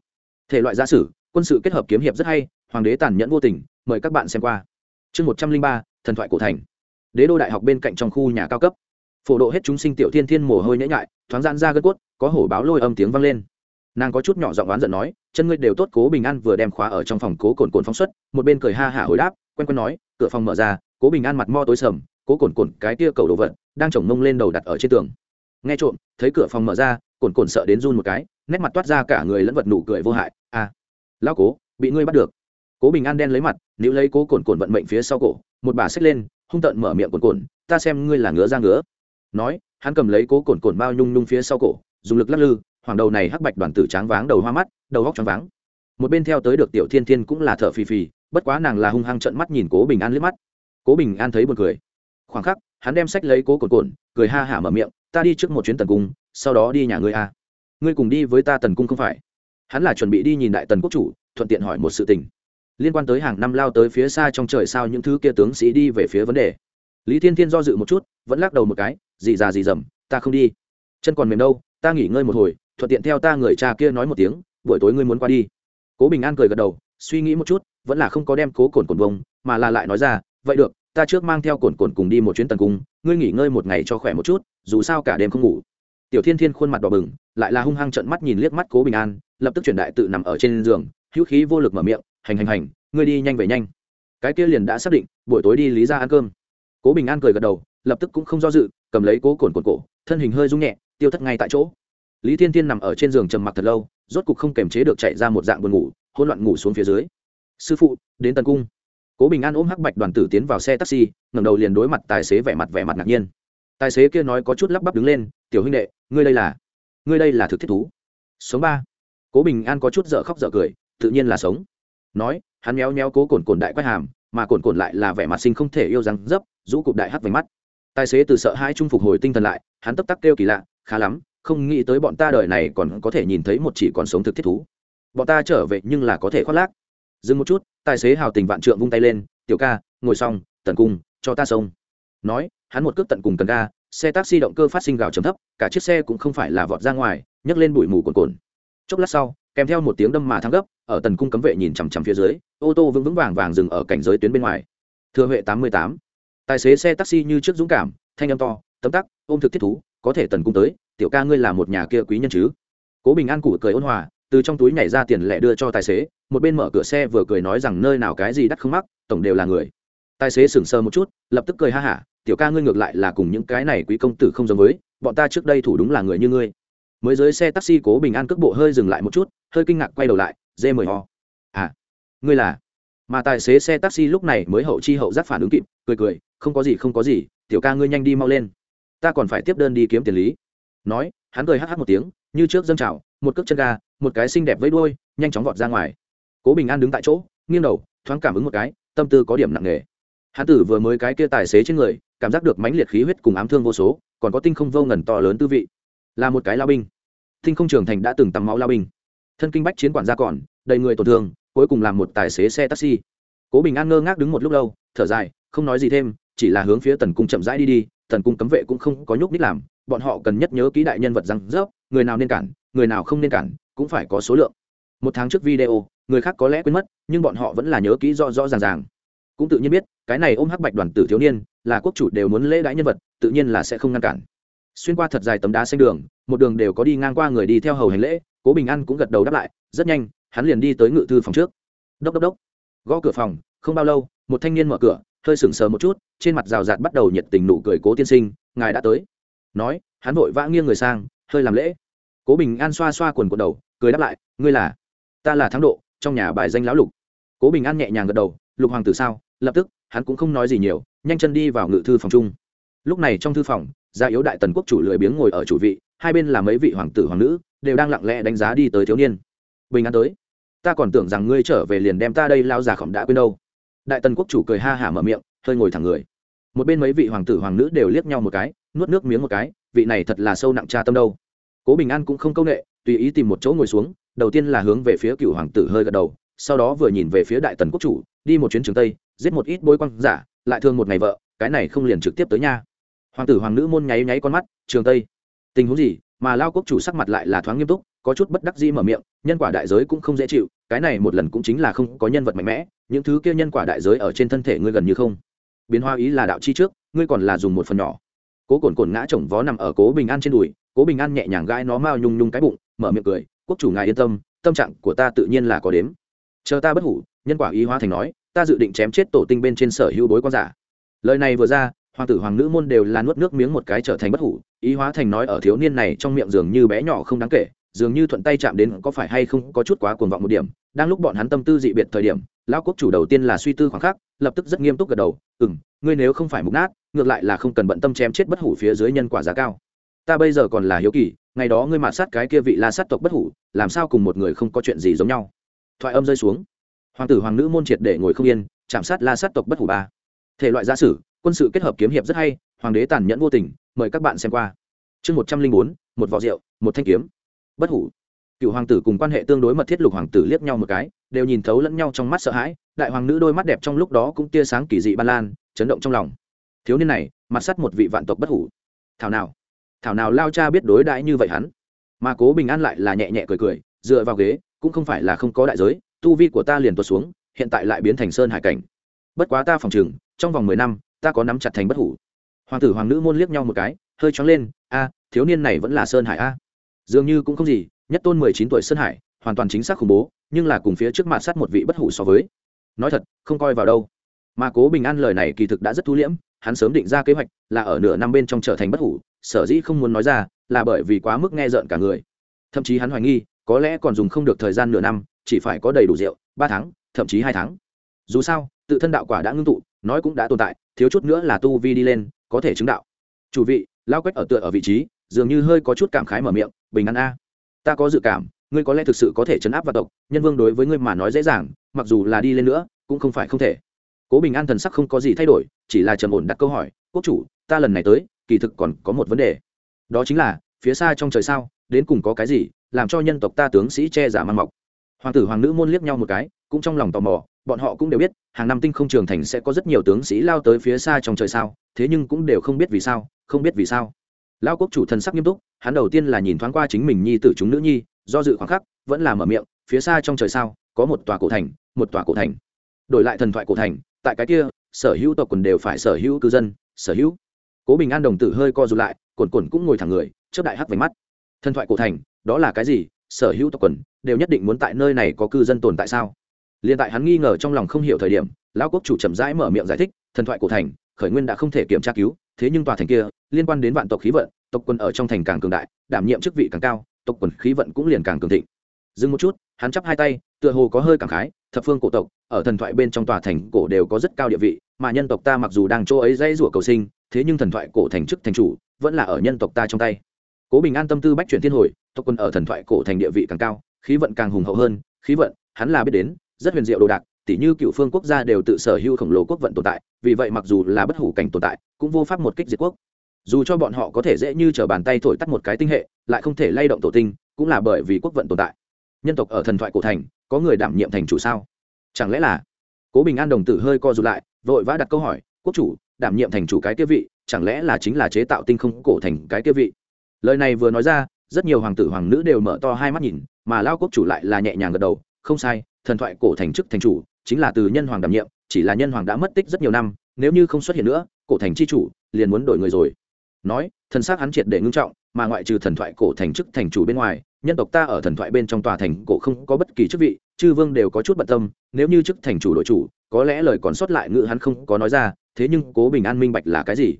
Thể loại gia sử quân sự kết hợp kiếm hiệp rất hay hoàng đế tàn nhẫn vô tình mời các bạn xem qua. Chương một trăm linh ba thần thoại cổ thành. Đế đô đại học bên cạnh trong khu nhà cao cấp. Phổ độ hết chúng sinh tiểu thiên thiên mồ hôi nhễ nhại thoáng gian ra gân cốt có hổ báo lôi âm tiếng vang lên. Nàng có chút nhỏ giọng oán giận nói chân ngươi đều tốt cố bình an vừa đem khóa ở trong phòng cố cồn cồn phóng xuất. Một bên cười ha hả hồi đáp quen quen nói cửa phòng mở ra cố bình an mặt mo tối sầm cố cồn cồn cái tia cầu đồ vật đang chồng mông lên đầu đặt ở trên tường. Nghe trộm thấy cửa phòng mở ra cồn cồn sợ đến run một cái nét mặt toát ra cả người lẫn vật nụ cười vô hại. A à, lao cố, bị ngươi bắt được. Cố bình an đen lấy mặt nếu lấy cố cồn cồn vận mệnh phía sau cổ, một bà xách lên, hung tợn mở miệng cồn cồn, ta xem ngươi là ngứa ra ngứa. Nói, hắn cầm lấy cố cồn cồn bao nhung nhung phía sau cổ, dùng lực lắc lư, hoàng đầu này hắc bạch đoàn tử tráng váng đầu hoa mắt, đầu góc trắng váng. Một bên theo tới được tiểu thiên thiên cũng là thở phì phì, bất quá nàng là hung hăng trận mắt nhìn cố bình an liếc mắt. Cố bình an thấy buồn cười. Khoảng khắc, hắn đem sách lấy cố cồn cồn, cười ha hả mở miệng, ta đi trước một chuyến tần cung, sau đó đi nhà ngươi a. Ngươi cùng đi với ta tần cung không phải? Hắn là chuẩn bị đi nhìn đại tần quốc chủ, thuận tiện hỏi một sự tình. Liên quan tới hàng năm lao tới phía xa trong trời sao những thứ kia tướng sĩ đi về phía vấn đề. Lý thiên thiên do dự một chút, vẫn lắc đầu một cái gì già gì dầm, ta không đi. Chân còn mềm đâu, ta nghỉ ngơi một hồi, thuận tiện theo ta người cha kia nói một tiếng, buổi tối ngươi muốn qua đi. Cố bình an cười gật đầu, suy nghĩ một chút, vẫn là không có đem cố cồn cồn bông mà là lại nói ra, vậy được, ta trước mang theo cồn cồn cùng đi một chuyến tần cung, ngươi nghỉ ngơi một ngày cho khỏe một chút, dù sao cả đêm không ngủ. Tiểu thiên thiên khuôn mặt đỏ bừng, lại là hung hăng trận mắt nhìn liếc mắt cố bình an lập tức chuyển đại tự nằm ở trên giường, hữu khí vô lực mở miệng, hành hành hành, ngươi đi nhanh về nhanh. Cái kia liền đã xác định, buổi tối đi lý ra ăn cơm. Cố bình an cười gật đầu, lập tức cũng không do dự, cầm lấy cố cồn cồn cổ, thân hình hơi rung nhẹ, tiêu thất ngay tại chỗ. Lý thiên thiên nằm ở trên giường trầm mặc thật lâu, rốt cục không kềm chế được chạy ra một dạng buồn ngủ, hỗn loạn ngủ xuống phía dưới. Sư phụ, đến tần cung. Cố bình an ôm hắc bạch đoàn tử tiến vào xe taxi, ngẩng đầu liền đối mặt tài xế vẻ mặt vẻ mặt ngạc nhiên. Tài xế kia nói có chút lắp bắp đứng lên, tiểu huynh đệ, ngươi đây là, ngươi đây là thực thiết thú. Số ba cố bình an có chút dở khóc dở cười, tự nhiên là sống. Nói, hắn méo méo cố cồn cồn đại quách hàm, mà cồn cồn lại là vẻ mặt sinh không thể yêu rằng dấp, rũ cục đại hắt vành mắt. Tài xế từ sợ hai trung phục hồi tinh thần lại, hắn tấp tắc kêu kỳ lạ, khá lắm, không nghĩ tới bọn ta đời này còn có thể nhìn thấy một chỉ còn sống thực thiết thú. Bọn ta trở về nhưng là có thể khoác lác. Dừng một chút, tài xế hào tình vạn trượng vung tay lên, tiểu ca, ngồi xong tần cung cho ta sông nói, hắn một cước tận cùng cần ga, xe taxi động cơ phát sinh gào chấm thấp, cả chiếc xe cũng không phải là vọt ra ngoài, nhấc lên bụi mù cồn cồn chốc lát sau, kèm theo một tiếng đâm mà thắng gấp, ở tần cung cấm vệ nhìn chằm chằm phía dưới, ô tô vững vững vàng vàng dừng ở cảnh giới tuyến bên ngoài. Thừa huệ tám mươi tám. Tài xế xe taxi như trước dũng cảm, thanh âm to, tấm tắc, ôm thực thiết thú, có thể tần cung tới, tiểu ca ngươi là một nhà kia quý nhân chứ? Cố bình an cụ cười ôn hòa, từ trong túi nhảy ra tiền lẻ đưa cho tài xế, một bên mở cửa xe vừa cười nói rằng nơi nào cái gì đắt không mắc, tổng đều là người. Tài xế sững sờ một chút, lập tức cười ha hả, tiểu ca ngươi ngược lại là cùng những cái này quý công tử không giống với, bọn ta trước đây thủ đúng là người như ngươi mới dưới xe taxi cố bình an cước bộ hơi dừng lại một chút, hơi kinh ngạc quay đầu lại dê mời ho à ngươi là? Mà tài xế xe taxi lúc này mới hậu chi hậu giác phản ứng kịp, cười cười, không có gì, không có gì, tiểu ca ngươi nhanh đi mau lên. Ta còn phải tiếp đơn đi kiếm tiền lý. Nói, hắn cười hh một tiếng, như trước dâng trào, một cước chân ga, một cái xinh đẹp với đuôi, nhanh chóng vọt ra ngoài. Cố bình an đứng tại chỗ, nghiêng đầu, thoáng cảm ứng một cái, tâm tư có điểm nặng nề. Hắn tử vừa mới cái kia tài xế trên người, cảm giác được mãnh liệt khí huyết cùng ám thương vô số, còn có tinh không vô ngần to lớn tư vị là một cái lao binh. Thinh không trưởng thành đã từng tắm máu lao binh. Thân kinh bách chiến quản gia còn, đầy người tổn thương, cuối cùng làm một tài xế xe taxi. Cố bình an ngơ ngác đứng một lúc lâu, thở dài, không nói gì thêm, chỉ là hướng phía tần cung chậm rãi đi đi, tần cung cấm vệ cũng không có nhúc ních làm, bọn họ cần nhất nhớ kỹ đại nhân vật rằng rớp, người nào nên cản, người nào không nên cản, cũng phải có số lượng. Một tháng trước video, người khác có lẽ quên mất, nhưng bọn họ vẫn là nhớ kỹ rõ rõ ràng ràng. Cũng tự nhiên biết, cái này ôm hắc bạch đoàn tử thiếu niên, là quốc chủ đều muốn lễ đãi nhân vật, tự nhiên là sẽ không ngăn cản xuyên qua thật dài tấm đá xanh đường, một đường đều có đi ngang qua người đi theo hầu hành lễ, cố bình an cũng gật đầu đáp lại, rất nhanh, hắn liền đi tới ngự thư phòng trước. Đốc đốc đốc. Gõ cửa phòng, không bao lâu, một thanh niên mở cửa, hơi sững sờ một chút, trên mặt rào rạt bắt đầu nhiệt tình nụ cười cố tiên sinh, ngài đã tới. Nói, hắn vội vã nghiêng người sang, hơi làm lễ. Cố bình an xoa xoa quần quần đầu, cười đáp lại, ngươi là? Ta là thắng độ, trong nhà bài danh lão lục. Cố bình an nhẹ nhàng gật đầu, lục hoàng tử sao? Lập tức, hắn cũng không nói gì nhiều, nhanh chân đi vào ngự thư phòng chung lúc này trong thư phòng, gia yếu đại tần quốc chủ lười biếng ngồi ở chủ vị, hai bên là mấy vị hoàng tử hoàng nữ, đều đang lặng lẽ đánh giá đi tới thiếu niên. Bình an tới. Ta còn tưởng rằng ngươi trở về liền đem ta đây lao già khổng đã quên đâu. Đại tần quốc chủ cười ha hả mở miệng, hơi ngồi thẳng người. Một bên mấy vị hoàng tử hoàng nữ đều liếc nhau một cái, nuốt nước miếng một cái, vị này thật là sâu nặng tra tâm đâu. Cố bình an cũng không công nghệ tùy ý tìm một chỗ ngồi xuống, đầu tiên là hướng về phía cựu hoàng tử hơi gật đầu, sau đó vừa nhìn về phía đại tần quốc chủ, đi một chuyến trường tây, giết một ít bối quan giả, lại thương một ngày vợ, cái này không liền trực tiếp tới nha hoàng tử hoàng nữ môn nháy nháy con mắt, trường tây, tình huống gì? Mà lao quốc chủ sắc mặt lại là thoáng nghiêm túc, có chút bất đắc dĩ mở miệng, nhân quả đại giới cũng không dễ chịu, cái này một lần cũng chính là không có nhân vật mạnh mẽ, những thứ kia nhân quả đại giới ở trên thân thể ngươi gần như không. Biến hoa ý là đạo chi trước, ngươi còn là dùng một phần nhỏ. Cố cồn cồn ngã chồng vó nằm ở cố bình an trên đùi, cố bình an nhẹ nhàng gãi nó mao nhung nhung cái bụng, mở miệng cười, quốc chủ ngài yên tâm tâm trạng của ta tự nhiên là có đếm. Chờ ta bất hủ, nhân quả ý hóa thành nói, ta dự định chém chết tổ tinh bên trên sở hữu bối quan giả. Lời này vừa ra hoàng tử hoàng nữ môn đều là nuốt nước miếng một cái trở thành bất hủ, ý hóa thành nói ở thiếu niên này trong miệng dường như bé nhỏ không đáng kể, dường như thuận tay chạm đến có phải hay không có chút quá cuồng vọng một điểm. Đang lúc bọn hắn tâm tư dị biệt thời điểm, lão quốc chủ đầu tiên là suy tư khoảng khắc, lập tức rất nghiêm túc gật đầu ừ m ngươi nếu không phải mục nát, ngược lại là không cần bận tâm chém chết bất hủ phía dưới nhân quả giá cao. Ta bây giờ còn là hiếu kỳ, ngày đó ngươi mạt sát cái kia vị la sát tộc bất hủ, làm sao cùng một người không có chuyện gì giống nhau? Thoại âm rơi xuống. Hoàng tử hoàng nữ môn triệt để ngồi không yên, chạm sát la sát tộc bất hủ ba. Thể loại gia sử quân sự kết hợp kiếm hiệp rất hay, hoàng đế tàn nhẫn vô tình, mời các bạn xem qua. Chương một trăm linh bốn, một vỏ rượu, một thanh kiếm. Bất hủ. Cựu hoàng tử cùng quan hệ tương đối mật thiết lục hoàng tử liếc nhau một cái, đều nhìn thấu lẫn nhau trong mắt sợ hãi, đại hoàng nữ đôi mắt đẹp trong lúc đó cũng tia sáng kỳ dị ban lan, chấn động trong lòng. Thiếu niên này, mặt sắt một vị vạn tộc bất hủ. Thảo nào? Thảo nào lao cha biết đối đãi như vậy hắn? Mà cố bình an lại là nhẹ nhẹ cười cười, dựa vào ghế, cũng không phải là không có đại giới, tu vi của ta liền tuột xuống, hiện tại lại biến thành sơn hải cảnh. Bất quá ta phòng chừng trong vòng mười năm ta có nắm chặt thành bất hủ. Hoàng tử, hoàng nữ môn liếc nhau một cái, hơi choáng lên, a, thiếu niên này vẫn là sơn hải a? Dường như cũng không gì, nhất tôn mười chín tuổi sơn hải, hoàn toàn chính xác khủng bố, nhưng là cùng phía trước mặt sát một vị bất hủ so với. Nói thật, không coi vào đâu. Mà cố bình an lời này kỳ thực đã rất thu liễm, hắn sớm định ra kế hoạch là ở nửa năm bên trong trở thành bất hủ, sở dĩ không muốn nói ra, là bởi vì quá mức nghe rợn cả người. Thậm chí hắn hoài nghi, có lẽ còn dùng không được thời gian nửa năm, chỉ phải có đầy đủ rượu, ba tháng, thậm chí hai tháng. Dù sao, tự thân đạo quả đã ngưng tụ, nói cũng đã tồn tại thiếu chút nữa là tu vi đi lên, có thể chứng đạo. Chủ vị lao quách ở tựa ở vị trí, dường như hơi có chút cảm khái mở miệng, bình an a. Ta có dự cảm, ngươi có lẽ thực sự có thể chấn áp vào tộc, nhân vương đối với ngươi mà nói dễ dàng, mặc dù là đi lên nữa, cũng không phải không thể. Cố bình an thần sắc không có gì thay đổi, chỉ là trầm ổn đặt câu hỏi, quốc chủ, ta lần này tới, kỳ thực còn có một vấn đề. Đó chính là, phía xa trong trời sao, đến cùng có cái gì, làm cho nhân tộc ta tướng sĩ che giả mang mọc? Hoàng tử, hoàng nữ môn liếc nhau một cái, cũng trong lòng tò mò bọn họ cũng đều biết, hàng năm tinh không trường thành sẽ có rất nhiều tướng sĩ lao tới phía xa trong trời sao, thế nhưng cũng đều không biết vì sao, không biết vì sao. Lao quốc chủ thần sắc nghiêm túc, hắn đầu tiên là nhìn thoáng qua chính mình nhi t ử chúng nữ nhi, do dự khoảng khắc, vẫn là mở miệng, phía xa trong trời sao, có một tòa cổ thành, một tòa cổ thành. Đổi lại thần thoại cổ thành, tại cái kia, sở hữu tộc quần đều phải sở hữu cư dân, sở hữu. Cố bình an đồng tử hơi co r ụ lại cồn cồn cũng ngồi thẳng người trước đại hắc về mắt. Thần thoại cổ thành, đó là cái gì? Sở hữu tộc quần, đều nhất định muốn tại nơi này có cư dân tồn tại sao? Liền tại hắn nghi ngờ trong lòng không hiểu thời điểm, lão quốc chủ chậm rãi mở miệng giải thích, thần thoại cổ thành, khởi nguyên đã không thể kiểm tra cứu, thế nhưng tòa thành kia, liên quan đến vạn tộc khí vận, tộc quân ở trong thành càng cường đại, đảm nhiệm chức vị càng cao, tộc quần khí vận cũng liền càng cường thịnh. Dừng một chút, hắn chắp hai tay, tựa hồ có hơi cảm khái, thập phương cổ tộc, ở thần thoại bên trong tòa thành cổ đều có rất cao địa vị, mà nhân tộc ta mặc dù đang chỗ ấy dãy rủa cầu sinh, thế nhưng thần thoại cổ thành chức thành chủ, vẫn là ở nhân tộc ta trong tay. Cố bình an tâm tư bách chuyển thiên hồi, tộc quân ở thần thoại cổ thành địa vị càng cao, khí vận càng hùng hậu hơn, khí vận, hắn là biết đến rất huyền diệu đồ đạc, tỉ như cựu phương quốc gia đều tự sở hữu khổng lồ quốc vận tồn tại, vì vậy mặc dù là bất hủ cảnh tồn tại, cũng vô pháp một kích diệt quốc. Dù cho bọn họ có thể dễ như t r ở bàn tay thổi tắt một cái tinh hệ, lại không thể lay động tổ tinh, cũng là bởi vì quốc vận tồn tại. Nhân tộc ở thần thoại cổ thành, có người đảm nhiệm thành chủ sao? Chẳng lẽ là? Cố bình an đồng tử hơi co r ụ t lại, vội vã đặt câu hỏi, quốc chủ, đảm nhiệm thành chủ cái kia vị, chẳng lẽ là chính là chế tạo tinh không cổ thành cái kia vị? Lời này vừa nói ra, rất nhiều hoàng tử, hoàng nữ đều mở to hai mắt nhìn, mà lao quốc chủ lại là nhẹ nhàng gật đầu, không sai thần thoại cổ thành chức thành chủ, chính là từ nhân hoàng đảm nhiệm, chỉ là nhân hoàng đã mất tích rất nhiều năm, nếu như không xuất hiện nữa, cổ thành c h i chủ liền muốn đổi người rồi. Nói, thần xác hắn triệt để ngưng trọng, mà ngoại trừ thần thoại cổ thành chức thành chủ bên ngoài, nhân tộc ta ở thần thoại bên trong tòa thành cổ không có bất kỳ chức vị, chư vương đều có chút bận tâm, nếu như chức thành chủ đội chủ, có lẽ lời còn sót lại ngự hắn không có nói ra, thế nhưng cố bình an minh bạch là cái gì?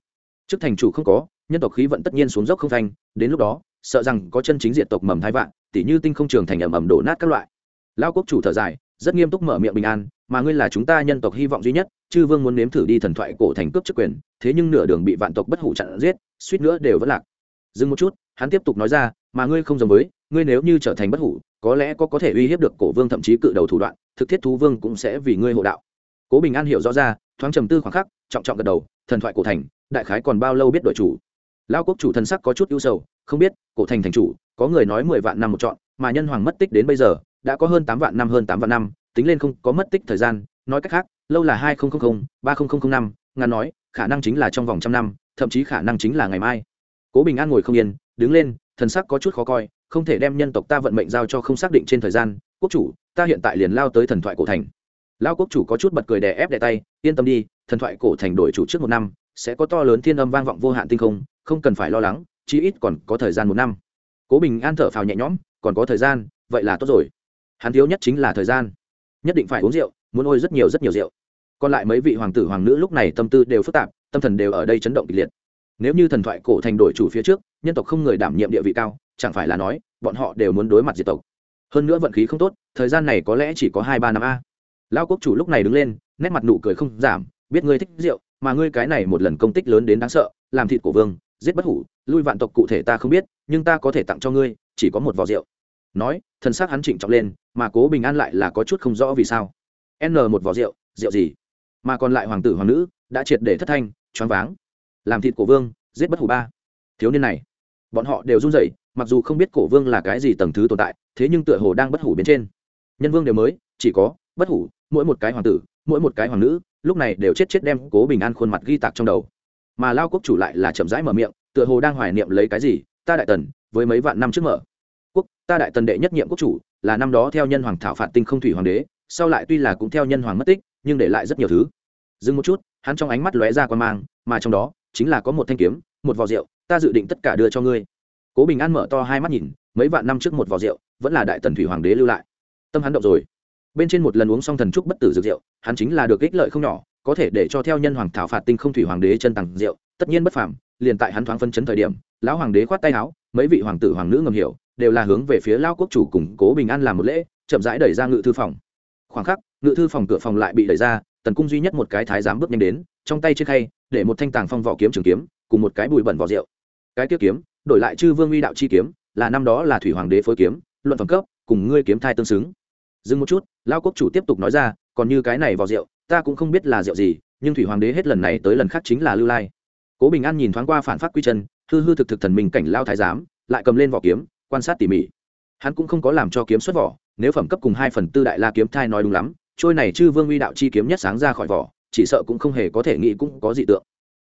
Chức thành chủ không có, nhân tộc khí vận tất nhiên xuống dốc không thanh đến lúc đó, sợ rằng có chân chính diện tộc mầm thai vạn, tỉ như tinh không trường thành ẩm ẩm đổ nát các loại lao quốc chủ thở dài, rất nghiêm túc mở miệng bình an, mà ngươi là chúng ta nhân tộc hy vọng duy nhất, chư vương muốn nếm thử đi thần thoại cổ thành cướp chức quyền, thế nhưng nửa đường bị vạn tộc bất hủ chặn giết, suýt nữa đều vẫn lạc. Dừng một chút, hắn tiếp tục nói ra, mà ngươi không giống với, ngươi nếu như trở thành bất hủ, có lẽ có có thể uy hiếp được cổ vương thậm chí cự đầu thủ đoạn, thực thiết thú vương cũng sẽ vì ngươi hộ đạo. Cố bình an hiểu rõ ra, thoáng trầm tư khoảng khắc, trọng trọng gật đầu, thần thoại cổ thành, đại khái còn bao lâu biết đội chủ? Lao quốc chủ thần sắc có chút ưu sầu, không biết, cổ thành thành chủ, có người nói mười vạn năm một chọn, mà nhân hoàng mất tích đến bây giờ đã có hơn tám vạn năm, hơn tám vạn năm, tính lên không có mất tích thời gian. Nói cách khác, lâu là hai nghìn ba nghìn năm ngàn nói, khả năng chính là trong vòng trăm năm, thậm chí khả năng chính là ngày mai. Cố bình an ngồi không yên, đứng lên, thần sắc có chút khó coi, không thể đem nhân tộc ta vận mệnh giao cho không xác định trên thời gian. Quốc chủ, ta hiện tại liền lao tới thần thoại cổ thành. Lao quốc chủ có chút bật cười đè ép đè tay, yên tâm đi, thần thoại cổ thành đổi chủ trước một năm, sẽ có to lớn thiên âm vang vọng vô hạn tinh không không cần phải lo lắng, chí ít còn có thời gian một năm. Cố bình an thở phào nhẹ nhõm, còn có thời gian, vậy là tốt rồi hắn thiếu nhất chính là thời gian. Nhất định phải uống rượu, muốn ôi rất nhiều rất nhiều rượu. Còn lại mấy vị hoàng tử hoàng nữ lúc này tâm tư đều phức tạp, tâm thần đều ở đây chấn động kịch liệt. Nếu như thần thoại cổ thành đổi chủ phía trước, nhân tộc không người đảm nhiệm địa vị cao, chẳng phải là nói, bọn họ đều muốn đối mặt diệt tộc. Hơn nữa vận khí không tốt, thời gian này có lẽ chỉ có hai ba năm a. Lao quốc chủ lúc này đứng lên, nét mặt nụ cười không giảm, biết ngươi thích rượu, mà ngươi cái này một lần công tích lớn đến đáng sợ, làm thịt của vương, giết bất hủ, lui vạn tộc cụ thể ta không biết, nhưng ta có thể tặng cho ngươi, chỉ có một vò rượu nói, thân xác hắn trịnh trọng lên, mà cố bình an lại là có chút không rõ vì sao. N một vò rượu rượu gì? Mà còn lại hoàng tử, hoàng nữ, đã triệt để thất thanh, choáng váng. Làm thịt cổ vương, giết bất hủ ba. Thiếu niên này, bọn họ đều run rẩy, mặc dù không biết cổ vương là cái gì tầng thứ tồn tại, thế nhưng tựa hồ đang bất hủ bên trên. Nhân vương đều mới, chỉ có bất hủ, mỗi một cái hoàng tử, mỗi một cái hoàng nữ, lúc này đều chết chết đem cố bình an khuôn mặt ghi tạc trong đầu. Mà lao quốc chủ lại là chậm rãi mở miệng, tựa hồ đang hoài niệm lấy cái gì, ta đại tần, với mấy vạn năm trước mở quốc, ta đại tần đệ nhất nhiệm quốc chủ, là năm đó theo nhân hoàng thảo phạt tinh không thủy hoàng đế, sau lại tuy là cũng theo nhân hoàng mất tích, nhưng để lại rất nhiều thứ. Dừng một chút, hắn trong ánh mắt lóe ra quan mang, mà trong đó, chính là có một thanh kiếm, một vò rượu, ta dự định tất cả đưa cho ngươi. Cố bình an mở to hai mắt nhìn, mấy vạn năm trước một vò rượu, vẫn là đại tần thủy hoàng đế lưu lại. Tâm hắn động rồi. Bên trên một lần uống xong thần trúc bất tử dược rượu, hắn chính là được ích lợi không nhỏ, có thể để cho theo nhân hoàng thảo phạt tinh không thủy hoàng đế chân tặng rượu, tất nhiên bất phàm, liền tại hắn thoáng phân chấn thời điểm, lão hoàng đế khoát tay áo, mấy vị hoàng tử hoàng nữ ngầm hiểu đều là hướng về phía lao quốc chủ củng cố bình an làm một lễ, chậm rãi đẩy ra ngự thư phòng. Khoảng khắc, ngự thư phòng cửa phòng lại bị đẩy ra, tần cung duy nhất một cái thái giám bước nhanh đến, trong tay trên khay, để một thanh tàng phong vỏ kiếm trường kiếm, cùng một cái bùi bẩn vỏ rượu. Cái tiêu kiếm, đổi lại chư vương uy đạo chi kiếm, là năm đó là thủy hoàng đế phối kiếm, luận phẩm cấp, cùng ngươi kiếm thai tương xứng. Dừng một chút, lao quốc chủ tiếp tục nói ra, còn như cái này vỏ rượu, ta cũng không biết là rượu gì, nhưng thủy hoàng đế hết lần này tới lần khác chính là lưu lai. Cố bình an nhìn thoáng qua phản phát quy chân, hư hư thực thực thần mình cảnh lao thái giám, lại cầm lên vỏ kiếm quan sát tỉ mỉ. Hắn cũng không có làm cho kiếm xuất vỏ, nếu phẩm cấp cùng hai phần tư đại la kiếm thai nói đúng lắm, trôi này chư vương uy đạo chi kiếm nhất sáng ra khỏi vỏ, chỉ sợ cũng không hề có thể nghĩ cũng có dị tượng.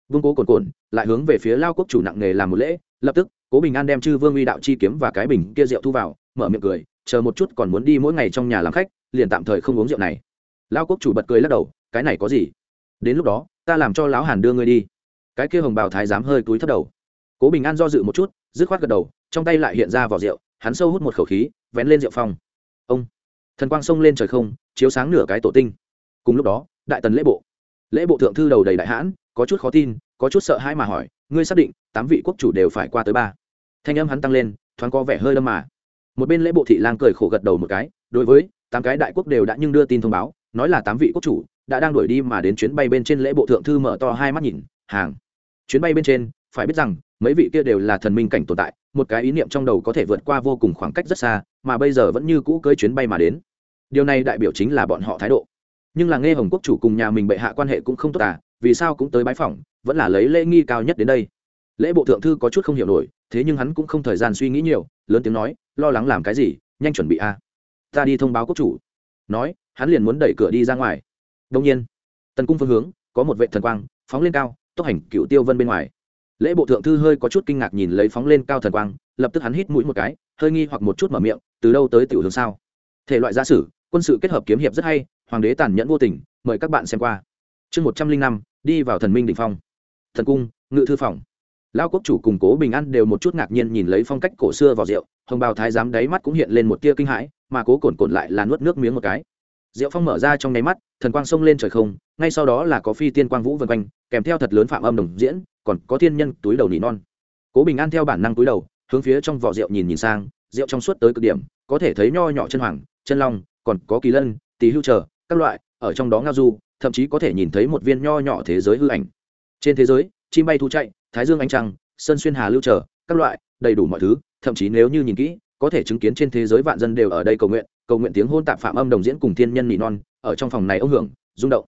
Vương cố cồn cồn lại hướng về phía lao quốc chủ nặng nghề làm một lễ, lập tức, cố bình an đem chư vương uy đạo chi kiếm và cái bình kia rượu thu vào, mở miệng cười, chờ một chút còn muốn đi mỗi ngày trong nhà làm khách, liền tạm thời không uống rượu này. Lao quốc chủ bật cười lắc đầu, cái này có gì? Đến lúc đó, ta làm cho lão hàn đưa ngươi đi. Cái kia hồng bào thái dám hơi túi thấp đầu. Cố bình an do dự một chút, dứt khoát gật đầu trong tay lại hiện ra vỏ rượu, hắn sâu hút một khẩu khí, vén lên rượu phong. Ông, thần quang sông lên trời không, chiếu sáng nửa cái tổ tinh. Cùng lúc đó, đại tần lễ bộ. Lễ bộ thượng thư đầu đầy đại hãn, có chút khó tin, có chút sợ hãi mà hỏi, ngươi xác định tám vị quốc chủ đều phải qua tới ba? Thanh âm hắn tăng lên, thoáng có vẻ hơi lâm mà. Một bên lễ bộ thị lang cười khổ gật đầu một cái, đối với tám cái đại quốc đều đã nhưng đưa tin thông báo, nói là tám vị quốc chủ đã đang đuổi đi mà đến chuyến bay bên trên lễ bộ thượng thư mở to hai mắt nhìn, hàng. Chuyến bay bên trên, phải biết rằng, mấy vị kia đều là thần minh cảnh tồn tại một cái ý niệm trong đầu có thể vượt qua vô cùng khoảng cách rất xa, mà bây giờ vẫn như cũ cưới chuyến bay mà đến. Điều này đại biểu chính là bọn họ thái độ. Nhưng là nghe hồng quốc chủ cùng nhà mình bệ hạ quan hệ cũng không tốt à vì sao cũng tới bái phỏng, vẫn là lấy lễ nghi cao nhất đến đây. Lễ bộ thượng thư có chút không hiểu nổi, thế nhưng hắn cũng không thời gian suy nghĩ nhiều, lớn tiếng nói, lo lắng làm cái gì, nhanh chuẩn bị a. À. ta đi thông báo quốc chủ. Nói, hắn liền muốn đẩy cửa đi ra ngoài. Đông nhiên, tần cung phương hướng, có một vệ thần quang, phóng lên cao, tốc hành cựu tiêu vân bên ngoài lễ bộ thượng thư hơi có chút kinh ngạc nhìn lấy phóng lên cao thần quang, lập tức hắn hít mũi một cái, hơi nghi hoặc một chút mở miệng, từ đâu tới tiểu hướng sao? Thể loại gia sử, quân sự kết hợp kiếm hiệp rất hay, hoàng đế tàn nhẫn vô tình, mời các bạn xem qua. Chương một trăm linh năm, đi vào thần minh đ ỉ n h phong. Thần cung, ngự thư phòng. Lao quốc chủ cùng cố bình an đều một chút ngạc nhiên nhìn lấy phong cách cổ xưa vào rượu, hồng bào thái giám đáy mắt cũng hiện lên một tia kinh hãi, mà cố cồn cồn lại là nuốt nước miếng một cái. Diệu phong mở ra trong nháy mắt, thần quang xông lên trời không, ngay sau đó là có phi tiên quang vũ vân quanh, kèm theo thật lớn phạm âm đồng diễn, còn có thiên nhân túi đầu nỉ non. Cố bình an theo bản năng túi đầu, hướng phía trong vỏ rượu nhìn nhìn sang, rượu trong suốt tới cực điểm, có thể thấy nho nhỏ chân hoàng, chân long, còn có kỳ lân, tỳ hưu chờ, các loại, ở trong đó ngao du, thậm chí có thể nhìn thấy một viên nho nhỏ thế giới hư ảnh. Trên thế giới, chim bay thu chạy, thái dương ánh trăng, sơn xuyên hà lưu chờ, các loại, đầy đủ mọi thứ, thậm chí nếu như nhìn kỹ, có thể chứng kiến trên thế giới vạn dân đều ở đây cầu nguyện cầu nguyện tiếng hôn tạp phạm âm đồng diễn cùng thiên nhân nỉ non, ở trong phòng này ông hưởng, rung động.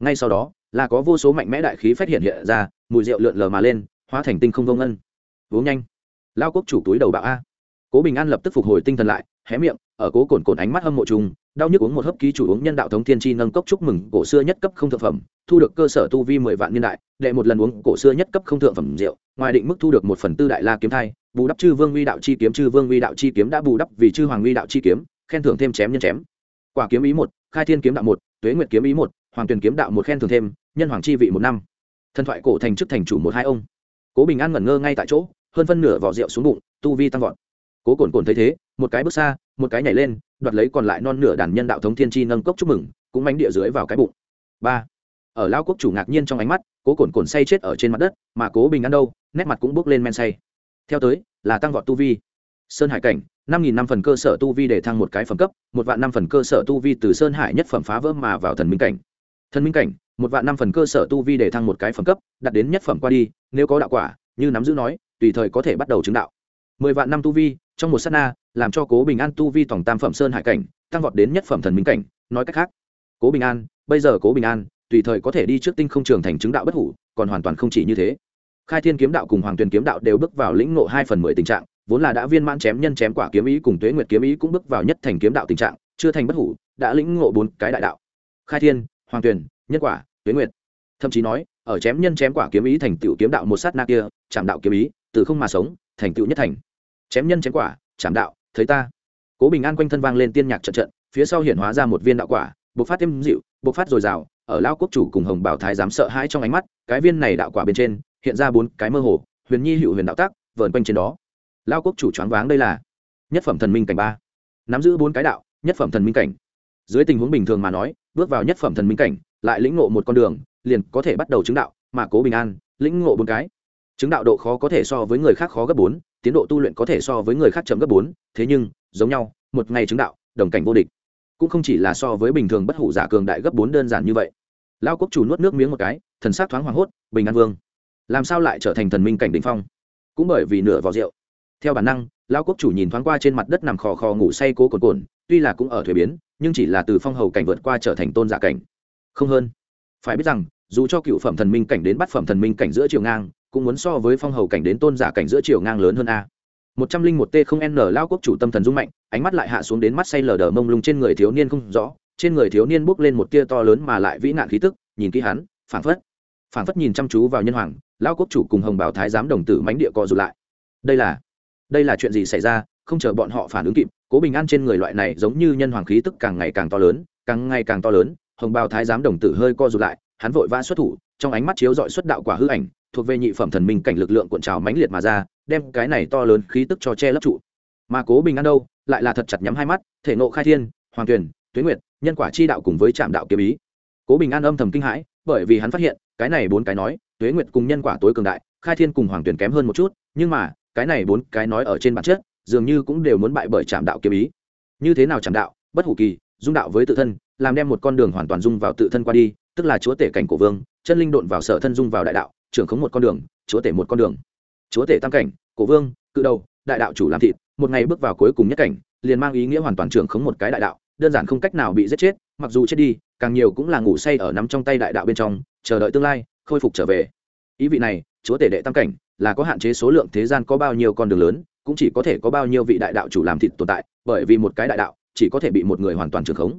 Ngay sau đó, là có vô số mạnh mẽ đại khí phát hiện hiện ra, mùi rượu lượn lờ mà lên, hóa thành tinh không vông ân uống nhanh. Lao quốc chủ túi đầu bạo a. Cố bình an lập tức phục hồi tinh thần lại, hé miệng, ở cố cồn cồn ánh mắt hâm mộ trùng, đau nhức uống một hớp ký chủ uống nhân đạo thống thiên tri nâng cốc chúc mừng cổ xưa nhất cấp không thượng phẩm, thu được cơ sở tu vi mười vạn niên đại, đệ một lần uống cổ xưa nhất cấp không thượng phẩm rượu, ngoài định mức thu được một phần tư đại la kiếm thai, bù đắp chư vương uy đạo chi kiếm, chư vương uy đạo chi kiếm đã bù đắp vì chư hoàng uy đạo chi kiếm khen thưởng thêm chém nhân chém. Quả kiếm ý một, khai thiên kiếm đạo một, tuế nguyệt kiếm ý một, hoàng tuyền kiếm đạo một khen thưởng thêm, nhân hoàng chi vị một năm. Thần thoại cổ thành chức thành chủ một hai ông. Cố bình an ngẩn ngơ ngay tại chỗ, hơn phân nửa vỏ rượu xuống bụng, tu vi tăng vọt. Cố cồn cồn thấy thế, một cái bước xa, một cái nhảy lên, đoạt lấy còn lại non nửa đàn nhân đạo thống thiên chi nâng cốc chúc mừng, cũng mánh địa dưới vào cái bụng. Ba. Ở lao quốc chủ ngạc nhiên trong ánh mắt, cố cồn cồn say chết ở trên mặt đất, mà cố bình an đâu, nét mặt cũng bước lên men say. Theo tới, là tăng vọt tu vi. Sơn hải cảnh năm nghìn năm phần cơ sở tu vi để thăng một cái phẩm cấp, một vạn năm phần cơ sở tu vi từ sơn hải nhất phẩm phá vỡ mà vào thần minh cảnh. Thần minh cảnh, một vạn năm phần cơ sở tu vi để thăng một cái phẩm cấp, đặt đến nhất phẩm qua đi, nếu có đạo quả, như nắm giữ nói, tùy thời có thể bắt đầu chứng đạo. Mười vạn năm tu vi, trong một s á t na, làm cho cố bình an tu vi tổng tam phẩm sơn hải cảnh, tăng vọt đến nhất phẩm thần minh cảnh, nói cách khác, cố bình an, bây giờ cố bình an, tùy thời có thể đi trước tinh không trường thành chứng đạo bất hủ, còn hoàn toàn không chỉ như thế. Khai thiên kiếm đạo cùng hoàng tuyền kiếm đạo đều bước vào lĩnh ngộ hai phần mười tình trạng vốn là đã viên mãn chém nhân chém quả kiếm ý cùng tuế nguyệt kiếm ý cũng bước vào nhất thành kiếm đạo tình trạng, chưa thành bất hủ, đã lĩnh ngộ bốn cái đại đạo. Khai thiên, hoàng tuyền nhân quả, tuế nguyệt. Thậm chí nói, ở chém nhân chém quả kiếm ý thành tựu kiếm đạo một sát na kia chạm đạo kiếm ý, từ không mà sống, thành tựu nhất thành. Chém nhân chém quả chạm đạo, thấy ta. Cố bình an quanh thân vang lên tiên nhạc trận trận, phía sau hiển hóa ra một viên đạo quả, bộc phát thêm dịu, bộc phát dồi dào, ở lao quốc chủ cùng hồng bảo thái dám sợ hãi trong ánh mắt, cái viên này đạo quả bên trên, hiện ra bốn cái mơ hồ, huyền nhi hữu huyền đạo tác, vờn quanh trên đó lao quốc chủ choáng váng đây là nhất phẩm thần minh cảnh ba. Nắm giữ bốn cái đạo, nhất phẩm thần minh cảnh. Dưới tình huống bình thường mà nói, bước vào nhất phẩm thần minh cảnh, lại lĩnh ngộ một con đường, liền có thể bắt đầu chứng đạo, mà cố bình an, lĩnh ngộ bốn cái. Chứng đạo độ khó có thể so với người khác khó gấp bốn, tiến độ tu luyện có thể so với người khác chậm gấp bốn, thế nhưng, giống nhau, một ngày chứng đạo, đồng cảnh vô địch. Cũng không chỉ là so với bình thường bất hủ giả cường đại gấp bốn đơn giản như vậy. Lao quốc chủ nuốt nước miếng một cái, thần sắc thoáng hoảng hốt, bình an vương. Làm sao lại trở thành thần minh cảnh đ ỉ n h phong? Cũng bởi vì nửa vào rượu theo bản năng lao quốc chủ nhìn thoáng qua trên mặt đất nằm khò khò ngủ say cố cồn cồn tuy là cũng ở thuế biến, nhưng chỉ là từ phong hầu cảnh vượt qua trở thành tôn giả cảnh. Không hơn. Phải biết rằng, dù cho cựu phẩm thần minh cảnh đến bắt phẩm thần minh cảnh giữa chiều ngang, cũng muốn so với phong hầu cảnh đến tôn giả cảnh giữa chiều ngang lớn hơn a. Một trăm linh một t không n lao quốc chủ tâm thần dung mạnh, ánh mắt lại hạ xuống đến mắt say lờ đờ mông lung trên người thiếu niên không rõ, trên người thiếu niên bốc lên một tia to lớn mà lại vĩ nạn khí tức, nhìn kỹ hắn, phảng phất phảng phất nhìn chăm chú vào nhân hoàng lao quốc chủ cùng hồng bảo thái giám đồng tử mánh địa cọ dù lại. Đây là đây là chuyện gì xảy ra, không chờ bọn họ phản ứng kịp, cố bình an trên người loại này giống như nhân hoàng khí tức càng ngày càng to lớn, càng ngày càng to lớn, hồng bào thái giám đồng tử hơi co rụt lại, hắn vội vã xuất thủ, trong ánh mắt chiếu dọi xuất đạo quả hư ảnh, thuộc về nhị phẩm thần minh cảnh lực lượng cuộn trào mãnh liệt mà ra, đem cái này to lớn khí tức cho che lấp trụ. Mà cố bình an đâu, lại là thật chặt nhắm hai mắt, thể nộ khai thiên, hoàng tuyển, tuyến nguyệt, nhân quả chi đạo cùng với trạm đạo kiếm ý. Cố bình an âm thầm kinh hãi, bởi vì hắn phát hiện, cái này bốn cái nói, tuế nguyệt cùng nhân quả tối cường đại, khai thiên cùng hoàng tuyển kém hơn một chút, nhưng mà cái này bốn cái nói ở trên bản chất, dường như cũng đều muốn bại bởi trạm đạo kiếm ý. Như thế nào trạm đạo, bất hủ kỳ, dung đạo với tự thân, làm đem một con đường hoàn toàn dung vào tự thân qua đi, tức là chúa tể cảnh cổ vương, chân linh độn vào sở thân dung vào đại đạo, trưởng khống một con đường, chúa tể một con đường. Chúa tể tam cảnh, cổ vương, cự đầu, đại đạo chủ làm thịt, một ngày bước vào cuối cùng nhất cảnh, liền mang ý nghĩa hoàn toàn trưởng khống một cái đại đạo, đơn giản không cách nào bị giết chết, mặc dù chết đi, càng nhiều cũng là ngủ say ở nắm trong tay đại đạo bên trong, chờ đợi tương lai, khôi phục trở về. Ý vị này, chúa tể đệ tam cảnh là có hạn chế số lượng thế gian có bao nhiêu con đường lớn, cũng chỉ có thể có bao nhiêu vị đại đạo chủ làm thịt tồn tại, bởi vì một cái đại đạo chỉ có thể bị một người hoàn toàn trường khống.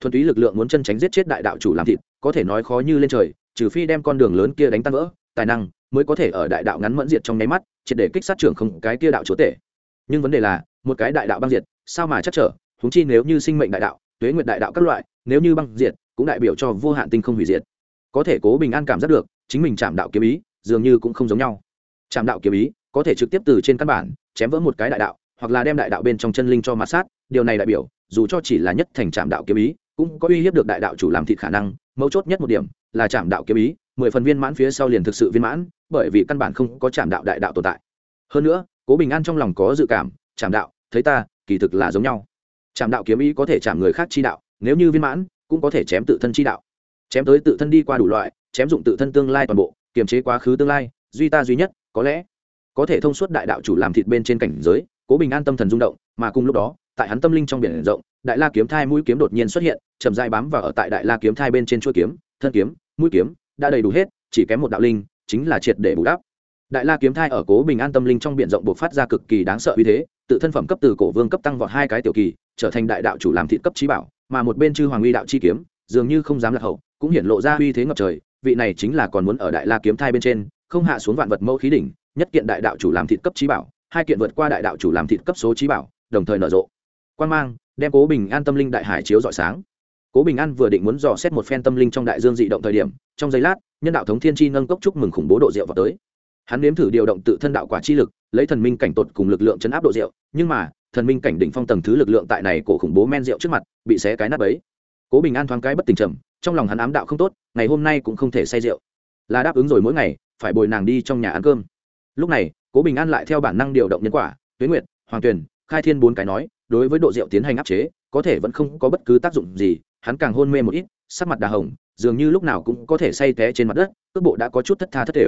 Thuần túy lực lượng muốn chân tránh giết chết đại đạo chủ làm thịt, có thể nói khó như lên trời, trừ phi đem con đường lớn kia đánh tan vỡ, tài năng mới có thể ở đại đạo ngắn mẫn diệt trong nháy mắt, triệt để kích sát trưởng không cái kia đạo chúa tể. Nhưng vấn đề là, một cái đại đạo băng diệt, sao mà chắc trở? Húng chi nếu như sinh mệnh đại đạo, tuế nguyện đại đạo các loại, nếu như băng diệt, cũng đại biểu cho vô hạn tinh không hủy diệt. Có thể cố bình an cảm giác được, chính mình chạm đạo kiếm ý, dường như cũng không giống nhau chạm đạo kiếm ý, có thể trực tiếp từ trên căn bản, chém vỡ một cái đại đạo, hoặc là đem đại đạo bên trong chân linh cho mạt sát. Điều này đại biểu, dù cho chỉ là nhất thành chạm đạo kiếm ý, cũng có uy hiếp được đại đạo chủ làm thịt khả năng. Mấu chốt nhất một điểm, là chạm đạo kiếm ý, mười phần viên mãn phía sau liền thực sự viên mãn, bởi vì căn bản không có chạm đạo đại đạo tồn tại. Hơn nữa, cố bình an trong lòng có dự cảm chạm đạo, thấy ta, kỳ thực là giống nhau. Chạm đạo kiếm ý có thể chạm người khác chi đạo, nếu như viên mãn, cũng có thể chém tự thân chi đạo. Chém tới tự thân đi qua đủ loại, chém dụng tự thân tương lai toàn bộ, kiềm chế quá khứ tương lai, duy ta duy nhất có lẽ có thể thông suốt đại đạo chủ làm thịt bên trên cảnh giới, cố bình an tâm thần rung động, mà cùng lúc đó, tại hắn tâm linh trong biển rộng, đại la kiếm thai mũi kiếm đột nhiên xuất hiện, chậm dai bám vào ở tại đại la kiếm thai bên trên chuôi kiếm, thân kiếm, mũi kiếm, đã đầy đủ hết, chỉ kém một đạo linh, chính là triệt để bù đắp. Đại la kiếm thai ở cố bình an tâm linh trong biển rộng buộc phát ra cực kỳ đáng sợ uy thế, tự thân phẩm cấp từ cổ vương cấp tăng vọt hai cái tiểu kỳ, trở thành đại đạo chủ làm thịt cấp trí bảo, mà một bên chư hoàng uy đạo chi kiếm, dường như không dám lạc hậu, cũng hiện lộ ra uy thế ngập trời, vị này chính là còn muốn ở đại la kiếm thai bên trên không hạ xuống vạn vật mẫu khí đỉnh, nhất kiện đại đạo chủ làm thịt cấp trí bảo, hai kiện vượt qua đại đạo chủ làm thịt cấp số trí bảo, đồng thời nở rộ. Quan mang, đem cố bình an tâm linh đại hải chiếu rọi sáng. Cố bình an vừa định muốn dò xét một phen tâm linh trong đại dương dị động thời điểm, trong giây lát, nhân đạo thống thiên chi nâng cốc chúc mừng khủng bố độ rượu vào tới. Hắn nếm thử điều động tự thân đạo quả chi lực, lấy thần minh cảnh tột cùng lực lượng chấn áp độ rượu, nhưng mà, thần minh cảnh đỉnh phong tầng thứ lực lượng tại này cổ khủng bố men rượu trước mặt, bị xé cái nắp ấy cố bình an thoáng cái bất tình trầm, trong lòng hắn ám đạo không tốt, ngày hôm nay cũng không thể say rượu. Là đáp ứng rồi mỗi ngày phải bồi nàng đi trong nhà ăn cơm. Lúc này, cố bình an lại theo bản năng điều động nhân quả tuyến nguyệt, hoàng tuyền, khai thiên bốn cái nói, đối với độ rượu tiến hành áp chế, có thể vẫn không có bất cứ tác dụng gì, hắn càng hôn mê một ít, sắc mặt đà hồng, dường như lúc nào cũng có thể say té trên mặt đất, cước bộ đã có chút thất tha thất thể.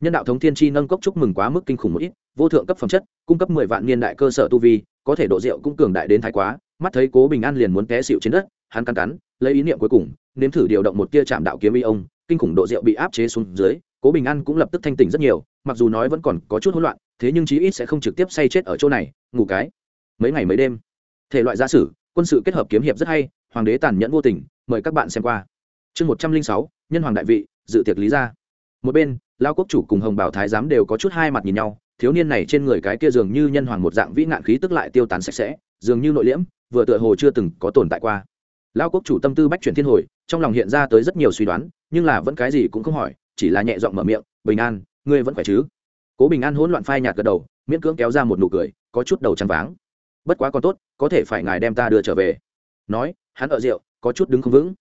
Nhân đạo thống thiên tri nâng cốc chúc mừng quá mức kinh khủng một ít, vô thượng cấp phẩm chất, cung cấp mười vạn niên đại cơ sở tu vi, có thể độ rượu cũng cường đại đến thái quá, mắt thấy cố bình an liền muốn té xịu trên đất, hắn cắn cắn, lấy ý niệm cuối cùng, nếm thử điều động một tia chạm đạo kiếm y ông kinh khủng độ rượu bị áp chế xuống dưới, cố bình an cũng lập tức thanh tỉnh rất nhiều, mặc dù nói vẫn còn có chút hỗn loạn, thế nhưng chí ít sẽ không trực tiếp say chết ở chỗ này, ngủ cái. Mấy ngày mấy đêm, thể loại gia sử, quân sự kết hợp kiếm hiệp rất hay, hoàng đế tàn nhẫn vô tình, mời các bạn xem qua. Chương một trăm linh sáu, nhân hoàng đại vị, dự tiệc lý gia. Một bên, lao quốc chủ cùng hồng bảo thái giám đều có chút hai mặt nhìn nhau, thiếu niên này trên người cái kia dường như nhân hoàng một dạng vĩ nạn khí tức lại tiêu tán sạch sẽ, dường như nội liễm, vừa tựa hồ chưa từng có tồn tại qua. Lao quốc chủ tâm tư bách chuyển thiên hồi trong lòng hiện ra tới rất nhiều suy đoán, nhưng là vẫn cái gì cũng không hỏi, chỉ là nhẹ giọng mở miệng, bình an, ngươi vẫn khỏe chứ? Cố bình an hỗn loạn phai nhạt gật đầu, miễn cưỡng kéo ra một nụ cười, có chút đầu trăng váng. Bất quá còn tốt, có thể phải ngài đem ta đưa trở về. Nói, hắn ở rượu, có chút đứng không vững.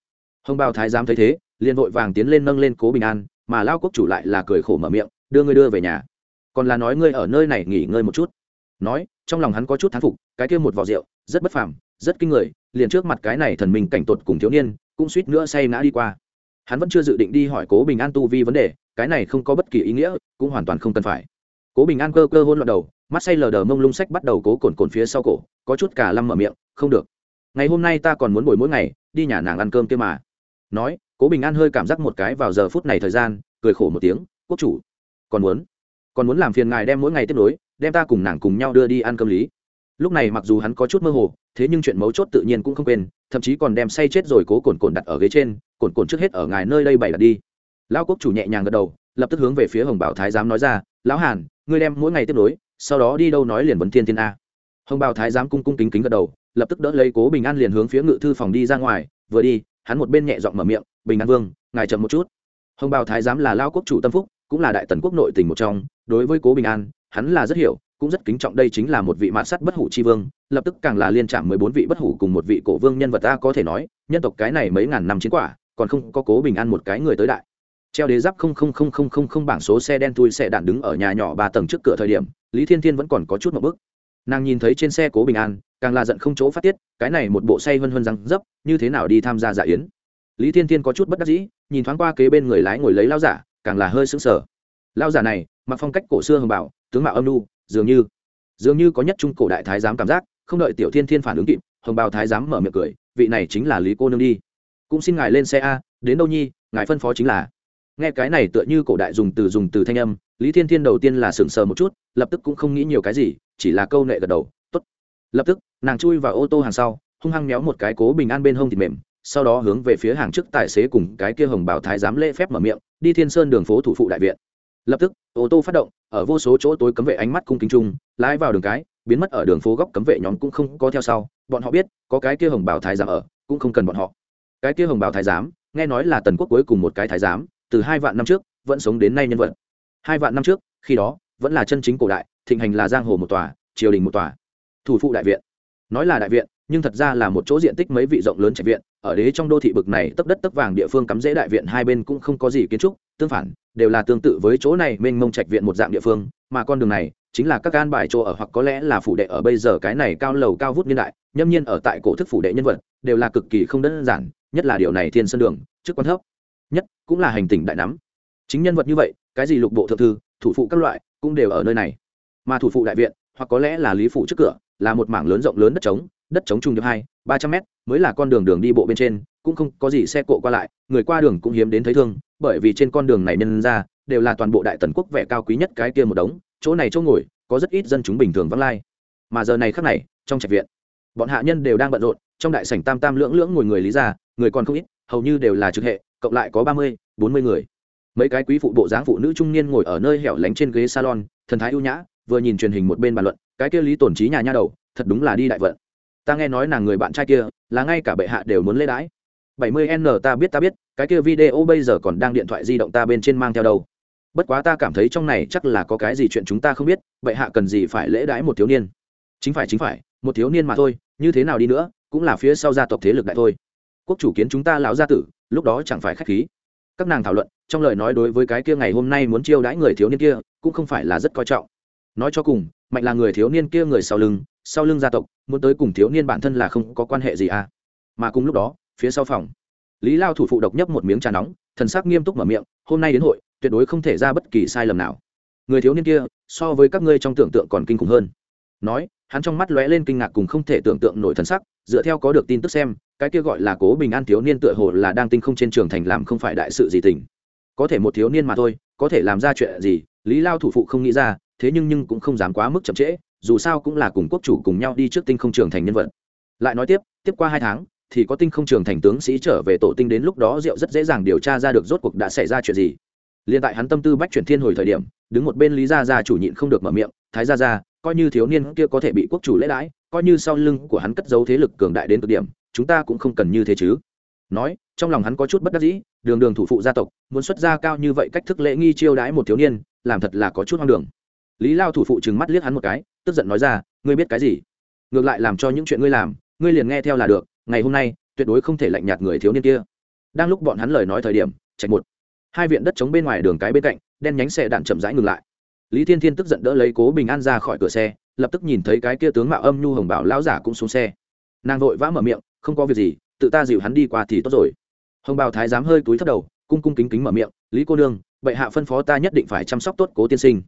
Hồng bào thái giám thấy thế, liền vội vàng tiến lên nâng lên cố bình an, mà lao quốc chủ lại là cười khổ mở miệng, đưa ngươi đưa về nhà. Còn là nói ngươi ở nơi này nghỉ ngơi một chút. Nói, trong lòng hắn có chút thán phục, cái kia một vỏ rượu, rất bất phàm, rất kinh người, liền trước mặt cái này thần mình cảnh tột cùng thiếu niên cũng suýt nữa say ngã đi qua. Hắn vẫn chưa dự định đi hỏi cố bình an tu vi vấn đề, cái này không có bất kỳ ý nghĩa, cũng hoàn toàn không cần phải. Cố bình an cơ cơ hôn loạn đầu, mắt say lờ đờ mông lung sách bắt đầu cố cồn cồn phía sau cổ, có chút cả lăm mở miệng, không được. Ngày hôm nay ta còn muốn buổi mỗi ngày, đi nhà nàng ăn cơm kia mà. Nói, cố bình an hơi cảm giác một cái vào giờ phút này thời gian, cười khổ một tiếng, quốc chủ, còn muốn? Còn muốn làm phiền ngài đem mỗi ngày tiếp nối, đem ta cùng nàng cùng nhau đưa đi ăn cơm lý? Lúc này mặc dù hắn có chút mơ hồ, thế nhưng chuyện mấu chốt tự nhiên cũng không quên, thậm chí còn đem say chết rồi cố cồn cồn đặt ở ghế trên, cồn cồn trước hết ở ngài nơi đây bày đặt đi. Lão quốc chủ nhẹ nhàng gật đầu, lập tức hướng về phía hồng bảo thái giám nói ra, lão hàn, ngươi đem mỗi ngày tiếp nối, sau đó đi đâu nói liền vấn thiên thiên a. Hồng bảo thái giám cung cung kính kính gật đầu, lập tức đỡ lấy cố bình an liền hướng phía ngự thư phòng đi ra ngoài, vừa đi, hắn một bên nhẹ giọng mở miệng, bình an vương, ngài chậm một chút. Hồng Bảo thái giám là lao quốc chủ tâm phúc, cũng là đại tần quốc nội tỉnh một trong, đối với cố bình an, hắn là rất hiểu cũng rất kính trọng đây chính là một vị mạn sắt bất hủ chi vương, lập tức càng là liên chạm mười bốn vị bất hủ cùng một vị cổ vương nhân vật ta có thể nói, nhân tộc cái này mấy ngàn năm chiến quả, còn không có cố bình an một cái người tới đại. Treo đế giáp không không không không không không bảng số xe đen tui xe đạn đứng ở nhà nhỏ ba tầng trước cửa thời điểm, lý thiên thiên vẫn còn có chút một bức nàng nhìn thấy trên xe cố bình an, càng là giận không chỗ phát tiết, cái này một bộ say vân vân răng dấp, như thế nào đi tham gia dạ yến? Lý thiên thiên có chút bất đắc dĩ, nhìn thoáng qua kế bên người lái ngồi lấy lao giả, càng là hơi sững sờ. Lao giả này, mặc phong cách cổ xưa hồng bảo tướng mạo âm nu dường như dường như có nhất trung cổ đại thái giám cảm giác, không đợi tiểu thiên thiên phản ứng kịp, hồng bào thái giám mở miệng cười, vị này chính là lý cô nương đi. Cũng xin ngài lên xe a, đến đâu nhi, ngài phân phó chính là. Nghe cái này tựa như cổ đại dùng từ dùng từ thanh âm, lý thiên thiên đầu tiên là sững sờ một chút, lập tức cũng không nghĩ nhiều cái gì, chỉ là câu nệ gật đầu, tốt. Lập tức, nàng chui vào ô tô hàng sau, hung hăng méo một cái cố bình an bên hông thịt mềm, sau đó hướng về phía hàng trước tài xế cùng cái kia hồng bảo thái giám lễ phép mở miệng, đi thiên sơn đường phố thủ phụ đại viện lập tức, ô tô phát động, ở vô số chỗ tối cấm vệ ánh mắt cung kính trung lái vào đường cái, biến mất ở đường phố góc cấm vệ nhóm cũng không có theo sau. Bọn họ biết, có cái kia hồng bảo thái giám ở, cũng không cần bọn họ. Cái kia hồng bảo thái giám, nghe nói là tần quốc cuối cùng một cái thái giám, từ hai vạn năm trước, vẫn sống đến nay nhân vật. Hai vạn năm trước, khi đó, vẫn là chân chính cổ đại, thịnh hành là giang hồ một tòa, triều đình một tòa. Thủ phụ đại viện. Nói là đại viện nhưng thật ra là một chỗ diện tích mấy vị rộng lớn trạch viện, ở đế trong đô thị bực này tấp đất tấp vàng địa phương cắm rễ đại viện hai bên cũng không có gì kiến trúc, tương phản, đều là tương tự với chỗ này mênh mông trạch viện một dạng địa phương, mà con đường này chính là các gan bài chỗ ở hoặc có lẽ là phủ đệ ở bây giờ cái này cao lầu cao vút niên đại, nhâm nhiên ở tại cổ thức phủ đệ nhân vật, đều là cực kỳ không đơn giản, nhất là điều này thiên sân đường, chức quan thấp, nhất cũng là hành tỉnh đại nắm. Chính nhân vật như vậy, cái gì lục bộ thượng thư, thủ phụ các loại, cũng đều ở nơi này. Mà thủ phụ đại viện, hoặc có lẽ là lý phụ trước cửa, là một mảng lớn rộng lớn đất trống đất chống trung được hai, ba trăm mét, mới là con đường đường đi bộ bên trên, cũng không có gì xe cộ qua lại, người qua đường cũng hiếm đến thấy thương, bởi vì trên con đường này nhân ra, đều là toàn bộ đại tần quốc vẻ cao quý nhất cái kia một đống, chỗ này chỗ ngồi, có rất ít dân chúng bình thường vắng lai. Mà giờ này khác này, trong trạch viện, bọn hạ nhân đều đang bận rộn, trong đại sảnh tam tam lưỡng lưỡng ngồi người lý ra, người còn không ít, hầu như đều là trực hệ, cộng lại có ba mươi, bốn mươi người. Mấy cái quý phụ bộ dáng phụ nữ trung niên ngồi ở nơi hẻo lánh trên ghế salon, thần thái ưu nhã, vừa nhìn truyền hình một bên bàn luận, cái kia lý tổn trí nhà nha đầu, thật đúng là đi đại vận ta nghe nói nàng người bạn trai kia là ngay cả bệ hạ đều muốn lễ đãi bảy mươi n ta biết ta biết, cái kia video bây giờ còn đang điện thoại di động ta bên trên mang theo đâu. Bất quá ta cảm thấy trong này chắc là có cái gì chuyện chúng ta không biết, bệ hạ cần gì phải lễ đãi một thiếu niên. Chính phải chính phải, một thiếu niên mà thôi, như thế nào đi nữa, cũng là phía sau gia tộc thế lực đại thôi. Quốc chủ kiến chúng ta lão gia tử, lúc đó chẳng phải khách khí. Các nàng thảo luận, trong lời nói đối với cái kia ngày hôm nay muốn chiêu đãi người thiếu niên kia, cũng không phải là rất coi trọng. Nói cho cùng, mạnh là người thiếu niên kia người sau lưng sau lưng gia tộc, muốn tới cùng thiếu niên bản thân là không có quan hệ gì à? Mà cùng lúc đó, phía sau phòng, lý lao thủ phụ độc nhấp một miếng trà nóng, thần sắc nghiêm túc mở miệng, hôm nay đến hội, tuyệt đối không thể ra bất kỳ sai lầm nào. Người thiếu niên kia, so với các ngươi trong tưởng tượng còn kinh khủng hơn. Nói, hắn trong mắt lóe lên kinh ngạc cùng không thể tưởng tượng nổi thần sắc, dựa theo có được tin tức xem, cái kia gọi là cố bình an thiếu niên tựa hồ là đang tinh không trên trường thành làm không phải đại sự gì tình. Có thể một thiếu niên mà thôi, có thể làm ra chuyện gì, lý lao thủ phụ không nghĩ ra, thế nhưng nhưng cũng không dám quá mức chậm trễ dù sao cũng là cùng quốc chủ cùng nhau đi trước tinh không trường thành nhân vật. Lại nói tiếp tiếp qua hai tháng, thì có tinh không trường thành tướng sĩ trở về tổ tinh đến lúc đó diệu rất dễ dàng điều tra ra được rốt cuộc đã xảy ra chuyện gì. Liền tại hắn tâm tư bách chuyển thiên hồi thời điểm, đứng một bên lý gia gia chủ nhịn không được mở miệng, thái gia gia, coi như thiếu niên kia có thể bị quốc chủ lễ đãi, coi như sau lưng của hắn cất giấu thế lực cường đại đến cực điểm, chúng ta cũng không cần như thế chứ. Nói, trong lòng hắn có chút bất đắc dĩ, đường đường thủ phụ gia tộc, muốn xuất gia cao như vậy cách thức lễ nghi chiêu đãi một thiếu niên, làm thật là có chút hoang đường. Lý lao thủ phụ chừng mắt liếc hắn một cái tức giận nói ra, ngươi biết cái gì? Ngược lại làm cho những chuyện ngươi làm, ngươi liền nghe theo là được, ngày hôm nay, tuyệt đối không thể lạnh nhạt người thiếu niên kia. Đang lúc bọn hắn lời nói thời điểm chạy một, hai viện đất chống bên ngoài đường cái bên cạnh, đen nhánh xe đạn chậm rãi ngừng lại. Lý thiên thiên tức giận đỡ lấy cố bình an ra khỏi cửa xe, lập tức nhìn thấy cái kia tướng mạo âm nhu hồng bảo lão giả cũng xuống xe. Nàng vội vã mở miệng, không có việc gì, tự ta dịu hắn đi qua thì tốt rồi. Hồng bào thái dám hơi túi thấp đầu, cung cung kính kính mở miệng, lý cô nương, bệ hạ phân phó ta nhất định phải chăm sóc tốt cố tiên sinh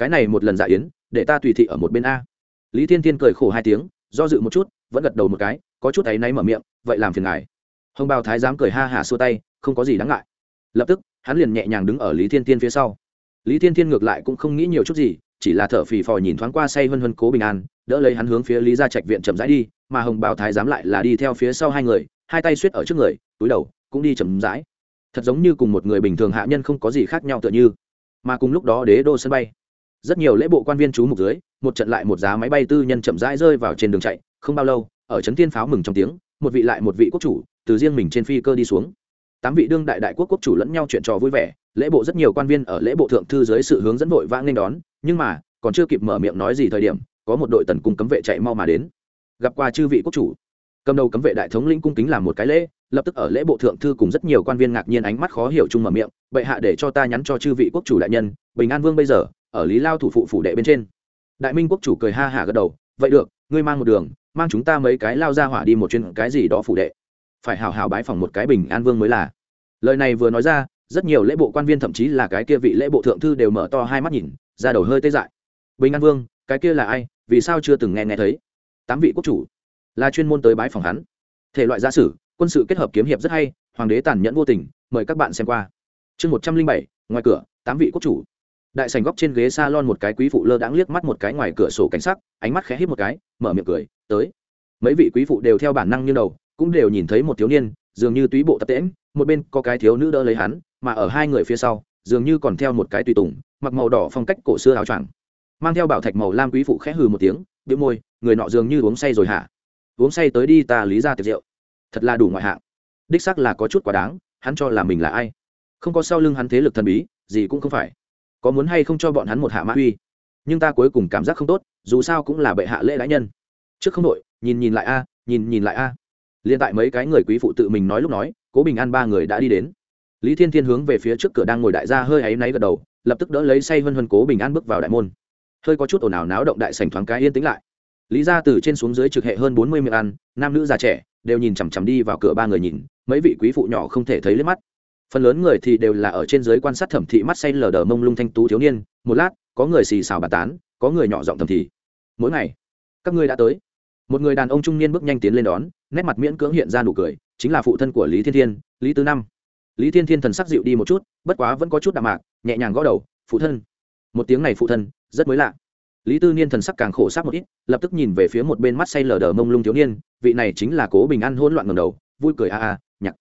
cái này một lần dạ yến, để ta tùy thị ở một bên a. Lý thiên thiên cười khổ hai tiếng, do dự một chút, vẫn gật đầu một cái, có chút áy náy mở miệng, vậy làm phiền ngài. Hồng bào thái dám cười ha hà xua tay, không có gì đáng ngại. Lập tức, hắn liền nhẹ nhàng đứng ở lý thiên thiên phía sau. Lý thiên thiên ngược lại cũng không nghĩ nhiều chút gì, chỉ là thở phì phò nhìn thoáng qua say vân vân cố bình an, đỡ lấy hắn hướng phía lý gia trạch viện chậm rãi đi, mà hồng bào thái dám lại là đi theo phía sau hai người, hai tay suýt ở trước người, túi đầu, cũng đi chậm rãi. Thật giống như cùng một người bình thường hạ nhân không có gì khác nhau tựa như. Mà cùng lúc đó đế đô sân bay rất nhiều lễ bộ quan viên chú mục dưới, một trận lại một giá máy bay tư nhân chậm rãi rơi vào trên đường chạy, không bao lâu, ở trấn thiên pháo mừng trong tiếng, một vị lại một vị quốc chủ, từ riêng mình trên phi cơ đi xuống. Tám vị đương đại đại quốc quốc chủ lẫn nhau chuyện trò vui vẻ, lễ bộ rất nhiều quan viên ở lễ bộ thượng thư dưới sự hướng dẫn vội vã nên đón, nhưng mà, còn chưa kịp mở miệng nói gì thời điểm, có một đội tần cung cấm vệ chạy mau mà đến. Gặp qua chư vị quốc chủ. Cầm đầu cấm vệ đại thống lĩnh cung kính làm một cái lễ, lập tức ở lễ bộ thượng thư cùng rất nhiều quan viên ngạc nhiên ánh mắt khó hiểu chung mở miệng, bệ hạ để cho ta nhắn cho chư vị quốc chủ đại nhân, bình an vương bây giờ ở lý lao thủ phụ phủ đệ bên trên đại minh quốc chủ cười ha hả gật đầu vậy được ngươi mang một đường mang chúng ta mấy cái lao ra hỏa đi một chuyến cái gì đó phủ đệ phải hào hào bái phòng một cái bình an vương mới là lời này vừa nói ra rất nhiều lễ bộ quan viên thậm chí là cái kia vị lễ bộ thượng thư đều mở to hai mắt nhìn ra đầu hơi tê dại bình an vương cái kia là ai vì sao chưa từng nghe nghe thấy tám vị quốc chủ là chuyên môn tới bái phòng hắn thể loại gia sử quân sự kết hợp kiếm hiệp rất hay hoàng đế tàn nhẫn vô tình mời các bạn xem qua chương một trăm linh bảy ngoài cửa tám vị quốc chủ đại sành góc trên ghế s a lon một cái quý phụ lơ đãng liếc mắt một cái ngoài cửa sổ cảnh sắc, ánh mắt khẽ hít một cái, mở miệng cười, tới. Mấy vị quý phụ đều theo bản năng như đầu, cũng đều nhìn thấy một thiếu niên, dường như túy bộ tập tễm một bên có cái thiếu nữ đỡ lấy hắn, mà ở hai người phía sau, dường như còn theo một cái tùy tùng, mặc màu đỏ phong cách cổ xưa áo choàng. Mang theo bảo thạch màu lam quý phụ khẽ hừ một tiếng đĩu môi, người nọ dường như uống say rồi hả? Uống say tới đi, ta lý ra tiệc rượu. Thật là đủ ngoại hạng. Đích sắc là có chút quá đáng, hắn cho là mình là ai? Không có sau lưng hắn thế lực thần bí, gì cũng không phải có muốn hay không cho bọn hắn một hạ mã uy. Nhưng ta cuối cùng cảm giác không tốt, dù sao cũng là bệ hạ lễ đãi nhân. Trước không đội nhìn nhìn lại a, nhìn nhìn lại a. Liên tại mấy cái người quý phụ tự mình nói lúc nói, cố bình an ba người đã đi đến. Lý thiên thiên hướng về phía trước cửa đang ngồi đại gia hơi áy náy gật đầu, lập tức đỡ lấy say vân vân cố bình an bước vào đại môn. Hơi có chút ồn ào náo động đại sành thoáng cái yên tĩnh lại. Lý ra từ trên xuống dưới trực hệ hơn bốn mươi miệng ăn, nam nữ già trẻ, đều nhìn chằm chằm đi vào cửa ba người nhìn, mấy vị quý phụ nhỏ không thể thấy liếc mắt phần lớn người thì đều là ở trên dưới quan sát thẩm thị mắt say lờ đờ mông lung thanh tú thiếu niên, một lát, có người xì xào bà tán, có người nhỏ giọng thầm thì. Mỗi ngày, các ngươi đã tới. Một người đàn ông trung niên bước nhanh tiến lên đón, nét mặt miễn cưỡng hiện ra nụ cười, chính là phụ thân của lý thiên thiên, lý tứ năm. Lý thiên thiên thần sắc dịu đi một chút, bất quá vẫn có chút đạm mạc, nhẹ nhàng gõ đầu, phụ thân. Một tiếng này phụ thân, rất mới lạ. Lý tư niên thần sắc càng khổ sắc một ít, lập tức nhìn về phía một bên mắt say lờ đờ mông lung thiếu niên, vị này chính là cố bình an hỗn loạn ngầm đầu, vui cười a a, nhạc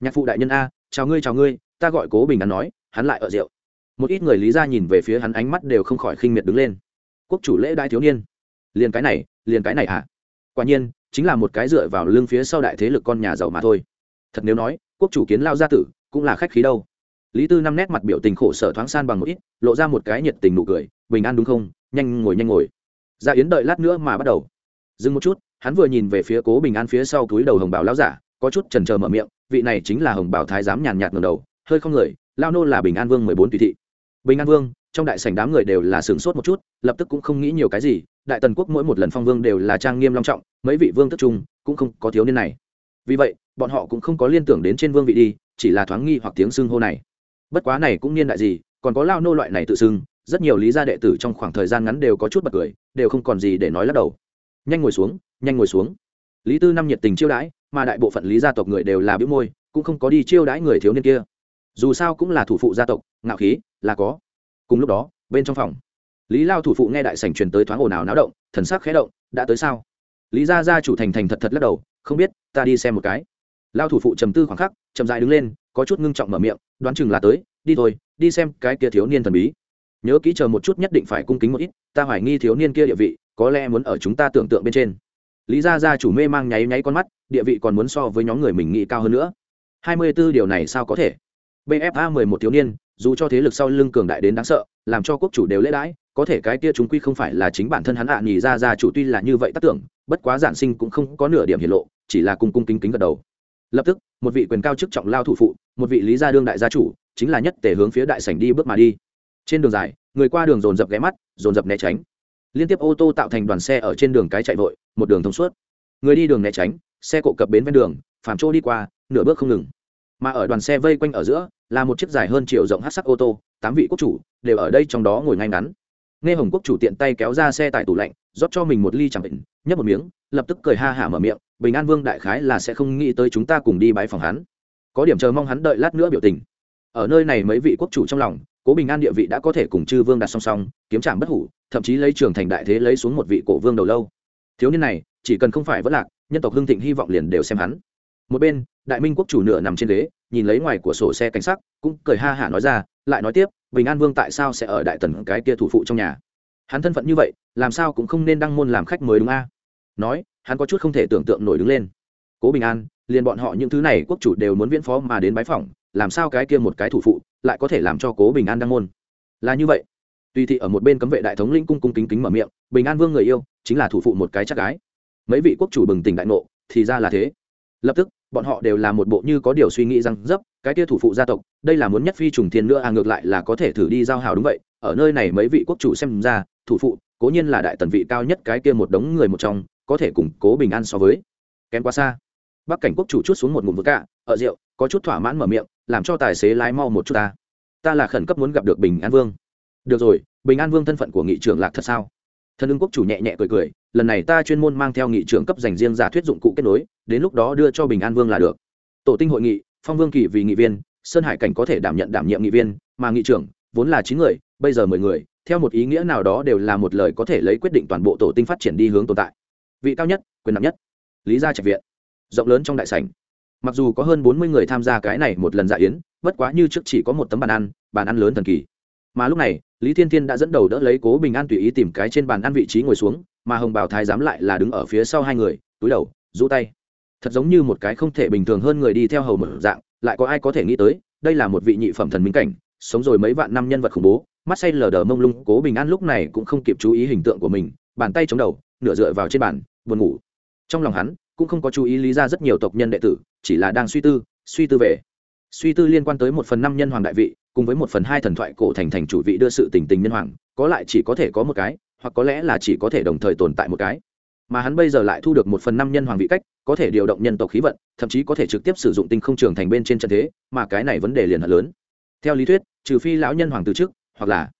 nhạc phụ đại nhân a chào ngươi chào ngươi, ta gọi cố bình an nói, hắn lại ở rượu. Một ít người lý ra nhìn về phía hắn ánh mắt đều không khỏi khinh miệt đứng lên. Quốc chủ lễ đại thiếu niên. Liền cái này, liền cái này à quả nhiên, chính là một cái dựa vào lưng phía sau đại thế lực con nhà giàu mà thôi. Thật nếu nói, quốc chủ kiến lao gia tử, cũng là khách khí đâu. Lý tư năm nét mặt biểu tình khổ sở thoáng san bằng một ít, lộ ra một cái nhiệt tình nụ cười, bình an đúng không? Nhanh ngồi nhanh ngồi. Gia yến đợi lát nữa mà bắt đầu. Dừng một chút, hắn vừa nhìn về phía cố bình an phía sau túi đầu hồng bảo lao giả, có chút trần trờ mở miệng vị này chính là hồng bảo thái giám nhàn nhạt ngầm đầu, hơi không người, lao nô là bình an vương mười bốn tùy thị. Bình an vương, trong đại sảnh đám người đều là sửng sốt một chút, lập tức cũng không nghĩ nhiều cái gì, đại tần quốc mỗi một lần phong vương đều là trang nghiêm long trọng, mấy vị vương tức trung cũng không có thiếu niên này. Vì vậy, bọn họ cũng không có liên tưởng đến trên vương vị đi, chỉ là thoáng nghi hoặc tiếng xưng hô này. Bất quá này cũng niên đại gì, còn có lao nô loại này tự xưng, rất nhiều lý gia đệ tử trong khoảng thời gian ngắn đều có chút bật cười, đều không còn gì để nói lắc đầu. Nhanh ngồi xuống, nhanh ngồi xuống. Lý tư năm nhiệt tình chiêu đãi mà đại bộ phận lý gia tộc người đều là biếu môi, cũng không có đi chiêu đãi người thiếu niên kia. Dù sao cũng là thủ phụ gia tộc, ngạo khí, là có. Cùng lúc đó, bên trong phòng, lý lao thủ phụ nghe đại sảnh truyền tới thoáng ồn ào náo động, thần sắc khẽ động, đã tới sao? Lý gia gia chủ thành thành thật thật lắc đầu, không biết, ta đi xem một cái. Lao thủ phụ trầm tư khoảng khắc, chậm dại đứng lên, có chút ngưng trọng mở miệng, đoán chừng là tới, đi thôi, đi xem cái kia thiếu niên thần bí. Nhớ kỹ chờ một chút nhất định phải cung kính một ít, ta hoài nghi thiếu niên kia địa vị, có lẽ muốn ở chúng ta tưởng tượng bên trên. Lý gia gia chủ mê mang nháy nháy con mắt địa vị còn muốn so với nhóm người mình nghĩ cao hơn nữa. Hai mươi 24 điều này sao có thể? Bfa mười một thiếu niên dù cho thế lực sau lưng cường đại đến đáng sợ làm cho quốc chủ đều lễ đãi có thể cái kia chúng quy không phải là chính bản thân hắn hạ à, nhì ra gia chủ tuy là như vậy tác tưởng bất quá giản sinh cũng không có nửa điểm hiển lộ chỉ là cung cung kính kính gật đầu. Lập tức một vị quyền cao chức trọng lao thủ phụ một vị lý gia đương đại gia chủ chính là nhất tể hướng phía đại sảnh đi bước mà đi. Trên đường dài người qua đường dồn dập ghé mắt dồn dập né tránh. Liên tiếp ô tô tạo thành đoàn xe ở trên đường cái chạy vội một đường thông suốt. Người đi đường né tránh xe cộ cập bến ven đường, phàm trô đi qua, nửa bước không ngừng. Mà ở đoàn xe vây quanh ở giữa, là một chiếc dài hơn chiều rộng hát sắc ô tô, tám vị quốc chủ, đều ở đây trong đó ngồi ngay ngắn. Nghe hồng quốc chủ tiện tay kéo ra xe tại tủ lạnh, rót cho mình một ly chẳng định nhấp một miếng, lập tức cười ha hả mở miệng, bình an vương đại khái là sẽ không nghĩ tới chúng ta cùng đi bãi phòng hắn. Có điểm chờ mong hắn đợi lát nữa biểu tình. Ở nơi này mấy vị quốc chủ trong lòng, cố bình an địa vị đã có thể cùng chư vương đặt song song, kiếm trạm bất hủ, thậm chí lấy trường thành đại thế lấy xuống một vị cổ vương đầu lâu. Thiếu niên này, chỉ cần không phải vất lạc nhân tộc hưng thịnh hy vọng liền đều xem hắn. Một bên, đại minh quốc chủ nửa nằm trên ghế, nhìn lấy ngoài của sổ xe cảnh sắc, cũng cười ha hả nói ra, lại nói tiếp, bình an vương tại sao sẽ ở đại tần cái kia thủ phụ trong nhà? Hắn thân phận như vậy, làm sao cũng không nên đăng môn làm khách mới đúng a? Nói, hắn có chút không thể tưởng tượng nổi đứng lên. Cố bình an, liền bọn họ những thứ này quốc chủ đều muốn viễn phó mà đến bái phỏng, làm sao cái kia một cái thủ phụ lại có thể làm cho cố bình an đăng môn? Là như vậy. Tùy thị ở một bên cấm vệ đại thống lĩnh cung cung kính kính mở miệng, bình an vương người yêu, chính là thủ phụ một cái chắc gái mấy vị quốc chủ bừng tỉnh đại ngộ, thì ra là thế. Lập tức, bọn họ đều là một bộ như có điều suy nghĩ rằng dấp, cái kia thủ phụ gia tộc, đây là muốn nhất phi trùng thiên nữa à ngược lại là có thể thử đi giao hào đúng vậy, ở nơi này mấy vị quốc chủ xem ra, thủ phụ, cố nhiên là đại tần vị cao nhất cái kia một đống người một trong, có thể củng cố bình an so với. Kém quá xa. Bắc cảnh quốc chủ chút xuống một ngụm vực cạ ở rượu, có chút thỏa mãn mở miệng, làm cho tài xế lái mau một chút ta. Ta là khẩn cấp muốn gặp được bình an vương. Được rồi, bình an vương thân phận của nghị trưởng lạc thật sao? Thân ưng quốc chủ nhẹ nhẹ cười cười lần này ta chuyên môn mang theo nghị trưởng cấp dành riêng giả thuyết dụng cụ kết nối, đến lúc đó đưa cho bình an vương là được. Tổ tinh hội nghị, phong vương kỳ vì nghị viên, sơn hải cảnh có thể đảm nhận đảm nhiệm nghị viên, mà nghị trưởng vốn là chín người, bây giờ mười người, theo một ý nghĩa nào đó đều là một lời có thể lấy quyết định toàn bộ tổ tinh phát triển đi hướng tồn tại. Vị cao nhất, quyền nặng nhất. Lý gia trạch viện. Rộng lớn trong đại sảnh. Mặc dù có hơn bốn mươi người tham gia cái này một lần dạ yến, bất quá như trước chỉ có một tấm bàn ăn bàn ăn lớn thần kỳ. Mà lúc này, lý thiên thiên đã dẫn đầu đỡ lấy cố bình an tùy ý tìm cái trên bàn ăn vị trí ngồi xuống mà hồng bào thái giám lại là đứng ở phía sau hai người, túi đầu, rũ tay. Thật giống như một cái không thể bình thường hơn người đi theo hầu mở dạng, lại có ai có thể nghĩ tới, đây là một vị nhị phẩm thần minh cảnh, sống rồi mấy vạn năm nhân vật khủng bố, mắt say lờ đờ mông lung, cố bình an lúc này cũng không kịp chú ý hình tượng của mình, bàn tay chống đầu, nửa dựa vào trên bàn, buồn ngủ. Trong lòng hắn, cũng không có chú ý lý ra rất nhiều tộc nhân đệ tử, chỉ là đang suy tư suy tư về. Suy tư liên quan tới một phần năm nhân hoàng đại vị, cùng với một phần hai thần thoại cổ thành thành chủ vị đưa sự tình tình nhân hoàng, có lại chỉ có thể có một cái hoặc có lẽ là chỉ có thể đồng thời tồn tại một cái. Mà hắn bây giờ lại thu được một phần năm nhân hoàng vị cách, có thể điều động nhân tộc khí vận, thậm chí có thể trực tiếp sử dụng tinh không trường thành bên trên trận thế, mà cái này vấn đề liền hận lớn. Theo lý thuyết, trừ phi lão nhân hoàng từ trước hoặc là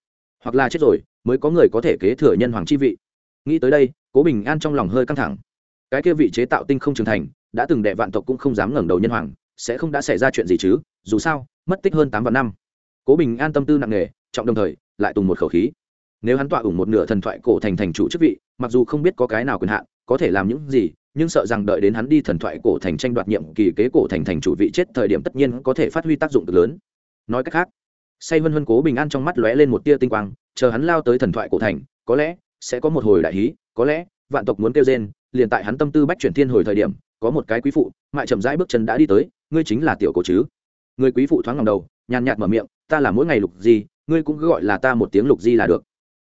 hoặc là chết rồi, mới có người có thể kế thừa nhân hoàng chi vị. Nghĩ tới đây, cố bình an trong lòng hơi căng thẳng. Cái kia vị chế tạo tinh không trường thành, đã từng đệ vạn tộc cũng không dám ngẩng đầu nhân hoàng, sẽ không đã xảy ra chuyện gì chứ, dù sao, mất tích hơn tám vạn năm. Cố bình an tâm tư nặng nề, trọng đồng thời, lại tùng một khẩu khí nếu hắn tọa ủng một nửa thần thoại cổ thành thành chủ chức vị, mặc dù không biết có cái nào quyền hạn, có thể làm những gì, nhưng sợ rằng đợi đến hắn đi thần thoại cổ thành tranh đoạt nhiệm kỳ kế cổ thành thành chủ vị chết thời điểm tất nhiên có thể phát huy tác dụng cực lớn. Nói cách khác, say vân vân cố bình an trong mắt lóe lên một tia tinh quang, chờ hắn lao tới thần thoại cổ thành, có lẽ sẽ có một hồi đại hí, có lẽ vạn tộc muốn kêu rên, liền tại hắn tâm tư bách chuyển thiên hồi thời điểm, có một cái quý phụ, mại chậm rãi bước chân đã đi tới, ngươi chính là tiểu cổ chứ. Người quý phụ thoáng ngầm đầu, nhàn nhạt mở miệng, ta là mỗi ngày lục di, ngươi cũng cứ gọi là ta một tiếng lục di là được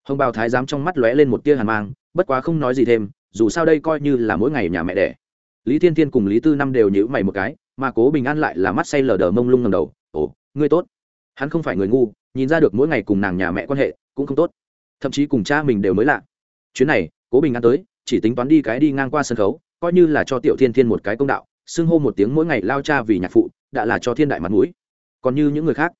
hồng bào thái giám trong mắt lóe lên một tia hàn mang, bất quá không nói gì thêm, dù sao đây coi như là mỗi ngày nhà mẹ đẻ. Lý thiên thiên cùng lý tư năm đều nhữ mày một cái, mà cố bình an lại là mắt say lờ đờ mông lung ngầm đầu, ồ, ngươi tốt. Hắn không phải người ngu, nhìn ra được mỗi ngày cùng nàng nhà mẹ quan hệ cũng không tốt. Thậm chí cùng cha mình đều mới lạ. Chuyến này, cố bình an tới, chỉ tính toán đi cái đi ngang qua sân khấu, coi như là cho tiểu thiên thiên một cái công đạo, xưng hô một tiếng mỗi ngày lao cha vì nhạc phụ, đã là cho thiên đại mặt mũi. Còn như những người khác.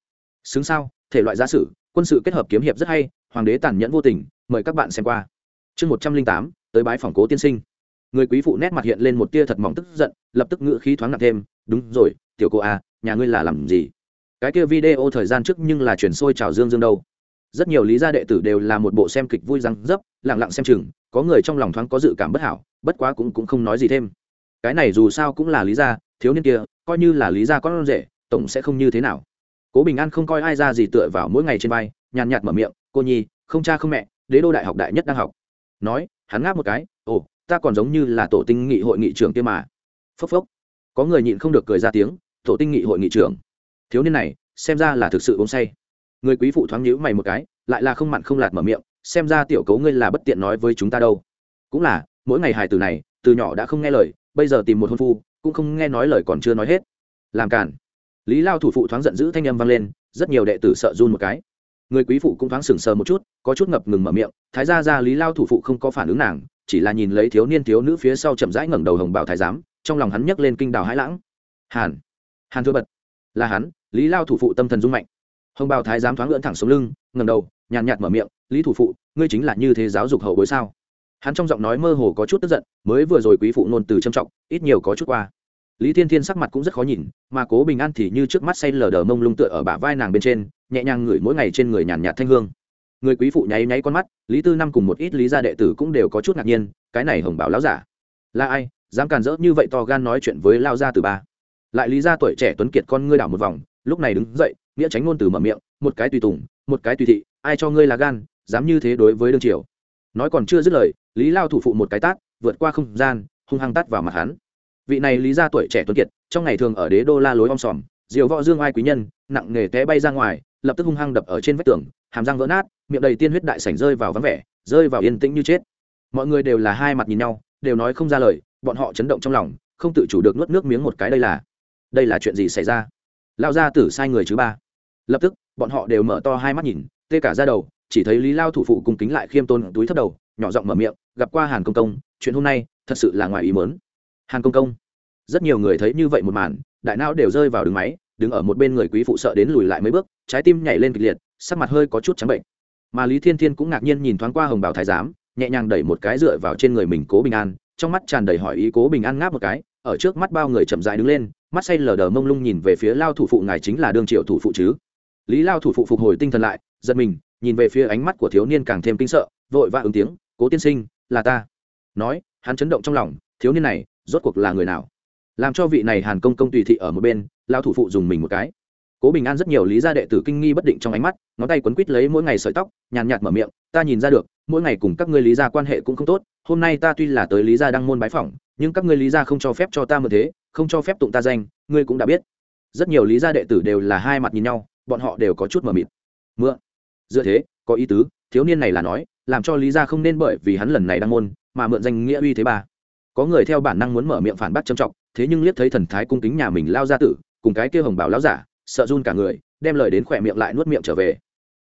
Xứng sao? Thể loại giả sử, quân sự kết hợp kiếm hiệp rất hay, hoàng đế tàn nhẫn vô tình, mời các bạn xem qua. Chương một trăm linh tám, tới bái phòng cố tiên sinh. Người quý phụ nét mặt hiện lên một tia thật mỏng tức giận, lập tức ngự khí thoáng nặng thêm, đúng rồi, tiểu cô à nhà ngươi là làm gì? Cái kia video thời gian trước nhưng là chuyển sôi trào dương dương đâu. Rất nhiều lý gia đệ tử đều là một bộ xem kịch vui răng dấp lẳng lặng xem chừng, có người trong lòng thoáng có dự cảm bất hảo, bất quá cũng cũng không nói gì thêm. Cái này dù sao cũng là lý gia, thiếu niên kia, coi như là lý gia con rể, tổng sẽ không như thế nào cố bình an không coi ai ra gì tựa vào mỗi ngày trên vai, nhàn nhạt mở miệng, cô nhi, không cha không mẹ, đế đô đại học đại nhất đang học. Nói, hắn ngáp một cái, ồ, ta còn giống như là tổ tinh nghị hội nghị trưởng kia mà. Phốc phốc. Có người nhịn không được cười ra tiếng, tổ tinh nghị hội nghị trưởng. Thiếu niên này, xem ra là thực sự uống say. Người quý phụ thoáng nhíu mày một cái, lại là không mặn không lạt mở miệng, xem ra tiểu cấu ngươi là bất tiện nói với chúng ta đâu. Cũng là, mỗi ngày hài từ này, từ nhỏ đã không nghe lời, bây giờ tìm một hôn phu, cũng không nghe nói lời còn chưa nói hết. Làm cản lý lao thủ phụ thoáng giận dữ thanh âm vang lên, rất nhiều đệ tử sợ run một cái. Người quý phụ cũng thoáng sừng sờ một chút, có chút ngập ngừng mở miệng, thái ra ra lý lao thủ phụ không có phản ứng nàng, chỉ là nhìn lấy thiếu niên thiếu nữ phía sau chậm rãi ngẩng đầu hồng bảo thái giám, trong lòng hắn nhấc lên kinh đào hãi lãng. Hàn hàn thưa bật, là hắn, lý lao thủ phụ tâm thần dung mạnh. Hồng bảo thái giám thoáng lưỡn thẳng xuống lưng, ngẩng đầu, nhàn nhạt mở miệng, lý thủ phụ, ngươi chính là như thế giáo dục hậu bối sao? Hắn trong giọng nói mơ hồ có chút tức giận, mới vừa rồi quý phụ nôn từ trầm trọng, ít nhiều có chút qua lý thiên thiên sắc mặt cũng rất khó nhìn, mà cố bình an thì như trước mắt say lờ đờ mông lung tựa ở bả vai nàng bên trên, nhẹ nhàng ngửi mỗi ngày trên người nhàn nhạt thanh hương. Người quý phụ nháy nháy con mắt, lý tư năm cùng một ít lý gia đệ tử cũng đều có chút ngạc nhiên, cái này hồng bảo lão giả, là ai, dám càn rỡ như vậy to gan nói chuyện với lao gia từ ba. Lại lý gia tuổi trẻ tuấn kiệt con ngươi đảo một vòng, lúc này đứng dậy, nghĩa tránh ngôn từ mở miệng, một cái tùy tùng, một cái tùy thị, ai cho ngươi là gan, dám như thế đối với đương triều? Nói còn chưa dứt lời, lý lao thủ phụ một cái tát, vượt qua không gian, hung hăng tát vào mặt hắn vị này lý gia tuổi trẻ tuấn kiệt, trong ngày thường ở đế đô la lối om sòm, diều võ dương ai quý nhân, nặng nghề té bay ra ngoài, lập tức hung hăng đập ở trên vách tường, hàm răng vỡ nát, miệng đầy tiên huyết đại sảnh rơi vào vắng vẻ, rơi vào yên tĩnh như chết. Mọi người đều là hai mặt nhìn nhau, đều nói không ra lời, bọn họ chấn động trong lòng, không tự chủ được nuốt nước miếng một cái đây là đây là chuyện gì xảy ra? Lao ra tử sai người chứ ba. Lập tức, bọn họ đều mở to hai mắt nhìn, tê cả ra đầu, chỉ thấy lý lao thủ phụ cùng kính lại khiêm tôn túi thấp đầu, nhỏ giọng mở miệng, gặp qua hàn công công, chuyện hôm nay thật sự là ngoài ý mớn hàn công công. Rất nhiều người thấy như vậy một màn, đại não đều rơi vào đường máy, đứng ở một bên người quý phụ sợ đến lùi lại mấy bước, trái tim nhảy lên kịch liệt, sắc mặt hơi có chút trắng bệnh. Mà lý thiên thiên cũng ngạc nhiên nhìn thoáng qua hồng bảo thái giám, nhẹ nhàng đẩy một cái dựa vào trên người mình cố bình an, trong mắt tràn đầy hỏi ý cố bình an ngáp một cái, ở trước mắt bao người chậm dại đứng lên, mắt say lờ đờ mông lung nhìn về phía lao thủ phụ ngài chính là đương triệu thủ phụ chứ. Lý lao thủ phụ phục hồi tinh thần lại, giật mình, nhìn về phía ánh mắt của thiếu niên càng thêm kinh sợ, vội vã ứng tiếng, cố tiên sinh, là ta. Nói, hắn chấn động trong lòng, thiếu niên này rốt cuộc là người nào? Làm cho vị này hàn công công tùy thị ở một bên lao thủ phụ dùng mình một cái. Cố bình an rất nhiều lý gia đệ tử kinh nghi bất định trong ánh mắt, ngón tay quấn quít lấy mỗi ngày sợi tóc, nhàn nhạt mở miệng, ta nhìn ra được, mỗi ngày cùng các ngươi lý gia quan hệ cũng không tốt, hôm nay ta tuy là tới lý gia đăng môn bái phỏng, nhưng các ngươi lý gia không cho phép cho ta mượn thế, không cho phép tụng ta danh, ngươi cũng đã biết. Rất nhiều lý gia đệ tử đều là hai mặt nhìn nhau, bọn họ đều có chút mờ mịt. Mượn? Dựa thế, có ý tứ, thiếu niên này là nói, làm cho lý gia không nên bởi vì hắn lần này đăng môn, mà mượn danh nghĩa uy thế ba có người theo bản năng muốn mở miệng phản bác trầm trọng, thế nhưng liếc thấy thần thái cung kính nhà mình lao ra tử, cùng cái kia hồng bảo lao giả, sợ run cả người, đem lời đến khỏe miệng lại nuốt miệng trở về.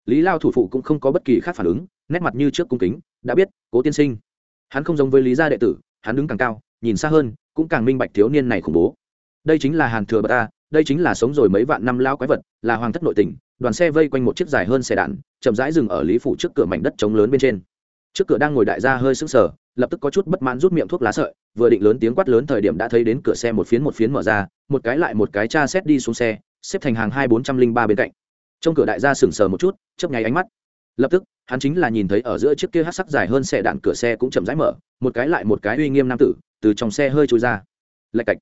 Lý lao thủ phụ cũng không có bất kỳ khác phản ứng, nét mặt như trước cung kính, đã biết, cố tiên sinh. Hắn không giống với lý gia đệ tử, hắn đứng càng cao, nhìn xa hơn, cũng càng minh bạch thiếu niên này khủng bố. Đây chính là hàn thừa bờ ta đây chính là sống rồi mấy vạn năm lao quái vật, là hoàng thất nội tình, đoàn xe vây quanh một chiếc dài hơn xe đạn, chậm rãi dừng ở lý phủ trước cửa mảnh đất trống lớn bên trên trước cửa đang ngồi đại gia hơi sững sờ, lập tức có chút bất mãn rút miệng thuốc lá sợi, vừa định lớn tiếng quát lớn thời điểm đã thấy đến cửa xe một phiến một phiến mở ra, một cái lại một cái cha xét đi xuống xe, xếp thành hàng hai bốn trăm linh ba bên cạnh. Trong cửa đại gia sững sờ một chút, chớp nháy ánh mắt. Lập tức, hắn chính là nhìn thấy ở giữa chiếc kia hát sắc dài hơn xe đạn cửa xe cũng chậm rãi mở, một cái lại một cái uy nghiêm nam tử, từ trong xe hơi trôi ra. Lạch cạch.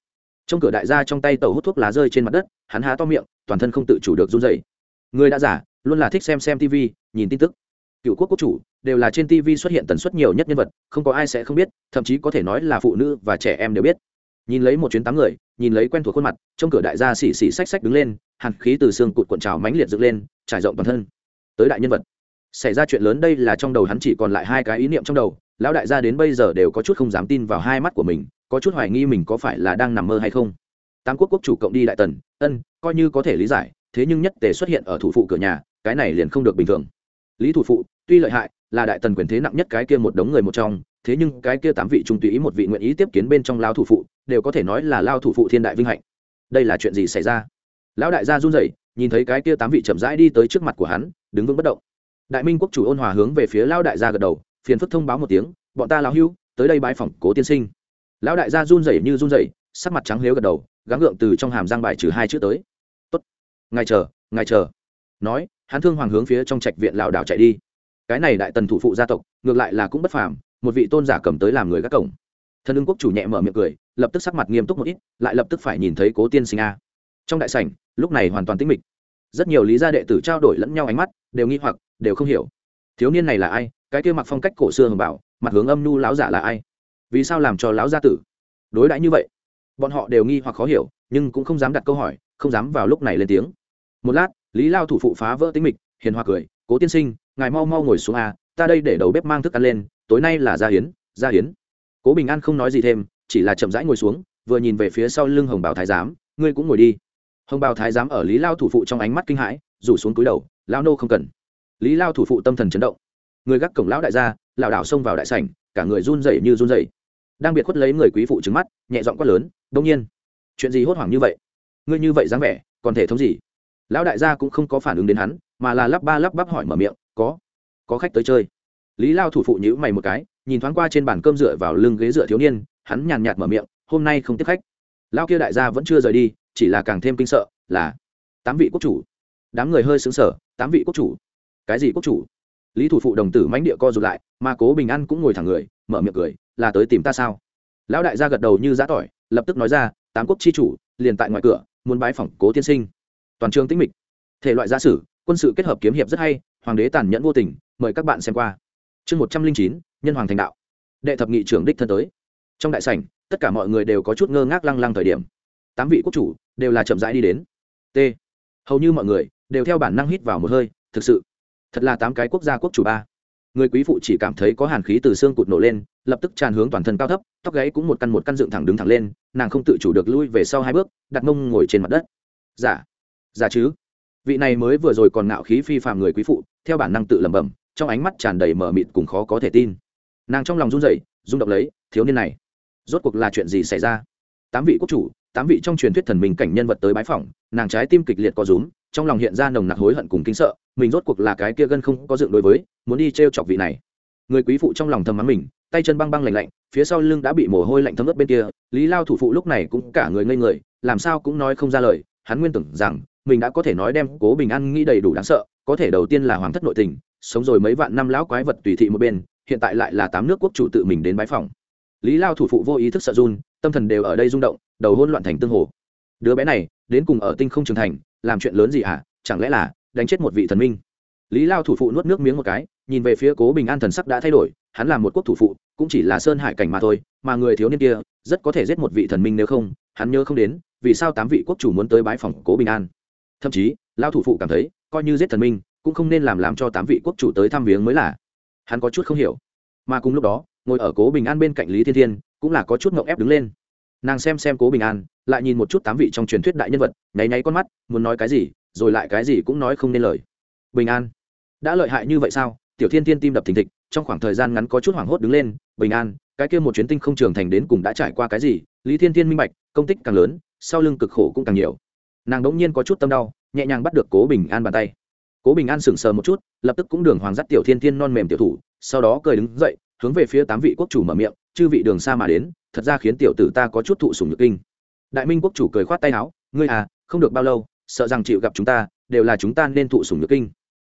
Trong cửa đại gia trong tay tàu hút thuốc lá rơi trên mặt đất, hắn há to miệng, toàn thân không tự chủ được run dày người đã giả, luôn là thích xem xem tv nhìn tin tức cựu quốc quốc chủ, đều là trên tv xuất hiện tần suất nhiều nhất nhân vật, không có ai sẽ không biết, thậm chí có thể nói là phụ nữ và trẻ em đều biết. Nhìn lấy một chuyến tám người, nhìn lấy quen thuộc khuôn mặt trong cửa đại gia xì xì xách xách đứng lên, hàn khí từ xương cụt cuộn trào mãnh liệt dựng lên, trải rộng toàn thân. Tới đại nhân vật. Xảy ra chuyện lớn đây là trong đầu hắn chỉ còn lại hai cái ý niệm trong đầu, lão đại gia đến bây giờ đều có chút không dám tin vào hai mắt của mình, có chút hoài nghi mình có phải là đang nằm mơ hay không. Tám quốc quốc chủ cộng đi đại tần, ân, coi như có thể lý giải, thế nhưng nhất tề xuất hiện ở thủ phụ cửa nhà, cái này liền không được bình thường lý thủ phụ, tuy lợi hại, là đại tần quyền thế nặng nhất cái kia một đống người một trong, thế nhưng cái kia tám vị trung tùy ý một vị nguyện ý tiếp kiến bên trong lao thủ phụ, đều có thể nói là lao thủ phụ thiên đại vinh hạnh. Đây là chuyện gì xảy ra? Lão đại gia run rẩy, nhìn thấy cái kia tám vị chậm rãi đi tới trước mặt của hắn, đứng vững bất động. Đại minh quốc chủ ôn hòa hướng về phía lão đại gia gật đầu, phiền phức thông báo một tiếng, bọn ta lão hưu tới đây bái phỏng cố tiên sinh. Lão đại gia run rẩy như run rẩy, sắc mặt trắng lếu gật đầu, gắng gượng từ trong hàm giang bài trừ hai chữ tới. Tốt, ngài chờ ngài chờ. Nói hắn thương hoàng hướng phía trong trạch viện lảo đảo chạy đi. Cái này đại tần thủ phụ gia tộc, ngược lại là cũng bất phàm, một vị tôn giả cầm tới làm người các cổng. Thần ưng quốc chủ nhẹ mở miệng cười, lập tức sắc mặt nghiêm túc một ít, lại lập tức phải nhìn thấy cố tiên sinh a. Trong đại sảnh, lúc này hoàn toàn tĩnh mịch. Rất nhiều lý gia đệ tử trao đổi lẫn nhau ánh mắt, đều nghi hoặc, đều không hiểu. Thiếu niên này là ai? Cái kia mặc phong cách cổ xưa hồng bảo mặt hướng âm nhu lão giả là ai? Vì sao làm cho lão gia tử đối đãi như vậy? Bọn họ đều nghi hoặc khó hiểu, nhưng cũng không dám đặt câu hỏi, không dám vào lúc này lên tiếng. Một lát lý lao thủ phụ phá vỡ tính mịch, hiền Hoa cười, cố tiên sinh, ngài mau mau ngồi xuống a, ta đây để đầu bếp mang thức ăn lên, tối nay là gia hiến gia hiến. Cố bình an không nói gì thêm, chỉ là chậm rãi ngồi xuống, vừa nhìn về phía sau lưng hồng bào thái giám, ngươi cũng ngồi đi. Hồng bào thái giám ở lý lao thủ phụ trong ánh mắt kinh hãi, rủ xuống túi đầu lao nô không cần. Lý lao thủ phụ tâm thần chấn động. Người gác cổng lão đại gia, lảo đảo xông vào đại sảnh, cả người run rẩy như run rẩy. Đang biệt khuất lấy người quý phụ trứng mắt, nhẹ giọng quát lớn, đông nhiên, chuyện gì hốt hoảng như vậy? Ngươi như vậy dáng vẻ, còn thể thống gì? Lão đại gia cũng không có phản ứng đến hắn, mà là lắp ba lắp bắp hỏi mở miệng, có có khách tới chơi. Lý lao thủ phụ nhữ mày một cái, nhìn thoáng qua trên bàn cơm dựa vào lưng ghế dựa thiếu niên, hắn nhàn nhạt mở miệng, hôm nay không tiếp khách. Lao kia đại gia vẫn chưa rời đi, chỉ là càng thêm kinh sợ, là tám vị quốc chủ. Đám người hơi xứng sở tám vị quốc chủ. Cái gì quốc chủ? Lý thủ phụ đồng tử mãnh địa co rụt lại, mà cố bình an cũng ngồi thẳng người, mở miệng cười, là tới tìm ta sao? Lão đại gia gật đầu như giã tỏi, lập tức nói ra, tám quốc chi chủ, liền tại ngoài cửa, muốn bái phỏng cố tiên sinh toàn trường tĩnh mịch. Thể loại giả sử, quân sự kết hợp kiếm hiệp rất hay, hoàng đế tàn nhẫn vô tình, mời các bạn xem qua. Chương một trăm linh chín, nhân hoàng thành đạo. Đệ thập nghị trưởng đích thân tới. Trong đại sảnh, tất cả mọi người đều có chút ngơ ngác lăng lăng thời điểm. Tám vị quốc chủ đều là chậm rãi đi đến. T. Hầu như mọi người đều theo bản năng hít vào một hơi, thực sự, thật là tám cái quốc gia quốc chủ ba. Người quý phụ chỉ cảm thấy có hàn khí từ xương cụt nổ lên, lập tức tràn hướng toàn thân cao thấp, tóc gáy cũng một căn một căn dựng thẳng đứng thẳng lên, nàng không tự chủ được lui về sau hai bước, đặt mông ngồi trên mặt đất. Giả dạ giả chứ? Vị này mới vừa rồi còn ngạo khí phi phàm người quý phụ, theo bản năng tự lẩm bẩm, trong ánh mắt tràn đầy mờ mịt cùng khó có thể tin. Nàng trong lòng run rẩy, rung động lấy, thiếu niên này, rốt cuộc là chuyện gì xảy ra? Tám vị quốc chủ, tám vị trong truyền thuyết thần minh cảnh nhân vật tới bái phỏng, nàng trái tim kịch liệt có rúm, trong lòng hiện ra nồng nặc hối hận cùng kính sợ, mình rốt cuộc là cái kia gân không có dựng đối với, muốn đi t r e o chọc vị này. Người quý phụ trong lòng thầm mắng mình, tay chân băng băng lạnh lạnh, phía sau lưng đã bị mồ hôi lạnh thấm ướt bên kia, lý lao thủ phụ lúc này cũng cả người ngây người, làm sao cũng nói không ra lời, hắn nguyên tưởng rằng mình đã có thể nói đem cố bình an nghĩ đầy đủ đáng sợ, có thể đầu tiên là hoàng thất nội tình, sống rồi mấy vạn năm lão quái vật tùy thị một bên, hiện tại lại là tám nước quốc chủ tự mình đến bái phòng lý lao thủ phụ vô ý thức sợ run, tâm thần đều ở đây rung động, đầu hôn loạn thành tương hồ. Đứa bé này, đến cùng ở tinh không trưởng thành, làm chuyện lớn gì hả? Chẳng lẽ là đánh chết một vị thần minh? Lý lao thủ phụ nuốt nước miếng một cái, nhìn về phía cố bình an thần sắc đã thay đổi, hắn là một quốc thủ phụ, cũng chỉ là sơn hải cảnh mà thôi, mà người thiếu niên kia, rất có thể giết một vị thần minh nếu không, hắn nhớ không đến, vì sao tám vị quốc chủ muốn tới bái phòng cố bình an thậm chí lao thủ phụ cảm thấy, coi như giết thần minh, cũng không nên làm làm cho tám vị quốc chủ tới thăm viếng mới là. Hắn có chút không hiểu. Mà cùng lúc đó, ngồi ở cố bình an bên cạnh lý thiên thiên, cũng là có chút ngậu ép đứng lên. Nàng xem xem cố bình an, lại nhìn một chút tám vị trong truyền thuyết đại nhân vật, nháy nháy con mắt, muốn nói cái gì, rồi lại cái gì cũng nói không nên lời. Bình an, đã lợi hại như vậy sao? Tiểu thiên thiên tim đập thình thịch, trong khoảng thời gian ngắn có chút hoảng hốt đứng lên, bình an, cái kia một chuyến tinh không trường thành đến cùng đã trải qua cái gì? Lý thiên thiên minh bạch, công tích càng lớn, sau lưng cực khổ cũng càng nhiều nàng đ ỗ n g nhiên có chút tâm đau, nhẹ nhàng bắt được cố bình an bàn tay. Cố bình an sững sờ một chút, lập tức cũng đường hoàng dắt tiểu thiên thiên non mềm tiểu thủ, sau đó cười đứng dậy, hướng về phía tám vị quốc chủ mở miệng, chư vị đường xa mà đến, thật ra khiến tiểu tử ta có chút thụ sùng nhược kinh. Đại minh quốc chủ cười khoát tay áo, ngươi à không được bao lâu, sợ rằng chịu gặp chúng ta, đều là chúng ta nên thụ sùng nhược kinh.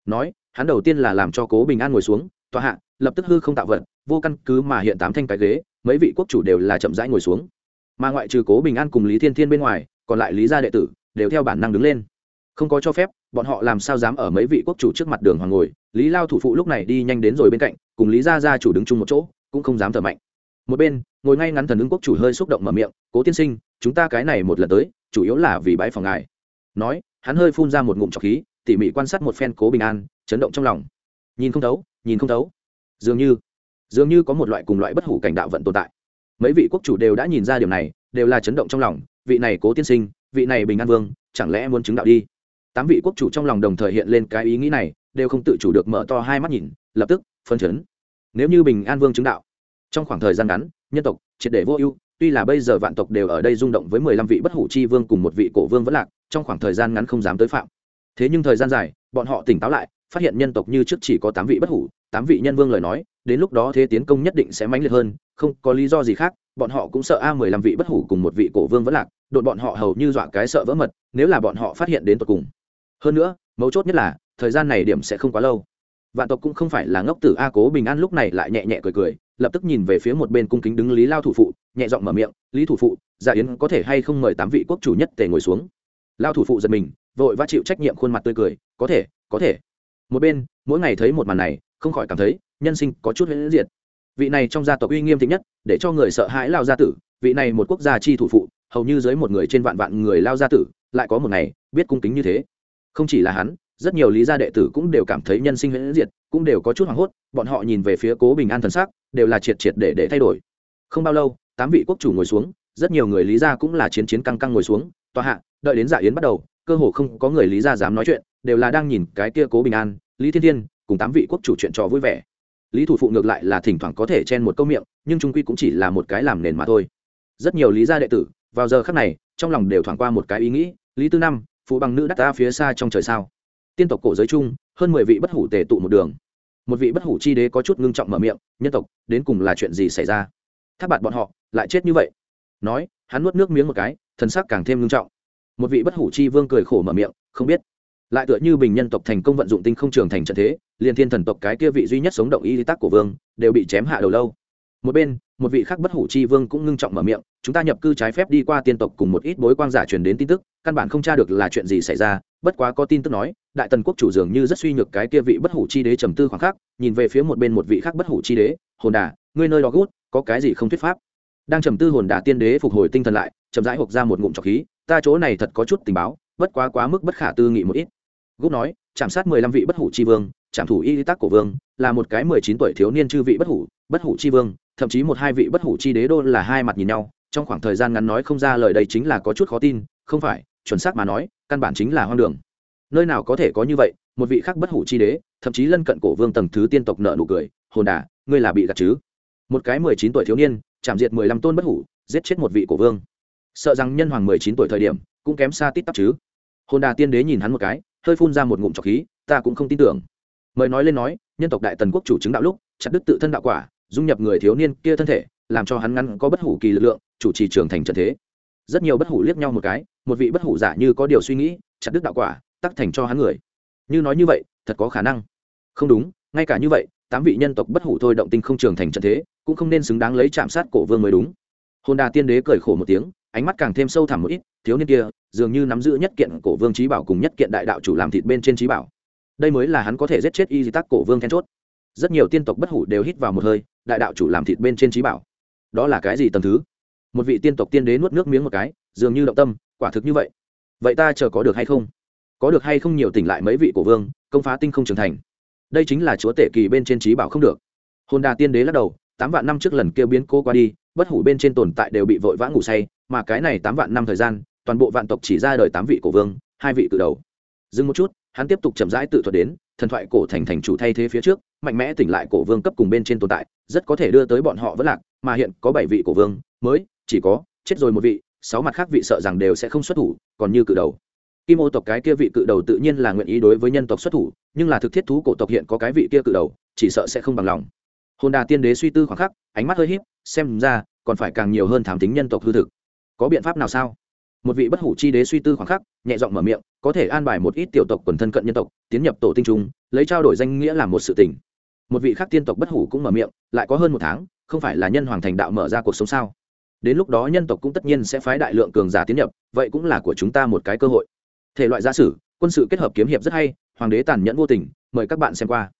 Nói, hắn đầu tiên là làm cho cố bình an ngồi xuống, tòa hạ, lập tức hư không tạo vật, vô căn cứ mà hiện tám thanh cái ghế, mấy vị quốc chủ đều là chậm rãi ngồi xuống. Mà ngoại trừ cố bình an cùng lý thiên thiên bên ngoài, còn lại lý gia đệ tử đều theo bản năng đứng lên. Không có cho phép, bọn họ làm sao dám ở mấy vị quốc chủ trước mặt đường hoàng ngồi. Lý lao thủ phụ lúc này đi nhanh đến rồi bên cạnh, cùng lý gia gia chủ đứng chung một chỗ, cũng không dám thở mạnh. Một bên, ngồi ngay ngắn thần ứng quốc chủ hơi xúc động mở miệng, cố tiên sinh, chúng ta cái này một lần tới, chủ yếu là vì bãi phòng ngài. Nói, hắn hơi phun ra một ngụm trọc khí, tỉ mỉ quan sát một phen cố bình an, chấn động trong lòng. Nhìn không thấu, nhìn không thấu. Dường như dường như có một loại cùng loại bất hủ cảnh đạo vận tồn tại. Mấy vị quốc chủ đều đã nhìn ra điều này, đều là chấn động trong lòng, vị này cố tiên sinh vị này bình an vương, chẳng lẽ muốn chứng đạo đi? Tám vị quốc chủ trong lòng đồng thời hiện lên cái ý nghĩ này, đều không tự chủ được mở to hai mắt nhìn, lập tức phân chấn. Nếu như bình an vương chứng đạo, trong khoảng thời gian ngắn, nhân tộc, triệt để vô ưu, tuy là bây giờ vạn tộc đều ở đây rung động với mười lăm vị bất hủ chi vương cùng một vị cổ vương vẫn lạc, trong khoảng thời gian ngắn không dám tới phạm. Thế nhưng thời gian dài, bọn họ tỉnh táo lại, phát hiện nhân tộc như trước chỉ có tám vị bất hủ, tám vị nhân vương lời nói, đến lúc đó thế tiến công nhất định sẽ mãnh liệt hơn, không có lý do gì khác, bọn họ cũng sợ a mười lăm vị bất hủ cùng một vị cổ vương vẫn lạc đội bọn họ hầu như dọa cái sợ vỡ mật, nếu là bọn họ phát hiện đến tột cùng. Hơn nữa, mấu chốt nhất là, thời gian này điểm sẽ không quá lâu. Vạn tộc cũng không phải là ngốc tử a cố bình an lúc này lại nhẹ nhẹ cười cười, lập tức nhìn về phía một bên cung kính đứng lý lao thủ phụ, nhẹ giọng mở miệng, lý thủ phụ dạ yến có thể hay không mời tám vị quốc chủ nhất tề ngồi xuống? Lao thủ phụ giật mình, vội vã chịu trách nhiệm khuôn mặt tươi cười, có thể có thể. Một bên, mỗi ngày thấy một màn này, không khỏi cảm thấy, nhân sinh có chút huyễn diệt. Vị này trong gia tộc uy nghiêm thịnh nhất, để cho người sợ hãi lao gia tử, vị này một quốc gia chi thủ phụ hầu như dưới một người trên vạn vạn người lao gia tử, lại có một ngày, biết cung kính như thế. Không chỉ là hắn, rất nhiều lý gia đệ tử cũng đều cảm thấy nhân sinh huyễn diệt, cũng đều có chút hoảng hốt, bọn họ nhìn về phía cố bình an thần sắc, đều là triệt triệt để để thay đổi. Không bao lâu, tám vị quốc chủ ngồi xuống, rất nhiều người lý gia cũng là chiến chiến căng căng ngồi xuống, tòa hạ, đợi đến dạ yến bắt đầu, cơ hồ không có người lý gia dám nói chuyện, đều là đang nhìn cái kia cố bình an, lý thiên thiên, cùng tám vị quốc chủ chuyện trò vui vẻ. Lý thủ phụ ngược lại là thỉnh thoảng có thể chen một câu miệng, nhưng trung quy cũng chỉ là một cái làm nền mà thôi. Rất nhiều lý gia đệ tử vào giờ khắc này, trong lòng đều thoảng qua một cái ý nghĩ, lý tư năm, phụ bằng nữ đắc ta phía xa trong trời sao? Tiên tộc cổ giới chung, hơn mười vị bất hủ tề tụ một đường. Một vị bất hủ chi đế có chút ngưng trọng mở miệng, nhân tộc, đến cùng là chuyện gì xảy ra? Tháp bạt bọn họ, lại chết như vậy. Nói, hắn nuốt nước miếng một cái, thần sắc càng thêm ngưng trọng. Một vị bất hủ chi vương cười khổ mở miệng, không biết. Lại tựa như bình nhân tộc thành công vận dụng tinh không trường thành trận thế liền thiên thần tộc cái kia vị duy nhất sống động y tác của vương, đều bị chém hạ đầu lâu. Một bên một vị khác bất hủ chi vương cũng ngưng trọng mở miệng, chúng ta nhập cư trái phép đi qua tiên tộc cùng một ít bối quang giả truyền đến tin tức, căn bản không tra được là chuyện gì xảy ra, bất quá có tin tức nói, đại tần quốc chủ dường như rất suy nhược cái kia vị bất hủ chi đế trầm tư khoảng khắc, nhìn về phía một bên một vị khác bất hủ chi đế, hồn đà, ngươi nơi đó gút, có cái gì không thuyết pháp? Đang trầm tư hồn đà tiên đế phục hồi tinh thần lại, chậm rãi hộp ra một ngụm trọc khí, ta chỗ này thật có chút tình báo, bất quá quá mức bất khả tư nghị một ít. Gút nói, chạm sát mười lăm vị bất hủ chi vương trạm thủ y tác cổ vương, là một cái mười chín tuổi thiếu niên chư vị bất hủ bất hủ chi vương thậm chí một hai vị bất hủ chi đế đô là hai mặt nhìn nhau, trong khoảng thời gian ngắn nói không ra lời đây chính là có chút khó tin, không phải, chuẩn xác mà nói, căn bản chính là hoang đường. Nơi nào có thể có như vậy, một vị khác bất hủ chi đế, thậm chí lân cận cổ vương tầng thứ tiên tộc nợ nụ cười, hồn đà, ngươi là bị gạt chứ? Một cái mười chín tuổi thiếu niên, chạm diệt mười lăm tôn bất hủ, giết chết một vị cổ vương. Sợ rằng nhân hoàng mười chín tuổi thời điểm, cũng kém xa tít tắp chứ. Hồn đà tiên đế nhìn hắn một cái, hơi phun ra một ngụm trọc khí, ta cũng không tin tưởng. Mời nói lên nói, nhân tộc đại tần quốc chủ chứng đạo lúc, chặt đứt tự thân đạo quả dung nhập người thiếu niên kia thân thể, làm cho hắn ngăn có bất hủ kỳ lực lượng, chủ trì trường thành trận thế. Rất nhiều bất hủ liếc nhau một cái, một vị bất hủ giả như có điều suy nghĩ, chặt đứt đạo quả, tắc thành cho hắn người. Như nói như vậy, thật có khả năng. Không đúng, ngay cả như vậy, tám vị nhân tộc bất hủ thôi động tinh không trường thành trận thế, cũng không nên xứng đáng lấy chạm sát cổ vương mới đúng. Hồn đà tiên đế cười khổ một tiếng, ánh mắt càng thêm sâu thẳm một ít, thiếu niên kia, dường như nắm giữ nhất kiện cổ vương trí bảo cùng nhất kiện đại đạo chủ làm thịt bên trên trí bảo. Đây mới là hắn có thể giết chết y di tắc cổ vương then chốt rất nhiều tiên tộc bất hủ đều hít vào một hơi, đại đạo chủ làm thịt bên trên trí bảo. Đó là cái gì tầm thứ? Một vị tiên tộc tiên đế nuốt nước miếng một cái, dường như động tâm, quả thực như vậy. Vậy ta chờ có được hay không? Có được hay không nhiều tỉnh lại mấy vị cổ vương, công phá tinh không trưởng thành. Đây chính là chúa tể kỳ bên trên trí bảo không được. Hồn đà tiên đế lắc đầu, tám vạn năm trước lần kêu biến cô qua đi, bất hủ bên trên tồn tại đều bị vội vã ngủ say, mà cái này tám vạn năm thời gian, toàn bộ vạn tộc chỉ ra đời tám vị cổ vương, hai vị cự đầu. Dừng một chút hắn tiếp tục chậm rãi tự thuật đến, thần thoại cổ thành thành chủ thay thế phía trước, mạnh mẽ tỉnh lại cổ vương cấp cùng bên trên tồn tại, rất có thể đưa tới bọn họ vẫn lạc, mà hiện có bảy vị cổ vương, mới, chỉ có, chết rồi một vị, sáu mặt khác vị sợ rằng đều sẽ không xuất thủ, còn như cự đầu. Kim ô tộc cái kia vị cự đầu tự nhiên là nguyện ý đối với nhân tộc xuất thủ, nhưng là thực thiết thú cổ tộc hiện có cái vị kia cự đầu, chỉ sợ sẽ không bằng lòng. Hồn đà tiên đế suy tư khoảng khắc, ánh mắt hơi híp, xem ra, còn phải càng nhiều hơn thám tính nhân tộc hư thực. Có biện pháp nào sao? Một vị bất hủ chi đế suy tư khoảng khắc, nhẹ giọng mở miệng, có thể an bài một ít tiểu tộc quần thân cận nhân tộc, tiến nhập tổ tinh trung, lấy trao đổi danh nghĩa làm một sự tình. Một vị khác tiên tộc bất hủ cũng mở miệng, lại có hơn một tháng, không phải là nhân hoàng thành đạo mở ra cuộc sống sao? Đến lúc đó nhân tộc cũng tất nhiên sẽ phái đại lượng cường giả tiến nhập, vậy cũng là của chúng ta một cái cơ hội. Thể loại gia sử, quân sự kết hợp kiếm hiệp rất hay, hoàng đế tàn nhẫn vô tình, mời các bạn xem qua.